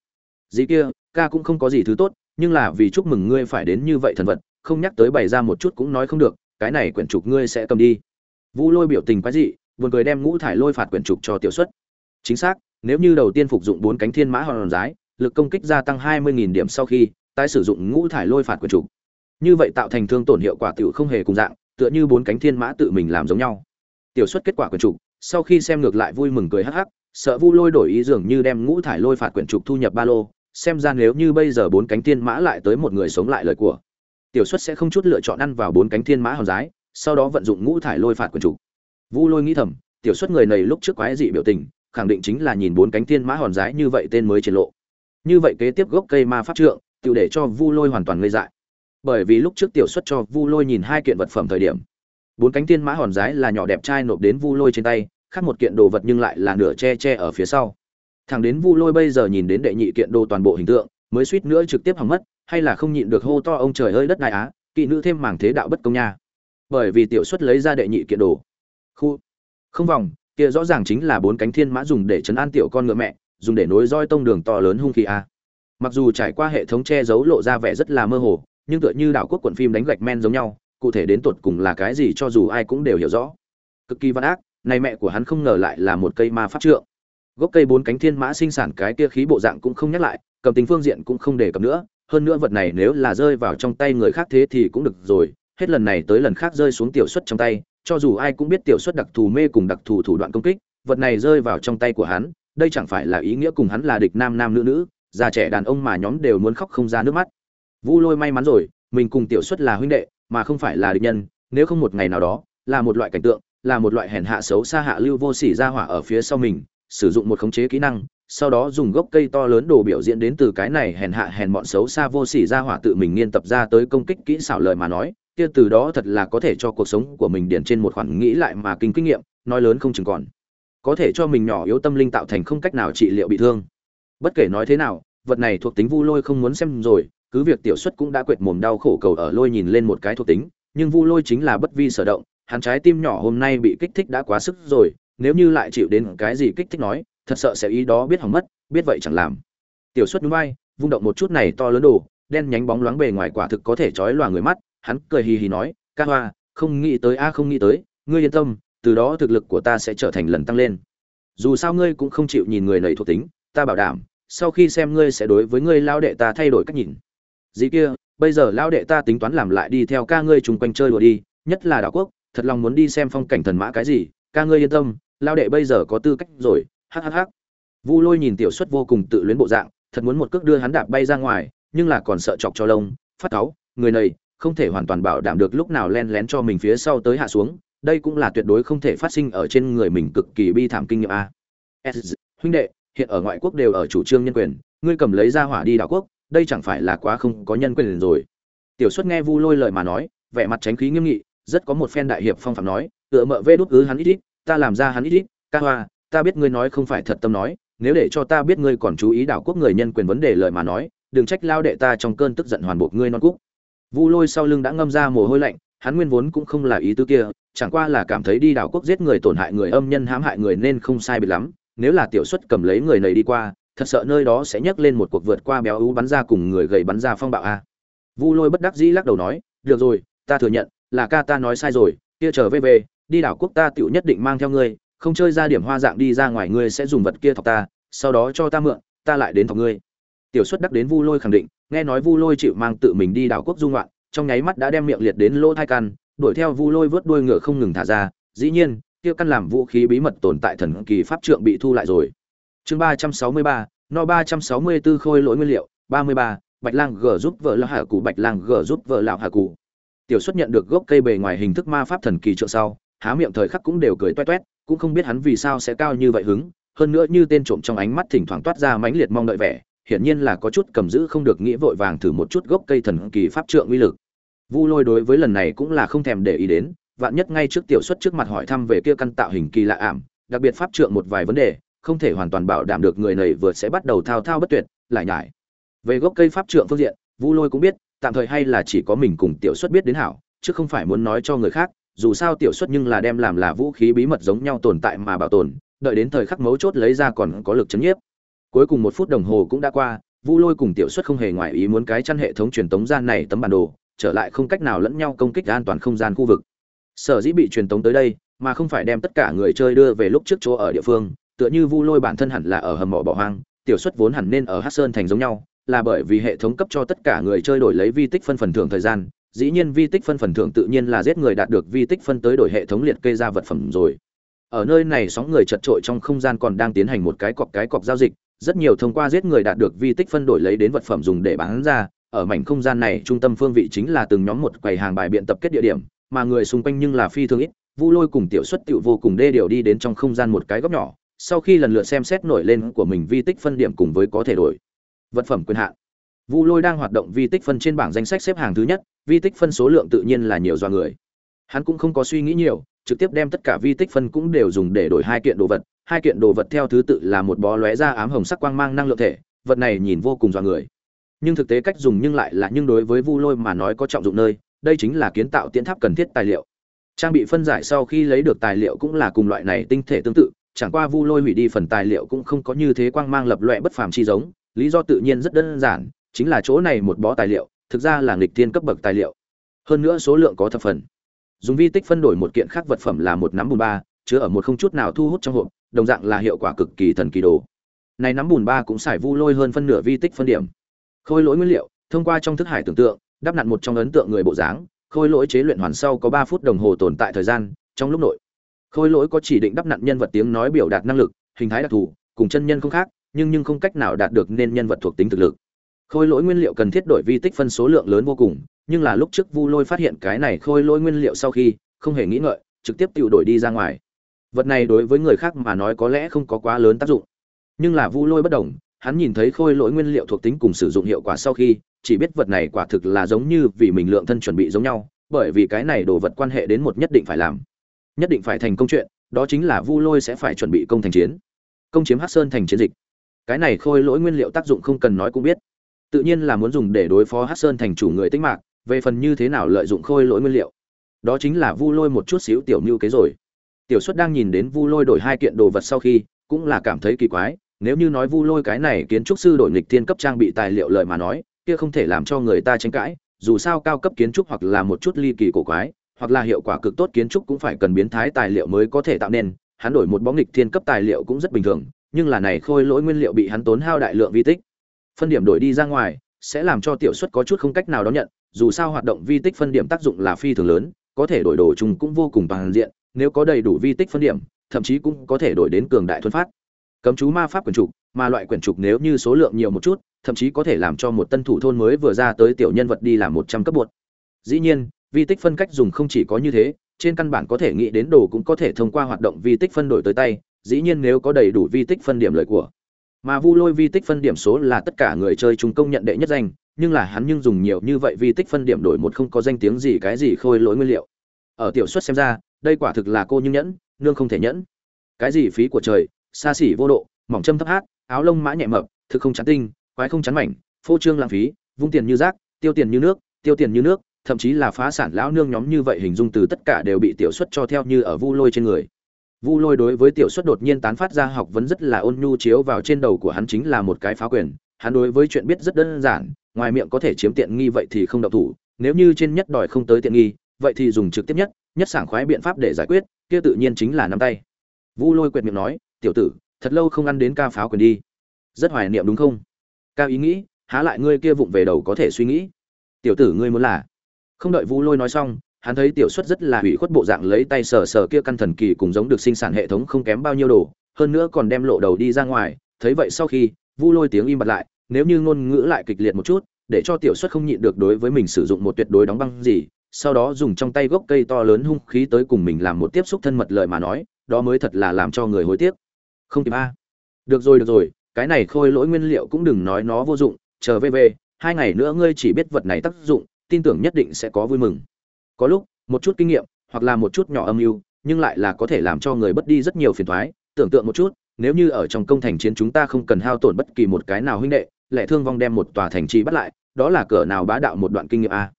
Dĩ kia, ca cũng không có gì thứ tốt, nhưng là vì chúc mừng ngươi phải đến như vậy thần vật, không nhắc tới bày ra một chút cũng nói không được, cái này quyển trục ngươi sẽ cầm đi. Vu lôi biểu tình quái dị, buồn cười đem ngũ thải lôi phạt quyển trục cho tiểu xuất. Chính xác, nếu như đầu tiên phục dụng bốn cánh thiên mã hòn giải lực công kích gia tăng hai mươi nghìn điểm sau khi, tái sử dụng ngũ thải lôi phạt quyển trục. Như vậy tạo thành thương tổn hiệu quả tiểu không hề cùng dạng, tựa như bốn cánh thiên mã tự mình làm giống nhau. Tiểu xuất kết quả quyển trục, sau khi xem ngược lại vui mừng cười hắc hắc sợ vu lôi đổi ý dường như đem ngũ thải lôi phạt quyển trục thu nhập ba lô, xem ra nếu như bây giờ bốn cánh thiên mã lại tới một người sống lại lời của, tiểu xuất sẽ không chút lựa chọn ăn vào bốn cánh thiên mã hòn giái sau đó vận dụng ngũ thải lôi phạt quyển trục. Vu lôi nghĩ thầm, tiểu xuất người này lúc trước quái dị biểu tình, khẳng định chính là nhìn bốn cánh thiên mã hòn giái như vậy tên mới triển lộ. Như vậy kế tiếp gốc cây ma pháp trượng tự để cho vu lôi hoàn toàn ngây dại. Bởi vì lúc trước tiểu xuất cho vu lôi nhìn hai kiện vật phẩm thời điểm, bốn cánh thiên mã hòn giái là nhỏ đẹp trai nộp đến vu lôi trên tay khác một kiện đồ vật nhưng lại là nửa che che ở phía sau. Thằng đến vu lôi bây giờ nhìn đến đệ nhị kiện đồ toàn bộ hình tượng, mới suýt nữa trực tiếp hỏng mất, hay là không nhịn được hô to, ông trời ơi, đất đại á, kỵ nữ thêm màng thế đạo bất công nha. Bởi vì tiểu xuất lấy ra đệ nhị kiện đồ. Khu. Không vòng, kia rõ ràng chính là bốn cánh thiên mã dùng để chấn an tiểu con ngựa mẹ, dùng để nối roi tông đường to lớn hung khí a. Mặc dù trải qua hệ thống che giấu lộ ra vẻ rất là mơ hồ, nhưng tựa như đảo quốc quận phim đánh gạch men giống nhau, cụ thể đến tột cùng là cái gì cho dù ai cũng đều hiểu rõ. Cực kỳ văn ác này mẹ của hắn không ngờ lại là một cây ma pháp trượng. Gốc cây bốn cánh thiên mã sinh sản cái kia khí bộ dạng cũng không nhắc lại, cầm tính phương diện cũng không đề cập nữa, hơn nữa vật này nếu là rơi vào trong tay người khác thế thì cũng được rồi, hết lần này tới lần khác rơi xuống tiểu suất trong tay, cho dù ai cũng biết tiểu suất đặc thù mê cùng đặc thù thủ đoạn công kích, vật này rơi vào trong tay của hắn, đây chẳng phải là ý nghĩa cùng hắn là địch nam nam nữ nữ, già trẻ đàn ông mà nhóm đều muốn khóc không ra nước mắt. Vu lôi may mắn rồi, mình cùng tiểu suất là huynh đệ, mà không phải là địch nhân, nếu không một ngày nào đó, là một loại cảnh tượng là một loại hèn hạ xấu xa hạ lưu vô sỉ ra hỏa ở phía sau mình, sử dụng một khống chế kỹ năng, sau đó dùng gốc cây to lớn đồ biểu diễn đến từ cái này hèn hạ hèn bọn xấu xa vô sỉ ra hỏa tự mình nghiên tập ra tới công kích kỹ xảo lời mà nói, kia từ đó thật là có thể cho cuộc sống của mình điền trên một khoản nghĩ lại mà kinh kinh nghiệm, nói lớn không chừng còn. Có thể cho mình nhỏ yếu tâm linh tạo thành không cách nào trị liệu bị thương. Bất kể nói thế nào, vật này thuộc tính vu lôi không muốn xem rồi, cứ việc tiểu xuất cũng đã quệt mồm đau khổ cầu ở lôi nhìn lên một cái thuộc tính, nhưng vu lôi chính là bất vi sở động hắn trái tim nhỏ hôm nay bị kích thích đã quá sức rồi, nếu như lại chịu đến cái gì kích thích nói, thật sợ sẽ ý đó biết hỏng mất, biết vậy chẳng làm. Tiểu xuất núi bay, vung động một chút này to lớn đồ, đen nhánh bóng loáng bề ngoài quả thực có thể chói loà người mắt, hắn cười hì hì nói, ca hoa, không nghĩ tới a, không nghĩ tới, ngươi yên tâm, từ đó thực lực của ta sẽ trở thành lần tăng lên. Dù sao ngươi cũng không chịu nhìn người nầy thuộc tính, ta bảo đảm, sau khi xem ngươi sẽ đối với ngươi lao đệ ta thay đổi cách nhìn. Dĩ kia, bây giờ lao đệ ta tính toán làm lại đi theo ca ngươi trùng quanh chơi đùa đi, nhất là đảo quốc thật lòng muốn đi xem phong cảnh thần mã cái gì ca ngươi yên tâm lao đệ bây giờ có tư cách rồi hhh vu lôi nhìn tiểu xuất vô cùng tự luyến bộ dạng thật muốn một cước đưa hắn đạp bay ra ngoài nhưng là còn sợ chọc cho lông phát cáu người này không thể hoàn toàn bảo đảm được lúc nào len lén cho mình phía sau tới hạ xuống đây cũng là tuyệt đối không thể phát sinh ở trên người mình cực kỳ bi thảm kinh nghiệm a. S, huynh đệ hiện ở ngoại quốc đều ở chủ trương nhân quyền ngươi cầm lấy ra hỏa đi đảo quốc đây chẳng phải là quá không có nhân quyền rồi. Tiểu xuất nghe vu lôi lời mà nói vẻ mặt tránh khí nghiêm nghị rất có một phen đại hiệp phong phạm nói, tựa mợ vê đút ứ hắn ít ít, ta làm ra hắn ít ít, ca hoa, ta biết ngươi nói không phải thật tâm nói, nếu để cho ta biết ngươi còn chú ý đảo quốc người nhân quyền vấn đề lời mà nói, đừng trách lao đệ ta trong cơn tức giận hoàn buộc ngươi non cúc. Vu lôi sau lưng đã ngâm ra mồ hôi lạnh, hắn nguyên vốn cũng không là ý tứ kia, chẳng qua là cảm thấy đi đảo quốc giết người tổn hại người âm nhân hãm hại người nên không sai biệt lắm, nếu là tiểu xuất cầm lấy người này đi qua, thật sợ nơi đó sẽ nhấc lên một cuộc vượt qua béo ú bắn ra cùng người gầy bắn ra phong bạo a. Vu lôi bất đắc dĩ lắc đầu nói, được rồi, ta thừa nhận là ca ta nói sai rồi, kia trở về về, đi đảo quốc ta tựu nhất định mang theo ngươi, không chơi ra điểm hoa dạng đi ra ngoài ngươi sẽ dùng vật kia thọc ta, sau đó cho ta mượn, ta lại đến thọc ngươi. Tiểu xuất đắc đến vu lôi khẳng định, nghe nói vu lôi chịu mang tự mình đi đảo quốc dung loạn trong nháy mắt đã đem miệng liệt đến lỗ thai căn, đuổi theo vu lôi vớt đuôi ngựa không ngừng thả ra, dĩ nhiên, kia căn làm vũ khí bí mật tồn tại thần kỳ pháp trượng bị thu lại rồi. Chương ba trăm sáu mươi ba, no ba trăm sáu mươi 364 khôi lỗi nguyên liệu, ba mươi ba, bạch lang g giúp vợ lão hạ cụ bạch lang g giúp vợ lão hạ cụ tiểu xuất nhận được gốc cây bề ngoài hình thức ma pháp thần kỳ trượng sau, há miệng thời khắc cũng đều cười toét toét, cũng không biết hắn vì sao sẽ cao như vậy hứng, hơn nữa như tên trộm trong ánh mắt thỉnh thoảng toát ra mãnh liệt mong đợi vẻ, hiển nhiên là có chút cầm giữ không được nghĩa vội vàng thử một chút gốc cây thần kỳ pháp trượng uy lực. Vu lôi đối với lần này cũng là không thèm để ý đến, vạn nhất ngay trước tiểu xuất trước mặt hỏi thăm về kia căn tạo hình kỳ lạ ảm, đặc biệt pháp trượng một vài vấn đề, không thể hoàn toàn bảo đảm được người này vừa sẽ bắt đầu thao thao bất tuyệt, lại nhải. Về gốc cây pháp trượng phương diện, vu lôi cũng biết tạm thời hay là chỉ có mình cùng tiểu xuất biết đến hảo, chứ không phải muốn nói cho người khác, dù sao tiểu xuất nhưng là đem làm là vũ khí bí mật giống nhau tồn tại mà bảo tồn, đợi đến thời khắc mấu chốt lấy ra còn có lực chấn nhiếp. Cuối cùng một phút đồng hồ cũng đã qua, vu lôi cùng tiểu xuất không hề ngoại ý muốn cái chăn hệ thống truyền tống gian này tấm bản đồ, trở lại không cách nào lẫn nhau công kích an toàn không gian khu vực. Sở dĩ bị truyền tống tới đây, mà không phải đem tất cả người chơi đưa về lúc trước chỗ ở địa phương, tựa như vu lôi bản thân hẳn là ở hầm mộ bỏ hoang, tiểu xuất vốn hẳn nên ở hát sơn thành giống nhau là bởi vì hệ thống cấp cho tất cả người chơi đổi lấy vi tích phân phần thưởng thời gian, dĩ nhiên vi tích phân phần thưởng tự nhiên là giết người đạt được vi tích phân tới đổi hệ thống liệt kê ra vật phẩm rồi. Ở nơi này sóng người chật trội trong không gian còn đang tiến hành một cái cọc cái cọc giao dịch, rất nhiều thông qua giết người đạt được vi tích phân đổi lấy đến vật phẩm dùng để bán ra. Ở mảnh không gian này, trung tâm phương vị chính là từng nhóm một quầy hàng bài biện tập kết địa điểm, mà người xung quanh nhưng là phi thường ít, vu lôi cùng tiểu xuất tiểu vô cùng đê điều đi đến trong không gian một cái góc nhỏ, sau khi lần lượt xem xét nổi lên của mình vi tích phân điểm cùng với có thể đổi vật phẩm quyền hạn. Vu lôi đang hoạt động vi tích phân trên bảng danh sách xếp hàng thứ nhất, vi tích phân số lượng tự nhiên là nhiều do người. Hắn cũng không có suy nghĩ nhiều, trực tiếp đem tất cả vi tích phân cũng đều dùng để đổi hai kiện đồ vật, hai kiện đồ vật theo thứ tự là một bó lóe ra ám hồng sắc quang mang năng lượng thể, vật này nhìn vô cùng do người. Nhưng thực tế cách dùng nhưng lại là nhưng đối với vu lôi mà nói có trọng dụng nơi, đây chính là kiến tạo tiến tháp cần thiết tài liệu. Trang bị phân giải sau khi lấy được tài liệu cũng là cùng loại này tinh thể tương tự, chẳng qua vu lôi hủy đi phần tài liệu cũng không có như thế quang mang lập loẹ bất phàm chi giống lý do tự nhiên rất đơn giản, chính là chỗ này một bó tài liệu, thực ra là nghịch tiên cấp bậc tài liệu. Hơn nữa số lượng có thập phần. Dùng vi tích phân đổi một kiện khác vật phẩm là một nắm bùn ba, chứa ở một không chút nào thu hút trong hộp, đồng dạng là hiệu quả cực kỳ thần kỳ đồ. Này nắm bùn ba cũng xài vu lôi hơn phân nửa vi tích phân điểm. Khôi lỗi nguyên liệu, thông qua trong thức hải tưởng tượng, đắp nặn một trong ấn tượng người bộ dáng, khôi lỗi chế luyện hoàn sau có ba phút đồng hồ tồn tại thời gian, trong lúc nội. Khôi lỗi có chỉ định đắp nặn nhân vật tiếng nói biểu đạt năng lực, hình thái đặc thù, cùng chân nhân không khác nhưng nhưng không cách nào đạt được nên nhân vật thuộc tính thực lực. Khôi lỗi nguyên liệu cần thiết đổi vi tích phân số lượng lớn vô cùng, nhưng là lúc trước vu lôi phát hiện cái này khôi lỗi nguyên liệu sau khi, không hề nghĩ ngợi, trực tiếp tiêu đổi đi ra ngoài. Vật này đối với người khác mà nói có lẽ không có quá lớn tác dụng. Nhưng là vu lôi bất đồng, hắn nhìn thấy khôi lỗi nguyên liệu thuộc tính cùng sử dụng hiệu quả sau khi, chỉ biết vật này quả thực là giống như vì mình lượng thân chuẩn bị giống nhau, bởi vì cái này đồ vật quan hệ đến một nhất định phải làm. Nhất định phải thành công chuyện, đó chính là vu lôi sẽ phải chuẩn bị công thành chiến. Công chiếm Hắc sơn thành chiến dịch cái này khôi lỗi nguyên liệu tác dụng không cần nói cũng biết. Tự nhiên là muốn dùng để đối phó hát sơn thành chủ người tích mạng về phần như thế nào lợi dụng khôi lỗi nguyên liệu. Đó chính là vu lôi một chút xíu tiểu mưu kế rồi. Tiểu xuất đang nhìn đến vu lôi đổi hai kiện đồ vật sau khi, cũng là cảm thấy kỳ quái, nếu như nói vu lôi cái này kiến trúc sư đổi nghịch thiên cấp trang bị tài liệu lợi mà nói, kia không thể làm cho người ta tranh cãi, dù sao cao cấp kiến trúc hoặc là một chút ly kỳ cổ quái, hoặc là hiệu quả cực tốt kiến trúc cũng phải cần biến thái tài liệu mới có thể tạo nên, hắn đổi một bóng nghịch thiên cấp tài liệu cũng rất bình thường nhưng là này khôi lỗi nguyên liệu bị hắn tốn hao đại lượng vi tích. Phân điểm đổi đi ra ngoài, sẽ làm cho tiểu suất có chút không cách nào đón nhận, dù sao hoạt động vi tích phân điểm tác dụng là phi thường lớn, có thể đổi đồ chung cũng vô cùng toàn diện, nếu có đầy đủ vi tích phân điểm, thậm chí cũng có thể đổi đến cường đại thuần phát. Cấm chú ma pháp quyển trục, mà loại quyển trục nếu như số lượng nhiều một chút, thậm chí có thể làm cho một tân thủ thôn mới vừa ra tới tiểu nhân vật đi làm một trăm cấp bột. Dĩ nhiên, vi tích phân cách dùng không chỉ có như thế, trên căn bản có thể nghĩ đến đồ cũng có thể thông qua hoạt động vi tích phân đổi tới tay dĩ nhiên nếu có đầy đủ vi tích phân điểm lợi của. Mà vu lôi vi tích phân điểm số là tất cả người chơi chúng công nhận đệ nhất danh, nhưng là hắn nhưng dùng nhiều như vậy vi tích phân điểm đổi một không có danh tiếng gì cái gì khôi lỗi nguyên liệu. Ở tiểu xuất xem ra, đây quả thực là cô như nhẫn, nương không thể nhẫn. Cái gì phí của trời, xa xỉ vô độ, mỏng châm thấp hát, áo lông mã nhẹ mập, thực không chán tinh, quái không chán mảnh, phô trương lãng phí, vung tiền như rác, tiêu tiền như nước, tiêu tiền như nước, thậm chí là phá sản lão nương nhóm như vậy hình dung từ tất cả đều bị tiểu xuất cho theo như ở vu lôi trên người vu lôi đối với tiểu xuất đột nhiên tán phát ra học vấn rất là ôn nhu chiếu vào trên đầu của hắn chính là một cái phá quyền. Hắn đối với chuyện biết rất đơn giản, ngoài miệng có thể chiếm tiện nghi vậy thì không động thủ, nếu như trên nhất đòi không tới tiện nghi, vậy thì dùng trực tiếp nhất nhất sảng khoái biện pháp để giải quyết, kia tự nhiên chính là nắm tay. Vu lôi quyệt miệng nói, tiểu tử, thật lâu không ăn đến ca pháo quyền đi. Rất hoài niệm đúng không? Cao ý nghĩ, há lại ngươi kia vụng về đầu có thể suy nghĩ. Tiểu tử ngươi muốn là? Không đợi vu lôi nói xong hắn thấy tiểu xuất rất là hủy khuất bộ dạng lấy tay sờ sờ kia căn thần kỳ cùng giống được sinh sản hệ thống không kém bao nhiêu đồ, hơn nữa còn đem lộ đầu đi ra ngoài, thấy vậy sau khi, vu lôi tiếng im bặt lại, nếu như ngôn ngữ lại kịch liệt một chút, để cho tiểu xuất không nhịn được đối với mình sử dụng một tuyệt đối đóng băng gì, sau đó dùng trong tay gốc cây to lớn hung khí tới cùng mình làm một tiếp xúc thân mật lời mà nói, đó mới thật là làm cho người hối tiếc. Không kịp a. Được rồi được rồi, cái này khôi lỗi nguyên liệu cũng đừng nói nó vô dụng, chờ về về, hai ngày nữa ngươi chỉ biết vật này tác dụng, tin tưởng nhất định sẽ có vui mừng có lúc, một chút kinh nghiệm, hoặc là một chút nhỏ âm mưu, nhưng lại là có thể làm cho người bất đi rất nhiều phiền thoái tưởng tượng một chút, nếu như ở trong công thành chiến chúng ta không cần hao tổn bất kỳ một cái nào huynh đệ, lẽ thương vong đem một tòa thành trì bắt lại, đó là cỡ nào bá đạo một đoạn kinh nghiệm a?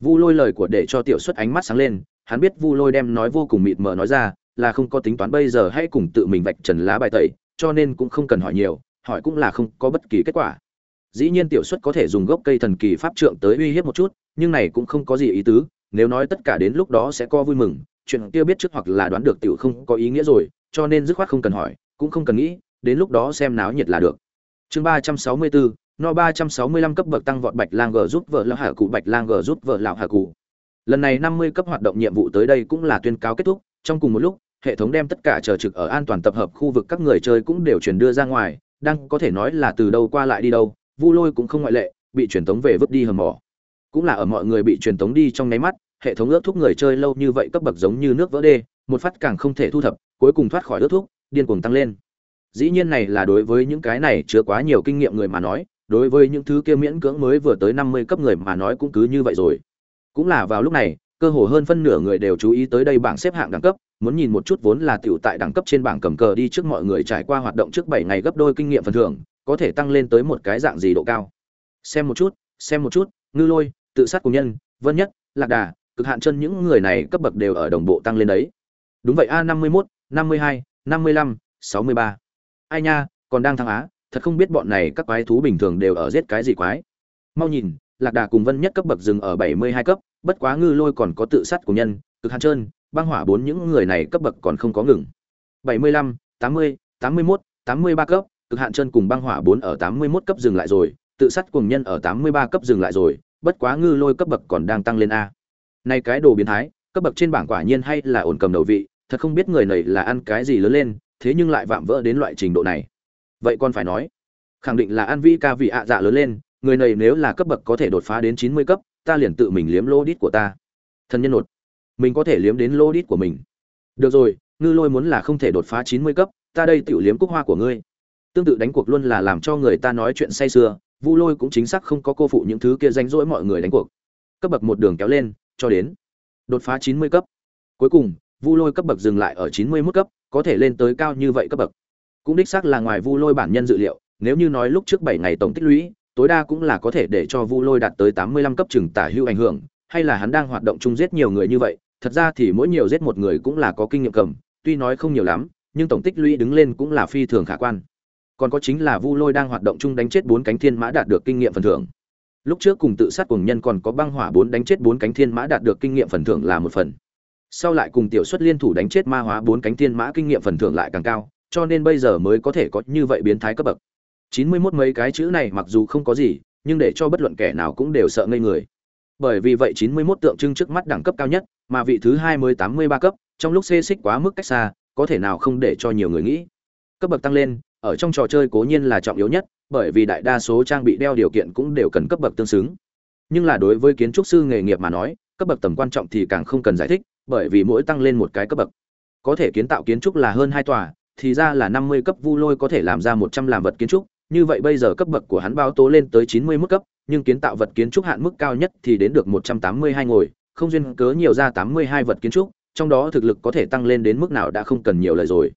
Vu lôi lời của để cho tiểu xuất ánh mắt sáng lên, hắn biết vu lôi đem nói vô cùng mịt mờ nói ra, là không có tính toán bây giờ hay cùng tự mình vạch trần lá bài tẩy, cho nên cũng không cần hỏi nhiều, hỏi cũng là không có bất kỳ kết quả. Dĩ nhiên tiểu xuất có thể dùng gốc cây thần kỳ pháp trượng tới uy hiếp một chút, nhưng này cũng không có gì ý tứ nếu nói tất cả đến lúc đó sẽ có vui mừng, chuyện kia biết trước hoặc là đoán được tiểu không có ý nghĩa rồi, cho nên dứt khoát không cần hỏi, cũng không cần nghĩ, đến lúc đó xem náo nhiệt là được. Chương ba trăm sáu mươi bốn no ba trăm sáu mươi lăm cấp bậc tăng vọt bạch lang g giúp vợ lão hà cụ, bạch lang g giúp vợ lão hà cụ. Lần này năm mươi cấp hoạt động nhiệm vụ tới đây cũng là tuyên cáo kết thúc, trong cùng một lúc, hệ thống đem tất cả chờ trực ở an toàn tập hợp khu vực các người chơi cũng đều chuyển đưa ra ngoài, đang có thể nói là từ đâu qua lại đi đâu, vu lôi cũng không ngoại lệ, bị truyền tống về vứt đi hầm mỏ cũng là ở mọi người bị truyền tống đi trong nháy mắt, hệ thống ước thúc người chơi lâu như vậy cấp bậc giống như nước vỡ đê, một phát càng không thể thu thập, cuối cùng thoát khỏi ước thúc, điên cuồng tăng lên. Dĩ nhiên này là đối với những cái này chứa quá nhiều kinh nghiệm người mà nói, đối với những thứ kia miễn cưỡng mới vừa tới năm mươi cấp người mà nói cũng cứ như vậy rồi. Cũng là vào lúc này, cơ hồ hơn phân nửa người đều chú ý tới đây bảng xếp hạng đẳng cấp, muốn nhìn một chút vốn là tiểu tại đẳng cấp trên bảng cầm cờ đi trước mọi người trải qua hoạt động trước bảy ngày gấp đôi kinh nghiệm phần thưởng, có thể tăng lên tới một cái dạng gì độ cao. Xem một chút, xem một chút, ngư lôi tự sát cùng nhân, vân nhất, lạc đà, cực hạn chân, những người này cấp bậc đều ở đồng bộ tăng lên đấy. Đúng vậy, a năm mươi mốt, năm mươi hai, năm mươi lăm, sáu mươi ba. Ai nha, còn đang thăng á, thật không biết bọn này các quái thú bình thường đều ở giết cái gì quái. Mau nhìn, lạc đà cùng vân nhất cấp bậc dừng ở bảy mươi hai cấp, bất quá ngư lôi còn có tự sát của nhân, cực hạn trơn băng hỏa bốn, những người này cấp bậc còn không có ngừng. bảy mươi lăm, tám mươi tám mươi mốt, tám mươi ba cấp, cực hạn chân cùng băng hỏa bốn ở tám mươi mốt cấp dừng lại rồi, tự sát cùng nhân ở tám mươi ba cấp dừng lại rồi bất quá ngư lôi cấp bậc còn đang tăng lên a. Nay cái đồ biến thái, cấp bậc trên bảng quả nhiên hay là ổn cầm đầu vị, thật không biết người này là ăn cái gì lớn lên, thế nhưng lại vạm vỡ đến loại trình độ này. Vậy còn phải nói, khẳng định là ăn vi ca vị ạ dạ lớn lên, người này nếu là cấp bậc có thể đột phá đến chín mươi cấp, ta liền tự mình liếm lô đít của ta. Thân nhân nột, mình có thể liếm đến lô đít của mình. Được rồi, ngư lôi muốn là không thể đột phá chín mươi cấp, ta đây tự liếm cúc hoa của ngươi. Tương tự đánh cuộc luôn là làm cho người ta nói chuyện say sưa vu lôi cũng chính xác không có cô phụ những thứ kia danh rỗi mọi người đánh cuộc. Cấp bậc một đường kéo lên, cho đến đột phá chín mươi cấp. Cuối cùng, vu lôi cấp bậc dừng lại ở chín mươi mức cấp, có thể lên tới cao như vậy cấp bậc. Cũng đích xác là ngoài vu lôi bản nhân dự liệu, nếu như nói lúc trước bảy ngày tổng tích lũy, tối đa cũng là có thể để cho vu lôi đạt tới tám mươi lăm cấp chừng tả hưu ảnh hưởng, hay là hắn đang hoạt động chung giết nhiều người như vậy, thật ra thì mỗi nhiều giết một người cũng là có kinh nghiệm cầm, tuy nói không nhiều lắm, nhưng tổng tích lũy đứng lên cũng là phi thường khả quan còn có chính là vu lôi đang hoạt động chung đánh chết bốn cánh thiên mã đạt được kinh nghiệm phần thưởng. Lúc trước cùng tự sát cùng nhân còn có băng hỏa bốn đánh chết bốn cánh thiên mã đạt được kinh nghiệm phần thưởng là một phần. Sau lại cùng tiểu xuất liên thủ đánh chết ma hóa bốn cánh thiên mã kinh nghiệm phần thưởng lại càng cao, cho nên bây giờ mới có thể có như vậy biến thái cấp bậc. Chín mươi mốt mấy cái chữ này mặc dù không có gì, nhưng để cho bất luận kẻ nào cũng đều sợ ngây người. Bởi vì vậy chín mươi mốt tượng trưng trước mắt đẳng cấp cao nhất, mà vị thứ hai mươi tám mươi ba cấp, trong lúc xê xích quá mức cách xa, có thể nào không để cho nhiều người nghĩ. Cấp bậc tăng lên ở trong trò chơi cố nhiên là trọng yếu nhất, bởi vì đại đa số trang bị đeo điều kiện cũng đều cần cấp bậc tương xứng. Nhưng là đối với kiến trúc sư nghề nghiệp mà nói, cấp bậc tầm quan trọng thì càng không cần giải thích, bởi vì mỗi tăng lên một cái cấp bậc. Có thể kiến tạo kiến trúc là hơn hai tòa, thì ra là năm mươi cấp vu lôi có thể làm ra một trăm làm vật kiến trúc, như vậy bây giờ cấp bậc của hắn báo tố lên tới chín mươi mức cấp, nhưng kiến tạo vật kiến trúc hạn mức cao nhất thì đến được một trăm tám mươi hai ngồi, không duyên cớ nhiều ra tám mươi hai vật kiến trúc, trong đó thực lực có thể tăng lên đến mức nào đã không cần nhiều lời rồi.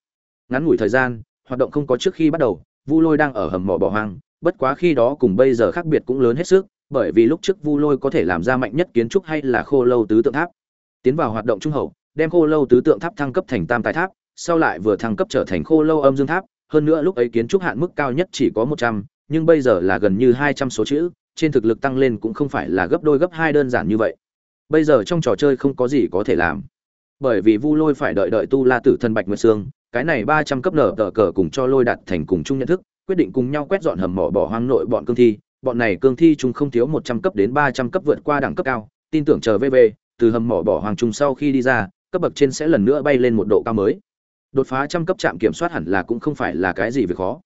Ngắn ngủi thời gian hoạt động không có trước khi bắt đầu, vu lôi đang ở hầm mỏ bỏ hoang, bất quá khi đó cùng bây giờ khác biệt cũng lớn hết sức, bởi vì lúc trước vu lôi có thể làm ra mạnh nhất kiến trúc hay là khô lâu tứ tượng tháp. Tiến vào hoạt động trung hậu, đem khô lâu tứ tượng tháp thăng cấp thành tam tài tháp, sau lại vừa thăng cấp trở thành khô lâu âm dương tháp, hơn nữa lúc ấy kiến trúc hạn mức cao nhất chỉ có một trăm, nhưng bây giờ là gần như hai trăm số chữ, trên thực lực tăng lên cũng không phải là gấp đôi gấp hai đơn giản như vậy. Bây giờ trong trò chơi không có gì có thể làm. Bởi vì vu lôi phải đợi đợi tu la tử thân bạch nguyệt sương cái này ba trăm cấp nở tờ cờ cùng cho lôi đặt thành cùng chung nhận thức, quyết định cùng nhau quét dọn hầm mỏ bỏ hoang nội bọn cương thi. Bọn này cương thi chúng không thiếu một trăm cấp đến ba trăm cấp vượt qua đẳng cấp cao. Tin tưởng chờ vv, từ hầm mỏ bỏ hoàng trung sau khi đi ra, cấp bậc trên sẽ lần nữa bay lên một độ cao mới. Đột phá trăm cấp trạm kiểm soát hẳn là cũng không phải là cái gì việc khó.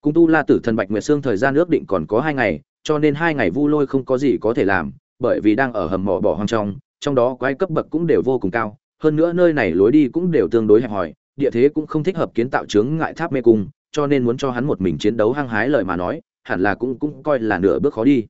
Cung tu la tử thần bạch nguyệt xương thời gian ước định còn có hai ngày, cho nên hai ngày vu lôi không có gì có thể làm, bởi vì đang ở hầm mỏ bỏ hoang trong trong đó quái cấp bậc cũng đều vô cùng cao. Hơn nữa nơi này lối đi cũng đều tương đối hẹp hòi địa thế cũng không thích hợp kiến tạo chướng ngại tháp mê cung, cho nên muốn cho hắn một mình chiến đấu hăng hái lời mà nói, hẳn là cũng cũng coi là nửa bước khó đi.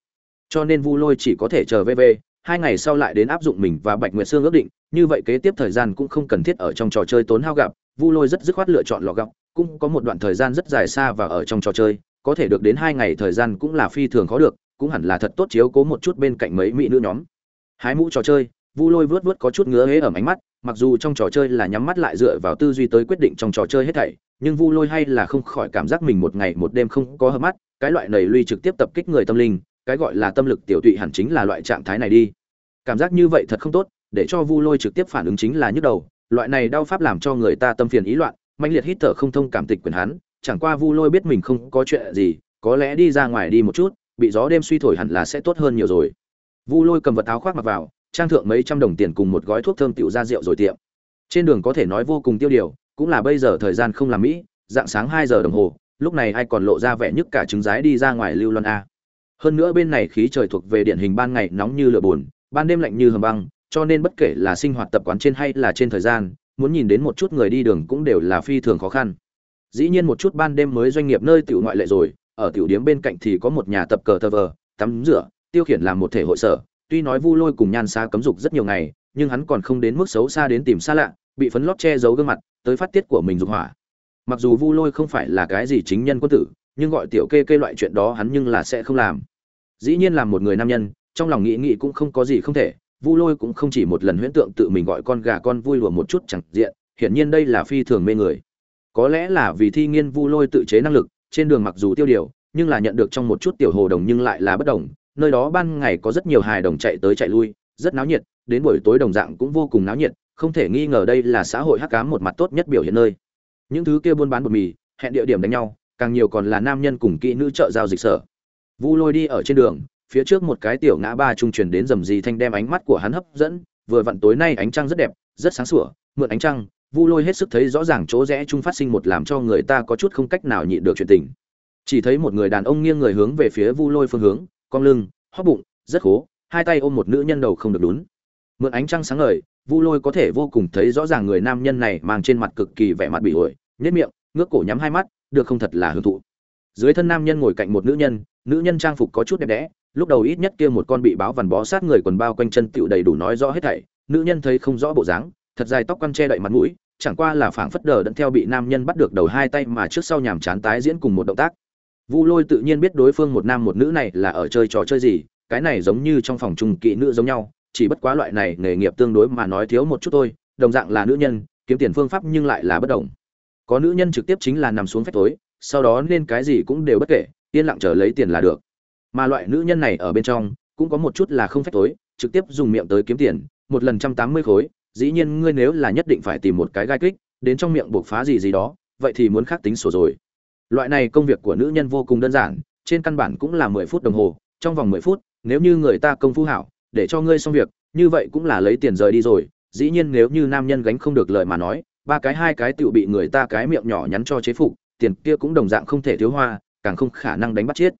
Cho nên vu lôi chỉ có thể chờ vv hai ngày sau lại đến áp dụng mình và bạch nguyệt sương ước định, như vậy kế tiếp thời gian cũng không cần thiết ở trong trò chơi tốn hao gặp, vu lôi rất dứt khoát lựa chọn lò gặp cũng có một đoạn thời gian rất dài xa và ở trong trò chơi, có thể được đến hai ngày thời gian cũng là phi thường khó được, cũng hẳn là thật tốt chiếu cố một chút bên cạnh mấy mỹ nữ nhóm. Hái mũ trò chơi, vu lôi vớt vớt có chút ngứa hế ở ánh mắt mặc dù trong trò chơi là nhắm mắt lại dựa vào tư duy tới quyết định trong trò chơi hết thảy, nhưng vu lôi hay là không khỏi cảm giác mình một ngày một đêm không có hợp mắt, cái loại nầy luy trực tiếp tập kích người tâm linh, cái gọi là tâm lực tiểu tụy hẳn chính là loại trạng thái này đi. Cảm giác như vậy thật không tốt, để cho vu lôi trực tiếp phản ứng chính là nhức đầu, loại này đau pháp làm cho người ta tâm phiền ý loạn mạnh liệt hít thở không thông cảm tịch quyền hắn, chẳng qua vu lôi biết mình không có chuyện gì, có lẽ đi ra ngoài đi một chút, bị gió đêm suy thổi hẳn là sẽ tốt hơn nhiều rồi. Vu lôi cầm vật áo khoác mặc vào trang thượng mấy trăm đồng tiền cùng một gói thuốc thơm tiểu ra rượu rồi tiệm. Trên đường có thể nói vô cùng tiêu điều, cũng là bây giờ thời gian không làm mỹ, dạng sáng hai giờ đồng hồ, lúc này ai còn lộ ra vẻ nhức cả trứng rái đi ra ngoài lưu loan a. Hơn nữa bên này khí trời thuộc về điển hình ban ngày nóng như lửa buồn ban đêm lạnh như hầm băng, cho nên bất kể là sinh hoạt tập quán trên hay là trên thời gian, muốn nhìn đến một chút người đi đường cũng đều là phi thường khó khăn. Dĩ nhiên một chút ban đêm mới doanh nghiệp nơi tiểu ngoại lệ rồi, ở tiểu điếm bên cạnh thì có một nhà tập cờ tờ vờ, tắm rửa, tiêu khiển làm một thể hội sở tuy nói vu lôi cùng nhan xa cấm dục rất nhiều ngày, nhưng hắn còn không đến mức xấu xa đến tìm xa lạ, bị phấn lót che giấu gương mặt, tới phát tiết của mình dục hỏa. Mặc dù vu lôi không phải là cái gì chính nhân quân tử, nhưng gọi tiểu kê kê loại chuyện đó hắn nhưng là sẽ không làm. Dĩ nhiên là một người nam nhân, trong lòng nghĩ nghĩ cũng không có gì không thể, vu lôi cũng không chỉ một lần huyễn tượng tự mình gọi con gà con vui lùa một chút chẳng diện, hiển nhiên đây là phi thường mê người. Có lẽ là vì thi nghiên vu lôi tự chế năng lực, trên đường mặc dù tiêu điều, nhưng là nhận được trong một chút tiểu hồ đồng nhưng lại là bất đồng nơi đó ban ngày có rất nhiều hài đồng chạy tới chạy lui, rất náo nhiệt, đến buổi tối đồng dạng cũng vô cùng náo nhiệt, không thể nghi ngờ đây là xã hội hắc cám một mặt tốt nhất biểu hiện nơi. Những thứ kia buôn bán bột mì, hẹn địa điểm đánh nhau, càng nhiều còn là nam nhân cùng kỹ nữ trợ giao dịch sở. Vu lôi đi ở trên đường, phía trước một cái tiểu ngã ba trung truyền đến rầm rì thanh đem ánh mắt của hắn hấp dẫn, vừa vặn tối nay ánh trăng rất đẹp, rất sáng sủa, mượn ánh trăng, vu lôi hết sức thấy rõ ràng chỗ rẽ trung phát sinh một làm cho người ta có chút không cách nào nhịn được chuyện tình. Chỉ thấy một người đàn ông nghiêng người hướng về phía vu lôi phương hướng cong lưng, hóp bụng, rất khố, hai tay ôm một nữ nhân đầu không được đúng mượn ánh trăng sáng ngời, vu lôi có thể vô cùng thấy rõ ràng người nam nhân này mang trên mặt cực kỳ vẻ mặt bị ổi nhất miệng, ngước cổ nhắm hai mắt, được không thật là hưởng thụ. Dưới thân nam nhân ngồi cạnh một nữ nhân nữ nhân trang phục có chút đẹp đẽ, lúc đầu ít nhất kia một con bị báo vằn bó sát người quần bao quanh chân tựu đầy đủ nói rõ hết thảy, nữ nhân thấy không rõ bộ dáng, thật dài tóc quăn che đậy mặt mũi, chẳng qua là phảng phất đờ đẫn theo bị nam nhân bắt được đầu hai tay mà trước sau nhàm chán tái diễn cùng một động tác vu lôi tự nhiên biết đối phương một nam một nữ này là ở chơi trò chơi gì, cái này giống như trong phòng trung kỵ nữ giống nhau, chỉ bất quá loại này nghề nghiệp tương đối mà nói thiếu một chút thôi, đồng dạng là nữ nhân, kiếm tiền phương pháp nhưng lại là bất đồng. Có nữ nhân trực tiếp chính là nằm xuống phách tối sau đó nên cái gì cũng đều bất kể, yên lặng chờ lấy tiền là được. Mà loại nữ nhân này ở bên trong, cũng có một chút là không phách tối trực tiếp dùng miệng tới kiếm tiền, một lần trăm tám mươi khối, dĩ nhiên ngươi nếu là nhất định phải tìm một cái gai kích, đến trong miệng buộc phá gì gì đó, vậy thì muốn khác tính sổ rồi loại này công việc của nữ nhân vô cùng đơn giản, trên căn bản cũng là mười phút đồng hồ, trong vòng mười phút, nếu như người ta công phu hảo, để cho ngươi xong việc, như vậy cũng là lấy tiền rời đi rồi. Dĩ nhiên nếu như nam nhân gánh không được lời mà nói, ba cái hai cái tựu bị người ta cái miệng nhỏ nhắn cho chế phục, tiền kia cũng đồng dạng không thể thiếu hoa, càng không khả năng đánh bắt chết.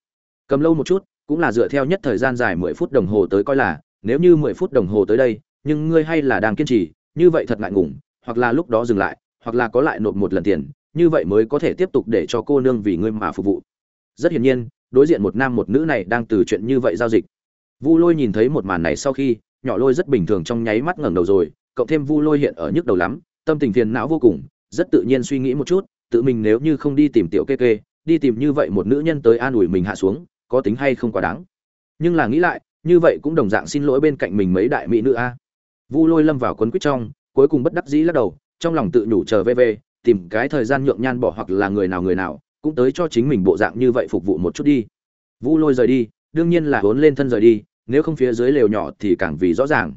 Cầm lâu một chút, cũng là dựa theo nhất thời gian dài mười phút đồng hồ tới coi là, nếu như mười phút đồng hồ tới đây, nhưng ngươi hay là đang kiên trì, như vậy thật ngại ngùng, hoặc là lúc đó dừng lại, hoặc là có lại nộp một lần tiền như vậy mới có thể tiếp tục để cho cô nương vì ngươi mà phục vụ. Rất hiển nhiên, đối diện một nam một nữ này đang từ chuyện như vậy giao dịch. Vu lôi nhìn thấy một màn này sau khi, nhỏ lôi rất bình thường trong nháy mắt ngẩng đầu rồi, cộng thêm vu lôi hiện ở nhức đầu lắm, tâm tình phiền não vô cùng, rất tự nhiên suy nghĩ một chút, tự mình nếu như không đi tìm tiểu kê kê, đi tìm như vậy một nữ nhân tới an ủi mình hạ xuống, có tính hay không quá đáng. Nhưng là nghĩ lại, như vậy cũng đồng dạng xin lỗi bên cạnh mình mấy đại mỹ nữ a. Vu lôi lâm vào quấn quýt trong, cuối cùng bất đắc dĩ lắc đầu, trong lòng tự nhủ chờ về về tìm cái thời gian nhượng nhan bỏ hoặc là người nào người nào, cũng tới cho chính mình bộ dạng như vậy phục vụ một chút đi. Vu lôi rời đi, đương nhiên là hốn lên thân rời đi, nếu không phía dưới lều nhỏ thì càng vì rõ ràng.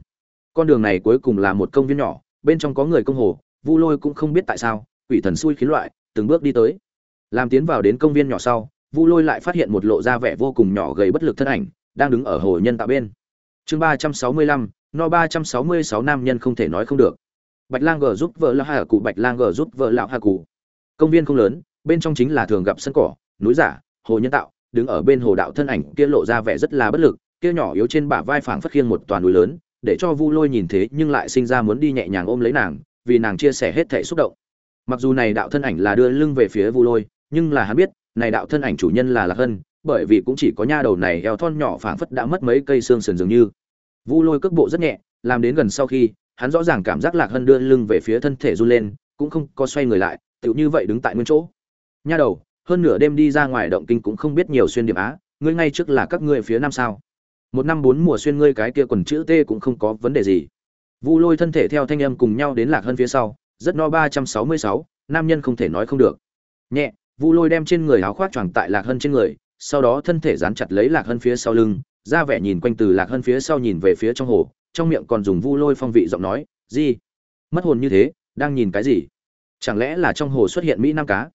Con đường này cuối cùng là một công viên nhỏ, bên trong có người công hồ, vu lôi cũng không biết tại sao, quỷ thần xui khiến loại, từng bước đi tới. Làm tiến vào đến công viên nhỏ sau, vu lôi lại phát hiện một lộ ra vẻ vô cùng nhỏ gầy bất lực thân ảnh, đang đứng ở hồ nhân tạo bên. Chương ba trăm sáu mươi lăm, no ba trăm sáu mươi sáu nam nhân không thể nói không được bạch lang g giúp vợ lão hà cụ bạch lang g giúp vợ lão hà cụ công viên không lớn, bên trong chính là thường gặp sân cỏ, núi giả, hồ nhân tạo, đứng ở bên hồ đạo thân ảnh kia lộ ra vẻ rất là bất lực, kia nhỏ yếu trên bả vai phảng phất khiêng một toàn núi lớn, để cho vu lôi nhìn thế nhưng lại sinh ra muốn đi nhẹ nhàng ôm lấy nàng, vì nàng chia sẻ hết thể xúc động. Mặc dù này đạo thân ảnh là đưa lưng về phía vu lôi, nhưng là hắn biết, này đạo thân ảnh chủ nhân là lạc hân, bởi vì cũng chỉ có nha đầu này eo thon nhỏ phảng phất đã mất mấy cây xương sườn dường như. Vu lôi cước bộ rất nhẹ, làm đến gần sau khi hắn rõ ràng cảm giác lạc hân đưa lưng về phía thân thể run lên, cũng không có xoay người lại, tựu như vậy đứng tại nguyên chỗ. Nha đầu, hơn nửa đêm đi ra ngoài động kinh cũng không biết nhiều xuyên điểm á, ngươi ngay trước là các ngươi phía nam sao? Một năm bốn mùa xuyên ngươi cái kia quần chữ t cũng không có vấn đề gì. Vu lôi thân thể theo thanh âm cùng nhau đến lạc hân phía sau, rất no ba trăm sáu mươi sáu, nam nhân không thể nói không được. Nhẹ, vu lôi đem trên người áo khoác choàng tại lạc hân trên người, sau đó thân thể dán chặt lấy lạc hân phía sau lưng, ra vẻ nhìn quanh từ lạc hân phía sau nhìn về phía trong hồ trong miệng còn dùng vu lôi phong vị giọng nói gì mất hồn như thế, đang nhìn cái gì? Chẳng lẽ là trong hồ xuất hiện mỹ nam cá?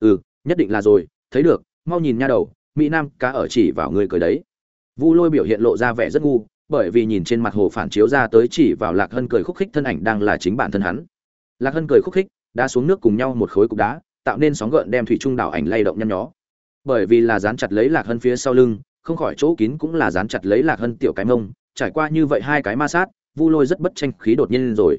Ừ nhất định là rồi, thấy được, mau nhìn nha đầu, mỹ nam cá ở chỉ vào người cười đấy. Vu lôi biểu hiện lộ ra vẻ rất ngu, bởi vì nhìn trên mặt hồ phản chiếu ra tới chỉ vào lạc hân cười khúc khích thân ảnh đang là chính bản thân hắn. Lạc hân cười khúc khích, đã xuống nước cùng nhau một khối cục đá, tạo nên sóng gợn đem thủy trung đảo ảnh lay động nhăn nhó. Bởi vì là dán chặt lấy lạc hân phía sau lưng, không khỏi chỗ kín cũng là dán chặt lấy lạc hân tiểu cái mông trải qua như vậy hai cái ma sát, vu lôi rất bất tranh khí đột nhiên lên rồi.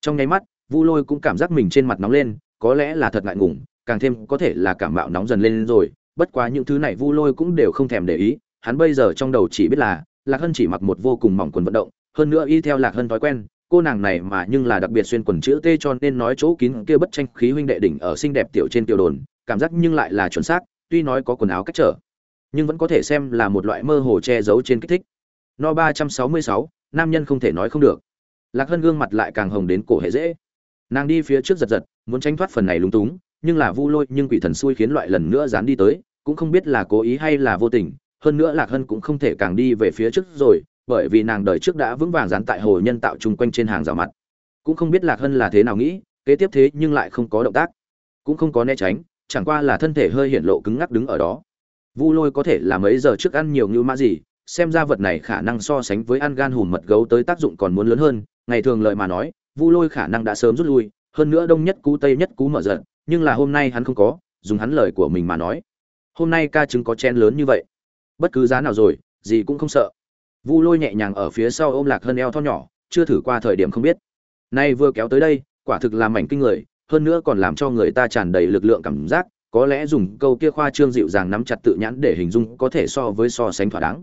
Trong nháy mắt, vu lôi cũng cảm giác mình trên mặt nóng lên, có lẽ là thật ngại ngùng, càng thêm có thể là cảm mạo nóng dần lên rồi. Bất quá những thứ này vu lôi cũng đều không thèm để ý, hắn bây giờ trong đầu chỉ biết là lạc hân chỉ mặc một vô cùng mỏng quần vận động, hơn nữa y theo lạc hân thói quen, cô nàng này mà nhưng là đặc biệt xuyên quần chữ t cho nên nói chỗ kín kia bất tranh khí huynh đệ đỉnh ở xinh đẹp tiểu trên tiểu đồn, cảm giác nhưng lại là chuẩn xác, tuy nói có quần áo cách trở, nhưng vẫn có thể xem là một loại mơ hồ che giấu trên kích thích no ba trăm sáu mươi sáu, nam nhân không thể nói không được. Lạc hân gương mặt lại càng hồng đến cổ hệ dễ. Nàng đi phía trước giật giật, muốn tránh thoát phần này lúng túng, nhưng là vu lôi nhưng quỷ thần xui khiến loại lần nữa dán đi tới, cũng không biết là cố ý hay là vô tình. Hơn nữa lạc hân cũng không thể càng đi về phía trước rồi, bởi vì nàng đời trước đã vững vàng dán tại hồ nhân tạo chung quanh trên hàng rào mặt. Cũng không biết lạc hân là thế nào nghĩ, kế tiếp thế nhưng lại không có động tác. Cũng không có né tránh, chẳng qua là thân thể hơi hiện lộ cứng ngắc đứng ở đó. Vu lôi có thể là mấy giờ trước ăn nhiều như mã gì xem ra vật này khả năng so sánh với ăn gan hùm mật gấu tới tác dụng còn muốn lớn hơn, ngày thường lợi mà nói, vu lôi khả năng đã sớm rút lui, hơn nữa đông nhất cú tây nhất cú mở giận, nhưng là hôm nay hắn không có, dùng hắn lời của mình mà nói. Hôm nay ca chứng có chen lớn như vậy. Bất cứ giá nào rồi, gì cũng không sợ. Vu lôi nhẹ nhàng ở phía sau ôm lạc hơn eo tho nhỏ, chưa thử qua thời điểm không biết. Nay vừa kéo tới đây, quả thực làm mảnh kinh người, hơn nữa còn làm cho người ta tràn đầy lực lượng cảm giác, có lẽ dùng câu kia khoa trương dịu dàng nắm chặt tự nhãn để hình dung có thể so với so sánh thỏa đáng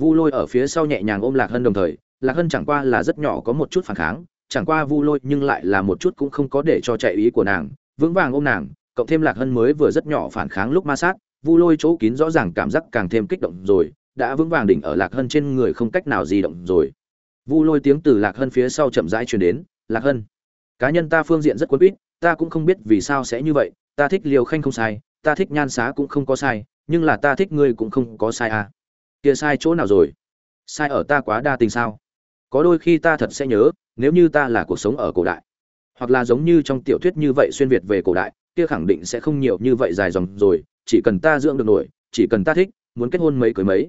vu lôi ở phía sau nhẹ nhàng ôm lạc hân đồng thời, lạc hân chẳng qua là rất nhỏ có một chút phản kháng, chẳng qua vu lôi nhưng lại là một chút cũng không có để cho chạy ý của nàng, vững vàng ôm nàng, cộng thêm lạc hân mới vừa rất nhỏ phản kháng lúc ma sát, vu lôi chỗ kín rõ ràng cảm giác càng thêm kích động rồi, đã vững vàng đỉnh ở lạc hân trên người không cách nào di động rồi. Vu lôi tiếng từ lạc hân phía sau chậm rãi truyền đến, lạc hân, cá nhân ta phương diện rất quấn quýt, ta cũng không biết vì sao sẽ như vậy, ta thích liều khanh không sai, ta thích nhan xá cũng không có sai, nhưng là ta thích ngươi cũng không có sai à kia sai chỗ nào rồi? Sai ở ta quá đa tình sao? Có đôi khi ta thật sẽ nhớ, nếu như ta là cuộc sống ở cổ đại, hoặc là giống như trong tiểu thuyết như vậy xuyên việt về cổ đại, kia khẳng định sẽ không nhiều như vậy dài dòng rồi, chỉ cần ta dưỡng được nổi, chỉ cần ta thích, muốn kết hôn mấy cưới mấy.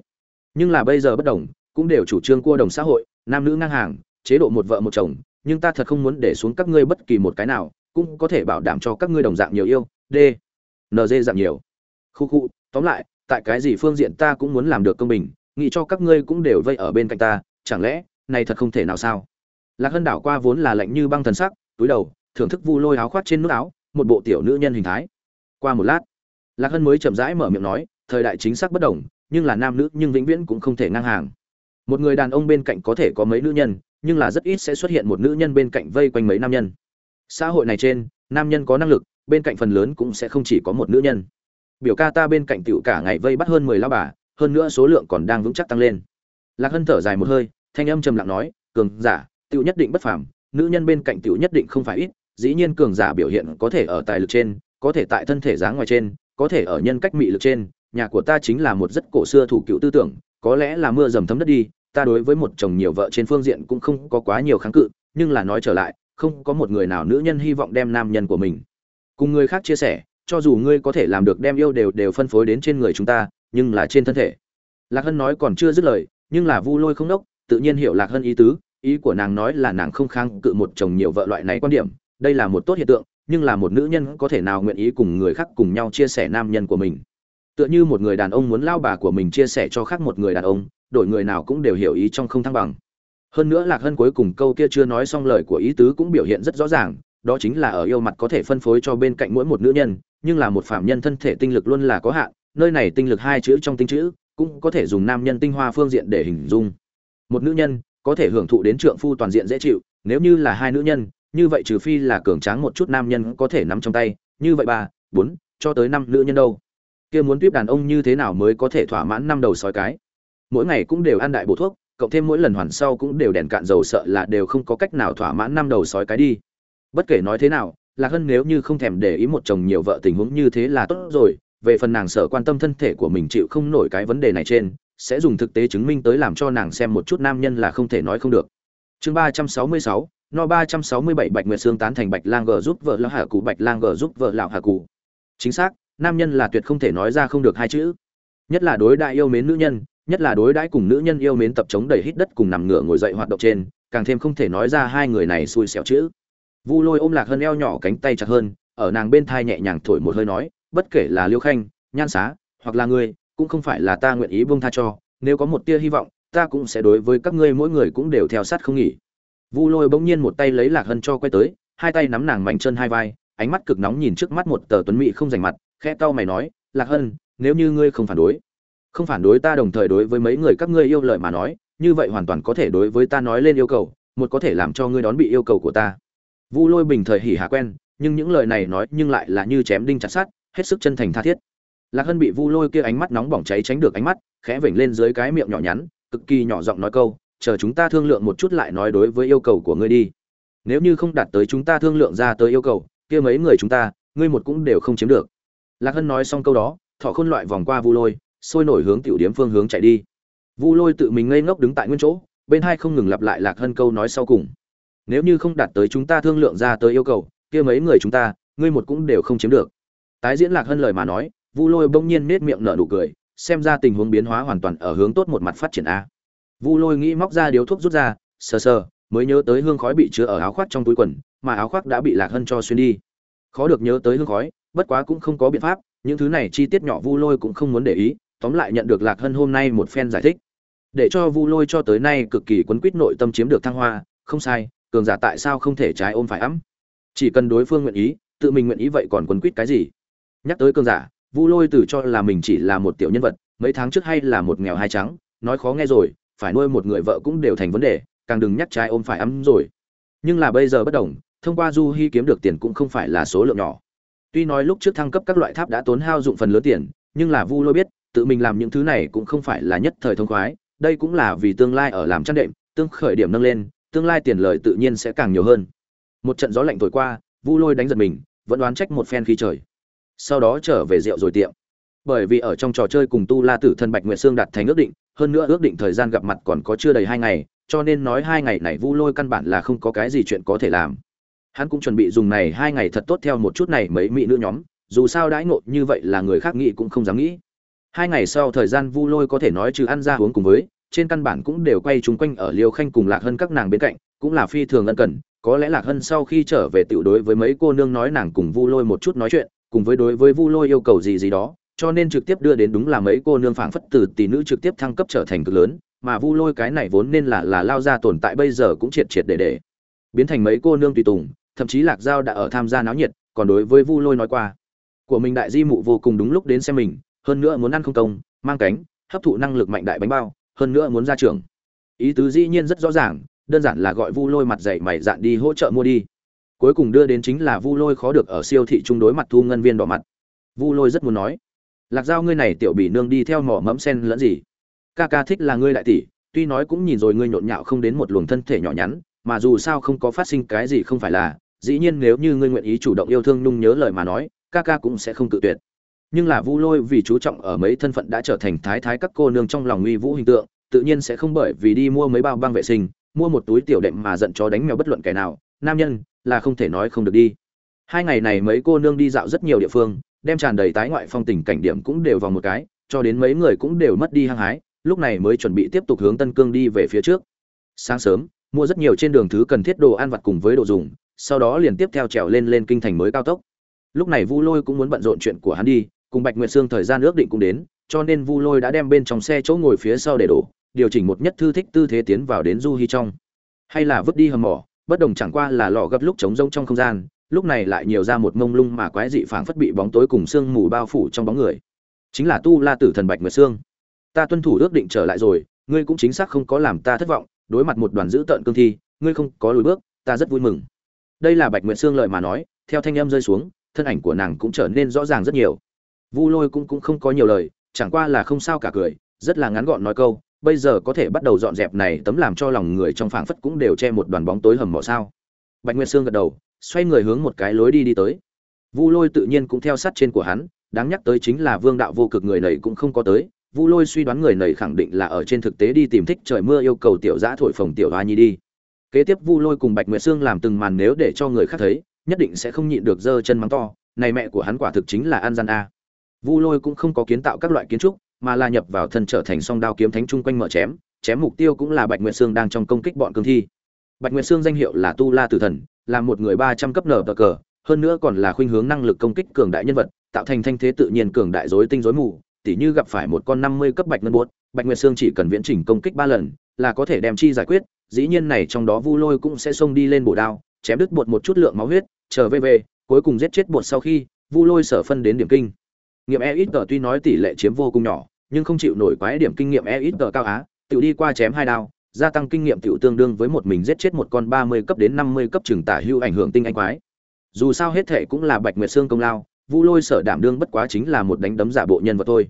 Nhưng là bây giờ bất đồng, cũng đều chủ trương cua đồng xã hội, nam nữ ngang hàng, chế độ một vợ một chồng, nhưng ta thật không muốn để xuống các ngươi bất kỳ một cái nào, cũng có thể bảo đảm cho các ngươi đồng dạng nhiều yêu d nd dạng nhiều. Khu khu, tóm lại tại cái gì phương diện ta cũng muốn làm được công bình, nghĩ cho các ngươi cũng đều vây ở bên cạnh ta, chẳng lẽ, này thật không thể nào sao? Lạc hân đảo qua vốn là lạnh như băng thần sắc, túi đầu, thưởng thức vu lôi áo khoác trên nút áo, một bộ tiểu nữ nhân hình thái. Qua một lát, lạc hân mới chậm rãi mở miệng nói, thời đại chính xác bất đồng, nhưng là nam nữ nhưng vĩnh viễn cũng không thể ngang hàng. Một người đàn ông bên cạnh có thể có mấy nữ nhân, nhưng là rất ít sẽ xuất hiện một nữ nhân bên cạnh vây quanh mấy nam nhân. Xã hội này trên, nam nhân có năng lực, bên cạnh phần lớn cũng sẽ không chỉ có một nữ nhân biểu ca ta bên cạnh tiểu cả ngày vây bắt hơn mười lao bà, hơn nữa số lượng còn đang vững chắc tăng lên. Lạc hân thở dài một hơi, thanh âm trầm lặng nói, cường giả, tiểu nhất định bất phàm, nữ nhân bên cạnh tiểu nhất định không phải ít, dĩ nhiên cường giả biểu hiện có thể ở tài lực trên, có thể tại thân thể dáng ngoài trên, có thể ở nhân cách mị lực trên, nhà của ta chính là một rất cổ xưa thủ cựu tư tưởng, có lẽ là mưa dầm thấm đất đi, ta đối với một chồng nhiều vợ trên phương diện cũng không có quá nhiều kháng cự, nhưng là nói trở lại, không có một người nào nữ nhân hy vọng đem nam nhân của mình. Cùng người khác chia sẻ cho dù ngươi có thể làm được đem yêu đều đều phân phối đến trên người chúng ta, nhưng là trên thân thể. Lạc hân nói còn chưa dứt lời, nhưng là vu lôi không đốc, tự nhiên hiểu lạc hân ý tứ, ý của nàng nói là nàng không kháng cự một chồng nhiều vợ loại này quan điểm, đây là một tốt hiện tượng, nhưng là một nữ nhân có thể nào nguyện ý cùng người khác cùng nhau chia sẻ nam nhân của mình? Tựa như một người đàn ông muốn lao bà của mình chia sẻ cho khác một người đàn ông, đổi người nào cũng đều hiểu ý trong không thăng bằng. Hơn nữa lạc hân cuối cùng câu kia chưa nói xong lời của ý tứ cũng biểu hiện rất rõ ràng, đó chính là ở yêu mặt có thể phân phối cho bên cạnh mỗi một nữ nhân nhưng là một phạm nhân thân thể tinh lực luôn là có hạn, nơi này tinh lực hai chữ trong tinh chữ, cũng có thể dùng nam nhân tinh hoa phương diện để hình dung. Một nữ nhân có thể hưởng thụ đến trượng phu toàn diện dễ chịu, nếu như là hai nữ nhân, như vậy trừ phi là cường tráng một chút nam nhân có thể nắm trong tay, như vậy ba, bốn, cho tới năm nữ nhân đâu. Kia muốn tiếp đàn ông như thế nào mới có thể thỏa mãn năm đầu sói cái? Mỗi ngày cũng đều ăn đại bổ thuốc, cộng thêm mỗi lần hoàn sau cũng đều đèn cạn dầu sợ là đều không có cách nào thỏa mãn năm đầu sói cái đi. Bất kể nói thế nào lạc hân nếu như không thèm để ý một chồng nhiều vợ tình huống như thế là tốt rồi, về phần nàng sợ quan tâm thân thể của mình chịu không nổi cái vấn đề này trên, sẽ dùng thực tế chứng minh tới làm cho nàng xem một chút nam nhân là không thể nói không được. Chương ba trăm sáu mươi sáu, no ba trăm sáu mươi bảy bạch nguyệt xương tán thành bạch lang gờ giúp vợ lão hà cụ bạch lang gờ giúp vợ lão hà cụ chính xác, nam nhân là tuyệt không thể nói ra không được hai chữ. Nhất là đối đại yêu mến nữ nhân, nhất là đối đãi cùng nữ nhân yêu mến tập chống đầy hít đất cùng nằm ngửa ngồi dậy hoạt động trên, càng thêm không thể nói ra hai người này xui xẻo chữ vu lôi ôm lạc hơn eo nhỏ cánh tay chặt hơn, ở nàng bên thai nhẹ nhàng thổi một hơi nói, bất kể là liêu khanh, nhan xá, hoặc là ngươi, cũng không phải là ta nguyện ý buông tha cho, nếu có một tia hy vọng, ta cũng sẽ đối với các ngươi mỗi người cũng đều theo sát không nghỉ. Vu lôi bỗng nhiên một tay lấy lạc hân cho quay tới, hai tay nắm nàng mảnh chân hai vai, ánh mắt cực nóng nhìn trước mắt một tờ tuấn mỹ không rành mặt, khẽ cau mày nói, lạc hân, nếu như ngươi không phản đối, không phản đối ta đồng thời đối với mấy người các ngươi yêu lợi mà nói, như vậy hoàn toàn có thể đối với ta nói lên yêu cầu, một có thể làm cho ngươi đón bị yêu cầu của ta vu lôi bình thời hỉ hà quen, nhưng những lời này nói nhưng lại là như chém đinh chặt sắt, hết sức chân thành tha thiết. Lạc hân bị vu lôi kia ánh mắt nóng bỏng cháy tránh được ánh mắt, khẽ vểnh lên dưới cái miệng nhỏ nhắn, cực kỳ nhỏ giọng nói câu, chờ chúng ta thương lượng một chút lại nói đối với yêu cầu của ngươi đi. Nếu như không đạt tới chúng ta thương lượng ra tới yêu cầu, kia mấy người chúng ta, ngươi một cũng đều không chiếm được. Lạc hân nói xong câu đó, thọ khôn loại vòng qua vu lôi, sôi nổi hướng tiểu điếm phương hướng chạy đi. Vu lôi tự mình ngây ngốc đứng tại nguyên chỗ, bên hai không ngừng lặp lại lạc hân câu nói sau cùng nếu như không đạt tới chúng ta thương lượng ra tới yêu cầu, kia mấy người chúng ta, ngươi một cũng đều không chiếm được. Tái diễn lạc hân lời mà nói, vu lôi bỗng nhiên nết miệng nở nụ cười, xem ra tình huống biến hóa hoàn toàn ở hướng tốt một mặt phát triển a. Vu lôi nghĩ móc ra điếu thuốc rút ra, sờ sờ, mới nhớ tới hương khói bị chứa ở áo khoác trong túi quần, mà áo khoác đã bị lạc hân cho xuyên đi. Khó được nhớ tới hương khói, bất quá cũng không có biện pháp, những thứ này chi tiết nhỏ vu lôi cũng không muốn để ý, tóm lại nhận được lạc hân hôm nay một phen giải thích. Để cho vu lôi cho tới nay cực kỳ quấn quýt nội tâm chiếm được thăng hoa, không sai cường giả tại sao không thể trái ôm phải ấm? Chỉ cần đối phương nguyện ý, tự mình nguyện ý vậy còn quấn quýt cái gì? Nhắc tới cường giả, vu lôi từ cho là mình chỉ là một tiểu nhân vật, mấy tháng trước hay là một nghèo hai trắng, nói khó nghe rồi, phải nuôi một người vợ cũng đều thành vấn đề, càng đừng nhắc trái ôm phải ấm rồi. Nhưng là bây giờ bất đồng, thông qua du hy kiếm được tiền cũng không phải là số lượng nhỏ. Tuy nói lúc trước thăng cấp các loại tháp đã tốn hao dụng phần lớn tiền, nhưng là vu lôi biết, tự mình làm những thứ này cũng không phải là nhất thời thông khoái, đây cũng là vì tương lai ở làm chăn đệm, tương khởi điểm nâng lên tương lai tiền lời tự nhiên sẽ càng nhiều hơn. Một trận gió lạnh thổi qua, vu lôi đánh giật mình, vẫn đoán trách một phen khí trời. Sau đó trở về rượu rồi tiệm. Bởi vì ở trong trò chơi cùng tu la tử thân bạch nguyệt sương đặt thành ước định, hơn nữa ước định thời gian gặp mặt còn có chưa đầy hai ngày, cho nên nói hai ngày này vu lôi căn bản là không có cái gì chuyện có thể làm. Hắn cũng chuẩn bị dùng này hai ngày thật tốt theo một chút này mấy mỹ nữ nhóm, dù sao đãi ngộ như vậy là người khác nghĩ cũng không dám nghĩ. Hai ngày sau thời gian vu lôi có thể nói trừ ăn ra uống cùng với trên căn bản cũng đều quay chúng quanh ở liêu khanh cùng lạc hân các nàng bên cạnh, cũng là phi thường ân cần, có lẽ lạc hân sau khi trở về tiểu đối với mấy cô nương nói nàng cùng vu lôi một chút nói chuyện, cùng với đối với vu lôi yêu cầu gì gì đó, cho nên trực tiếp đưa đến đúng là mấy cô nương phảng phất từ tỷ nữ trực tiếp thăng cấp trở thành cực lớn, mà vu lôi cái này vốn nên là là lao ra tồn tại bây giờ cũng triệt triệt để để. Biến thành mấy cô nương tùy tùng, thậm chí lạc giao đã ở tham gia náo nhiệt, còn đối với vu lôi nói qua, của mình đại di mụ vô cùng đúng lúc đến xem mình, hơn nữa muốn ăn không công, mang cánh, hấp thụ năng lực mạnh đại bánh bao hơn nữa muốn ra trường. Ý tứ dĩ nhiên rất rõ ràng, đơn giản là gọi vu lôi mặt dày mày dạn đi hỗ trợ mua đi. Cuối cùng đưa đến chính là vu lôi khó được ở siêu thị chung đối mặt thu ngân viên đỏ mặt. Vu lôi rất muốn nói, lạc giao ngươi này tiểu bị nương đi theo mỏ mẫm sen lẫn gì? Ca ca thích là ngươi đại tỷ, tuy nói cũng nhìn rồi ngươi nhộn nhạo không đến một luồng thân thể nhỏ nhắn, mà dù sao không có phát sinh cái gì không phải là, dĩ nhiên nếu như ngươi nguyện ý chủ động yêu thương nung nhớ lời mà nói, ca ca cũng sẽ không tự tuyệt nhưng là vu lôi vì chú trọng ở mấy thân phận đã trở thành thái thái các cô nương trong lòng uy vũ hình tượng, tự nhiên sẽ không bởi vì đi mua mấy bao băng vệ sinh, mua một túi tiểu đệm mà giận chó đánh mèo bất luận kẻ nào, nam nhân, là không thể nói không được đi. Hai ngày này mấy cô nương đi dạo rất nhiều địa phương, đem tràn đầy tái ngoại phong tình cảnh điểm cũng đều vào một cái, cho đến mấy người cũng đều mất đi hăng hái, lúc này mới chuẩn bị tiếp tục hướng tân cương đi về phía trước. Sáng sớm, mua rất nhiều trên đường thứ cần thiết đồ ăn vặt cùng với đồ dùng, sau đó liền tiếp theo trèo lên lên kinh thành mới cao tốc. Lúc này vu lôi cũng muốn bận rộn chuyện của hắn đi cùng bạch nguyệt sương thời gian ước định cũng đến, cho nên vu lôi đã đem bên trong xe chỗ ngồi phía sau để đổ, điều chỉnh một nhất thư thích tư thế tiến vào đến du hi trong. Hay là vứt đi hầm mỏ, bất đồng chẳng qua là lò gấp lúc trống rông trong không gian, lúc này lại nhiều ra một mông lung mà quái dị phảng phất bị bóng tối cùng sương mù bao phủ trong bóng người. Chính là tu la tử thần bạch nguyệt sương. Ta tuân thủ ước định trở lại rồi, ngươi cũng chính xác không có làm ta thất vọng, đối mặt một đoàn dữ tợn cương thi, ngươi không có lùi bước, ta rất vui mừng. Đây là bạch nguyệt sương lợi mà nói, theo thanh âm rơi xuống, thân ảnh của nàng cũng trở nên rõ ràng rất nhiều vu lôi cũng cũng không có nhiều lời, chẳng qua là không sao cả cười, rất là ngắn gọn nói câu, bây giờ có thể bắt đầu dọn dẹp này tấm làm cho lòng người trong phảng phất cũng đều che một đoàn bóng tối hầm mỏ sao. Bạch nguyệt sương gật đầu, xoay người hướng một cái lối đi đi tới. Vu lôi tự nhiên cũng theo sát trên của hắn, đáng nhắc tới chính là vương đạo vô cực người này cũng không có tới. Vu lôi suy đoán người này khẳng định là ở trên thực tế đi tìm thích trời mưa yêu cầu tiểu giã thổi phồng tiểu hoa nhi đi. Kế tiếp vu lôi cùng bạch nguyệt sương làm từng màn nếu để cho người khác thấy, nhất định sẽ không nhịn được giơ chân mắng to, này mẹ của hắn quả thực chính là an gian a vu lôi cũng không có kiến tạo các loại kiến trúc, mà là nhập vào thân trở thành song đao kiếm thánh chung quanh mở chém chém mục tiêu cũng là bạch nguyệt sương đang trong công kích bọn cương thi. Bạch nguyệt sương danh hiệu là tu la tử thần, là một người ba trăm cấp nở cờ, hơn nữa còn là khuynh hướng năng lực công kích cường đại nhân vật, tạo thành thanh thế tự nhiên cường đại rối tinh rối mù, tỉ như gặp phải một con năm mươi cấp bạch ngân buốt, bạch nguyệt sương chỉ cần viễn chỉnh công kích ba lần, là có thể đem chi giải quyết, dĩ nhiên này trong đó vu lôi cũng sẽ xông đi lên bổ đao, chém đứt bột một chút lượng máu huyết, chờ về về cuối cùng giết chết bột sau khi, vu lôi sở phân đến điểm kinh nghiệm e ít tờ tuy nói tỷ lệ chiếm vô cùng nhỏ, nhưng không chịu nổi quái điểm kinh nghiệm e ít tờ cao á, tự đi qua chém hai đao, gia tăng kinh nghiệm tiểu tương đương với một mình giết chết một con ba mươi cấp đến năm mươi cấp trường tả hưu ảnh hưởng tinh anh quái. Dù sao hết thể cũng là bạch nguyệt xương công lao, vu lôi sở đảm đương bất quá chính là một đánh đấm giả bộ nhân vật thôi.